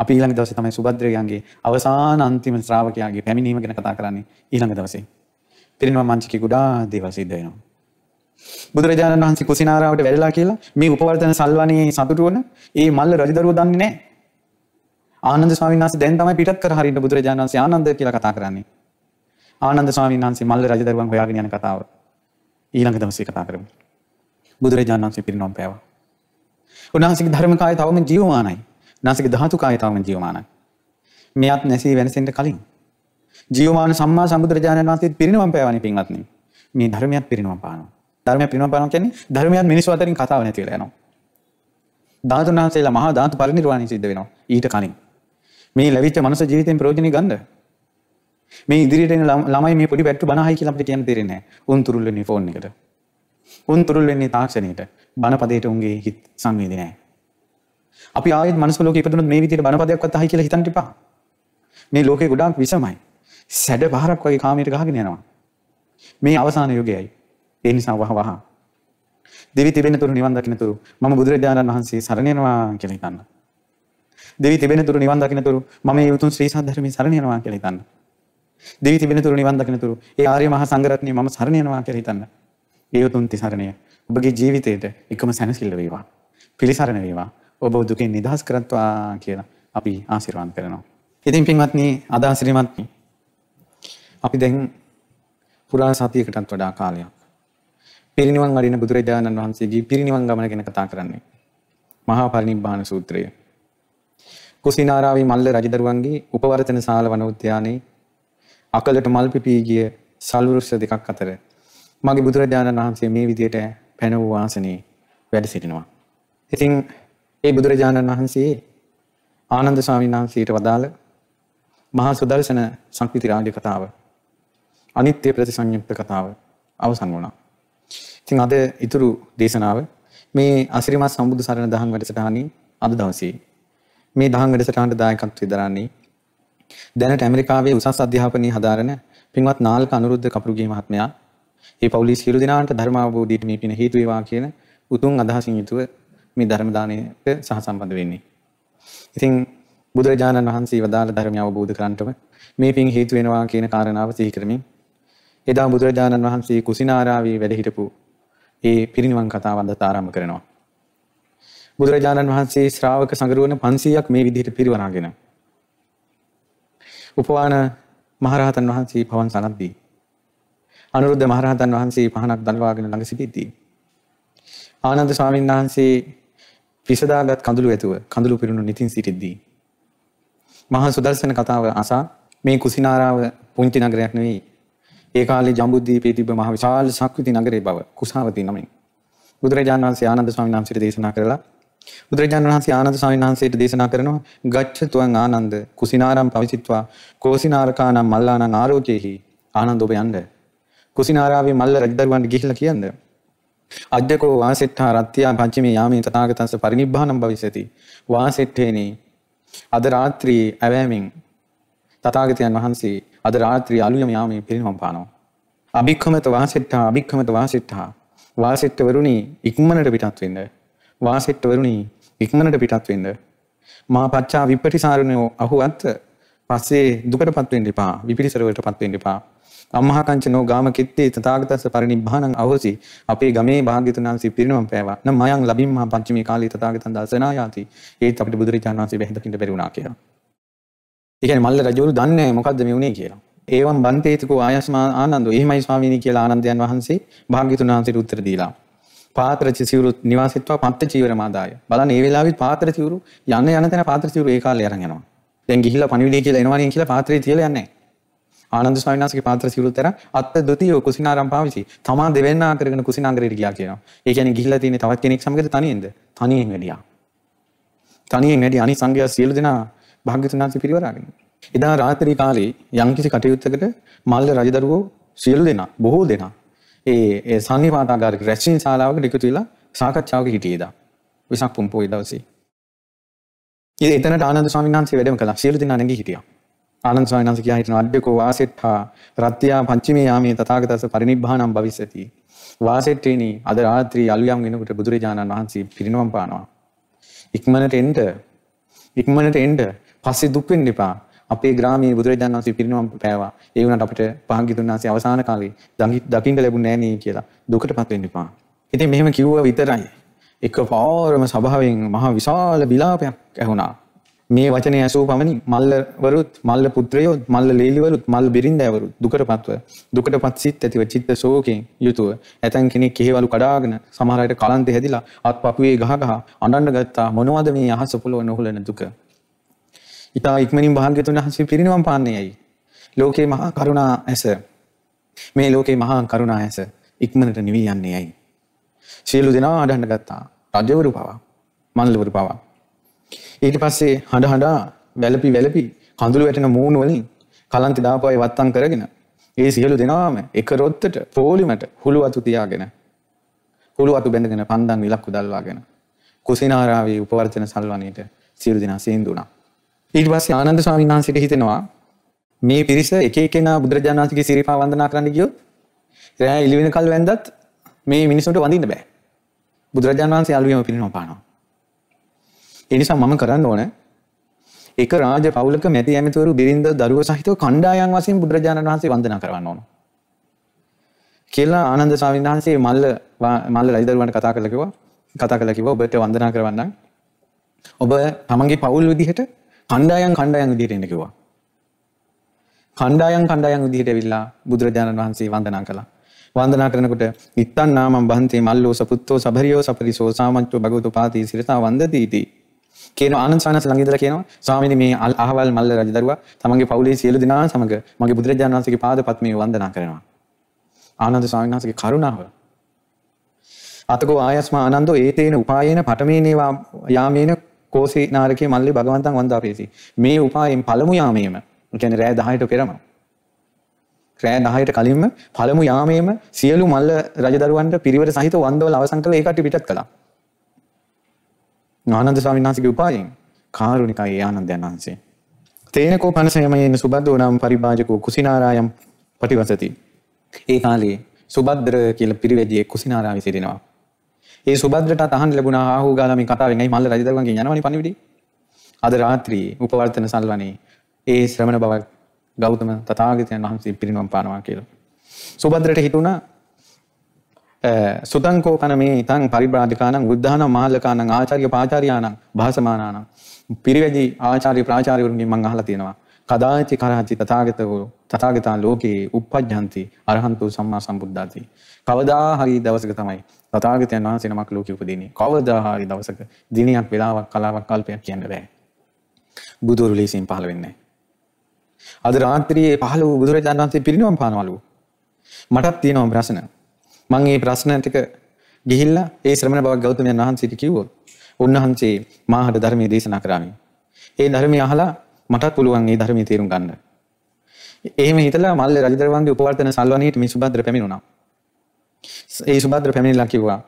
අපි ඊළඟ දවසේ තමයි සුබද්‍රයන්ගේ අවසාන අන්තිම ශ්‍රාවකයාගේ පැමිණීම ගැන කතා කරන්නේ ඊළඟ දවසේ. පිරිනමන මංචකේ ගොඩාක් දේවල් සිද්ධ වෙනවා. බුදුරජාණන් වහන්සේ කුසිනාරාවට වැඩලා කියලා මේ උපවර්තන සල්වනයේ සතුටු වන ඒ මල්ල රජදරුවෝ දන්නේ නැහැ. ආනන්ද ස්වාමීන් වහන්සේ දැන් තමයි පිටත් කර හරින්න බුදුරජාණන් වහන්සේ ආනන්ද කියලා කතා කරන්නේ. ආනන්ද ස්වාමීන් වහන්සේ මල්ල රජදරුවන් හොයාගෙන යන කතාව ඊළඟ දවසේ කතා කරමු. බුදුරජාණන් වහන්සේ පිරිනොම් පෑවා. උන්වහන්සේගේ ධර්ම කාය තවම ජීවමානයි. උන්වහන්සේගේ ධාතු කාය තවම ජීවමානයි. මෙයත් නැසී වෙනසෙන්න කලින් ජීවමාන සම්මා සම්බුදුරජාණන් වහන්සේ පිරිනොම් පෑවනේ පින්වත්නි. මේ ධර්මයක් පිරිනොම් පානවා. ධර්මයක් පිරිනොම් පානවා කියන්නේ ධර්මයක් මිනිස්සු අතරින් කතාව නැති වෙලා යනවා. ධාතුන් වහන්සේලා මහා ධාතු පරිනිර්වාණය සිද්ධ වෙනවා ඊට කලින්. මේ ලැබිච්ච මනුස්ස ජීවිතයෙන් ප්‍රයෝජනෙ ගන්න. මේ ඉදිරියට එන ළමයි මේ පොඩි පැට්ටු බනහයි කියලා අපිට කියන්න තේරෙන්නේ නැහැ. උන් තුරුල් වෙන්නේ ෆෝන් එකට. උන් තුරුල් වෙන්නේ තාක්ෂණයට. බනපදයට උන්ගේ හිත සංවේදී නැහැ. අපි ආයෙත් මනුස්ස ලෝකෙ ඉපදුනොත් මේ විදිහට බනපදයක්වත් අහයි කියලා හිතන්න එපා. මේ ලෝකේ ගොඩාක් විසමයි. සැඩ පහරක් වගේ කාමයට ගහගෙන යනවා. මේ අවසාන යුගයයි. ඒ නිසා වහ වහ. දෙවි තිබෙන තුරු නිවන් දකින්න තුරු මම බුදුරජාණන් වහන්සේ සරණ යනවා කියලා හිතන්න. දෙවි තිබෙන තුරු නිවන් දකින්න තුරු මම මේ උතුම් ශ්‍රී සද්ධර්මයේ සරණ යනවා කියලා හිතන්න. දෙවි තිබෙන තුරු නිවන් දකින්න තුරු ඒ ආර්ය මහා සංඝරත්නය මම සරණ යනවා කියලා හිතන්න. ඒ උතුම් තිසරණය ඔබගේ ජීවිතයට එකම සැනසෙල්ල වේවා. පිළිසරණ වේවා. ඔබ දුකින් නිදහස් කරත්වා කියලා අපි ආශිර්වාද කරනවා. ඉතින් පින්වත්නි අද ආශ්‍රීමත් අපි දැන් පුරා සතියකටත් වඩා කාලයක් පිරිනිවන් වඩින බුදුරජාණන් වහන්සේගේ පිරිනිවන් ගමන ගැන කතා කරන්නේ. මහා පරිනිබ්බාන සූත්‍රය. කුසිනාරාවේ මල්ල රජදරුවන්ගේ උපවර්තන ශාල වන උද්‍යානයේ අකලට මල් පිපී ගිය සල්වෘක්ෂ දෙකක් අතර මගේ බුදුරජාණන් වහන්සේ මේ විදියට පැන වූ ආසනයේ වැඩ සිටිනවා. ඉතින් ඒ බුදුරජාණන් වහන්සේ ආනන්ද ස්වාමීන් වහන්සේට වදාළ මහා සුදර්ශන සංකෘති රාජ්‍ය කතාව අනිත්‍ය ප්‍රතිසංයුක්ත කතාව අවසන් වුණා. ඉතින් අද ඉතුරු දේශනාව මේ අසිරිමත් සම්බුදු සරණ දහම් වැඩසටහනින් අද දවසේ මේ දහම් වැඩසටහනට දායකත්වය දරන්නේ දැනට ඇමරිකාවේ උසස් අධ්‍යාපනය හදාරන පින්වත් නාල්ක අනුරුද්ධ කපුරුගේ මහත්මයා ඒ පවුලේ සියලු දෙනාට ධර්ම අවබෝධයට මේ පින හේතු වේවා කියන උතුම් අදහසින් යුතුව මේ ධර්ම දාණයට සහසම්බන්ධ වෙන්නේ. ඉතින් බුදුරජාණන් වහන්සේ වදාළ ධර්මය අවබෝධ කරගන්නටම මේ පින් හේතු වෙනවා කියන කාරණාව සිහි කරමින් එදා බුදුරජාණන් වහන්සේ කුසිනාරාවේ වැඩ හිටපු ඒ පිරිනිවන් කතාව අදත් ආරම්භ කරනවා. බුදුරජාණන් වහන්සේ ශ්‍රාවක සංගරුවන 500ක් මේ විදිහට පිරිවරාගෙන උපවාන මහරහතන් වහන්සේ පවන් සනද්දී අනුරුද්ධ මහරහතන් වහන්සේ පහනක් දල්වාගෙන ළඟ සිටිද්දී. ආනන්ද ස්වාමීන් වහන්සේ පිසදාගත් කඳුළු ඇතුව කඳුළු පිරුණු නිතින් සිටිද්දී. මහා සුදර්ශන කතාව අසා මේ කුසිනාරාව පුංචි නගරයක් නෙවෙයි. ඒ කාලේ ජම්බුද්දීපේ තිබ්බ මහ විශාල ශක්විති නගරේ බව කුසාවති නමින්. බුදුරජාණන් වහන්සේ ආනන්ද ස්වාමීන් වහන්සේට දේශනා කරලා බුදුරජාණන් වහන්සේ ආනන්ද ස්වාමීන් වහන්සේට දේශනා කරනවා ගච්ඡ තුවං ආනන්ද කුසිනාරම් පවිසිට්වා කෝසිනාරකානම් මල්ලානම් ආරෝචේහි ආනන්ද ඔබ යන්න. කුසිනාරාවේ මල්ල රජදරුවන්ට ගිහිල්ලා කියන්න. අද්දකෝ වාසෙට්ඨා රත්ත්‍යා පංචමේ යාමේ තථාගතංස පරිනිබ්බානම් භවිෂති වාසෙට්ඨේනි අද රාත්‍රියේ ඇවෑමෙන් තථාගතයන් වහන්සේ අද රාත්‍රී අලුයම යාමේ පිරිනමම් පානවා. අභික්ඛමත වාසෙට්ඨා අභික්ඛමත වාසෙට්ඨා. වාසෙට්ඨවරුනි ඉක්මනට පිටත් වෙන්න. වාසෙට්ඨවරුනි ඉක්මනට පිටත් වෙන්න. මා පච්චා විපටිසාරණෝ අහුවත් පස්සේ දුකටපත් වෙන්න එපා. විපිරිසරවලටපත් වෙන්න එපා. අම්මහකංචනෝ ගාම කිත්තේ තථාගතස්ස පරිනිබ්බානං අවසි අපේ ගමේ භාග්‍යතුන් වහන්සේ පිරිනවම් පෑවා නම් මයන් ලබින්මා පංචමී කාලේ තථාගතයන් දර්ශනා යාති ඒත් අපිට බුදුරජාණන් වහන්සේ බැහැ දකින්න බැරි වුණා කියලා. ඒ කියන්නේ මල්ල රජවරු දන්නේ නැහැ මොකද්ද මේ වුනේ කියලා. ඒවම් බන්තේතිකෝ ආයස්මා ආනන්දෝ එහෙමයි ස්වාමීනි කියලා ආනන්දයන් වහන්සේ භාග්‍යතුන් වහන්සේට උත්තර දීලා. පාත්‍ර චිසිවරු නිවාසිත්වා පත්ත චීවර මාදාය. බලන්න ඒ වෙලාවෙත් පාත්‍ර චිවරු යන යන තැන පාත්‍ර චිවරු ඒ කාලේ අරන් යනවා. දැන් ගිහිල්ලා පණිවිඩය කියලා එනවනේ කියලා පාත්‍රේ තියලා යන්නේ නැහැ. ආනන්ද ස්වාමීන් වහන්සේගේ පාත්‍ර සිවුරුතර අත්ත ද්විතීය කුසිනාරම් පාවිච්චි. තමා දෙවෙන්නා කරගෙන කුසිනාංගරයට ගියා කියනවා. ඒ කියන්නේ ගිහිල්ලා තියෙන්නේ තවත් කෙනෙක් සමගද තනියෙන්ද? තනියෙන් වැඩියා. තනියෙන් වැඩි අනිත් සංඝයා සියලු දෙනා භාග්‍යතුන් වහන්සේ පිරිවරාගෙන. එදා රාත්‍රී කාලේ යම්කිසි කටයුත්තකට මල්ල රජදරුවෝ සියලු දෙනා බොහෝ දෙනා ඒ ඒ සන්නිපාතාගාරික රැස්වීම ශාලාවකට එකතු වෙලා සාකච්ඡාවක හිටියේදා. විසක් පුම්පෝ ඒ දවසේ. ඉතින් එතනට ආනන්ද ස්වාමීන් වහන්සේ වැඩම කළා. සියලු දෙනා නැගී හිටියා. ආනන්ද ස්වාමීන් වහන්සේ කියා හිටිනවා අඩ්ඩකෝ වාසෙට්ඨා රත්ත්‍යා පංචමේ යාමේ තථාගතස්ස පරිනිබ්බාණං භවිස්සති. වාසෙට්ටේනි අද රාත්‍රී අලුයම් වෙනකොට බුදුරජාණන් වහන්සේ පිරිනවම් පානවා. ඉක්මනට එන්න ඉක්මනට එන්න පස්සේ දුක් වෙන්න එපා. අපේ ග්‍රාමයේ බුදුරජාණන් වහන්සේ පිරිනවම් පෑවා. ඒ වුණාට අපිට භාග්‍යතුන් වහන්සේ අවසාන කාලේ දකින්න ලැබුණේ නැහැ නේ කියලා දුකටපත් වෙන්න එපා. ඉතින් මෙහෙම කිව්වා විතරයි. එක පාරම සභාවෙන් මහ විශාල විලාපයක් ඇහුණා. මේ වචනය ඇසූ පමණි මල්ලවරුත් මල්ල පුත්‍රයොත් මල්ල ලේලිවරුත් මල් බිරින්දෑවරුත් දුකට පත්ව දුකට පත් සිත් ඇතිව චිත්ත සෝකෙන් යුතුව ඇතැන් කෙනෙක් කෙහෙවලු කඩාගෙන සමහරයට කලන්ත හැදිලා අත් පපුවේ ගහගහ අඩන්න ගත්තා මොනවද මේ අහස පොළොව නොහුලන දුක. ඉතා ඉක්මනින් භාග්‍යතුන් වහන්සේ පිරිනිවන් පාන්නේ ඇයි. ලෝකේ මහා කරුණා ඇස මේ ලෝකේ මහා කරුණා ඇස ඉක්මනට නිවී යන්නේ ඇයි. සියලු දෙනා අඩන්න ගත්තා රජවරු පවා මල්ලවරු පවා ඊට පස්සේ හඬ හඬා වැළපි වැළපි කඳුළු වැටෙන මූණු වලින් කලන්ති දාපුවයි වත්තම් කරගෙන ඒ සියලු දෙනාම එක රොත්තට පොලිමට හුළු අතු තියාගෙන හුළු අතු බැඳගෙන පන්දන් විලක්කු දල්වාගෙන කුසිනාරාවේ උපවර්තන සල්වනයට සියලු දෙනා සේන්දුණා. ඊට පස්සේ ආනන්ද ස්වාමීන් වහන්සේට හිතෙනවා මේ පිරිස එක එකනා බුදුරජාණන් වහන්සේගේ සිරිපා වන්දනා කරන්න ගියොත් රෑ ඉලි වෙනකල් වැන්දත් මේ මිනිසුන්ට වඳින්න බෑ. බුදුරජාණන් වහන්සේ අලුයම පිරිනව පානවා. එනිසා මම කරන්න ඕන එක රාජ පවුලක මැති ඇමතිවරු බිරිඳ දරුව සහිතව කණ්ඩායම් වශයෙන් බුදුරජාණන් වහන්සේ වන්දනා කරවන්න ඕන. කියලා ආනන්ද ස්වාමීන් වහන්සේ මල්ල මල්ල රජදරුවන්ට කතා කරලා කිව්වා කතා කරලා කිව්වා ඔබට වන්දනා කරවන්නම්. ඔබ තමන්ගේ පවුල් විදිහට කණ්ඩායම් කණ්ඩායම් විදිහට එන්න කිව්වා. කණ්ඩායම් කණ්ඩායම් විදිහට ඇවිල්ලා බුදුරජාණන් වහන්සේ වන්දනා කළා. වන්දනා කරනකොට ඉත්තන් නාමම් බහන්තේ මල්ලෝ සපුත්තෝ සබරියෝ සපරිසෝ සාමච්චෝ භගවතු පාති සිරතා වන්දති කියන ආනන්ද සානස් ළඟ ඉඳලා කියනවා ස්වාමීනි මේ අහවල් මල්ල රජදරුවා තමන්ගේ පවුලේ සියලු දෙනා සමග මගේ බුදුරජාණන් වහන්සේගේ පාද පත්මේ වන්දනා කරනවා. ආනන්ද ස්වාමීන් වහන්සේගේ කරුණාව. අතකෝ ආයස්මා ආනන්දෝ ඒතේන උපායේන පඨමේනේවා යාමේන කෝසී නාරකේ මල්ලේ භගවන්තං වන්දාපේසි. මේ උපායෙන් පළමු යාමේම කියන්නේ රෑ 10ට පෙරම රෑ 10ට කලින්ම පළමු යාමේම සියලු මල්ල රජදරුවන්ට පිරිවර සහිත වන්දවල අවසන් කළ ඒකට පිටත් කළා. ආනන්ද ස්වාමීන් වහන්සේගේ උපායෙන් කාරුණිකයි ආනන්දයන් වහන්සේ. තේනකෝ පනසයමයෙන් සුබද්දෝ නම් පරිභාජකෝ කුසිනාරායම් පටිවසති. ඒ කාලේ සුබද්දර කියලා පිරිවැජියෙක් කුසිනාරාවේ සිටිනවා. ඒ සුබද්දරට අහන්න ලැබුණා ආහු ගාලා මේ කතාවෙන් ඇයි මල්ල රජදරුවන්ගෙන් යනවනේ පණිවිඩේ. අද රාත්‍රියේ උපවර්තන සල්වනේ ඒ ශ්‍රමණ බවක් ගෞතම තථාගතයන් වහන්සේ පිරිනවම් පානවා කියලා. සුබද්දරට හිතුණා සුතංකෝපන මේ ඉතන් පරිබ්‍රාජකානං බුද්ධානම් මහල්ලකානං ආචාර්ය පාචාරියානං භාසමානානං පිරිවැජි ආචාර්ය ප්‍රාචාර්යවරුන්ගෙන් මම අහලා තියෙනවා කදාචි කරාචි තථාගතෝ තථාගතා ලෝකේ උප්පජ්ජಂತಿ අරහන්තු සම්මා සම්බුද්ධාති කවදා හරි දවසක තමයි තථාගතයන් වහන්සේ නමක් ලෝකෙ උපදින්නේ කවදා හරි දවසක දිනයක් වෙලාවක් කලාවක් කල්පයක් කියන්න බෑ බුදුරු ලේසින් පහළ වෙන්නේ අද රාත්‍රියේ පහළ වූ බුදුරජාණන් වහන්සේ පිරිනවම් පානවලු මටත් තියෙනවා ප්‍රශ්න මං ඒ ප්‍රශ්න ටික ගිහිල්ලා ඒ ශ්‍රමණ බවක් ගෞතමයන් වහන්සේට කිව්වොත් උන්වහන්සේ මාහට ධර්මයේ දේශනා කරාමි. ඒ ධර්මය අහලා මටත් පුළුවන් ඒ ධර්මයේ තේරුම් ගන්න. එහෙම හිතලා මල්ල රජදරුවන්ගේ උපවර්තන සල්වනීට මේ සුභද්‍ර පැමිණුණා. ඒ සුභද්‍ර පැමිණිලා කිව්වා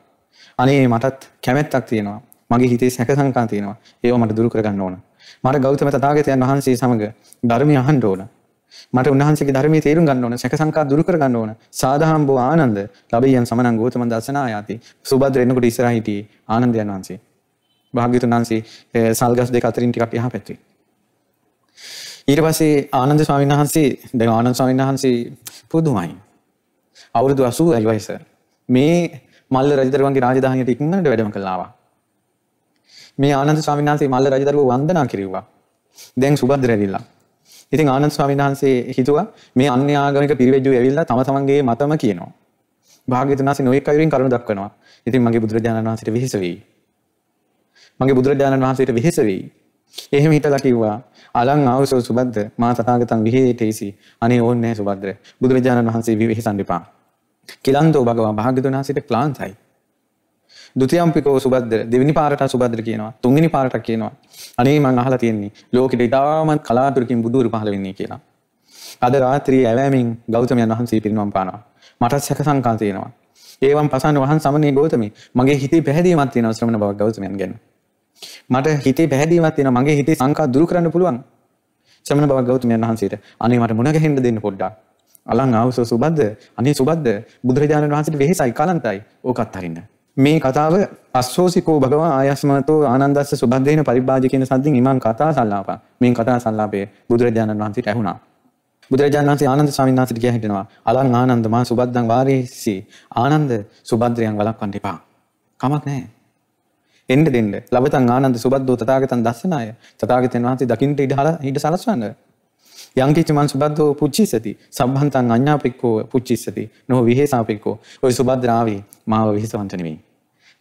අනේ මටත් කැමැත්තක් තියෙනවා. මගේ හිතේ සැක සංකා තියෙනවා. ඒව මට දුරු කරගන්න ඕන. මට ගෞතම තථාගතයන් වහන්සේ සමග ධර්මය අහන්න ඕන. මට උන්වහන්සේගේ ධර්මයේ තේරුම් ගන්න ඕන, සැක සංකා දුරු කර ගන්න ඕන. සාදහම් බෝ ආනන්ද ලබියන් සමනං ගෞතම දසනායාති. සුබද්‍ර එනකොට ඉස්සරහ හිටියේ ආනන්දයන් වහන්සේ. භාග්‍යවතුන් වහන්සේ සල්ගස් දෙක අතරින් ටිකක් එහා පැත්තේ. ඊට පස්සේ ආනන්ද ස්වාමීන් වහන්සේ දැන් ආනන්ද ස්වාමීන් වහන්සේ පුදුමයි. අවුරුදු 80යි වයස. මේ මල්ල රජදරුවන්ගේ රාජධානියට ඉක්මනට වැඩම කළා ආවා. මේ ආනන්ද ස්වාමීන් වහන්සේ මල්ල රජදරුව වන්දනා කිරුවා. දැන් සුබද්‍ර ඇවිල්ලා. ඉතින් ආනන්ද ස්වාමීන් වහන්සේ හිතුවා මේ අන්‍ය ආගමික පිරිවෙජ්ජු ඇවිල්ලා තම තමන්ගේ මතම කියනවා. භාග්‍යවතුන් වහන්සේ නොයෙක් අයුරින් කරුණු දක්වනවා. ඉතින් මගේ බුදුරජාණන් වහන්සේට වෙහෙස වෙයි. මගේ බුදුරජාණන් වහන්සේට වෙහෙස වෙයි. එහෙම හිතලා කිව්වා අලං ආවසෝ සුබද්ද මා තථාගතං විහෙතේසි අනේ ඕන්නේ නැහැ සුබද්ද බුදුරජාණන් වහන්සේ විවෙහෙසන් දෙපා. කිලන්තෝ භගවා භාග්‍යවතුන් වහන්සේට ක්ලාන්තයි. ဒုတိယම් පිකෝ සුබද්දර දෙවෙනි පාරට සුබද්දර කියනවා තුන්වෙනි පාරට කියනවා අනේ මං අහලා තියෙන්නේ ලෝකෙට ඉතාමත් කලාතුරකින් බුදුරු පහළ වෙන්නේ කියලා අද රාත්‍රියේ ඇවෑමෙන් ගෞතමයන් වහන්සේ පිරිනවම් පානවා මටත් සැක සංකා තියෙනවා ඒවම් පසන්න වහන් සමනේ ගෞතමී මගේ හිතේ පැහැදීමක් තියෙනවා ශ්‍රමණ බව ගෞතමයන් ගැන මට හිතේ පැහැදීමක් තියෙනවා මගේ හිතේ සංකා දුරු කරන්න පුළුවන් ශ්‍රමණ බව ගෞතමයන් වහන්සේට අනේ මට මුණ ගැහෙන්න දෙන්න පොඩ්ඩක් අලං ආවසෝ සුබද්ද අනේ සුබද්ද බුදුරජාණන් වහන්සේට වෙහෙසයි කලන්තයි ඕකත් හරින්න මේ කතාව අස්සෝසිකෝ භගවා ආයස්මතෝ ආනන්දස්ස සුබද්දේන පරිභාජ කියන සද්දින් ඉමන් කතා සල්ලාපා මේ කතා සල්ලාපේ බුදුරජාණන් වහන්සේට ඇහුණා. බුදුරජාණන් වහන්සේ ආනන්ද ස්වාමීන් වහන්සේට කියා හිටිනවා අලං ආනන්ද මා සුබද්දන් වාරේසි ආනන්ද සුබද්‍රයන් වළක්වන්න එපා. කමක් නැහැ. එන්න දෙන්න. ලබතන් ආනන්ද සුබද්දෝ තථාගතයන් දස්සනාය. තථාගතයන් වහන්සේ දකින්නට ඉඩ ඉඩ සලස්වන්න. යංකිච මන් සුබද්දෝ පුච්චිසති. සබ්බන්තං අඤ්ඤාපික්කෝ පුච්චිසති. නො විහෙසාපික්කෝ. ඔය සුබද්‍රාවේ මාව විහිසවන්ට නෙවෙයි.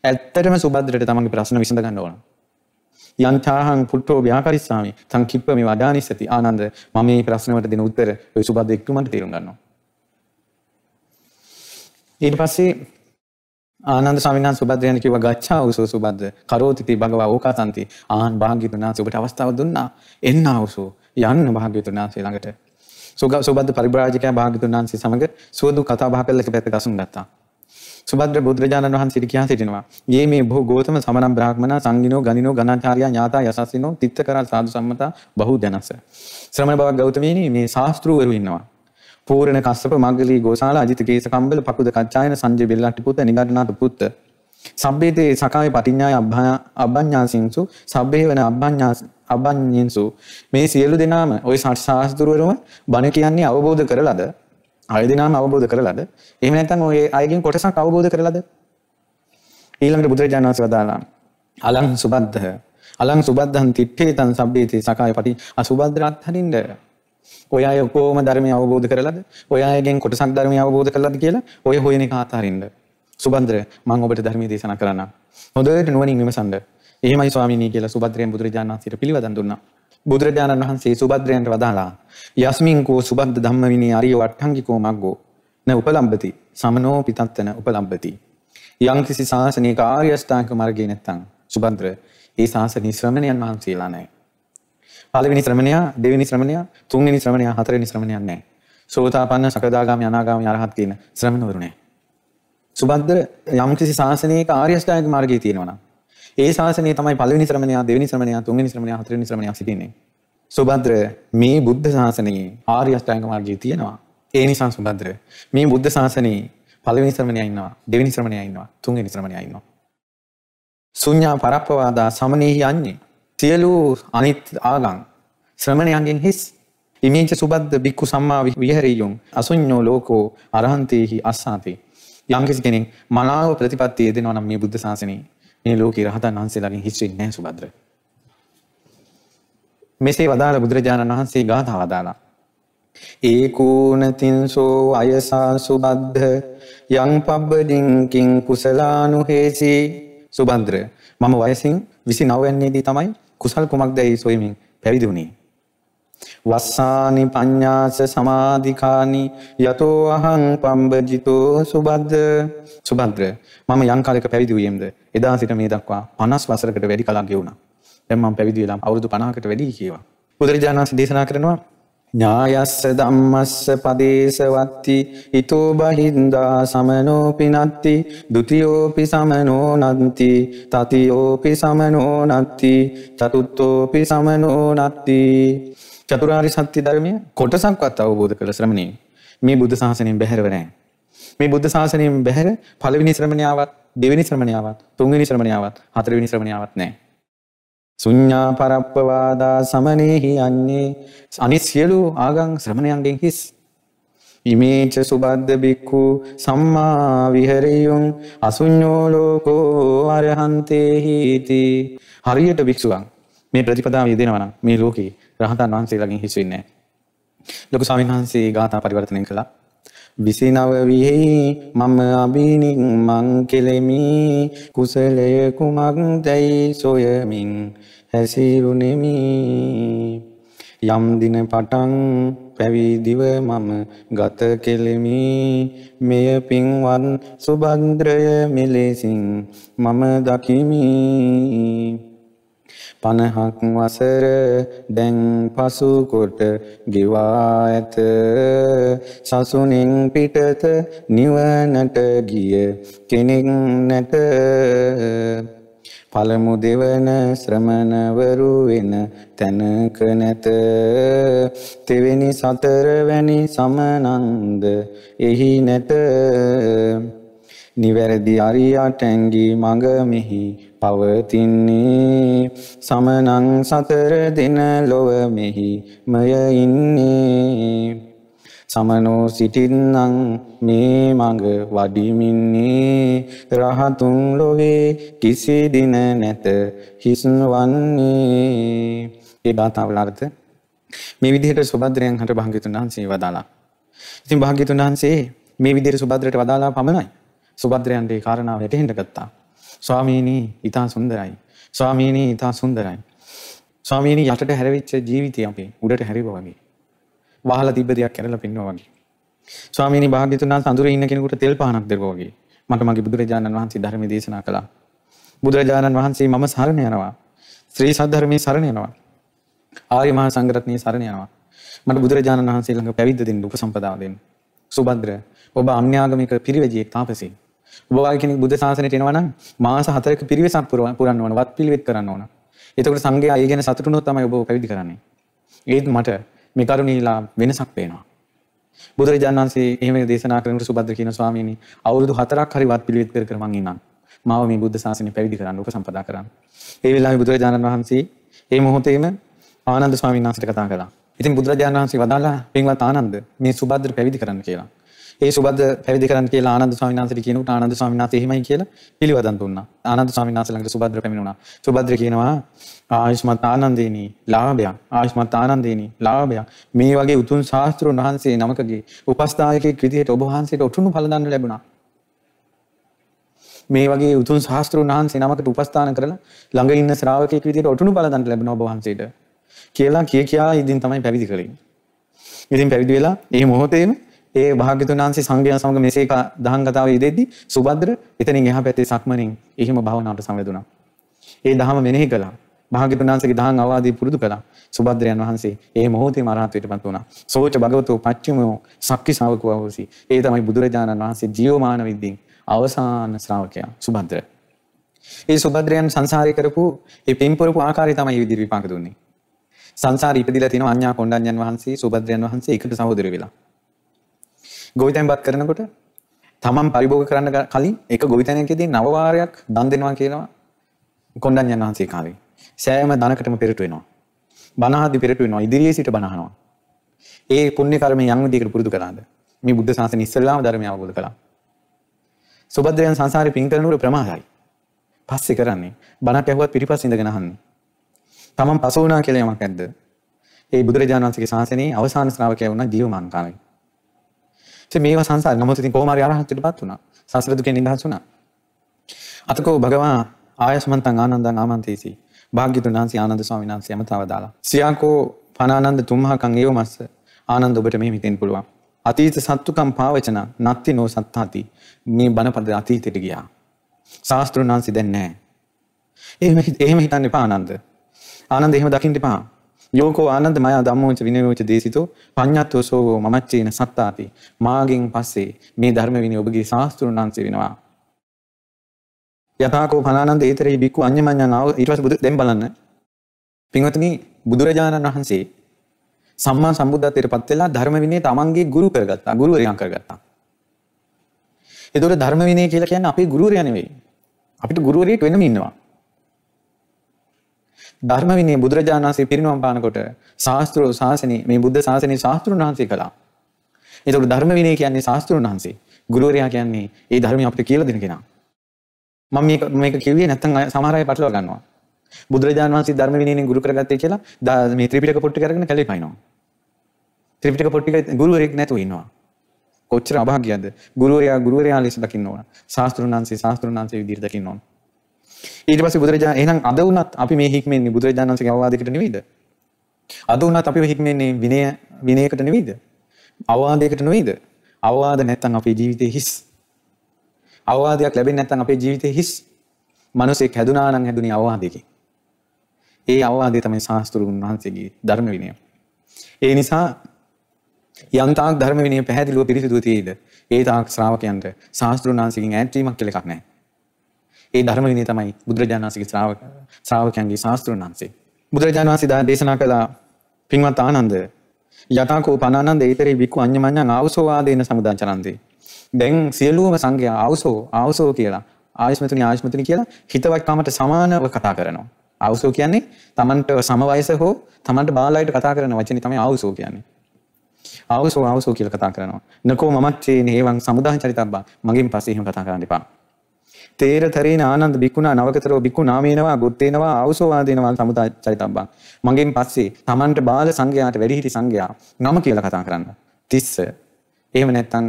ඇත්තටම සුබද්‍රට තමන්ගේ ප්‍රශ්න විසඳ ගන්න ඕන. යන්චාහං පුට්ටෝ ව්‍යාකරිස්සාමි තං කිප්ප මේ වඩානිස්සති ආනන්ද මම මේ ප්‍රශ්නවලට දෙන උත්තර ඔය සුබද්ද එක්කමට තේරුම් ගන්නවා. ඊට පස්සේ ආනන්ද ස්වාමීන් වහන්සේ සුබද්දයන් කිව්වා ගච්ඡා උසෝ සුබද්ද කරෝතිති භගවා ඕකාසන්ති ආන් භාග්‍යතුන් වහන්සේ ඔබට අවස්ථාව දුන්නා එන්න උසෝ යන්න භාග්‍යතුන් වහන්සේ ළඟට සුබද්ද පරිබ්‍රාජකයා භාග්‍යතුන් වහන්සේ සමග සුවදු කතා බහ කරලා එක පැත්තක අසුන් ගත්තා. සුබද්‍ර බුදුරජාණන් වහන්සේට කියා සිටිනවා. "යේ මේ බොහෝ ගෝතම සමනම් බ්‍රාහ්මනා සංගිනෝ ගනිනෝ ගණාචාර්යා ඥාතා යසස්සිනෝ තිත්තකරල් සාදු සම්මතා බහු දනස." ශ්‍රමණ බවක් ගෞතමීනි මේ ශාස්ත්‍රූවරු ඉන්නවා. පූර්ණ කස්සප මග්ගලී ගෝසාල අජිත කේස කම්බල පකුද කච්චායන සංජය බෙල්ලට්ටි පුත්ත නිගණ්ඨනාත පුත්ත සබ්බේතේ සකාය පටිඥාය අභ්ඥාසින්සු සබ්බේ වන අභ්ඥා අභඥින්සු මේ සියලු දෙනාම ওই ශාස්ත්‍රවරුම බණ කියන්නේ අවබෝධ කරලාද අය දෙනාම අවබෝධ කරලාද? එහෙම නැත්නම් ඔය අයගෙන් කොටසක් අවබෝධ කරලාද? ඊළඟට බුදුරජාණන් වහන්සේ වදාළා අලං සුබද්ද අලං සුබද්දන් තිත්තේතං සබ්බේති සකාය පටි අසුබද්ද අත්හරින්න ඔය අය කොහොම ධර්මය අවබෝධ කරලාද? ඔය අයගෙන් කොටසක් ධර්මය අවබෝධ කරලාද කියලා ඔය හොයන එක අත්හරින්න. සුබන්ද්‍ර මම ඔබට ධර්මයේ දේශනා කරන්නම්. හොඳට නුවණින් විමසන්න. එහෙමයි ස්වාමීනි කියලා සුබද්‍රයන් බුදුරජාණන් වහන්සේට පිළිවදන් දුන්නා. බුදුරජාණන් වහන්සේ සුබද්‍රයන්ට වදාලා යස්මින්කෝ සුබද්ද ධම්මවිනී අරිය වට්ටංගිකෝ මග්ගෝ න උපලම්බති සමනෝ පිතත්තන උපලම්බති යම්කිසි ශාසනයක ආර්ය අෂ්ටාංග මාර්ගය නැත්තම් සුබද්‍ර ඒ ශාසනී ශ්‍රමණයන් වහන්සේලා නැහැ. පළවෙනි ශ්‍රමණයා, දෙවෙනි ශ්‍රමණයා, තුන්වෙනි ශ්‍රමණයා, හතරවෙනි ශ්‍රමණයා නැහැ. සෝතාපන්න, සකදාගාමි, අනාගාමි, අරහත් කියන ශ්‍රමණවරු නැහැ. සුබද්‍ර යම්කිසි ශාසනයක ආර්ය අෂ්ටාංග මාර්ගය තියෙනවා නම් ඒ ශාසනය තමයි පළවෙනි ශ්‍රමණයා, දෙවෙනි ශ්‍රමණයා, තුන්වෙනි ශ්‍රමණයා, හතරවෙනි ශ්‍රමණයා සිටින්නේ. සුබද්‍ර මේ බුද්ධ ශාසනයේ ආර්ය අෂ්ටාංග මාර්ගය තියෙනවා. ඒ නිසා සුබද්‍ර මේ බුද්ධ ශාසනයේ පළවෙනි ශ්‍රමණයා ඉන්නවා, දෙවෙනි ශ්‍රමණයා ඉන්නවා, තුන්වෙනි ශ්‍රමණයා ඉන්නවා. ශුන්‍යා පරප්පවාදා සමනේහි යන්නේ. සියලු අනිත් ආගම් ශ්‍රමණයන්ගෙන් හිස් ඉමේච සුබද්ද බික්කු සම්මා විහරියුම් අසුඤ්ඤෝ ලෝකෝ අරහන්තේහි අස්සාති. යම්කිසි කෙනෙක් මනාව ප්‍රතිපත්තිය දෙනවා නම් මේ බුද්ධ ශාසනයේ මේ ලෝකේ රහතන් වහන්සේලාගෙන් හිස් වෙන්නේ නැහැ සුබද්‍ර. මෙසේ වදාළ බුදුරජාණන් වහන්සේ ගාථා වදාලා. ඒකූනතින්සෝ අයසා සුබද්ධ යං පබ්බඩින්කින් කුසලානුහේසි සුබන්ද්‍ර මම වයසින් විසි නවයන්නේදී තමයි කුසල් කුමක් දැයි සොයමින් පැවිදි වුණේ. වස්සානි පඤ්ඥාස සමාධිකානි යතෝ අහං පම්බජිතෝ සුබද්ද සුබද්‍ර මම යංකාලක පැවිදි වයම්ද එදා සිට මේ දක්වා පනස් වසරකට වැඩි කලා ගෙවුණා. දැන් මම පැවිදි වෙලා අවුරුදු 50කට වැඩි කියවා. බුදුරජාණන් වහන්සේ දේශනා කරනවා ඥායස්ස ධම්මස්ස පදේශවත්ති ඊතෝ බහින්දා සමනෝ පිනත්ති ဒ ුතියෝපි සමනෝ නත්ති තතියෝපි සමනෝ නත්ති චතුත්ථෝපි සමනෝ නත්ති චතුරාර්ය සත්‍ය ධර්මය කොටසක්වත් අවබෝධ කළ ශ්‍රමණේ. මේ බුද්ධ ශාසනයෙන් බැහැරව නැහැ. මේ බුද්ධ ශාසනයෙන් බැහැර පළවෙනි ශ්‍රමණයාවත් දෙවෙනි ශ්‍රමණයාවත් තුන්වෙනි ශ්‍රමණයාවත් හතරවෙනි ශ්‍රමණයාවත් නැහැ. සුඤ්ඤා පරප්පවාදා සමනේහි අන්නේ අනිත් සියලු ආගම් ශ්‍රමණයන්ගෙන් හිස්. ඉමේච සුබද්ද බික්ඛු සම්මා විහෙරියුං අසුඤ්ඤෝ ලෝකෝ අරහන්තේහි තී හරියට භික්ෂුවන් මේ ප්‍රතිපදාව යෙදෙනවා නම් මේ ලෝකේ රහතන් වහන්සේලාගෙන් හිස් වෙන්නේ නැහැ. ලොකු ස්වාමීන් වහන්සේ ගාථා පරිවර්තනය කළා. විසිනව විහෙහි මම අබිනික් මං කෙලෙමි. කුසලය කුමක් දැයි සොයමින් හැසිරුණෙමි යම් දින පටන් පැවිදිව මම ගත කෙලෙමි. මෙය පින්වත් සුභද්‍රය මෙලෙසින් මම දකිමි. පණහක් වසර දැන් පසුකොට ගෙවා ඇත. සසුනින් පිටත නිවනට ගිය කෙනෙක් නැත. පළමු දෙවන ශ්‍රමණවරු වෙන තැනක නැත. තෙවෙනි සතරවැනි සමනන්ද එහි නැත. නිවැරදි අරියට ඇංගි මඟ මෙහි පවතින්නේ සමනං සතර දෙන ලොව මෙහි මය ඉන්නේ සමනෝ සිටින්නම් මේ මඟ වඩිමින්නේ රහතුන් ලොවේ කිසි දින නැත හිස්න් වන්නේ ඒ ගාථාවල අර්ථ මේ විදිහට සුබද්‍රයන් හට භාග්‍යතුන් වහන්සේ වදාලා. ඉතින් භාග්‍යතුන් වහන්සේ මේ විදිහට සුබද්‍රයට වදාලා පමණයි. සුබද්‍රයන්ගේ කාරණාව වැටහෙන්න ගත්තා. ස්වාමීනි ඊතා සුන්දරයි. ස්වාමීනි ඊතා සුන්දරයි. ස්වාමීනි යටට හැරවිච්ච ජීවිතය අපේ උඩට හැරිව වගේ. වහලා තිබ්බ දෙයක් කැරලා පෙන්නවා වගේ. ස්වාමීනි භාග්‍යතුන් වහන්සේ අඳුරේ ඉන්න කෙනෙකුට තෙල් පහනක් දෙරුවා වගේ. මට මගේ බුදුරජාණන් වහන්සේ ධර්මයේ දේශනා කළා. බුදුරජාණන් වහන්සේ මම සරණ යනවා. ශ්‍රී සද්ධර්මයේ සරණ යනවා. ආර්ය මහා සංඝරත්නයේ සරණ යනවා. මට බුදුරජාණන් වහන්සේ ළඟ පැවිද්ද දෙන්න උපසම්පදාව දෙන්න. සුබද්‍ර ඔබ අන්‍යාගමික පිරිවැජියෙක් තාපසෙක්. ඔබ වගේ කෙනෙක් බුද්ධ ශාසනයට එනවා නම් මාස 4ක පිරිවෙසක් පුරන්න ඕන වත් පිළිවෙත් කරන්න ඕන. එතකොට සංඝයා ඒ ගැන සතුටු වුණොත් තමයි ඔබ පැවිදි කරන්නේ. ඒත් මට මේ කරුණීලා වෙනසක් පේනවා. බුදුරජාණන් වහන්සේ එහෙම දේශනා කරනකොට සුබද්ද කියන ස්වාමීනි අවුරුදු 4ක් හරි වත් පිළිවෙත් කර කර මං ඉන්නම්. මාව මේ බුද්ධ ශාසනය පැවිදි කරන්න උපසම්පදා කරන්න. ඒ වෙලාවේ බුදුරජාණන් වහන්සේ ඒ මොහොතේම ආනන්ද ස්වාමීන් වහන්සේට කතා කළා. ඉතින් බුදුරජාණන් වහන්සේ වදාලා පින්වත් ආනන්ද මේ සුබද්ද පැවිදි කරන්න කියලා. ඒ සුබද්ද පැවිදි කරන්න කියලා ආනන්ද ස්වාමීන් වහන්සේට කියනකොට ආනන්ද ස්වාමීන් වහන්සේ එහෙමයි කියලා පිළිවදන් දුන්නා. ආනන්ද ස්වාමීන් වහන්සේ ළඟට සුබද්ද පැමිණුණා. සුබද්ද කියනවා ආයුෂ්මත් ආනන්දේනි ලාභයක්. ආයුෂ්මත් ආනන්දේනි ලාභයක්. මේ වගේ උතුම් ශාස්ත්‍රඥ වහන්සේ නමකගේ උපස්ථායකෙක් විදිහට ඔබ වහන්සේට ඔටුනු ඵල දන්න ලැබුණා. මේ වගේ උතුම් ශාස්ත්‍රඥ වහන්සේ නමකට උපස්ථාන කරලා ළඟ ඉන්න ශ්‍රාවකෙක් විදිහට ඔටුනු ඵල දන්න ලැබුණා ඔබ වහන්සේට. කියලා කිය කියා ඉදින් තමයි පැවිදි කරේ. ඉතින් පැවිදි වෙලා මේ මොහොතේම ඒ භාග්‍යතුන් වහන්සේ සංඝයා සමග මෙසේ දහම් කතාවේ යෙදෙද්දී සුබද්‍ර එතනින් එහා පැත්තේ සක්මනින් එහිම භාවනාවට සමවැදුණා. ඒ දහම මෙනෙහි කළා. භාග්‍යතුන් වහන්සේගේ දහම් අවවාදී පුරුදු කළා. සුබද්‍රයන් වහන්සේ ඒ මොහොතේම අරහත්ත්වයටපත් වුණා. සෝච භගවතෝ පච්චමෝ සක්කි ශ්‍රාවකව වූසි. ඒ තමයි බුදුරජාණන් වහන්සේ ජීවමාන විද්දෙන් අවසාන ශ්‍රාවකයා සුබද්‍ර. ඒ සුබද්‍රයන් සංසාරේ කරපු ඒ පින් පුරපු ආකාරය තමයි මේ විදිහට විපාක දුන්නේ. සංසාරේ ඉපදිලා තියෙන අඤ්ඤා කොණ්ඩඤ්ඤන් වහන්සේ සුබද්‍රයන් වහන්සේ එකට සහෝදරයෝ වෙලා. ගොවිතැන්පත් කරනකොට තමන් පරිභෝග කරන්න කලින් එක ගොවිතැනකදී නව වාරයක් දන් දෙනවා කියනවා කොණ්ඩඤ්ඤන් වහන්සේ කාලේ. සෑම දනකටම පෙරට වෙනවා. බණහදි පෙරට වෙනවා. ඉදිරියේ සිට බණහනවා. ඒ පුණ්‍ය කර්මය යම් විදිහකට පුරුදු කළාද? මේ බුද්ධ ශාසනය ඉස්සෙල්ලාම ධර්මය අවබෝධ කළා. සුබද්‍රයන් සංසාරේ පින් කරනකොට ප්‍රමාදයි. පස්සේ කරන්නේ බණක් ඇහුවත් පිටිපස්ස ඉඳගෙන අහන්නේ. තමන් පසු වුණා කියලා යමක් නැද්ද? ඒ බුදුරජාණන් වහන්සේගේ ශාසනයේ අවසාන ශ්‍රාවකයා වුණා ජීවමාන කාලේ. ඉතින් මේවා සංසාර නමුත් ඉතින් කොහොම හරි අරහත්ත්වයටපත් වුණා. සසර දුකෙන් නිදහස් වුණා. අතකෝ භගවා ආයස්මන්තං ආනන්දං ආමන්තේසි. භාග්‍යතුන් වහන්සේ ආනන්ද ස්වාමීන් වහන්සේ යමතාව දාලා. සියාකෝ පනානන්ද තුම්හකං ඒව මස්ස. ආනන්ද ඔබට මෙහෙම හිතෙන්න පුළුවන්. අතීත සත්තුකම් පාවචන නත්ති නෝ සත්තාති. මේ බණපද අතීතයට ගියා. ශාස්ත්‍රුන් වහන්සේ දැන් නැහැ. එහෙම එහෙම හිතන්න එපා ආනන්ද. ආනන්ද එහෙම දකින්න එපා. යෝකෝ ආනන්ද මයා ධම්මෝච විනයෝච දේශිතෝ පඤ්ඤත්තෝ සෝවෝ මමච්චේන සත්තාති. මාගෙන් පස්සේ මේ ධර්ම විනය ඔබගේ ශාස්ත්‍රුන් වහන්සේ වෙනවා. යථාකෝ පනානන්ද ඒතරේ බික්කු අඤ්ඤමඤ්ඤං ආව ඊට පස්සේ බුදු දැන් බලන්න. පින්වතුනි බුදුරජාණන් වහන්සේ සම්මා සම්බුද්ධත්වයට පත් වෙලා ධර්ම විනය තමන්ගේ ගුරු කරගත්තා ගුරුවරයන් කරගත්තා. එතකොට ධර්ම විනය කියලා කියන්නේ අපේ ගුරුවරයා නෙවෙයි. අපිට ගුරුවරයෙක් වෙනම ඉන්නවා. ධර්ම විනය බුදුරජාණන් වහන්සේ පිරිනුවම් පානකොට ශාස්ත්‍ර ශාසනය මේ බුද්ධ ශාසනයේ ශාස්ත්‍රුන් වහන්සේ කළා. ඒතකොට ධර්ම විනය කියන්නේ ශාස්ත්‍රුන් වහන්සේ. ගුරුවරයා කියන්නේ ඒ ධර්මය අපිට කියලා දෙන කෙනා. මම මේක මේක කිව්වේ නැත්නම් සමහර අය පටලවා ගන්නවා. බුදුරජාණන් වහන්සේ ධර්ම විනයනේ ගුරු කරගත්තේ කියලා මේ ත්‍රිපිටක පොට්ටි කරගෙන කැලේ පයින්නවා. ත්‍රිපිටක පොට්ටික ගුරුවරයෙක් නැතුව ඉන්නවා. කොච්චර අභාග්‍යයක්ද? ගුරුවරයා ගුරුවරයා ලෙස දකින්න ඕන. ශාස්ත්‍රුන් වහන්සේ ශාස්ත්‍රුන් වහන්සේ විදිහට දකින්න ඕන. ඊට පස්සේ බුදුරජාණන් එහෙනම් අද වුණත් අපි මේ හික්මෙන්නේ බුදුරජාණන් වහන්සේගේ අවවාදයකට නෙවෙයිද? අද වුණත් අපි හික්මෙන්නේ විනය විනයකට නෙවෙයිද? අවවාදයකට නෙවෙයිද? අවවාද නැත්තම් අපේ ජීවිතේ හිස්. අවවාදයක් ලැබෙන්නේ නැත්තම් අපේ ජීවිතේ හිස්. මිනිසෙක් හැදුනා නම් හැදුනේ අවවාදයකින්. ඒ අවවාදය තමයි ශාස්ත්‍රුන් වහන්සේගේ ධර්ම විනය. ඒ නිසා යන්තාක් ධර්ම විනය පැහැදිලිව පිරිසිදුව තියෙයිද? ඒ තාක් ශ්‍රාවකයන්ට ශාස්ත්‍රුන් වහන්සේගෙන් ඈත් වීමක් කියලා එකක් නැහැ. ඒ ධර්ම විනය තමයි බුදුරජාණන් වහන්සේගේ ශ්‍රාවක ශ්‍රාවකයන්ගේ ශාස්ත්‍රඥ වහන්සේ. බුදුරජාණන් වහන්සේ දා දේශනා කළ පින්වත් ආනන්ද යතාකෝ පනානන්ද ඊතරේ වික්ඛු අඤ්ඤමඤ්ඤං ආවසෝ ආදීන සමුදාචරන්ති. දැන් සියලුම සංඝයා ආවසෝ ආවසෝ කියලා ආයස්මතුනි ආයස්මතුනි කියලා හිතවත්කමට සමානව කතා කරනවා. ආවසෝ කියන්නේ Tamanට සම වයස හෝ Tamanට බාලයිට කතා කරන වචනේ තමයි ආවසෝ කියන්නේ. ආවසෝ ආවසෝ කියලා කතා කරනවා. නකෝ මමත් චේනේ එවං සමුදාචරිතබ්බා මගෙන් පස්සේ එහෙම කතා කරන්න එපා. තේර තරේන ආනන්ද බික්කුණා නවකතරෝ බික්කු නාමේනවා ගොත්තේනවා අවසෝවාදේනවා සමුදා චරිතබ්බා. මගෙන් පස්සේ Tamanට බාල සංඝයාට වැඩිහිටි සංඝයා නම කියලා කතා කරන්න. තිස්ස. එහෙම නැත්නම්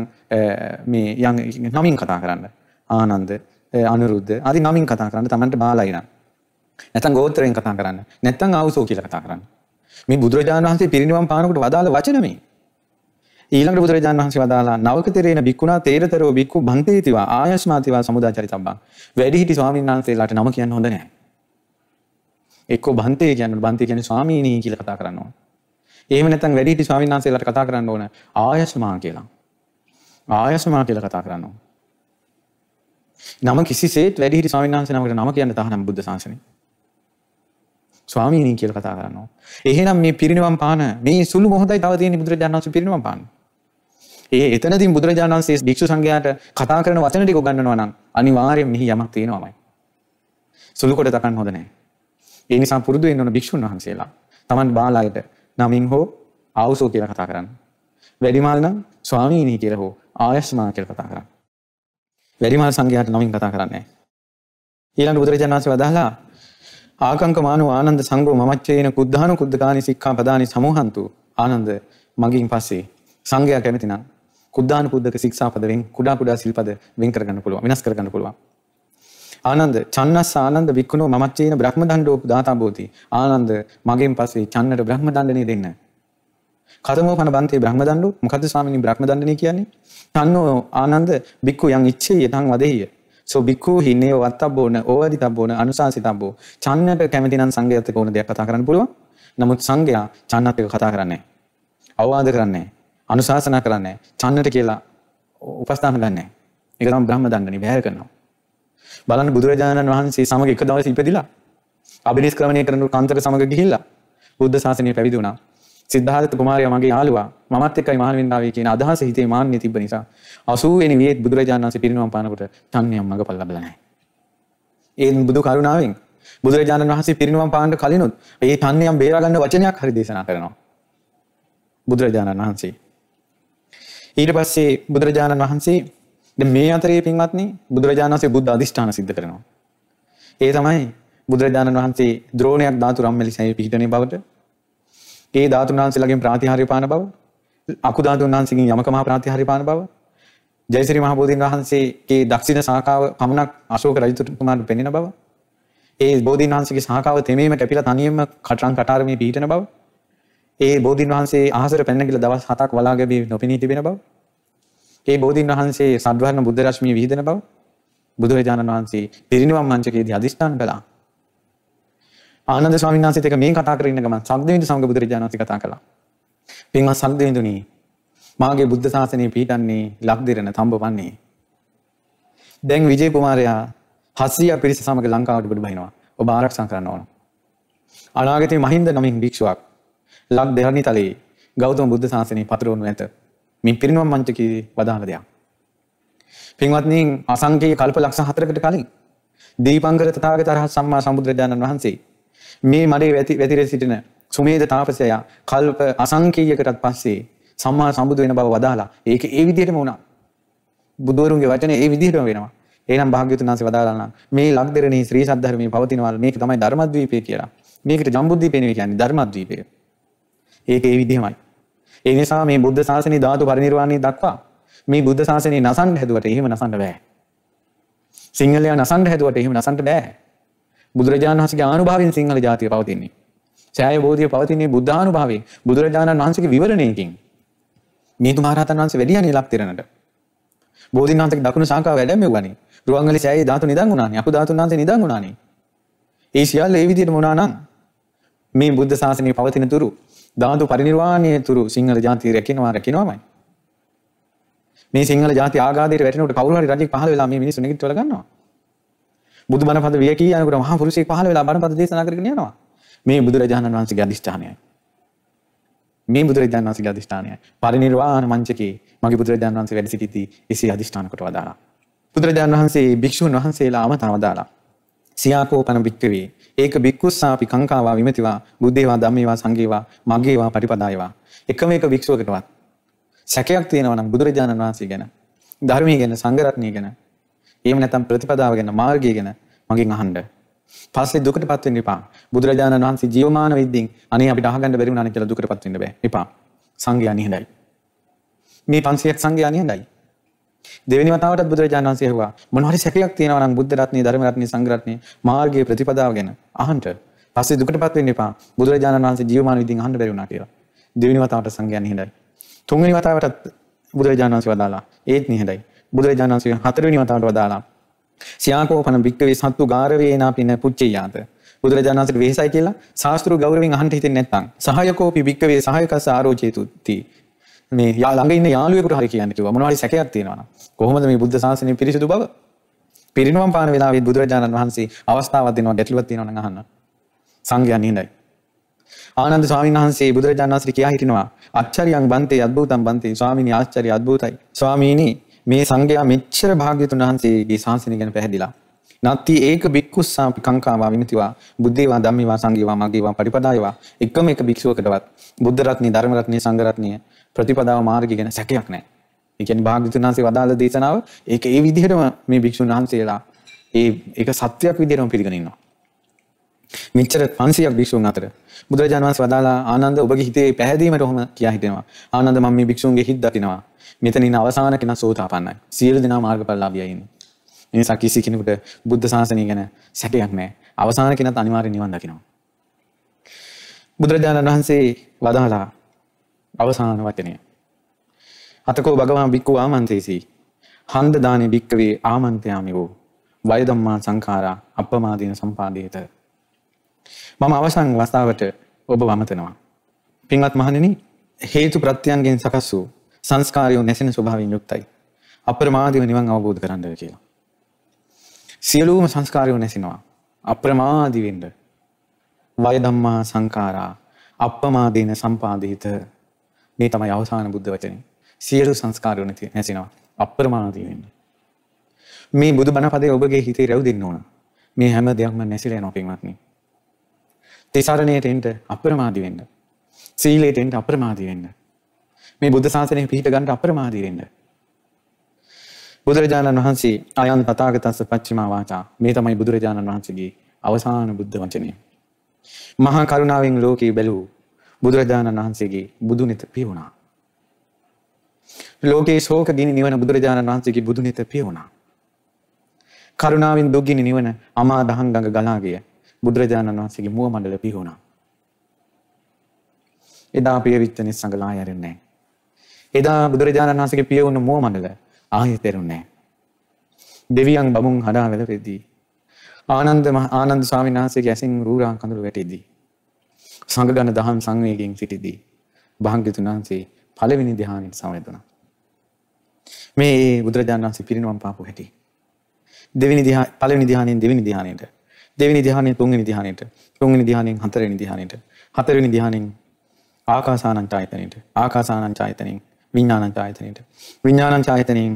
මේ යම් නමින් කතා කරන්න. ආනන්ද අනුරුද්ධ ආදි නමින් කතා කරන්න Tamanට බාලයි නම්. නැත්නම් ගෝත්‍රයෙන් කතා කරන්න. නැත්නම් ආවසෝ කියලා කතා කරන්න. මේ බුදුරජාණන් වහන්සේ පිරිනිවන් පානකොට වදාළ වචන මේ. ඊළඟට බුදුරජාණන් වහන්සේ වදාලා නවක තෙරේන බික්කුණා තේරතරෝ බික්කු බන්තේතිවා ආයස්මාතිවා සමුදාචරිතබ්බං වැඩිහිටි ස්වාමීන් වහන්සේලාට නම කියන්න හොඳ නැහැ. එක්කෝ බන්තේ කියන්න බන්තේ කියන්නේ ස්වාමීනි කියලා කතා කරන්න ඕන. එහෙම නැත්නම් වැඩිහිටි ස්වාමීන් වහන්සේලාට කතා කරන්න ඕන ආයස්මා කියලා. ආයස්මා කියලා කතා කරන්න ඕන. නම කිසිසේත් වැඩිහිටි ස්වාමීන් වහන්සේ නමකට නම කියන්න තහනම් බුද්ධ ශාසනය. ස්වාමීනි කියලා කතා කරනවා. එහෙනම් මේ පිරිනිවන් පාන මේ සුළු මොහොතයි තව තියෙන බුදුරජාණන් වහන්සේ පිරිනිවන් පාන. ඒ එතනදී බුදුරජාණන් වහන්සේ භික්ෂු සංඝයාට කතා කරන වචන ටික උගන්වනවා නම් අනිවාර්යෙන් මෙහි යමක් තියෙනවාමයි. සුළු කොට තකන්න හොඳ නැහැ. ඒ නිසා පුරුදු වෙන්න ඕන භික්ෂුන් වහන්සේලා. Taman බාලයට නමින් හෝ ආවුසෝ කියලා කතා කරන්න. වැඩිමල් නම් ස්වාමීනි කියලා හෝ ආයස්මා කියලා කතා කරන්න. වැඩිමල් සංඝයාට නමින් කතා කරන්නේ නැහැ. ඊළඟ බුදුරජාණන් වහන්සේ වදාහලා ආකංකමානු ආනන්ද සංඝෝ මමච්චේන කුද්ධානු කුද්ධකානි සික්ඛා පදානි සමෝහන්තු ආනන්ද මගින් පස්සේ සංඝයා කැමති නම් කුද්ධාන පුද්දක ශික්ෂාපද වෙන් කුඩා කුඩා සිල්පද වෙන් කරගන්න පුළුවන් වෙනස් කරගන්න පුළුවන්. ආනන්ද චන්නස් ආනන්ද වික්කුණෝ මමච්චේන බ්‍රහ්ම දණ්ඩෝ දාතා බෝති ආනන්ද මගෙන් පස්සේ චන්නට බ්‍රහ්ම දණ්ඩනේ දෙන්න. කතමෝ පන බන්තේ බ්‍රහ්ම දණ්ඩු මොකද්ද ස්වාමිනී බ්‍රහ්ම දණ්ඩනේ කියන්නේ? තන්නෝ ආනන්ද බික්කු යම් ඉච්ඡේ යතං වදෙහිය. සෝ බික්කු හිනේ වත්තබ්බෝන ඕවදිතබ්බෝන අනුශාසිතබ්බෝ චන්නට කැමති නම් සංඝයාත් එක්ක ඕන දෙයක් කතා කරන්න පුළුවන්. නමුත් සංඝයා චන්නත් එක්ක කතා කරන්නේ අවවාද කරන්නේ අනුශාසනා කරන්නේ චන්නට කියලා උපස්ථාන ගන්නෑ. ඒක තමයි බ්‍රහ්ම දණ්ඩනේ බැහැර කරනවා. බලන්න බුදුරජාණන් වහන්සේ සමග එක දවස් ඉපදිලා අභිනිෂ්ක්‍රමණය කරන කාන්තර සමග ගිහිල්ලා බුද්ධ ශාසනය පැවිදි වුණා. සිද්ධාර්ථ කුමාරයා මගේ යාළුවා මමත් එක්කයි මහාන වෙන්න ආවේ කියන අදහස හිතේ මාන්නේ තිබ්බ නිසා 80 වෙනි වියේත් බුදුරජාණන් වහන්සේ පිරිනවම් පානකොට තන්නියම් මඟපල් ලැබලා නැහැ. ඒ බුදු කරුණාවෙන් බුදුරජාණන් වහන්සේ පිරිනවම් පාන්න කලිනුත් ඒ තන්නියම් බේරා ගන්න වචනයක් හරි දේශනා කරනවා. බුදුරජාණන් වහන්සේ ඊට පස්සේ බුදුරජාණන් වහන්සේ මේ අතරේ පින්වත්නි බුදුරජාණන් වහන්සේ බුද්ධ අධිෂ්ඨාන සිද්ධ කරනවා. ඒ තමයි බුදුරජාණන් වහන්සේ ද්‍රෝණයක් ධාතු රම්මැලි සැය පිහිටනේ බවට ඒ ධාතුන් වහන්සේලාගෙන් ප්‍රාතිහාර්ය පාන බව අකු ධාතුන් වහන්සේගෙන් යමක මහ ප්‍රාතිහාර්ය පාන බව ජයසිරි මහ බෝධීන් වහන්සේගේ දක්ෂිණ ශාඛාව පමණක් අශෝක රජතුමාට පෙනෙන බව ඒ බෝධීන් වහන්සේගේ ශාඛාව තෙමීම කැපිලා තනියම කටරන් කටාරමේ පිහිටන බව ඒ බෝධීන් වහන්සේ අහසට පැන්න කියලා දවස් 7ක් වලාගැබී නොපෙනී තිබෙන බව. ඒ බෝධීන් වහන්සේ සද්වර්ණ බුද්ධ රශ්මිය විහිදෙන බව බුදුරජාණන් වහන්සේ පිරිනිවන් මංචකයේදී අදිස්ථාන කළා. ආනන්ද ස්වාමීන් වහන්සේත් එක මේ කතා කරගෙන ඉන්න ගමන් සම්දෙවිඳු සමග බුදුරජාණන් වහන්සේ කතා කළා. පින්වත් සම්දෙවිඳුනි මාගේ බුද්ධ ශාසනය පිහිටන්නේ ලක්දිරණ තඹපන්නේ. දැන් විජය කුමාරයා 700 පිරිස සමග ලංකාවට බුදු බහිනවා. ඔබ ආරක්ෂා කරන්න ඕන. අනාගතයේ මහින්ද නමින් භික්ෂුවක් ලක් දෙහරණි තලයේ ගෞතම බුද්ධ ශාසනය පතුරවනු ඇත. මින් පිරිනුවම් මංචකයේ වදාළ දෙයක්. පින්වත්නි අසංකේය කල්ප ලක්ෂ 4කට කලින් දීපංකර තථාගත අරහත් සම්මා සම්බුදුරජාණන් වහන්සේ මේ මඩේ වැතිර සිටින සුමේද තාපසයා කල්ප අසංකේයකටත් පස්සේ සම්මා සම්බුදු වෙන බව වදාලා ඒක ඒ විදිහටම වුණා. බුදුවරුන්ගේ වචනේ ඒ විදිහටම වෙනවා. එහෙනම් භාග්‍යවතුන් වහන්සේ වදාලා නම් මේ ලක්දරණී ශ්‍රී සද්ධර්මයේ පවතිනවල් මේක තමයි ධර්මද්වීපය කියලා. මේකට ජම්බුද්දීපය නෙවෙයි කියන්නේ ධර්මද්වීපය. ඒක ඒ විදිහමයි. ඒ නිසා මේ බුද්ධ ශාසනයේ ධාතු පරිනිර්වාණය දක්වා මේ බුද්ධ ශාසනය නසන්න හැදුවට එහෙම නසන්න බෑ. සිංහලයා නසන්න හැදුවට එහෙම නසන්න බෑ. බුදුරජාණන් වහන්සේගේ ආනුභාවයෙන් සිංහල ජාතිය පවතින්නේ. සෑය බෝධිය පවතින්නේ බුද්ධානුභාවයෙන් බුදුරජාණන් වහන්සේගේ විවරණයකින්. මේ තුමාරහතන් වහන්සේ වැඩියනේ ලක් තිරනට. බෝධීන් වහන්සේගේ දකුණු ශාඛාව වැඩමෙව්වනේ. රුවන්වැලි සෑයේ ධාතු නිදන් වුණානේ. අපු ධාතුන් වහන්සේ නිදන් වුණානේ. ඒ සියල්ල ඒ විදිහටම වුණා නම් මේ බුද්ධ ශාසනය පවතින තුරු ධාතු පරිනිර්වාණය තුරු සිංහල ජාතිය රැකිනවා රැකිනවාමයි. මේ සිංහල ජාති ආගාදයට වැටෙනකොට කවුරු හරි රජෙක් පහළ වෙලා මේ මිනිස්සු නැගිටවල ගන්නවා. බුදු බණ පද විය කී යනකොට මහා පුරුෂයෙක් පහළ වෙලා බණ පද දේශනා කරගෙන යනවා. මේ බුදුරජාණන් වහන්සේගේ අදිෂ්ඨානයයි. මේ බුදුරජාණන් වහන්සේගේ අදිෂ්ඨානයයි. පරිනිර්වාණ මංචකේ මගේ බුදුරජාණන් වහන්සේ වැඩ සිටිති එසේ අදිෂ්ඨාන කොට වදාලා. බුදුරජාණන් වහන්සේ භික්ෂුන් වහන්සේලා අමතන වදාලා. සියාකෝපන භික්කවේ ඒක භික්කුස්සාපි කංකාවා විමතිවා බුද්ධේවා ධම්මේවා සංඝේවා මග්ගේවා පටිපදායවා එකම එක භික්ෂුවකටවත් සැකයක් තියෙනවා නම් බුදුරජාණන් වහන්සේ ගැන ධර්මයේ ගැන සංඝ රත්නය ගැන එහෙම නැත්නම් ප්‍රතිපදාව ගැන මාර්ගය ගැන මගෙන් අහන්න. පස්සේ දුකටපත් වෙන්න එපා. බුදුරජාණන් වහන්සේ ජීවමාන වෙද්දී අනේ අපිට අහගන්න බැරි වුණානේ කියලා දුකටපත් වෙන්න බෑ. එපා. සංඝයා නිහඬයි. මේ 500ක් සංඝයා නිහඬයි. දෙවෙනි වතාවටත් බුදුරජාණන් වහන්සේ ඇහුවා මොන හරි සැකයක් තියෙනවා නම් බුද්ධ රත්නේ ධර්ම රත්නේ සංඝ රත්නේ මාර්ගයේ ප්‍රතිපදාව ගැන අහන්න. පස්සේ දුකටපත් වෙන්න එපා. බුදුරජාණන් වහන්සේ ජීවමාන විදිහින් අහන්න බැරි වුණා කියලා. දෙවෙනි වතාවට සංඝයා නිහඬයි. තුන්වෙනි වතාවටත් බුදුරජාණන් වහන්සේ වදාලා ඒත් නිහඬයි. බුදුරජාණන් වහන්සේ හතරවෙනි වතාවට වදාලා සියාකෝපන භික්කවේ සත්තු ගාරවේනා පින පුච්චයාත. බුදුරජාණන් වහන්සේට වෙහසයි කියලා ශාස්ත්‍රීය ගෞරවයෙන් අහන්න හිතෙන්නේ නැත්නම් සහායකෝපි භික්කවේ සහායකස ආරෝචේතුති. මේ යා ළඟ ඉන්න යාළුවෙකුට හරි කියන්න කිව්වා. මොනවා හරි සැකයක් තියෙනවා නම්. කොහොමද මේ බුද්ධ ශාසනය පිරිසිදු බව? පිරිනුවම් පාන වෙලාවේ බුදුරජාණන් වහන්සේ අවස්ථාවක් දෙනවා ගැටලුවක් තියෙනවා නම් අහන්න. සංඝයා නිහඬයි ආනන්ද ස්වාමීන් වහන්සේ බුදුරජාණන් වහන්සේට කියා හිටිනවා අච්චරියං බන්තේ අද්භූතං බන්තේ ස්වාමීනි ආශ්චර්ය අද්භූතයි. ස්වාමීනි මේ සංඝයා මෙච්චර භාග්‍යතුන් වහන්සේගේ ශාසනය ගැන පැහැදිලා. නත්ති ඒක බික්කුස්සා පිකංකාවා විමතිවා. බුද්ධේවා ධම්මේවා සංඝේවා මගේවා පටිපදායවා. එකම එක භික්ෂුවකටවත්. බුද්ධ රත්නය ධර්ම රත්නය සංඝ රත්නය ප්‍රතිපදාව මාර්ගය ගැන සැකයක් නැහැ. ඒ කියන්නේ භාග්‍යතුන් වහන්සේ වදාළ දේශනාව ඒක ඒ විදිහටම මේ භික්ෂුන් වහන්සේලා ඒ ඒක සත්‍යයක් විදිහටම පිළිගෙන ඉන්නවා. මෙච්චර 500ක් භික්ෂුන් අතර බුදුරජාණන් වහන්සේ වදාලා ආනන්ද ඔබගේ හිතේ පැහැදීමට ඔහොම කියා හිටිනවා. ආනන්ද මම මේ භික්ෂුන්ගේ හිත් දකිනවා. මෙතන ඉන්න අවසාන කෙනා සෝතාපන්නයි. සියලු දෙනා මාර්ගඵලලාභියයි ඉන්නේ. ඒ නිසා කිසි කෙනෙකුට බුද්ධ ශාසනය ගැන සැකයක් නැහැ. අවසාන කෙනත් අනිවාර්යෙන් නිවන් දකිනවා. බුදුරජාණන් වහන්සේ වදාලා අවසාන වචනය. අතකෝ භගවාන් බික්කු ආමන්තේසි. හන්ද දානේ භික්කවේ ආමන්තයාමි වූ වයදම්මා සංඛාරා අප්‍රමාදීන සම්පාදේත. මම අවසන් වස්ථාවට ඔබ වමතනවා. පින්වත් මහණෙනි හේතු ප්‍රත්‍යයන්ගෙන් සකස් වූ සංස්කාරයෝ නැසෙන ස්වභාවයෙන් යුක්තයි. අප්‍රමාදීව නිවන් අවබෝධ කරගන්න කියලා. සියලුම සංස්කාරයෝ නැසිනවා. අප්‍රමාදී වෙන්න. වය ධම්මා සංඛාරා අප්‍රමාදීන සම්පාදිත මේ තමයි අවසාන බුද්ධ වචනේ. සියලු සංස්කාරයෝ නැති නැසිනවා. අප්‍රමාදී වෙන්න. මේ බුදු බණ පදේ ඔබගේ හිතේ රැව් දෙන්න ඕන. මේ හැම දෙයක්ම නැසිලා යනවා පින්වත්නි. තිසරණයට එන්න අප්‍රමාදී වෙන්න. සීලයට එන්න අප්‍රමාදී වෙන්න. මේ බුද්ධ ශාසනය පිහිට ගන්න අප්‍රමාදී වෙන්න. බුදුරජාණන් වහන්සේ අයන් තථාගතස්ස පච්චිමා වාචා මේ තමයි බුදුරජාණන් වහන්සේගේ අවසාන බුද්ධ වචනය. මහා කරුණාවෙන් ලෝකේ බැලූ බුදුරජාණන් වහන්සේගේ බුදුනෙත පියවුණා. ලෝකේ ශෝක ගිනි නිවන බුදුරජාණන් වහන්සේගේ බුදුනෙත පියවුණා. කරුණාවෙන් දුක්ගිනි නිවන අමා දහන් ගඟ ගලාගිය බුදුරජාණන් වහන්සේගේ මුව මණ්ඩල පිහුණා. එදා පියවිච්ච නිස්සඟලා යරෙන්නේ එදා බුදුරජාණන් වහන්සේගේ පිය වුණ මුව මණ්ඩල ආයෙ තෙරුන්නේ දෙවියන් බමුන් හඩා වැළපෙද්දී ආනන්ද මහ- ආනන්ද ස්වාමීන් වහන්සේගේ ඇසින් රූරා කඳුළු වැටෙද්දී සංඝගණ දහම් සංවේගයෙන් සිටිදී භාග්‍යතුන් වහන්සේ පළවෙනි ධ්‍යානෙට සමවැදුණා. මේ බුදුරජාණන් වහන්සේ පිරිනිවන් පාපු හැටි. දෙවෙනි ධ්‍යාන පළවෙනි ධ්‍යානෙන් දෙවෙනි ධ්‍යානෙට දෙවෙනි ධ්‍යානෙන් තුන්වෙනි ධ්‍යානෙට තුන්වෙනි ධ්‍යානෙන් හතරවෙනි ධ්‍යානෙට හතරවෙනි ධ්‍යානෙන් ආකාසානං ඡායතනෙට ආකාසානං ඡායතනෙන් විඥානං ඡායතනෙට විඥානං ඡායතනෙන්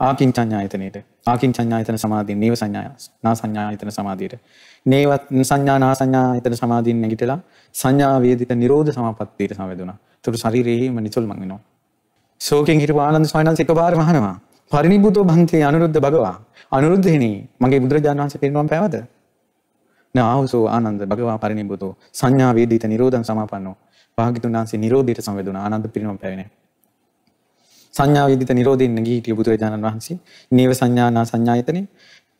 ආකින්චඤ්ඤායතනෙට ආකින්චඤ්ඤායතන සමාධියෙන් නේව සංඥා නා සංඥායතන සමාධියට නේවත් සංඥා නා සංඥායතන සමාධියෙන් නැගිටලා සංඥා වේදිත නිරෝධ සමාපත්තියට සමවැදුණා. ඒතර ශරීරයේම නිසල්මන් වෙනවා. ශෝකෙන් හිටපු ආනන්ද ස්වාමීන් වහන්සේ එකපාරම අහනවා පරිනිබ්බුතෝ භන්තේ අනුරුද්ධ භගවා අනුරුද්ධෙනි මගේ බුදුරජාණන් වහන්සේ පිරිනවම් පෑවද නාවසෝ ආනන්ද භගවා පරිනිබ්බුතෝ සංඥා වේදිත නිරෝධං සමාපන්නෝ භාග්‍යතුන් වහන්සේ නිරෝධයට සමවැදුණා ආනන්ද පිරිනවම් පෑවෙන්නේ සංඥා වේදිත නිරෝධයෙන් නැගී හිටිය බුදුරජාණන් වහන්සේ නේව සංඥානා සංඥායතනෙ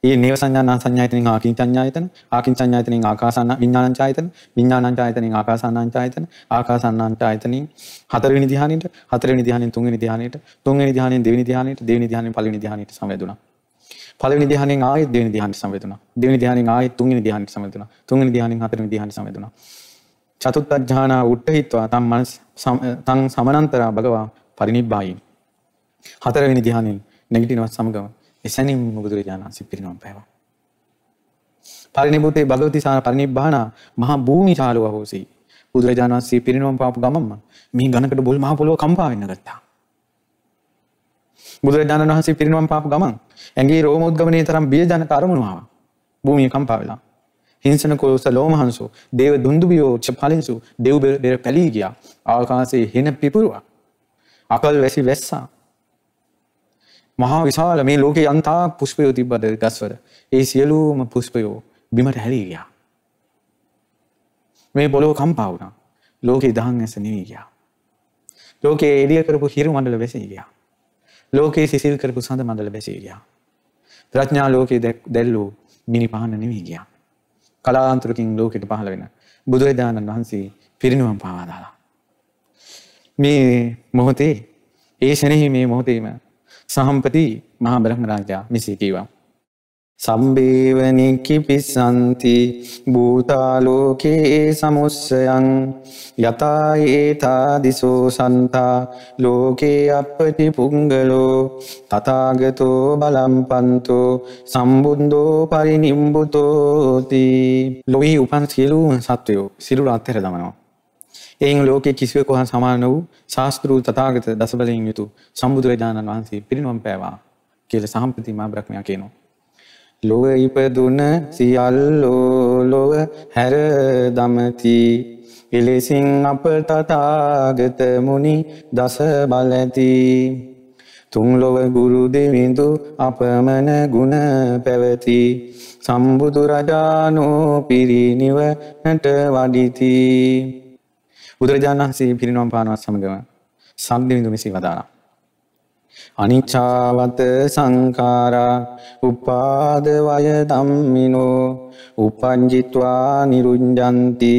ඒ නේව සංඥානා සංඥායතනෙන් ආකින්චඤ්ඤායතන ආකින්චඤ්ඤායතනෙන් ආකාසාන විඥානංචායතන විඥානංචායතනෙන් ආකාසානංචායතන ආකාසානංචායතනෙන් හතරවෙනි ධ්‍යානෙට හතරවෙනි ධ්‍යානෙන් තුන්වෙනි ධ්‍යානෙට තුන්වෙනි ධ්‍යානෙන් දෙවෙනි ධ්‍යානෙට දෙවෙනි ධ්‍යානෙන් පළවෙනි ධ්‍යානෙට සමවැදුණා. පළවෙනි ධ්‍යානෙන් ආයෙත් දෙවෙනි ධ්‍යානෙට සමවැදුණා. දෙවෙනි ධ්‍යානෙන් ආයෙත් තුන්වෙනි ධ්‍යානෙට සමවැදුණා. තුන්වෙනි ධ්‍යානෙන් හතරවෙනි ධ්‍යානෙට සමවැදුණා. චතුත්ථ ඥානා උට්ඨහිත්වා තම් මනස් තං සමනන්තරා භගවා පරිනිබ්බායි හතරවෙනි ධ්‍යානෙන් නැගිටිනවත් සමගම එසැනින් බුදුරජාණන් වහන්සේ පිරිනවම් පෑවා. පරිනිබ්බුතේ භගවති සාන පරිනිබ්බාන මහා භූමි චාලුව හොසි. බුදුරජාණන් වහන්සේ පිරිනවම් පාපු ගමම්ම මේ ගණකට බොල් මහ පොළොව කම්පා වෙන්න ගත්තා. බුදුරජාණන් වහන්සේ පිරිනවම් පාපු ගමන් ඇගේ රෝමෝද්ගමනයේ තරම් බියජනක අරමුණු ආවා. භූමිය කම්පා වෙලා. හිංසන කොලොස ලෝමහංසු දේව දුන්දුබියෝ චපලින්සු දෙව් බෙර පැලී ගියා. ආකාශයේ හෙන පිපුරුවා. අකල් වැසි වැස්සා. මහා විශාල මේ ලෝකේ යන්තා පුෂ්පයෝ තිබ්බද ගස්වල. ඒ සියලුම පුෂ්පයෝ බිමට හැලී ගියා. මේ පොළොව කම්පා වුණා. ලෝකේ දහන් ඇස නිවී ගියා. ලෝකේ එළිය කරපු හිරු මණ්ඩල වැසී ගියා. ලෝකේ සිසිල් කරපු සඳ මණ්ඩල වැසී ගියා. ප්‍රඥා ලෝකේ දැල්ලූ මිනි පහන නිවී ගියා. කලාන්තරකින් ලෝකෙට පහළ වෙන බුදුරජාණන් වහන්සේ පිරිනිවන් පාවා දාලා. මේ මොහොතේ ඒ ෂණෙහි මේ මොහොතේම සහම්පති මහා බ්‍රහ්ම රාජා මෙසේ කීවා. සම්බේවනික්කි පිස්සන්ති භූතාලෝකයේ සමුස්සයන් යතාඒතා දිසෝ සන්තා ලෝකේ අපපති පුංගලෝ තතාගතෝ බලම්පන්තෝ සම්බුන්දෝ පරිනිම්බුතෝති ලොවී උපන් සියලූ සත්වයෝ සිරුර අත්හැර දමනවා. එයින් ලෝකෙ කිසිවකු හා සමාන වූ ශාස්තෘ තතාගත දසබලයෙන් යුතු සම්බුදුරජාණන් වහන්සේ පිරිනිවම් පෑවා කියල සහම්පති මා බ්‍රහ්මයා කියනවා. ලොව ඉපදුන සියල්ලෝ ලොව හැර දමති. එලෙසින් අප තතාගත මුනි දස බලඇති තුන්ලොව ගුරු දෙවිඳු අපමණ ගුණ පැවති. සම්බුදුරජානෝ පිරිනිවනට වඩිති. බුදුරජාණන් වහන්සේ පිරිනිවන් පානවත් සමගම සම්දිවිඳු මෙසේ වදාළා අනිච්චාවත සංකාරා උපාද වය ධම්මිනෝ උපංජිත්වා නිරුඤ්ජන්ති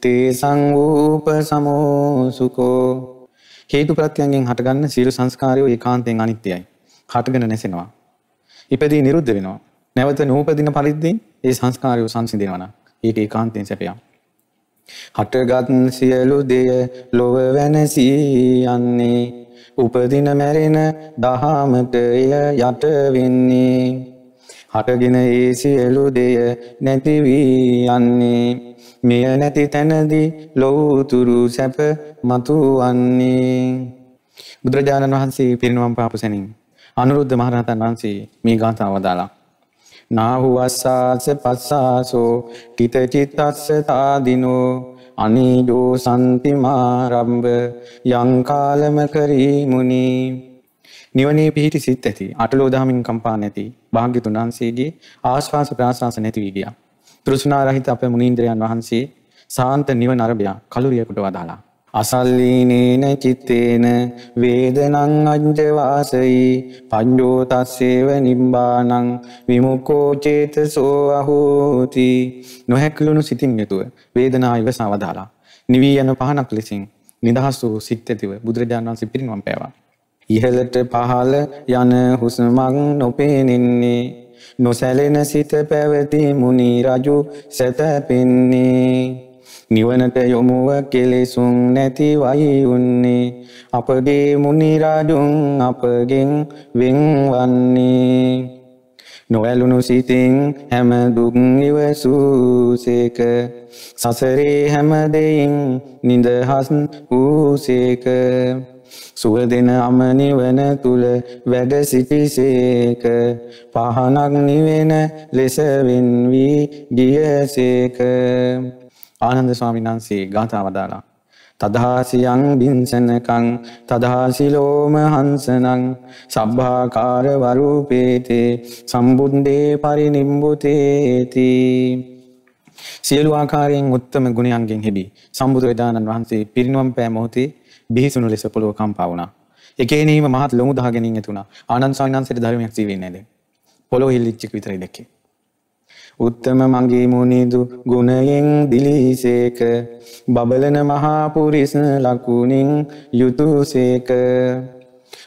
තේ සංවූප සමෝසුකෝ හේතු ප්‍රත්‍යයන්ගෙන් හටගන්න සියලු සංස්කාරයෝ ඒකාන්තයෙන් අනිත්‍යයි. හටගෙන නැසෙනවා. ඉපදී නිරුද්ධ වෙනවා. නැවත නූපදින පරිද්දී ඒ සංස්කාරයෝ සංසිඳෙනවා නම් ඒක ඒකාන්තයෙන් සැපයක්. හටගත් සියලු දෙය ලොව වෙනසී යන්නේ උපදින මැරෙන දහමට එය යට වෙන්නේ. හටගෙන ඒ සියලු දෙය නැති වී යන්නේ. මෙය නැති තැනදී ලොවතුරු සැප මතු වන්නේ බුදුරජාණන් වහන්සේ පිරිනිවන් පාපු සැනින්. අනුරුද්ධ මහරහතන් වහන්සේ මේ ගාථාව වදාලා නාහුවස්සාස පස්සාසෝ කිතචිත්තස්ස තාදිනෝ අනීඩෝ සන්තිමාරම්භ යංකාලම කරීමුණි නිවනේ පිහිටි සිත් ඇති අටලෝ දහමින් කම්පා නැති භාග්‍යතුන් වහන්සේගේ ආශ්වාස ප්‍රාශ්වාස නැති වී ගියා. තෘෂ්ණා රහිත අපේ මුනීන්ද්‍රයන් වහන්සේ සාන්ත නිවන අරබයා කලුරියකට වදාලා. අසල්ලීනේන චිත්තේන වේදනං අජ්ජවාසයි. පංජෝ තස්සේව නිම්බානං විමුක්කෝ චේතසෝ අහෝති. නොහැකලුණු සිතින් යුතුව වේදනා ඉවසා වදාලා නිවී යන පහනක් ලෙසින් නිදහස් වූ සිත් ඇතිව බුදුරජාණන් වහන්සේ පිරිනිවන් පෑවා. ඉහළට පහළ යන හුස්මක් නොපේනෙන්නේ. නොසැලෙන සිත පැවති මුනි රජු සැතපෙන්නේ. නිවනට යොමුව කෙලෙසුන් නැති වයි උන්නේ. අපගේ මුනි රජුන් අපගෙන් වෙන්වන්නේ නොවැලුණු සිතින් හැම දුක් ඉවසූසේක සසරේ හැම දෙයින් නිදහස් වූසේක සුවදෙන අමනිවන තුළ වැඩ සිටිසේක පහනක් නිවෙන ලෙසවෙන් වී ගියසේක ආනන්ද ස්වාමීන් වහන්සේ ගාථා වදාලා තදහාසියං බින්සනකං තදහාසිලෝම හංසනං සබ්භාකාර වරූපේතේ සම්බුන්දේ පරිනිම්බුතේති සියලු ආකාරයෙන් උත්තම ගුණයන්ගෙන් හෙබි සම්බුදුරජාණන් වහන්සේ පිරිනුවම් පෑ මොහොතේ බිහිසුණු ලෙස පොළොව කම්පා වුණා. එකේනීම මහත් ලොමු දහගෙන ඇතුණා. ආනන්ද ස්වාමීන් වහන්සේට ධර්මයක් ජීවෙන්නේ නැහැ. පොළොව හිල්ලිච්ච එක විතරයි දැක්කේ. උත්තම මගේ මුනිදු ගුණයෙන් දිලිසේක බබලන මහා පුරිස ලකුණින් යුතුයසේක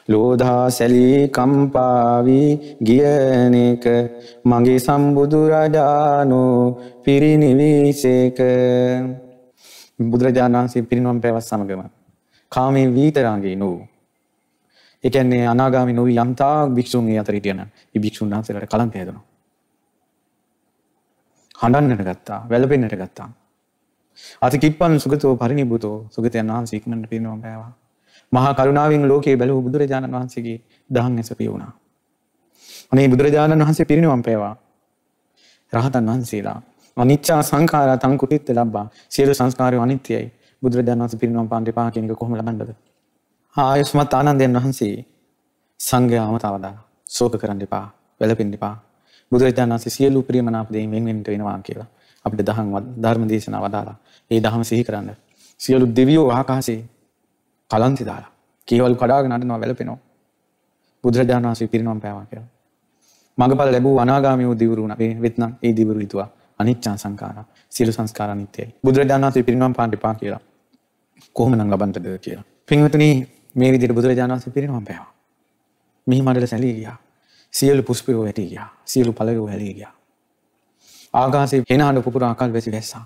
ලෝධා සැලී කම්පාවී ගියනක මගේ සම්බුදු රජානෝ පිරිනිවිසේක බුදුරජාණන් වහන්සේ පිරිනුවම් පැවස් සමගම කාමේ වීතරාගේ නෝ. ඒ කියන්නේ අනාගාමී නොවි යම්තා භික්ෂුන් ඒ අතර හිටියන. ඒ භික්ෂුන් වහන්සේලාට කලන්ත හැදෙනවා. හඬන්නට ගත්තා, වැළපෙන්නට ගත්තා. අති කිප්පන් සුගතෝ පරිනිබ්බුතෝ සුගතයන් වහන්සේ ඉක්මනට පිරිනවම් පෑවා. මහා කරුණාවෙන් ලෝකයේ බැලූ බුදුරජාණන් වහන්සේගේ දහම් ඇසපිය වුණා. අනේ බුදුරජාණන් වහන්සේ පිරිනවම් පෑවා. රහතන් වහන්සේලා අනිච්චා සංඛාරා තං කුටිත්ත ලබ්බා සියලු සංස්කාරය අනිත්‍යයි බුදුරජාණන් වහන්සේ පිරිනවම් පාන්න එපා කියන එක කොහොම ලබන්නද? ආයස්මත් ආනන්දයන් වහන්සේ සංඝයාම තවදා ශෝක කරන්න එපා, වැළපෙන්න එපා. බුදුරජාණන් වහන්සේ සියලු ප්‍රියමනාප දේන් වෙන් වෙන්න වෙනවා කියලා අපිට දහම් ධර්ම දේශනා වදාලා. ඒ දහම සිහි කරන්න. සියලු දෙවියෝ ආකාශයේ කලන්තේ දාලා කේවල් කඩාගෙන අඬනවා වැළපෙනවා. බුදුරජාණන් වහන්සේ පිරිනවම් පෑවා කියලා. මඟපල ලැබූ අනාගාමී වූ දිවුරු වුණා. වෙත්නම් ඒ දිවුරු හිතුවා අනිච්චා සංඛාරා සියලු සංස්කාර අනිත්‍යයි. බුදුරජාණන් වහන්සේ පිරිනවම් පාන්න එපා කියලා. කොහොමනම් ලබන්නද කියලා. පින්වතුනි මේ විදිහට බුදුරජාණන් වහන්සේ පිරිනවම් පෑවා. මිහි මඩල සැලී ගියා. සියලු පුෂ්පයෝ වැටී ගියා. සියලු පළයෝ හැලී ගියා. ආකාශයේ හෙනහඬ පුපුරා අකල් වැසි වැස්සා.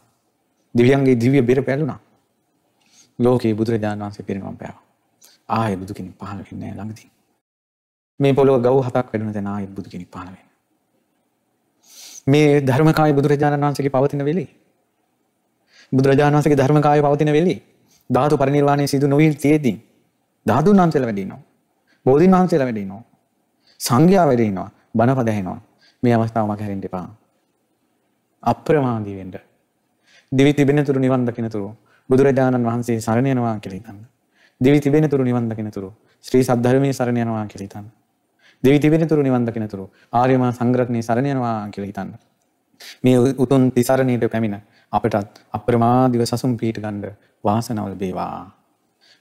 දිව්‍යන්ගේ දිව්‍ය බෙර පැළුණා. ලෝකයේ බුදුරජාණන් වහන්සේ පිරිනවම් පෑවා. ආයේ බුදු කෙනෙක් පහළ වෙන්නේ නැහැ ළඟදී. මේ පොළොව ගව් හතක් වැඩුණ තැන ආයේ බුදු කෙනෙක් පහළ වෙන්නේ. මේ ධර්මකාය බුදුරජාණන් වහන්සේගේ පවතින වෙලේ බුදුරජාණන් වහන්සේගේ ධර්මකාය පවතින වෙලේ ධාතු පරිනිර්වාණය සිදු නොවී තියෙද්දී ධාතුන් වහන්සේලා වැඩ ඉන්නවා. බෝධීන් වහන්සේලා වැඩ ඉන්නවා. සංඝයා වැඩ ඉන්නවා. බණපද ඇහෙනවා. මේ අවස්ථාව මග හැරෙන්න එපා. අප්‍රමාදී වෙන්න. දිවි තිබෙන තුරු නිවන් දකින තුරු බුදුරජාණන් වහන්සේ සරණ යනවා කියලා හිතන්න. දිවි තිබෙන තුරු නිවන් දකින තුරු ශ්‍රී සද්ධර්මයේ සරණ යනවා කියලා හිතන්න. දිවි තිබෙන තුරු නිවන් දකින තුරු ආර්ය මහා සංඝරත්නයේ සරණ යනවා කියලා හිතන්න. මේ උතුම් තිසරණයට පැමිණ අපටත් අප්‍රමාදීව සසුන් පිහිට ගන්න වාසනාව ලැබේවා.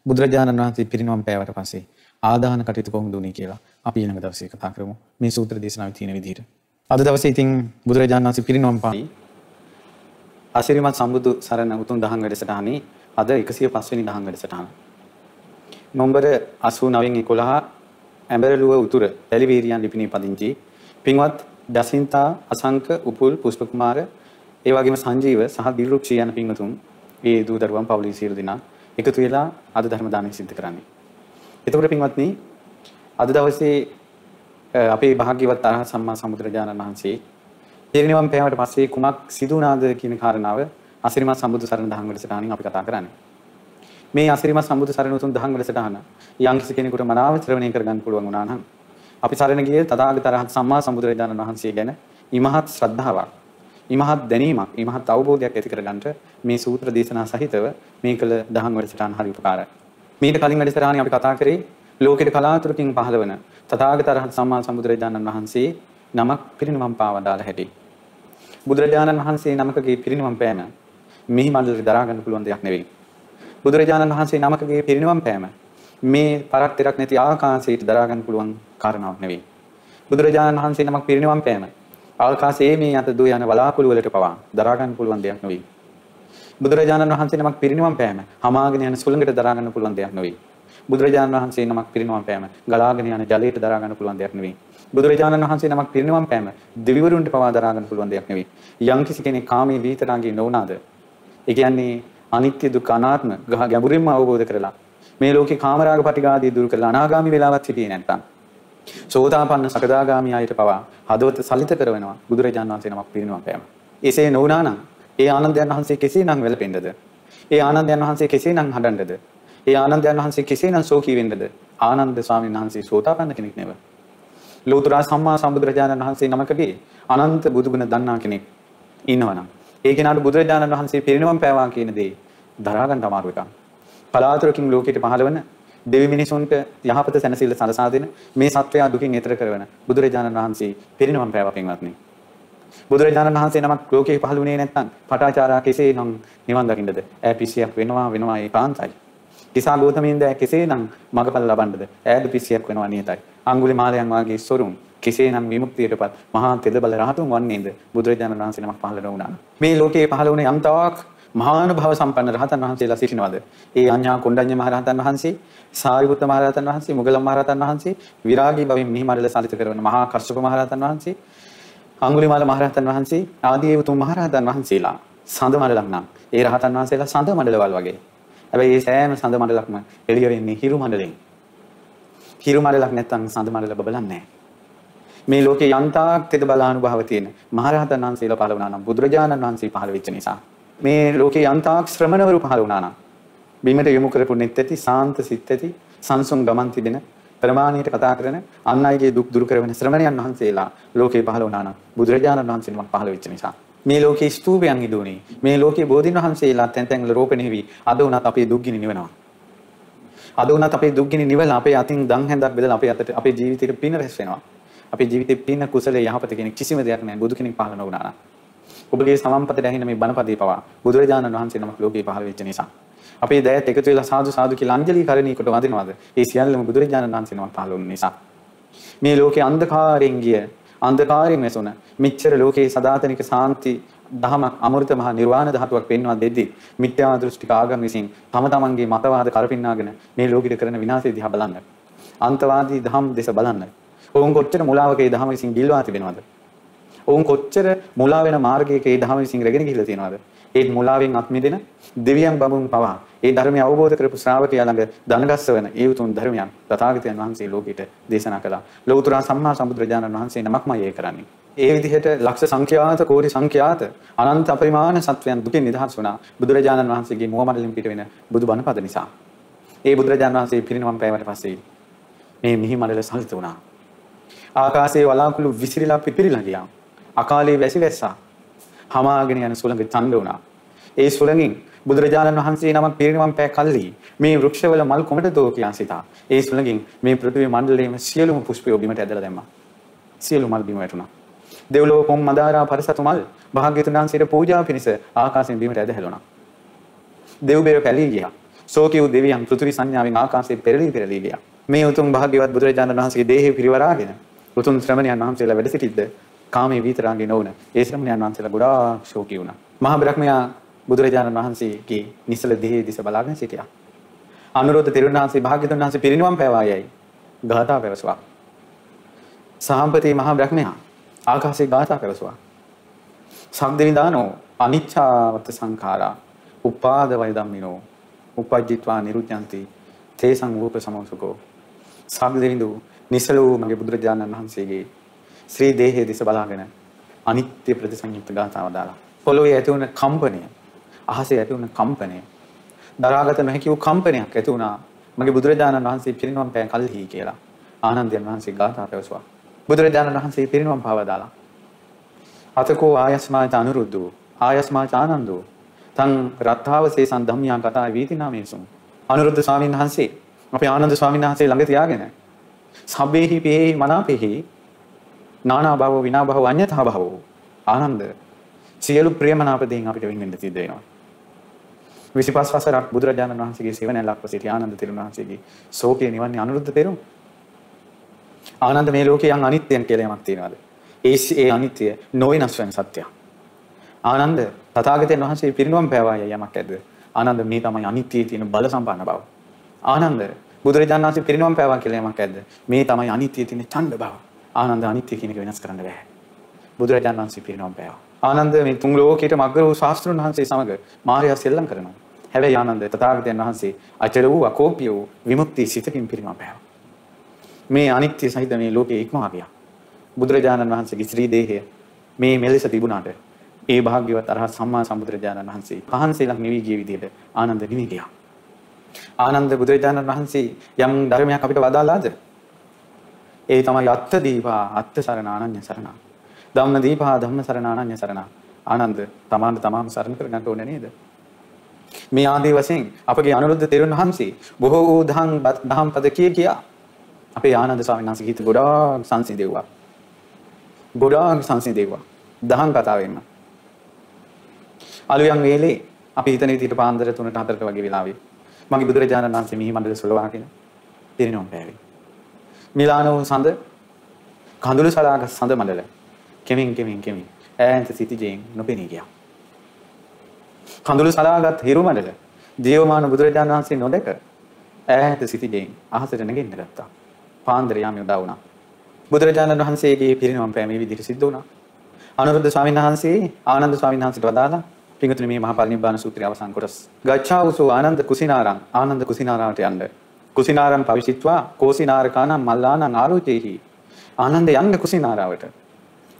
බුදුරජාණන් වහන්සේ පිරිනවම් පෑවට පස්සේ ආදාන කටයුතු කොහොමද උනේ කියලා අපි ඊළඟ දවසේ කතා කරමු. මේ සූත්‍ර දේශනාවේ තියෙන විදිහට. අද දවසේ ඉතින් බුදුරජාණන් වහන්සේ පිරිනවම් පායි. අසිරිමත් සම්බුදු සරණ උතුම් දහම් වැඩසටහනේ අද 105 වෙනි දහම් වැඩසටහන. නොම්බර 89 11 ඇඹරලුව උතුර පැලිවීරියන් ලිපිණේ පදිංචි පින්වත් දසින්තා අසංක උපුල් පුෂ්පකුමාර ඒ වගේම සංජීව සහ දිල්රුක්ෂි යන පින්වතුන් ඒ දූ දරුවන් පවුලේ සියලු දෙනා එකතු වෙලා අද ධර්ම දානය සිදු කරන්නේ. එතකොට පින්වත්නි අද දවසේ අපේ භාග්‍යවත් අරහත් සම්මා සම්බුදුරජාණන් වහන්සේ පිරිනිවන් පෑමට පස්සේ කුමක් සිදු වුණාද කියන කාරණාව අසිරිමත් සම්බුදු සරණ දහම් වැඩසටහනින් අපි කතා කරන්නේ. මේ අසිරිමත් සම්බුදු සරණ උතුම් දහම් වැඩසටහන යම් කිසි කෙනෙකුට මනාව ශ්‍රවණය කරගන්න පුළුවන් වුණා නම් අපි සරණ ගියේ තථාගත අරහත් සම්මා සම්බුදුරජාණන් වහන්සේ ගැන ඉමහත් ශ්‍රද්ධාවක් ඉමහත් දැනීමක් ඉමහත් අවබෝධයක් ඇති කරගන්නට මේ සූත්‍ර දේශනා සහිතව මේ කළ දහම් වැඩසටහන හරි උපකාරයි. මීට කලින් වැඩසටහනේ අපි කතා කරේ ලෝකෙට කලාතුරකින් පහළවන තථාගත අරහත් සම්මා සම්බුදුරජාණන් වහන්සේ නමක් පිරිනිවන් පාවදාලා හැටි. බුදුරජාණන් වහන්සේ නමකගේ පිරිනිවන් පෑම මිහි මණ්ඩලෙ දරා ගන්න පුළුවන් දෙයක් නෙවෙයි. බුදුරජාණන් වහන්සේ නමකගේ පිරිනිවන් පෑම මේ පරක් තිරක් නැති ආකාශයට දරා ගන්න පුළුවන් කාරණාවක් නෙවෙයි. බුදුරජාණන් වහන්සේ නමක් පිරිනිවන් පෑම ආකාශයේ මේ අත දු යන වලාකුළු වලට පවා දරා ගන්න පුළුවන් දෙයක් නෙවෙයි. බුදුරජාණන් වහන්සේ නමක් පිරිනිවන් පෑම හමාගෙන යන සුළඟට දරා ගන්න පුළුවන් දෙයක් නෙවෙයි. බුදුරජාණන් වහන්සේ නමක් පිරිනවම් පෑම ගලාගෙන යන ජලයට දරා ගන්න පුළුවන් දෙයක් නෙවෙයි. බුදුරජාණන් වහන්සේ නමක් පිරිනවම් පෑම දෙවිවරුන්ට පවා දරා ගන්න පුළුවන් දෙයක් නෙවෙයි. යම්කිසි කෙනෙක් කාමයේ විතරාගේ නොවුනාද? ඒ කියන්නේ අනිත්‍ය දුක්ඛ අනාත්ම ගැඹුරින්ම අවබෝධ කරලා මේ ලෝකේ කාමරාග පටිඝාදී දුරු කරලා අනාගාමි වෙලාවත් හිටියේ නැත්නම් සෝතාපන්න සකදාගාමි ආයත පවා හදවත සලිත කරනවා බුදුරජාණන් වහන්සේ නමක් පිරිනවම් පෑම. එසේ නොවුනා නම් ඒ ආනන්දයන් වහන්සේ කෙසේනම් වැළපෙන්නද? ඒ ආනන්දයන් වහන්සේ කෙසේනම් හඬන්නද? ඒ ආනන්දයන් වහන්සේ කෙසේනම් ශෝකී වෙන්නද? ආනන්ද ස්වාමීන් වහන්සේ සෝතාපන්න කෙනෙක් නෙව. ලෝතර සම්මා සම්බුදුරජාණන් වහන්සේ නමකගේ අනන්ත බුදුගුණ දන්නා කෙනෙක් ඉන්නවනම් ඒ කෙනාට බුදුරජාණන් වහන්සේ පිරිනවම් පෑවා කියන දේ දරා ගන්න අමාරු එකක්. පලාතුරකින් ලෝකෙට පහළවන දෙවි මිනිසුන්ට යහපත සැනසෙල්ල සලසා දෙන මේ සත්වයා දුකින් එතර කරවන බුදුරජාණන් වහන්සේ පිරිනවම් පෑවා පින්වත්නි. බුදුරජාණන් වහන්සේ නමක් ලෝකේ පහළ වුණේ නැත්නම් පටාචාරා කෙසේනම් නිවන් දකින්නද? ඈ පිස්සියක් වෙනවා වෙනවා ඒකාන්තයි. කිසා ගෞතමීන්ද කෙසේනම් මගපල ලබන්නද? ඈද පිස්සියක් වෙනවා නියතයි. අඟුලි මාලයන් වාගේ සොරුන් කෙසේනම් විමුක්තියටපත් මහා තෙද බල රහතුන් වන්නේද බුදුරජාණන් වහන්සේ නමක් පහළ වුණා. මේ ලෝකේ පහළ වුණේ යම්තාවක් මහානුභව සම්පන්න රහතන් වහන්සේලා සිටිනවද? ඒ අඤ්ඤා කොණ්ඩඤ්ඤ මහරහතන් වහන්සේ, සාරිපුත්ත මහරහතන් වහන්සේ, මුගලන් මහරහතන් වහන්සේ, විරාගී බවින් මිහිමඩල සලිත කරන මහා කස්සප මහරහතන් වහන්සේ, අඟුලිමාල මහරහතන් වහන්සේ ආදී උතුම් මහරහතන් වහන්සේලා සඳ මඩලක් නම් ඒ රහතන් වහන්සේලා සඳ මඩලවල් වගේ. හැබැයි මේ සෑම සඳ මඩලක්ම එළිය වෙන්නේ හිරු මඩලෙන්. හිරු මඩලක් නැත්තම් සඳ මඩල බබලන්නේ නැහැ. මේ ලෝකේ යන්තාක් තෙද බලානුභව තියෙන මහරහතන් වහන්සේලා පහළ වුණා නම් බුදුරජාණන් වහන්සේ පහළ වෙච්ච නිසා මේ ලෝකේ යන්තාක් ශ්‍රමණවරු පහළ වුණා නම් බිමට යොමු කරපු නෙත් ඇති සාන්ත සිත් ඇති සංසුන් ගමන් තිබෙන ප්‍රමාණයට කතා කරන අන් අයගේ දුක් දුරු කරන ශ්‍රමණයන් වහන්සේලා ලෝකේ පහළ වුණා නම් බුදුරජාණන් වහන්සේ නමක් පහළ වෙච්ච නිසා. මේ ලෝකේ ස්තූපයන් ඉදුණේ. මේ ලෝකේ බෝධින් වහන්සේලා තැන් තැන් වල රෝපණය වී අද උනත් අපේ දුක් ගිනි නිවනවා. අද උනත් අපේ දුක් ගිනි නිවලා අපේ අතින් දන් හැන්දක් බෙදලා අපේ අතට අපේ ජීවිතේට පින රැස් වෙනවා. අපේ ජීවිතේ පින කුසලයේ යහපත කෙනෙක් කිසිම දෙයක් නැහැ. බුදු කෙනෙක් පහළ නොවුණා නම්. ඔබගේ සමම්පතට ඇහෙන මේ බණපදේ පවා බුදුරජාණන් වහන්සේ නමක් ලෝකේ පහළ වෙච්ච නිසා. අපේ දයත් එකතු වෙලා සාදු සාදු කියලා අංජලි කරණී කොට වදිනවද? ඒ සියල්ලම බුදුරජාණන් වහන්සේ නමක් පහළ වුණ නිසා. මේ ලෝකේ අන්ධකාරයෙන් ගිය අන්ධකාරයෙන් වැසුණ මෙච්චර ලෝකේ සදාතනික සාන්ති දහමක් අමෘත මහ නිර්වාණ ධාතුවක් පෙන්වා දෙද්දී මිත්‍යා දෘෂ්ටික ආගම් විසින් තම තමන්ගේ මතවාද කරපින්නාගෙන මේ ලෝකෙට කරන විනාශය දිහා බලන්න. අන්තවාදී දහම් දෙස බලන්න. ඔවුන් කොච්චර මුලාවක ඒ දහම විසින් ගිල්වා තිබෙනවද? ඔවුන් කොච්චර මුලා වෙන මාර්ගයක ඒ දහම විසින් රැගෙන ගිහිල්ලා තියෙනවද? ඒ මුලාවෙන් අත් මිදෙන දෙවියන් බඹුන් පවා ඒ ධර්මය අවබෝධ කරපු ශ්‍රාවකයා ළඟ දනගස්ස වෙන ඒ උතුම් ධර්මයන් තථාගතයන් වහන්සේ ලෝකෙට දේශනා කළා. ලෞතර සම්මා සම්බුදුරජාණන් වහන්සේ නමක්මයි ඒ කරන්නේ. ඒ විදිහට ලක්ෂ සංඛ්‍යාත කෝටි සංඛ්‍යාත අනන්ත අපරිමාණ සත්වයන් දුකින් නිදහස් වුණා බුදුරජාණන් වහන්සේගේ මුව මඩලින් පිට වෙන බුදු බණපද නිසා. ඒ බුදුරජාණන් වහන්සේ පිරිනමම් පෑවට පස්සේ මේ මිහි මඩල සහිත වුණා. ආකාශයේ වලාකුළු විසිරිලා පිපිරිලා ගියා. අකාලේ වැසි වැස්සා. හමාගෙන යන සුළඟ තණ්ඩ වුණා. ඒ සුළඟින් බුදුරජාණන් වහන්සේ නමක් පිරිනිවන් පෑ කල්ලි මේ වෘක්ෂවල මල් කොමට දෝ කියා සිතා. ඒ සුළඟින් මේ පෘථිවි මණ්ඩලයේම සියලුම පුෂ්පයෝ බිමට ඇදලා දැම්මා. සියලු මල් බිම වැටුණා. දෙව්ලොව කොම් මදාරා පරිසතු මල් භාග්‍යතුන් වහන්සේට පූජා පිණිස ආකාශයෙන් බිමට ඇදහැළුණා. දෙව්බෙර පැලී ගියා. සෝකියු දෙවියන් පෘථිවි සංඥාවෙන් ආකාශයේ පෙරලී පෙරලී ගියා. මේ උතුම් භාග්‍යවත් බුදුරජාණන් වහන්සේගේ දේහය පිරිවරාගෙන උතුම් ශ්‍රමණයන් වහන්සේලා වැඩ සිටිද්ද කාමයේ විතරාගේ නොවන ඒ ශ්‍රමණයන් වහන්සේලා ගොඩාක් ශෝකී වුණා. මහා බ්‍රහ්මයා බුදුරජාණන් වහන්සේගේ නිසල දෙහි දිස බලාගෙන සිටියා. අනුරුද්ධ තෙරුන් වහන්සේ භාග්‍යතුන් වහන්සේ පිරිනිවන් පෑවායයි ගාථා පැවසුවා. සාම්පති මහා බ්‍රහ්මයා ආකාශයේ ගාථා පැවසුවා. සම්දෙවිදානෝ අනිච්ඡාවත සංඛාරා උපාද වය ධම්මිනෝ උපජ්ජිත්වා නිරුද්ධಂತಿ තේසං රූප සමෝසකෝ සම්දෙවිඳු නිසලෝ මගේ බුදුරජාණන් වහන්සේගේ ශ්‍රී දේහයේ දිස බලාගෙන අනිත්‍ය ප්‍රතිසංයුක්ත ගාථාව දාලා. පොළොවේ ඇති වුණ කම්පනය අහසේ ඇති වුණ කම්පනය දරාගත නොහැකි වූ කම්පනයක් ඇති වුණා. මගේ බුදුරජාණන් වහන්සේ පිරිනවම් පෑ කල්හි කියලා ආනන්දයන් වහන්සේ ගාථා පැවසුවා. බුදුරජාණන් වහන්සේ පිරිනවම් පාවදාලා අතකෝ ආයස්මාච අනුරුද්ධෝ ආයස්මාච ආනන්දෝ තං රත්තාවසේසන් ධම්මියා කතා වීතිනාමේසුම් අනුරුද්ධ ස්වාමීන් වහන්සේ අපේ ආනන්ද ස්වාමීන් වහන්සේ ළඟ තියාගෙන සබ්බේහි පේහි මනාපෙහි නානා භව විනා භව අඤ්ඤතා භව ආනන්ද සියලු ප්‍රියමනාප දේන් අපිට වෙන්න සිද්ධ වෙනවා. 25 වසරක් බුදුරජාණන් වහන්සේගේ සේවනයලක්ව සිටි ආනන්ද තෙරුන් වහන්සේගේ ශෝකය නිවන්නේ අනුරුද්ධ තෙරුන්. ආනන්ද මේ ලෝකේ යම් අනිත්‍යයන් කියලා යමක් තියෙනවාද? ඒ ඒ අනිත්‍ය නොවෙනස් වෙන සත්‍යයක්. ආනන්ද තථාගතයන් වහන්සේ පිරිනුවම් පෑවාය යමක් ඇද්ද? ආනන්ද මේ තමයි අනිත්‍යයේ තියෙන බල සම්පන්න බව. ආනන්ද බුදුරජාණන් වහන්සේ පිරිනවම් පෑවා කියලා යමක් ඇද්ද? මේ තමයි අනිත්‍ය තියෙන ඡණ්ඩ බව. ආනන්ද අනිත්‍ය කියන එක වෙනස් කරන්න බෑ. බුදුරජාණන් වහන්සේ පිරිනවම් පෑවා. ආනන්ද මේ තුන් ලෝකයට මග්ගර වූ ශාස්ත්‍රඥ වහන්සේ සමග මාර්යා සෙල්ලම් කරනවා. හැබැයි ආනන්ද තථාගතයන් වහන්සේ අචල වූ අකෝපිය වූ විමුක්ති සිතකින් පිරිනවම් පෑවා. මේ අනිත්‍ය සහිත මේ ලෝකේ ඉක්මවා ගියා. බුදුරජාණන් වහන්සේගේ ශ්‍රී දේහය මේ මෙලෙස තිබුණාට ඒ භාග්‍යවත් අරහත් සම්මා සම්බුදුරජාණන් වහන්සේ පහන්සේලක් නිවි ගිය විදිහට ආනන්ද නිවි ගියා. ආනන්ද බුදුරජාණන් වහන්සේ යම් ධර්මයක් අපිට වදාලාද? ඒ තමයි අත්ථ දීපා අත්ථ සරණ ආනන්‍ය සරණ. ධම්ම දීපා ධම්ම සරණ ආනන්‍ය සරණ. ආනන්ද තමාන්ට තමාම සරණ කරගන්න ඕනේ නේද? මේ ආදී වශයෙන් අපගේ අනුරුද්ධ තෙරුන් වහන්සේ බොහෝ වූ දහම් දහම් පද කිය කියා අපේ ආනන්ද ස්වාමීන් වහන්සේ හිත ගොඩාක් සංසිඳෙව්වා. ගොඩාක් සංසිඳෙව්වා. දහම් කතාවෙන්න. අලුයන් වේලේ අපි හිතන විදිහට පාන්දර 3ට 4ට වගේ වෙලාවේ මගේ බුදුරජාණන් වහන්සේ මිහි මණ්ඩල සොලවාගෙන පිරිනොම් පෑවේ. මිලානෝ සඳ කඳුළු සලාග සඳ මණ්ඩල කෙමින් කෙමින් කෙමින් ඈන්ත සිටිජෙන් නොපෙනී ගියා. කඳුළු සලාගත් හිරු මණ්ඩල ජීවමාන බුදුරජාණන් වහන්සේ නොදක ඈත සිටිජෙන් අහසට නැගෙන්න ගත්තා. පාන්දර යාමේ උදා වුණා. බුදුරජාණන් වහන්සේගේ පිරිනොම් පෑම මේ විදිහට සිද්ධ වුණා. අනුරුද්ධ ස්වාමීන් වහන්සේ ආනන්ද ස්වාමීන් වහන්සේට වදාලා පිංගුතුනි මේ මහා පරිනිබ්බාන සූත්‍රය අවසන් කොටස්. ගච්ඡාවසෝ ආනන්ද කුසිනාරං ආනන්ද කුසිනාරාට යන්න. කුසිනාරං පවිසිට්වා කෝසිනාරකානම් මල්ලානං ආලෝචේහි. ආනන්ද යන්න කුසිනාරාවට.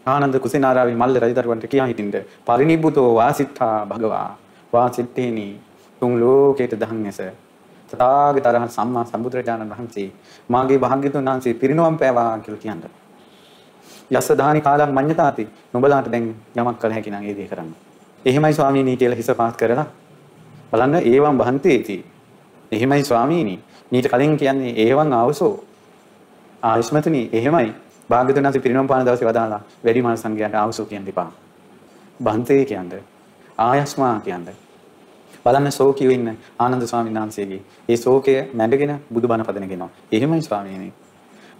ආනන්ද කුසිනාරාවේ මල්ල රජදරුවන්ට කියා හිටින්ද පරිනිබ්බුතෝ වාසිට්ඨා භගවා වාසිට්ඨේනි තුන් ලෝකේත දහන්නේස තථාගතරහන් සම්මා සම්බුදුරජාණන් වහන්සේ මාගේ භාග්‍යතුන් වහන්සේ පිරිනවම් පෑවා කියලා කියන්නේ. යස දානි කාලං මඤ්ඤතාති නුඹලාට දැන් යමක් කළ හැකි නම් ඒ දේ කරන්න. එහෙමයි ස්වාමීනි කියලා හිස පාත් කරලා බලන්න ඒවම් බහන්තේති. එහෙමයි ස්වාමීනි. මීට කලින් කියන්නේ ඒවන් ආවසෝ. ආයස්මතුනි එහෙමයි. භාග්‍යතුන් වහන්සේ පිරිනොම් පාන දවසේ වදාලා වැඩි මහා සංඝයාට ආවසෝ කියන්න එපා. බහන්තේ කියන්නේ ආයස්මා කියන්නේ බලන්න ශෝකිය ඉන්න ආනන්ද ස්වාමීන් වහන්සේගේ ඒ ශෝකය නැඩගෙන බුදුබණ පදන කෙනා. එහෙමයි ස්වාමීනි.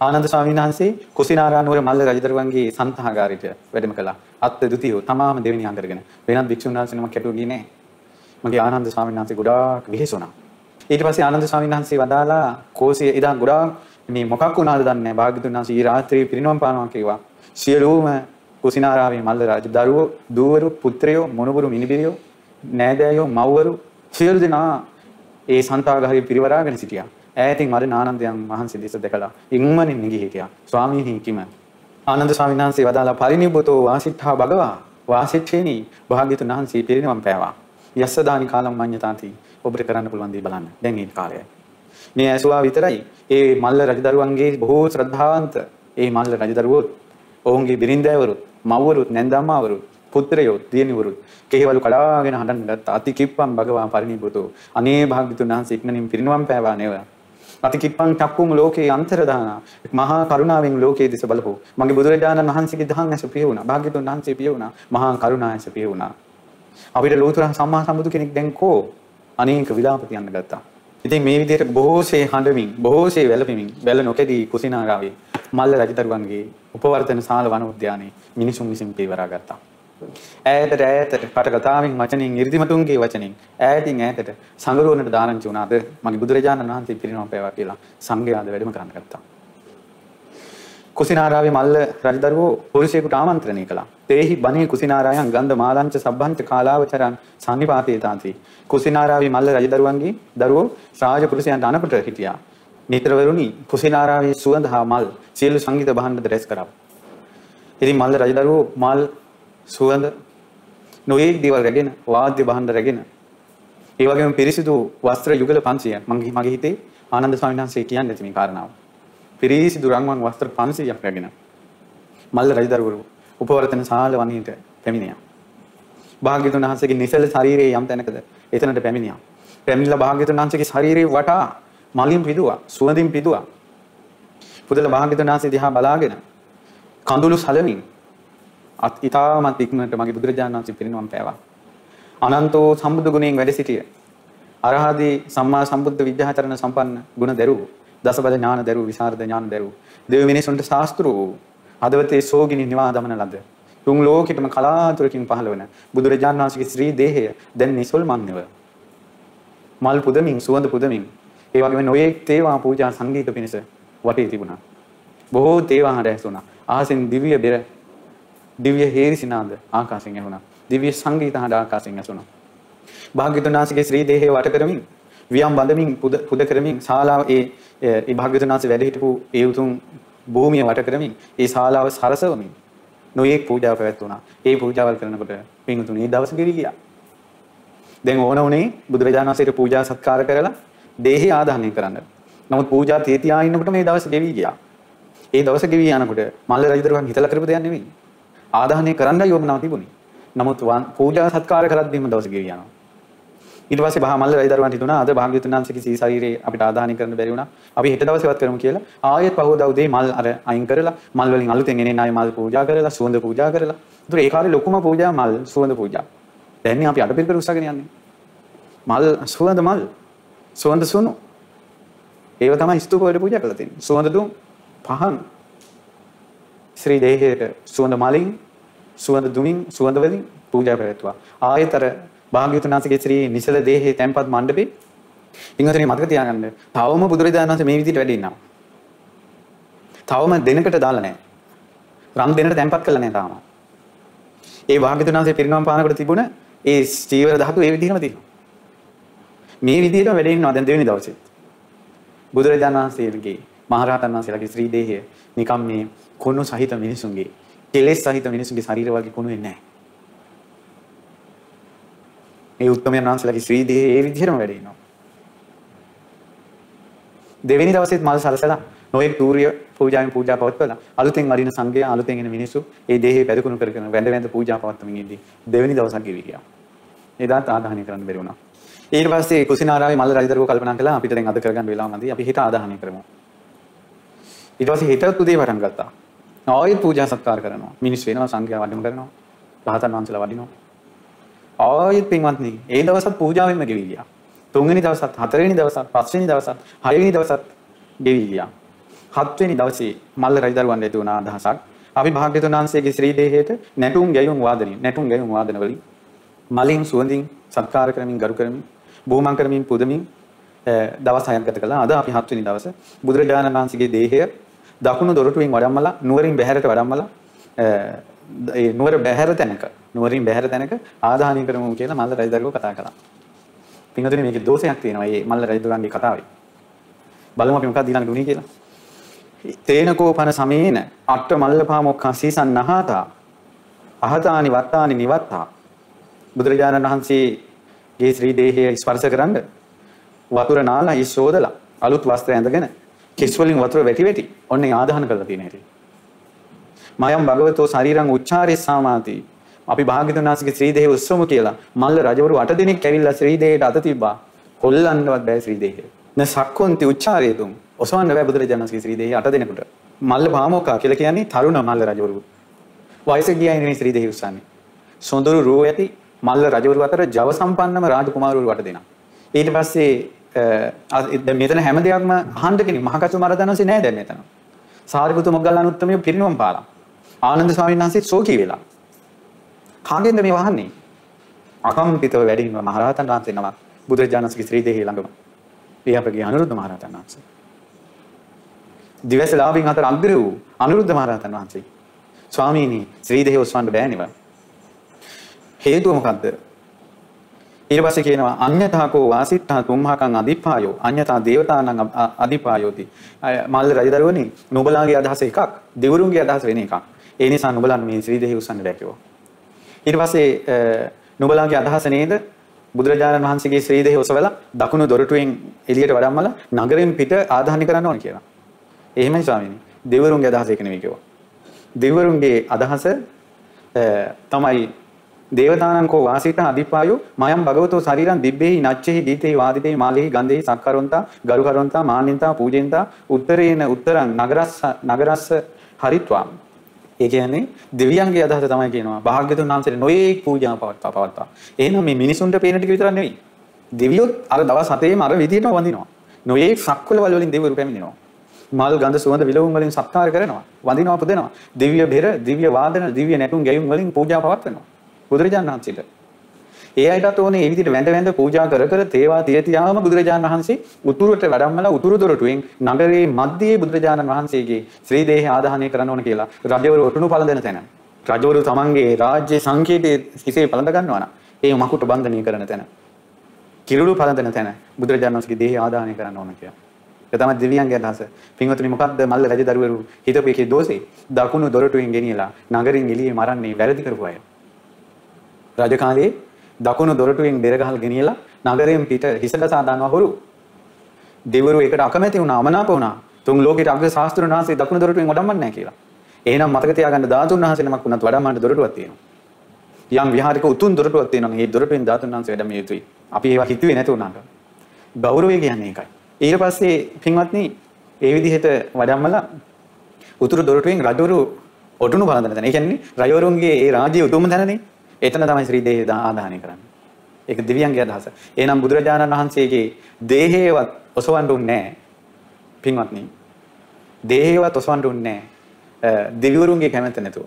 ආනන්ද ස්වාමීන් වහන්සේ කුසිනාරානුවර මල්ල රජදරුවන්ගේ සන්තහාගාරයට වැඩම කළා. අත් දුතියෝ තමාම දෙවෙනි අංගරගෙන. වෙනත් භික්ෂුන් වහන්සේ නමක් කැටුවේ නෑ. මගේ ආනන්ද ස්වාමීන් වහන්සේ ගොඩාක් වෙහෙසුණා. ඊට පස්සේ ආනන්ද ස්වාමීන් වහන්සේ වදාලා කෝසිය එදා ගොඩාක් මේ මොකක් වුණාද දන්නේ නැහැ. භාග්‍යතුන් වහන්සේ ඊ රාත්‍රියේ පිරිනොම් පානවා කිව්වා. සියලුම කුසිනාරාමේ මල්ල රජ දරුවෝ, දූවරු, පුත්‍රයෝ, මොණබුරු, මිනිබිරියෝ, නෑදෑයෝ, මව්වරු සියලු දෙනා ඒ සන්තාගාරයේ පිරිවරාගෙන සිටියා. ඈතින් මරණ ආනන්දයන් වහන්සේ දෙස දැකලා ඉක්මනින් නිගී හිටියා. ස්වාමීනි කිම ආනන්ද ස්වාමීන් වහන්සේ වදාලා පරිනිබ්බතෝ වාසිට්ඨා භගවා වාසිට්ඨේනි භාග්‍යතුන් වහන්සේ පිරිනිවන් පෑවා. යස්ස දානි කාලම් මඤ්ඤතාති ඔබට කරන්න පුළුවන් දේ බලන්න. දැන් මේ කාලයයි. මේ ඇසුවා විතරයි. ඒ මල්ල රජදරුවන්ගේ බොහෝ ශ්‍රද්ධාවන්ත ඒ මල්ල රජදරුවෝ ඔවුන්ගේ බිරින්දෑවරුත් මව්වරුත් නැන්දම්මාවරුත් පුත්‍රයෝ දියණිවරුත් කෙහෙවලු කඩාගෙන හඬන්න ගත්තා. අති කිප්පම් භගවා පරිනිබ්බතෝ. අනේ භාග්‍යතුන් වහන්සේ ඉක්මනින් පිරිනිවන් පෑවා නේද? අතිකිප්පං චක්කුම් ලෝකේ අන්තරදාන මහා කරුණාවෙන් ලෝකයේ දෙස බලපො මගේ බුදුරජාණන් වහන්සේගේ දහම් ඇස පිය වුණා භාග්‍යතුන් වහන්සේ පිය වුණා මහා කරුණා ඇස පිය වුණා අපිට ලෝතර සම්මා සම්බුදු කෙනෙක් දැන් කෝ අනේක විලාප කියන්න ගත්තා. ඉතින් මේ විදිහට බොහෝසේ හඬමින් බොහෝසේ වැළපෙමින් වැළ නොකැදී කුසිනාරාවේ මල්ල රජදරුවන්ගේ උපවර්තන ශාල වන උද්‍යානයේ මිනිසුන් විසින් පියවරා ගත්තා. ඈතට ඈතට කටකතාවෙන් වචනින් 이르දිමතුන්ගේ වචනින් ඈතින් ඈතට සංගරුවනට දාරංචි වුණාද? මගේ බුදුරජාණන් වහන්සේ පිරිනොම් පෑවා කියලා සංඝයාද වැඩම කරන්න ගත්තා. කුසිනාරාවේ මල්ල රජදරුවෝ පුරුෂයෙකුට ආමන්ත්‍රණය කළා. තේහි බණේ කුසිනාරායන් ගන්ධ මාලංච සබ්බන්ත කාලාවචරන් සම්නිපාතේ තාති. කුසිනාරාවේ මල්ල රජදරුවන්ගේ දරුවෝ රාජ පුරුෂයන්ට අනපට හිටියා. මිත්‍රවරුනි කුසිනාරාවේ සුවඳ හා මල් සියලු සංගීත භාණ්ඩ රැස් කරා. ඉතින් මල්ල රජදරුවෝ මල් සුවඳ නොයෙක් දේවල් රැගෙන වාද්‍ය භාණ්ඩ රැගෙන ඒ වගේම පිරිසිදු වස්ත්‍ර යුගල 500ක් මගේ මගේ හිතේ ආනන්ද ස්වාමීන් වහන්සේ කියන්නේ නැති මේ කාරණාව. පිරිසිදු රන්වන් වස්ත්‍ර 500ක් රැගෙන මල්ල රජදරුවරු උපවර්තන ශාල වනයේට පැමිණියා. භාග්‍යතුන් වහන්සේගේ නිසල ශරීරයේ යම් තැනකද එතනට පැමිණියා. පැමිණිලා භාග්‍යතුන් වහන්සේගේ ශරීරේ වටා මලින් පිදුවා, සුවඳින් පිදුවා. පුදල භාග්‍යතුන් වහන්සේ දිහා බලාගෙන කඳුළු සලමින් අත් ඉතාමත් ඉක්මනට මගේ බුදුරජාණන් වහන්සේ පිරිනවම් පෑවා. අනන්තෝ සම්බුදු ගුණයෙන් වැඩ සිටිය. අරහදී සම්මා සම්බුද්ධ විද්‍යාචරණ සම්පන්න ගුණ දරුව. දසබල ඥාන දරුව, විසරද ඥාන දරුව. දෙවි මිනිසුන්ට ශාස්ත්‍රු හදවතේ සෝගිනි නිවා දමන ලද. තුන් ලෝකෙටම කලාතුරකින් පහළ වන බුදුරජාණන් වහන්සේගේ ශ්‍රී දේහය දැන් නිසොල් මන්නව. මල් පුදමින් සුවඳ පුදමින් ඒ වගේම නොයෙක් තේවා පූජා සංගීත පිණිස වටේ තිබුණා. බොහෝ තේවා හඬ ඇසුණා. අහසින් දිව්‍ය බෙර දිව්‍ය හේරිසිනාද ආකාශයෙන් ඇහුණා. දිව්‍ය සංගීත හඬ ආකාශයෙන් ඇසුණා. භාග්‍යතුන් වහන්සේගේ ශ්‍රී දේහය වට කරමින් වියම් බඳමින් පුද පුද කරමින් ශාලාව ඒ ඒ භාග්‍යතුන් වහන්සේ වැඩ හිටපු ඒ උතුම් භූමිය වට කරමින් ඒ ශාලාව සරසවමින් නොයෙක් පූජා පැවැත්වුණා. ඒ පූජාවල් කරනකොට පින්තුණී දවස ගෙවි ගියා. දැන් ඕන උනේ බුදුරජාණන් වහන්සේට පූජා සත්කාර කරලා දේහය ආදාහනය කරන්න. නමුත් පූජා තියතියා ඉන්නකොට මේ දවස් ගෙවි ගියා. ඒ දවස ගෙවි යනකොට මල්ල රජදරුවන් හිතලා කරපු දෙයක් නෙවෙයි. ආදාහනය කරන්නයි යොමුනව තිබුණේ. නමුත් පූජා සත්කාර කරද්දීම දවස ගෙවි යනවා. ඊට පස්සේ බහා මල්ල රජදරුවන් හිතුණා අද භාග්‍යවතුන් වහන්සේගේ සී ශරීරේ අපිට ආදාහනය කරන්න බැරි වුණා. අපි හෙට දවසේවත් කරමු කියලා. ආයෙත් පහවදා උදේ මල් අර අයින් කරලා මල් වලින් අලුතෙන් එන්නේ ආයෙ මල් පූජා කරලා සුවඳ පූජා කරලා. ඒතර ඒ කාලේ ලොකුම පූජා මල් සුවඳ පූජා. දැන් අපි අටපිරිකර උස්සගෙන යන්නේ. මල් සුවඳ මල් සුවඳ සුණු ඒව තමයි ස්තූප වලට පූජා කරලා තියෙන්නේ. සුවඳ දුම් පහන් ශ්‍රී දේහයට සුවඳ මලින් සුවඳ දුමින් සුවඳ වලින් පූජා පැවැත්වුවා. ආයතර භාග්‍යවතුන් වහන්සේගේ ශ්‍රී නිසල දේහයේ තැන්පත් මණ්ඩපේ ඉංගතනේ මතක තියාගන්න. තවම බුදුරජාණන් වහන්සේ මේ විදිහට වැඩ ඉන්නවා. තවම දෙනකට දාලා නැහැ. රම් දෙනට තැන්පත් කළා නැහැ තාම. ඒ භාග්‍යවතුන් වහන්සේ පිරිනවම් පානකොට තිබුණ ඒ ස්ථීවර ධාතු ඒ විදිහම තියෙනවා. මේ විදිහට වැඩ ඉන්නවා දැන් දෙවෙනි දවසේ. බුදුරජාණන් වහන්සේගේ මහරහතන් වහන්සේලාගේ ශ්‍රී දේහය නිකම් මේ කුණු සහිත මිනිසුන්ගේ කෙලෙස් සහිත මිනිසුන්ගේ ශරීර වගේ කුණු වෙන්නේ නැහැ. මේ උත්තමයන් වහන්සේලාගේ ශ්‍රී දේහය ඒ විදිහටම වැඩ ඉන්නවා. දෙවෙනි දවසෙත් මල් සරසලා නොයෙක් තූර්ය පූජාවෙන් පූජා පවත්වලා අලුතෙන් වඩින සංඝයා අලුතෙන් එන මිනිස්සු ඒ දේහය පැදකුණු කරගෙන වැඳ වැඳ පූජා පවත්වමින් ඉඳි දෙවෙනි දවසක් ගෙවි ගියා. එදාත් ආදාහනය කරන්න බැරි වුණා. ඊට පස්සේ කුසිනාරාවේ මල්ල රජදරුවෝ කල්පනා කළා අපිට දැන් අද කරගන්න වෙලාව නැති අපි හිත ආදාහනය කරමු. ඊට පස්සේ හිතත් උදේ පටන් ගත්තා. ආයෙත් පූජා සත්කාර කරනවා. මිනිස් වෙනවා සංඝයා වඩිනු කරනවා. රහතන් වහන්සේලා වඩිනවා. ආයෙත් පින්වත්නි, ඒ දවසත් පූජාවෙන්ම ගෙවි ගියා. තුන්වෙනි දවසත්, හතරවෙනි දවසත්, පස්වෙනි දවසත්, හයවෙනි දවසත් ගෙවි ගියා. හත්වෙනි දවසේ මල්ල රජදරුවන් ඇති වුණ අදහසක් අපි භාග්‍යතුන් වහන්සේගේ ශ්‍රී දේහයට නැටුම් ගැයුම් වාදනය, නැටුම් ගැයුම් වාදන වලින් මලින් සුවඳින් සත්කාර කරමින් ගරු කරමින් බොහොමන් කරමින් පුදමින් දවස් හයක් ගත කළා. අද අපි හත්වෙනි දවස බුදුරජාණන් වහන්සේගේ දේහය දකුණු දොරටුවෙන් වඩම්මලා නුවරින් බැහැරට වඩම්මලා ඒ නුවර බැහැර තැනක නුවරින් බැහැර තැනක ආදාහනය කරමු කියලා මල්ල රජදරුවෝ කතා කළා. පින්වතුනි මේකේ දෝෂයක් තියෙනවා මේ මල්ල රජදරුවන්ගේ කතාවේ. බලමු අපි මොකක්ද ඊළඟට උනේ කියලා. තේනකෝ පන සමේන අට්ඨ මල්ලපා මොක්ඛා සීසන් නහතා අහතානි වත්තානි නිවත්තා බුදුරජාණන් වහන්සේ ගේ ශ්‍රී දේහය ස්පර්ශ කරන්න වතුර නාලා ඉස් සෝදලා අලුත් වස්ත්‍ර ඇඳගෙන කිස් වලින් වතුර වැටි වැටි ඔන්න ආදාහන කරලා තියෙන හැටි. මයම් භගවතෝ ශරීරං උච්චාරේ සාමාති අපි භාග්‍යතුන් වහන්සේගේ ශ්‍රී දේහය උස්සමු කියලා මල්ල රජවරු 8 දිනක් ඇවිල්ලා ශ්‍රී දේහයට අත තිබ්බා. කොල්ලන්නවත් බෑ ශ්‍රී දේහය. න සක්කොන්ති උච්චාරේතුම් ඔසවන්න බෑ බුදුරජාණන් වහන්සේගේ ශ්‍රී දේහය 8 දිනකට. මල්ල පාමෝකා කියලා කියන්නේ තරුණ මල්ල රජවරු. වයස ගියා නෙවෙයි ශ්‍රී දේහය උස්සන්නේ. සොඳුරු රූ ඇති මල්ල රජවරු අතර ජව සම්පන්නම රාජකුමාරවරු වට දෙනවා. ඊට පස්සේ මෙතන හැම දෙයක්ම අහන්න කෙනෙක් මහකතු මරදනසේ නෑ දැන් මෙතන. සාරිපුත්තු මොග්ගල්ලානුත්තමය පිරිනුවම් පාලා. ආනන්ද ස්වාමීන් වහන්සේ ශෝකී වෙලා. කාගෙන්ද මේ වහන්නේ? අකම්පිතව වැඩි ඉන්න මහරහතන් වහන්සේ නමක් බුදුරජාණන්සේගේ ශ්‍රී දේහය ළඟම. ඒ අපගේ අනුරුද්ධ මහරහතන් වහන්සේ. දිවසලාභින් අතර අග්‍ර වූ අනුරුද්ධ මහරහතන් වහන්සේ. ස්වාමීනි ශ්‍රී දේහය ඔස්වන්න බෑ නෙවෙයි. හේතුව මොකද්ද? ඊට පස්සේ කියනවා අඤ්ඤතාකෝ වාසිට්ඨා තුම්හකං අදිපායෝ අඤ්ඤතා දේවතානං අදිපායෝති. මල්ල රජදරුවනි නුඹලාගේ අදහස එකක්, දෙවරුන්ගේ අදහස වෙන එකක්. ඒ නිසා නුඹලන් මේ ශ්‍රී දෙහි උස්සන්න දැකියෝ. ඊට පස්සේ නුඹලාගේ අදහස නේද? බුදුරජාණන් වහන්සේගේ ශ්‍රී දෙහි ඔසවලා දකුණු දොරටුවෙන් එළියට වඩම්මලා නගරෙන් පිට ආදාහනය කරන්න ඕන කියලා. එහෙමයි ස්වාමීනි. දෙවරුන්ගේ අදහස ඒක නෙවෙයි කිව්වා. දෙවරුන්ගේ අදහස තමයි දේවතානංකෝ වාසිත අධිපායෝ මයම් භගවතෝ ශරීරං දිබ්බේහි නච්චෙහි දීතේහි වාදිතේහි මාලෙහි ගන්ධේහි සක්කරොන්තා ගරුකරොන්තා මාන්නින්තා පූජෙන්තා උත්තරේන උත්තරං නගරස්ස නගරස්ස හරිත්වා ඒ කියන්නේ දෙවියන්ගේ අදහස තමයි කියනවා. භාග්‍යතුන් වහන්සේට නොයේක් පූජා පවත්වා පවත්වා. එහෙනම් මේ මිනිසුන්ට පේන ටික විතරක් නෙවෙයි. දෙවියොත් අර දවස් හතේම අර විදිහටම වඳිනවා. නොයේක් සක්වල වල වලින් දෙවිවරු පැමිණෙනවා. මල් ගඳ සුවඳ විලවුන් වලින් සත්කාර කරනවා. වඳිනවා පුදනවා. දිව්‍ය බෙර දිව්‍ය වාදන දිව්‍ය නැටුම් ගැයුම් වලින් පූජා පවත්වනවා. බුදුරජාණන් වහන්සේට. ඒ අයටත් ඕනේ ඒ විදිහට වැඳ වැඳ පූජා කර කර තේවා තිය තියාම බුදුරජාණන් වහන්සේ උතුරට වැඩමලා උතුරු දොරටුවෙන් නගරයේ මැදයේ බුදුරජාණන් වහන්සේගේ ශ්‍රී දේහය ආදාහනය කරන්න ඕන කියලා රජවරු ඔටුනු පළඳන තැන. රජවරු තමන්ගේ රාජ්‍ය සංකේතයේ හිසේ පළඳ ගන්නවා නම් ඒ මකුට බන්ධනය කරන තැන. කිරුළු පළඳන තැන බුදුරජාණන් වහන්සේගේ දේහය ආදාහනය කරන්න ඕන කියලා. ඒ තමයි දෙවියන්ගේ අදහස. පින්වතුනි මොකක්ද මල්ල රජදරුවරු හිතපු එකේ දෝෂේ? දකුණු දොරටුවෙන් ගෙනියලා නගරින් එළියේ මරන්නේ වැරදි කරපු අය. රජ කාලේ දකුණු දොරටුවෙන් බෙරගහල් ගෙනියලා නගරයෙන් පිට හිසකසා දානවා හොරු. දෙවරු ඒකට අකමැති වුණා අමනාප වුණා. තුන් ලෝකෙට අග්‍ර ශාස්ත්‍රඥ වහන්සේ දකුණු දොරටුවෙන් වඩම්මන්නේ නැහැ කියලා. එහෙනම් මතක තියාගන්න ධාතුන් වහන්සේ නමක් වුණත් වඩම්මන්න දොරටුවක් තියෙනවා. යම් විහාරික උතුම් දොරටුවක් තියෙනවා නම් ඒ දොරටුවෙන් ධාතුන් වහන්සේ වැඩම යුතුයි. අපි ඒවා හිතුවේ නැති වුණාට. ගෞරවය කියන්නේ ඒකයි. ඊට පස්සේ පින්වත්නි ඒ විදිහට වඩම්මලා උතුරු දොරටුවෙන් රජවරු ඔටුනු බලන තැන. ඒ කියන්නේ රජවරුන්ගේ ඒ රාජ්‍ය උතුම් තැනනේ. එතන තමයි ශ්‍රී දේහය ආදාහනය කරන්නේ. ඒක දිව්‍යංගයේ අදහස. එහෙනම් බුදුරජාණන් වහන්සේගේ දේහයවත් ඔසවන්න උන්නේ නැහැ. පින්වත්නි. දේහයවත් ඔසවන්න උන්නේ නැහැ. දෙවිවරුන්ගේ කැමැත්ත නැතුව.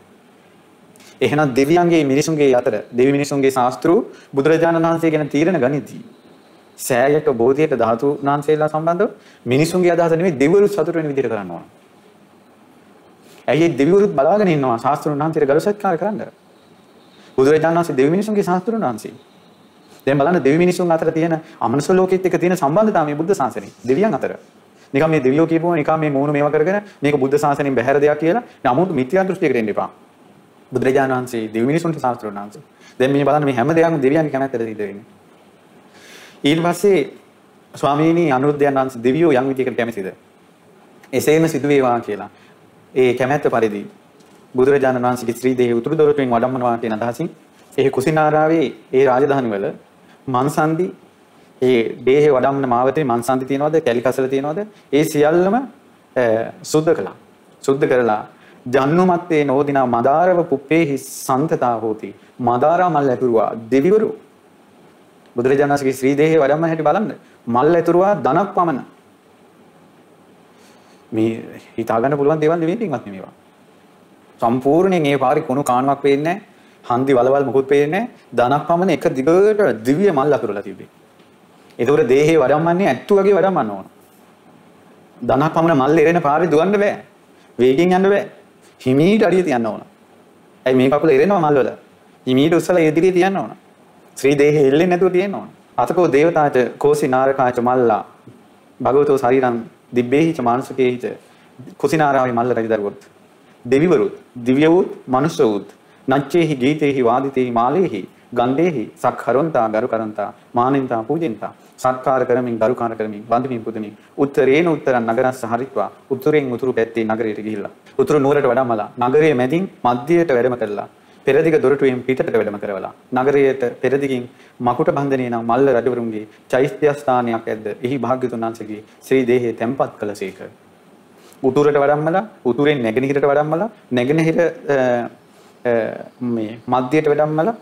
එහෙනම් දෙවියන්ගේ මිනිසුන්ගේ අතර දෙවි මිනිසුන්ගේ ශාස්ත්‍රු බුදුරජාණන් වහන්සේ ගැන තීරණ ගනිද්දී සෑයට බෝධියට ධාතු නාන්සේලා සම්බන්ධව මිනිසුන්ගේ අදහස නෙමෙයි දෙවිවරු සතුට වෙන විදිහට කරන්න ඕන. ඇයි දෙවිවරුත් බලාගෙන ඉන්නවා ශාස්ත්‍රුන් වහන්සේට ගරු සත්කාර කරන්න. බුදුරජාණන් වහන්සේ දෙවි මිනිසුන්ගේ ශාස්ත්‍රුන් වහන්සේ. දැන් බලන්න දෙවි මිනිසුන් අතර තියෙන අමනුෂ්‍ය ලෝකෙත් එක්ක තියෙන සම්බන්ධතාවය බුද්ධ ශාසනය. දෙවියන් අතර. නිකම් මේ දෙවියෝ කියපුවා නිකම් මේ මූණු මේවා කරගෙන මේක බුද්ධ ශාසනයෙන් බැහැර දෙයක් කියලා නමුත් මිත්‍යා දෘෂ්ටියකට එන්න එපා. බුදුරජාණන් වහන්සේ දෙවි මිනිසුන්ට ශාස්ත්‍රුන් වහන්සේ. දැන් මේ බලන්න මේ හැම දෙයක්ම දෙවියන්ගේ කැමැත්තට සිද්ධ වෙන්නේ. ඊට පස්සේ ස්වාමීනි අනුරුද්ධයන් වහන්සේ දෙවියෝ යම් විදියකට කැමතිද? එසේම සිදු වේවා කියලා. ඒ කැමැත්ත පරිදි බුදුරජාණන් වහන්සේගේ ශ්‍රී දේහ උතුරු දොරටුවෙන් වඩම්මනවා කියන අදහසින් ඒ කුසිනාරාවේ ඒ රාජධානි වල මන්සන්දි ඒ දේහේ වඩම්මන මාවතේ මන්සන්දි තියනවද කැලිකසල තියනවද ඒ සියල්ලම සුද්ධ කළා. සුද්ධ කරලා ජන්නුමත්තේ නෝදිනා මදාරව පුප්පේහි සන්තතා හෝති. මදාරා මල් ඇතුරුවා දෙවිවරු බුදුරජාණන් වහන්සේගේ ශ්‍රී දේහය වඩම්ම හැටි බලන්න. මල් ඇතුරුවා ධනක් පමණ. මේ හිතා ගන්න පුළුවන් දේවල් නෙවෙයි පින්වත්නි මේවා. සම්පූර්ණයෙන් ඒ පාරේ කුණු කාණුවක් පේන්නේ නැහැ. හන්දි වලවල් මොකුත් පේන්නේ නැහැ. ධනක් පමණ එක දිගට දිව්‍ය මල් අතුරලා තිබේ. ඒතකොට දේහේ වඩම්මන්නේ ඇත්තු වගේ වඩම්මන්න ඕන. ධනක් පමණ මල් එරෙන පාරේ දුවන්න බෑ. වේගෙන් යන්න බෑ. හිමීට අඩිය තියන්න ඕන. ඇයි මේ කකුල එරෙනවා මල් වල? හිමීට උස්සලා ඉදිරිය තියන්න ඕන. ශ්‍රී දේහය එල්ලෙන්නේ නැතුව තියෙන්න ඕන. අතකෝ දේවතාට කෝසි නාරකාච මල්ලා භගවතෝ ශරීරං දිබ්බේහිච මානසකේහිච කුසිනාරාවේ මල්ල රජදරුවොත් දෙවිවරුත් දිව්‍ය වූත් මනුෂ්‍ය වූත් නච්චේහි ගීතේහි වාදිතේහි මාලේහි ගන්ධේහි සක්හරොන්තා ගරු කරන්තා මානින්තා පූජෙන්තා සත්කාර කරමින් ගරුකාර කරමින් වන්දමින් පුදමින් උත්තරේන උත්තරන් නගරස්ස හරිත්වා උතුරෙන් උතුරු පැත්තේ නගරයට ගිහිල්ලා උතුරු නුවරට වඩාමලා නගරයේ මැදින් මධ්‍යයට වැඩම කළා පෙරදිග දොරටුවෙන් පිටට වැඩම කරවලා නගරයට පෙරදිගින් මකුට බන්ධනේ නම් මල්ල රජවරුන්ගේ චෛත්‍ය ස්ථානයක් ඇද්ද? එහි භාග්‍යතුන් වහන්සේගේ ශ්‍රී දේහය තැන්පත් කළසේක උතුරට වඩම්මලා උතුරෙන් නැගෙනහිරට වඩම්මලා නැගෙනහිර මේ මධ්‍යයට වඩම්මලා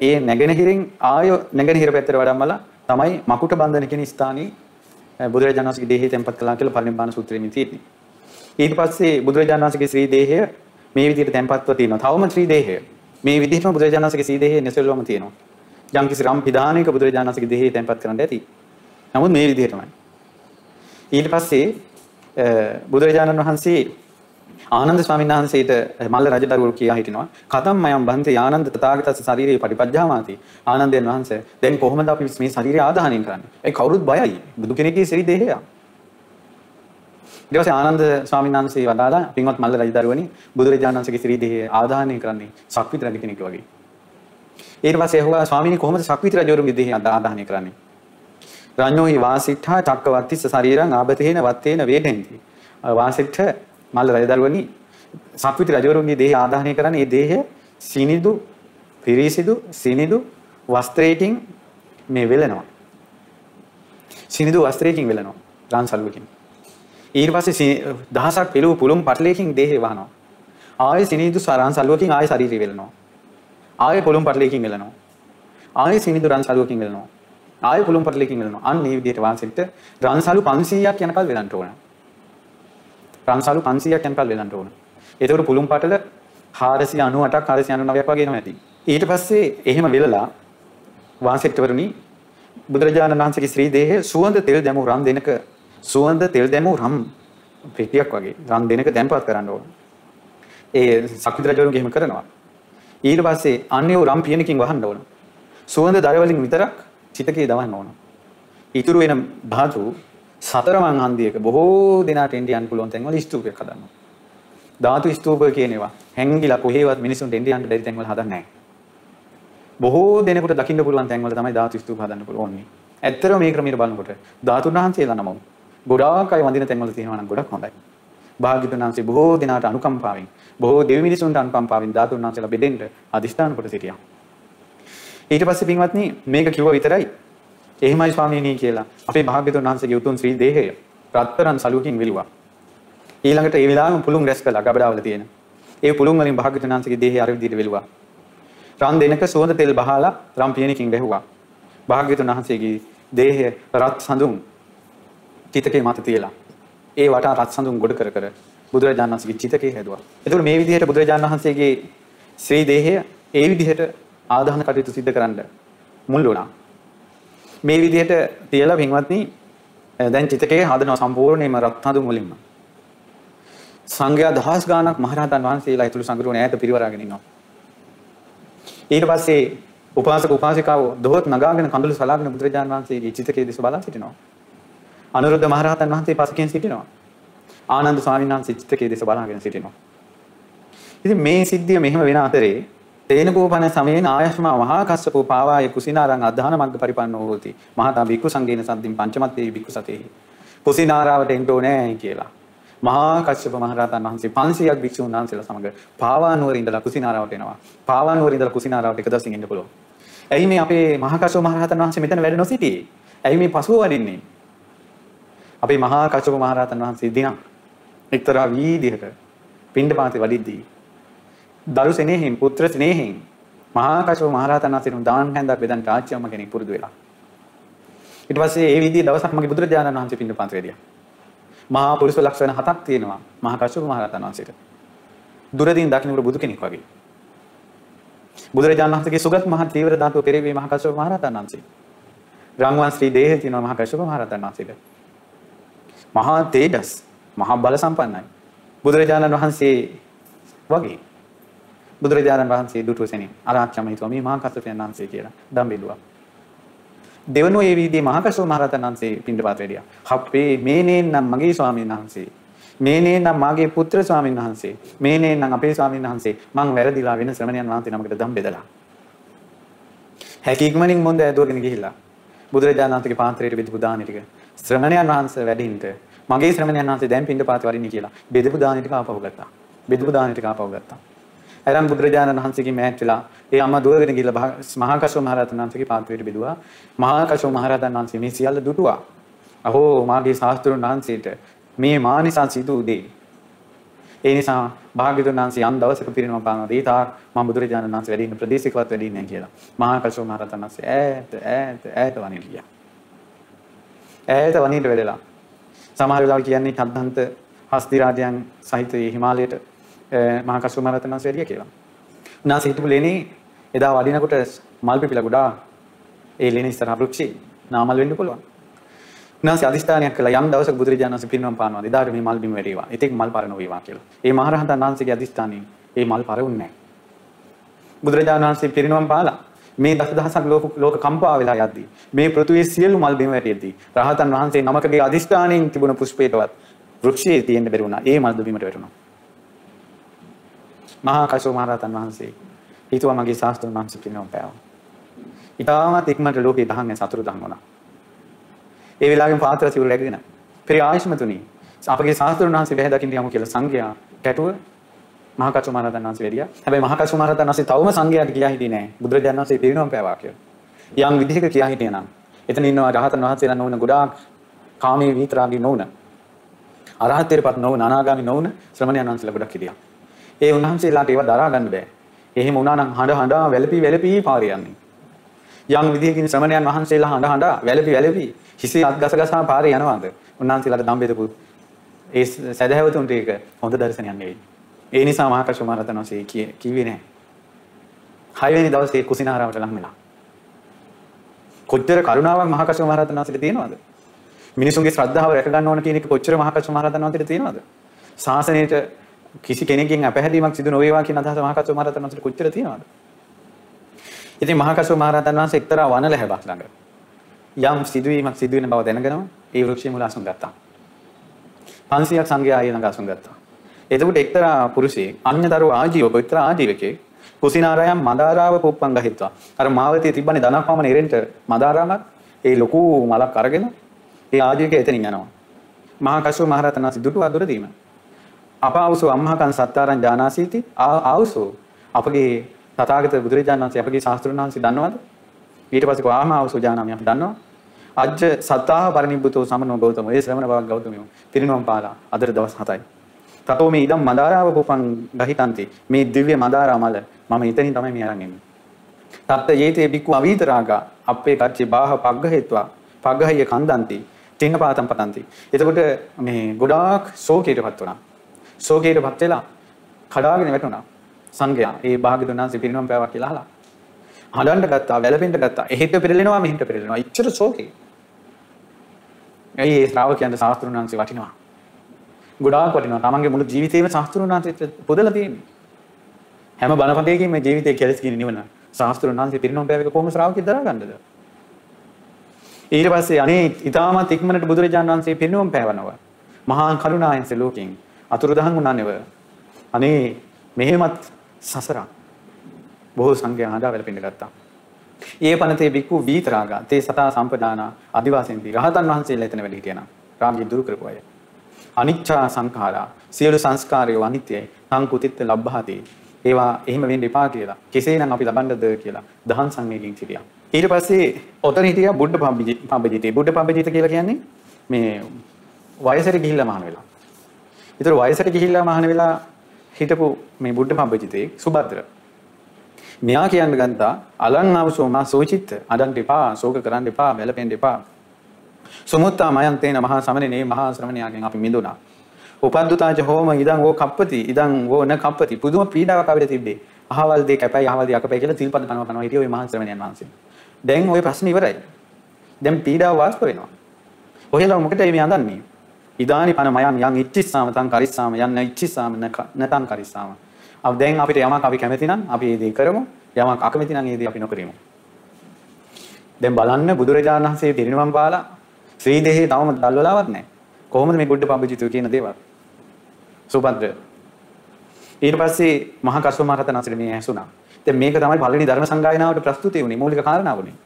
ඒ නැගෙනහිරින් ආය නැගෙනහිර පැත්තට වඩම්මලා තමයි මකුට බන්ධන කියන ස්ථානයේ බුදුරජාණන් වහන්සේගේ දේහය තැන්පත් කළා කියලා පරිනිබ්බාන සූත්‍රයේ තියෙන්නේ ඊට පස්සේ බුදුරජාණන් වහන්සේගේ ශ්‍රී දේහය මේ විදිහට තැන්පත්ව තියෙනවා තවම ශ්‍රී දේහය මේ විදිහටම බුදුරජාණන් වහන්සේගේ සීදේහේ නැසෙල්වම තියෙනවා. යම් කිසි රම් පිදානයක බුදුරජාණන් වහන්සේගේ දෙහි තැන්පත් කරන්න ඇති. නමුත් මේ විදිහටමයි. ඊට පස්සේ බුදුරජාණන් වහන්සේ ආනන්ද ස්වාමීන් වහන්සේට මල්ල රජදරුවෝ කියා හිටිනවා කතම් මයම් බන්තේ ආනන්ද තථාගතස්ස ශරීරේ පටිපජ්ජාමාති ආනන්දයන් වහන්සේ දැන් කොහොමද අපි මේ ශරීරය ආදාහනය කරන්නේ ඒ කවුරුත් බයයි බුදු කෙනෙක්ගේ ශරීර දෙහයක් ඊට පස්සේ ආනන්ද ස්වාමීන් වහන්සේ වදාලා පින්වත් මල්ල රජදරුවනි බුදුරජාණන් වහන්සේගේ ශ්‍රී දේහය ආදාහනය කරන්නේ සක්විති රජ කෙනෙක් වගේ. ඊට පස්සේ ඇහුවා ස්වාමීනි කොහොමද සක්විති රජවරුන්ගේ දේහය ආදාහනය කරන්නේ? රඤ්ඤෝහි වාසිට්ඨා චක්කවත්තිස්ස ශරීරං ආබතේන වත්තේන වේදෙන්ති. වාසිට්ඨ මල්ල රජදරුවනි සක්විති රජවරුන්ගේ දේහය ආදාහනය කරන්නේ ඒ දේහය සිනිදු පිරිසිදු සිනිදු වස්ත්‍රයකින් මේ වෙලනවා. සිනිදු වස්ත්‍රයකින් වෙලනවා. රන්සල්වකින්. ඊට පස්සේ දහසක් පිළු පුළුම් පටලයකින් දේහේ වහනවා. ආයෙ සිනිඳු සරන් සලුවකින් ආයෙ ශරීරය වෙලනවා. ආයෙ පුළුම් පටලයකින් වෙලනවා. ආයෙ සිනිඳු රන් සලුවකින් වෙලනවා. ආයෙ පුළුම් පටලයකින් වෙලනවා. අන්න මේ විදිහට වාසිට රන් සලු 500ක් යනකල් වෙලන්න ඕන. රන් සලු 500ක් යනකල් වෙලන්න ඕන. ඒතකොට පුළුම් පටල 498ක් 499ක් වගේ එනවා ඇති. ඊට පස්සේ එහෙම වෙලලා වාසෙට්ටවරුනි බුදුරජාණන් වහන්සේගේ ශ්‍රී දේහය සුවඳ තෙල් දැමූ රන් දෙනක සුවඳ තෙල් දැමූ රම් පෙට්ටියක් වගේ රන් දෙනක තැන්පත් කරන්න ඕන. ඒ සක්විති රජවරුන් එහෙම කරනවා. ඊට පස්සේ අන්නේ රම් පියනකින් වහන්න ඕන. සුවඳ දර වලින් විතරක් චිතකේ දවන්න ඕන. ඉතුරු වෙන ධාතු සතරමන් හන්දියක බොහෝ දෙනාට එන්න යන්න පුළුවන් තැන්වල ස්තූපයක් හදනවා. ධාතු ස්තූප කියන ඒවා හැංගිලා කොහේවත් මිනිසුන්ට එන්න යන්න බැරි තැන්වල හදන්නේ නැහැ. බොහෝ දෙනෙකුට දකින්න පුළුවන් තැන්වල තමයි ධාතු ස්තූප හදන්න පුළුවන්. ඇත්තටම මේ ක්‍රමයට බලනකොට ධාතුන් වහන්සේලා නම ගොඩාක් අය වඳින තැන්වල තියෙනවා නම් ගොඩක් හොඳයි. භාග්‍යතුන් වහන්සේ බොහෝ දෙනාට අනුකම්පාවෙන් බොහෝ දෙවි මිනිසුන්ට අනුකම්පාවෙන් ධාතුන් වහන්සේලා බෙදෙන්න අදිස්ථාන කොට සිටියා. ඊට පස්සේ පින්වත්නි මේක කිව්ව විතරයි. එහෙමයි ස්වාමීනි කියලා අපේ භාග්‍යතුන් වහන්සේගේ උතුම් ශ්‍රී දේහය රත්තරන් සලුවකින් විලුවා. ඊළඟට ඒ වෙලාවෙම පුළුන් රැස් කළා ගබඩාවල තියෙන. ඒ පුළුන් වලින් භාග්‍යතුන් වහන්සේගේ දේහය අර විදිහට විලුවා. රන් දෙනක සුවඳ තෙල් බහලා රම් පියනකින් වැහුවා. භාග්‍යතුන් වහන්සේගේ දේහය රත් සඳුන් චිතකේ මත තියලා ඒ වටා රත් සඳුන් ගොඩ කර කර බුදුරජාණන් වහන්සේගේ චිතකේ හැදුවා. එතකොට මේ විදිහට බුදුරජාණන් වහන්සේගේ ශ්‍රී දේහය ඒ විදිහට ආදාහන කටයුතු සිද්ධ කරන්න මුල් වුණා. මේ විදිහට තියලා පින්වත්නි දැන් චිතකේ හදනවා සම්පූර්ණයෙන්ම රත් හඳුන් වලින්ම. සංඝයා දහස් ගාණක් මහරහතන් වහන්සේලා ඇතුළු සංගරුවන ඈත පිරිවරාගෙන ඉන්නවා. ඊට පස්සේ උපාසක උපාසිකාවෝ දොහොත් නගාගෙන කඳුළු සලාගෙන බුදුරජාණන් වහන්සේගේ චිතකයේ දෙස බලා සිටිනවා. අනුරුද්ධ මහරහතන් වහන්සේ පසකින් සිටිනවා. ආනන්ද ස්වාමීන් වහන්සේ චිතකයේ දෙස බලාගෙන සිටිනවා. ඉතින් මේ සිද්ධිය මෙහෙම වෙන අතරේ තේනකෝපන සමයෙන් ආයස්මා මහා කස්සපෝ පාවාය කුසිනාරං අධාන මග්ග පරිපන්නෝ හෝති. මහතා බික්කු සංගේන සද්දින් පංචමත්තේ බික්කු සතේහි. කුසිනාරාවට එන්න ඕනේ කියලා. මහා කශ්‍යප මහරහතන් වහන්සේ 500ක් භික්ෂුන් වහන්සේලා සමග පාවා නුවර ඉඳලා කුසිනාරාවට එනවා. පාවා නුවර ඉඳලා කුසිනාරාවට එක දවසකින් එන්න පුළුවන්. ඇයි මේ අපේ මහා කශ්‍යප මහරහතන් වහන්සේ මෙතන වැඩ නොසිටියේ? ඇයි මේ පසුව වඩින්නේ? අපේ මහා කශ්‍යප මහරහතන් වහන්සේ දිනක් එක්තරා වීදිහක පින්ඩපාතේ වඩිද්දී දරු සෙනෙහින් පුත්‍ර ස්නේහින් මහා කශ්‍යප මහරහතන් වහන්සේට දාන හැන්දක් බෙදන්න ආච්චියම්ම කෙනෙක් පුරුදු වෙලා. ඊට පස්සේ ඒ විදිහේ දවසක් මගේ බුදුරජාණන් වහන්සේ පින්ඩපාතේ වැඩියා. මහා පුරුෂ ලක්ෂණ හතක් තියෙනවා මහා කශ්‍යප මහ රහතන් වහන්සේට. දුරදින් දකින්නට බුදු කෙනෙක් වගේ. බුදුරජාණන් වහන්සේගේ සුගත මහ තීව්‍ර ධාතුව පෙරේවි මහා කශ්‍යප මහ රහතන් වහන්සේ. රංගවන් ශ්‍රී දේහය තියෙනවා මහා කශ්‍යප මහ රහතන් වහන්සේට. මහා තේජස් මහා බල සම්පන්නයි. බුදුරජාණන් වහන්සේ වගේ. බුදුරජාණන් වහන්සේ දුටුසෙනින් අරාච්චම හිතුවා මේ මහා කස්සපයන් වහන්සේ කියලා දම්බෙලුවා. දෙවනුව ඒ විදිහේ මහකසෝ මහරහතන් වහන්සේ පින්ඩපාත වැඩියා. හප්පේ මේ නේනම් මගේ ස්වාමීන් වහන්සේ. මේ නේනම් මාගේ පුත්‍ර ස්වාමීන් වහන්සේ. මේ නේනම් අපේ ස්වාමීන් වහන්සේ. මං වැරදිලා වෙන ශ්‍රමණයන් වහන්සේ නමකට දම් බෙදලා. හැකියක්මනින් මොන්ද ඇදුවගෙන ගිහිල්ලා. බුදුරජාණන් වහන්සේගේ පාත්‍රයට බෙදපු දාන ටික ශ්‍රමණයන් වහන්සේ වැඩින්ට මගේ ශ්‍රමණයන් වහන්සේ දැන් පින්ඩපාත වරින්නේ කියලා බෙදපු දාන ටික ආපහු ගත්තා. බෙදපු දාන ටික ආපහු ගත්තා. අරන් බුදුරජාණන් වහන්සේගේ මෑත් වෙලා ඒ අම්මා දුවගෙන ගිහලා මහා කශ්‍යප මහ රහතන් වහන්සේගේ පාත්‍රයට බෙදුවා. මහා කශ්‍යප මහ රහතන් වහන්සේ මේ සියල්ල දුටුවා. අහෝ මාගේ ශාස්ත්‍රුන් වහන්සේට මේ මානිසං සිදු දේ. ඒ නිසා භාග්‍යවතුන් වහන්සේ යම් දවසක පිරිනමන පානවා. ඒ තාක් මම බුදුරජාණන් වහන්සේ වැඩි ඉන්න ප්‍රදේශයකවත් වැඩි නැහැ කියලා. මහා කශ්‍යප මහ රහතන් වහන්සේ ඈත ඈත ඈත වනින්න ගියා. ඈත වනින්න වෙලලා. සමහර වෙලාවට කියන්නේ කද්දන්ත හස්ති රාජයන් සහිත හිමාලයට මහා කස්සප මහ රහතන් වහන්සේ වැඩිය කියලා. උන්වහන්සේ හිටපු ලේනේ එදා වඩිනකොට මල් පිපිලා ගොඩාක් ඒ ලේනේ ඉස්සරහ වෘක්ෂේ නාමල් වෙන්න පුළුවන්. උන්වහන්සේ අදිස්ථානයක් කළා යම් දවසක බුදුරජාණන් වහන්සේ පිරිනමන පානවා. එදාට මේ මල් බිම වැටේවා. ඒතෙක් මල් පර නොවේවා කියලා. ඒ මහ රහතන් වහන්සේගේ අදිස්ථානයේ ඒ මල් පරවුන්නේ නැහැ. බුදුරජාණන් වහන්සේ පිරිනමන පාලා මේ දසදහසක් ලෝක ලෝක කම්පා වෙලා යද්දී මේ පෘථුවියේ සියලු මල් බිම වැටෙද්දී රහතන් වහන්සේ නමකගේ අදිස්ථානයෙන් තිබුණ පුෂ්පයටවත් වෘක්ෂයේ තියෙන්න බැරි වුණා. ඒ මල් බිමට වැටුණා. මහා කශ්‍යප මහරහතන් වහන්සේ හිතුවා මගේ ශාස්ත්‍රඥ වහන්සේ පිරිනොම් පෑවා. ඊටමත් ඉක්මනට ලෝකේ දහන්නේ සතුරුදන් වුණා. ඒ වෙලාවෙම පාත්‍ර සිවුර රැගෙන පෙර ආයෂ්මතුනි අපගේ ශාස්ත්‍රඥ වහන්සේ බැහැ දකින්න යමු කියලා සංඝයා කැටුව මහා කච්චු මහරහතන් වහන්සේ වැඩියා. හැබැයි මහා කච්චු මහරහතන් වහන්සේ තවම සංඝයාට කියා හිටියේ නෑ. බුදුරජාණන් වහන්සේ පිරිනොම් පෑවා කියලා. යම් විදිහක කියා හිටියේ නම් එතන ඉන්නවා රහතන් වහන්සේලා නොවන ගොඩාක් කාමී විතරාගී නොවන අරහත්ත්වයටපත් නොවන අනාගාමී නොවන ශ්‍රමණයන් වහන්සේලා ගොඩක් හිටියා. ඒ උන්වහන්සේලාට ඒව දරා ගන්න බෑ. එහෙම වුණා නම් හඬ හඬා වැළපි වැළපි පාරේ යන්නේ. යම් විදියකින් ශ්‍රමණයන් වහන්සේලා හඬ හඬා වැළපි වැළපි හිසේ අත් ගස ගසා පාරේ යනවාද? උන්වහන්සේලාට දම් බෙදපු ඒ සදහැවතුන්ට ඒක හොඳ දර්ශනයක් නෙවෙයි. ඒ නිසා මහා කශ්‍යප මහ රහතන් වහන්සේ කිව්වේ නෑ. හයවෙනි දවසේ කුසිනාරාමට ලං වෙලා. කොච්චර කරුණාවක් මහා කස්සප මහ රහතන් වහන්සේට තියෙනවද? මිනිසුන්ගේ ශ්‍රද්ධාව රැක ගන්න ඕන කියන එක කොච්චර මහා කස්සප මහ රහතන් වහන්සේට තියෙනවද? ශාසනයට කිසි කෙනෙක්ගෙන් අපැහැදීමක් සිදු නොවේවා කියන අදහස මහා කස්සප මහ රහතන් වහන්සේට කොච්චර තියෙනවද? ඉතින් මහා කස්සප මහ රහතන් වහන්සේ එක්තරා වනලැහැබක් ළඟ යම් සිදුවීමක් සිදු වෙන බව දැනගෙනම ඒ වෘක්ෂය මුල අසුන් ගත්තා. 500ක් සංඝයා ආයෙ ළඟ අසුන් ගත්තා. එතකොට එක්තරා පුරුෂයෙක් අන්‍යතර ආජීවක එක්තරා ආජීවකෙක් කුසිනාරායම් මදාරාව පුප්පං ගහිත්වා. අර මාවතේ තිබ්බනේ ධනපමණ එරෙන්ට මදාරාමක් ඒ ලොකු මලක් අරගෙන ඒ ආජීවකයා එතනින් යනවා. මහා කස්සප මහ රහතන් වහන්සේ දුටු අදුර දීම. අපාවසෝ අම්මහකන් සත්තාරං ජානාසීති? ආවසෝ. අපගේ තථාගත බුදුරජාණන් වහන්සේ අපගේ ශාස්ත්‍රඥ වහන්සේ දන්නවද? ඊට පස්සේ කොහාම ආවසෝ ජානාමි අපි දන්නවා. අජ්ජ සත්තාහ පරිනිබ්බුතෝ සමනෝ ගෞතම. ඒ ශ්‍රමණ බවක් ගෞතමයෝ. පිරිනවම් පාලා අදට දවස් 7යි තතෝ මේ ඉදම් මදාරාව පුපං ගහිතන්ති. මේ දිව්‍ය මදාරා මල මම ඉතින් තමයි මේ අරන් එන්නේ. තත්ත යේතේ බික්කු අවීතරාගා අපේ කච්චි බාහ පග්ගහෙත්වා. පග්ගහය කන්දන්ති. තින්න පාතම් පතන්ති. එතකොට මේ ගොඩාක් ශෝකයටපත් වුණා. ශෝකයටපත් වෙලා කඩාගෙන වැටුණා සංඝයා ඒ භාග්‍යතුන් වහන්සේ පිරිනවම් පෑවා කියලා අහලා හඬන්න ගත්තා වැළපෙන්න ගත්තා එහෙට පෙරලෙනවා මෙහෙට පෙරලෙනවා ඉච්චර ශෝකේ ඇයි ඒ ශ්‍රාවකයන්ට ශාස්ත්‍රුන් වහන්සේ වටිනවා. ගොඩාක් වටිනවා. තමන්ගේ මුළු ජීවිතේම ශාස්ත්‍රුන් වහන්සේට පොදලා තියෙන්නේ. හැම බණපදයකින් මේ ජීවිතේ කෙලස් කියන නිවන ශාස්ත්‍රුන් වහන්සේ පිරිනොම් පෑවක කොහොම ශ්‍රාවකෙක් දරා ගන්නද? ඊට පස්සේ අනේ ඊටමත් ඉක්මනට බුදුරජාණන් වහන්සේ පිරිනොම් පෑවනවා. මහා කරුණායන්ස ලෝකෙන් අතුරුදහන් වුණා නෙව. අනේ මෙහෙමත් සසරක් බොහෝ සංඝයා හදා වැළපෙන්න ගත්තා. ඒ පනතේ බික්කු වීතරාගා තේ සතා සම්පදාන අදිවාසීන්ති රහතන් වහන්සේලා එතන වැඩ හිටියනම් රාගය දුරු කරපු අය. අනිච්චා සංඛාරා සියලු සංස්කාරය අනිත්‍යයි. සංකුතිත්ත ලබ්භාති. ඒවා එහෙම වෙන්න එපා කියලා. කෙසේනම් අපි ලබන්නද කියලා දහන් සංවේගයෙන් සිටියා. ඊට පස්සේ ඔතන හිටියා බුද්ධ පබ්බජිතේ. බුද්ධ පබ්බජිත කියලා කියන්නේ මේ වයසට ගිහිල්ලා මහාන වෙලා. ඒතර වයසට ගිහිල්ලා මහාන වෙලා හිටපු මේ බුද්ධ පබ්බජිතේ සුභද්‍ර මෙයා කියන්න ගත්තා අලං ආවසෝ මා සෝචිත්ත අඩන්ට එපා ශෝක කරන්න එපා වැළපෙන්න එපා සමුත්තා මයන් තේන මහා සමනේ මහා ශ්‍රමණයාගෙන් අපි මිදුණා උපද්දුතාජ හෝම ඉදං ඕ කප්පති ඉදං ඕ න කප්පති පුදුම පීඩාවක් අපිට තිබ්බේ අහවල් දෙක කැපයි අහවල් දෙක කැපයි කියලා තිල්පද කනවා කනවා හිටියේ ওই මහා ශ්‍රමණයන් වහන්සේ දැන් ওই ප්‍රශ්නේ ඉවරයි දැන් පීඩාව වාස්ප වෙනවා ඔහෙලා මොකටද මේ අඳන්නේ ඉදානි පන මයන් යන් ඉච්චිස්සාම තං කරිස්සාම යන්න ඉච්චිස්සාම නතං කරිස්සාම අපි දැන් අපිට යමක් අපි කැමති නම් අපි ඒ දේ කරමු. යමක් අකමැති නම් ඒ දේ අපි නොකරමු. දැන් බලන්න බුදුරජාණන් වහන්සේ පිරිනිවන් පාලා ශ්‍රී දෙහි තවම දල්වලාවත් නැහැ. කොහොමද මේ බුද්ධ පබ්බජිතු කියන දේවල්? සුභද්‍ර. ඊට පස්සේ මහා කස්සප මහ රහතන් වහන්සේ මේ ඇසුණා. දැන් මේක තමයි පළවෙනි ධර්ම සංගායනාවට ප්‍රස්තුතිය වුණේ මූලික කාරණාව වුණේ.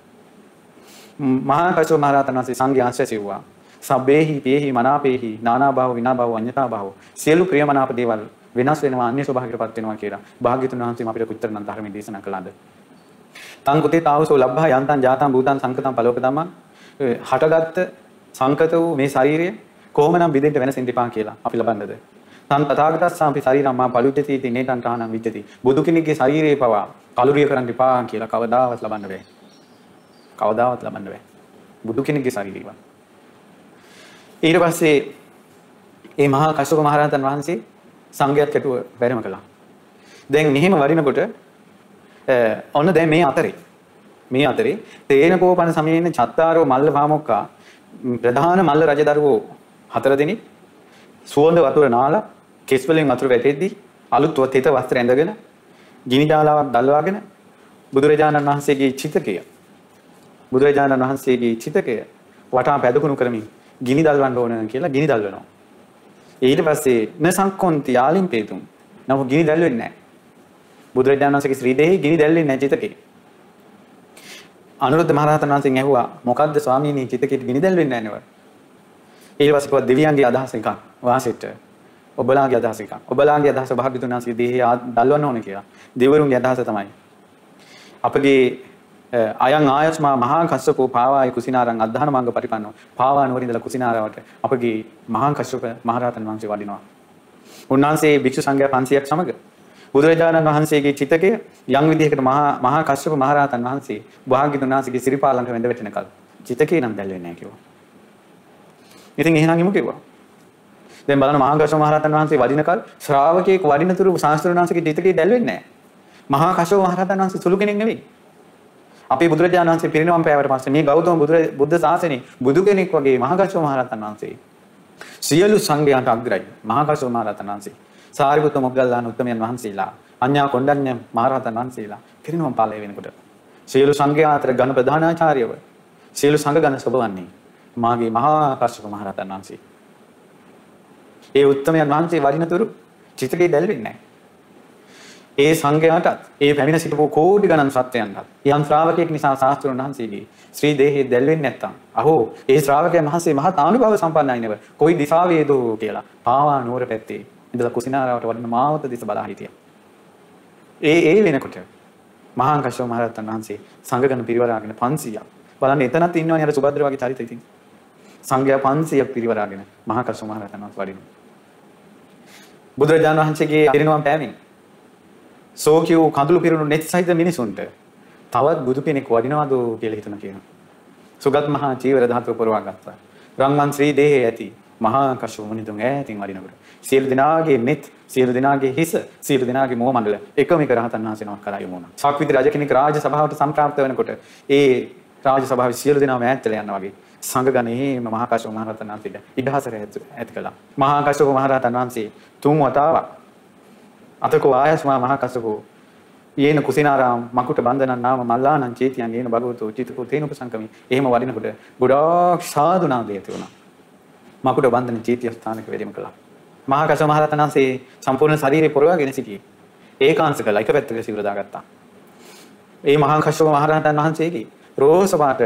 මහා කස්සප මහ රහතන් වහන්සේ සංඝයා ආශ්‍රයසෙව්වා. සබ්බේහි තේහි මනාපේහි නානා භව විනා භව අඤ්ඤතා භව සියලු ප්‍රියමනාප දේවල් වෙනස් වෙනවා අන්‍ය ස්වභාවයකටපත් වෙනවා කියලා භාග්‍යතුන් වහන්සේ අපිට කුත්තර නම් ධර්මයේ දේශනා කළාද? තං කුතේ තාවසෝ ලබ්බා යන්තං ජාතං භූතං සංකතං පලෝක ධම්මං. හටගත්ත සංකත වූ මේ ශරීරය කොහොමනම් බෙදෙන්න වෙනසින් දෙපා කියලා අපි ලබන්නද? තන් තථාගතස්සාම්පි ශරීරම් මා පලුච්චති ඉති නේතං තානං විච්චති බුදු කෙනෙක්ගේ ශරීරයේ පවා කලුරිය කරන්න එපා කියලා කවදාවත් ලබන්න බෑ. කවදාවත් ලබන්න බෑ. බුදු කෙනෙක්ගේ ශරීරය ඊට පස්සේ ඒ මහා කශ්‍යප මහ රහතන් වහන්සේ සංඝයාත් කැටුව වැඩම කළා. දැන් මෙහෙම වරිනකොට ඔන්න දැන් මේ අතරේ මේ අතරේ තේන කෝපන සමයේන චත්තාරෝ මල්ල භාමොක්කා ප්‍රධාන මල්ල රජදරුවෝ හතර දෙනෙක් සුවඳ වතුර නාලා කෙස් වලින් වතුර වැටෙද්දී අලුත් තෙත වස්ත්‍ර ඇඳගෙන ගිනි ඩාලාවක් දල්වාගෙන බුදුරජාණන් වහන්සේගේ චිතකය බුදුරජාණන් වහන්සේගේ චිතකය වටා පැදකුණු කරමින් ගිනි දල්වන්න ඕන කියලා ගිනි දල්වනවා. ඊට පස්සේ න සංකොන්ති යාලින් පේතුම්. නමුත් ගිනි දැල්වෙන්නේ නැහැ. බුදුරජාණන් වහන්සේගේ ශ්‍රී දෙහි ගිනි දැල්වෙන්නේ නැහැ චිතකේ. අනුරුද්ධ මහරහතන් වහන්සේගෙන් ඇහුවා මොකද්ද ස්වාමීනි චිතකේ ගිනි දැල්වෙන්නේ නැහැ නේද? ඊට පස්සේ කිව්වා දෙවියන්ගේ අදහස එකක් වාසෙට. ඔබලාගේ අදහස එකක්. ඔබලාගේ අදහස භාග්‍යතුන් වහන්සේ දෙහි දල්වන්න ඕනේ කියලා. දෙවරුන්ගේ අදහස තමයි. අපගේ අයන් ආයස්මා මහා කස්සපෝ පාවායි කුසිනාරං අද්ධාන මංග පරිපන්නෝ පාවා නුවර ඉඳලා කුසිනාරාවට අපගේ මහා කස්සප මහරහතන් වහන්සේ වඩිනවා. උන්වහන්සේ භික්ෂු සංඝයා 500ක් සමග බුදුරජාණන් වහන්සේගේ චිතකය යම් විදිහකට මහා මහා කස්සප මහරහතන් වහන්සේ භාග්‍යතුන් වහන්සේගේ සිරිපාලංක වෙඳ වැටෙනකල් චිතකේ නම් දැල්වෙන්නේ නැහැ කිව්වා. ඉතින් එහෙනම් හිමු කිව්වා. දැන් බලන්න මහා කස්සප මහරහතන් වහන්සේ වඩිනකල් ශ්‍රාවකයෙක් වඩිනතුරු ශාස්ත්‍රඥාන්සේගේ චිතකේ දැල්වෙන්නේ නැහැ. මහා කස්සප මහරහතන් වහන්සේ සුළු කෙනෙක් නෙවෙයි. අපේ බුදුරජාණන් වහන්සේ පිරිනවම් පෑවට පස්සේ මේ ගෞතම බුදු බුද්ධ ශාසනේ බුදු කෙනෙක් වගේ මහා කස්සප මහ රහතන් වහන්සේ සියලු සංඝයාට අග්‍රයි මහා කස්සප මහ රහතන් වහන්සේ. සාරිපුත්ත මොග්ගල්ලාන උත්තමයන් වහන්සේලා අඤ්ඤා කොණ්ඩඤ්ඤ මහ රහතන් වහන්සේලා පිරිනවම් පාලය වෙනකොට සියලු සංඝයා අතර ඝන ප්‍රධානාචාර්යව සියලු සංඝ ගණ සබවන්නේ මාගේ මහා කස්සප මහ රහතන් වහන්සේ. ඒ උත්තමයන් වහන්සේ වරිණතුරු චිතකේ දැල්වෙන්නේ නැහැ. ඒ සංඝයාටත් ඒ පැමිණ සිටපු කෝටි ගණන් සත්වයන්ටත්. යම් ශ්‍රාවකයෙක් නිසා ශාස්ත්‍රඥ වහන්සේගේ ශ්‍රී දේහයේ දැල්වෙන්නේ නැත්තම් අහෝ ඒ ශ්‍රාවකයන් වහන්සේ මහත් ආනුභව සම්පන්නයි නේද කොයි දිශාවේද කියලා පාවා නුවර පැත්තේ ඉඳලා කුසිනාරාවට වඩින මාවත දිස බලා හිටියා. ඒ ඒ වෙනකොට මහා කශ්‍යප මහ රහතන් වහන්සේ සංඝගණ පිරිවරාගෙන 500ක් බලන්න එතනත් ඉන්නවනේ අර සුභද්‍ර වගේ චරිත ඉතින්. සංඝයා 500ක් පිරිවරාගෙන මහා කශ්‍යප මහ රහතන් වහන්සේ වඩිනවා. බුදුරජාණන් වහන්සේගේ පිරිනවම් පෑමෙන් සෝකියෝ කඳුළු පිරුණු net සහිත මිනිසුන්ට තවත් බුදු කෙනෙක් වඩිනවද කියලා හිතන කියනවා. සුගත් මහා චීවර ධාතුව පුරවා ගත්තා. රංමන් ශ්‍රී දේහයේ ඇති මහා කශු මුනිතුන් ඈතින් වඩිනකොට සියලු දෙනාගේ net සියලු දෙනාගේ හිස සියලු දෙනාගේ මොහ මණ්ඩල එකම එක රහතන් වහන්සේ නමක් කරා යමු වුණා. සාක්විති රජ කෙනෙක් රාජ සභාවට සම්ප්‍රාප්ත වෙනකොට ඒ රාජ සභාවේ සියලු දෙනාම ඈත් වෙලා යනවා වගේ සංඝගණයේ මහා කශ්‍යප මහ රහතන් වහන්සේට ඉඩහසර ඇති කළා. මහා කශ්‍යප මහ රහතන් වහන්සේ තුන් වතාවක් අතකෝ ආයස්මා මහා කස්සපෝ යේන කුසිනාරාම මකුට බන්ධනන් නාම මල්ලානං චේතියන් යේන භගවතු චිතකෝ තේනුප සංකමි. එහෙම වඩිනකොට ගොඩාක් සාදු නාදය ඇති වුණා. මකුට බන්ධන චේතිය ස්ථානක වැඩිම කළා. මහා කස්සප මහ රහතන් වහන්සේ සම්පූර්ණ ශරීරේ පොරවාගෙන සිටියේ. ඒකාංශ කළා. එක පැත්තක සිවුර දාගත්තා. ඒ මහා කස්සප මහ රහතන් වහන්සේගේ රෝස පාට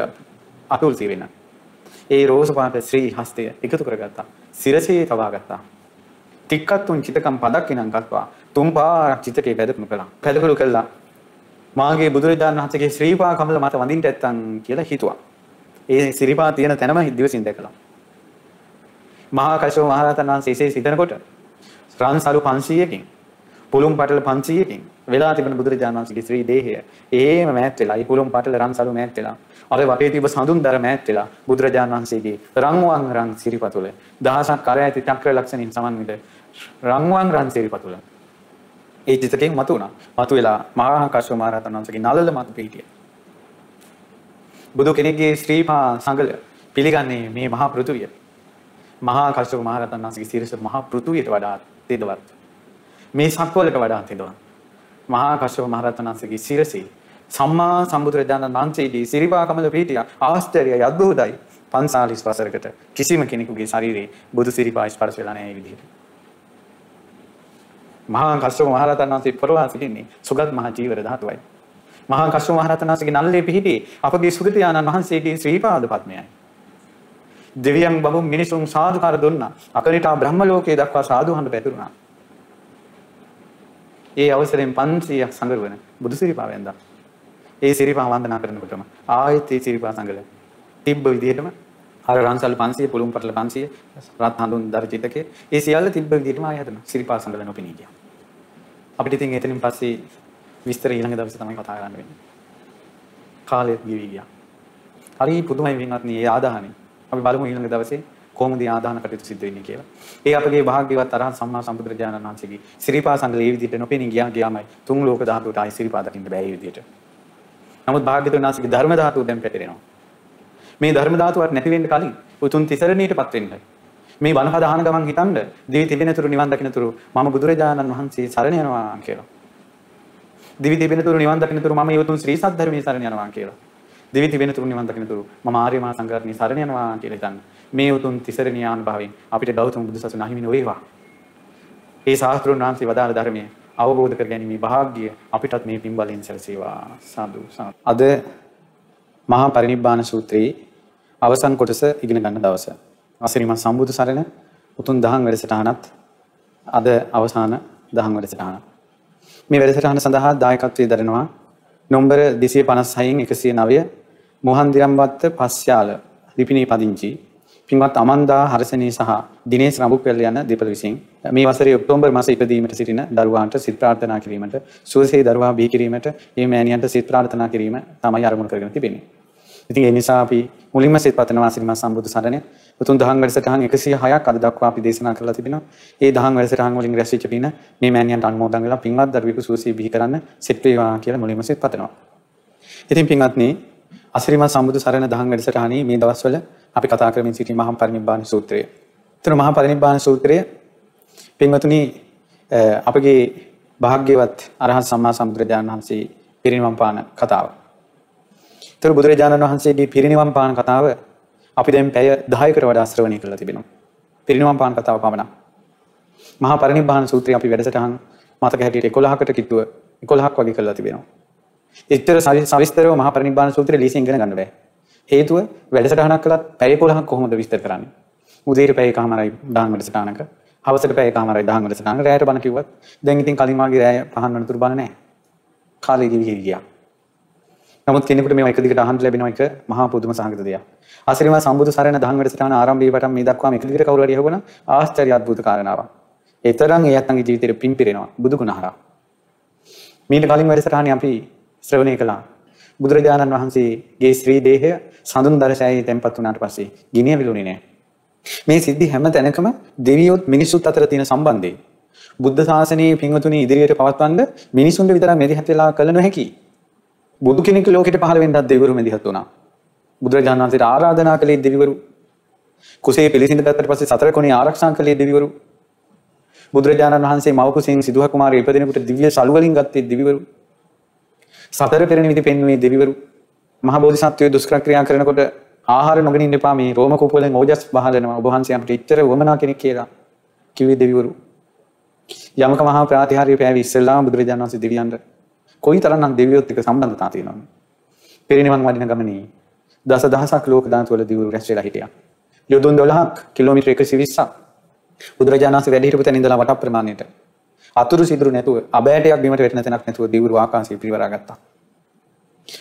අතුල් සිවෙන ඒ රෝස පාට ශ්‍රී හස්තය එකතු කරගත්තා. සිරසේ තබා ගත්තා. තික්කත්තුන් චිතකම් පදක් ඉනම් ගත්වා තුන් පාරක් චිතකේ පැදකුණු කළා. පැදකුණු කළා. මාගේ බුදුරජාණන් වහන්සේගේ ශ්‍රීපා කමල මට වඳින්න නැත්තම් කියලා හිතුවා. ඒ ශ්‍රීපා තියෙන තැනම දිවසින් දැකලා. මහා කශ්‍යප මහ රහතන් වහන්සේ එසේ සිතනකොට රන්සලු 500කින් පුළුම් පටල 500කින් වෙලා තිබෙන බුදුරජාණන් වහන්සේගේ ශ්‍රී දේහය ඒම මෑත් වෙලා ඒ පුළුම් පටල රන්සලු මෑත් වෙලා අර වටේ තිබ සඳුන්දර මෑත් වෙලා බුදුරජාණන් වහන්සේගේ රන්වන් රන් සිරිපතුල දහසක් කර ඇති චක්‍ර ලක්ෂණින් සමන්විත රන්වන් රන් සිරිපතුල ඒ චිතකයෙන් මතු වුණා. මතු වෙලා මහා කාශ්‍යප මහ රහතන් වහන්සේගේ නළල මත පිහිටියා. බුදු කෙනෙක්ගේ ශ්‍රීපා සංගල පිළිගන්නේ මේ මහා පෘථුවිය. මහා කාශ්‍යප මහ රහතන් වහන්සේගේ සිරස මහා පෘථුවියට වඩා තෙදවත්. මේ සක්වලට වඩා තෙදවත්. මහා කාශ්‍යප මහ රහතන් වහන්සේගේ සිරසේ සම්මා සම්බුදුරජාණන් වහන්සේගේ සිරිපා කමල පිහිටියා. ආශ්චර්යයි අද්භූතයි. 45 වසරකට කිසිම කෙනෙකුගේ ශරීරේ බුදු සිරිපා ස්පර්ශ වෙලා නැහැ මේ විදිහට. මහා කස්සප මහරහතන් වහන්සේ පරවා සිටින්නේ සුගත් මහ ජීවර ධාතුවයි. මහා කස්සප මහරහතන් වහන්සේගේ නල්ලේ පිහිටි අපගේ සුගත ආනන් වහන්සේගේ ශ්‍රී පාද පද්මයයි. දෙවියන් බඹුන් මිනිසුන් සාදුකාර දුන්නා. අකනිටා බ්‍රහ්ම ලෝකයේ දක්වා සාදුහඬ පැතුරුණා. ඒ අවසරයෙන් 500ක් සංගරුවන බුදු සිරිපා වැන්දා. ඒ සිරිපා වන්දනා කරනකොටම ආයෙත් ඒ සිරිපා සංගල තිබ්බ විදිහටම අර රන්සල් 500 පුළුම් පටල 500 රත් හඳුන් දර චිතකේ ඒ සියල්ල තිබ්බ විදිහටම ආයෙ හදනවා සිරිපා සංගල නොපෙනී ගියා. අපිට ඉතින් එතනින් පස්සේ විස්තර ඊළඟ දවසේ තමයි කතා කරන්න වෙන්නේ. කාලෙත් ගෙවි ගියා. හරි පුදුමයි වින්වත්නි මේ ආදාහනේ. අපි බලමු ඊළඟ දවසේ කොහොමද මේ ආදාහන කටයුතු සිද්ධ වෙන්නේ කියලා. ඒ අපගේ භාග්‍යවත් අරහත් සම්මා සම්බුදුරජාණන් වහන්සේගේ සිරිපා සංගල ඒ විදිහට නොපෙනී ගියා ගියාමයි තුන් ලෝක ධාතුවට ආයි සිරිපා දකින්න බෑ මේ විදිහට. නමුත් භාග්‍යතුන් වහන්සේගේ ධර්ම ධාතුව දැන් පැතිරෙනවා. මේ ධර්ම ධාතුවට නැති වෙන්න කලින් උතුම් තිසරණීටපත් වෙන්නයි. මේ බණපද අහන ගමන් හිතන්න දිවි තිබෙනතුරු නිවන් දකින්නතුරු මම බුදුරජාණන් වහන්සේ සරණ යනවා කියලා. දිවි තිබෙනතුරු නිවන් දකින්නතුරු මම යොතුන් ශ්‍රී සද්ධර්මයේ සරණ යනවා කියලා. දිවි තිබෙනතුරු නිවන් දකින්නතුරු මම ආර්ය මහා සංඝරත්නයේ සරණ යනවා කියලා හිතන්න. මේ උතුම් තිසරණීය අනුභවයෙන් අපිට ගෞතම බුදුසසුන අහිමි නොවේවා. ඒ ශාස්ත්‍රුන් වහන්සේ වදාළ ධර්මයේ අවබෝධ කර ගැනීමේ වාග්ය අපිටත් මේ පින්බලෙන් සැලසේවා. සාදු සාදු. අද මහා පරිනිබ්බාන සූත්‍රයේ අවසන් කොටස ඉගෙන ගන්න දවස. අසිරිමත් සම්බුදු සරණ උතුම් දහම් වැඩසටහනත් අද අවසාන දහම් වැඩසටහන. මේ වැඩසටහන සඳහා දායකත්වයේ දරනවා නොම්බර 256න් 109 මොහන්දිරම්වත්ත පස්යාල ලිපිණී පදිංචි පින්වත් අමන්දා හරසනී සහ දිනේශ් රඹුක්වැල්ල යන දෙපළ විසින් මේ වසරේ ඔක්තෝබර් මාස ඉපදීමට සිටින දරුවාන්ට සිත ප්‍රාර්ථනා කිරීමට සුවසේ දරුවා බිහි කිරීමට මේ මෑණියන්ට සිත ප්‍රාර්ථනා කිරීම තමයි අරමුණු කරගෙන තිබෙන්නේ. ඉතින් ඒ නිසා අපි මුලින්ම සිත පතනවා ශ්‍රීමත් සම්බුදු සරණ උතුම් දහම් වැඩසටහන් 106ක් අද දක්වා අපි දේශනා කරලා තිබෙනවා. ඒ දහම් වැඩසටහන් වලින් රැස්වෙච්ච පින මේ මෑණියන්ට අනුමෝදන් වෙලා පින්වත් දරුවෙකු සුවසේ බිහි කරන්න සිත වේවා කියලා මුලින්ම සිත පතනවා. ඉතින් පින්වත්නි අසිරිමත් සම්බුදු සරණ දහම් වැඩසටහනේ මේ දවස්වල අපි කතා කරමින් සිටි මහා පරිනිබ්බාන සූත්‍රය. එතන මහා පරිනිබ්බාන සූත්‍රය පින්වතුනි අපගේ භාග්‍යවත් අරහත් සම්මා සම්බුදුරජාණන් වහන්සේ පිරිනිවන් පාන කතාව. ඒතර බුදුරජාණන් වහන්සේගේ පිරිනිවන් පාන කතාව අපි දැන් පැය 10කට වඩා ශ්‍රවණය කරලා තිබෙනවා. පිරිනිවන් පාන කතාව පමණක්. මහා පරිනිබ්බාන සූත්‍රය අපි වැඩසටහන් මතක හැටියට 11කට කිට්ටුව 11ක් වගේ කරලා තිබෙනවා. එච්චර සවිස්තරව මහා පරිනිබ්බාන සූත්‍රය ලීසියෙන් ඉගෙන ගන්න බෑ. හේතුව වැඩසටහනක් කළත් පැය 11ක් කොහොමද විස්තර කරන්නේ? උදේට පැය එකමාරයි දාන වැඩසටහනක. හවසට පැය එකමාරයි දාන වැඩසටහනක. රැයට බණ කිව්වත් දැන් ඉතින් කලින් වාගේ රැය පහන් වෙනතුරු බණ නැහැ. කාලේ ගෙවි ගෙවි ගියා. නමුත් කෙනෙකුට මේවා එක දිගට අහන්න ලැබෙනවා එක මහා පුදුම සහගත දෙයක්. ආශ්‍රීමා සම්බුදු සරණ දහම් වැඩසටහන ආරම්භයේ පටන් මේ දක්වාම එක දිගට කවුරු හරි අහුවනම් ආශ්චර්ය අద్భుත කාරණාවක්. ඒ තරම් ඒ අත්ංගේ ජීවිතේට පින් පිරෙනවා බුදු ගුණ හරහා. මීට කලින් වැඩසටහනේ අපි ශ්‍රවණය කළා. බුදුරජාණන් වහන්සේගේ ශ්‍රී දේහය සඳුන් දරසෑයේ තැන්පත් වුණාට පස්සේ ගිනිය විලුනේ නැහැ. මේ සිද්ධි හැම තැනකම දෙවියොත් මිනිසුත් අතර තියෙන සම්බන්ධය. බුද්ධ ශාසනයේ පින්වතුනි ඉදිරියට පවත්වන්න මිනිසුන්ට විතරක් මෙදිහත් වෙලා කළ නොහැකි. බුදු කෙනෙක් ලෝකෙට පහළ වෙන්නත් දෙවිවරු මෙදිහත් වුණා. බුදුරජාණන් වහන්සේට ආරාධනා කළේ දෙවිවරු. කුසේ පිළිසිඳ ගත්තට පස්සේ සතර කොනේ ආරක්ෂා කළේ දෙවිවරු. බුදුරජාණන් වහන්සේ මව කුසෙන් සිදුහ කුමාරය ඉපදෙනකොට දිව්‍ය සලුවලින් ගත්තේ දෙවිවරු. සතර පෙරණ විදි පෙන්වුවේ දෙවිවරු. මහ බෝධිසත්වයේ දුෂ්කර ක්‍රියා කරනකොට ආහාර නොගෙන ඉන්න එපා මේ රෝම කූපවලින් ඕජස් බහලනවා ඔබ වහන්සේ අපිට ඉච්චර වමනා කෙනෙක් කියලා කිව්වේ දෙවිවරු. යමක මහා ප්‍රාතිහාර්ය පෑවි ඉස්සෙල්ලාම බුදුරජාණන් වහන්සේ දෙවියන්ට කොයි තරම්නම් දෙවියොත් එක්ක සම්බන්ධතාව තියෙනවද? පිරිනිවන් වදින ගමනේ දස දහසක් ලෝක ධාතු වල දිවුරු රැස් වෙලා හිටියා. යොදුන් 12ක් කිලෝමීටර් 120ක් බුදුරජාණන් වහන්සේ වැඩ හිටපු තැන ඉඳලා වට ප්‍රමාණයට අතුරු සිදුරු නැතුව අබෑටයක් බිමට වැටෙන තැනක් නැතුව දිවුරු ආකාශය පිරිවරා ගත්තා.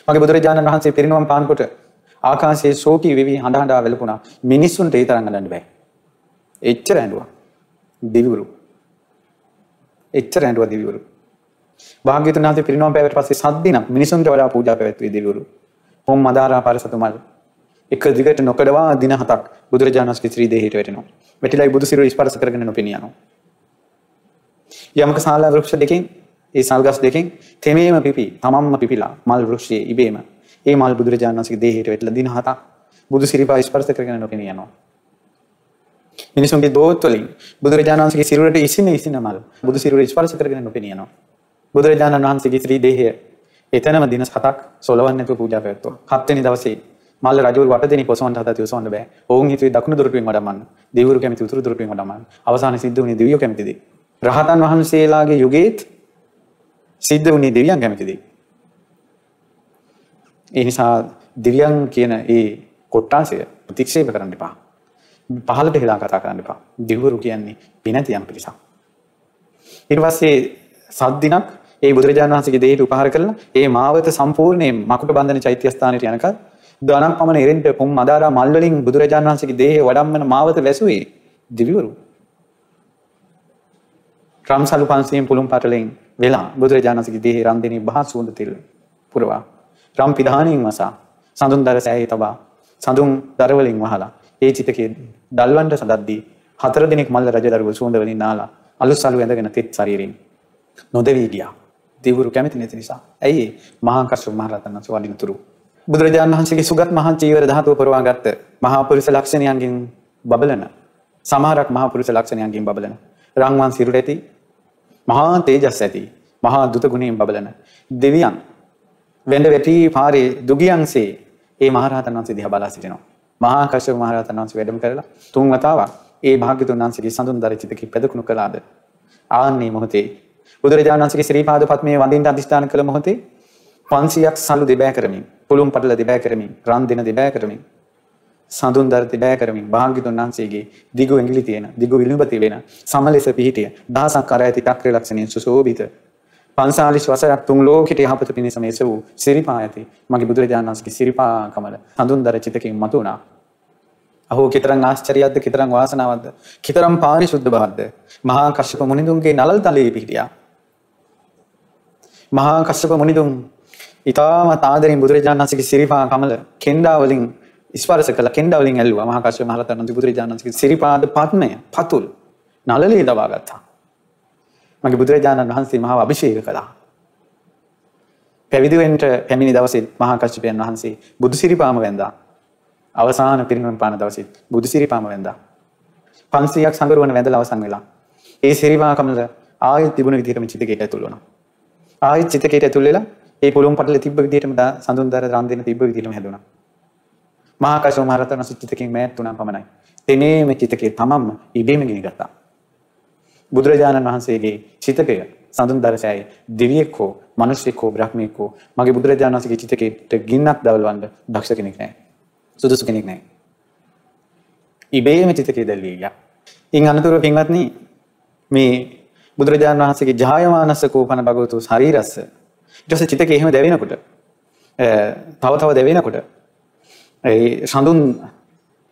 මගේ බුදුරජාණන් වහන්සේ පිරිනිවන් පානකොට ආකාශයේ ශෝකී වෙවි හඬ හඬා වැළපුණා. මිනිස්සුන්ට ඒ තරම් අඬන්න බෑ. එච්චර ඇඬුවා. දිවුරු. එච්චර ඇඬුවා දිවුරු. භාග්‍යතුන් වහන්සේ පිරිනොම් පෑවට පස්සේ සත් දිනක් මිනිසුන්ට වඩා පූජා පැවැත්වුවේ දෙවිවරු. හොම් මදාරා පරසතු මල්. එක දිගට නොකඩවා දින හතක් බුදුරජාණන් වහන්සේ ශ්‍රී දේහයට වැටෙනවා. වැටිලා බුදු සිරුර ස්පර්ශ කරගෙන නොපෙනී යනවා. යමක සාලා වෘක්ෂ දෙකෙන් ඒ සල්ගස් දෙකෙන් තෙමේම පිපි තමන්ම පිපිලා මල් වෘක්ෂයේ ඉබේම ඒ මල් බුදුරජාණන් වහන්සේගේ දේහයට වැටිලා දින හතක් බුදු සිරිපා ස්පර්ශ කරගෙන නොපෙනී යනවා. මිනිසුන්ගේ දෝත් වලින් බුදුරජාණන් වහන්සේගේ සිරුරට ඉසින ඉසින මල් බුදු සිරුර ස්පර්ශ කරගෙන නොපෙනී යනවා. බුදුරජාණන් වහන්සේගේ ශ්‍රී දේහය එතනම දින හතක් සොලවන්නේ නැතුව පූජා පැවැත්තුවා. හත්වෙනි දවසේ මල්ල රජුරු වටදෙනි පොසොන්ට හදා තියසොන්න බෑ. ඔවුන් හිතුවේ දකුණු දොරටුවෙන් වඩමන්න. දෙවිවරු කැමති උතුරු දොරටුවෙන් වඩමන්න. අවසානයේ සිද්ධ වුණේ දෙවියෝ කැමති දේ. රහතන් වහන්සේලාගේ යුගයේත් සිද්ධ වුණේ දෙවියන් කැමති දේ. ඒ නිසා දෙවියන් කියන ඒ කොට්ටාසය ප්‍රතික්ෂේප කරන්න එපා. පහළට හෙලා කතා කරන්න එපා. දෙවිවරු කියන්නේ පිනැති යම් පිරිසක්. ඊට පස්සේ සත් දිනක් ඒ බුදුරජාණන් වහන්සේගේ දෙයට උපහාර කළා. ඒ මාවත සම්පූර්ණයෙන් මකුට බන්ධන චෛත්‍ය ස්ථානයට යනකල් දානම් පමණ එරෙන්ට පොම් මදාරා මල් වලින් බුදුරජාණන් වහන්සේගේ දේහය වඩම්මන මාවත වැසුවේ දිවිවරු. රම්සලු 500න් පුළුම් පටලෙන් වෙලා බුදුරජාණන් වහන්සේගේ දේහය රන්දිනී බහ සුවඳ තෙල් පුරවා රම් පිධානයෙන් වසා සඳුන් දර සෑයේ තබා සඳුන් දර වලින් වහලා ඒ චිතකයේ දල්වන්ට සදද්දී හතර දිනක් මල්ල රජදරුව සුවඳ වලින් නාලා අලුත් සලු ඇඳගෙන තෙත් ශරීරින් නොදවී ගියා. දෙවිවරු කැමති නැති නිසා. ඇයි මහා කස්සප මහ රහතන් වහන්සේ වඩිනතුරු බුදුරජාණන් වහන්සේගේ සුගත් මහා චීවර ධාතුව පුරවා ගත්ත මහා පුරුෂ ලක්ෂණයන්ගෙන් බබලන සමහරක් මහා පුරුෂ ලක්ෂණයන්ගෙන් බබලන රංවන් සිරුර ඇති මහා තේජස් ඇති මහා දුත ගුණයෙන් බබලන දෙවියන් වෙඬ වැටි පාරේ දුගියන්සේ ඒ මහරහතන් වහන්සේ දිහා බලා සිටිනවා. මහා කශ්‍යප මහරහතන් වහන්සේ වැඩම කරලා තුන් වතාවක් ඒ භාග්‍යතුන් වහන්සේගේ සඳුන් දරිචිතකේ පැදකුණු කළාද? ආන්නේ මොහොතේ බුදුරජාණන් වහන්සේගේ ශ්‍රී පාද පත්මයේ වඳින්න අධිෂ්ඨාන කළ මොහොතේ 500ක් සලු දෙබෑ කරමින් පුළුම් පටල දෙබෑ කරමින් රන් දෙන දෙබෑ කරමින් සඳුන් දර දෙබෑ කරමින් භාග්‍යතුන් වහන්සේගේ දිගු ඇඟිලි තියෙන දිගු විලුඹ තියෙන සමලෙස පිහිටිය දහසක් කර ඇති චක්‍ර ලක්ෂණයෙන් සුශෝභිත පන්සාලිස් වසරක් තුන් ලෝකෙට යහපත පිණිස මේස වූ සිරිපා ඇති මගේ බුදුරජාණන් වහන්සේගේ සිරිපා කමල සඳුන් දර චිතකින් මතුණා. අහෝ කිතරම් ආශ්චර්යයක්ද කිතරම් වාසනාවක්ද කිතරම් පාරිශුද්ධ බවක්ද? මහා කශ්‍යප මුනිඳුන්ගේ නලල් තලයේ පිහිටියා. මහා කශ්‍යප මුනිඳුන් ඉතාමත් ආදරෙන් බුදුරජාණන් වහන්සේගේ සිරිපා කමල කෙන්ඩා වලින් ස්පර්ශ කළ කෙන්ඩා වලින් ඇල්ලුවා. මහා කශ්‍යප මහ රහතන් වහන්සේ බුදුරජාණන් වහන්සේගේ සිරිපාද පත්මය පතුල් නළලේ දබා ගත්තා. මගේ බුදුරජාණන් වහන්සේ මහා අභිෂේක කළා. පැවිදි වෙන්න පැමිණි දවසේ මහා කශ්‍යපයන් වහන්සේ බුදු සිරිපාම වැන්දා. අවසාන පිරිනිවන් පාන දවසේ බුදු සිරිපාම වැන්දා. 500ක් සංගරුවන වැඳලා අවසන් වෙලා. ඒ සිරිපා කමල ආයෙත් තිබුණ විදිහටම චිතකයට ඇතුල් වුණා. ආයෙත් චිතකයට ඇතුල් වෙලා ඒ පොළොම් පටල තිබ්බ විදිහටම සඳුන් දර රන් දෙන තිබ්බ විදිහටම හැදුණා. මහා කශ්‍යප මහ රහතන් වහන්සේ චිතකයෙන් මෑත් වුණා පමණයි. තෙනේම චිතකේ තමන්ම ඉබේම ගිනිගත්තා. බුදුරජාණන් වහන්සේගේ චිතකය සඳුන් දරසෑයි දෙවියෙක් හෝ මිනිසෙක් හෝ බ්‍රහ්මයෙක් හෝ මගේ බුදුරජාණන් වහන්සේගේ චිතකයට ගින්නක් දවලවන්න දක්ෂ කෙනෙක් නැහැ. සුදුසු කෙනෙක් නැහැ. ඉබේම චිතකේ දැල්වී ගියා. ඉන් අනතුරුව පින්වත්නි මේ බුදුරජාණන් වහන්සේගේ ජායමානස කෝපන භගවතු ශරීරස්ස ඊට පස්සේ චිතකේ එහෙම දැවෙනකොට තව තව දැවෙනකොට ඒ සඳුන්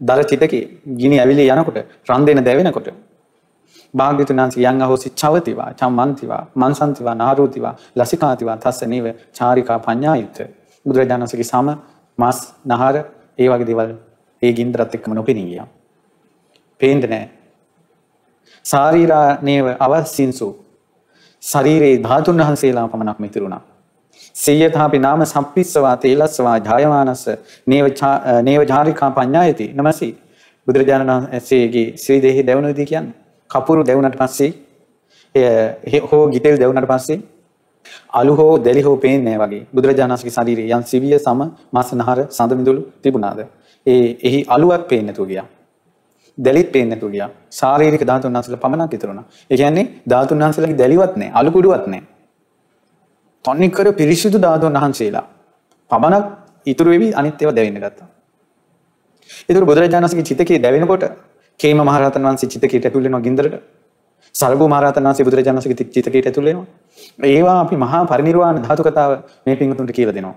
දර චිතකේ ගිනි ඇවිලි යනකොට රන් දෙන දැවෙනකොට භාග්‍යතුන් වහන්සේ යං අහෝසි චවතිවා චම්මන්තිවා මන්සන්තිවා නාරෝතිවා ලසිකාතිවා තස්ස නේව චාරිකා පඤ්ඤායුත් බුදුරජාණන් වහන්සේගේ සම මස් නහර ඒ වගේ දේවල් ඒ ගින්දරත් එක්කම නොපෙනී ගියා. පේන්න නැහැ. ශාරීරා නේව අවස්සින්සු ශරීරේ ධාතුන් වහන්සේලා පමණක් මිතුරුණා. සියයතාපි නාම සම්පිස්සවා තේලස්සවා ජායමානස්ස නේව නේව ජාරිකා පඤ්ඤායති නමසි බුදුරජාණන් වහන්සේගේ ශ්‍රී දේහි දෙවනුදී කියන්නේ කපුරු දෙවුනට පස්සේ හෝ ගිතෙල් දෙවුනට පස්සේ අලු හෝ දැලි හෝ පේන්නේ වගේ. බුදුරජාණන්සේගේ ශරීරයේ යම් සිවිය සම මාස නහර සඳ මිදුළු තිබුණාද? ඒ එහි අලුවක් පේන්නේ නැතුව ගියා. දැලිත් පේන්නේ නැතුව ගියා. ශාරීරික ධාතුන් වහන්සේලා පමණක් ඉතුරුණා ඒ කියන්නේ ධාතුන් වහන්සේලාගේ දැලිවත් නැහැ අලු කුඩුවත් නැහැ. තොන්නිකර පිරිසිදු ධාතුන් වහන්සේලා පමණක් ඉතුරු වෙවි අනිත් ඒවා දැවෙන්න ගත්තා. ඒතර බුදුරජාණන්සේගේ චිතකයේ දැවෙනකොට කේම මහරහතන් වහන්සේ චිතකයට ඇතුල් වෙනවා ගින්දරට. සල්බු මහරහතන් වහන්සේ බුදුරජාණන් වහන්සේගේ චිතකයට ඇතුල් වෙනවා. ඒවා අපි මහා පරිනිර්වාණ ධාතු කතාව මේ පින්වතුන්ට කියලා දෙනවා.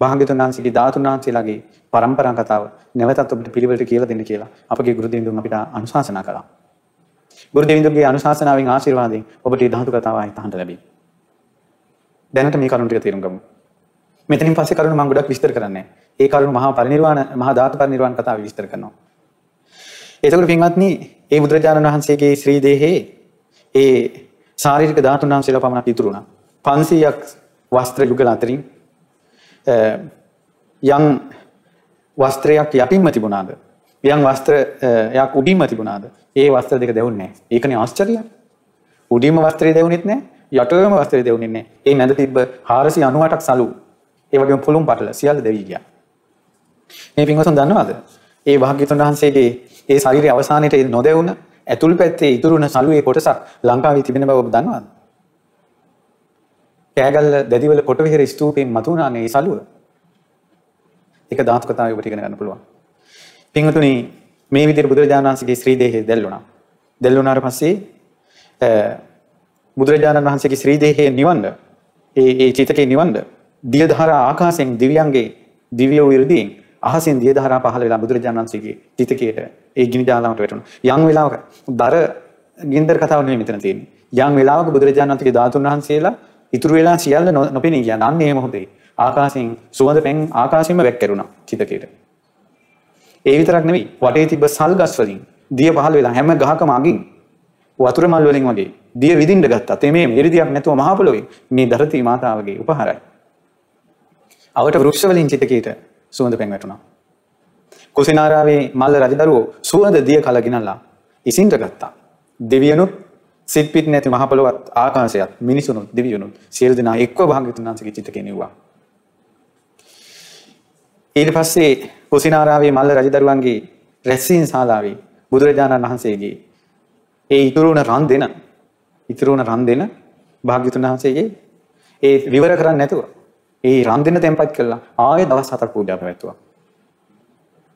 භාග්‍යතුන් වහන්සේගේ ධාතුන් වහන්සේලාගේ පරම්පරා කතාව නැවතත් ඔබට පිළිවෙලට කියලා දෙන්න කියලා අපගේ ගුරු දෙවිඳුන් අපිට අනුශාසනා කළා. ගුරු දෙවිඳුන්ගේ අනුශාසනාවෙන් ආශිර්වාදයෙන් ඔබට මේ ධාතු කතාව ආයෙත් අහන්න ලැබේ. දැනට මේ කරුණු ටික තේරුම් ගමු. මෙතනින් පස්සේ කරුණු මම ගොඩක් විස්තර කරන්නේ නැහැ. ඒ කරුණු මහා පරිනිර්වාණ මහා ධාතු පරිනිර්වාණ කතාව විස්තර කරනවා. එතකොට පින්වත්නි ඒ බුදුරජාණන් වහන්සේගේ ශ්‍රී දේහේ ඒ ශාරීරික ධාතුන් වහන්සේලා පමණක් ඉතුරු වුණා. 500ක් වස්ත්‍ර යුගල අතරින් යම් වස්ත්‍රයක් යටින්ම තිබුණාද? යම් වස්ත්‍රයක් උඩින්ම තිබුණාද? ඒ වස්ත්‍ර දෙක දෙවුන්නේ නැහැ. ඒකනේ ආශ්චර්යය. උඩින්ම වස්ත්‍රය දෙවුනෙත් නැහැ. යටම වස්ත්‍රය දෙවුනේ නැහැ. ඒ මැද තිබ්බ 498ක් සලු. ඒ වගේම පුළුම් පටල සියල්ල දෙවි ගියා. මේ පින්වතුන් දන්නවද? ඒ භාග්‍යතුන් වහන්සේගේ ඒ ශරීරයේ අවසානයේ නොදැවුන ඇතුල් පැත්තේ ඉතුරුන සලුවේ කොටසක් ලංකාවේ තිබෙන බව ඔබ දන්නවද? කෑගල්ල දැදිවල කොටවිහෙර ස්තූපයෙන් මතුවනානේ ඒ සලුව. ඒක ධාතු කතාවේ ඔබට ඉගෙන ගන්න පුළුවන්. පින්වතුනි මේ විදිහට බුදුරජාණන් වහන්සේගේ ශ්‍රී දේහය දැල්ුණා. දැල්ුණාට පස්සේ බුදුරජාණන් වහන්සේගේ ශ්‍රී දේහයේ නිවන්න ඒ ඒ චිතකේ නිවන්න දියධාරා ආකාශයෙන් දිව්‍යංගේ දිව්‍ය වූ අහසින් දිය දහරා පහළ වෙලා බුදුරජාණන් වහන්සේගේ චිතකයට ඒ ගිනි ජාලාවට වැටුණා. යම් වෙලාවක දර ගින්දර කතාව නෙමෙයි මෙතන තියෙන්නේ. යම් වෙලාවක බුදුරජාණන් වහන්සේගේ ධාතුන් වහන්සේලා ඉතුරු වෙලා සියල්ල නොපෙනී ගියා. අන්න ඒ මොහොතේ ආකාශයෙන් සුවඳ පැන් ආකාශයෙන්ම වැක්කිරුණා චිතකයට. ඒ විතරක් නෙමෙයි වටේ තිබ්බ සල් ගස් වලින් දිය පහළ වෙලා හැම ගහකම අගින් වතුර මල් වලින් වගේ දිය විදින්න ගත්තා. තේ මේ ඉරිදියක් නැතුව මහ පොළොවේ මේ ධරතී මාතාවගේ උපහාරයි. අවට වෘක්ෂ වලින් චිතකයට සුවඳ පැන් වැටුණා. කුසිනාරාවේ මල්ල රජදරුවෝ සුවඳ දිය කල ගෙනල්ලා ඉසින්ට ගත්තා. දෙවියනුත් සිත් පිට නැති මහ පොළොවත් ආකාශයත් මිනිසුනුත් දෙවියනුත් සියලු දෙනා එක්ව භාග්‍යතුන් වහන්සේගේ චිතකේ නිව්වා. ඊට පස්සේ කුසිනාරාවේ මල්ල රජදරුවන්ගේ රැස්වීම ශාලාවේ බුදුරජාණන් වහන්සේගේ ඒ ඉතුරු වුණ රන් දෙන ඉතුරු වුණ රන් දෙන භාග්‍යතුන් වහන්සේගේ ඒ විවර කරන්නේ නැතුව ඒ රන් දෙන්න තැන්පත් කළා ආයෙ දවස් හතක් පූජා පැවැත්තුවා.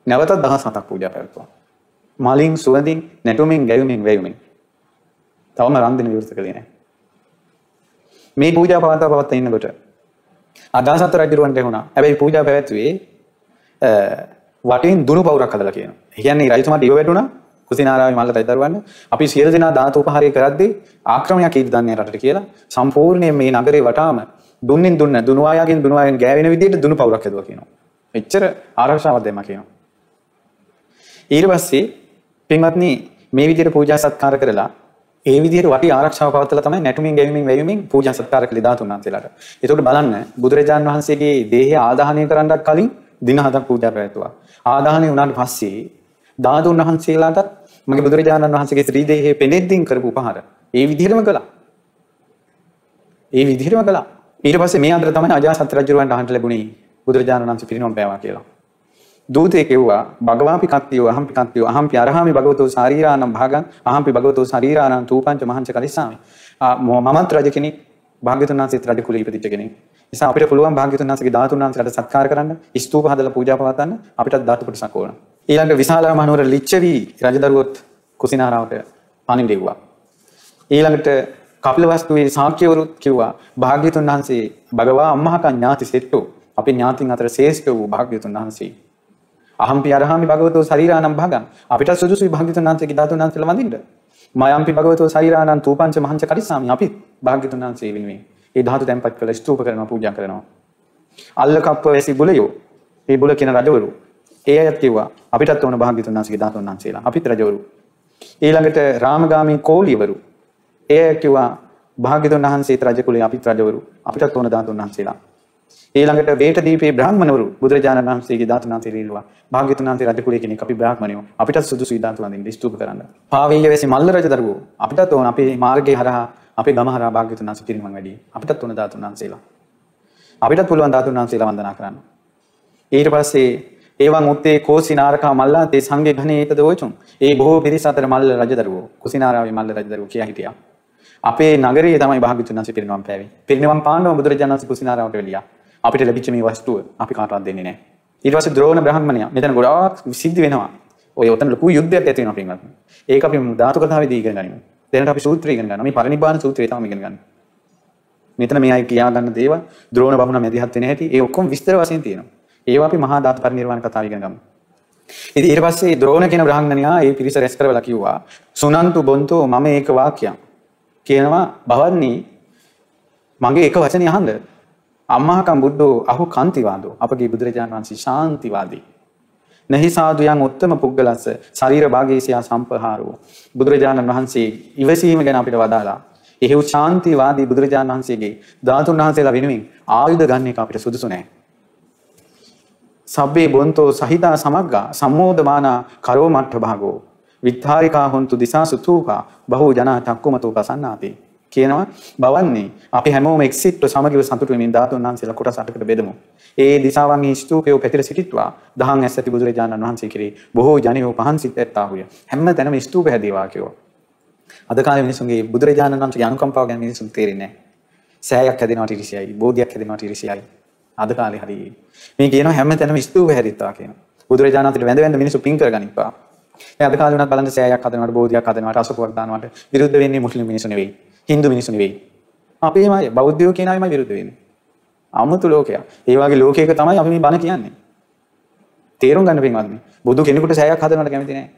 නැවතත් දවස් හතක් පූජා පැවැත්තුවා. මලින් සුවඳින් නැටුමින් ගැයුමින් වැයුමින්. තවම රන් දෙන්න විවෘත කළේ නැහැ. මේ පූජා පවත්වා පවත්වා ඉන්නකොට අදාසත් රජුරවන්ට එහුණා. හැබැයි පූජා පැවැත්වුවේ වටින් දුනු පවුරක් හදලා කියනවා. ඒ කියන්නේ රජතුමාට ඉව වැටුණා කුසිනාරාවේ මල්ල රජදරුවන්ට අපි සියලු දෙනා දාත උපහාරය කරද්දී ආක්‍රමණයක් ඊට දන්නේ රටට කියලා සම්පූර්ණයෙන් මේ නගරේ වටාම දුන්නින් දුන්න දුනුවායාගෙන් දුනුවායෙන් ගෑවෙන විදිහට දුනු පවුරක් හදුවා කියනවා. එච්චර ආරක්ෂාවක් දෙන්න කියනවා. ඊට පස්සේ පින්වත්නි මේ විදිහට පූජා සත්කාර කරලා ඒ විදිහට වටි ආරක්ෂාව පවත්වලා තමයි නැටුමින් ගෙවීමෙන් වෙවීමෙන් පූජා සත්කාර කළ ධාතුන් වහන්සේලාට. ඒකට බලන්න බුදුරජාන් වහන්සේගේ දේහය ආදාහනය කරන්නත් කලින් දින හතක් පූජා පැවැත්තුවා. ආදාහනය වුණාට පස්සේ ධාතුන් වහන්සේලාටත් මගේ බුදුරජාණන් වහන්සේගේ ශ්‍රී දේහයේ පෙනෙද්දින් කරපු උපහාර ඒ විදිහටම කළා. ඒ විදිහටම කළා. ඊට පස්සේ මේ අතර තමයි අජාසත් රජුරවන්ට අහන්න ලැබුණේ බුදුරජාණන් වහන්සේ පිරිනොම් පෑවා කියලා. දූතේ කිව්වා භගවාපි කත්තියෝ අහම්පි කත්තියෝ අහම්පි අරහාමි භගවතෝ ශරීරානම් භාගං අහම්පි භගවතෝ ශරීරානම් තූපංච මහංච කලිස්සාමි. මමත් රජ කෙනෙක් භාග්‍යතුන් වහන්සේත් රජ කුලේ ඉපදිච්ච කෙනෙක්. නිසා අපිට පුළුවන් භාග්‍යතුන් වහන්සේගේ ධාතුන් වහන්සේලාට සත්කාර කරන්න, ස්තූප හදලා පූජා පවත්වන්න අපිටත් ධාතු කොටසක් ඕන. ඊළඟ විශාලා මහනුවර ලිච්ඡවි රජදරුවොත් කුසිනාරාවට පණින් දෙව්වා. ඊළඟට කපිලවස්තුවේ ශාක්‍යවරුත් කිව්වා භාග්‍යතුන් වහන්සේ භගවා අම්මහකන් ඥාති සෙට්ටෝ අපි ඥාතින් අතර ශ්‍රේෂ්ඨ වූ භාග්‍යතුන් වහන්සේ. අහම්පි අරහාමි භගවතෝ ශරීරානම් භගං අපිට සුදුසුයි භාග්‍යතුන් වහන්සේගේ ධාතුන් වහන්සේලා වඳින්න. මයම්පි භගවතෝ ශරීරානම් තූපංච මහංච කරිස්සාමි අපි භාග්‍යතුන් වහන්සේ වෙනුවෙන් ඒ ධාතු තැන්පත් කළ ස්තූප කරනවා පූජා කරනවා. අල්ල කප්ප වැසි බුලයෝ ඒ බුල කියන රජවරු ඒ අයත් කිව්වා අපිටත් ඕන භාග්‍යතුන් වහන්සේගේ ධාතුන් වහන්සේලා අපිත් රජවරු. ඊළඟට රාමගාමී කෝලියවරු ඒ අය කිව්වා භාග්‍යතුන් වහන්සේත් රජ කුලේ අපිත් රජවරු අපිටත් ඕන ධාතුන් වහන්සේලා. ඊළඟට වේට දීපේ බ්‍රාහ්මණවරු බුදුරජාණන් වහන්සේගේ ධාතුන් වහන්සේ ඉල්ලුවා භාග්‍යතුන් වහන්සේ රජ කුලේ කෙනෙක් අපි බ්‍රාහ්මණයෝ අපිටත් සුදුසු ධාතු වන්දින්න ස්තූප කරන්න. පාවීය වැසි මල්ල රජ දරුවෝ අපිටත් ඕන අපේ මාර්ගයේ හරහා අපේ ගම හරහා භාග්‍යතුන් වහන්සේ පිරිනිවන් වැඩි. අපිටත් ඕන ධාතුන් වහන්සේලා. අපිටත් පුළුවන් ධාතුන් වහන්සේලා වන්දනා කරන්න. ඊට පස්සේ ඒවන් උත්තේ කෝසිනාරකා මල්ලා තේ සංගේ ඝනේ ඒතද ඔයචුම්. ඒ බොහෝ පිරිස අතර මල්ල රජදරුවෝ කුසිනාරාවේ මල්ල රජදරුවෝ කියා හිටියා. අපේ නගරයේ තමයි භාග්‍යතුන් වහන්සේ පිරිනිවන් පෑවේ. පිරිනිවන් පානව බුදුරජාණන් වහන්සේ කුසිනාරාවට එළියා. අපිට ලැබිච්ච මේ වස්තුව අපි කාටවත් දෙන්නේ නැහැ. ඊට පස්සේ ද්‍රෝණ බ්‍රාහ්මණයා මෙතන ගොඩාක් සිද්ධ වෙනවා. ඔය ඔතන ලොකු යුද්ධයක් ඇති වෙනවා පින්වත්නි. ඒක අපි ධාතු කතාවේදී ඉගෙන ගනිමු. දැනට අපි සූත්‍රය ඉගෙන ගන්නවා. මේ පරිනිබ්බාන සූත්‍රය තමයි ඉගෙන ගන්න. මෙතන මේ අය කියා ගන්න දේවල් ද්‍රෝණ බමුණ මැදිහත් වෙන හැටි ඒ ඔක්කොම විස්තර වශයෙන් තියෙනවා. ඒවා අපි මහා ධාතු පරිනිර්වාණ කතාව ඉගෙන ගමු. ඉතින් ඊට පස්සේ ද්‍රෝණ කියන බ්‍රාහ්මණයා ඒ පිරිස රැස් කරවලා කිව්වා සුනන්තු බොන්තෝ මම ඒක වාක්‍යයක් කියනවා භවන්නි මගේ එක වචනේ අහන්න. අම්මාකම් බුද්ධෝ අහු කාන්තිවාදෝ. අපගේ බුදුරජාණන් වහන්සේ ශාන්තිවාදී. නහි සාදුයන් උත්තම පුද්ගලස්ස ශරීර භාගේසියා සම්පහාරෝ. බුදුරජාණන් වහන්සේ ඉවසීම ගැන අපිට වදාලා. එහෙව් ශාන්තිවාදී බුදුරජාණන් වහන්සේගේ ධාතුන් වහන්සේලා වෙනුවෙන් ආයුධ ගන්න එක අපිට සුදුසු නැහැ සබ්බේ බොන්තෝ සහිතා සමග්ගා. සම්මෝධමානා කරෝ මට්ඨ භාගෝ විත්තාරිකා හොන්තු දිසා සුතූකා බහු ජනා චක්කුමතෝ පසන්නාති කියනවා බවන්නේ අපි හැමෝම එක්සිට්ව සමගිව සතුටු වෙමින් ධාතුන් වහන්සේලා කොටස් අටකට බෙදමු. ඒ දිසාවන්හි ස්තූපයෝ පැතිර සිටිත්වා දහම් ඇස් ඇති බුදුරජාණන් වහන්සේ කෙරේ බොහෝ ජනයෝ පහන් සිත් ඇත්තාහුය. හැම තැනම ස්තූප හැදේවා කිව්වා. අද කාලේ මිනිසුන්ගේ බුදුරජාණන් වහන්සේගේ අනුකම්පාව ගැන මිනිසුන් තේරෙන්නේ නැහැ. සෑයක් හැදෙනවට ඉරිසියයි, බෝධියක් හැදෙනවට ඉරිසියයි. අද කාලේ හරි මේ කියනවා හැම තැනම ස්තූප හැදිත්වා කියනවා. බුදුරජාණන් වහන්සේට වැඳ වැඳ මිනිස්සු පින් කරගනිප්පා. ඒ අද කාලේ උනත් බලන්න සෑයක් හදනවට බෝධියක් හදනවට අසපුවක් දානවට විරුද්ධ වෙන්නේ මුස්ලිම් මිනිස්සු නෙවෙයි. හින්දු මිනිස්සු නෙවෙයි. අපේමයි බෞද්ධයෝ කියන අයමයි විරුද්ධ වෙන්නේ. අමුතු ලෝකයක්. ඒ වගේ ලෝකයක තමයි අපි මේ බණ කියන්නේ. තේරුම් ගන්න පින්වත්නි. බුදු කෙනෙකුට සෑයක් හදනවට කැමති නැහැ.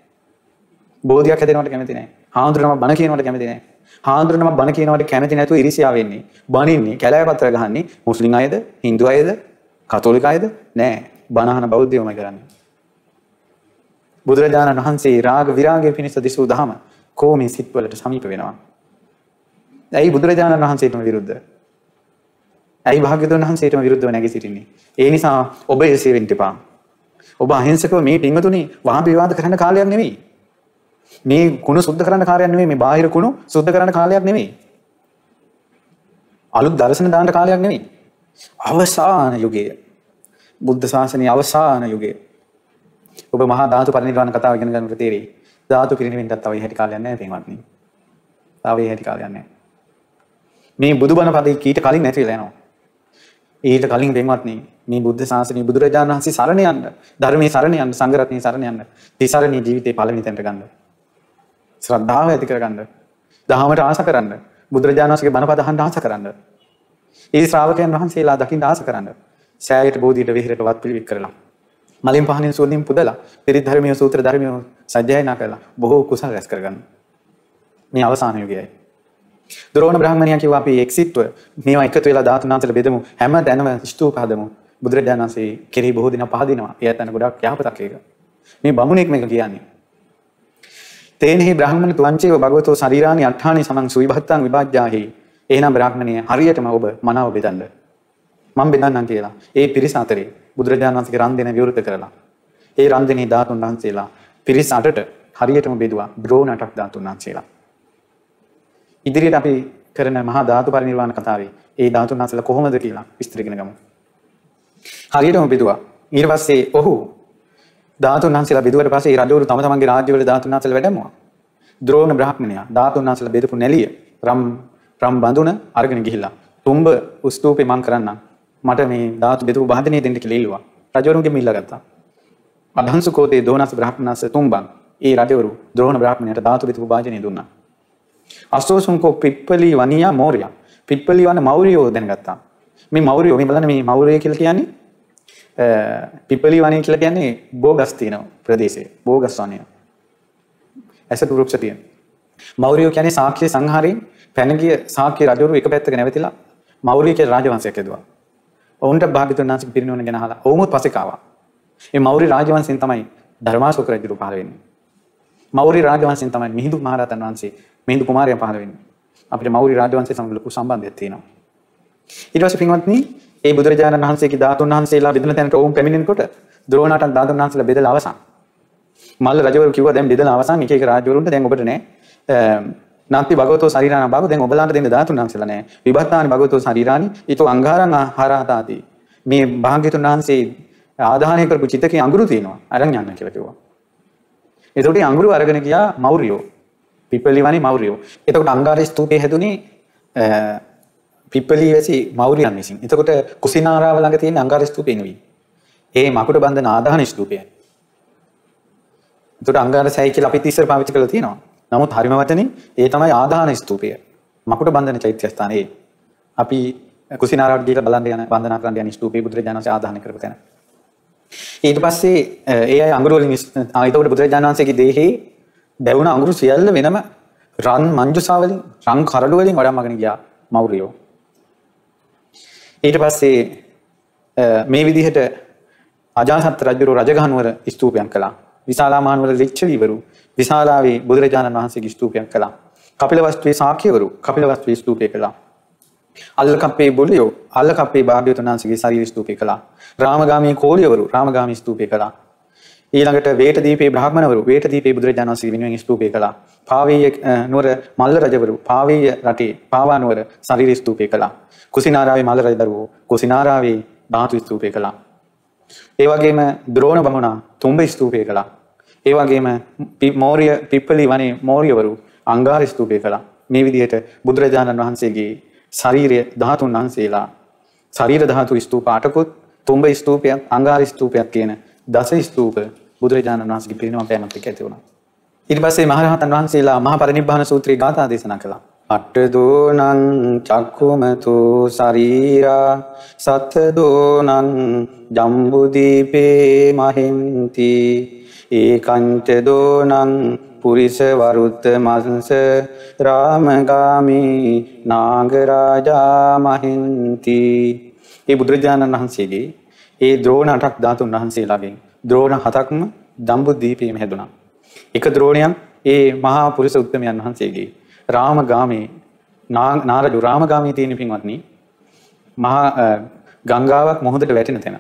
බෝධියක් හැදෙනවට කැමති නැහැ. හාමුදුරනම බණ කියනවට කැමති නැහැ. හාමුදුරනම බණ කියනවට කැමති නැතුව ඉරිසියා වෙන්නේ. බණින්නේ, කැලෑ පත්‍ර ගහන්නේ මුස්ලිම් අයද, හින්දු අයද, කතෝලික අයද? නෑ. බණ අහන බෞද්ධයෝමයි කරන්නේ. බුදුරජාණන් වහන්සේ රාග විරාගය පිණිස දිසූ දහම කෝමේ සිත්වලට සමීප වෙනවා. ඇයි බුදුරජාණන් වහන්සේටම විරුද්ධ? ඇයි භාග්‍යවතුන් වහන්සේටම විරුද්ධව නැගී සිටින්නේ? ඒ නිසා ඔබ එසේ වෙන්න එපා. ඔබ අහිංසකව මේ පින්වතුනි වාද විවාද කරන්න කාලයක් නෙවෙයි. මේ කුණ සුද්ධ කරන්න කාලයක් නෙවෙයි මේ බාහිර කුණු සුද්ධ කරන්න කාලයක් නෙවෙයි. අලුත් දර්ශන දාන්න කාලයක් නෙවෙයි. අවසාන යුගයේ බුද්ධ ශාසනයේ අවසාන යුගයේ ඔබ මහා ධාතු පරිනිර්වාණ කතාව ඉගෙන ගන්නකොට තේරෙයි. ධාතු පිරිනිවෙන්නත් තව ඉහැටි කාලයක් නැහැ පින්වත්නි. තව ඉහැටි කාලයක් නැහැ. මේ බුදුබණ පදේ කීට කලින් නැති වෙලා යනවා. ඊට කලින් පින්වත්නි මේ බුද්ධ ශාසනය බුදුරජාණන් වහන්සේ සරණ යන්න, ධර්මයේ සරණ යන්න, සංඝ රත්නයේ සරණ යන්න, තිසරණී ජීවිතේ පළවෙනි තැනට ගන්න. ශ්‍රද්ධාව ඇති කරගන්න. දහමට ආස කරන්න. බුදුරජාණන් වහන්සේගේ බණපද අහන්න ආස කරන්න. ඒ ශ්‍රාවකයන් වහන්සේලා දකින්න ආස කරන්න. සෑයට බෝධියට විහෙරට වත් පිළිවෙත් කරලා. මලින් පහනින් සුවඳින් පුදලා පිරිත් ධර්මීය සූත්‍ර ධර්මීය සජ්ජායනා කරලා බොහෝ කුසල රැස් කරගන්න. මේ අවසාන යුගයයි. දොරෝණ බ්‍රාහ්මණයා කිව්වා අපි එක්සිට්ව මේවා එකතු වෙලා ධාතුන් වහන්සේලා බෙදමු. හැම තැනම ස්තූප හදමු. බුදුරජාණන් වහන්සේ කෙරෙහි බොහෝ දින පහදිනවා. ඒ ඇතන ගොඩක් යහපතක් ඒක. මේ බමුණෙක් මේක කියන්නේ. තේනෙහි බ්‍රහ්මණ තුවංචේව භගවතෝ ශරීරානි අට්ඨානි සමං සුවිභත්තං විභාජ්‍යාහි එහෙනම් බ්‍රාහ්මණය හරියටම ඔබ මනාව බෙදන්න. මම බෙදන්නම් කියලා. ඒ පිරිස අතරේ. බුදුරජාණන් වහන්සේගේ රන් දෙන විවෘත කරලා ඒ රන් දෙනේ ධාතුන් වහන්සේලා පිරිස අටට හරියටම බෙදුවා ද්‍රෝණ අටක් ධාතුන් වහන්සේලා ඉදිරියට අපි කරන මහා ධාතු පරිනිර්වාණ කතාවේ ඒ ධාතුන් වහන්සේලා කොහොමද කියලා විස්තර ඉගෙන ගමු හරියටම බෙදුවා ඊට පස්සේ ඔහු ධාතුන් වහන්සේලා බෙදුවට පස්සේ ඒ රජවරු තම තමන්ගේ රාජ්‍යවල ධාතුන් වහන්සේලා වැඩමුවා. ද්‍රෝණ බ්‍රාහ්මණයා ධාතුන් වහන්සේලා බෙදපු නැලිය රම් රම් බඳුන අරගෙන ගිහිල්ලා තුඹ ස්තූපේ මං කරන්නම්. මට මේ ධාතු බෙදපු වාදනය දෙන්න කියලා ඉල්ලුවා. රජවරුන්ගෙන් ඉල්ලා ගත්තා. අධංසුකෝතේ දෝනස් බ්‍රාහ්මණස්ස තුම්බන්. ඒ රජවරු ද්‍රෝණ බ්‍රාහ්මණයට ධාතු බෙදපු වාදනය දුන්නා. අස්සෝසුන්කෝ පිප්පලි වනියා මෞර්යා. පිප්පලි වන මෞර්යෝ දැනගත්තා. මේ මෞර්යෝ මේ බලන්න මේ මෞර්ය කියලා කියන්නේ පිපලි වනය කියලා කියන්නේ බෝගස් තියෙන ප්‍රදේශයේ බෝගස් වනය. ඇසට වෘක්ෂ තියෙන. මෞර්යෝ කියන්නේ සාක්‍ය සංහාරයෙන් පැන ගිය සාක්‍ය රජවරු එක පැත්තක නැවතිලා මෞර්ය කියලා රාජවංශයක් ඇදුවා. ඔවුන්ට භාග්‍යතුන් වහන්සේ පිරිනවන ගැන අහලා ඔවුමුත් පස්සේ කාවා. මේ මෞර්ය රාජවංශයෙන් තමයි ධර්මාශෝක රජු පහළ වෙන්නේ. මෞර්ය රාජවංශයෙන් තමයි මිහිඳු මහරහතන් වහන්සේ මිහිඳු කුමාරයා පහළ වෙන්නේ. අපිට මෞර්ය රාජවංශය සමග ලොකු සම්බන්ධයක් තියෙනවා. ඊට පස්සේ පින්වත්නි ඒ බුදුරජාණන් වහන්සේගේ ධාතුන් වහන්සේලා බෙදෙන තැනට ඔවුන් පැමිණෙනකොට ද්‍රෝණාටන් ධාතුන් වහන්සේලා බෙදලා අවසන්. මල්ල රජවරු කිව්වා දැන් බෙදලා අවසන් එක එක රාජවරුන්ට දැන් ඔබට නෑ. නාති භගවතෝ ශරීරාණ භාග දැන් ඔබලාට දෙන්න ධාතුන් වහන්සේලා නෑ. විභත්තානි භගවතෝ ශරීරානි ඊතෝ අංගාරං ආහාරාතාති. මේ භාග්‍යතුන් වහන්සේ ආදාහනය කරපු චිතකේ අඟුරු තියෙනවා. අරන් යන්න කියලා කිව්වා. එතකොට අඟුරු අරගෙන ගියා මෞර්යෝ. පිප්පලිවනි මෞර්යෝ. එතකොට අංගාර ස්තූපේ හැදුනේ පිප්පලී වැසි මෞර්යයන් විසින්. එතකොට කුසිනාරාව ළඟ තියෙන අංගාර ස්තූපය නෙවෙයි. ඒ මකුට බන්ධන ආදාන ස්තූපයයි. එතකොට අංගාර සෑයි කියලා අපි ඉස්සර පාවිච්චි කරලා තියෙනවා. නමුත් හරිම වචනේ ඒ තමයි ආදාන ස්තූපය. මකුට බන්ධන චෛත්‍ය ස්ථානයේ අපි කුසිනාරාවට ගිහලා බලන්න යන වන්දනා කරන්න යන ස්තූපේ බුදුරජාණන් වහන්සේ ආදාන කරපු තැන. ඊට පස්සේ ඒ අය අඟුරු වලින් ආයතකොට බුදුරජාණන් වහන්සේගේ දේහේ දැවුණ අඟුරු සියල්ල වෙනම රන් මංජුසා වලින් රන් කරඩු වලින් වඩම්මගෙන ගියා මෞර්යෝ. ඊට පස්සේ මේ විදිහට අජාසත් රජුරු රජගහනුවර ස්තූපයක් කළා. විශාලාමානවල ලිච්ඡවීවරු විශාලාවේ බුදුරජාණන් වහන්සේගේ ස්තූපයක් කළා. කපිලවස්තුවේ සාක්‍යවරු කපිලවස්තුවේ ස්තූපය කළා. අල්ලකප්පේ බොලියෝ අල්ලකප්පේ භාග්‍යවතුන් වහන්සේගේ ශරීර ස්තූපය කළා. රාමගාමී කෝලියවරු රාමගාමී ස්තූපය කළා. ඊළඟට වේටදීපේ බ්‍රාහ්මණවරු වේටදීපේ බුදුරජාණන් වහන්සේ වෙනුවෙන් ස්තූපය කළා. පාවීය නුවර මල්ල රජවරු පාවීය රටේ පාවා නුවර ශරීර ස්තූපය කළා. කුසිනාරාවේ මල්ල රජදරුවෝ කුසිනාරාවේ ධාතු ස්තූපය කළා. ඒ වගේම ද්‍රෝණ බමුණා තුඹ ස්තූපය කළා. ඒ වගේම මෝරිය පිප්පලි වනේ මෝරියවරු අංගාර ස්තූපය කළා. මේ විදිහට බුදුරජාණන් වහන්සේගේ ශරීරය ධාතුන් වහන්සේලා ශරීර ධාතු ස්තූප අටකුත් තුඹ ස්තූපයක් අංගාර ස්තූපයක් කියන දස ස්තූප බුදුරජාණන් වහන්සේගේ පිරිනමන පෑමත් එක්ක ඇති වුණා. ඊට පස්සේ මහරහතන් වහන්සේලා මහා පරිනිබ්බාන සූත්‍රයේ ගාථා දේශනා කළා. අට්ටදෝනං චක්කුමතු ශරීරා සතදෝනං ජම්බුදීපේ මහින්ති ඒකංච දෝනං පුරිස වරුත්ත මංස රාමගාමී නාගරාජා මහින්ති ඒ බුදුරජාණන් වහන්සේගේ ඒ ද්‍රෝණ අටක් ධාතුන් වහන්සේලාගෙන් ද්‍රෝණ හතක්ම ජම්බුදීපේම හැදුනා. එක ද්‍රෝණයක් ඒ මහා පුරුෂ උත්තමයන් වහන්සේගේ රාමගාමී නාරජු රාමගාමී තියෙන පින්වත්නි මහා ගංගාවක් මොහොතට වැටෙන තැන.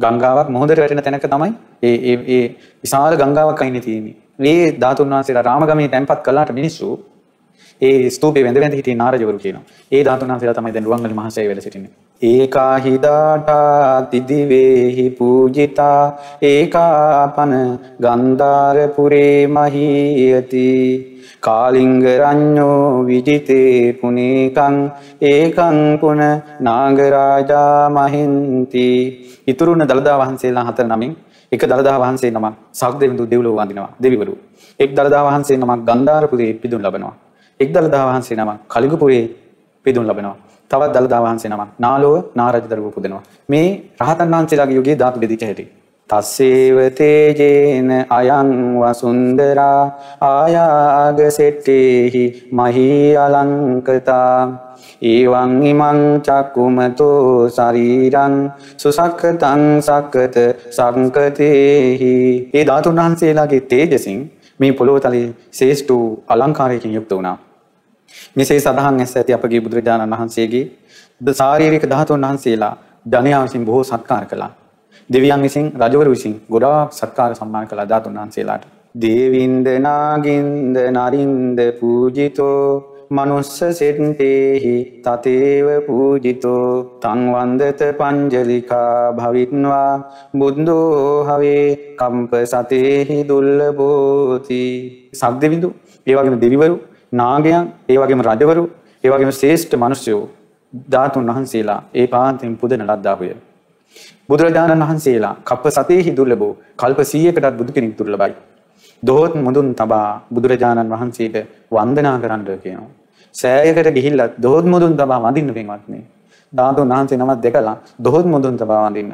ගංගාවක් මොහොතට වැටෙන තැනක තමයි ඒ ඒ ඒ විශාල ගංගාවක් අයිනේ තියෙන්නේ. මේ ධාතුන් වහන්සේලා රාමගමේ තැන්පත් කළාට මිනිස්සු ඒ ස්තූපේ වැඳ වැඳ හිටිය නාරජවරු කියනවා. ඒ ධාතුන් වහන්සේලා තමයි දැන් රුවන්වැලි මහසෑය වැඩ සිටින්නේ. ඒකාහිදාටා තිදිවේහි පූජිතා ඒකාපන ගන්ධාරපුරේ මහීයති කාලිංගරඥෝ විජිතේ පුනේකං ඒකං පුන නාගරාජා මහින්ති ඉතුරුන දළදා වහන්සේලා හතර නමින් එක දළදා වහන්සේ නමක් සක්දෙවිඳු දෙව්ලොව වඳිනවා දෙවිවරු එක් දළදා වහන්සේ නමක් ගන්ධාරපුරේ පිදුම් ලබනවා එක් දළදා වහන්සේ නමක් කලිගුපුරේ පිදුම් ලබනවා. තවත් දළදා වහන්සේ නමක් නාලෝව නාරජ දරුවෝ පුදනවා. මේ රහතන් වහන්සේලාගේ යුගයේ ධාතු බෙදිච්ච හැටි. තස්සේව තේජේන අයං වසුන්දරා ආයාග සෙට්ටේහි මහී අලංකතා. ඒවං ඉමං චක්කුමතෝ ශරීරං සුසක්කතං සක්කත සංකතේහි. ඒ ධාතුන් වහන්සේලාගේ තේජසින් මේ පොළොව තලයේ ශේෂ්ඨ වූ අලංකාරයකින් යුක්ත වුණා. මෙසේ සඳහන් ඇස් ඇති අපගේ බුදුරජාණන් වහන්සේගේ ද ශාරීරික ධාතුන් වහන්සේලා ධනයා විසින් බොහෝ සත්කාර කළා. දෙවියන් විසින් රජවරු විසින් ගොඩාක් සත්කාර සම්මාන කළා ධාතුන් වහන්සේලාට. දේවින්ද නාගින්ද නරින්ද පූජිතෝ මනුස්ස සෙට්ටේහි තතේව පූජිතෝ තං වන්දත පංජලිකා භවිත්වා බුද්ධෝ හවේ කම්ප සතේහි දුල්ලබෝති සක්දෙවිඳු ඒ වගේම දෙවිවරු නාගයන් ඒ වගේම රජවරු ඒ වගේම ශ්‍රේෂ්ඨ මිනිසයෝ ධාතුන් වහන්සේලා ඒ පාන්තෙන් පුදන ලද්දාහුය බුදුරජාණන් වහන්සේලා කප්ප සතේහි දුර්ලභෝ කල්ප 100කටත් බුදු කෙනෙක් දුර්ලභයි දොහොත් මුදුන් තබා බුදුරජාණන් වහන්සේට වන්දනා කරන්න කියනවා සෑයකට ගිහිල්ලා දොහොත් මුදුන් තබා වඳින්න පින්වත්නි. ධාතුන් වහන්සේ නමක් දෙකලා දොහොත් මුදුන් තබා වඳින්න.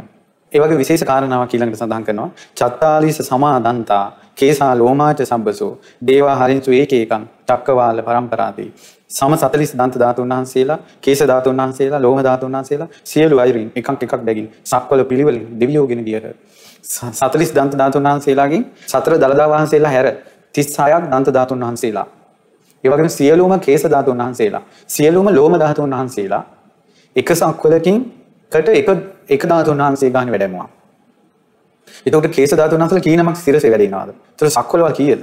ඒ වගේ විශේෂ කාරණාවක් ඊළඟට සඳහන් කරනවා. චත්තාලීස සමාදන්තා කේසා ලෝමාච සම්බසෝ දේවා හරින්සු ඒකේකං චක්කවාල පරම්පරාති. සම 40 දන්ත ධාතුන් වහන්සේලා, කේස ධාතුන් වහන්සේලා, ලෝම ධාතුන් වහන්සේලා සියලු අයරින් එකක් එකක් බැගින් සක්වල පිළිවෙලින් දෙවියෝගෙන ගියට 40 දන්ත ධාතුන් වහන්සේලාගෙන් සතර දලදා වහන්සේලා හැර 36ක් දන්ත ධාතුන් වහන්සේලා ඒ වගේම සියලුම කේස ධාතුන් වහන්සේලා සියලුම ලෝම ධාතුන් වහන්සේලා එක සක්වලකින් කට එක එක ධාතුන් වහන්සේ ගානේ වැඩමුවා. එතකොට කේස ධාතුන් වහන්සේලා කීනමක් සිරසේ වැඩ ඉනවද? එතකොට සක්වලවල් කීයද?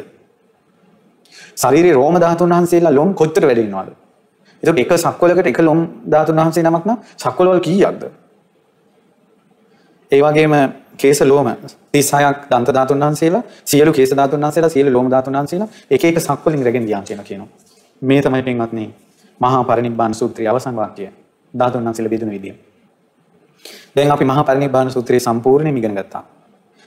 ශරීරේ රෝම ධාතුන් වහන්සේලා ලොම් කොච්චර වැඩ ඉනවද? එතකොට එක සක්වලකට එක ලොම් ධාතුන් වහන්සේ නමක් නම් සක්වලවල් කීයක්ද? ඒ වගේම කේස ලෝම 36ක් දන්ත ධාතුන් වහන්සේලා සියලු කේස ධාතුන් වහන්සේලා සියලු ලෝම ධාතුන් වහන්සේලා එක එක සක් වලින් රැගෙන ගියා කියලා කියනවා. මේ තමයි පින්වත්නි මහා පරිනිබ්බාන සූත්‍රයේ අවසන් වාක්‍යය. ධාතුන් වහන්සේලා බෙදුන විදිය. දැන් අපි මහා පරිනිබ්බාන සූත්‍රයේ සම්පූර්ණයෙන්ම ඉගෙන ගත්තා.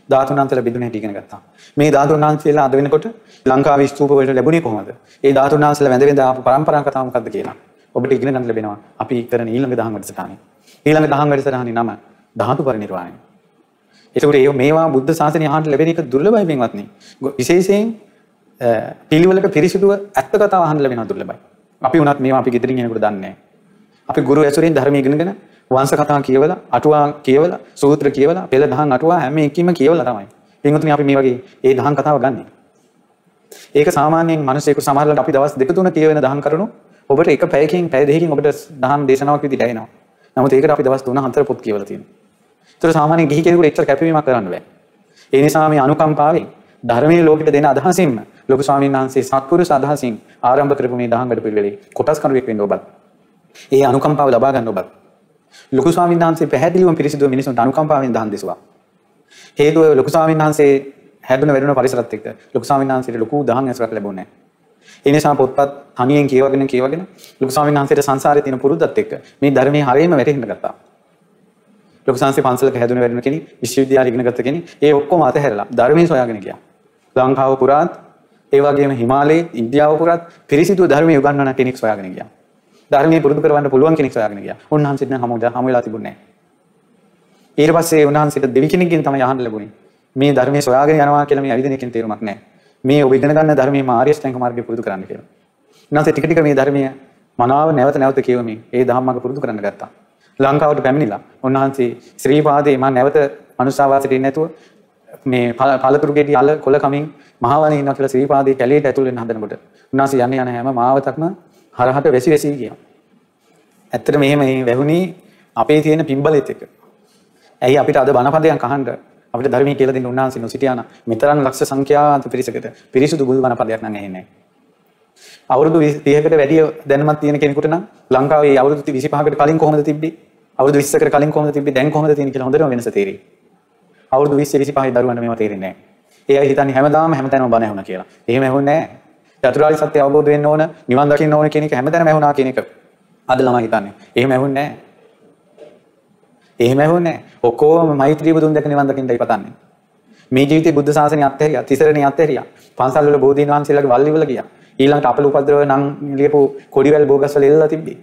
ධාතුන් වහන්සේලා බෙදුන හැටි ඉගෙන ගත්තා. මේ ධාතුන් වහන්සේලා අද වෙනකොට ලංකාවේ ස්තූප වලට ලැබුණේ කොහොමද? ඒ ධාතුන් වහන්සේලා වැඳ වැඳ ආපු පරම්පරා කතාව මොකක්ද කියලා. ඔබට ඉගෙන ගන්න ලැබෙනවා. අපි කරන ඊළඟ දහම් වැඩසටහනේ. ඊළඟ දහම් වැඩසටහනේ නම ධාතු පරිනිර්වාණය. එතකොට ඒ මේවා බුද්ධ ශාසනය අහන්න ලැබෙන එක දුර්ලභයි පින්වත්නි. විශේෂයෙන් පිළිවෙලක පිරිසිදුව ඇත්ත කතාව අහන්න ලැබෙනවා දුර්ලභයි. අපි උනත් මේවා අපි ගෙදරින් එනකොට දන්නේ නැහැ. අපි ගුරු ඇසුරෙන් ධර්ම ඉගෙනගෙන වංශ කතා කියවලා, අටුවා කියවලා, සූත්‍ර කියවලා, පෙළ දහම් අටුවා හැම එකකින්ම කියවලා තමයි. පින්වත්නි අපි මේ වගේ ඒ දහම් කතාව ගන්නෙ. ඒක සාමාන්‍යයෙන් මිනිසෙකු සමහරවිට අපි දවස් දෙක තුන කියවෙන දහම් කරුණු ඔබට එක පැයකින් පැය දෙකකින් ඔබට දහම් දේශනාවක් විදිහට ඇහෙනවා. නමුත් ඒකට අපි දවස් 3 4 පොත් කියවලා තියෙනවා. ඒතර සාමාන්‍ය ගිහි කෙනෙකුට එච්චර කැපවීමක් කරන්න බෑ. ඒ නිසා මේ අනුකම්පාවෙන් ධර්මයේ ලෝකෙට දෙන අදහසින්ම ලොකු ස්වාමීන් වහන්සේ සත්පුරුෂ අදහසින් ආරම්භ කරපු මේ දහම් වැඩ පිළිවෙලේ කොටස් කරුවෙක් වෙන්න ඔබත්. ඒ අනුකම්පාව ලබා ගන්න ඔබත්. ලොකු ස්වාමීන් වහන්සේ පැහැදිලිවම පිරිසිදුව මිනිසුන්ට අනුකම්පාවෙන් දහම් දෙසුවා. හේතුව ලොකු ස්වාමීන් වහන්සේ හැදුන වැඩුණ පරිසරත් එක්ක ලොකු ස්වාමීන් වහන්සේට ලොකු දහම් ඇසුරක් ලැබුණේ නැහැ. ඒ නිසා පොත්පත් තනියෙන් කියවගෙන කියවගෙන ලොකු ස්වාමීන් වහන්සේට සංසාරේ තියෙන පුරුද්දත් එක්ක මේ ධර්මයේ හරියම වැටහෙන්න ගත්තා. ලොකු සංසේ පන්සලක හැදුන වැඩුණ කෙනෙක් විශ්වවිද්‍යාලය ඉගෙන ගත්ත කෙනෙක් ඒ ඔක්කොම අතහැරලා ධර්මයේ සොයාගෙන ගියා. ලංකාව පුරාත් ඒ වගේම හිමාලයේ ඉන්දියාව පුරාත් පිරිසිදු ධර්මයේ උගන්වන කෙනෙක් සොයාගෙන ගියා. ධර්මයේ පුරුදු කරවන්න පුළුවන් කෙනෙක් සොයාගෙන ගියා. උන්වහන්සේට නම් හමු හමු වෙලා තිබුණේ නැහැ. ඊට පස්සේ උන්වහන්සේට දෙවි කෙනෙක්ගෙන් තමයි අහන්න ලැබුණේ. මේ ධර්මයේ සොයාගෙන යනවා කියලා මේ අවිදින එකෙන් තේරුමක් නැහැ. මේ ඔබ ඉගෙන ගන්න ධර්මයේ ආර්ය ශ්‍රැංග මාර්ගය පුරුදු කරන්න කියලා. උන්වහන්සේ ටික ටික මේ ධර්මයේ මනාව නැවත නැවත කියවමින් ඒ ධම්මක පුරුදු කරන්න ගත්තා. ලංකාවට පැමිණිලා උන්වහන්සේ ශ්‍රී පාදේ මම නැවත මනුස්සාවාසයට ඉන්නේ නැතුව මේ පළතුරු ගෙඩි අල කොළ කමින් මහවණේ ඉන්නවා කියලා ශ්‍රී පාදේ කැලේට ඇතුල් වෙන්න හදනකොට උන්වහන්සේ යන්නේ යන හැම මාවතක්ම හරහට වැසි වැසි ගියා. ඇත්තට මෙහෙම වැහුණී අපේ තියෙන පිම්බලෙත් එක. ඇයි අපිට අද බණපදයක් අහන්න අපිට ධර්මයේ කියලා දෙන්න උන්වහන්සේ නොසිටියාන මෙතරම් ලක්ෂ සංඛ්‍යාත පිරිසකට පිරිසුදු බුදු බණපදයක් නම් ඇහෙන්නේ නැහැ. අවුරුදු 30කට වැඩි දැනුමක් තියෙන කෙනෙකුට නම් ලංකාවේ අවුරුදු 25කට කලින් කොහොමද තිබ්බේ? අවුරුදු 20කට කලින් කොහොමද තිබ්බේ? දැන් කොහොමද තියෙන්නේ කියලා හොඳටම වෙනස තේරෙයි. අවුරුදු 20 25 දරුවන්ට මේවා තේරෙන්නේ නැහැ. ඒ අය හිතන්නේ හැමදාම හැමතැනම බණ ඇහුණා කියලා. එහෙම ඇහුන්නේ නැහැ. චතුරාර්ය සත්‍ය අවබෝධ වෙන්න ඕන, නිවන් දකින්න ඕන කියන එක හැමතැනම ඇහුණා කියන එක. අද ළමයි හිතන්නේ. එහෙම ඇහුන්නේ නැහැ. එහෙම ඇහුන්නේ නැහැ. ඔක්කොම මෛත්‍රී බුදුන් දැක නිවන් දකින්නයි පතන්නේ. මේ ජීවිතේ බුද්ධ ශාසනය අත්හැරියා, තිසරණේ අත්හැරියා. පන්සල් වල බෝධීන් වහන්සේලාගේ වල්ලි වල ගියා. ඊළඟට අපල උපද්‍රව නම් ලියපු කොඩිවැල් බෝගස්වල එල්ලලා තිබ්බේ.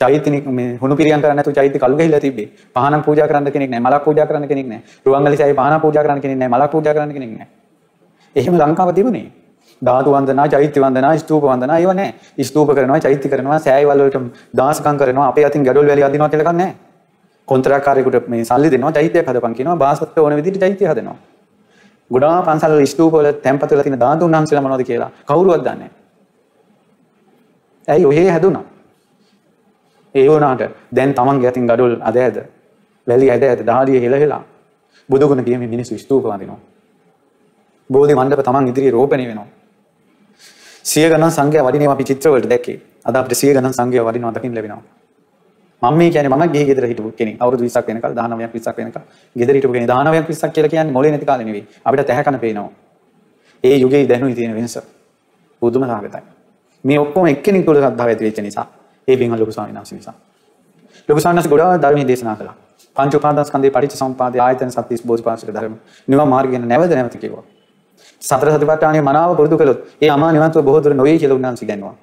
චෛත්‍ය මේ හුණු පිරියම් කරන්නේ නැතුව චෛත්‍ය කළු ගහිලා තිබ්බේ. පහනම් පූජා කරන්න කෙනෙක් නැහැ. මලක් පූජා කරන්න කෙනෙක් නැහැ. රුවන්වැලි සෑයේ පහනම් පූජා කරන්න කෙනෙක් නැහැ. මලක් පූජා කරන්න කෙනෙක් නැහැ. එහෙම ලංකාව තිබුණේ. ධාතු වන්දනා, චෛත්‍ය වන්දනා, ස්තූප වන්දනා ඒව නැහැ. ස්තූප කරනවා, චෛත්‍ය කරනවා, සෑයවල වලට දාසකම් කරනවා. අපේ අතින් ගැඩොල් වැලි අදිනවා කියලා කන්නේ නැහැ. කොන්ත්‍රාත්කාරයෙකුට මේ සල්ලි දෙනවා, චෛත්‍යයක් හදපන් කියනවා. බාසත්ට ඕන විදිහට චෛත්‍ය හදනවා. ගොඩා පන්සල් ස්තූපවල තැන්පත් වෙලා තියෙන ධාතුන් වහන්සේලා මොනවද කියලා කවුරුවත් දන්නේ නැහැ. ඇයි ඔහේ හැදුනා? ඒ වුණාට දැන් තමන්ගේ අතින් gadol අද ඇද වැලි ඇද ඇද දහදිය හෙලහෙලා බුදුගුණ කියමින් මිනිස්සු ස්තූප වඳිනවා. බෝධි මණ්ඩප තමන් ඉදිරියේ රෝපණය වෙනවා. සිය ගණන් සංඝයා වඩිනවා අපි චිත්‍රවලට දැක්කේ. අද අපිට සිය ගණන් සංඝයා වඩිනවා දකින්න ලැබෙනවා. මම මේ කියන්නේ මම ගිහි ගෙදර හිටපු කෙනෙක්. අවුරුදු 20ක් වෙනකල් 19ක් 20ක් වෙනකල් ගෙදර හිටපු කෙනෙක්. 19ක් 20ක් කියලා කියන්නේ මොලේ නැති කාලේ නෙවෙයි. අපිට තැහැ කන පේනවා. ඒ යුගයේ දැනුයි තියෙන වෙනස. බුදුම සාගතයි. මේ ඔක්කොම එක්කෙනෙක් තුළ ශ්‍රද්ධාව ඇති වෙච්ච නිසා. ඒ පින්වල ලොකු ස්වාමීන් වහන්සේ නිසා. ලොකු ස්වාමීන් වහන්සේ ගොඩාක් ධර්මයේ දේශනා කළා. පංච උපාදානස්කන්ධේ පටිච්ච සමුප්පාදේ ආයතන සත්‍තිස් බෝධිපාශික ධර්ම. නිවන් මාර්ගය ගැන නැවත නැවත කිව්වා. සතර සතිපට්ඨානය මනාව පුරුදු කළොත් ඒ අමා නිවන්තුව බොහෝ දුර නොවේ කියලා උන්වහන්සේ කියනවා.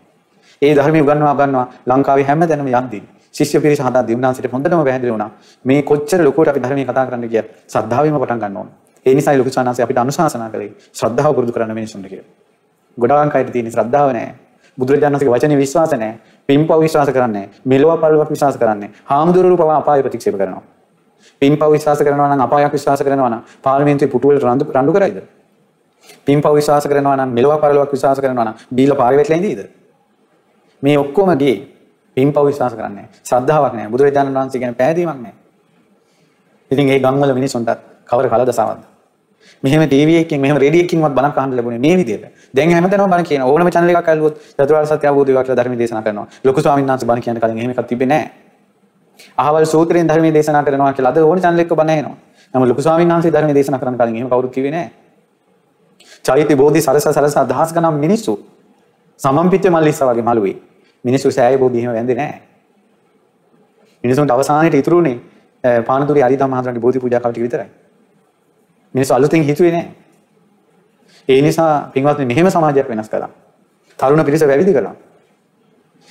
ඒ ධර්මයේ උගන්වනවා ගන්නවා ලංකාවේ හැමතැනම යද්දී ශිෂ්‍ය පිරිස හදා උන්වහන්සේට හොඳටම පැහැදිලි වුණා. මේ කොච්චර ලොකුවට අපි ධර්මයේ කතා කරන්න ගියත් ශ්‍රද්ධාවෙම පටන් ගන්න ඕන. ඒ නිසායි ලොකු ස්වාමීන් අපිට අනුශාසනා කළේ ශ්‍රද්ධාව පුරුදු කරන්න මිනිසුන්ට කියලා. ගොඩාක් අයට තියෙන ශ්‍රද්ධාව නැහැ. බුදුරජාණන් වහන්සේගේ වචනේ විශ්වාස නැහැ. පින්පව් විශ්වාස කරන්නේ නැහැ. මෙලොව පළවක් විශ්වාස කරන්නේ නැහැ. හාමුදුරුවෝ පවා අපාය ප්‍රතික්ෂේප කරනවා. පින්පව් විශ්වාස කරනවා නම් අපායක් විශ්වාස කරනවා නම් පාර්ලිමේන්තුවේ පුටුවල රණ්ඩු රණ්ඩු කරයිද? පින්පව් විශ්වාස කරනවා නම් මෙලොව පරලොවක් විශ්වාස කරනවා නම් බීලා පාරේ වැටලා ඉඳීද? මේ ඔක්කොම ගියේ පින්පව් විශ්වාස කරන්නේ නැහැ. ශ්‍රද්ධාවක් නැහැ. බුදුරජාණන් වහන්සේ කියන පැහැදීමක් නැහැ. ඉතින් ඒ ගම්වල මිනිස්සුන්ට කවර කලදසාවක්ද? මෙහෙම ටීවී එකකින් මෙහෙම රේඩියෝ එකකින්වත් බණක් අහන්න ලැබුණේ මේ විදිහට. දැන් හැමතැනම බණ කියන ඕනම channel එකක් අල්ලුවොත් චතුරාර්ය සත්‍ය අවබෝධය කියලා ධර්ම දේශනා කරනවා. ලොකු ස්වාමීන් වහන්සේ බණ කියන කලින් එහෙම එකක් තිබෙන්නේ නැහැ. අහවල් සූත්‍රයෙන් ධර්මයේ දේශනා කරනවා කියලා අද ඕන channel එකක බණ එනවා. නමුත් ලොකු ස්වාමීන් වහන්සේ ධර්මයේ දේශනා කරන කලින් එහෙම කවුරුත් කිව්වේ නැහැ. චෛත්‍ය බෝධි සරස සරස දහස් ගණන් මිනිස්සු සමම්පිච්ච මල්ලිස්ස වගේ මළුවේ මිනිස්සු සෑය බෝධි එහෙම වැන්දේ නැහැ. මිනිසුන්ට අවසානයේ ඉතුරුනේ පානදුරේ අරිදම් මහරජාණන් බෝධි පූජා කල් ටික විතරයි. මිනිස්සු අලුතෙන් හිතුවේ නැහැ. ඒ නිසා පින්වත්නි මෙහෙම සමාජයක් වෙනස් කළා. තරුණ පිරිස වැවිදි කළා.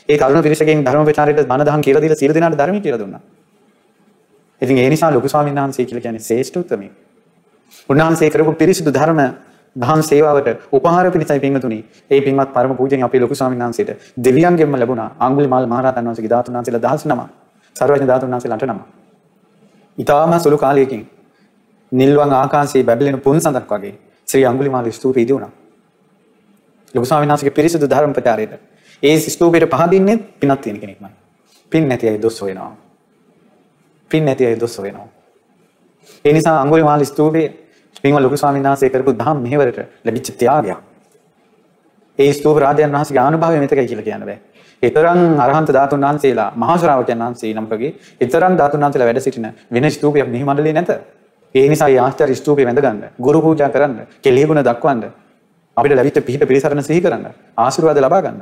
ඒ තරුණ පිරිසකින් ධර්ම ප්‍රචාරයට බණ දහම් කියලා දීලා සියලු දෙනාට ධර්මය කියලා දුන්නා. ඉතින් ඒ නිසා ලොකු ස්වාමීන් වහන්සේ කියලා කියන්නේ ශ්‍රේෂ්ඨ උත්මයෙක්. උන්වහන්සේ කරපු පිරිසිදු ධර්ම දහම් සේවාවට උපහාර පිණිසයි පින්වතුනි. ඒ පින්වත් පරම පූජනීය අපේ ලොකු ස්වාමීන් වහන්සේට දෙවියන්ගෙන්ම ලැබුණා අඟුලිමාල මහරහතන් වහන්සේගේ ධාතුන් වහන්සේලා දහස් නම. සර්වඥ ධාතුන් වහන්සේලා අට නම. ඊටාම සුළු කාලයකින් නිල්වන් ආකාශයේ බැබලෙන පුන් සඳක් වගේ ශ්‍රී අඟුලිමාල ස්තූපය ඉදි වුණා. ලොකු ස්වාමීන් වහන්සේගේ පිරිසිදු ධර්ම ප්‍රචාරයට ඒ ස්තූපයට පහදින්නේ පිනක් තියෙන කෙනෙක්මයි. පින් නැති අය දොස් හොයනවා. පින් නැති අය දොස් හොයනවා. ඒ නිසා අඟුලිමාල ස්තූපයේ පින්වත් ලොකු ස්වාමීන් වහන්සේ කරපු දහම් මෙහෙවරට ලැබිච්ච ත්‍යාගයක්. ඒ ස්තූප රාජයන් වහන්සේගේ ආනුභාවය මෙතකයි කියලා කියන්න බෑ. ඊතරම් අරහන්ත ධාතුන් වහන්සේලා මහා ශ්‍රාවකයන් වහන්සේ නමකගේ ඊතරම් ධාතුන් වහන්සේලා වැඩ සිටින වෙන ස්තූපයක් මෙහි මණ්ඩලේ නැත. ඒ නිසා මේ ආශ්චර්ය ස්තූපේ වැඳ ගන්න, ගුරු පූජා කරන්න, කෙලිය ගුණ දක්වන්න, අපිට ලැබිච්ච පිහිට පිළිසරණ සිහි කරන්න, ආශිර්වාද ලබා ගන්න.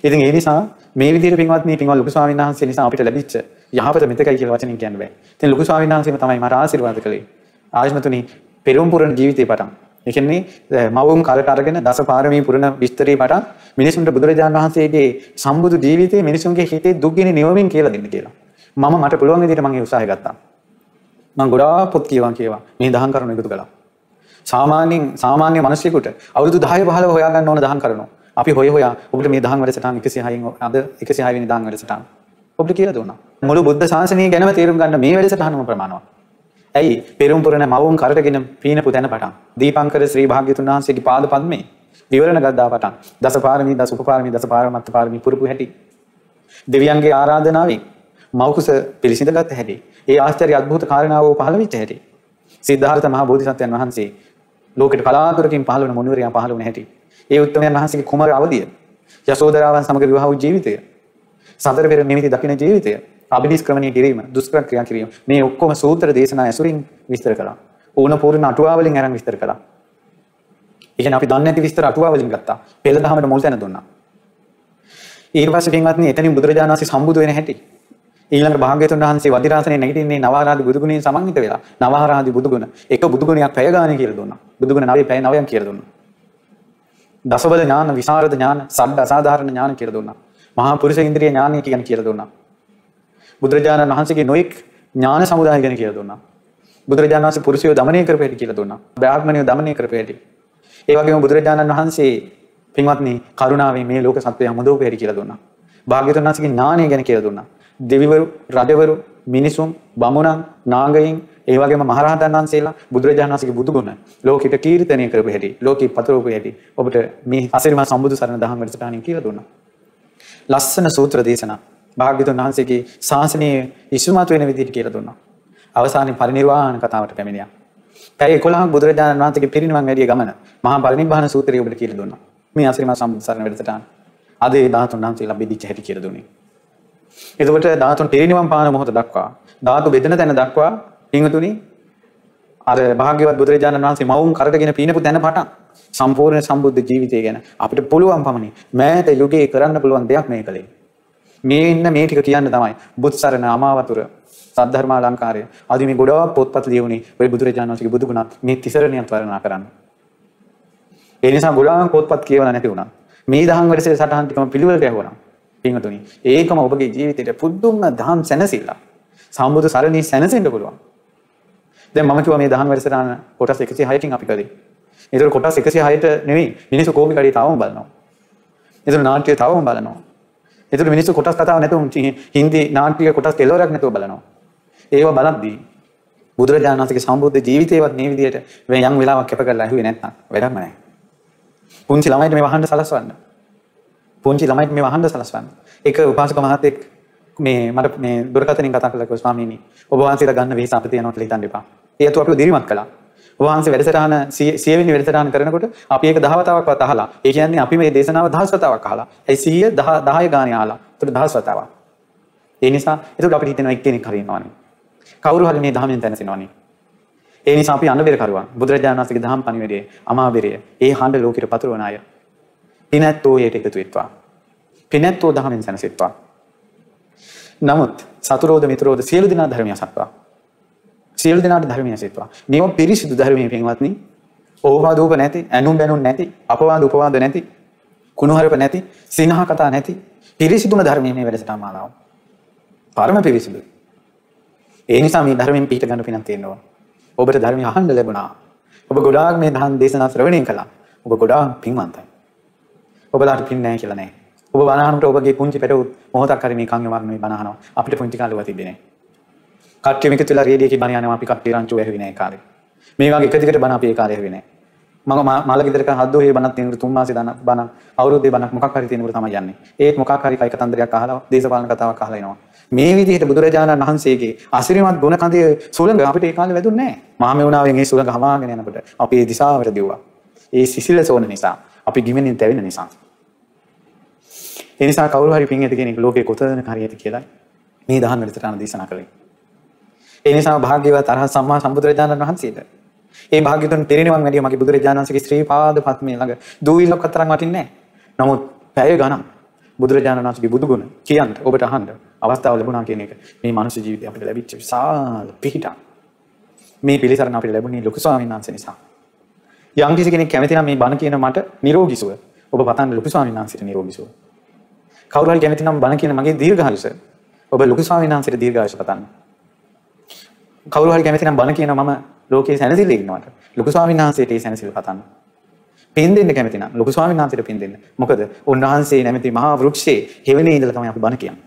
ඉතින් ඒ නිසා මේ විදිහට පින්වත්නි පින්වත් ලොකු ස්වාමීන් වහන්සේ නිසා අපිට ලැබිච්ච යහපත මෙතකයි කියලා වචනින් කියන්න බෑ. ඉතින් ලොකු ස්වාමීන් වහන්සේම තමයි මට ආශිර්වාද කළේ. ආයස්මතුනි පෙරම් පුරණ ජීවිතේ පටන්. ඒ කියන්නේ මවුන් කරට අරගෙන දස පාරමී පුරණ විස්තරේ පටන් මිනිසුන්ට බුදුරජාණන් වහන්සේගේ සම්බුදු ජීවිතේ මිනිසුන්ගේ හිතේ දුක්ගිනි නිවමින් කියලා දෙන්න කියලා. මම මට පුළුවන් විදිහට මම ඒ උත්සාහය ගත්තා. මම ගොඩාක් පොත් කියවා කියවා මේ දහම් කරුණු එකතු කළා. සාමාන්‍යයෙන් සාමාන්‍ය මිනිසෙකුට අවුරුදු 10 15 හොයාගන්න ඕන දහම් කරුණු. අපි හොය හොයා ඔබට මේ දහම් වැඩසටහන් 106න් අද 106 වෙනි දහම් වැඩසටහන. ඔබට කියලා දුන්නා. මුළු බුද්ධ ශාසනය ගැනම තේරුම් ගන්න මේ වැඩසටහනම ප්‍රමාණවත්. ඇයි පෙරුම් පුරණ මවුන් කරටගෙන පීනපු තැන පටන්? දීපංකර ශ්‍රී භාග්‍යතුන් වහන්සේගේ පාද පද්මේ විවරණ ගද්දා පටන්. දස පාරමී දස උපපාරමී දස පාරමත්ත පාරමී පුරුපු හැටි. දෙවියන්ගේ ආරාධනාවෙන් මව්කුස පිළිසිඳගත් හැටි. ඒ ආශ්චර්ය අద్භූත කාරණාව පහළ වෙච්ච හැටි. සිද්ධාර්ථ මහ බෝධිසත්වයන් වහන්සේ ලෝකෙට කලාතුරකින් පහළ වුණ මුනිවරයා පහළ වුණ හැටි. ඒ උත්තමයන් වහන්සේගේ කුමර අවදිය යසෝදරාවන් සමග විවාහ වූ ජීවිතය සතර පෙර නිමිති දකින ජීවිතය අභිනිෂ්ක්‍රමණය කිරීම දුෂ්කර ක්‍රියා කිරීම මේ ඔක්කොම සූත්‍ර දේශනා ඇසුරින් විස්තර කළා. ඕන පූර්ණ අටුවා වලින් අරන් විස්තර කළා. ඒ කියන්නේ අපි දන්නේ නැති විස්තර අටුවා වලින් ගත්තා. පෙළ දහමට මුල් තැන දුන්නා. ඊට පස්සේ පින්වත්නි එතනින් බුදුරජාණන් වහන්සේ සම්බුදු වෙන හැටි ඊළඟ භාග්‍යතුන් වහන්සේ වදිරාසනේ නැගිටින්නේ නවආරාධි බුදුගුණයෙන් සමන්විත වෙලා නවආරාධි බුදුගුණ එක බුදුගුණයක් පැය ගානේ කියලා දුන්නා. බුදුගුණ නවයේ පැය නවයක් කියලා දුන්නා. දසබල ඥාන විසරද ඥාන සද්ද අසාධාරණ ඥාන කියලා දුන්නා. මහා පුරුෂ ඉන්ද්‍රිය ඥානය කියන කියලා දුන්නා. බුදුරජාණන් වහන්සේගේ නොයෙක් ඥාන සමුදාය ගැන කියලා දුන්නා. බුදුරජාණන් වහන්සේ පුරුෂයෝ දමනය කරපු හැටි කියලා දුන්නා. බ්‍රාහ්මණයෝ දමනය කරපු හැටි. ඒ වගේම බුදුරජාණන් වහන්සේ පින්වත්නි කරුණාවෙන් මේ ලෝක සත්වයන් මුදවපු හැටි කියලා දුන්නා. භාග්‍යවතුන් වහන්සේගේ ඥානය ගැන කියලා දුන්නා. දෙවිවරු, රජවරු, මිනිසුන්, බමුණන්, නාගයින්, ඒ වගේම මහරහතන් වහන්සේලා බුදුරජාණන් වහන්සේගේ බුදුගුණ ලෝකෙට කීර්තනය කරපු හැටි ලෝකෙ පතරවපු හැටි ඔබට මේ අසිරිමත් සම්බුදු සරණ දහම් වැඩසටහනින් කියලා දුන්නා. ලස්සන සූත්‍ර දේශනා භාග්‍යතුන් වහන්සේගේ ශාසනයේ ඉස්මතු වෙන විදිහට කියලා දුන්නා. අවසානයේ පරිනිර්වාණ කතාවට පැමිණියා. පැය 11ක් බුදුරජාණන් වහන්සේගේ පිරිනිවන් වැඩිය ගමන මහා පරිනිබ්බාන සූත්‍රය ඔබට කියලා දුන්නා. මේ අසිරිමත් සම්බුදු සරණ වැඩසටහන. අද ඒ ධාතුන් වහන්සේලා බෙදිච්ච හැටි කියලා දුන්නේ. එතකොට ධාතුන් පිරිනිවන් පාන මොහොත දක්වා ධාතු බෙදෙන තැන දක්වා පින්වතුනි අර භාග්‍යවත් බුදුරජාණන් වහන්සේ මවුන් කරටගෙන පීනපු තැන පටන් සම්පූර්ණ සම්බුද්ධ ජීවිතය ගැන අපිට පුළුවන් පමණි මෑත යුගයේ කරන්න පුළුවන් දෙයක් මේ කලේ. මේ ඉන්න මේ ටික කියන්න තමයි බුත් සරණ අමාවතුර සද්ධර්මා ලංකාරය අද මේ ගොඩාක් පොත්පත් ලියුණේ ඔය බුදුරජාණන් වහන්සේගේ බුදු ගුණත් මේ තිසරණියත් වර්ණනා කරන්න. ඒ නිසා ගොඩාක් පොත්පත් කියවලා නැති වුණා. මේ දහම් වැඩසටහන සටහන් ටිකම පිළිවෙලට යවුණා. පින්වතුනි ඒකම ඔබගේ ජීවිතේට පුදුම දහම් සැනසෙල්ල. සම්බුදු සරණී සැනසෙන්න පුළුවන්. දැන් මම කිව්වා මේ දහම් වැඩසටහන කොටස් 106කින් අපි කළේ. ඒතර කොටස් 106ට නෙවෙයි මිනිස්සු කෝපි කඩේ තාවම බලනවා. ඒතර නාට්‍ය තාවම බලනවා. ඒතර මිනිස්සු කොටස් කතාව නැතුව හින්දි නාට්‍ය කොටස් කෙලවරක් නැතුව බලනවා. ඒව බලද්දී බුදුරජාණන් වහන්සේගේ සම්බුද්ධ ජීවිතේවත් මේ විදිහට යම් වෙලාවක් කැප කරලා ඇහුවේ නැත්නම් වැඩක් නැහැ. පුංචි ළමයිට මේ වහන්න සලස්වන්න. පුංචි ළමයිට මේ වහන්න සලස්වන්න. එක උපාසක මහත්තයෙක් මේ මට මේ දුරකථනින් කතා කළා කිව්වා ස්වාමීනි ඔබ වහන්සේලා ගන්න වෙහස අපිට යනවා කියලා හිතන්න එපා. ඒ අතු අපිව දිරිමත් කළා. ඔබ වහන්සේ වැඩසටහන 100 වෙනි වැඩසටහන කරනකොට අපි ඒක 10 වතාවක්වත් අහලා. ඒ කියන්නේ අපි මේ දේශනාව 10 වතාවක් අහලා. ඒ 100 10 10 ගානේ අහලා. ඒකට 10 වතාවක්. ඒ නිසා ඒකට අපිට හිතෙනවා එක්කෙනෙක් හරි ඉන්නවනේ. කවුරු හරි මේ ධර්මයෙන් දැනසෙනවනේ. ඒ නිසා අපි අඬබෙර කරුවා. බුදුරජාණන් වහන්සේගේ දහම් පණිවිඩයේ අමාබෙරය. ඒ හඬ ලෝකෙට පතුරවන අය. පිනැත්තෝ යට එකතු වෙත්වා. පිනැත්තෝ දහමෙන් සැනසෙත්වා. නමුත් සතුරෝධ මිතුරෝධ සියලු දෙනා ධර්මය අසත්වා. සියලු දෙනාට ධර්මය අසත්වා. මේව පිරිසිදු ධර්මයේ පින්වත්නි. ඕවාද ූප නැති, ඇනුම් බැනුම් නැති, අපවාද උපවාද නැති, කුණුහරුප නැති, සිනහ කතා නැති පිරිසිදුම ධර්මයේ මේ වැඩසටහන මාලාව. පරම පිරිසිදු. ඒ නිසා මේ ධර්මයෙන් පිට ගන්න පිනක් තියෙනවා. ඔබට ධර්මය අහන්න ලැබුණා. ඔබ ගොඩාක් මේ දහම් දේශනා ශ්‍රවණය කළා. ඔබ ගොඩාක් පින්වන්තයි. ඔබලාට පින් නැහැ කියලා නෑ. ඔබ බනහනට ඔබගේ පුංචි පැටවුත් මොහොතක් හරි මේ කන් යවන්න මේ බනහනවා. අපිට පුංචි කාලේ වත් තිබෙන්නේ නෑ. කට්ටිය මේක තුලා රේඩියෝ එකේ බණ යනවා අපි කට්ටිය රංචුව ඇහුවේ නෑ ඒ කාලේ. මේ වගේ එක දිගට බණ අපි ඒ කාලේ ඇහුවේ නෑ. මම මල ගෙදරක හද්දෝ හේ බණක් තියෙනකොට තුන් මාසේ දන බණ අවුරුද්දේ බණක් මොකක් හරි තියෙනකොට තමයි යන්නේ. ඒත් මොකක් හරි කයි කතන්දරයක් අහලා දේශපාලන කතාවක් අහලා එනවා. මේ විදිහට බුදුරජාණන් වහන්සේගේ අසිරිමත් ගුණ කඳේ සුළඟ අපිට ඒ කාලේ වැදුන්නේ නැහැ. මහමෙවුනාවෙන් ඒ සුළඟ හමාගෙන යනකොට අපි ඒ දිශාවට දෙව්වා. ඒ සිසිල සෝන නිසා අපි ගිමෙනින් තැවෙන නිසා. ඒ නිසා කවුරු හරි පින් ඇති කෙනෙක් ලෝකේ කොතනක හරි ඇති කියලා මේ දහම් වැඩසටහන දේශනා කළේ. ඒ නිසා භාග්‍යවත් අරහත් සම්මා සම්බුදුරජාණන් වහන්සේට ඒ භාග්‍යතුන් පිරිනිවන් වැඩිය මගේ බුදුරජාණන් වහන්සේගේ ශ්‍රී පාද පත්මේ ළඟ දූවිල්ලක් අතරක් වටින්නේ නැහැ. නමුත් පැය ගණන් බුදුරජාණන් වහන්සේගේ බුදු ගුණ කියන්න ඔබට අහන්න අවස්ථාව ලැබුණා කියන එක මේ මනුෂ්‍ය ජීවිතය අපිට ලැබිච්ච විශාල පිහිටක්. මේ පිළිසරණ අපිට ලැබුණේ ලොකු ස්වාමීන් වහන්සේ නිසා. යම් කිසි කෙනෙක් කැමති නම් මේ බණ කියන මට නිරෝගී සුව ඔබ පතන්න ලොකු ස්වාමීන් වහන්සේට නිරෝගී සුව. කවුරු හරි කැමති නම් බණ කියන මගේ දීර්ඝායුෂ ඔබ ලොකු ස්වාමීන් වහන්සේට දීර්ඝායුෂ පතන්න. කවුරු හරි කැමති නම් බණ කියන මම ලෝකේ සැනසෙල්ල ඉන්නවට ලොකු ස්වාමීන් වහන්සේට ඒ සැනසෙල්ල පතන්න. පින් දෙන්න කැමති නම් ලොකු ස්වාමීන් වහන්සේට පින් දෙන්න. මොකද උන්වහන්සේ නැමැති මහා වෘක්ෂයේ හෙවෙනේ ඉඳලා තමයි අපි බණ කියන්නේ.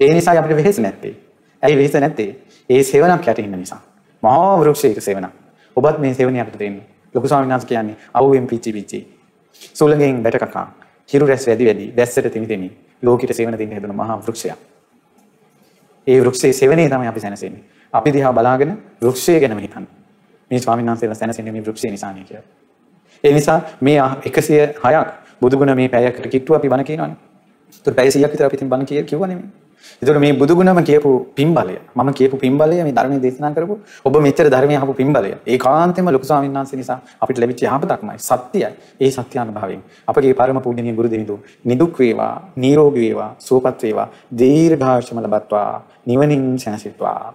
ඒ නිසා අපිට වෙහෙස නැත්තේ. ඇයි වෙහෙස නැත්තේ? ඒ සෙවණක් යට ඉන්න නිසා. මහා වෘක්ෂයක සෙවණක්. ඔබත් මේ සෙවණේ අපිට දෙන්නේ. ලොකු ස්වාමීන් වහන්සේ කියන්නේ අවුවෙන් පිච්චි පිච්චි. සුළඟෙන් බැට කකා. හිරු රැස් වැඩි වැඩි දැස්සට තිමි තිමි. ලෝකෙට සෙවණ දෙන්න හදන මහා වෘක්ෂයක්. ඒ වෘක්ෂයේ සෙවණේ තමයි අපි සැනසෙන්නේ. අපි දිහා බලාගෙන වෘක්ෂය ගැනම හිතන්න. මේ ස්වාමීන් වහන්සේලා සැනසෙන්නේ මේ වෘක්ෂය නිසානේ කියලා. ඒ නිසා මේ 106ක් බුදුගුණ මේ පැයකට කිට්ටු අපි බණ කියනවනේ. ඒතර පැය 100ක් විතර අපි ඉතින් බණ කිය කිව්වා නෙමෙයි. ඒතර මේ බුදුගුණම කියපු පින්බලය මම කියපු පින්බලය මේ ධර්මයේ දේශනා කරපු ඔබ මෙච්චර ධර්මයේ අහපු පින්බලය ඒකාන්තයෙන්ම ලොකු ස්වාමීන් වහන්සේ නිසා අපිට ලැබිච්ච යහපතක්මයි සත්‍යයි. ඒ සත්‍යානුභවයෙන් අපගේ පරම පූජනීය ගුරු දෙවිඳු නිදුක් වේවා, නිරෝගී වේවා, සුවපත් වේවා, දීර්ඝායුෂම ලබත්වා, නිවනින් සැනසෙත්වා.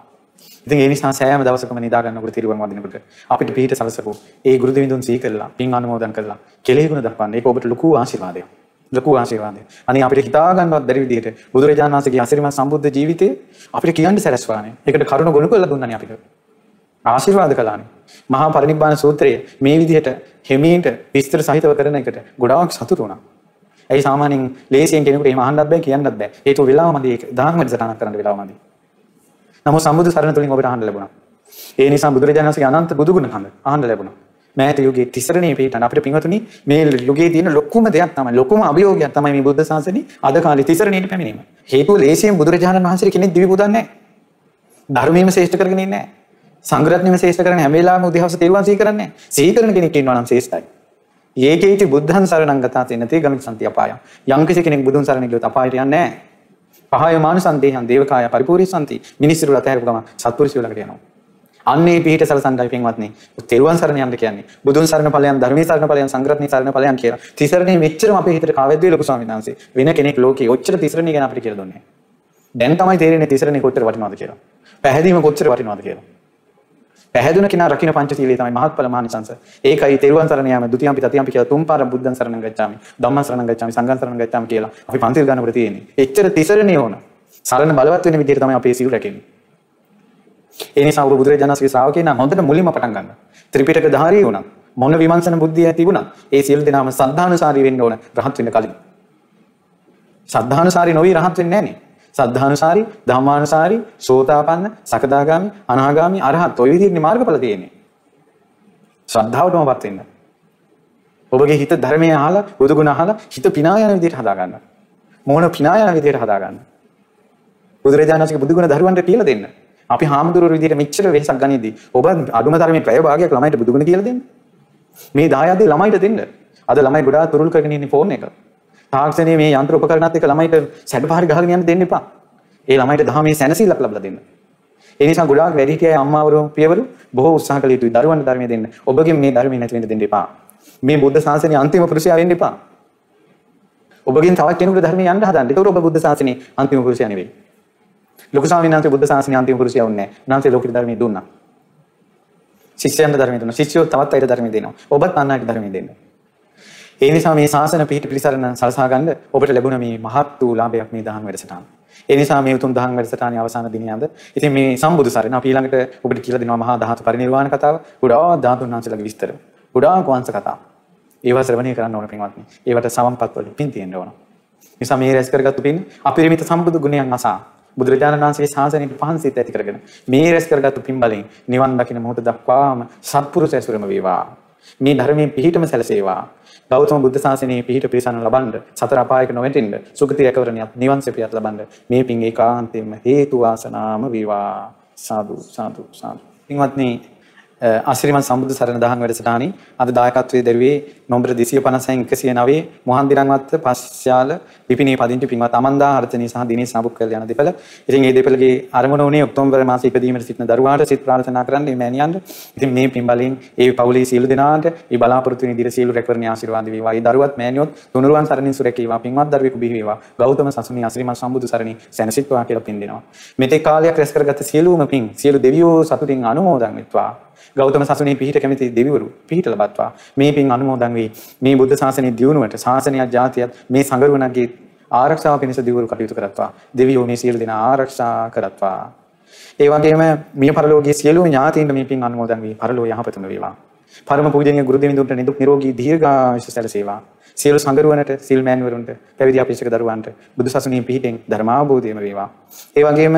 ඉතින් ඒ නිසා සෑම දවසකම නිදා ගන්නකොට තිරුවන් වදිනකොට අපිට පිහිට සලසපු ඒ ගුරු දෙවිඳුන් සිහි කරලා පින් අනුමෝදන් කරලා කෙලෙහි ගුණ දක්වන්න ඒක ඔබට ලොකු ආශිර්වාදයක්. ලොකු ආශිර්වාදයක්. අනේ අපිට හිතා ගන්නවත් බැරි විදිහට බුදුරජාණන් වහන්සේගේ අසිරිමත් සම්බුද්ධ ජීවිතේ අපිට කියන්න සැලැස්වානේ. ඒකට කරුණ ගොනු කරලා දුන්නානේ අපිට. ආශිර්වාද කළානේ. මහා පරිනිබ්බාන සූත්‍රය මේ විදිහට හිමීට විස්තර සහිතව කරන එකට ගොඩාක් සතුටු වුණා. ඇයි සාමාන්‍යයෙන් ලේසියෙන් කෙනෙකුට එහෙම අහන්නත් බෑ කියන්නත් බෑ. හේතුව වෙලාව මදි ඒක දහම් වැඩසටහනක් කරන්න වෙලාව මදි. නමුත් සම්බුදු සරණ තුලින් ඔබට අහන්න ලැබුණා. ඒ නිසා බුදුරජාණන් වහන්සේගේ අනන්ත බුදුගුණ කඳ අහන්න ලැබුණා. මෑත යුගයේ තිසරණේ පිටන අපිට පින්වතුනි මේ යුගයේ තියෙන ලොකුම දෙයක් තමයි ලොකුම අභියෝගයක් තමයි මේ බුද්ධ ශාසනය අද කාලේ තිසරණේට පැමිණීම. හේතුව ලේසියෙන් බුදුරජාණන් වහන්සේ කෙනෙක් දිවි පුදන්නේ නැහැ. ධර්මයේම ශ්‍රේෂ්ඨ කරගෙන ඉන්නේ නැහැ. සංග්‍රහණයම ශ්‍රේෂ්ඨ කරගෙන හැම වෙලාවෙම උදේවස තෙරුවන් සිහි කරන්නේ නැහැ. සිහි කරන කෙනෙක් ඉන්නවා නම් ශ්‍රේෂ්ඨයි. ඒකේටි බුද්ධං සරණං ගතා තෙනතේ ගමිත සම්ති අපායම්. යම් කෙනෙක් බුදුන් සරණ ගියොත් අපායට යන්නේ නැහැ. පහය මානසන්තේහන් දේවකාය පරිපූර්ණසන්ති මිනිස්සුරු අතහැරපු ගම සත්පුරුෂයෝ ළඟට යනවා. අන්නේ පිහිට සලසන්ඩයි පින්වත්නි. තෙරුවන් සරණ යන්න කියන්නේ. බුදුන් සරණ ඵලයන් ධර්මයේ සරණ ඵලයන් සංග්‍රහණී සරණ ඵලයන් කියලා. තිසරණේ මෙච්චරම අපේ හිතට කාවැද්දී ලොකු ස්වාමීන් වහන්සේ. වෙන කෙනෙක් ලෝකේ ඔච්චර තිසරණේ ගැන අපිට කියලා දුන්නේ. දැන් තමයි තේරෙන්නේ තිසරණේ කොච්චර වටිනවද කියලා. පැහැදීම කොච්චර වටිනවද කියලා. පැහැදුන කෙනා රකින්න පංචශීලයේ තමයි මහත්ඵල මානිසංස. ඒකයි තෙරුවන් සරණ යාම ဒုတိ යම්පි තතියම්පි කියලා තුන් පාර බුද්ධං සරණං ගච්ඡාමි. ධම්මං සරණං ගච්ඡාමි. සංඝං සරණං ගච්ඡාමි කියලා. අපි පන්තිල් ගන්නකොට තියෙන්නේ. එච්චර තිසරණේ ඕන. සරණ බලවත් වෙන විදිහට තමයි අපේ සීල් රැකෙන්නේ. ඒ නිසා ඔබ බුදුරජාණන්සේගේ ශ්‍රාවකයන් නම් හොඳට මුලින්ම පටන් ගන්න. ත්‍රිපිටක ධාරී වුණා. මොන විමර්ශන බුද්ධිය තිබුණා. ඒ සියලු දෙනාම සද්ධානුසාරී වෙන්න ඕන රහත් වෙන්න කලින්. සද්ධානුසාරී නොවි රහත් වෙන්නේ නැහනේ. සද්ධානුසාරී, ධම්මානුසාරී, සෝතාපන්න, සකදාගාමි, අනාගාමි, අරහත් ඔය විදිහේ මාර්ගඵල තියෙන්නේ. ශ්‍රද්ධාවටමපත් වෙන්න. ඔබගේ හිත ධර්මයේ අහලා, බුදුගුණ අහලා හිත පිනා යන විදිහට හදා ගන්න. මොන පිනා යන විදිහට හදා ගන්න. බුදුරජාණන්සේගේ බුදුගුණ දරුවන්ට කියලා දෙන්න. අපි හාමුදුරුවෝ විදිහට මෙච්චර වෙහසක් ගනිද්දී ඔබ අඩුම තරමේ පැය භාගයක් ළමයිට බුදුගුණ කියලා දෙන්න. මේ දායාදේ ළමයිට දෙන්න. අද ළමයි ගොඩාක් තුරුල් කරගෙන ඉන්නේ ෆෝන් එක. තාක්ෂණයේ මේ යන්ත්‍ර උපකරණات එක්ක ළමයිට සැඩපාරි ගහගෙන යන්න දෙන්න එපා. ඒ ළමයිට දහමේ සැනසීමක් ලබලා දෙන්න. ඒ නිසා ගොඩාක් වැඩිහිටියයි අම්මාවරු පියවරු බොහෝ උත්සාහ කළ යුතුයි දරුවන්ට ධර්මය දෙන්න. ඔබගෙන් මේ ධර්මය නැති වෙන්න දෙන්න එපා. මේ බුද්ධ ශාසනයේ අන්තිම පුරුෂයා වෙන්න එපා. ඔබගෙන් තවත් කෙනෙකුට ධර්මය යන්න හදන්න. ඒක ඔබ බුද්ධ ශාසනයේ අන්තිම පුරුෂයා නෙවෙයි. ලොකු ස්වාමීන් වහන්සේ බුද්ධ ශාසනයේ අන්තිම පුරුෂයා වුණේ නැහැ. උන්වහන්සේ ලෝකෙට ධර්මය දුන්නා. ශිෂ්‍යයන්ට ධර්මය දුන්නා. ශිෂ්‍යයෝ තවත් අයට ධර්මය දෙනවා. ඔබත් අන්නයට ධර්මය දෙන්න. ඒ නිසා මේ ශාසන පිහිට පිළිසරණ සලසා ගන්න ඔබට ලැබුණ මේ මහත් වූ ලාභයක් මේ දහම් වැඩසටහන. ඒ නිසා මේ උතුම් දහම් වැඩසටහනේ අවසාන දිනය අද. ඉතින් මේ සම්බුදු සරණ අපි ඊළඟට ඔබට කියලා දෙනවා මහා ධාතු පරිනිර්වාණ කතාව. ගොඩාක් ධාතුන් වහන්සේලාගේ විස්තර. ගොඩාක් වංශ කතා. ඒවා ශ්‍රවණය කරන්න ඕන පින්වත්නි. ඒවට සමන්පත් වල පින් තියෙන්න ඕන. නිසා මේ රැස් කරගත්තු පින් අපරිමිත සම්බුදු ගුණයන් අසා බුදුරජාණන් වහන්සේගේ ශාසනයට පහන් සිත ඇති කරගෙන මේ රැස් කරගත්තු පින් බලෙන් නිවන් දකින මොහොත දක්වාම සත්පුරුෂ ඇසුරම වේවා. මේ ධර්මයෙන් පිහිටම සැලසේවා. ගෞතම බුද්ධ ශාසනයේ පිහිට පිරිසන්න ලබන්න සතර අපායක නොවැටෙන්න සුගති රැකවරණයක් නිවන් සෙපියත් ලබන්න මේ පින් ඒකාන්තයෙන්ම හේතු වාසනාම වේවා සාදු සාදු සාදු පින්වත්නි අසිරිමත් සම්බුදු සරණ දහම් වැඩසටහනේ අද දායකත්වයේ දරුවේ නොම්බර 256 109 මොහන්දිරන්වත්ත පස්යාල පිපිනේ පදිංචි පින්වත් අමන්දා හර්තනී සහ දිනේශ් සාබුක්කල් යන දෙපළ. ඉතින් මේ දෙපළගේ අරමුණ උනේ ඔක්තෝබර් මාසයේ ඉපදීමට සිටින දරුවාට සිත ප්‍රාර්ථනා කරන්න මේ මෑණියන්ට. ඉතින් මේ පින් බලෙන් ඒ පවුලේ සියලු දෙනාට ඒ බලාපොරොත්තු වෙන ඉදිරි සියලු රැකවරණ ආශිර්වාද වේවා. ඒ දරුවත් මෑණියොත් තුනුරුවන් සරණින් සුරැකීවා. පින්වත් දරුවෙකු බිහි වේවා. ගෞතම සසුනේ අසිරිමත් සම්බුදු සරණි සැනසෙත්වා කියලා පින් දෙනවා. මෙතෙක් කාලයක් රැස් කරගත් සියලුම පින් සියලු දෙවියෝ සතුටින් අනුමෝදන් වෙත්වා. ගෞතම සසුනේ පිහිට කැමති දෙවිවරු පිහිට ලබත්වා. මේ පින් අනුමෝදන් වේ මේ බුද්ධ ශාසනයේ දියුණුවට ශාසනයක් ජාතියත් මේ සංගරුවනගේ ආරක්ෂාව පිණිස දියුණු කටයුතු කරත්වා. දෙවියෝ මේ සියලු දෙනා ආරක්ෂා කරත්වා. ඒ වගේම මිය පරලෝකයේ සියලුම ඥාතීන්ට මේ පින් අනුමෝදන් වී පරලෝ යහපතම වේවා. පරම පූජනීය ගුරු දෙවිඳුන්ට නිදුක් නිරෝගී දීර්ඝායුෂ සැලසේවා. සියලු සංගරුවනට සිල් මෑණිවරුන්ට පැවිදි අපේක්ෂක දරුවන්ට බුදු සසුනේ පිහිටෙන් ධර්මාභෝධයම වේවා. ඒ වගේම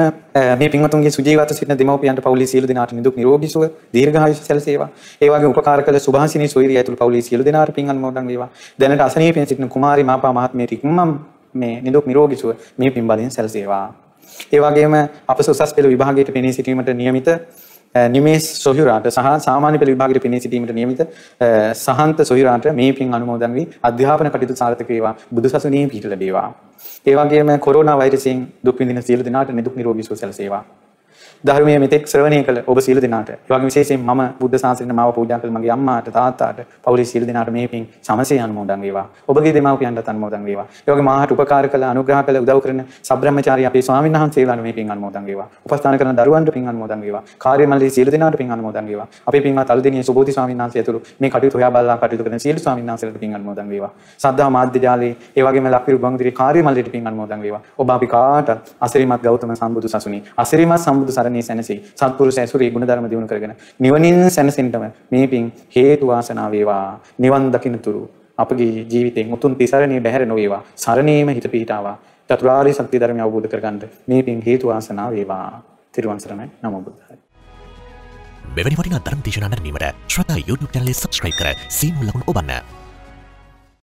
මේ පින්වතුන්ගේ සුජීවත්ව සිටින දෙමව්පියන්ට පවුලේ සියලු දෙනාට නිදුක් නිරෝගී සුව දීර්ඝායුෂ සැලසේවා. ඒ වගේම උපකාර කළ සුභාසිනී සොයිරිය ඇතුළු පවුලේ සියලු දෙනාට පින් අනුමෝදන් වේවා. දැනට අසනීපෙන් සිටින කුමාරි මාපා මහත්මියට ඉක්මම් මේ නිදුක් නිරෝගී සුව මේ පින් බලෙන් සැලසේවා. ඒ වගේම අප උසස් පෙළ විභාගයට පෙනී සිටීමට නියමිත නිමේස් සොහිරාට සහ සාමාන්‍ය පෙළ විභාගයට පෙනී සිටීමට නියමිත සහන්ත සොහිරාට මේ පින් අනුමෝදන් වී අධ්‍යාපන කටයුතු සාර්ථක වේවා බුදුසසුනේ පිහිට ලැබේවා. ඒ වගේම කොරෝනා වෛරසයෙන් දුක් විඳින සියලු දෙනාට නිදුක් නිරෝගී සුව සැලසේවා. ධර්මයේ මෙතෙක් ශ්‍රවණය කළ ඔබ සියලු දෙනාට ඒ වගේම විශේෂයෙන් මම බුද්ධ ශාසනයට මාව පූජා කළ මගේ අම්මාට තාත්තාට පවුලේ සියලු දෙනාට මේ පින් සමසේ අනුමෝදන් වේවා. ඔබගේ දෙමාපියන්ට අනුමෝදන් වේවා. ඒ වගේම මාහට උපකාර කළ අනුග්‍රහ කළ උදව් කරන සබ්‍රහ්මචාරී අපේ ස්වාමීන් වහන්සේලාට මේ පින් අනුමෝදන් වේවා. උපස්ථාන කරන දරුවන්ට පින් අනුමෝදන් වේවා. කාර්ය මණ්ඩලයේ සියලු දෙනාට පින් අනුමෝදන් වේවා. අපේ පින්වත් අල්දෙනිය සුබෝධි ස්වාමීන් වහන්සේ ඇතුළු මේ කටයුතු හොයා බලලා කටයුතු කරන සියලු ස්වාමීන් වහන්සේලාට පින් අනුමෝදන් වේවා. සද්ධා මාධ්‍ය ජාලේ ඒ වගේම ලක්විරු බංගුදිරි කාර්ය මණ්ඩලයට පින් අනුමෝදන් වේවා. ඔබ අපි කාටත් අසිරිමත් ගෞතම සම්බුදු සසුනි අසිරිමත් සම්බුදු සරණේ සැනසී සත්පුරුෂ ඇසුරේ ගුණධර්ම දිනු කරගෙන නිවනින් සැනසෙන්නම මේ පින් හේතු වාසනා වේවා. නිවන් දකින්නතුරු අපගේ ජීවිතෙන් උතුම් තිසරණය බැහැර නොවේවා. සරණේම හිත පිහිටාවා. චතුරාර්ය සත්‍ය ධර්මය අවබෝධ කරගන්න මේ පින් හේතු වාසනා වේවා. තිරුවන් සරණයි. නමෝ බුද්ධාය. මෙවැනි වටිනා ධර්ම දේශනා නැරඹීමට ශ්‍රද්ධා YouTube channel එක subscribe කර සීනුව ලකුණු ඔබන්න.